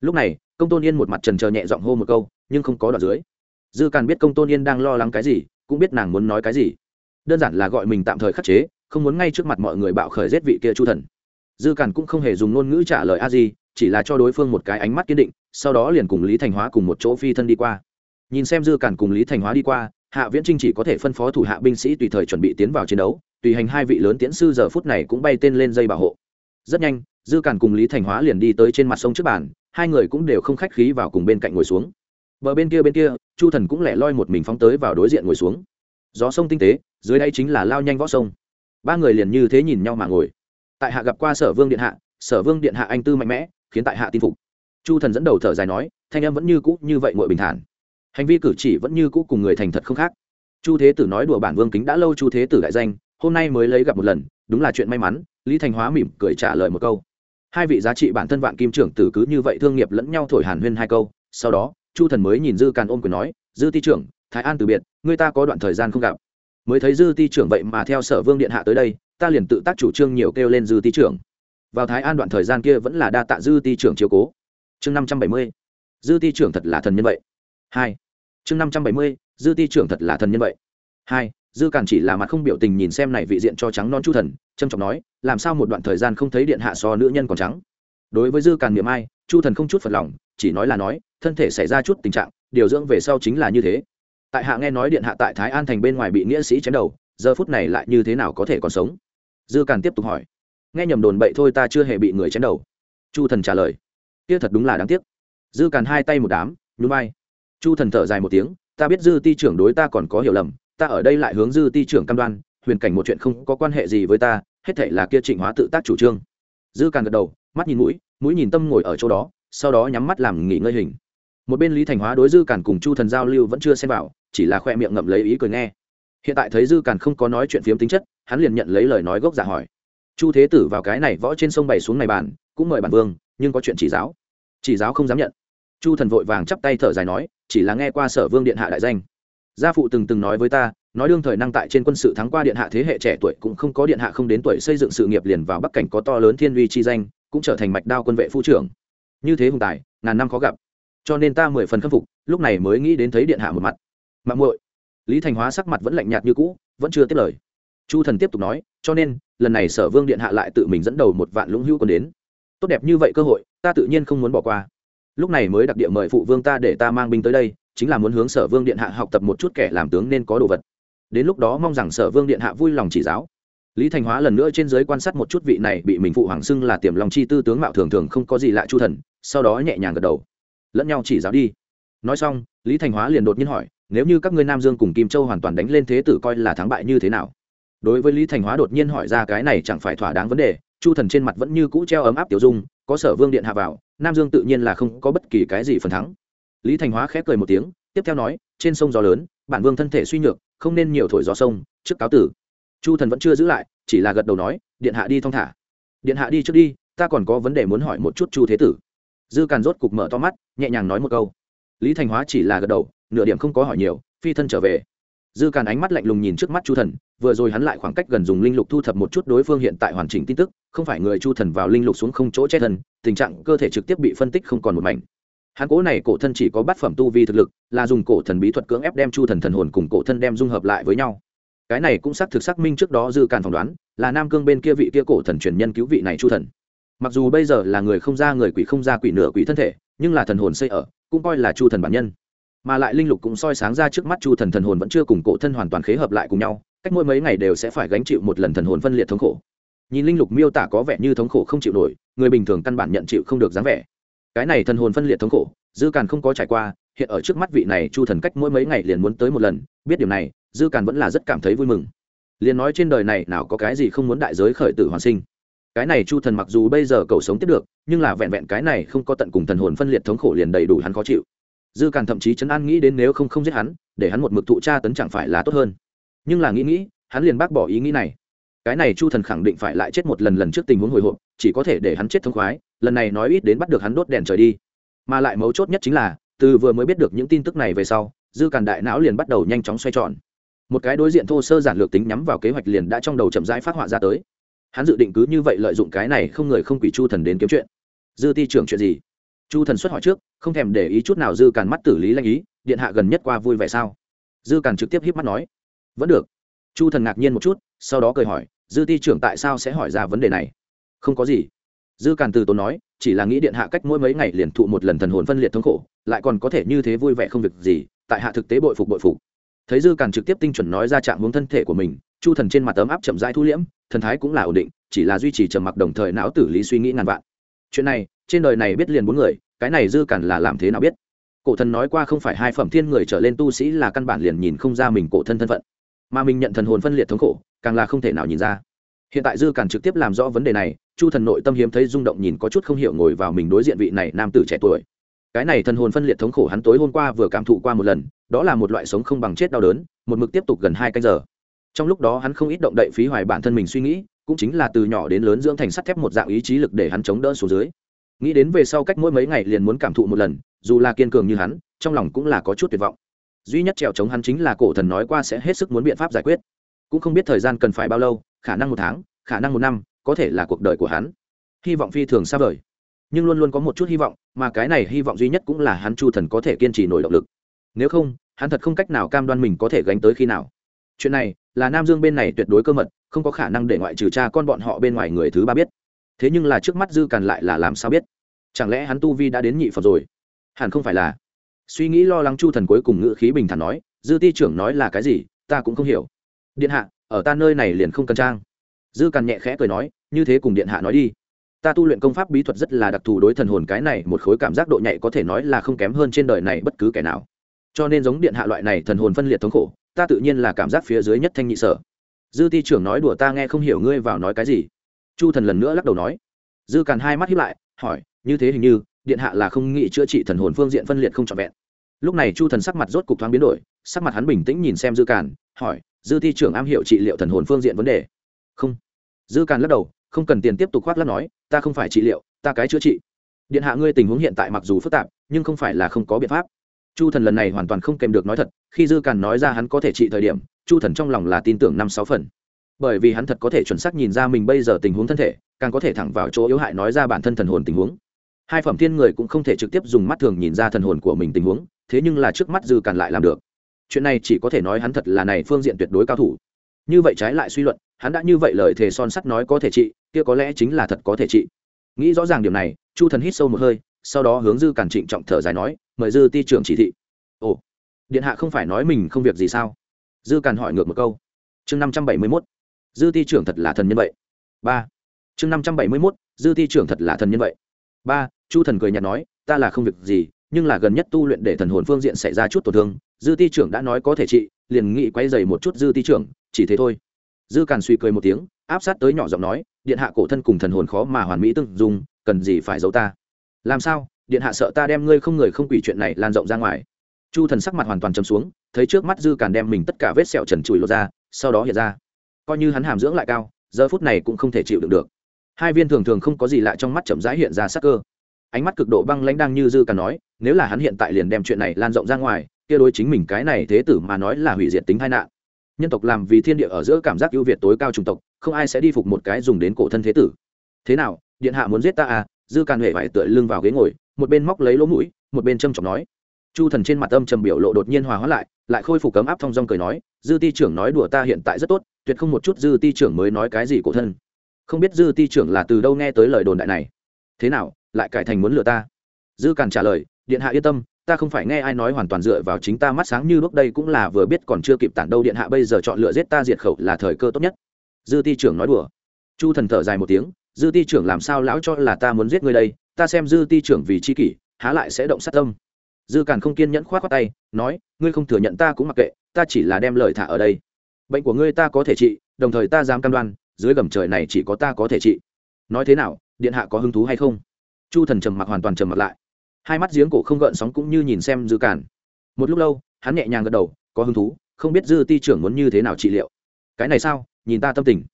lúc này, công tôn yên một mặt trần chờ nhẹ giọng hô một câu, nhưng không có đoạn dưới. Dư cản biết công tôn yên đang lo lắng cái gì cũng biết nàng muốn nói cái gì. Đơn giản là gọi mình tạm thời khắc chế không muốn ngay trước mặt mọi người bạo khởi giết vị kia chu thần. Dư cản cũng không hề dùng ngôn ngữ trả lời a di, chỉ là cho đối phương một cái ánh mắt kiên định sau đó liền cùng lý thành hóa cùng một chỗ phi thân đi qua. Nhìn xem dư cản cùng lý thành hóa đi qua hạ viễn trinh chỉ có thể phân phó thủ hạ binh sĩ tùy thời chuẩn bị tiến vào chiến đấu tùy hành hai vị lớn tiễn sư giờ phút này cũng bay tên lên dây bảo hộ. Rất nhanh dư cản cùng lý thành hóa liền đi tới trên mặt sông trước bàn hai người cũng đều không khách khí vào cùng bên cạnh ngồi xuống. Bờ bên kia bên kia chu thần cũng lẻ loi một mình phóng tới vào đối diện ngồi xuống. Gió sông tinh tế, dưới đây chính là lao nhanh võ sông. Ba người liền như thế nhìn nhau mà ngồi. Tại hạ gặp qua sở vương điện hạ, sở vương điện hạ anh tư mạnh mẽ, khiến tại hạ tin phục. Chu thần dẫn đầu thở dài nói, thanh em vẫn như cũ như vậy ngồi bình thản. Hành vi cử chỉ vẫn như cũ cùng người thành thật không khác. Chu thế tử nói đùa bản vương kính đã lâu chu thế tử đại danh, hôm nay mới lấy gặp một lần, đúng là chuyện may mắn, lý thành hóa mỉm cười trả lời một câu. Hai vị giá trị bản thân vạn kim trưởng tử cứ như vậy thương nghiệp lẫn nhau thổi hàn huyên hai câu, sau đó chu thần mới nhìn dư càn ôm quyền nói, dư ti trưởng, thái an từ biệt người ta có đoạn thời gian không gặp. Mới thấy dư ti trưởng vậy mà theo sở vương điện hạ tới đây, ta liền tự tác chủ trương nhiều kêu lên dư ti trưởng. Vào thái an đoạn thời gian kia vẫn là đa tạ dư ti trưởng chiếu cố. Chương năm trăm bảy mươi, dư ti trưởng thật là thần nhân vậy. Hai, chương năm trăm bảy mươi, dư ti trưởng thật là thần nhân vậy. Hai, dư càn chỉ là mặt không biểu tình nhìn xem này vị diện cho trắng non chu thần trâm trọng nói, làm sao một đoạn thời gian không thấy điện hạ so nữ nhân còn trắng? Đối với dư càn niệm ai, chu thần không chút phật lòng, chỉ nói là nói thân thể xảy ra chút tình trạng, điều dưỡng về sau chính là như thế. Tại hạ nghe nói điện hạ tại thái an thành bên ngoài bị nghĩa sĩ chém đầu, giờ phút này lại như thế nào có thể còn sống? Dư càn tiếp tục hỏi. Nghe nhầm đồn bậy thôi ta chưa hề bị người chém đầu. Chu thần trả lời. Kia thật đúng là đáng tiếc. Dư càn hai tay một đám núi bay chu thần thở dài một tiếng. Ta biết dư ti trưởng đối ta còn có hiểu lầm. Ta ở đây lại hướng dư ti trưởng cam đoan, huyền cảnh một chuyện không có quan hệ gì với ta, hết thể là kia trịnh hóa tự tác chủ trương. Dư càn gật đầu, mắt nhìn mũi mũi nhìn tâm ngồi ở chỗ đó, sau đó nhắm mắt làm nghỉ ngơi hình một bên lý thành hóa đối dư cản cùng chu thần giao lưu vẫn chưa xem vào, chỉ là khoe miệng ngậm lấy ý cười nghe. hiện tại thấy dư cản không có nói chuyện phiếm tính chất, hắn liền nhận lấy lời nói gốc giả hỏi. chu thế tử vào cái này võ trên sông bày xuống này bàn, cũng mời bản vương, nhưng có chuyện chỉ giáo. chỉ giáo không dám nhận. chu thần vội vàng chắp tay thở dài nói, chỉ là nghe qua sở vương điện hạ đại danh. gia phụ từng từng nói với ta, nói đương thời năng tại trên quân sự thắng qua điện hạ thế hệ trẻ tuổi cũng không có điện hạ không đến tuổi xây dựng sự nghiệp liền vào bắc cảnh có to lớn thiên uy chi danh, cũng trở thành mạch đao quân vệ phu trưởng. như thế hùng tài, ngàn năm khó gặp cho nên ta mười phần khâm phục, lúc này mới nghĩ đến thấy điện hạ một mặt. Mạng muội, lý thành hóa sắc mặt vẫn lạnh nhạt như cũ, vẫn chưa tiếp lời. Chu thần tiếp tục nói, cho nên, lần này sở vương điện hạ lại tự mình dẫn đầu một vạn lũng hữu còn đến. Tốt đẹp như vậy cơ hội, ta tự nhiên không muốn bỏ qua. Lúc này mới đặc địa mời phụ vương ta để ta mang binh tới đây, chính là muốn hướng sở vương điện hạ học tập một chút kẻ làm tướng nên có đồ vật. Đến lúc đó mong rằng sở vương điện hạ vui lòng chỉ giáo. Lý thành hóa lần nữa trên giới quan sát một chút vị này bị mình phụ hoàng xưng là tiềm lòng chi tư tướng mạo thường thường không có gì lạ chu thần, sau đó nhẹ nhàng gật đầu lẫn nhau chỉ giáo đi. Nói xong, lý thành hóa liền đột nhiên hỏi, nếu như các ngươi nam dương cùng kim châu hoàn toàn đánh lên thế tử coi là thắng bại như thế nào? Đối với lý thành hóa đột nhiên hỏi ra cái này chẳng phải thỏa đáng vấn đề, chu thần trên mặt vẫn như cũ treo ấm áp tiểu dung, có sở vương điện hạ vào, nam dương tự nhiên là không có bất kỳ cái gì phần thắng. Lý thành hóa khép cười một tiếng, tiếp theo nói, trên sông gió lớn, bản vương thân thể suy nhược, không nên nhiều thổi gió sông, trước cáo tử. Chu thần vẫn chưa giữ lại, chỉ là gật đầu nói, điện hạ đi thong thả. Điện hạ đi trước đi, ta còn có vấn đề muốn hỏi một chút chu thế tử dư càn rốt cục mở to mắt, nhẹ nhàng nói một câu. Lý thành hóa chỉ là gật đầu, nửa điểm không có hỏi nhiều, phi thân trở về. Dư càn ánh mắt lạnh lùng nhìn trước mắt chu thần, vừa rồi hắn lại khoảng cách gần dùng linh lục thu thập một chút đối phương hiện tại hoàn chỉnh tin tức, không phải người chu thần vào linh lục xuống không chỗ chết thần tình trạng cơ thể trực tiếp bị phân tích không còn một mảnh. Hắn cố này cổ thân chỉ có bát phẩm tu vi thực lực, là dùng cổ thần bí thuật cưỡng ép đem chu thần thần hồn cùng cổ thân đem dung hợp lại với nhau. Cái này cũng xác thực xác minh trước đó dư càn phỏng đoán, là nam cương bên kia vị kia cổ thần truyền nhân cứu vị này chu thần mặc dù bây giờ là người không ra người quỷ không ra quỷ nửa quỷ thân thể, nhưng là thần hồn xây ở, cũng coi là chu thần bản nhân. Mà lại linh lục cũng soi sáng ra trước mắt chu thần thần hồn vẫn chưa cùng cổ thân hoàn toàn khế hợp lại cùng nhau, cách mỗi mấy ngày đều sẽ phải gánh chịu một lần thần hồn phân liệt thống khổ. Nhìn linh lục miêu tả có vẻ như thống khổ không chịu nổi, người bình thường căn bản nhận chịu không được dáng vẻ. Cái này thần hồn phân liệt thống khổ, dư càn không có trải qua, hiện ở trước mắt vị này chu thần cách mỗi mấy ngày liền muốn tới một lần, biết điều này, dư càn vẫn là rất cảm thấy vui mừng. Liền nói trên đời này nào có cái gì không muốn đại giới khởi tử hoàn sinh cái này chu thần mặc dù bây giờ cầu sống tiếp được, nhưng là vẹn vẹn cái này không có tận cùng thần hồn phân liệt thống khổ liền đầy đủ hắn khó chịu. Dư càn thậm chí chấn an nghĩ đến nếu không không giết hắn, để hắn một mực thụ tra tấn chẳng phải là tốt hơn. Nhưng là nghĩ nghĩ, hắn liền bác bỏ ý nghĩ này. Cái này chu thần khẳng định phải lại chết một lần lần trước tình huống hồi hộp, chỉ có thể để hắn chết thông khoái, lần này nói ít đến bắt được hắn đốt đèn trời đi. Mà lại mấu chốt nhất chính là, từ vừa mới biết được những tin tức này về sau, dư càn đại não liền bắt đầu nhanh chóng xoay tròn. Một cái đối diện thô sơ giản lược tính nhắm vào kế hoạch liền đã trong đầu chậm rãi phát họa ra tới hắn dự định cứ như vậy lợi dụng cái này không người không quỷ chu thần đến kiếm chuyện. Dư ti trưởng chuyện gì? Chu thần xuất hỏi trước, không thèm để ý chút nào dư càn mắt tử lý lanh ý, điện hạ gần nhất qua vui vẻ sao? Dư càn trực tiếp híp mắt nói. Vẫn được. Chu thần ngạc nhiên một chút, sau đó cười hỏi, dư ti trưởng tại sao sẽ hỏi ra vấn đề này? Không có gì. Dư càn từ tốn nói, chỉ là nghĩ điện hạ cách mỗi mấy ngày liền thụ một lần thần hồn phân liệt thống khổ, lại còn có thể như thế vui vẻ không việc gì, tại hạ thực tế bội phục bội phục. Thấy dư càn trực tiếp tinh chuẩn nói ra trạng hướng thân thể của mình chu thần trên mặt tấm áp chậm rãi thu liễm, thần thái cũng là ổn định, chỉ là duy trì trầm mặc đồng thời não tử lý suy nghĩ ngàn vạn. Chuyện này, trên đời này biết liền bốn người, cái này dư cản là làm thế nào biết? Cổ thần nói qua không phải hai phẩm thiên người trở lên tu sĩ là căn bản liền nhìn không ra mình cổ thân thân phận, mà mình nhận thần hồn phân liệt thống khổ, càng là không thể nào nhìn ra. Hiện tại dư cản trực tiếp làm rõ vấn đề này, chu thần nội tâm hiếm thấy rung động nhìn có chút không hiểu ngồi vào mình đối diện vị này nam tử trẻ tuổi. Cái này thần hồn phân liệt thống khổ hắn tối hôm qua vừa cảm thụ qua một lần, đó là một loại sống không bằng chết đau đớn, một mực tiếp tục gần hai canh giờ trong lúc đó hắn không ít động đậy phí hoài bản thân mình suy nghĩ, cũng chính là từ nhỏ đến lớn dưỡng thành sắt thép một dạng ý chí lực để hắn chống đỡ xuống dưới. Nghĩ đến về sau cách mỗi mấy ngày liền muốn cảm thụ một lần, dù là kiên cường như hắn, trong lòng cũng là có chút tuyệt vọng. Duy nhất trèo chống hắn chính là cổ thần nói qua sẽ hết sức muốn biện pháp giải quyết. Cũng không biết thời gian cần phải bao lâu, khả năng một tháng, khả năng một năm, có thể là cuộc đời của hắn. Hy vọng phi thường xa vời. Nhưng luôn luôn có một chút hy vọng, mà cái này hy vọng duy nhất cũng là hắn chu thần có thể kiên trì nổi động lực. Nếu không, hắn thật không cách nào cam đoan mình có thể gánh tới khi nào. Chuyện này là nam dương bên này tuyệt đối cơ mật, không có khả năng để ngoại trừ cha con bọn họ bên ngoài người thứ ba biết. Thế nhưng là trước mắt dư càn lại là làm sao biết? Chẳng lẽ hắn tu vi đã đến nhị phật rồi? Hẳn không phải là. Suy nghĩ lo lắng chu thần cuối cùng ngữ khí bình thản nói, dư ti trưởng nói là cái gì, ta cũng không hiểu. Điện hạ, ở ta nơi này liền không cần trang. Dư càn nhẹ khẽ cười nói, như thế cùng điện hạ nói đi. Ta tu luyện công pháp bí thuật rất là đặc thù đối thần hồn cái này một khối cảm giác độ nhạy có thể nói là không kém hơn trên đời này bất cứ kẻ nào. Cho nên giống điện hạ loại này thần hồn phân liệt thống khổ ta tự nhiên là cảm giác phía dưới nhất thanh nhị sở. Dư ti trưởng nói đùa ta nghe không hiểu ngươi vào nói cái gì. Chu thần lần nữa lắc đầu nói. Dư càn hai mắt hiếp lại, hỏi, như thế hình như, điện hạ là không nghĩ chữa trị thần hồn phương diện phân liệt không trọn vẹn. Lúc này chu thần sắc mặt rốt cục thoáng biến đổi, sắc mặt hắn bình tĩnh nhìn xem dư càn, hỏi, dư ti trưởng am hiểu trị liệu thần hồn phương diện vấn đề? Không. Dư càn lắc đầu, không cần tiền tiếp tục khoác lắc nói, ta không phải trị liệu, ta cái chữa trị. Điện hạ ngươi tình huống hiện tại mặc dù phức tạp, nhưng không phải là không có biện pháp chu thần lần này hoàn toàn không kèm được nói thật, khi dư càn nói ra hắn có thể trị thời điểm, chu thần trong lòng là tin tưởng năm sáu phần. Bởi vì hắn thật có thể chuẩn xác nhìn ra mình bây giờ tình huống thân thể, càng có thể thẳng vào chỗ yếu hại nói ra bản thân thần hồn tình huống. Hai phẩm thiên người cũng không thể trực tiếp dùng mắt thường nhìn ra thần hồn của mình tình huống, thế nhưng là trước mắt dư càn lại làm được. Chuyện này chỉ có thể nói hắn thật là này phương diện tuyệt đối cao thủ. Như vậy trái lại suy luận, hắn đã như vậy lời thề son sắt nói có thể trị, kia có lẽ chính là thật có thể trị. Nghĩ rõ ràng điểm này, chu thần hít sâu một hơi sau đó hướng dư cản trịnh trọng thở dài nói, mời dư ti trưởng chỉ thị. Ồ, điện hạ không phải nói mình không việc gì sao? Dư cản hỏi ngược một câu. Chương năm trăm bảy mươi mốt, dư ti trưởng thật là thần nhân vậy. Ba, chương năm trăm bảy mươi mốt, dư ti trưởng thật là thần nhân vậy. Ba, chu thần cười nhạt nói, ta là không việc gì, nhưng là gần nhất tu luyện để thần hồn phương diện xảy ra chút tổn thương, dư ti trưởng đã nói có thể trị, liền nghị quay dày một chút dư ti trưởng, chỉ thế thôi. Dư càn suy cười một tiếng, áp sát tới nhỏ giọng nói, điện hạ cổ thân cùng thần hồn khó mà hoàn mỹ tương dùng cần gì phải giấu ta? Làm sao? Điện hạ sợ ta đem ngươi không người không quỷ chuyện này lan rộng ra ngoài. Chu thần sắc mặt hoàn toàn chấm xuống, thấy trước mắt dư càn đem mình tất cả vết sẹo trần trụi lột ra, sau đó hiện ra. Coi như hắn hàm dưỡng lại cao, giờ phút này cũng không thể chịu được được. Hai viên thường thường không có gì lạ trong mắt chậm rãi hiện ra sắc cơ. Ánh mắt cực độ băng lãnh đang như dư càn nói, nếu là hắn hiện tại liền đem chuyện này lan rộng ra ngoài, kia đối chính mình cái này thế tử mà nói là hủy diệt tính tai nạn. Nhân tộc làm vì thiên địa ở giữa cảm giác ưu việt tối cao chủng tộc, không ai sẽ đi phục một cái dùng đến cổ thân thế tử. Thế nào, điện hạ muốn giết ta à? Dư càn huệ phải tựa lưng vào ghế ngồi, một bên móc lấy lỗ mũi, một bên trâm trọng nói. Chu thần trên mặt âm trầm biểu lộ đột nhiên hòa hóa lại lại khôi phục cấm áp thong dong cười nói, dư ti trưởng nói đùa ta hiện tại rất tốt, tuyệt không một chút dư ti trưởng mới nói cái gì cổ thân. Không biết dư ti trưởng là từ đâu nghe tới lời đồn đại này. Thế nào, lại cải thành muốn lừa ta? Dư càn trả lời, điện hạ yên tâm, ta không phải nghe ai nói hoàn toàn dựa vào chính ta mắt sáng như lúc đây cũng là vừa biết còn chưa kịp tản đâu điện hạ bây giờ chọn lựa giết ta diệt khẩu là thời cơ tốt nhất. Dư ti trưởng nói đùa. Chu thần thở dài một tiếng dư ti trưởng làm sao lão cho là ta muốn giết ngươi đây, ta xem dư ti trưởng vì chi kỷ, há lại sẽ động sát tâm. Dư càn không kiên nhẫn khoát khoác tay, nói, ngươi không thừa nhận ta cũng mặc kệ, ta chỉ là đem lời thả ở đây. Bệnh của ngươi ta có thể trị, đồng thời ta dám cam đoan, dưới gầm trời này chỉ có ta có thể trị. Nói thế nào, điện hạ có hứng thú hay không? Chu thần trầm mặc hoàn toàn trầm mặc lại. Hai mắt giếng cổ không gợn sóng cũng như nhìn xem dư càn. Một lúc lâu, hắn nhẹ nhàng gật đầu, có hứng thú, không biết dư ti trưởng muốn như thế nào trị liệu. Cái này sao? Nhìn ta tâm tình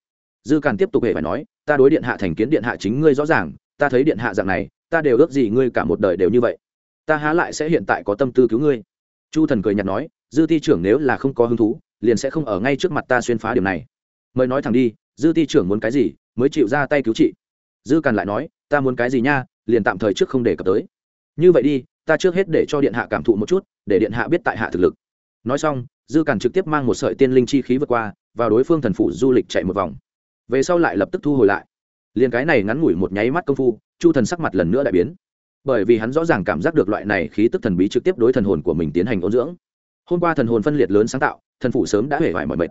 dư càn tiếp tục hề phải nói, ta đối điện hạ thành kiến điện hạ chính ngươi rõ ràng, ta thấy điện hạ dạng này, ta đều ước gì ngươi cả một đời đều như vậy. Ta há lại sẽ hiện tại có tâm tư cứu ngươi. Chu thần cười nhạt nói, dư ti trưởng nếu là không có hứng thú, liền sẽ không ở ngay trước mặt ta xuyên phá điều này. Mời nói thẳng đi, dư ti trưởng muốn cái gì, mới chịu ra tay cứu trị. Dư càn lại nói, ta muốn cái gì nha, liền tạm thời trước không để cập tới. Như vậy đi, ta trước hết để cho điện hạ cảm thụ một chút, để điện hạ biết tại hạ thực lực. Nói xong, dư càn trực tiếp mang một sợi tiên linh chi khí vượt qua, vào đối phương thần phủ du lịch chạy một vòng về sau lại lập tức thu hồi lại. Liền cái này ngắn ngủi một nháy mắt công phu, chu thần sắc mặt lần nữa đại biến. Bởi vì hắn rõ ràng cảm giác được loại này khí tức thần bí trực tiếp đối thần hồn của mình tiến hành ôn dưỡng. Hôm qua thần hồn phân liệt lớn sáng tạo, thần phủ sớm đã hể vải mọi mệt.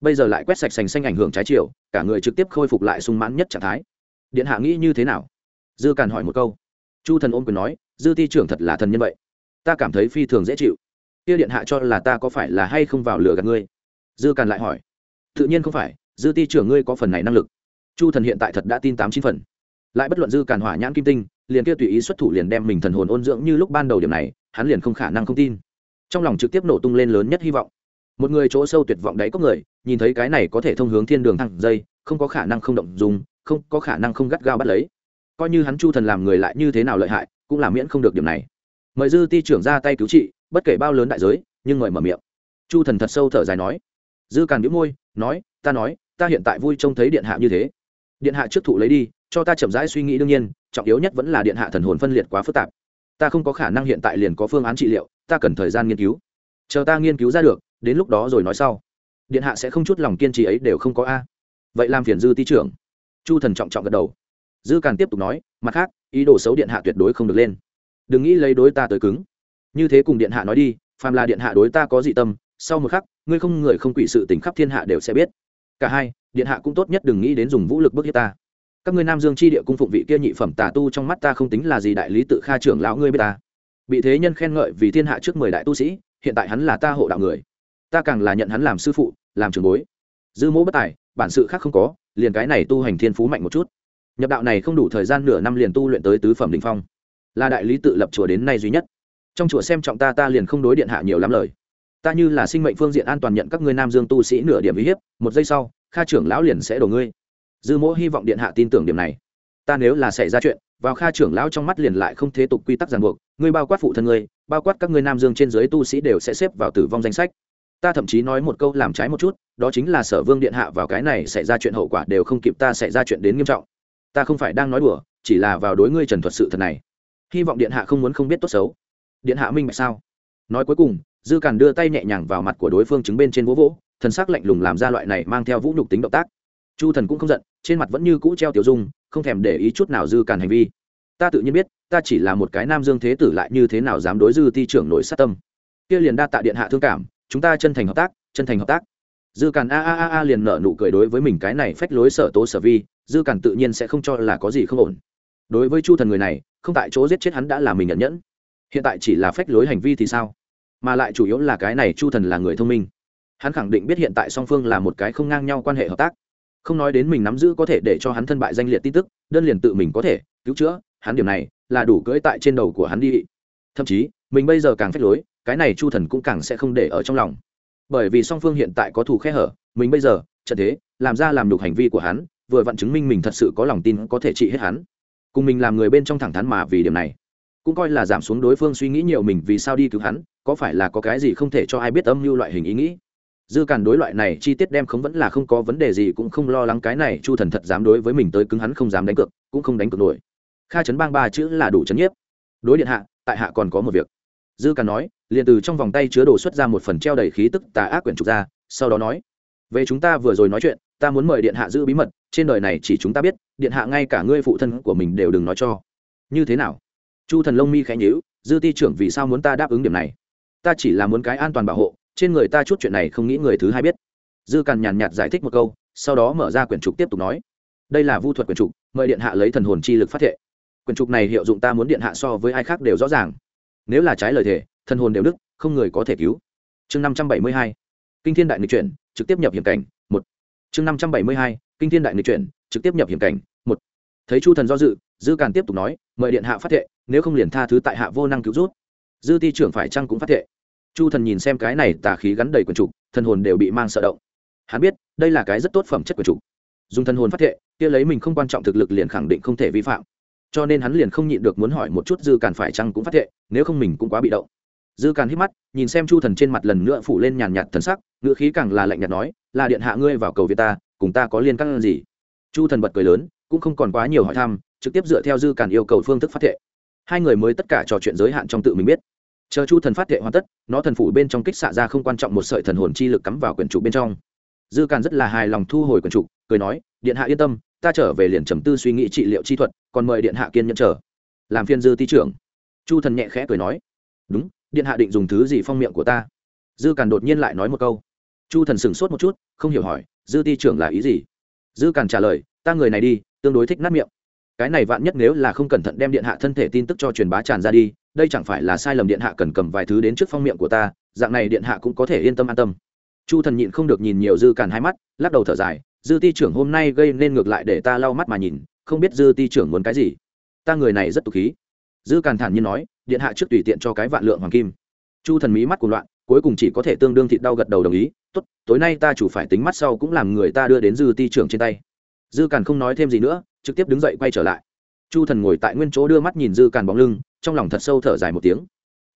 Bây giờ lại quét sạch sành xanh ảnh hưởng trái chiều, cả người trực tiếp khôi phục lại sung mãn nhất trạng thái. Điện hạ nghĩ như thế nào? Dư càn hỏi một câu. Chu thần ôm quyền nói, dư ti trưởng thật là thần nhân vậy. Ta cảm thấy phi thường dễ chịu. Kia điện hạ cho là ta có phải là hay không vào lửa gạt ngươi? Dư càn lại hỏi, tự nhiên không phải dư ti trưởng ngươi có phần này năng lực. Chu thần hiện tại thật đã tin tám chín phần. Lại bất luận dư càn hỏa nhãn kim tinh, liền kia tùy ý xuất thủ liền đem mình thần hồn ôn dưỡng như lúc ban đầu điểm này, hắn liền không khả năng không tin. Trong lòng trực tiếp nổ tung lên lớn nhất hy vọng. Một người chỗ sâu tuyệt vọng đấy có người, nhìn thấy cái này có thể thông hướng thiên đường thẳng dây, không có khả năng không động dùng, không có khả năng không gắt gao bắt lấy. Coi như hắn chu thần làm người lại như thế nào lợi hại, cũng là miễn không được điểm này. Mời dư ti trưởng ra tay cứu trị, bất kể bao lớn đại giới, nhưng mời mở miệng. Chu thần thật sâu thở dài nói. Dư càn đĩu môi, nói, ta nói ta hiện tại vui trông thấy điện hạ như thế. Điện hạ trước thụ lấy đi, cho ta chậm rãi suy nghĩ đương nhiên, trọng yếu nhất vẫn là điện hạ thần hồn phân liệt quá phức tạp. Ta không có khả năng hiện tại liền có phương án trị liệu, ta cần thời gian nghiên cứu. Chờ ta nghiên cứu ra được, đến lúc đó rồi nói sau. Điện hạ sẽ không chút lòng kiên trì ấy đều không có a. Vậy làm phiền dư ti trưởng. Chu thần trọng trọng gật đầu. Dư càn tiếp tục nói, mặt khác, ý đồ xấu điện hạ tuyệt đối không được lên. Đừng nghĩ lấy đối ta tới cứng. Như thế cùng điện hạ nói đi, phàm là điện hạ đối ta có dị tâm, sau một khắc, ngươi không người không quỷ sự tình khắp thiên hạ đều sẽ biết cả hai, điện hạ cũng tốt nhất đừng nghĩ đến dùng vũ lực bức hiếp ta. Các ngươi nam dương chi địa cung phụng vị kia nhị phẩm tà tu trong mắt ta không tính là gì đại lý tự kha trưởng lão ngươi biết ta. Bị thế nhân khen ngợi vì thiên hạ trước mười đại tu sĩ, hiện tại hắn là ta hộ đạo người. Ta càng là nhận hắn làm sư phụ, làm trường bối. Dư mỗ bất tài, bản sự khác không có, liền cái này tu hành thiên phú mạnh một chút. Nhập đạo này không đủ thời gian nửa năm liền tu luyện tới tứ phẩm đình phong. Là đại lý tự lập chùa đến nay duy nhất. Trong chùa xem trọng ta ta liền không đối điện hạ nhiều lắm lời ta như là sinh mệnh phương diện an toàn nhận các ngươi nam dương tu sĩ nửa điểm uy hiếp, một giây sau, kha trưởng lão liền sẽ đổ ngươi. Dư mỗ hy vọng điện hạ tin tưởng điểm này. Ta nếu là xảy ra chuyện, vào kha trưởng lão trong mắt liền lại không thế tục quy tắc ràng buộc, ngươi bao quát phụ thân ngươi, bao quát các ngươi nam dương trên giới tu sĩ đều sẽ xếp vào tử vong danh sách. Ta thậm chí nói một câu làm trái một chút, đó chính là sở vương điện hạ vào cái này xảy ra chuyện hậu quả đều không kịp ta xảy ra chuyện đến nghiêm trọng. Ta không phải đang nói đùa, chỉ là vào đối ngươi trần thuật sự thật này. Hy vọng điện hạ không muốn không biết tốt xấu. Điện hạ minh bạch sao? Nói cuối cùng dư càn đưa tay nhẹ nhàng vào mặt của đối phương chứng bên trên vỗ vỗ, thần sắc lạnh lùng làm ra loại này mang theo vũ nhục tính động tác. Chu thần cũng không giận, trên mặt vẫn như cũ treo tiểu dung, không thèm để ý chút nào dư càn hành vi. Ta tự nhiên biết, ta chỉ là một cái nam dương thế tử lại như thế nào dám đối dư ti trưởng nổi sát tâm. Kia liền đa tạ điện hạ thương cảm, chúng ta chân thành hợp tác, chân thành hợp tác. Dư càn a a a a liền nở nụ cười đối với mình cái này phách lối sở tố sở vi, dư càn tự nhiên sẽ không cho là có gì không ổn. Đối với chu thần người này, không tại chỗ giết chết hắn đã là mình nhận nhẫn. Hiện tại chỉ là phách lối hành vi thì sao? Mà lại chủ yếu là cái này chu thần là người thông minh. Hắn khẳng định biết hiện tại song phương là một cái không ngang nhau quan hệ hợp tác. Không nói đến mình nắm giữ có thể để cho hắn thân bại danh liệt tin tức, đơn liền tự mình có thể cứu chữa, hắn điểm này là đủ cưỡi tại trên đầu của hắn đi. Thậm chí, mình bây giờ càng phách lối, cái này chu thần cũng càng sẽ không để ở trong lòng. Bởi vì song phương hiện tại có thù khe hở, mình bây giờ, trận thế, làm ra làm đục hành vi của hắn, vừa vặn chứng minh mình thật sự có lòng tin có thể trị hết hắn. Cùng mình làm người bên trong thẳng thắn mà vì điểm này, cũng coi là giảm xuống đối phương suy nghĩ nhiều mình vì sao đi cứu hắn có phải là có cái gì không thể cho ai biết âm mưu loại hình ý nghĩ? Dư càn đối loại này chi tiết đem không vẫn là không có vấn đề gì, cũng không lo lắng cái này chu thần thật dám đối với mình tới cứng hắn không dám đánh cược, cũng không đánh cược nổi. Kha chấn bang ba chữ là đủ chấn nhiếp. Đối điện hạ, tại hạ còn có một việc. Dư càn nói, liền từ trong vòng tay chứa đồ xuất ra một phần treo đầy khí tức tà ác quyển trục ra, sau đó nói, về chúng ta vừa rồi nói chuyện, ta muốn mời điện hạ giữ bí mật, trên đời này chỉ chúng ta biết, điện hạ ngay cả ngươi phụ thân của mình đều đừng nói cho. Như thế nào? Chu thần lông mi khẽ nhíu, dư ti trưởng vì sao muốn ta đáp ứng điểm này? Ta chỉ là muốn cái an toàn bảo hộ, trên người ta chút chuyện này không nghĩ người thứ hai biết. Dư càn nhàn nhạt giải thích một câu, sau đó mở ra quyển trục tiếp tục nói, đây là vu thuật quyển trục, mời điện hạ lấy thần hồn chi lực phát thệ. Quyển trục này hiệu dụng ta muốn điện hạ so với ai khác đều rõ ràng. Nếu là trái lời thề, thần hồn đều đức, không người có thể cứu. Chương năm trăm bảy mươi hai, kinh thiên đại nghịch chuyển, trực tiếp nhập hiểm cảnh, một. Chương năm trăm bảy mươi hai, kinh thiên đại nghịch chuyển, trực tiếp nhập hiểm cảnh, một. Thấy chu thần do dự, dư càn tiếp tục nói, mời điện hạ phát thệ, nếu không liền tha thứ tại hạ vô năng cứu rút. Dư ti trưởng phải chăng cũng phát thệ chu thần nhìn xem cái này tà khí gắn đầy quần trục, thần hồn đều bị mang sợ động. Hắn biết, đây là cái rất tốt phẩm chất quần trục. Dùng thần hồn phát thệ, kia lấy mình không quan trọng thực lực liền khẳng định không thể vi phạm. Cho nên hắn liền không nhịn được muốn hỏi một chút dư càn phải chăng cũng phát thệ, nếu không mình cũng quá bị động. Dư càn hít mắt, nhìn xem chu thần trên mặt lần nữa phủ lên nhàn nhạt thần sắc, ngữ khí càng là lạnh nhạt nói, là điện hạ ngươi vào cầu việt ta, cùng ta có liên căn gì? Chu thần bật cười lớn, cũng không còn quá nhiều hỏi thăm, trực tiếp dựa theo dư càn yêu cầu phương thức phát thệ. Hai người mới tất cả trò chuyện giới hạn trong tự mình biết chờ chu thần phát thệ hoàn tất, nó thần phủ bên trong kích xạ ra không quan trọng một sợi thần hồn chi lực cắm vào quyển trục bên trong. Dư càn rất là hài lòng thu hồi quyển trục cười nói, điện hạ yên tâm, ta trở về liền trầm tư suy nghĩ trị liệu chi thuật, còn mời điện hạ kiên nhẫn chờ. Làm phiên dư ti trưởng. Chu thần nhẹ khẽ cười nói, đúng, điện hạ định dùng thứ gì phong miệng của ta? Dư càn đột nhiên lại nói một câu. Chu thần sửng sốt một chút, không hiểu hỏi, dư ti trưởng là ý gì? Dư càn trả lời, ta người này đi, tương đối thích nát miệng. Cái này vạn nhất nếu là không cẩn thận đem điện hạ thân thể tin tức cho truyền bá tràn ra đi đây chẳng phải là sai lầm điện hạ cần cầm vài thứ đến trước phong miệng của ta, dạng này điện hạ cũng có thể yên tâm an tâm. Chu thần nhịn không được nhìn nhiều dư càn hai mắt, lắc đầu thở dài, dư ti trưởng hôm nay gây nên ngược lại để ta lau mắt mà nhìn, không biết dư ti trưởng muốn cái gì. Ta người này rất tục khí. Dư càn thản nhiên nói, điện hạ trước tùy tiện cho cái vạn lượng hoàng kim. Chu thần mí mắt cùng loạn, cuối cùng chỉ có thể tương đương thịt đau gật đầu đồng ý, tốt, tối nay ta chủ phải tính mắt sau cũng làm người ta đưa đến dư ti trưởng trên tay. Dư càn không nói thêm gì nữa, trực tiếp đứng dậy quay trở lại. Chu thần ngồi tại nguyên chỗ đưa mắt nhìn dư càn bóng lưng trong lòng thật sâu thở dài một tiếng.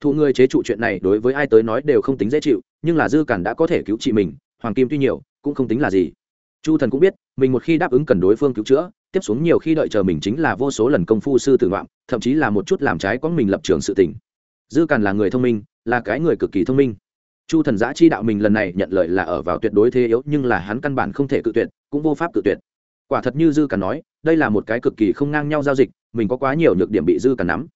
Thụ người chế trụ chuyện này đối với ai tới nói đều không tính dễ chịu, nhưng là dư cản đã có thể cứu trị mình, hoàng kim tuy nhiều, cũng không tính là gì. Chu thần cũng biết, mình một khi đáp ứng cần đối phương cứu chữa, tiếp xuống nhiều khi đợi chờ mình chính là vô số lần công phu sư tử ngoạm, thậm chí là một chút làm trái có mình lập trường sự tình. Dư cản là người thông minh, là cái người cực kỳ thông minh. Chu thần giã chi đạo mình lần này nhận lợi là ở vào tuyệt đối thế yếu, nhưng là hắn căn bản không thể cự tuyệt, cũng vô pháp cự tuyệt. Quả thật như dư cản nói, đây là một cái cực kỳ không ngang nhau giao dịch, mình có quá nhiều nhược điểm bị dư cản nắm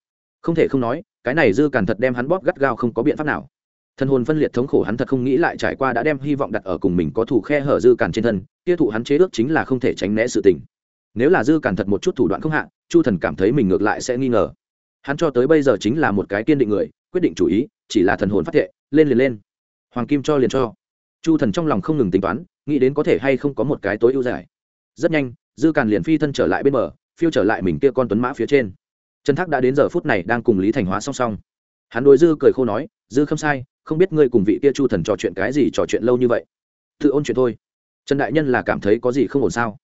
không thể không nói, cái này dư càn thật đem hắn bóp gắt gao không có biện pháp nào. Thân hồn phân liệt thống khổ hắn thật không nghĩ lại trải qua đã đem hy vọng đặt ở cùng mình có thủ khe hở dư càn trên thân kia thụ hắn chế ước chính là không thể tránh né sự tình. Nếu là dư càn thật một chút thủ đoạn không hạ, chu thần cảm thấy mình ngược lại sẽ nghi ngờ. Hắn cho tới bây giờ chính là một cái kiên định người, quyết định chủ ý, chỉ là thần hồn phát thệ, lên liền lên. Hoàng kim cho liền cho. Chu thần trong lòng không ngừng tính toán, nghĩ đến có thể hay không có một cái tối ưu giải. Rất nhanh, dư càn liền phi thân trở lại bên bờ, phiêu trở lại mình kia con tuấn mã phía trên trần thác đã đến giờ phút này đang cùng lý thành hóa song song. Hắn đối dư cười khô nói, dư không sai, không biết ngươi cùng vị kia chu thần trò chuyện cái gì, trò chuyện lâu như vậy. Tự ôn chuyện thôi. Trần đại nhân là cảm thấy có gì không ổn sao?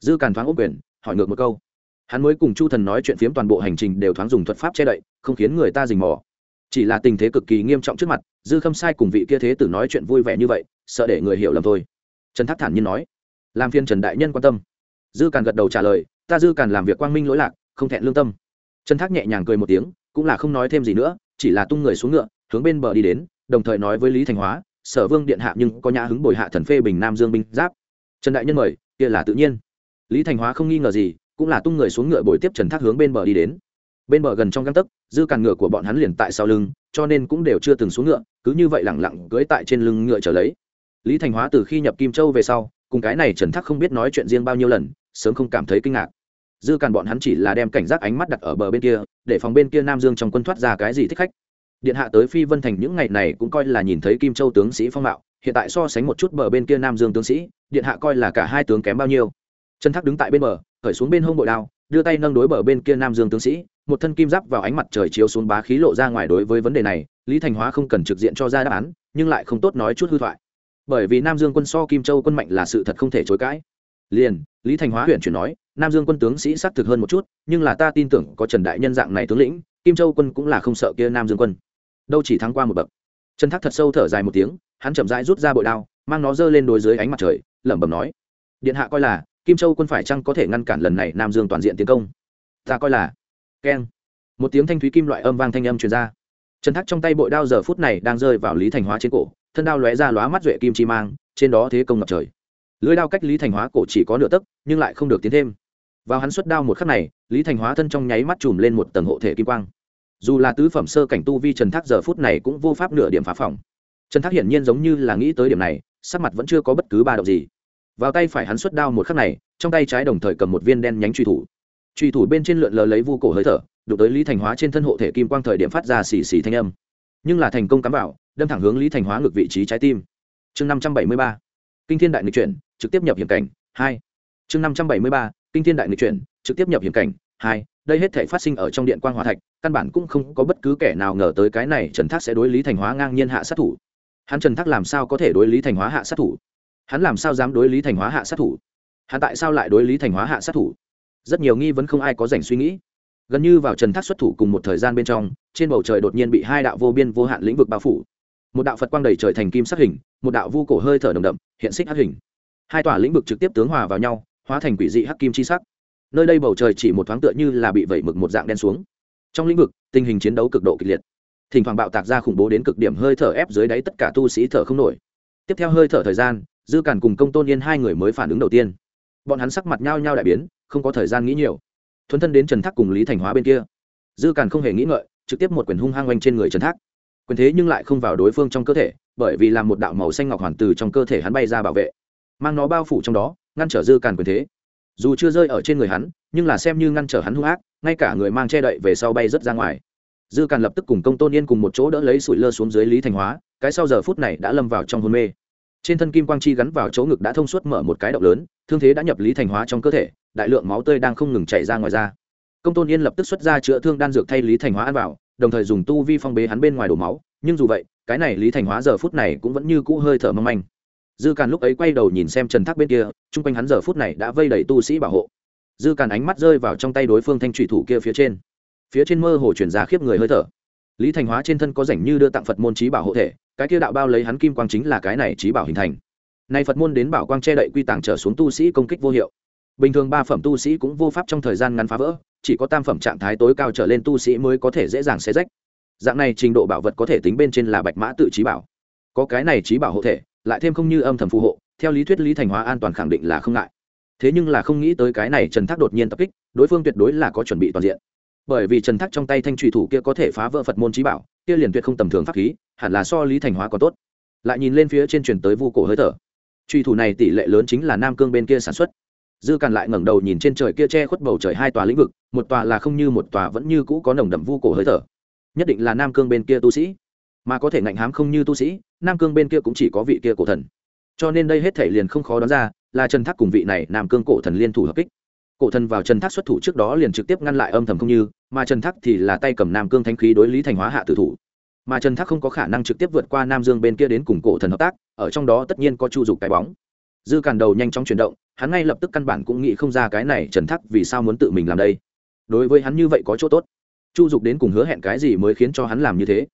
Dư càn thoáng ốc quyền, hỏi ngược một câu. Hắn mới cùng chu thần nói chuyện phiếm toàn bộ hành trình đều thoáng dùng thuật pháp che đậy, không khiến người ta dình mò. Chỉ là tình thế cực kỳ nghiêm trọng trước mặt, dư khâm sai cùng vị kia thế tử nói chuyện vui vẻ như vậy, sợ để người hiểu lầm thôi. Trần thác thản nhiên nói. Làm phiên trần đại nhân quan tâm. Dư càn gật đầu trả lời, ta dư càn làm việc quang minh lỗi lạc, không thẹn lương tâm trần thác nhẹ nhàng cười một tiếng, cũng là không nói thêm gì nữa, chỉ là tung người xuống ngựa, hướng bên bờ đi đến, đồng thời nói với lý thành hóa, sở vương điện hạ nhưng có nhã hứng bồi hạ thần phê bình nam dương binh giáp. Trần đại nhân mời, kia là tự nhiên. Lý thành hóa không nghi ngờ gì, cũng là tung người xuống ngựa bồi tiếp trần thác hướng bên bờ đi đến. Bên bờ gần trong găng tấc, dư càn ngựa của bọn hắn liền tại sau lưng, cho nên cũng đều chưa từng xuống ngựa, cứ như vậy lẳng lặng cưỡi tại trên lưng ngựa trở lấy. Lý thành hóa từ khi nhập kim châu về sau, cùng cái này trần thác không biết nói chuyện riêng bao nhiêu lần, sớm không cảm thấy kinh ngạc dư càn bọn hắn chỉ là đem cảnh giác ánh mắt đặt ở bờ bên kia, để phòng bên kia nam dương trong quân thoát ra cái gì thích khách. Điện hạ tới phi vân thành những ngày này cũng coi là nhìn thấy kim châu tướng sĩ phong mạo, hiện tại so sánh một chút bờ bên kia nam dương tướng sĩ, điện hạ coi là cả hai tướng kém bao nhiêu. Trần thác đứng tại bên bờ khởi xuống bên hông bội đao, đưa tay nâng đối bờ bên kia nam dương tướng sĩ, một thân kim giáp vào ánh mặt trời chiếu xuống bá khí lộ ra ngoài đối với vấn đề này, lý thành hóa không cần trực diện cho ra đáp án, nhưng lại không tốt nói chút hư thoại. Bởi vì nam dương quân so kim châu quân mạnh là sự thật không thể chối cãi liền, lý thành hóa huyện chuyển nói, nam dương quân tướng sĩ xác thực hơn một chút, nhưng là ta tin tưởng có trần đại nhân dạng này tướng lĩnh, kim châu quân cũng là không sợ kia nam dương quân. Đâu chỉ thắng qua một bậc. Trần thác thật sâu thở dài một tiếng, hắn chậm rãi rút ra bội đao, mang nó giơ lên đôi dưới ánh mặt trời, lẩm bẩm nói, điện hạ coi là, kim châu quân phải chăng có thể ngăn cản lần này nam dương toàn diện tiến công? Ta coi là. Keng. Một tiếng thanh thúy kim loại âm vang thanh âm truyền ra. Trần thác trong tay bội đao giờ phút này đang rơi vào lý thành hóa trên cổ, thân đao lóe ra lóa mắt duệ kim chi mang, trên đó thế công ngập trời lưới đao cách lý thành hóa cổ chỉ có nửa tấc, nhưng lại không được tiến thêm. Vào hắn xuất đao một khắc này, lý thành hóa thân trong nháy mắt chùm lên một tầng hộ thể kim quang. Dù là tứ phẩm sơ cảnh tu vi trần thác giờ phút này cũng vô pháp nửa điểm phá phòng. Trần thác hiển nhiên giống như là nghĩ tới điểm này, sắc mặt vẫn chưa có bất cứ ba động gì. Vào tay phải hắn xuất đao một khắc này, trong tay trái đồng thời cầm một viên đen nhánh truy thủ. Truy thủ bên trên lượn lờ lấy vu cổ hơi thở, đụng tới lý thành hóa trên thân hộ thể kim quang thời điểm phát ra xì xì thanh âm. Nhưng là thành công cắm vào, đâm thẳng hướng lý thành hóa ngược vị trí trái tim. Chương năm trăm bảy mươi ba. Kinh thiên đại nghịch chuyển trực tiếp nhập hiểm cảnh, hai. Chương năm trăm bảy mươi ba, kinh thiên đại nghịch chuyển, trực tiếp nhập hiểm cảnh, hai. Đây hết thể phát sinh ở trong điện quan hòa thạch, căn bản cũng không có bất cứ kẻ nào ngờ tới cái này trần thác sẽ đối lý thành hóa ngang nhiên hạ sát thủ. Hắn trần thác làm sao có thể đối lý thành hóa hạ sát thủ? Hắn làm sao dám đối lý thành hóa hạ sát thủ? Hắn tại sao lại đối lý thành hóa hạ sát thủ? Rất nhiều nghi vấn không ai có dành suy nghĩ. Gần như vào trần thác xuất thủ cùng một thời gian bên trong, trên bầu trời đột nhiên bị hai đạo vô biên vô hạn lĩnh vực bao phủ. Một đạo phật quang đầy trời thành kim sắc hình, một đạo vu cổ hơi thở đồng đậm, hiện xích hắc hình hai tòa lĩnh vực trực tiếp tướng hòa vào nhau, hóa thành quỷ dị hắc kim chi sắc. Nơi đây bầu trời chỉ một thoáng tựa như là bị vẩy mực một dạng đen xuống. Trong lĩnh vực, tình hình chiến đấu cực độ kịch liệt. Thỉnh thoảng bạo tạc ra khủng bố đến cực điểm hơi thở ép dưới đáy tất cả tu sĩ thở không nổi. Tiếp theo hơi thở thời gian, dư cản cùng công tôn yên hai người mới phản ứng đầu tiên. Bọn hắn sắc mặt nhao nhao đại biến, không có thời gian nghĩ nhiều. Thuấn thân đến trần thác cùng lý thành hóa bên kia. Dư cản không hề nghĩ ngợi, trực tiếp một quyền hung hăng oanh trên người trần thác. Quyền thế nhưng lại không vào đối phương trong cơ thể, bởi vì làm một đạo màu xanh ngọc hoàn từ trong cơ thể hắn bay ra bảo vệ mang nó bao phủ trong đó, ngăn trở dư càn quyền thế. Dù chưa rơi ở trên người hắn, nhưng là xem như ngăn trở hắn hung ác, ngay cả người mang che đậy về sau bay rất ra ngoài. Dư càn lập tức cùng công tôn yên cùng một chỗ đỡ lấy sủi lơ xuống dưới lý thành hóa, cái sau giờ phút này đã lâm vào trong hôn mê. Trên thân kim quang chi gắn vào chỗ ngực đã thông suốt mở một cái động lớn, thương thế đã nhập lý thành hóa trong cơ thể, đại lượng máu tươi đang không ngừng chảy ra ngoài ra công tôn yên lập tức xuất ra chữa thương đan dược thay lý thành hóa ăn vào, đồng thời dùng tu vi phong bế hắn bên ngoài đổ máu, nhưng dù vậy, cái này lý thành hóa giờ phút này cũng vẫn như cũ hơi thở mâm anh dư càn lúc ấy quay đầu nhìn xem trần thác bên kia, chung quanh hắn giờ phút này đã vây đầy tu sĩ bảo hộ. Dư càn ánh mắt rơi vào trong tay đối phương thanh trụy thủ kia phía trên. Phía trên mơ hồ chuyển ra khiếp người hơi thở. Lý thành hóa trên thân có rảnh như đưa tặng phật môn trí bảo hộ thể, cái kia đạo bao lấy hắn kim quang chính là cái này trí bảo hình thành. Nay phật môn đến bảo quang che đậy quy tàng trở xuống tu sĩ công kích vô hiệu. Bình thường ba phẩm tu sĩ cũng vô pháp trong thời gian ngắn phá vỡ, chỉ có tam phẩm trạng thái tối cao trở lên tu sĩ mới có thể dễ dàng xé rách. Dạng này trình độ bảo vật có thể tính bên trên là bạch mã tự trí bảo. Có cái này trí bảo hộ thể lại thêm không như âm thầm phù hộ, theo lý thuyết lý thành hóa an toàn khẳng định là không ngại. Thế nhưng là không nghĩ tới cái này trần thác đột nhiên tập kích, đối phương tuyệt đối là có chuẩn bị toàn diện. Bởi vì trần thác trong tay thanh trùy thủ kia có thể phá vỡ phật môn trí bảo, kia liền tuyệt không tầm thường pháp khí, hẳn là so lý thành hóa có tốt. Lại nhìn lên phía trên truyền tới vu cổ hơi thở. Truy thủ này tỷ lệ lớn chính là nam cương bên kia sản xuất. Dư càn lại ngẩng đầu nhìn trên trời kia che khuất bầu trời hai tòa lĩnh vực, một tòa là không như một tòa vẫn như cũ có nồng đậm vu cổ hơi thở. Nhất định là nam cương bên kia tu sĩ. Mà có thể ngạnh hám không như tu sĩ nam cương bên kia cũng chỉ có vị kia cổ thần. Cho nên đây hết thể liền không khó đoán ra, là trần thác cùng vị này nam cương cổ thần liên thủ hợp kích. Cổ thần vào trần thác xuất thủ trước đó liền trực tiếp ngăn lại âm thầm không như, mà trần thác thì là tay cầm nam cương thanh khí đối lý thành hóa hạ tử thủ. Mà trần thác không có khả năng trực tiếp vượt qua nam dương bên kia đến cùng cổ thần hợp tác, ở trong đó tất nhiên có chu dục cái bóng. Dư càn đầu nhanh chóng chuyển động, hắn ngay lập tức căn bản cũng nghĩ không ra cái này trần thác vì sao muốn tự mình làm đây. Đối với hắn như vậy có chỗ tốt. Chu dục đến cùng hứa hẹn cái gì mới khiến cho hắn làm như thế?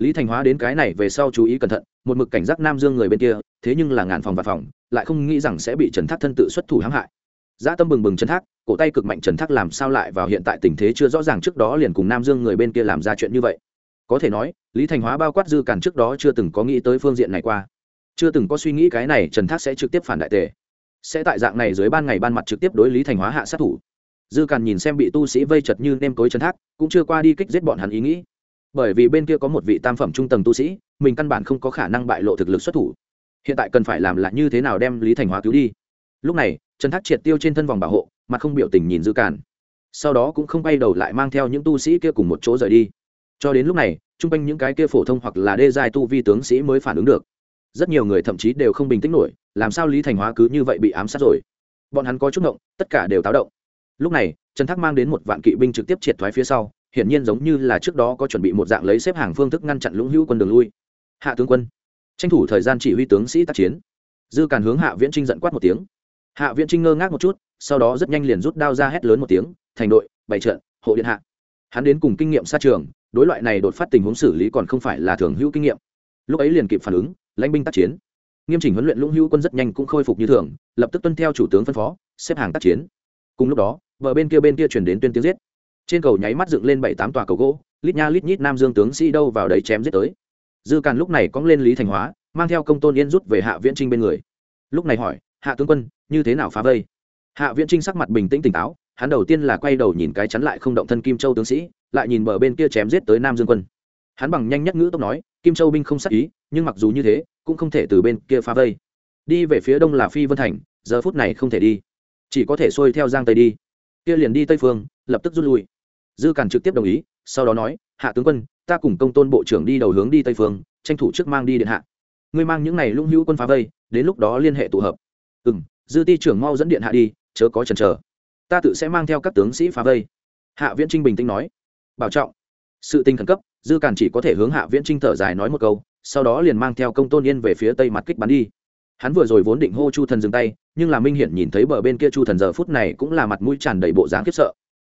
Lý thành hóa đến cái này về sau chú ý cẩn thận, một mực cảnh giác nam dương người bên kia, thế nhưng là ngàn phòng và phòng, lại không nghĩ rằng sẽ bị trần thác thân tự xuất thủ hãm hại. Dã tâm bừng bừng trần thác, cổ tay cực mạnh trần thác làm sao lại vào hiện tại tình thế chưa rõ ràng trước đó liền cùng nam dương người bên kia làm ra chuyện như vậy. Có thể nói, lý thành hóa bao quát dư cản trước đó chưa từng có nghĩ tới phương diện này qua. Chưa từng có suy nghĩ cái này trần thác sẽ trực tiếp phản đại tề. Sẽ tại dạng này dưới ban ngày ban mặt trực tiếp đối lý thành hóa hạ sát thủ. Dư càn nhìn xem bị tu sĩ vây chật như nêm tối trần thác, cũng chưa qua đi kích giết bọn hắn ý nghĩ bởi vì bên kia có một vị tam phẩm trung tầng tu sĩ mình căn bản không có khả năng bại lộ thực lực xuất thủ. Hiện tại cần phải làm là như thế nào đem lý thành hóa cứu đi. Lúc này trần thác triệt tiêu trên thân vòng bảo hộ mà không biểu tình nhìn dư cản, sau đó cũng không bay đầu lại mang theo những tu sĩ kia cùng một chỗ rời đi. Cho đến lúc này chung quanh những cái kia phổ thông hoặc là đê giai tu vi tướng sĩ mới phản ứng được. Rất nhiều người thậm chí đều không bình tĩnh nổi làm sao lý thành hóa cứ như vậy bị ám sát rồi? Bọn hắn có chút động tất cả đều táo động. Lúc này trần thác mang đến một vạn kỵ binh trực tiếp triệt thoái phía sau hiển nhiên giống như là trước đó có chuẩn bị một dạng lấy xếp hàng phương thức ngăn chặn lũng hữu quân đường lui. Hạ tướng quân, tranh thủ thời gian chỉ huy tướng sĩ tác chiến. Dư càn hướng hạ viễn trinh giận quát một tiếng. Hạ viễn trinh ngơ ngác một chút, sau đó rất nhanh liền rút đao ra hét lớn một tiếng, thành đội, bày trận, hộ điện hạ. Hắn đến cùng kinh nghiệm xa trường, đối loại này đột phát tình huống xử lý còn không phải là thường hữu kinh nghiệm. Lúc ấy liền kịp phản ứng, lãnh binh tác chiến. Nghiêm chỉnh huấn luyện lũng hữu quân rất nhanh cũng khôi phục như thường, lập tức tuân theo chủ tướng phân phó, xếp hàng tác chiến. Cùng lúc đó vợ bên kia bên kia chuyển đến tuyên tiếng giết trên cầu nháy mắt dựng lên bảy tám tòa cầu gỗ, lít nha lít nhít nam dương tướng sĩ đâu vào đấy chém giết tới. Dư càn lúc này cóng lên lý thành hóa, mang theo công tôn yên rút về hạ viễn trinh bên người. Lúc này hỏi, hạ tướng quân, như thế nào phá vây? Hạ viễn trinh sắc mặt bình tĩnh tỉnh táo, hắn đầu tiên là quay đầu nhìn cái chắn lại không động thân kim châu tướng sĩ, lại nhìn bờ bên kia chém giết tới nam dương quân. Hắn bằng nhanh nhất ngữ tốc nói, kim châu binh không sắc ý, nhưng mặc dù như thế, cũng không thể từ bên kia phá vây. Đi về phía đông là phi vân thành, giờ phút này không thể đi. Chỉ có thể xuôi theo giang tây đi. Kia liền đi tây phương lập tức rút lui. Dư càn trực tiếp đồng ý, sau đó nói, hạ tướng quân, ta cùng công tôn bộ trưởng đi đầu hướng đi tây phương, tranh thủ trước mang đi điện hạ. Ngươi mang những này lũng hữu quân phá vây, đến lúc đó liên hệ tụ hợp. Ừ m dư ti trưởng mau dẫn điện hạ đi, chớ có chần chờ. Ta tự sẽ mang theo các tướng sĩ phá vây. Hạ viễn trinh bình tĩnh nói. Bảo trọng. Sự tình khẩn cấp, dư càn chỉ có thể hướng hạ viễn trinh thở dài nói một câu, sau đó liền mang theo công tôn yên về phía tây mặt kích bắn đi. Hắn vừa rồi vốn định hô chu thần dừng tay, nhưng là minh hiển nhìn thấy bờ bên kia chu thần giờ phút này cũng là mặt mũi tràn đầy bộ dáng khiếp sợ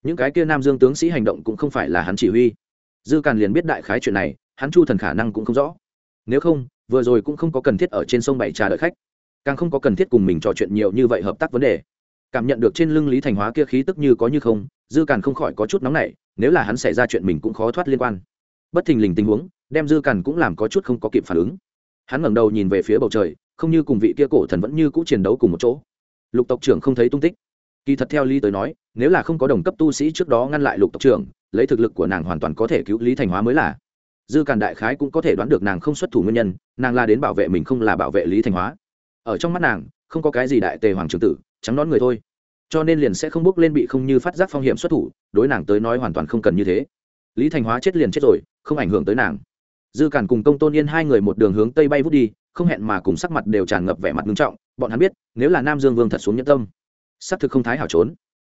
những cái kia nam dương tướng sĩ hành động cũng không phải là hắn chỉ huy. Dư càn liền biết đại khái chuyện này, hắn chu thần khả năng cũng không rõ. Nếu không, vừa rồi cũng không có cần thiết ở trên sông bảy trà đợi khách. Càng không có cần thiết cùng mình trò chuyện nhiều như vậy hợp tác vấn đề. Cảm nhận được trên lưng lý thành hóa kia khí tức như có như không, dư càn không khỏi có chút nóng nảy, nếu là hắn xảy ra chuyện mình cũng khó thoát liên quan. Bất thình lình tình huống, đem dư càn cũng làm có chút không có kịp phản ứng. Hắn ngẩng đầu nhìn về phía bầu trời, không như cùng vị kia cổ thần vẫn như cũ chiến đấu cùng một chỗ. Lục tộc trưởng không thấy tung tích kỳ thật theo lý tới nói, nếu là không có đồng cấp tu sĩ trước đó ngăn lại lục tộc trưởng, lấy thực lực của nàng hoàn toàn có thể cứu lý thành hóa mới là. Dư càn đại khái cũng có thể đoán được nàng không xuất thủ nguyên nhân, nàng là đến bảo vệ mình không là bảo vệ lý thành hóa. Ở trong mắt nàng, không có cái gì đại tề hoàng trường tử, trắng đón người thôi. Cho nên liền sẽ không bước lên bị không như phát giác phong hiểm xuất thủ, đối nàng tới nói hoàn toàn không cần như thế. Lý thành hóa chết liền chết rồi, không ảnh hưởng tới nàng. Dư Càn cùng công tôn yên hai người một đường hướng tây bay vút đi, không hẹn mà cùng sắc mặt đều tràn ngập vẻ mặt nghiêm trọng, bọn hắn biết, nếu là nam dương vương thật xuống nhẫn tâm xác thực không thái hảo trốn.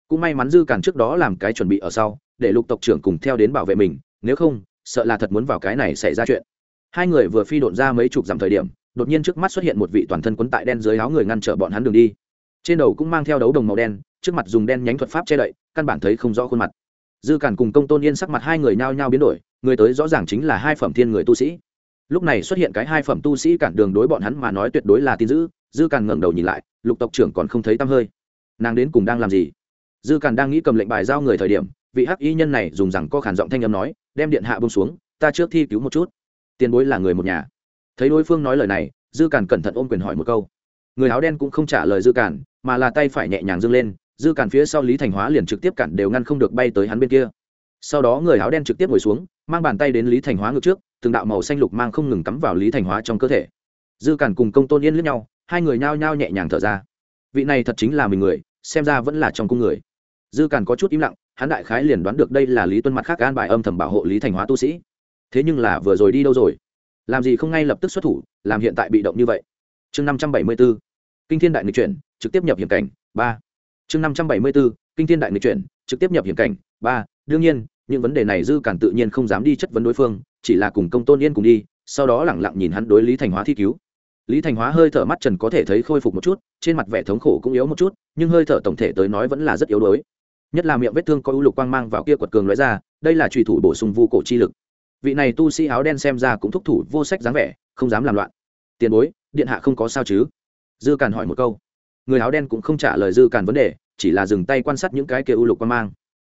Cũng may mắn dư cản trước đó làm cái chuẩn bị ở sau, để lục tộc trưởng cùng theo đến bảo vệ mình, nếu không, sợ là thật muốn vào cái này xảy ra chuyện. Hai người vừa phi độn ra mấy chục dặm thời điểm, đột nhiên trước mắt xuất hiện một vị toàn thân quấn tại đen dưới áo người ngăn trở bọn hắn đường đi. Trên đầu cũng mang theo đấu đồng màu đen, trước mặt dùng đen nhánh thuật pháp che đậy, căn bản thấy không rõ khuôn mặt. Dư cản cùng công tôn yên sắc mặt hai người nhao nhao biến đổi, người tới rõ ràng chính là hai phẩm thiên người tu sĩ. Lúc này xuất hiện cái hai phẩm tu sĩ cản đường đối bọn hắn mà nói tuyệt đối là tin dữ, dư cản ngẩng đầu nhìn lại, lục tộc trưởng còn không thấy tăm hơi nàng đến cùng đang làm gì? Dư Càn đang nghĩ cầm lệnh bài giao người thời điểm vị hắc y nhân này dùng rằng có khản giọng thanh âm nói đem điện hạ bông xuống ta trước thi cứu một chút. Tiền bối là người một nhà. Thấy đối phương nói lời này dư Càn cẩn thận ôm quyền hỏi một câu. Người áo đen cũng không trả lời dư Càn, mà là tay phải nhẹ nhàng dâng lên dư Càn phía sau lý thành hóa liền trực tiếp cản đều ngăn không được bay tới hắn bên kia. Sau đó người áo đen trực tiếp ngồi xuống mang bàn tay đến lý thành hóa ngược trước từng đạo màu xanh lục mang không ngừng cắm vào lý thành hóa trong cơ thể. Dư Càn cùng công tôn yên lướt nhau hai người nhao nhao nhẹ nhàng thở ra vị này thật chính là mình người, xem ra vẫn là trong cung người. Dư càn có chút im lặng, hắn đại khái liền đoán được đây là lý tuân mặt khác an bài âm thầm bảo hộ lý thành hóa tu sĩ. Thế nhưng là vừa rồi đi đâu rồi? Làm gì không ngay lập tức xuất thủ, làm hiện tại bị động như vậy? Chương năm trăm bảy mươi b ố kinh thiên đại nghịch chuyển, trực tiếp nhập hiểm cảnh, ba. Chương năm trăm bảy mươi b ố kinh thiên đại nghịch chuyển, trực tiếp nhập hiểm cảnh, ba. Đương nhiên, những vấn đề này dư cản tự nhiên không dám đi chất vấn đối phương, chỉ là cùng công tôn yên cùng đi, sau đó lẳng lặng nhìn hắn đối lý thành hóa thi cứu lý thành hóa hơi thở mắt trần có thể thấy khôi phục một chút, trên mặt vẻ thống khổ cũng yếu một chút, nhưng hơi thở tổng thể tới nói vẫn là rất yếu đuối. Nhất là miệng vết thương có ưu lục quang mang vào kia quật cường lóe ra, đây là trùy thủ bổ sung vu cổ chi lực. Vị này tu sĩ áo đen xem ra cũng thúc thủ vô sách dáng vẻ, không dám làm loạn. Tiền bối, điện hạ không có sao chứ? Dư càn hỏi một câu. Người áo đen cũng không trả lời dư càn vấn đề, chỉ là dừng tay quan sát những cái kia ưu lục quang mang.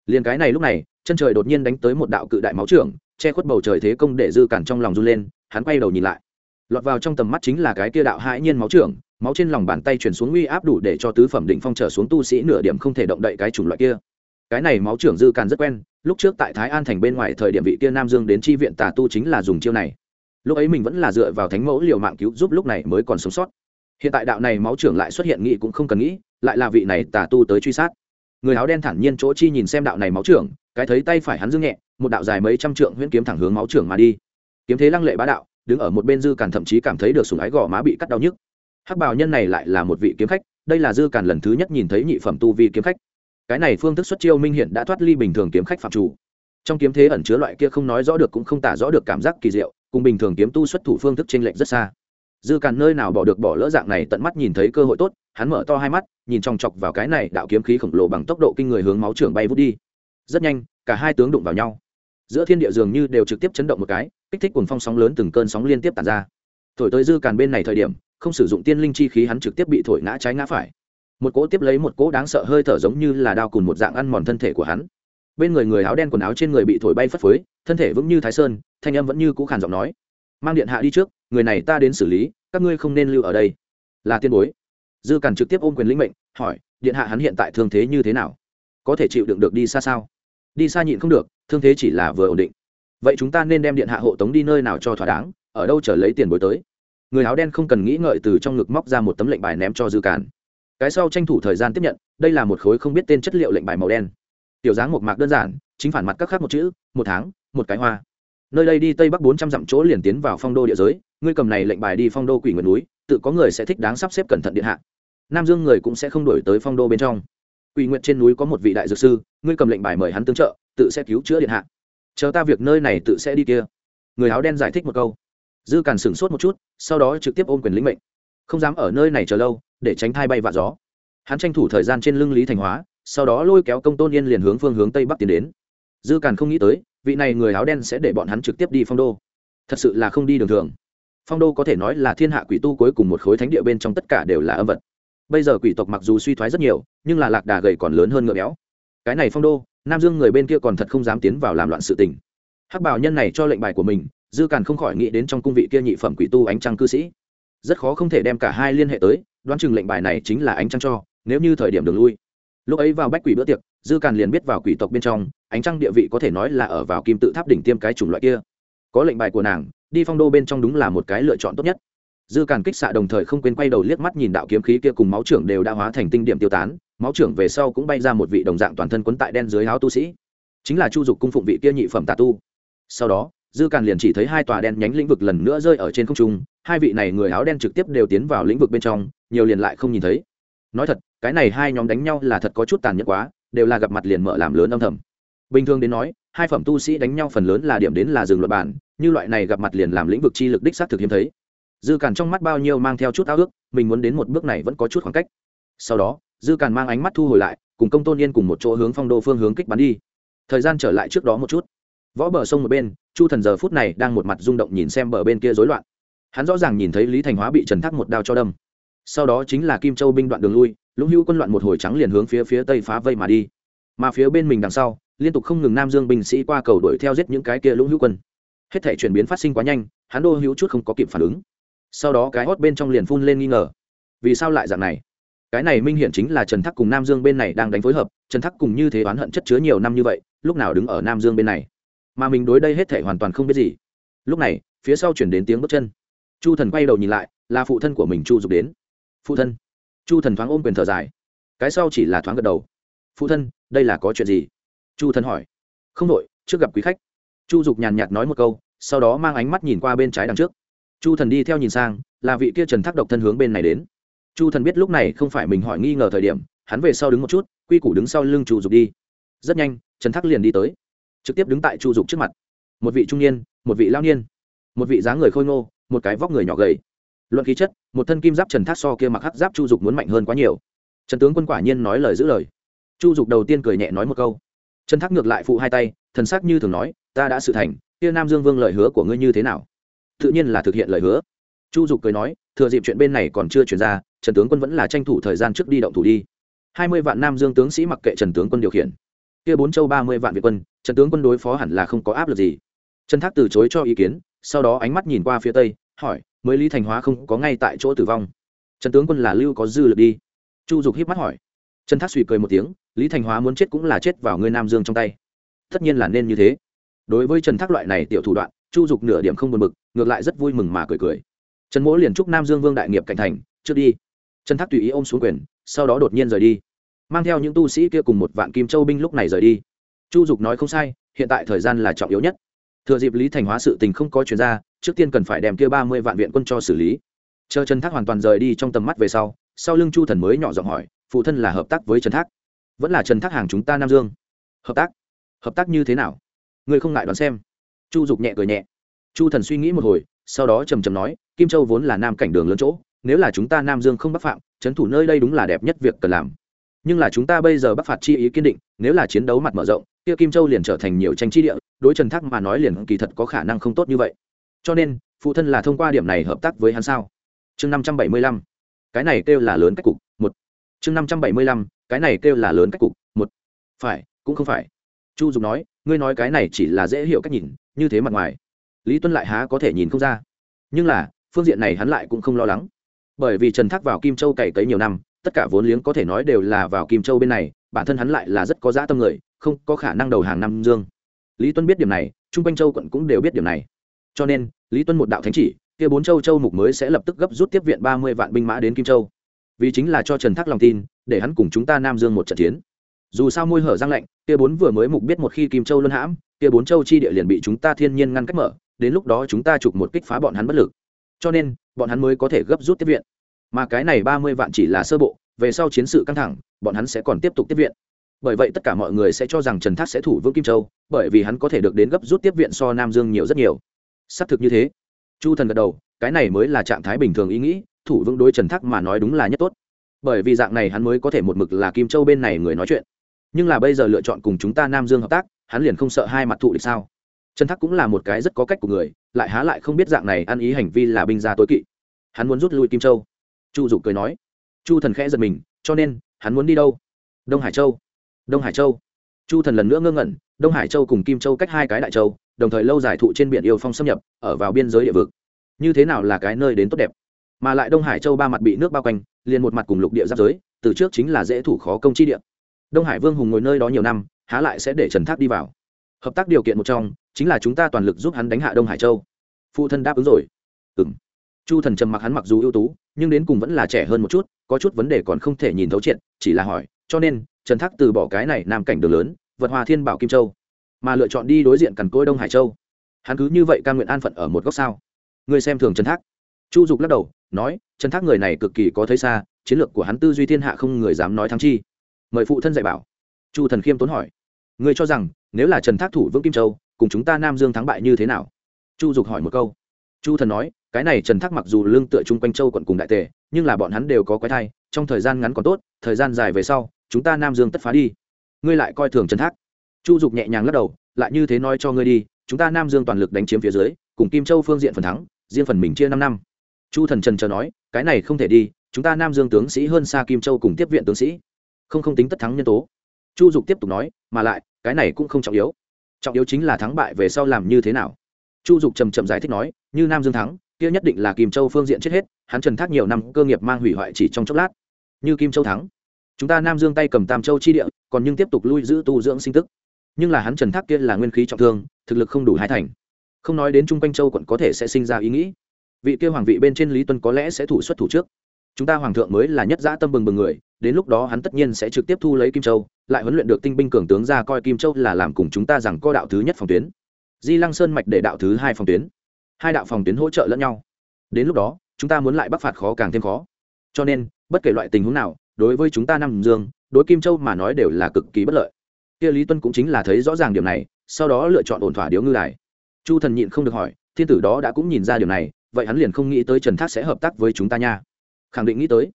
Liền cái này lúc này, chân trời đột nhiên đánh tới một đạo cự đại máu trưởng, che khuất bầu trời thế công để dư càn trong lòng run lên, hắn quay đầu nhìn lại lọt vào trong tầm mắt chính là cái kia đạo hãi nhiên máu trưởng, máu trên lòng bàn tay chuyển xuống uy áp đủ để cho tứ phẩm đỉnh phong trở xuống tu sĩ nửa điểm không thể động đậy cái chủng loại kia. Cái này máu trưởng dư càn rất quen, lúc trước tại thái an thành bên ngoài thời điểm vị kia nam dương đến chi viện tà tu chính là dùng chiêu này. Lúc ấy mình vẫn là dựa vào thánh mẫu liều mạng cứu giúp lúc này mới còn sống sót. Hiện tại đạo này máu trưởng lại xuất hiện nghị cũng không cần nghĩ, lại là vị này tà tu tới truy sát. Người áo đen thản nhiên chỗ chi nhìn xem đạo này máu trưởng, cái thấy tay phải hắn dương nhẹ, một đạo dài mấy trăm trượng huyễn kiếm thẳng hướng máu trưởng mà đi. Kiếm thế lăng lệ bá đạo đứng ở một bên dư càn thậm chí cảm thấy được sùng ái gò má bị cắt đau nhức. Hắc bào nhân này lại là một vị kiếm khách, đây là dư càn lần thứ nhất nhìn thấy nhị phẩm tu vi kiếm khách. Cái này phương thức xuất chiêu minh hiện đã thoát ly bình thường kiếm khách phạm chủ. Trong kiếm thế ẩn chứa loại kia không nói rõ được cũng không tả rõ được cảm giác kỳ diệu, cùng bình thường kiếm tu xuất thủ phương thức t r ê n lệch rất xa. Dư càn nơi nào bỏ được bỏ lỡ dạng này tận mắt nhìn thấy cơ hội tốt, hắn mở to hai mắt, nhìn chòng chọc vào cái này đạo kiếm khí khổng lồ bằng tốc độ kinh người hướng máu trưởng bay vút đi. Rất nhanh, cả hai tướng đụng vào nhau. Giữa thiên địa dường như đều trực tiếp chấn động một cái kích thích cuồng phong sóng lớn từng cơn sóng liên tiếp tàn ra. Thổi tới dư càn bên này thời điểm, không sử dụng tiên linh chi khí hắn trực tiếp bị thổi ngã trái ngã phải. Một cỗ tiếp lấy một cỗ đáng sợ hơi thở giống như là đao cùn một dạng ăn mòn thân thể của hắn. Bên người người áo đen quần áo trên người bị thổi bay phất phới, thân thể vững như thái sơn, thanh âm vẫn như cũ khàn giọng nói. Mang điện hạ đi trước, người này ta đến xử lý, các ngươi không nên lưu ở đây. Là tiên bối. Dư càn trực tiếp ôm quyền lĩnh mệnh, hỏi, điện hạ hắn hiện tại thương thế như thế nào? Có thể chịu đựng được đi xa sao? Đi xa nhịn không được, thương thế chỉ là vừa ổn định vậy chúng ta nên đem điện hạ hộ tống đi nơi nào cho thỏa đáng, ở đâu trở lấy tiền bối tới? Người áo đen không cần nghĩ ngợi từ trong ngực móc ra một tấm lệnh bài ném cho dư càn. Cái sau tranh thủ thời gian tiếp nhận, đây là một khối không biết tên chất liệu lệnh bài màu đen. Tiểu dáng một mạc đơn giản, chính phản mặt các khác một chữ, một tháng, một cái hoa. Nơi đây đi tây bắc bốn trăm dặm chỗ liền tiến vào phong đô địa giới, ngươi cầm này lệnh bài đi phong đô quỷ nguyện núi, tự có người sẽ thích đáng sắp xếp cẩn thận điện hạ. Nam dương người cũng sẽ không đổi tới phong đô bên trong. Quỷ nguyện trên núi có một vị đại dược sư, ngươi cầm lệnh bài mời hắn tương trợ, tự sẽ cứu chữa điện hạ chờ ta việc nơi này tự sẽ đi kia. Người áo đen giải thích một câu. Dư càn sửng sốt một chút, sau đó trực tiếp ôm quyền lĩnh mệnh. Không dám ở nơi này chờ lâu, để tránh thai bay vạ gió. Hắn tranh thủ thời gian trên lưng lý thành hóa, sau đó lôi kéo công tôn yên liền hướng phương hướng tây bắc tiến đến. Dư càn không nghĩ tới, vị này người áo đen sẽ để bọn hắn trực tiếp đi phong đô. Thật sự là không đi đường thường. Phong đô có thể nói là thiên hạ quỷ tu cuối cùng một khối thánh địa bên trong tất cả đều là âm vật. Bây giờ quỷ tộc mặc dù suy thoái rất nhiều, nhưng là lạc đà gầy còn lớn hơn ngựa béo. Cái này phong đô nam dương người bên kia còn thật không dám tiến vào làm loạn sự tình. Hắc bảo nhân này cho lệnh bài của mình, dư càn không khỏi nghĩ đến trong cung vị kia nhị phẩm quỷ tu ánh trăng cư sĩ. Rất khó không thể đem cả hai liên hệ tới, đoán chừng lệnh bài này chính là ánh trăng cho, nếu như thời điểm đường lui. Lúc ấy vào bách quỷ bữa tiệc, dư càn liền biết vào quỷ tộc bên trong, ánh trăng địa vị có thể nói là ở vào kim tự tháp đỉnh tiêm cái chủng loại kia. Có lệnh bài của nàng, đi phong đô bên trong đúng là một cái lựa chọn tốt nhất. Dư càn kích xạ đồng thời không quên quay đầu liếc mắt nhìn đạo kiếm khí kia cùng máu trưởng đều đã hóa thành tinh điểm tiêu tán máu trưởng về sau cũng bay ra một vị đồng dạng toàn thân quấn tại đen dưới áo tu sĩ. Chính là chu dục cung phụng vị kia nhị phẩm tà tu. Sau đó, dư càn liền chỉ thấy hai tòa đen nhánh lĩnh vực lần nữa rơi ở trên không trung, hai vị này người áo đen trực tiếp đều tiến vào lĩnh vực bên trong, nhiều liền lại không nhìn thấy. Nói thật, cái này hai nhóm đánh nhau là thật có chút tàn nhẫn quá, đều là gặp mặt liền mở làm lớn âm thầm. Bình thường đến nói, hai phẩm tu sĩ đánh nhau phần lớn là điểm đến là dừng luật bản, như loại này gặp mặt liền làm lĩnh vực chi lực đích xác thực hiếm thấy. Dư càn trong mắt bao nhiêu mang theo chút ao ước, mình muốn đến một bước này vẫn có chút khoảng cách. Sau đó dư càn mang ánh mắt thu hồi lại, cùng công tôn yên cùng một chỗ hướng phong đô phương hướng kích bắn đi. Thời gian trở lại trước đó một chút. Võ bờ sông một bên, chu thần giờ phút này đang một mặt rung động nhìn xem bờ bên kia rối loạn. Hắn rõ ràng nhìn thấy lý thành hóa bị trần thác một đao cho đâm. Sau đó chính là kim châu binh đoạn đường lui, lũng hữu quân loạn một hồi trắng liền hướng phía phía tây phá vây mà đi. Mà phía bên mình đằng sau, liên tục không ngừng nam dương binh sĩ qua cầu đuổi theo giết những cái kia lũng hữu quân. Hết thể chuyển biến phát sinh quá nhanh, hắn đô hữu chút không có kịp phản ứng. Sau đó cái hót bên trong liền phun lên nghi ngờ. Vì sao lại dạng này? Cái này minh hiện chính là trần thắc cùng nam dương bên này đang đánh phối hợp, trần thắc cùng như thế oán hận chất chứa nhiều năm như vậy, lúc nào đứng ở nam dương bên này? Mà mình đối đây hết thể hoàn toàn không biết gì. Lúc này, phía sau chuyển đến tiếng bước chân. Chu thần quay đầu nhìn lại, là phụ thân của mình chu dục đến. Phụ thân. Chu thần thoáng ôm quyền thở dài. Cái sau chỉ là thoáng gật đầu. Phụ thân, đây là có chuyện gì? Chu thần hỏi. Không đội trước gặp quý khách. Chu dục nhàn nhạt nói một câu, sau đó mang ánh mắt nhìn qua bên trái đằng trước. Chu thần đi theo nhìn sang, là vị kia trần thác độc thân hướng bên này đến chu thần biết lúc này không phải mình hỏi nghi ngờ thời điểm, hắn về sau đứng một chút, quy củ đứng sau lưng chu dục đi. Rất nhanh, trần thác liền đi tới, trực tiếp đứng tại chu dục trước mặt. Một vị trung niên, một vị lao niên, một vị dáng người khôi ngô, một cái vóc người nhỏ gầy. Luận khí chất, một thân kim giáp trần thác so kia mặc hắc giáp chu dục muốn mạnh hơn quá nhiều. Trần tướng quân quả nhiên nói lời giữ lời. Chu dục đầu tiên cười nhẹ nói một câu. Trần thác ngược lại phụ hai tay, thần sắc như thường nói, ta đã sự thành, kia nam dương vương lời hứa của ngươi như thế nào? Tự nhiên là thực hiện lời hứa chu dục cười nói, thừa dịp chuyện bên này còn chưa chuyển ra, trần tướng quân vẫn là tranh thủ thời gian trước đi động thủ đi. Hai mươi vạn nam dương tướng sĩ mặc kệ trần tướng quân điều khiển. Kia bốn châu ba mươi vạn việt quân, trần tướng quân đối phó hẳn là không có áp lực gì. Trần thác từ chối cho ý kiến, sau đó ánh mắt nhìn qua phía tây, hỏi, mới lý thành hóa không có ngay tại chỗ tử vong? Trần tướng quân là lưu có dư lực đi? Chu dục híp mắt hỏi. Trần thác suy cười một tiếng, lý thành hóa muốn chết cũng là chết vào người nam dương trong tay. Tất nhiên là nên như thế. Đối với trần thác loại này tiểu thủ đoạn, chu dục nửa điểm không buồn bực, ngược lại rất vui mừng mà cười cười trần mỗ liền chúc nam dương vương đại nghiệp cảnh thành, trước đi. Trần thác tùy ý ôm xuống quyền, sau đó đột nhiên rời đi. Mang theo những tu sĩ kia cùng một vạn kim châu binh lúc này rời đi. Chu dục nói không sai, hiện tại thời gian là trọng yếu nhất. Thừa dịp lý thành hóa sự tình không có chuyển ra, trước tiên cần phải đem kia ba mươi vạn viện quân cho xử lý. Chờ trần thác hoàn toàn rời đi trong tầm mắt về sau sau lưng chu thần mới nhỏ giọng hỏi, phụ thân là hợp tác với trần thác? Vẫn là trần thác hàng chúng ta nam dương. Hợp tác? Hợp tác như thế nào? Ngươi không ngại đoán xem. Chu dục nhẹ cười nhẹ. Chu thần suy nghĩ một hồi sau đó trầm trầm nói, kim châu vốn là nam cảnh đường lớn chỗ, nếu là chúng ta nam dương không bắc phạm, trấn thủ nơi đây đúng là đẹp nhất việc cần làm. Nhưng là chúng ta bây giờ bắc phạt chi ý kiên định, nếu là chiến đấu mặt mở rộng, kia kim châu liền trở thành nhiều tranh chi địa, đối trần thác mà nói liền kỳ thật có khả năng không tốt như vậy. Cho nên, phụ thân là thông qua điểm này hợp tác với hắn sao? Chương năm trăm bảy mươi lăm. Cái này kêu là lớn cách cục, một. Chương năm trăm bảy mươi lăm, cái này kêu là lớn cách cục, một. Phải, cũng không phải. Chu dục nói, ngươi nói cái này chỉ là dễ hiểu cách nhìn, như thế mặt ngoài lý tuân lại há có thể nhìn không ra. Nhưng là, phương diện này hắn lại cũng không lo lắng. Bởi vì trần thác vào kim châu cày cấy nhiều năm, tất cả vốn liếng có thể nói đều là vào kim châu bên này, bản thân hắn lại là rất có dã tâm người, không có khả năng đầu hàng nam dương. Lý tuân biết điểm này Trung quanh châu quận cũng đều biết điểm này. Cho nên, lý tuân một đạo thánh chỉ, kia bốn châu châu mục mới sẽ lập tức gấp rút tiếp viện ba mươi vạn binh mã đến kim châu. Vì chính là cho trần thác lòng tin, để hắn cùng chúng ta nam dương một trận chiến. Dù sao môi hở răng lạnh, kia bốn vừa mới mục biết một khi kim châu luân hãm, kia bốn châu chi địa liền bị chúng ta thiên nhiên ngăn cách mở đến lúc đó chúng ta chụp một kích phá bọn hắn bất lực. Cho nên, bọn hắn mới có thể gấp rút tiếp viện. Mà cái này ba mươi vạn chỉ là sơ bộ, về sau chiến sự căng thẳng, bọn hắn sẽ còn tiếp tục tiếp viện. Bởi vậy tất cả mọi người sẽ cho rằng trần thác sẽ thủ vững kim châu, bởi vì hắn có thể được đến gấp rút tiếp viện so nam dương nhiều rất nhiều. Xác thực như thế. Chu thần gật đầu, cái này mới là trạng thái bình thường ý nghĩ, thủ vững đối trần thác mà nói đúng là nhất tốt. Bởi vì dạng này hắn mới có thể một mực là kim châu bên này người nói chuyện. Nhưng là bây giờ lựa chọn cùng chúng ta nam dương hợp tác, hắn liền không sợ hai mặt thụ địch sao? Trần thác cũng là một cái rất có cách của người, lại há lại không biết dạng này ăn ý hành vi là binh gia tối kỵ. Hắn muốn rút lui kim châu. Chu dục cười nói. Chu thần khẽ giật mình, cho nên, hắn muốn đi đâu? Đông hải châu. Đông hải châu. Chu thần lần nữa ngơ ngẩn, đông hải châu cùng kim châu cách hai cái đại châu, đồng thời lâu dài thụ trên biển yêu phong xâm nhập, ở vào biên giới địa vực. Như thế nào là cái nơi đến tốt đẹp? Mà lại đông hải châu ba mặt bị nước bao quanh, liền một mặt cùng lục địa giáp giới, từ trước chính là dễ thủ khó công chi địa. Đông hải vương hùng ngồi nơi đó nhiều năm, há lại sẽ để trần thác đi vào hợp tác điều kiện một trong, chính là chúng ta toàn lực giúp hắn đánh hạ đông hải châu. Phụ thân đáp ứng rồi. Ừ m chu thần trầm mặc hắn mặc dù ưu tú, nhưng đến cùng vẫn là trẻ hơn một chút, có chút vấn đề còn không thể nhìn thấu triệt, chỉ là hỏi, cho nên, trần thác từ bỏ cái này nam cảnh đường lớn vật hòa thiên bảo kim châu, mà lựa chọn đi đối diện cằn côi đông hải châu. Hắn cứ như vậy ca nguyện an phận ở một góc sao? Người xem thường trần thác. Chu dục lắc đầu, nói, trần thác người này cực kỳ có thấy xa, chiến lược của hắn tư duy thiên hạ không người dám nói thắng chi. Mời phụ thân dạy bảo. Chu thần khiêm tốn hỏi, người cho rằng nếu là trần thác thủ vững kim châu, cùng chúng ta nam dương thắng bại như thế nào? Chu dục hỏi một câu. Chu thần nói, cái này trần thác mặc dù lương tựa chung quanh châu quận cùng đại tề, nhưng là bọn hắn đều có quái thai, trong thời gian ngắn còn tốt, thời gian dài về sau, chúng ta nam dương tất phá đi. Ngươi lại coi thường trần thác. Chu dục nhẹ nhàng lắc đầu, lại như thế nói cho ngươi đi, chúng ta nam dương toàn lực đánh chiếm phía dưới, cùng kim châu phương diện phần thắng, riêng phần mình chia năm năm. Chu thần trần chờ nói, cái này không thể đi, chúng ta nam dương tướng sĩ hơn xa kim châu cùng tiếp viện tướng sĩ. Không không tính tất thắng nhân tố. Chu dục tiếp tục nói, mà lại cái này cũng không trọng yếu. Trọng yếu chính là thắng bại về sau làm như thế nào. Chu dục trầm trầm giải thích nói, như nam dương thắng, kia nhất định là kim châu phương diện chết hết, hắn trần thác nhiều năm cơ nghiệp mang hủy hoại chỉ trong chốc lát. Như kim châu thắng, chúng ta nam dương tay cầm tam châu chi địa, còn nhưng tiếp tục lui giữ tu dưỡng sinh tức. Nhưng là hắn trần thác kia là nguyên khí trọng thương, thực lực không đủ hai thành. Không nói đến Chung quanh châu quận có thể sẽ sinh ra ý nghĩ. Vị kia hoàng vị bên trên lý tuân có lẽ sẽ thủ xuất thủ trước chúng ta hoàng thượng mới là nhất dã tâm bừng bừng người, đến lúc đó hắn tất nhiên sẽ trực tiếp thu lấy kim châu, lại huấn luyện được tinh binh cường tướng ra coi kim châu là làm cùng chúng ta rằng co đạo thứ nhất phòng tuyến. Di lăng sơn mạch để đạo thứ hai phòng tuyến. Hai đạo phòng tuyến hỗ trợ lẫn nhau. Đến lúc đó, chúng ta muốn lại bắc phạt khó càng thêm khó. Cho nên, bất kể loại tình huống nào, đối với chúng ta nam dương, đối kim châu mà nói đều là cực kỳ bất lợi. Kia lý tuân cũng chính là thấy rõ ràng điểm này, sau đó lựa chọn ổn thỏa điếu ngư đài. Chu thần nhịn không được hỏi, thiên tử đó đã cũng nhìn ra điều này, vậy hắn liền không nghĩ tới trần thác sẽ hợp tác với chúng ta nha khẳng định nghĩ tới.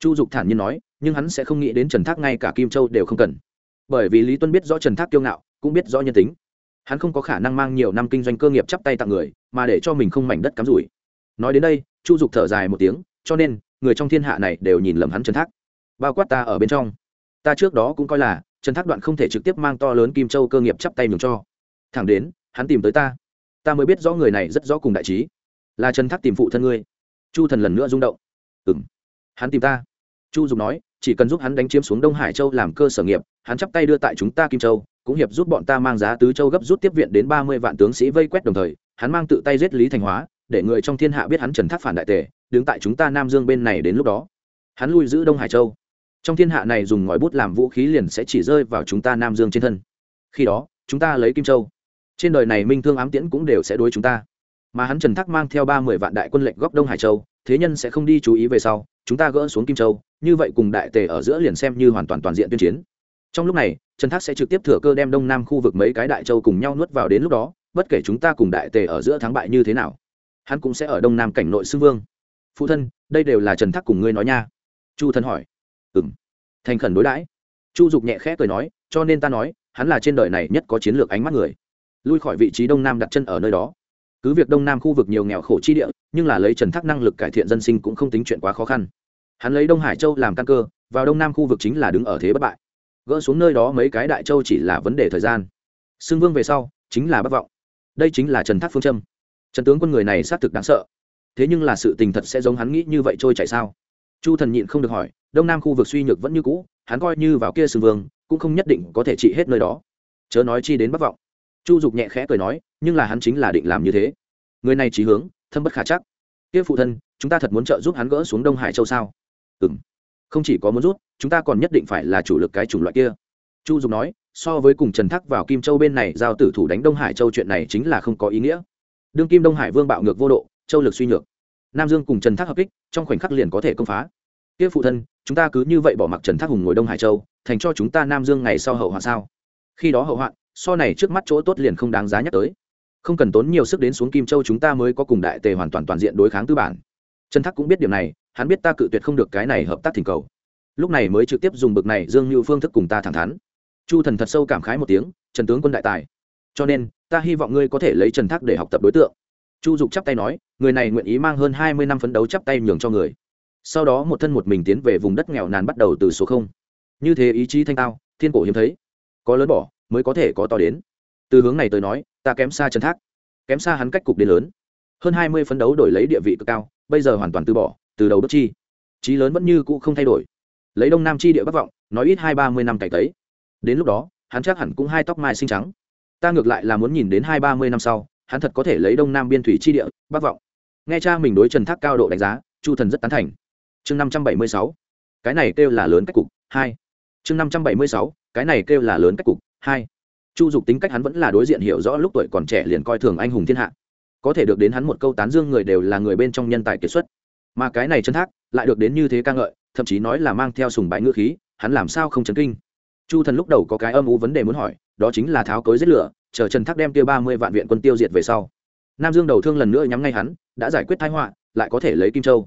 Chu dục thản nhiên nói, nhưng hắn sẽ không nghĩ đến trần thác ngay cả kim châu đều không cần. Bởi vì lý tuân biết rõ trần thác kiêu ngạo, cũng biết rõ nhân tính. Hắn không có khả năng mang nhiều năm kinh doanh cơ nghiệp chắp tay tặng người, mà để cho mình không mảnh đất cắm rủi. Nói đến đây, chu dục thở dài một tiếng, cho nên, người trong thiên hạ này đều nhìn lầm hắn trần thác. Bao quát ta ở bên trong. Ta trước đó cũng coi là, trần thác đoạn không thể trực tiếp mang to lớn kim châu cơ nghiệp chắp tay mừng cho. Thẳng đến, hắn tìm tới ta. Ta mới biết rõ người này rất rõ cùng đại trí. Là trần thác tìm phụ thân ngươi. Chu thần lần nữa rung động ừ hắn tìm ta. Chu dục nói, chỉ cần giúp hắn đánh chiếm xuống đông hải châu làm cơ sở nghiệp, hắn chắp tay đưa tại chúng ta kim châu, cũng hiệp giúp bọn ta mang giá tứ châu gấp rút tiếp viện đến ba mươi vạn tướng sĩ vây quét đồng thời, hắn mang tự tay giết lý thành hóa, để người trong thiên hạ biết hắn trần thác phản đại tề, đứng tại chúng ta nam dương bên này đến lúc đó. Hắn lui giữ đông hải châu. Trong thiên hạ này dùng ngòi bút làm vũ khí liền sẽ chỉ rơi vào chúng ta nam dương trên thân. Khi đó, chúng ta lấy kim châu. Trên đời này minh thương ám tiễn cũng đều sẽ đối chúng ta mà hắn trần thác mang theo ba mươi vạn đại quân lệnh góc đông hải châu, thế nhân sẽ không đi chú ý về sau, chúng ta gỡ xuống kim châu, như vậy cùng đại tề ở giữa liền xem như hoàn toàn toàn diện tuyên chiến. Trong lúc này, trần thác sẽ trực tiếp thừa cơ đem đông nam khu vực mấy cái đại châu cùng nhau nuốt vào đến lúc đó, bất kể chúng ta cùng đại tề ở giữa thắng bại như thế nào, hắn cũng sẽ ở đông nam cảnh nội xưng vương. Phụ thân, đây đều là trần thác cùng ngươi nói nha. Chu thân hỏi. Ừ m thành khẩn đối đãi. Chu dục nhẹ khẽ cười nói, cho nên ta nói, hắn là trên đời này nhất có chiến lược ánh mắt người. Lui khỏi vị trí đông nam đặt chân ở nơi đó cứ việc đông nam khu vực nhiều nghèo khổ chi địa, nhưng là lấy trần thác năng lực cải thiện dân sinh cũng không tính chuyện quá khó khăn. Hắn lấy đông hải châu làm căn cơ, vào đông nam khu vực chính là đứng ở thế bất bại. Gỡ xuống nơi đó mấy cái đại châu chỉ là vấn đề thời gian. Xưng vương về sau, chính là bất vọng. Đây chính là trần thác phương châm. Trần tướng quân người này xác thực đáng sợ. Thế nhưng là sự tình thật sẽ giống hắn nghĩ như vậy trôi chạy sao? Chu thần nhịn không được hỏi, đông nam khu vực suy nhược vẫn như cũ, hắn coi như vào kia xưng vương, cũng không nhất định có thể trị hết nơi đó. Chớ nói chi đến bất vọng chu dục nhẹ khẽ cười nói, nhưng là hắn chính là định làm như thế. Người này trí hướng, thâm bất khả chắc. Kia phụ thân, chúng ta thật muốn trợ giúp hắn gỡ xuống đông hải châu sao? Ừ m không chỉ có muốn rút chúng ta còn nhất định phải là chủ lực cái chủng loại kia. Chu dục nói, so với cùng trần thắc vào kim châu bên này giao tử thủ đánh đông hải châu chuyện này chính là không có ý nghĩa. Đương kim đông hải vương bạo ngược vô độ, châu lực suy nhược. Nam dương cùng trần thác hợp kích, trong khoảnh khắc liền có thể công phá. Kia phụ thân, chúng ta cứ như vậy bỏ mặc trần thác hùng ngồi đông hải châu, thành cho chúng ta nam dương ngày sau hậu hoạn sao? Khi đó hậu hoạn so này trước mắt chỗ tốt liền không đáng giá nhắc tới. Không cần tốn nhiều sức đến xuống kim châu chúng ta mới có cùng đại tề hoàn toàn toàn diện đối kháng tư bản. Trần thác cũng biết điều này, hắn biết ta cự tuyệt không được cái này hợp tác thỉnh cầu. Lúc này mới trực tiếp dùng bực này dương như phương thức cùng ta thẳng thắn. Chu thần thật sâu cảm khái một tiếng, trần tướng quân đại tài, cho nên ta hy vọng ngươi có thể lấy trần thác để học tập đối tượng. Chu dục chắp tay nói, người này nguyện ý mang hơn hai mươi năm phấn đấu chắp tay nhường cho người. Sau đó một thân một mình tiến về vùng đất nghèo nàn bắt đầu từ số không. Như thế ý chí thanh tao, thiên cổ hiếm thấy. Có lớn bỏ mới có thể có to đến. Từ hướng này tới nói, ta kém xa trần thác, kém xa hắn cách cục đến lớn. Hơn hai mươi phấn đấu đổi lấy địa vị cực cao, bây giờ hoàn toàn từ bỏ, từ đầu đất chi. Trí lớn vẫn như cũ không thay đổi. Lấy đông nam chi địa bắc vọng, nói ít hai ba mươi năm cày tấy. Đến lúc đó, hắn chắc hẳn cũng hai tóc mai xinh trắng. Ta ngược lại là muốn nhìn đến hai ba mươi năm sau, hắn thật có thể lấy đông nam biên thủy chi địa bắc vọng. Nghe cha mình đối trần thác cao độ đánh giá, chu thần rất tán thành. Chương năm trăm bảy mươi sáu, cái này kêu là lớn cách cục, hai. Chương năm trăm bảy mươi sáu, cái này kêu là lớn cách cục hai, chu dục tính cách hắn vẫn là đối diện hiểu rõ lúc tuổi còn trẻ liền coi thường anh hùng thiên hạ. Có thể được đến hắn một câu tán dương người đều là người bên trong nhân tài kiệt xuất. Mà cái này chân thác lại được đến như thế ca ngợi, thậm chí nói là mang theo sùng bãi ngữ khí, hắn làm sao không chấn kinh? Chu thần lúc đầu có cái âm u vấn đề muốn hỏi, đó chính là tháo cối giết lửa, chờ trần thác đem tiêu ba mươi vạn viện quân tiêu diệt về sau. Nam dương đầu thương lần nữa nhắm ngay hắn, đã giải quyết thái họa, lại có thể lấy kim châu.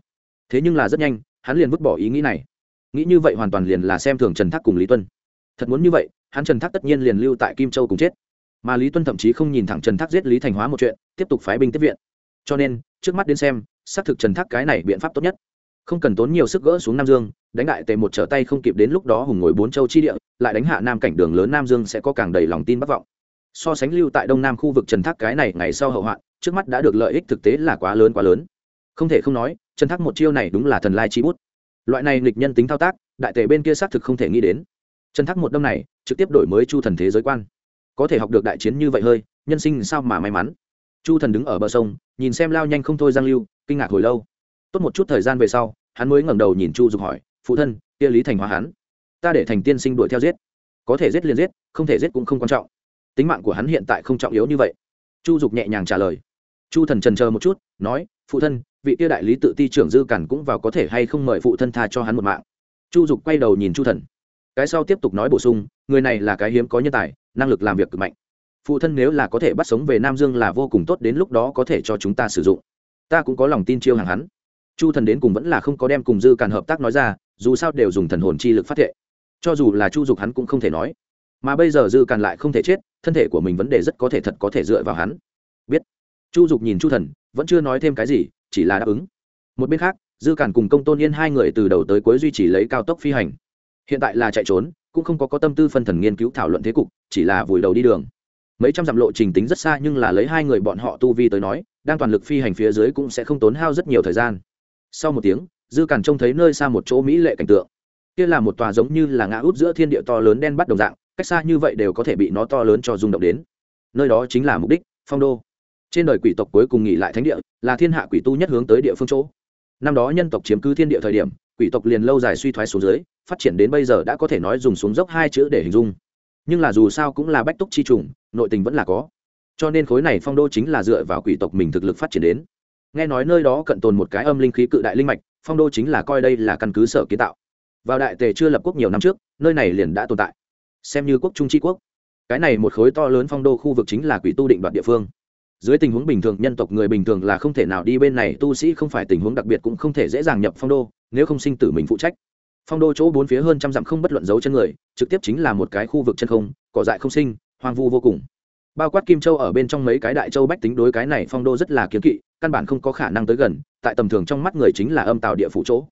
Thế nhưng là rất nhanh, hắn liền vứt bỏ ý nghĩ này. Nghĩ như vậy hoàn toàn liền là xem thường trần thác cùng lý tuân. Thật muốn như vậy hắn trần thác tất nhiên liền lưu tại kim châu cùng chết mà lý tuân thậm chí không nhìn thẳng trần thác giết lý thành hóa một chuyện tiếp tục phái binh tiếp viện cho nên trước mắt đến xem xác thực trần thác cái này biện pháp tốt nhất không cần tốn nhiều sức gỡ xuống nam dương đánh đại tề một trở tay không kịp đến lúc đó hùng ngồi bốn châu chi địa lại đánh hạ nam cảnh đường lớn nam dương sẽ có càng đầy lòng tin bất vọng so sánh lưu tại đông nam khu vực trần thác cái này ngày sau hậu hoạn trước mắt đã được lợi ích thực tế là quá lớn quá lớn không thể không nói trần thác một chiêu này đúng là thần lai chi bút loại này nghịch nhân tính thao tác đại tề bên kia xác thực không thể nghĩ đến trần thác một đâm này, trực tiếp đổi mới chu thần thế giới quan. Có thể học được đại chiến như vậy hơi, nhân sinh sao mà may mắn. Chu thần đứng ở bờ sông, nhìn xem lao nhanh không thôi giang lưu, kinh ngạc hồi lâu. Tốt một chút thời gian về sau, hắn mới ngẩng đầu nhìn chu dục hỏi, phụ thân, kia lý thành hóa hắn? Ta để thành tiên sinh đuổi theo giết. Có thể giết liền giết, không thể giết cũng không quan trọng. Tính mạng của hắn hiện tại không trọng yếu như vậy. Chu dục nhẹ nhàng trả lời. Chu thần trần chờ một chút, nói, phụ thân, vị kia đại lý tự ti trưởng dư cản cũng vào có thể hay không mời phụ thân tha cho hắn một mạng. Chu dục quay đầu nhìn chu thần cái sau tiếp tục nói bổ sung, người này là cái hiếm có nhân tài, năng lực làm việc cực mạnh. Phụ thân nếu là có thể bắt sống về nam dương là vô cùng tốt, đến lúc đó có thể cho chúng ta sử dụng. Ta cũng có lòng tin chiêu hàng hắn. Chu thần đến cùng vẫn là không có đem cùng dư càn hợp tác nói ra, dù sao đều dùng thần hồn chi lực phát thệ. Cho dù là chu dục hắn cũng không thể nói. Mà bây giờ dư càn lại không thể chết, thân thể của mình vấn đề rất có thể thật có thể dựa vào hắn. Biết. Chu dục nhìn chu thần, vẫn chưa nói thêm cái gì, chỉ là đáp ứng. Một bên khác, dư càn cùng công tôn yên hai người từ đầu tới cuối duy trì lấy cao tốc phi hành hiện tại là chạy trốn, cũng không có có tâm tư phân thần nghiên cứu thảo luận thế cục, chỉ là vùi đầu đi đường. Mấy trăm dặm lộ trình tính rất xa nhưng là lấy hai người bọn họ tu vi tới nói, đang toàn lực phi hành phía dưới cũng sẽ không tốn hao rất nhiều thời gian. Sau một tiếng, dư càn trông thấy nơi xa một chỗ mỹ lệ cảnh tượng. Kia là một tòa giống như là ngã út giữa thiên địa to lớn đen bắt đồng dạng, cách xa như vậy đều có thể bị nó to lớn cho rung động đến. Nơi đó chính là mục đích, phong đô. Trên đời quỷ tộc cuối cùng nghỉ lại thánh địa, là thiên hạ quỷ tu nhất hướng tới địa phương chỗ. Năm đó nhân tộc chiếm cứ thiên địa thời điểm quỷ tộc liền lâu dài suy thoái xuống dưới, phát triển đến bây giờ đã có thể nói dùng xuống dốc hai chữ để hình dung. Nhưng là dù sao cũng là bách túc chi trùng, nội tình vẫn là có. Cho nên khối này phong đô chính là dựa vào quỷ tộc mình thực lực phát triển đến. Nghe nói nơi đó cận tồn một cái âm linh khí cự đại linh mạch, phong đô chính là coi đây là căn cứ sở kiến tạo. Vào đại tề chưa lập quốc nhiều năm trước, nơi này liền đã tồn tại. Xem như quốc trung tri quốc. Cái này một khối to lớn phong đô khu vực chính là quỷ tu định đoạt địa phương dưới tình huống bình thường, nhân tộc người bình thường là không thể nào đi bên này, tu sĩ không phải tình huống đặc biệt cũng không thể dễ dàng nhập phong đô, nếu không sinh tử mình phụ trách. Phong đô chỗ bốn phía hơn trăm dặm không bất luận dấu chân người, trực tiếp chính là một cái khu vực chân không, cỏ dại không sinh, hoang vu vô cùng. Bao quát kim châu ở bên trong mấy cái đại châu bách tính đối cái này phong đô rất là kiếm kỵ, căn bản không có khả năng tới gần, tại tầm thường trong mắt người chính là âm tạo địa phủ chỗ.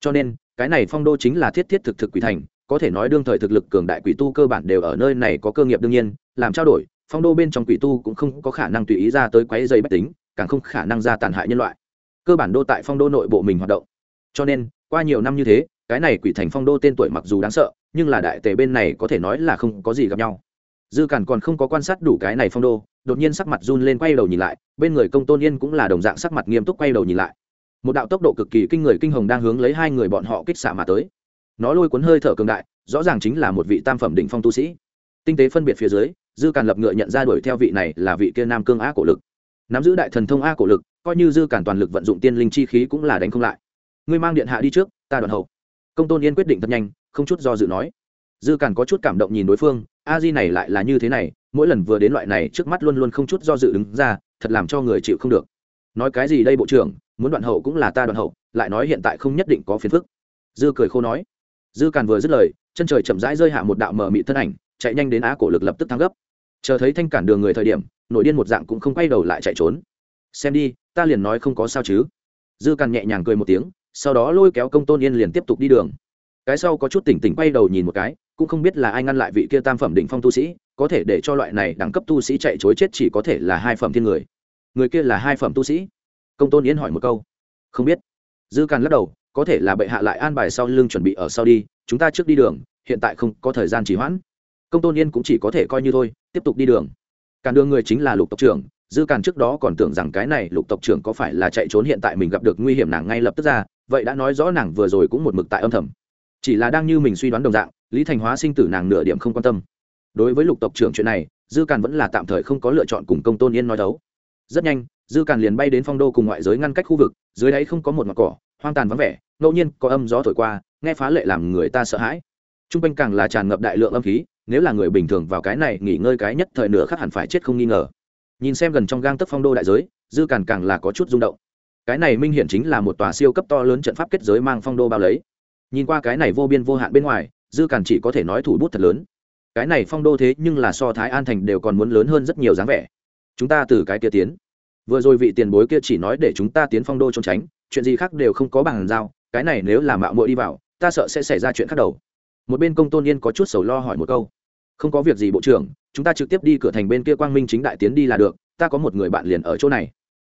Cho nên, cái này phong đô chính là thiết thiết thực thực quỷ thành, có thể nói đương thời thực lực cường đại quỷ tu cơ bản đều ở nơi này có cơ nghiệp đương nhiên, làm trao đổi phong đô bên trong quỷ tu cũng không có khả năng tùy ý ra tới quấy dây bách tính, càng không khả năng ra tàn hại nhân loại. Cơ bản đô tại phong đô nội bộ mình hoạt động. Cho nên, qua nhiều năm như thế, cái này quỷ thành phong đô tên tuổi mặc dù đáng sợ, nhưng là đại tề bên này có thể nói là không có gì gặp nhau. Dư cản còn không có quan sát đủ cái này phong đô, đột nhiên sắc mặt run lên quay đầu nhìn lại, bên người công tôn yên cũng là đồng dạng sắc mặt nghiêm túc quay đầu nhìn lại. Một đạo tốc độ cực kỳ kinh người kinh hồng đang hướng lấy hai người bọn họ kích xạ mà tới. Nó lôi cuốn hơi thở cường đại, rõ ràng chính là một vị tam phẩm đỉnh phong tu sĩ. Tinh tế phân biệt phía dưới dư càn lập ngựa nhận ra đuổi theo vị này là vị kia nam cương a cổ lực. Nắm giữ đại thần thông a cổ lực, coi như dư càn toàn lực vận dụng tiên linh chi khí cũng là đánh không lại. Ngươi mang điện hạ đi trước, ta đoạn hậu. Công tôn yên quyết định thật nhanh, không chút do dự nói. Dư càn có chút cảm động nhìn đối phương, a di này lại là như thế này, mỗi lần vừa đến loại này trước mắt luôn luôn không chút do dự đứng ra, thật làm cho người chịu không được. Nói cái gì đây bộ trưởng, muốn đoạn hậu cũng là ta đoạn hậu, lại nói hiện tại không nhất định có phiền phức. Dư cười khô nói. Dư càn vừa dứt lời, chân trời chậm rãi rơi hạ một đạo mờ mị thân ảnh, chạy nhanh đến á cổ lực lập tức thắng gấp chờ thấy thanh cản đường người thời điểm, nội điên một dạng cũng không quay đầu lại chạy trốn. Xem đi, ta liền nói không có sao chứ. Dư càn nhẹ nhàng cười một tiếng, sau đó lôi kéo công tôn yên liền tiếp tục đi đường. Cái sau có chút tỉnh tỉnh quay đầu nhìn một cái, cũng không biết là ai ngăn lại vị kia tam phẩm định phong tu sĩ, có thể để cho loại này đẳng cấp tu sĩ chạy chối chết chỉ có thể là hai phẩm thiên người. Người kia là hai phẩm tu sĩ? Công tôn yên hỏi một câu. Không biết. Dư càn lắc đầu, có thể là bệ hạ lại an bài sau lưng chuẩn bị ở sau đi, chúng ta trước đi đường, hiện tại không có thời gian trì hoãn. Công tôn yên cũng chỉ có thể coi như thôi tiếp tục đi đường. Càn đường người chính là lục tộc trưởng, dư càn trước đó còn tưởng rằng cái này lục tộc trưởng có phải là chạy trốn hiện tại mình gặp được nguy hiểm nàng ngay lập tức ra, vậy đã nói rõ nàng vừa rồi cũng một mực tại âm thầm. Chỉ là đang như mình suy đoán đồng dạng, lý thành hóa sinh tử nàng nửa điểm không quan tâm. Đối với lục tộc trưởng chuyện này, dư càn vẫn là tạm thời không có lựa chọn cùng công tôn yên nói đấu. Rất nhanh, dư càn liền bay đến phong đô cùng ngoại giới ngăn cách khu vực, dưới đáy không có một mặt cỏ, hoang tàn vắng vẻ, ngẫu nhiên có âm gió thổi qua, nghe phá lệ làm người ta sợ hãi. T r u n g quanh càng là tràn ngập đại lượng âm khí nếu là người bình thường vào cái này nghỉ ngơi cái nhất thời nửa khác hẳn phải chết không nghi ngờ. Nhìn xem gần trong gang tấc phong đô đại giới, dư càn càng là có chút rung động. Cái này minh hiển chính là một tòa siêu cấp to lớn trận pháp kết giới mang phong đô bao lấy. Nhìn qua cái này vô biên vô hạn bên ngoài, dư càn chỉ có thể nói thủ bút thật lớn. Cái này phong đô thế nhưng là so thái an thành đều còn muốn lớn hơn rất nhiều dáng vẻ. Chúng ta từ cái kia tiến. Vừa rồi vị tiền bối kia chỉ nói để chúng ta tiến phong đô trốn tránh, chuyện gì khác đều không có bằng giao, cái này nếu là mạo muội đi vào, ta sợ sẽ xảy ra chuyện khác đầu một bên công tôn yên có chút sầu lo hỏi một câu. Không có việc gì bộ trưởng, chúng ta trực tiếp đi cửa thành bên kia quang minh chính đại tiến đi là được, ta có một người bạn liền ở chỗ này.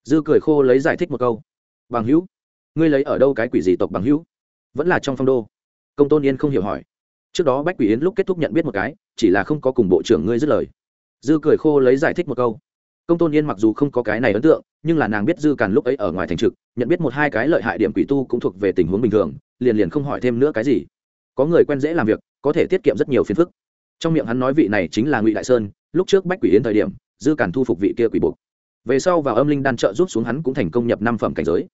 Dư cười khô lấy giải thích một câu. Bằng hữu, ngươi lấy ở đâu cái quỷ gì tộc bằng hữu? Vẫn là trong phong đô. Công tôn yên không hiểu hỏi. Trước đó bách quỷ yến lúc kết thúc nhận biết một cái, chỉ là không có cùng bộ trưởng ngươi dứt lời. Dư cười khô lấy giải thích một câu. Công tôn yên mặc dù không có cái này ấn tượng, nhưng là nàng biết dư càn lúc ấy ở ngoài thành trực, nhận biết một hai cái lợi hại điểm quỷ tu cũng thuộc về tình huống bình thường, liền liền không hỏi thêm nữa cái gì có người quen dễ làm việc, có thể tiết kiệm rất nhiều phiền phức. Trong miệng hắn nói vị này chính là ngụy đại sơn, lúc trước bách quỷ yến thời điểm, dư càn thu phục vị kia quỷ buộc. Về sau vào âm linh đan trợ giúp xuống hắn cũng thành công nhập năm phẩm cảnh giới.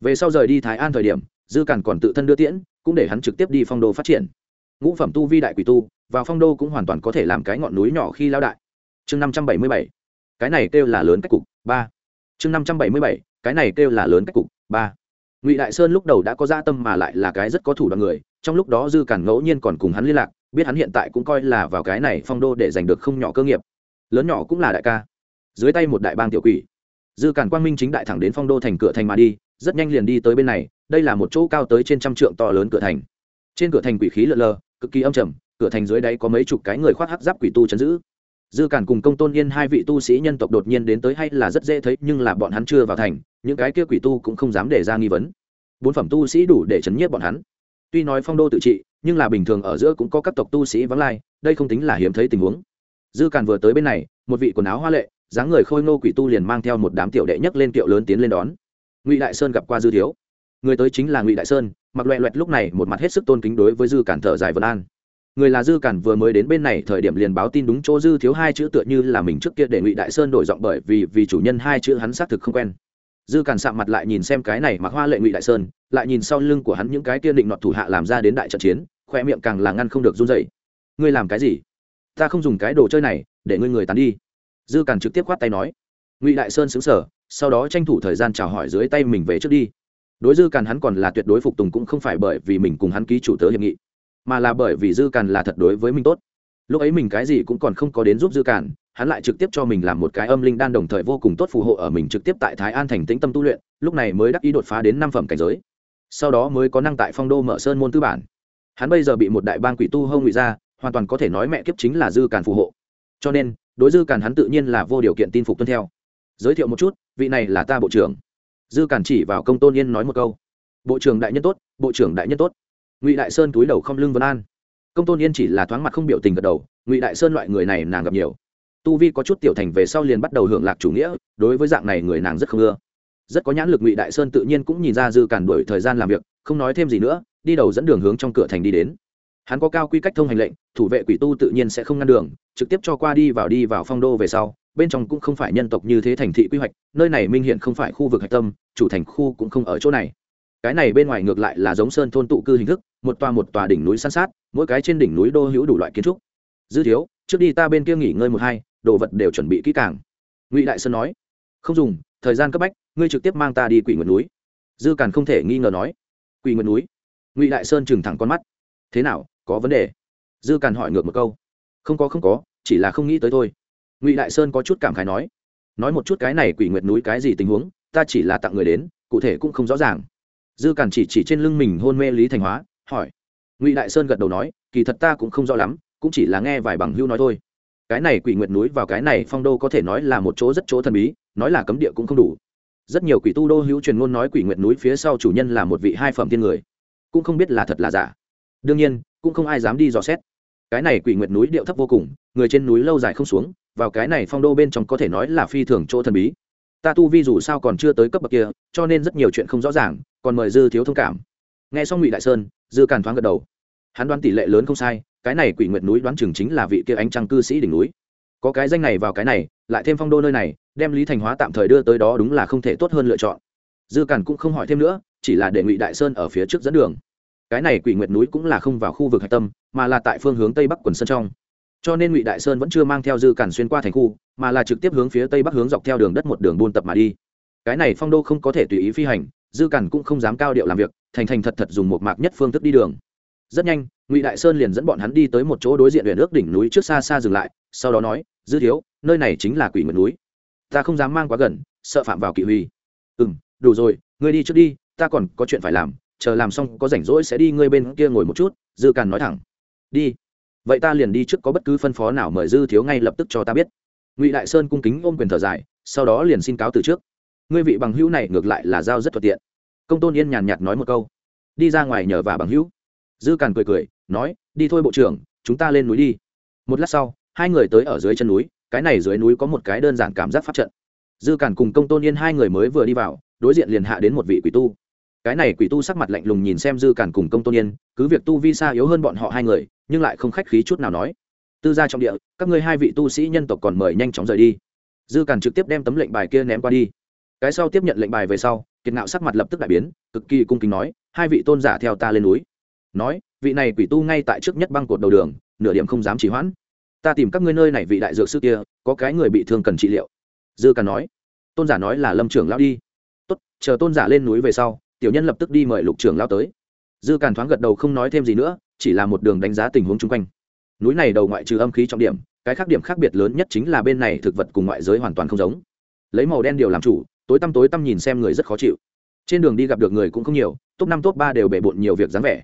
Về sau rời đi thái an thời điểm, dư càn còn tự thân đưa tiễn, cũng để hắn trực tiếp đi phong đô phát triển. Ngũ phẩm tu vi đại quỷ tu, vào phong đô cũng hoàn toàn có thể làm cái ngọn núi nhỏ khi lao đại. Chương năm trăm bảy mươi bảy. Cái này kêu là lớn cách cục, ba. Chương năm trăm bảy mươi bảy. Cái này kêu là lớn cách cục, ba. Ngụy đại sơn lúc đầu đã có gia tâm mà lại là cái rất có thủ đoạn người trong lúc đó dư cản ngẫu nhiên còn cùng hắn liên lạc, biết hắn hiện tại cũng coi là vào cái này phong đô để giành được không nhỏ cơ nghiệp. Lớn nhỏ cũng là đại ca. Dưới tay một đại bang tiểu quỷ. Dư cản quang minh chính đại thẳng đến phong đô thành cửa thành mà đi, rất nhanh liền đi tới bên này, đây là một chỗ cao tới trên trăm trượng to lớn cửa thành. Trên cửa thành quỷ khí lợn lờ, cực kỳ âm trầm, cửa thành dưới đáy có mấy chục cái người khoác hắc giáp quỷ tu chấn giữ. Dư cản cùng công tôn yên hai vị tu sĩ nhân tộc đột nhiên đến tới hay là rất dễ thấy, nhưng là bọn hắn chưa vào thành, những cái kia quỷ tu cũng không dám để ra nghi vấn. Bốn phẩm tu sĩ đủ để chấn nhiếp bọn hắn tuy nói phong đô tự trị, nhưng là bình thường ở giữa cũng có các tộc tu sĩ vắng lai, đây không tính là hiếm thấy tình huống. Dư Càn vừa tới bên này, một vị quần áo hoa lệ, dáng người khôi ngô quỷ tu liền mang theo một đám tiểu đệ nhất lên kiệu lớn tiến lên đón. Ngụy đại sơn gặp qua dư thiếu. Người tới chính là ngụy đại sơn, mặc loẹ loẹt lúc này một mặt hết sức tôn kính đối với dư cản thở dài vân an. Người là dư cản vừa mới đến bên này thời điểm liền báo tin đúng chỗ dư thiếu hai chữ tựa như là mình trước kia để ngụy đại sơn đổi giọng bởi vì vì chủ nhân hai chữ hắn xác thực không quen dư Càn sạm mặt lại nhìn xem cái này mặc hoa lệ ngụy đại sơn, lại nhìn sau lưng của hắn những cái kia định nọt thủ hạ làm ra đến đại trận chiến khoe miệng càng là ngăn không được run dậy ngươi làm cái gì? Ta không dùng cái đồ chơi này, để ngươi người tán đi. Dư Càn trực tiếp khoát tay nói. Ngụy đại sơn xứng sở sau đó tranh thủ thời gian chào hỏi dưới tay mình về trước đi. Đối dư càn hắn còn là tuyệt đối phục tùng cũng không phải bởi vì mình cùng hắn ký chủ tớ hiệp nghị, mà là bởi vì dư càn là thật đối với mình tốt. Lúc ấy mình cái gì cũng còn không có đến giúp dư càn hắn lại trực tiếp cho mình làm một cái âm linh đan đồng thời vô cùng tốt phù hộ ở mình trực tiếp tại thái an thành tĩnh tâm tu luyện, lúc này mới đắc ý đột phá đến năm phẩm cảnh giới. Sau đó mới có năng tại phong đô mở sơn môn tư bản. Hắn bây giờ bị một đại bang quỷ tu hông ngụy ra, hoàn toàn có thể nói mẹ kiếp chính là dư càn phù hộ. Cho nên, đối dư càn hắn tự nhiên là vô điều kiện tin phục tuân theo. Giới thiệu một chút, vị này là ta bộ trưởng. Dư càn chỉ vào công tôn yên nói một câu. Bộ trưởng đại nhân tốt, bộ trưởng đại nhân tốt. Ngụy đại sơn túi đầu không lưng vân an. Công tôn yên chỉ là thoáng mặt không biểu tình gật đầu, ngụy đại sơn loại người này nàng gặp nhiều tu vi có chút tiểu thành về sau liền bắt đầu hưởng lạc chủ nghĩa, đối với dạng này người nàng rất không ưa. Rất có nhãn lực ngụy đại sơn tự nhiên cũng nhìn ra dư cản đuổi thời gian làm việc, không nói thêm gì nữa, đi đầu dẫn đường hướng trong cửa thành đi đến. Hắn có cao quy cách thông hành lệnh, thủ vệ quỷ tu tự nhiên sẽ không ngăn đường, trực tiếp cho qua đi vào đi vào phong đô về sau, bên trong cũng không phải nhân tộc như thế thành thị quy hoạch, nơi này minh hiện không phải khu vực hạch tâm, chủ thành khu cũng không ở chỗ này. Cái này bên ngoài ngược lại là giống sơn thôn tụ cư hình thức, một tòa một tòa đỉnh núi san sát, mỗi cái trên đỉnh núi đô hữu đủ loại kiến trúc. Dư thiếu, trước đi ta bên kia nghỉ ngơi một hai đồ vật đều chuẩn bị kỹ càng. Ngụy đại sơn nói, không dùng, thời gian cấp bách, ngươi trực tiếp mang ta đi quỷ nguyệt núi. Dư càn không thể nghi ngờ nói, quỷ nguyệt núi? Ngụy đại sơn trừng thẳng con mắt, thế nào, có vấn đề? Dư càn hỏi ngược một câu, không có không có, chỉ là không nghĩ tới thôi. Ngụy đại sơn có chút cảm khái nói nói một chút cái này quỷ nguyệt núi cái gì tình huống, ta chỉ là tặng người đến, cụ thể cũng không rõ ràng. Dư càn chỉ chỉ trên lưng mình hôn mê lý thành hóa, hỏi. Ngụy đại sơn gật đầu nói, kỳ thật ta cũng không rõ lắm, cũng chỉ là nghe vài bằng hưu nói thôi cái này quỷ nguyệt núi vào cái này phong đô có thể nói là một chỗ rất chỗ thần bí, nói là cấm địa cũng không đủ. Rất nhiều quỷ tu đô hữu truyền ngôn nói quỷ nguyệt núi phía sau chủ nhân là một vị hai phẩm thiên người, cũng không biết là thật là giả. Đương nhiên, cũng không ai dám đi dò xét. Cái này quỷ nguyệt núi điệu thấp vô cùng, người trên núi lâu dài không xuống, vào cái này phong đô bên trong có thể nói là phi thường chỗ thần bí. Ta tu vi dù sao còn chưa tới cấp bậc kia, cho nên rất nhiều chuyện không rõ ràng, còn mời dư thiếu thông cảm. Nghe xong ngụy đại sơn, dư càn thoáng gật đầu hắn đoán tỷ lệ lớn không sai, cái này quỷ nguyệt núi đoán chừng chính là vị kia ánh trăng cư sĩ đỉnh núi. Có cái danh này vào cái này, lại thêm phong đô nơi này, đem lý thành hóa tạm thời đưa tới đó đúng là không thể tốt hơn lựa chọn. Dư cản cũng không hỏi thêm nữa, chỉ là để ngụy đại sơn ở phía trước dẫn đường. Cái này quỷ nguyệt núi cũng là không vào khu vực hạch tâm, mà là tại phương hướng tây bắc quần sơn trong. Cho nên ngụy đại sơn vẫn chưa mang theo dư cản xuyên qua thành khu, mà là trực tiếp hướng phía tây bắc hướng dọc theo đường đất một đường buôn tập mà đi. Cái này phong đô không có thể tùy ý phi hành, dư cản cũng không dám cao điệu làm việc, thành thành thật thật dùng một mạc nhất phương thức đi đường rất nhanh, ngụy đại sơn liền dẫn bọn hắn đi tới một chỗ đối diện huyện ước đỉnh núi trước xa xa dừng lại, sau đó nói, dư thiếu, nơi này chính là quỷ nguyệt núi. Ta không dám mang quá gần, sợ phạm vào kỵ huy. Ừ m đủ rồi, ngươi đi trước đi, ta còn có chuyện phải làm, chờ làm xong có rảnh rỗi sẽ đi ngươi bên kia ngồi một chút, dư càn nói thẳng. Đi. Vậy ta liền đi trước có bất cứ phân phó nào mời dư thiếu ngay lập tức cho ta biết. Ngụy đại sơn cung kính ôm quyền thở dài, sau đó liền xin cáo từ trước. Ngươi vị bằng hữu này ngược lại là giao rất thuận tiện. Công tôn yên nhàn nhạt nói một câu. Đi ra ngoài nhờ và bằng hữu dư càn cười cười, nói, đi thôi bộ trưởng, chúng ta lên núi đi. Một lát sau, hai người tới ở dưới chân núi, cái này dưới núi có một cái đơn giản cảm giác pháp trận. Dư càn cùng công tôn yên hai người mới vừa đi vào, đối diện liền hạ đến một vị quỷ tu. Cái này quỷ tu sắc mặt lạnh lùng nhìn xem dư càn cùng công tôn yên, cứ việc tu vi xa yếu hơn bọn họ hai người, nhưng lại không khách khí chút nào nói, tư gia trong địa, các ngươi hai vị tu sĩ nhân tộc còn mời nhanh chóng rời đi. Dư càn trực tiếp đem tấm lệnh bài kia ném qua đi. Cái sau tiếp nhận lệnh bài về sau, kiệt ngạo sắc mặt lập tức đại biến, cực kỳ cung kính nói, hai vị tôn giả theo ta lên núi nói, vị này quỷ tu ngay tại trước nhất băng cột đầu đường, nửa điểm không dám chỉ hoãn. Ta tìm các ngươi nơi này vị đại dược sư kia, có cái người bị thương cần trị liệu. Dư càn nói. Tôn giả nói là lâm trưởng lao đi. Tốt, chờ tôn giả lên núi về sau, tiểu nhân lập tức đi mời lục trưởng lao tới. Dư càn thoáng gật đầu không nói thêm gì nữa, chỉ là một đường đánh giá tình huống chung quanh. Núi này đầu ngoại trừ âm khí trọng điểm, cái khác điểm khác biệt lớn nhất chính là bên này thực vật cùng ngoại giới hoàn toàn không giống. Lấy màu đen điều làm chủ, tối tăm tối tăm nhìn xem người rất khó chịu. Trên đường đi gặp được người cũng không nhiều, top năm, top ba đều bể bộn nhiều việc dáng vẻ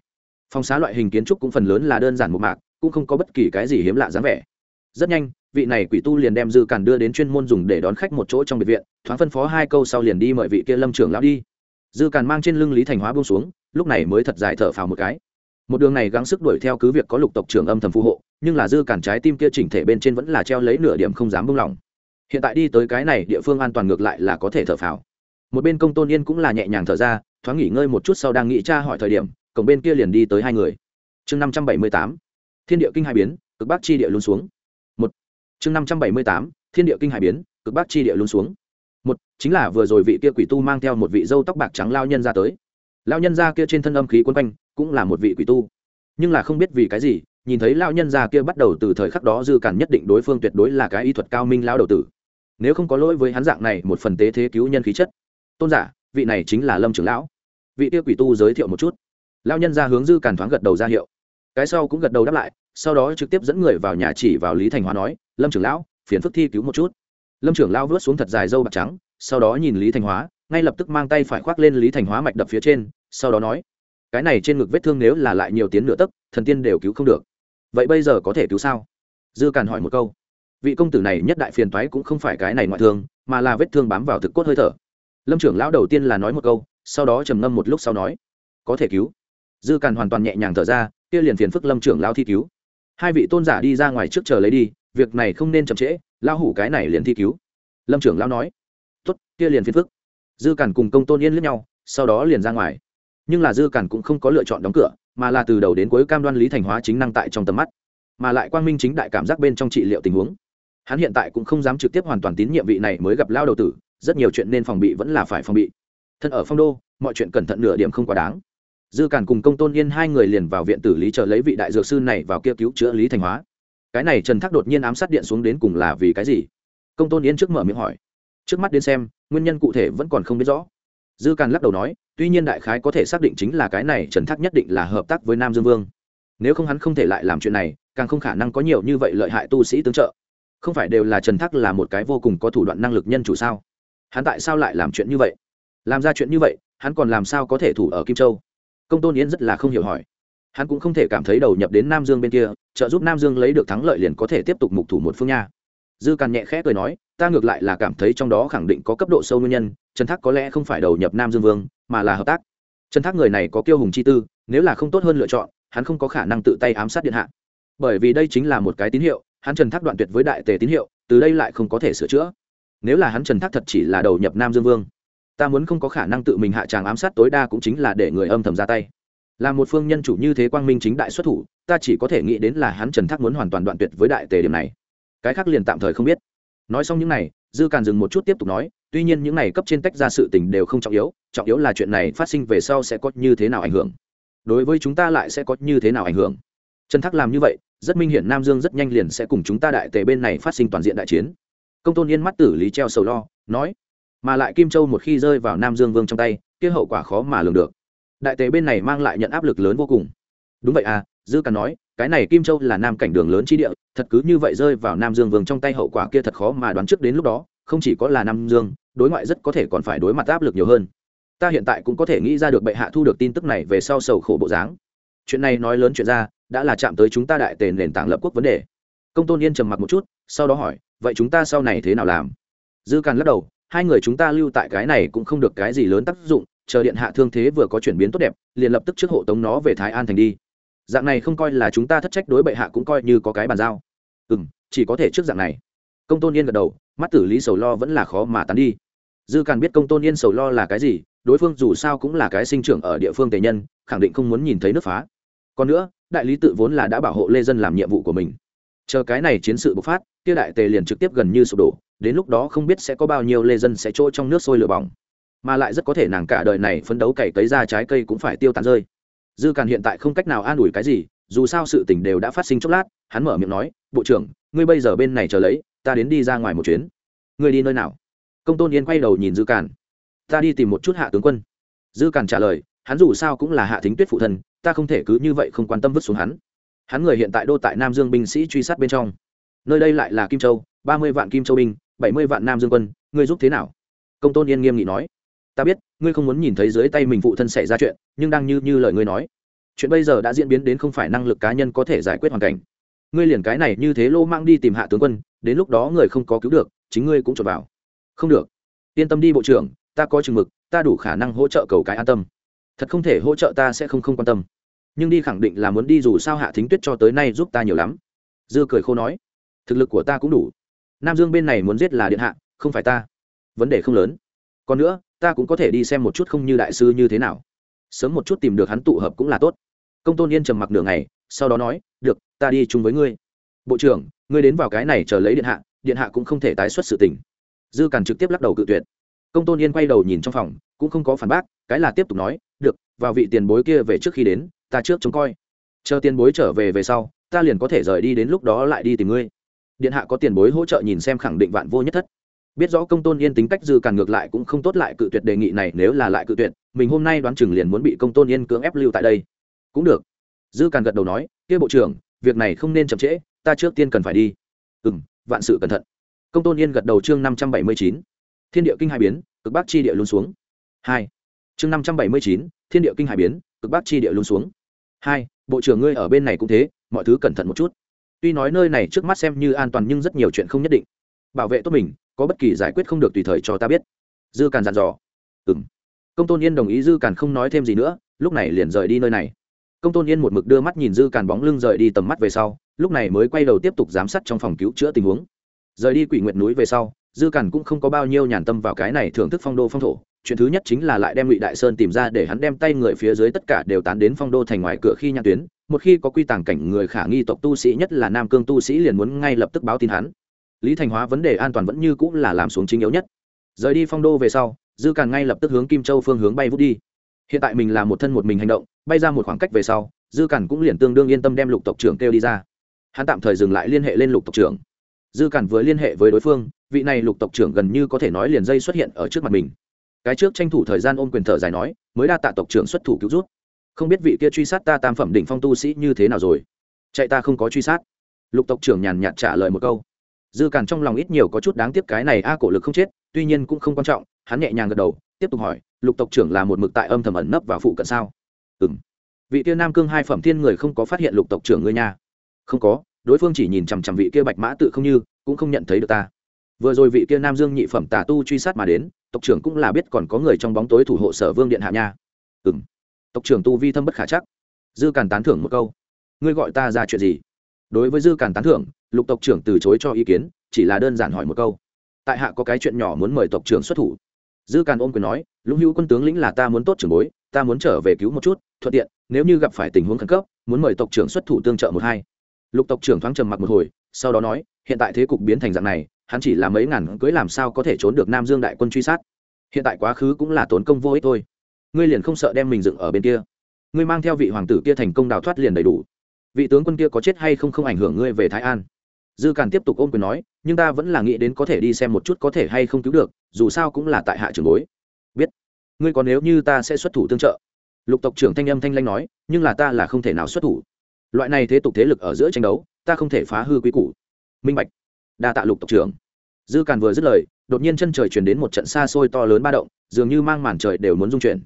phòng xá loại hình kiến trúc cũng phần lớn là đơn giản một mạc, cũng không có bất kỳ cái gì hiếm lạ dáng vẻ. Rất nhanh, vị này quỷ tu liền đem dư càn đưa đến chuyên môn dùng để đón khách một chỗ trong biệt viện, thoáng phân phó hai câu sau liền đi mời vị kia lâm trưởng lão đi. Dư càn mang trên lưng lý thành hóa buông xuống, lúc này mới thật dài thở phào một cái. Một đường này gắng sức đuổi theo cứ việc có lục tộc trưởng âm thầm phù hộ, nhưng là dư cản trái tim kia chỉnh thể bên trên vẫn là treo lấy nửa điểm không dám buông lỏng. Hiện tại đi tới cái này địa phương an toàn ngược lại là có thể thở phào. Một bên công tôn yên cũng là nhẹ nhàng thở ra, thoáng nghỉ ngơi một chút sau đang nghĩ tra hỏi thời điểm cổng bên kia liền đi tới hai người. Chương năm trăm bảy mươi tám, thiên địa kinh hai biến, cực bắc chi địa luôn xuống. Một, chương năm trăm bảy mươi tám, thiên địa kinh hải biến, cực bắc chi địa luôn xuống. Một, chính là vừa rồi vị kia quỷ tu mang theo một vị dâu tóc bạc trắng lao nhân ra tới. Lao nhân ra kia trên thân âm khí quấn quanh, cũng là một vị quỷ tu. Nhưng là không biết vì cái gì, nhìn thấy lao nhân ra kia bắt đầu từ thời khắc đó dư cản nhất định đối phương tuyệt đối là cái y thuật cao minh lao đầu tử. Nếu không có lỗi với hắn dạng này một phần tế thế cứu nhân khí chất. Tôn giả, vị này chính là lâm trưởng lão. Vị kia quỷ tu giới thiệu một chút lao nhân ra hướng dư càn thoáng gật đầu ra hiệu. Cái sau cũng gật đầu đáp lại, sau đó trực tiếp dẫn người vào nhà chỉ vào lý thành hóa nói, lâm trưởng lão, phiền phức thi cứu một chút. Lâm trưởng lão vớt xuống thật dài dâu bạc trắng, sau đó nhìn lý thành hóa, ngay lập tức mang tay phải khoác lên lý thành hóa mạch đập phía trên, sau đó nói, cái này trên ngực vết thương nếu là lại nhiều tiếng nửa tấc, thần tiên đều cứu không được. Vậy bây giờ có thể cứu sao? Dư càn hỏi một câu. Vị công tử này nhất đại phiền toái cũng không phải cái này ngoại thương, mà là vết thương bám vào thực cốt hơi thở. Lâm trưởng lão đầu tiên là nói một câu, sau đó trầm ngâm một lúc sau nói, có thể cứu dư càn hoàn toàn nhẹ nhàng thở ra, kia liền phiền phức lâm trưởng lao thi cứu. Hai vị tôn giả đi ra ngoài trước chờ lấy đi, việc này không nên chậm trễ lao hủ cái này liền thi cứu. Lâm trưởng lao nói tuất kia liền phiền phức. Dư càn cùng công tôn yên lướt nhau, sau đó liền ra ngoài. Nhưng là dư càn cũng không có lựa chọn đóng cửa, mà là từ đầu đến cuối cam đoan lý thành hóa chính năng tại trong tầm mắt, mà lại quang minh chính đại cảm giác bên trong trị liệu tình huống. Hắn hiện tại cũng không dám trực tiếp hoàn toàn tín nhiệm vị này mới gặp lao đầu tử, rất nhiều chuyện nên phòng bị vẫn là phải phòng bị. Thân ở phong đô, mọi chuyện cẩn thận nửa điểm không quá đáng dư càn cùng công tôn yên hai người liền vào viện tử lý chờ lấy vị đại dược sư này vào kia cứu chữa lý thành hóa. Cái này trần thác đột nhiên ám sát điện xuống đến cùng là vì cái gì? Công tôn yên trước mở miệng hỏi. Trước mắt đến xem, nguyên nhân cụ thể vẫn còn không biết rõ. Dư càn lắc đầu nói, tuy nhiên đại khái có thể xác định chính là cái này trần thác nhất định là hợp tác với nam dương vương. Nếu không hắn không thể lại làm chuyện này, càng không khả năng có nhiều như vậy lợi hại tu sĩ tương trợ. Không phải đều là trần thác là một cái vô cùng có thủ đoạn năng lực nhân chủ sao? Hắn tại sao lại làm chuyện như vậy? Làm ra chuyện như vậy, hắn còn làm sao có thể thủ ở kim châu? Công tôn yến rất là không hiểu hỏi. Hắn cũng không thể cảm thấy đầu nhập đến nam dương bên kia, trợ giúp nam dương lấy được thắng lợi liền có thể tiếp tục mục thủ một phương nha. Dư càn nhẹ khẽ cười nói, ta ngược lại là cảm thấy trong đó khẳng định có cấp độ sâu nguyên nhân, trần thác có lẽ không phải đầu nhập nam dương vương, mà là hợp tác. Trần thác người này có kiêu hùng chi tư, nếu là không tốt hơn lựa chọn, hắn không có khả năng tự tay ám sát điện hạ. Bởi vì đây chính là một cái tín hiệu, hắn trần thác đoạn tuyệt với đại tề tín hiệu, từ đây lại không có thể sửa chữa. Nếu là hắn trần thác thật chỉ là đầu nhập nam dương vương ta muốn không có khả năng tự mình hạ tràng ám sát tối đa cũng chính là để người âm thầm ra tay. Là một phương nhân chủ như thế quang minh chính đại xuất thủ, ta chỉ có thể nghĩ đến là hắn trần thác muốn hoàn toàn đoạn tuyệt với đại tề điểm này. Cái khác liền tạm thời không biết. Nói xong những này, dư càn dừng một chút tiếp tục nói, tuy nhiên những này cấp trên tách ra sự tình đều không trọng yếu trọng yếu là chuyện này phát sinh về sau sẽ có như thế nào ảnh hưởng. Đối với chúng ta lại sẽ có như thế nào ảnh hưởng? Trần thác làm như vậy, rất minh hiển nam dương rất nhanh liền sẽ cùng chúng ta đại tề bên này phát sinh toàn diện đại chiến. Công tôn yên mắt tử lý treo sầu lo, nói mà lại kim châu một khi rơi vào nam dương vương trong tay, kia hậu quả khó mà lường được. Đại tề bên này mang lại nhận áp lực lớn vô cùng. Đúng vậy à dư càn nói, cái này kim châu là nam cảnh đường lớn chi địa, thật cứ như vậy rơi vào nam dương vương trong tay hậu quả kia thật khó mà đoán trước đến lúc đó, không chỉ có là nam dương, đối ngoại rất có thể còn phải đối mặt áp lực nhiều hơn. Ta hiện tại cũng có thể nghĩ ra được bệ hạ thu được tin tức này về sau sầu khổ bộ dáng. Chuyện này nói lớn chuyện ra, đã là chạm tới chúng ta đại tề nền tảng lập quốc vấn đề. Công tôn yên trầm mặc một chút, sau đó hỏi, vậy chúng ta sau này thế nào làm? Dư càn lắc đầu hai người chúng ta lưu tại cái này cũng không được cái gì lớn tác dụng, chờ điện hạ thương thế vừa có chuyển biến tốt đẹp, liền lập tức trước hộ tống nó về thái an thành đi. Dạng này không coi là chúng ta thất trách đối bệ hạ cũng coi như có cái bàn giao. Ừ m chỉ có thể trước dạng này. Công tôn yên gật đầu, mắt tử lý sầu lo vẫn là khó mà tán đi. Dư càn biết công tôn yên sầu lo là cái gì, đối phương dù sao cũng là cái sinh trưởng ở địa phương tề nhân, khẳng định không muốn nhìn thấy nước phá. Còn nữa, đại lý tự vốn là đã bảo hộ lê dân làm nhiệm vụ của mình. Chờ cái này chiến sự bộc phát, kia đại tề liền trực tiếp gần như sụp đổ đến lúc đó không biết sẽ có bao nhiêu lê dân sẽ trôi trong nước sôi lửa bỏng. Mà lại rất có thể nàng cả đời này phấn đấu cày cấy ra trái cây cũng phải tiêu tàn rơi. Dư càn hiện tại không cách nào an ủi cái gì dù sao sự tình đều đã phát sinh chốc lát hắn mở miệng nói bộ trưởng ngươi bây giờ bên này chờ lấy ta đến đi ra ngoài một chuyến. Ngươi đi nơi nào? Công tôn yên quay đầu nhìn dư càn. Ta đi tìm một chút hạ tướng quân. Dư càn trả lời hắn dù sao cũng là hạ thính tuyết phụ thần, ta không thể cứ như vậy không quan tâm vứt xuống hắn. Hắn người hiện tại đô tại nam dương binh sĩ truy sát bên trong. Nơi đây lại là kim châu ba mươi vạn kim châu binh bảy mươi vạn nam dương quân, ngươi giúp thế nào? Công tôn yên nghiêm nghị nói. Ta biết, ngươi không muốn nhìn thấy dưới tay mình phụ thân xảy ra chuyện, nhưng đang như như lời ngươi nói. Chuyện bây giờ đã diễn biến đến không phải năng lực cá nhân có thể giải quyết hoàn cảnh. Ngươi liền cái này như thế lô mang đi tìm hạ tướng quân, đến lúc đó người không có cứu được, chính ngươi cũng trộn vào. Không được. Yên tâm đi bộ trưởng, ta có chừng mực, ta đủ khả năng hỗ trợ cầu cái an tâm. Thật không thể hỗ trợ ta sẽ không không quan tâm. Nhưng đi khẳng định là muốn đi dù sao hạ thính tuyết cho tới nay giúp ta nhiều lắm. Dư cười khô nói. Thực lực của ta cũng đủ nam dương bên này muốn giết là điện hạ, không phải ta. Vấn đề không lớn. Còn nữa, ta cũng có thể đi xem một chút không như đại sư như thế nào. Sớm một chút tìm được hắn tụ hợp cũng là tốt. Công tôn yên trầm mặc nửa ngày, sau đó nói, được, ta đi chung với ngươi. Bộ trưởng, ngươi đến vào cái này chờ lấy điện hạ điện hạ cũng không thể tái xuất sự tình. Dư càn trực tiếp lắc đầu cự tuyệt. Công tôn yên quay đầu nhìn trong phòng, cũng không có phản bác, cái là tiếp tục nói, được, vào vị tiền bối kia về trước khi đến, ta trước trông coi. Chờ tiền bối trở về về sau, ta liền có thể rời đi đến lúc đó lại đi tìm ngươi điện hạ có tiền bối hỗ trợ nhìn xem khẳng định vạn vô nhất thất. Biết rõ công tôn yên tính cách dư càn ngược lại cũng không tốt lại cự tuyệt đề nghị này, nếu là lại cự tuyệt, mình hôm nay đoán chừng liền muốn bị công tôn yên cưỡng ép lưu tại đây. Cũng được. Dư càn gật đầu nói, kia bộ trưởng, việc này không nên chậm trễ, ta trước tiên cần phải đi. Ừ m vạn sự cẩn thận. Công tôn yên gật đầu chương năm trăm bảy mươi chín. Thiên địa kinh hai biến, cực bắc chi địa luôn xuống. Hai. Chương năm trăm bảy mươi chín, thiên địa kinh hai biến, cực bắc chi địa luôn xuống. Hai. Bộ trưởng ngươi ở bên này cũng thế, mọi thứ cẩn thận một chút tuy nói nơi này trước mắt xem như an toàn nhưng rất nhiều chuyện không nhất định. Bảo vệ tốt mình, có bất kỳ giải quyết không được tùy thời cho ta biết. Dư càn dặn dò. Ừ m công tôn yên đồng ý dư càn không nói thêm gì nữa, lúc này liền rời đi nơi này. Công tôn yên một mực đưa mắt nhìn dư càn bóng lưng rời đi tầm mắt về sau, lúc này mới quay đầu tiếp tục giám sát trong phòng cứu chữa tình huống. Rời đi quỷ nguyện núi về sau, dư càn cũng không có bao nhiêu nhàn tâm vào cái này thưởng thức phong đô phong thổ. Chuyện thứ nhất chính là lại đem ngụy đại sơn tìm ra để hắn đem tay người phía dưới tất cả đều tán đến phong đô thành ngoài cửa khi nhãn tuyến một khi có quy tàng cảnh người khả nghi tộc tu sĩ, nhất là nam cương tu sĩ, liền muốn ngay lập tức báo tin hắn. Lý thành hóa vấn đề an toàn vẫn như cũng là làm xuống chính yếu nhất. Rời đi phong đô về sau, dư càn ngay lập tức hướng kim châu phương hướng bay vút đi. Hiện tại mình là một thân một mình hành động, bay ra một khoảng cách về sau, dư càn cũng liền tương đương yên tâm đem lục tộc trưởng kêu đi ra. Hắn tạm thời dừng lại liên hệ lên lục tộc trưởng. Dư cản vừa liên hệ với đối phương, vị này lục tộc trưởng gần như có thể nói liền dây xuất hiện ở trước mặt mình. Cái trước tranh thủ thời gian ôm quyền thở dài nói, mới đa tạ tộc trưởng xuất thủ cứu rút không biết vị kia truy sát ta tam phẩm đỉnh phong tu sĩ như thế nào rồi. Chạy ta không có truy sát. Lục tộc trưởng nhàn nhạt trả lời một câu. Dư càn trong lòng ít nhiều có chút đáng tiếc cái này a cổ lực không chết, tuy nhiên cũng không quan trọng, hắn nhẹ nhàng gật đầu, tiếp tục hỏi, lục tộc trưởng là một mực tại âm thầm ẩn nấp và phụ cận sao? Ừ m vị kia nam cương hai phẩm thiên người không có phát hiện lục tộc trưởng ngươi nha? Không có, đối phương chỉ nhìn chằm chằm vị kia bạch mã tự không như, cũng không nhận thấy được ta. Vừa rồi vị kia nam dương nhị phẩm tà tu truy sát mà đến, tộc trưởng cũng là biết còn có người trong bóng tối thủ hộ sở vương điện hạ nha. Ừ m tộc trưởng tu vi thâm bất khả chắc. Dư càn tán thưởng một câu. Ngươi gọi ta ra chuyện gì? Đối với dư càn tán thưởng, lục tộc trưởng từ chối cho ý kiến, chỉ là đơn giản hỏi một câu. Tại hạ có cái chuyện nhỏ muốn mời tộc trưởng xuất thủ. Dư càn ôm quyền nói, lũng hữu quân tướng lĩnh là ta muốn tốt trưởng bối, ta muốn trở về cứu một chút, thuận tiện, nếu như gặp phải tình huống khẩn cấp, muốn mời tộc trưởng xuất thủ tương trợ một hai. Lục tộc trưởng thoáng trầm mặc một hồi, sau đó nói, hiện tại thế cục biến thành dạng này, hắn chỉ là mấy ngàn cưới làm sao có thể trốn được nam dương đại quân truy sát. Hiện tại quá khứ cũng là tốn công vô ích thôi ngươi liền không sợ đem mình dựng ở bên kia? Ngươi mang theo vị hoàng tử kia thành công đào thoát liền đầy đủ. Vị tướng quân kia có chết hay không không ảnh hưởng ngươi về thái an. Dư càn tiếp tục ôm quyền nói, nhưng ta vẫn là nghĩ đến có thể đi xem một chút có thể hay không cứu được, dù sao cũng là tại hạ trường bối. Biết. Ngươi có nếu như ta sẽ xuất thủ tương trợ? Lục tộc trưởng thanh âm thanh lanh nói, nhưng là ta là không thể nào xuất thủ. Loại này thế tục thế lực ở giữa tranh đấu, ta không thể phá hư quý củ. Minh bạch. Đa tạ lục tộc trưởng. Dư càn vừa dứt lời, đột nhiên chân trời chuyển đến một trận xa xôi to lớn ba động, dường như mang màn trời đều muốn dung chuyển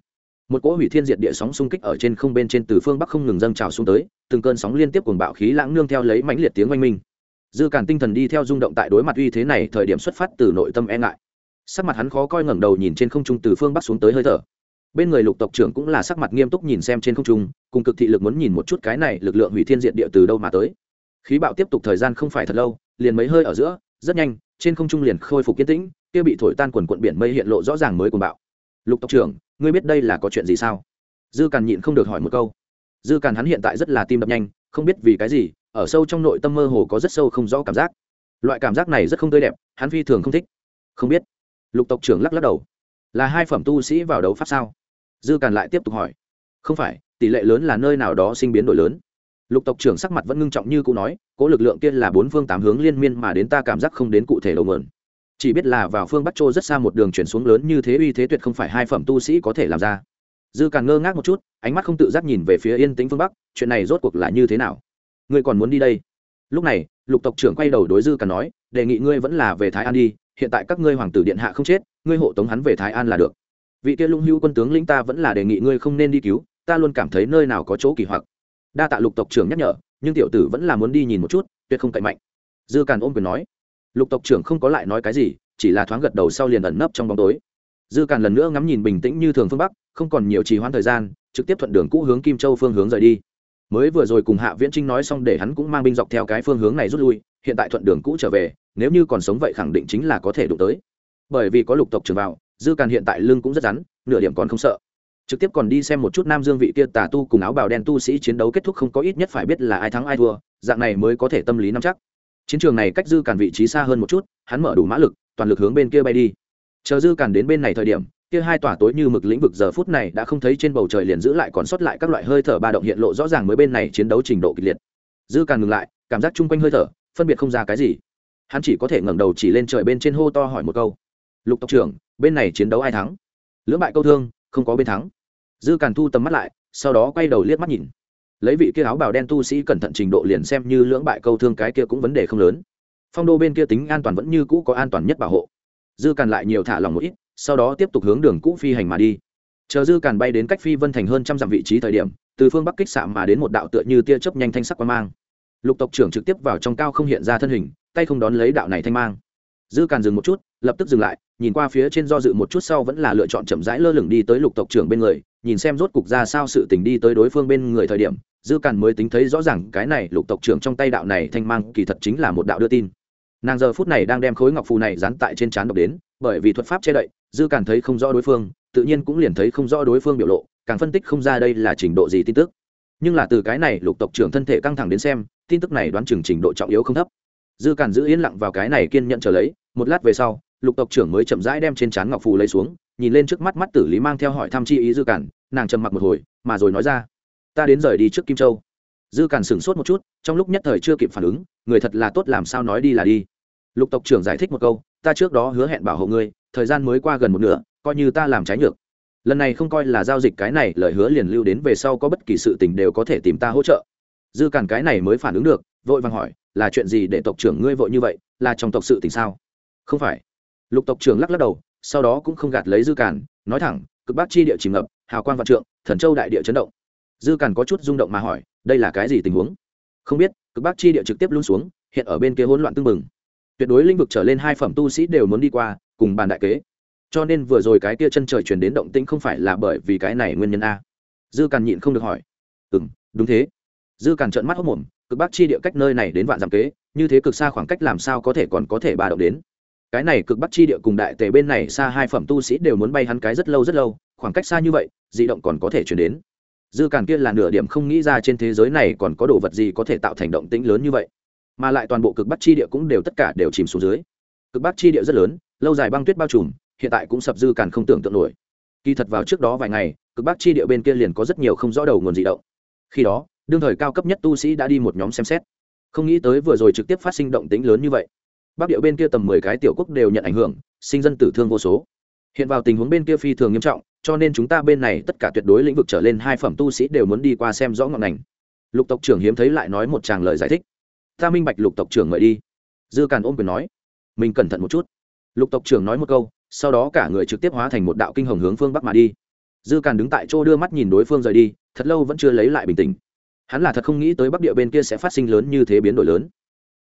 một cỗ hủy thiên diệt địa sóng xung kích ở trên không bên trên từ phương bắc không ngừng dâng trào xuống tới, từng cơn sóng liên tiếp cuồng bạo khí lãng nương theo lấy mãnh liệt tiếng oanh minh. Dư càn tinh thần đi theo rung động tại đối mặt uy thế này thời điểm xuất phát từ nội tâm e ngại. Sắc mặt hắn khó coi ngẩng đầu nhìn trên không trung từ phương bắc xuống tới hơi thở. Bên người lục tộc trưởng cũng là sắc mặt nghiêm túc nhìn xem trên không trung, cùng cực thị lực muốn nhìn một chút cái này lực lượng hủy thiên diện địa từ đâu mà tới. Khí bạo tiếp tục thời gian không phải thật lâu, liền mấy hơi ở giữa, rất nhanh, trên không trung liền khôi phục kiên tĩnh, kia bị thổi tan quần quận biển mây hiện lộ rõ ràng mới cuồng bạo lục tộc trưởng, ngươi biết đây là có chuyện gì sao? Dư càn nhịn không được hỏi một câu. Dư càn hắn hiện tại rất là tim đập nhanh, không biết vì cái gì, ở sâu trong nội tâm mơ hồ có rất sâu không rõ cảm giác. Loại cảm giác này rất không tươi đẹp, hắn phi thường không thích. Không biết. Lục tộc trưởng lắc lắc đầu. Là hai phẩm tu sĩ vào đấu pháp sao? Dư càn lại tiếp tục hỏi. Không phải, tỷ lệ lớn là nơi nào đó sinh biến đổi lớn. Lục tộc trưởng sắc mặt vẫn ngưng trọng như cụ nói, cố lực lượng kia là bốn phương tám hướng liên miên mà đến ta cảm giác không đến cụ thể đầu mượn chỉ biết là vào phương bắc châu rất xa một đường chuyển xuống lớn như thế, uy thế tuyệt không phải hai phẩm tu sĩ có thể làm ra. Dư càng ngơ ngác một chút, ánh mắt không tự giác nhìn về phía yên tĩnh phương bắc, chuyện này rốt cuộc là như thế nào? Ngươi còn muốn đi đây? Lúc này, lục tộc trưởng quay đầu đối dư càng nói, đề nghị ngươi vẫn là về thái an đi, hiện tại các ngươi hoàng tử điện hạ không chết, ngươi hộ tống hắn về thái an là được. Vị kia lung hữu quân tướng lĩnh ta vẫn là đề nghị ngươi không nên đi cứu, ta luôn cảm thấy nơi nào có chỗ kỳ hoặc. Đa tạ lục tộc trưởng nhắc nhở, nhưng tiểu tử vẫn là muốn đi nhìn một chút, tuyệt không cậy mạnh. Dư càn ôm quyền nói lục tộc trưởng không có lại nói cái gì, chỉ là thoáng gật đầu sau liền ẩn nấp trong bóng tối. Dư càn lần nữa ngắm nhìn bình tĩnh như thường phương bắc, không còn nhiều trì hoãn thời gian, trực tiếp thuận đường cũ hướng kim châu phương hướng rời đi. Mới vừa rồi cùng hạ viễn trinh nói xong để hắn cũng mang binh dọc theo cái phương hướng này rút lui, hiện tại thuận đường cũ trở về, nếu như còn sống vậy khẳng định chính là có thể đụng tới. Bởi vì có lục tộc trưởng vào, dư càn hiện tại lưng cũng rất rắn, nửa điểm còn không sợ. Trực tiếp còn đi xem một chút nam dương vị kia tà tu cùng áo bào đen tu sĩ chiến đấu kết thúc không có ít nhất phải biết là ai thắng ai thua, dạng này mới có thể tâm lý nắm chắc chiến trường này cách dư càn vị trí xa hơn một chút, hắn mở đủ mã lực, toàn lực hướng bên kia bay đi. Chờ dư càn đến bên này thời điểm, kia hai tòa tối như mực lĩnh vực giờ phút này đã không thấy trên bầu trời liền giữ lại còn sót lại các loại hơi thở ba động hiện lộ rõ ràng mới bên này chiến đấu trình độ kịch liệt. Dư càn ngừng lại, cảm giác chung quanh hơi thở, phân biệt không ra cái gì. Hắn chỉ có thể ngẩng đầu chỉ lên trời bên trên hô to hỏi một câu. Lục tộc trưởng, bên này chiến đấu ai thắng? Lưỡng bại câu thương, không có bên thắng. Dư càn thu tầm mắt lại, sau đó quay đầu liếc mắt nhìn lấy vị kia áo bào đen tu sĩ cẩn thận trình độ liền xem như lưỡng bại câu thương cái kia cũng vấn đề không lớn. Phong đô bên kia tính an toàn vẫn như cũ có an toàn nhất bảo hộ. Dư càn lại nhiều thả lòng một ít, sau đó tiếp tục hướng đường cũ phi hành mà đi. Chờ dư càn bay đến cách phi vân thành hơn trăm dặm vị trí thời điểm, từ phương bắc kích xạ mà đến một đạo tựa như tia chớp nhanh thanh sắc qua mang. Lục tộc trưởng trực tiếp vào trong cao không hiện ra thân hình, tay không đón lấy đạo này thanh mang. Dư càn dừng một chút, lập tức dừng lại nhìn qua phía trên do dự một chút sau vẫn là lựa chọn chậm rãi lơ lửng đi tới lục tộc trưởng bên người, nhìn xem rốt cục ra sao sự tình đi tới đối phương bên người thời điểm, dư càn mới tính thấy rõ ràng cái này lục tộc trưởng trong tay đạo này thanh mang kỳ thật chính là một đạo đưa tin. Nàng giờ phút này đang đem khối ngọc phù này dán tại trên trán độc đến, bởi vì thuật pháp che đậy, dư càn thấy không rõ đối phương, tự nhiên cũng liền thấy không rõ đối phương biểu lộ, càng phân tích không ra đây là trình độ gì tin tức. Nhưng là từ cái này lục tộc trưởng thân thể căng thẳng đến xem, tin tức này đoán chừng trình độ trọng yếu không thấp. Dư càn giữ yên lặng vào cái này kiên nhận trở lấy, một lát về sau lục tộc trưởng mới chậm rãi đem trên trán ngọc phù lấy xuống nhìn lên trước mắt mắt tử lý mang theo hỏi thăm chi ý dư cản, nàng trầm mặc một hồi mà rồi nói ra ta đến rời đi trước kim châu. Dư cản sửng sốt một chút trong lúc nhất thời chưa kịp phản ứng người thật là tốt làm sao nói đi là đi. Lục tộc trưởng giải thích một câu ta trước đó hứa hẹn bảo hộ ngươi thời gian mới qua gần một nửa coi như ta làm trái ngược lần này không coi là giao dịch cái này lời hứa liền lưu đến về sau có bất kỳ sự tình đều có thể tìm ta hỗ trợ. Dư cản cái này mới phản ứng được vội vàng hỏi là chuyện gì để tộc trưởng ngươi vội như vậy là trong tộc sự tình sao? Không phải lục tộc trưởng lắc lắc đầu, sau đó cũng không gạt lấy dư càn, nói thẳng, cực bắc chi địa chìm ngập, hào quang vạn trượng, thần châu đại địa chấn động. Dư càn có chút rung động mà hỏi, đây là cái gì tình huống? Không biết. Cực bắc chi địa trực tiếp luôn xuống, hiện ở bên kia hỗn loạn tưng bừng. Tuyệt đối lĩnh vực trở lên hai phẩm tu sĩ đều muốn đi qua, cùng bàn đại kế. Cho nên vừa rồi cái kia chân trời truyền đến động tĩnh không phải là bởi vì cái này nguyên nhân a. Dư càn nhịn không được hỏi ừ m đúng thế. Dư càn trợn mắt hốc mồm, cực bắc chi địa cách nơi này đến vạn dặm kế, như thế cực xa khoảng cách làm sao có thể còn có thể bà động đến? Cái này cực bắc chi địa cùng đại tề bên này xa hai phẩm tu sĩ đều muốn bay hắn cái rất lâu rất lâu, khoảng cách xa như vậy di động còn có thể chuyển đến. Dư càn kia là nửa điểm không nghĩ ra trên thế giới này còn có đồ vật gì có thể tạo thành động tĩnh lớn như vậy. Mà lại toàn bộ cực bắc chi địa cũng đều tất cả đều chìm xuống dưới. Cực bắc chi địa rất lớn, lâu dài băng tuyết bao trùm, hiện tại cũng sập dư càn không tưởng tượng nổi. Kỳ thật vào trước đó vài ngày, cực bắc chi địa bên kia liền có rất nhiều không rõ đầu nguồn di động. Khi đó, đương thời cao cấp nhất tu sĩ đã đi một nhóm xem xét. Không nghĩ tới vừa rồi trực tiếp phát sinh động tĩnh lớn như vậy bắc địa bên kia tầm mười cái tiểu quốc đều nhận ảnh hưởng, sinh dân tử thương vô số. Hiện vào tình huống bên kia phi thường nghiêm trọng, cho nên chúng ta bên này tất cả tuyệt đối lĩnh vực trở lên hai phẩm tu sĩ đều muốn đi qua xem rõ ngọn ngành. Lục tộc trưởng hiếm thấy lại nói một tràng lời giải thích. Ta minh bạch lục tộc trưởng mời đi. Dư càn ôm quyền nói. Mình cẩn thận một chút. Lục tộc trưởng nói một câu, sau đó cả người trực tiếp hóa thành một đạo kinh hồng hướng phương bắc mà đi. Dư càn đứng tại chỗ đưa mắt nhìn đối phương rời đi, thật lâu vẫn chưa lấy lại bình tĩnh. Hắn là thật không nghĩ tới bắc địa bên kia sẽ phát sinh lớn như thế biến đổi lớn.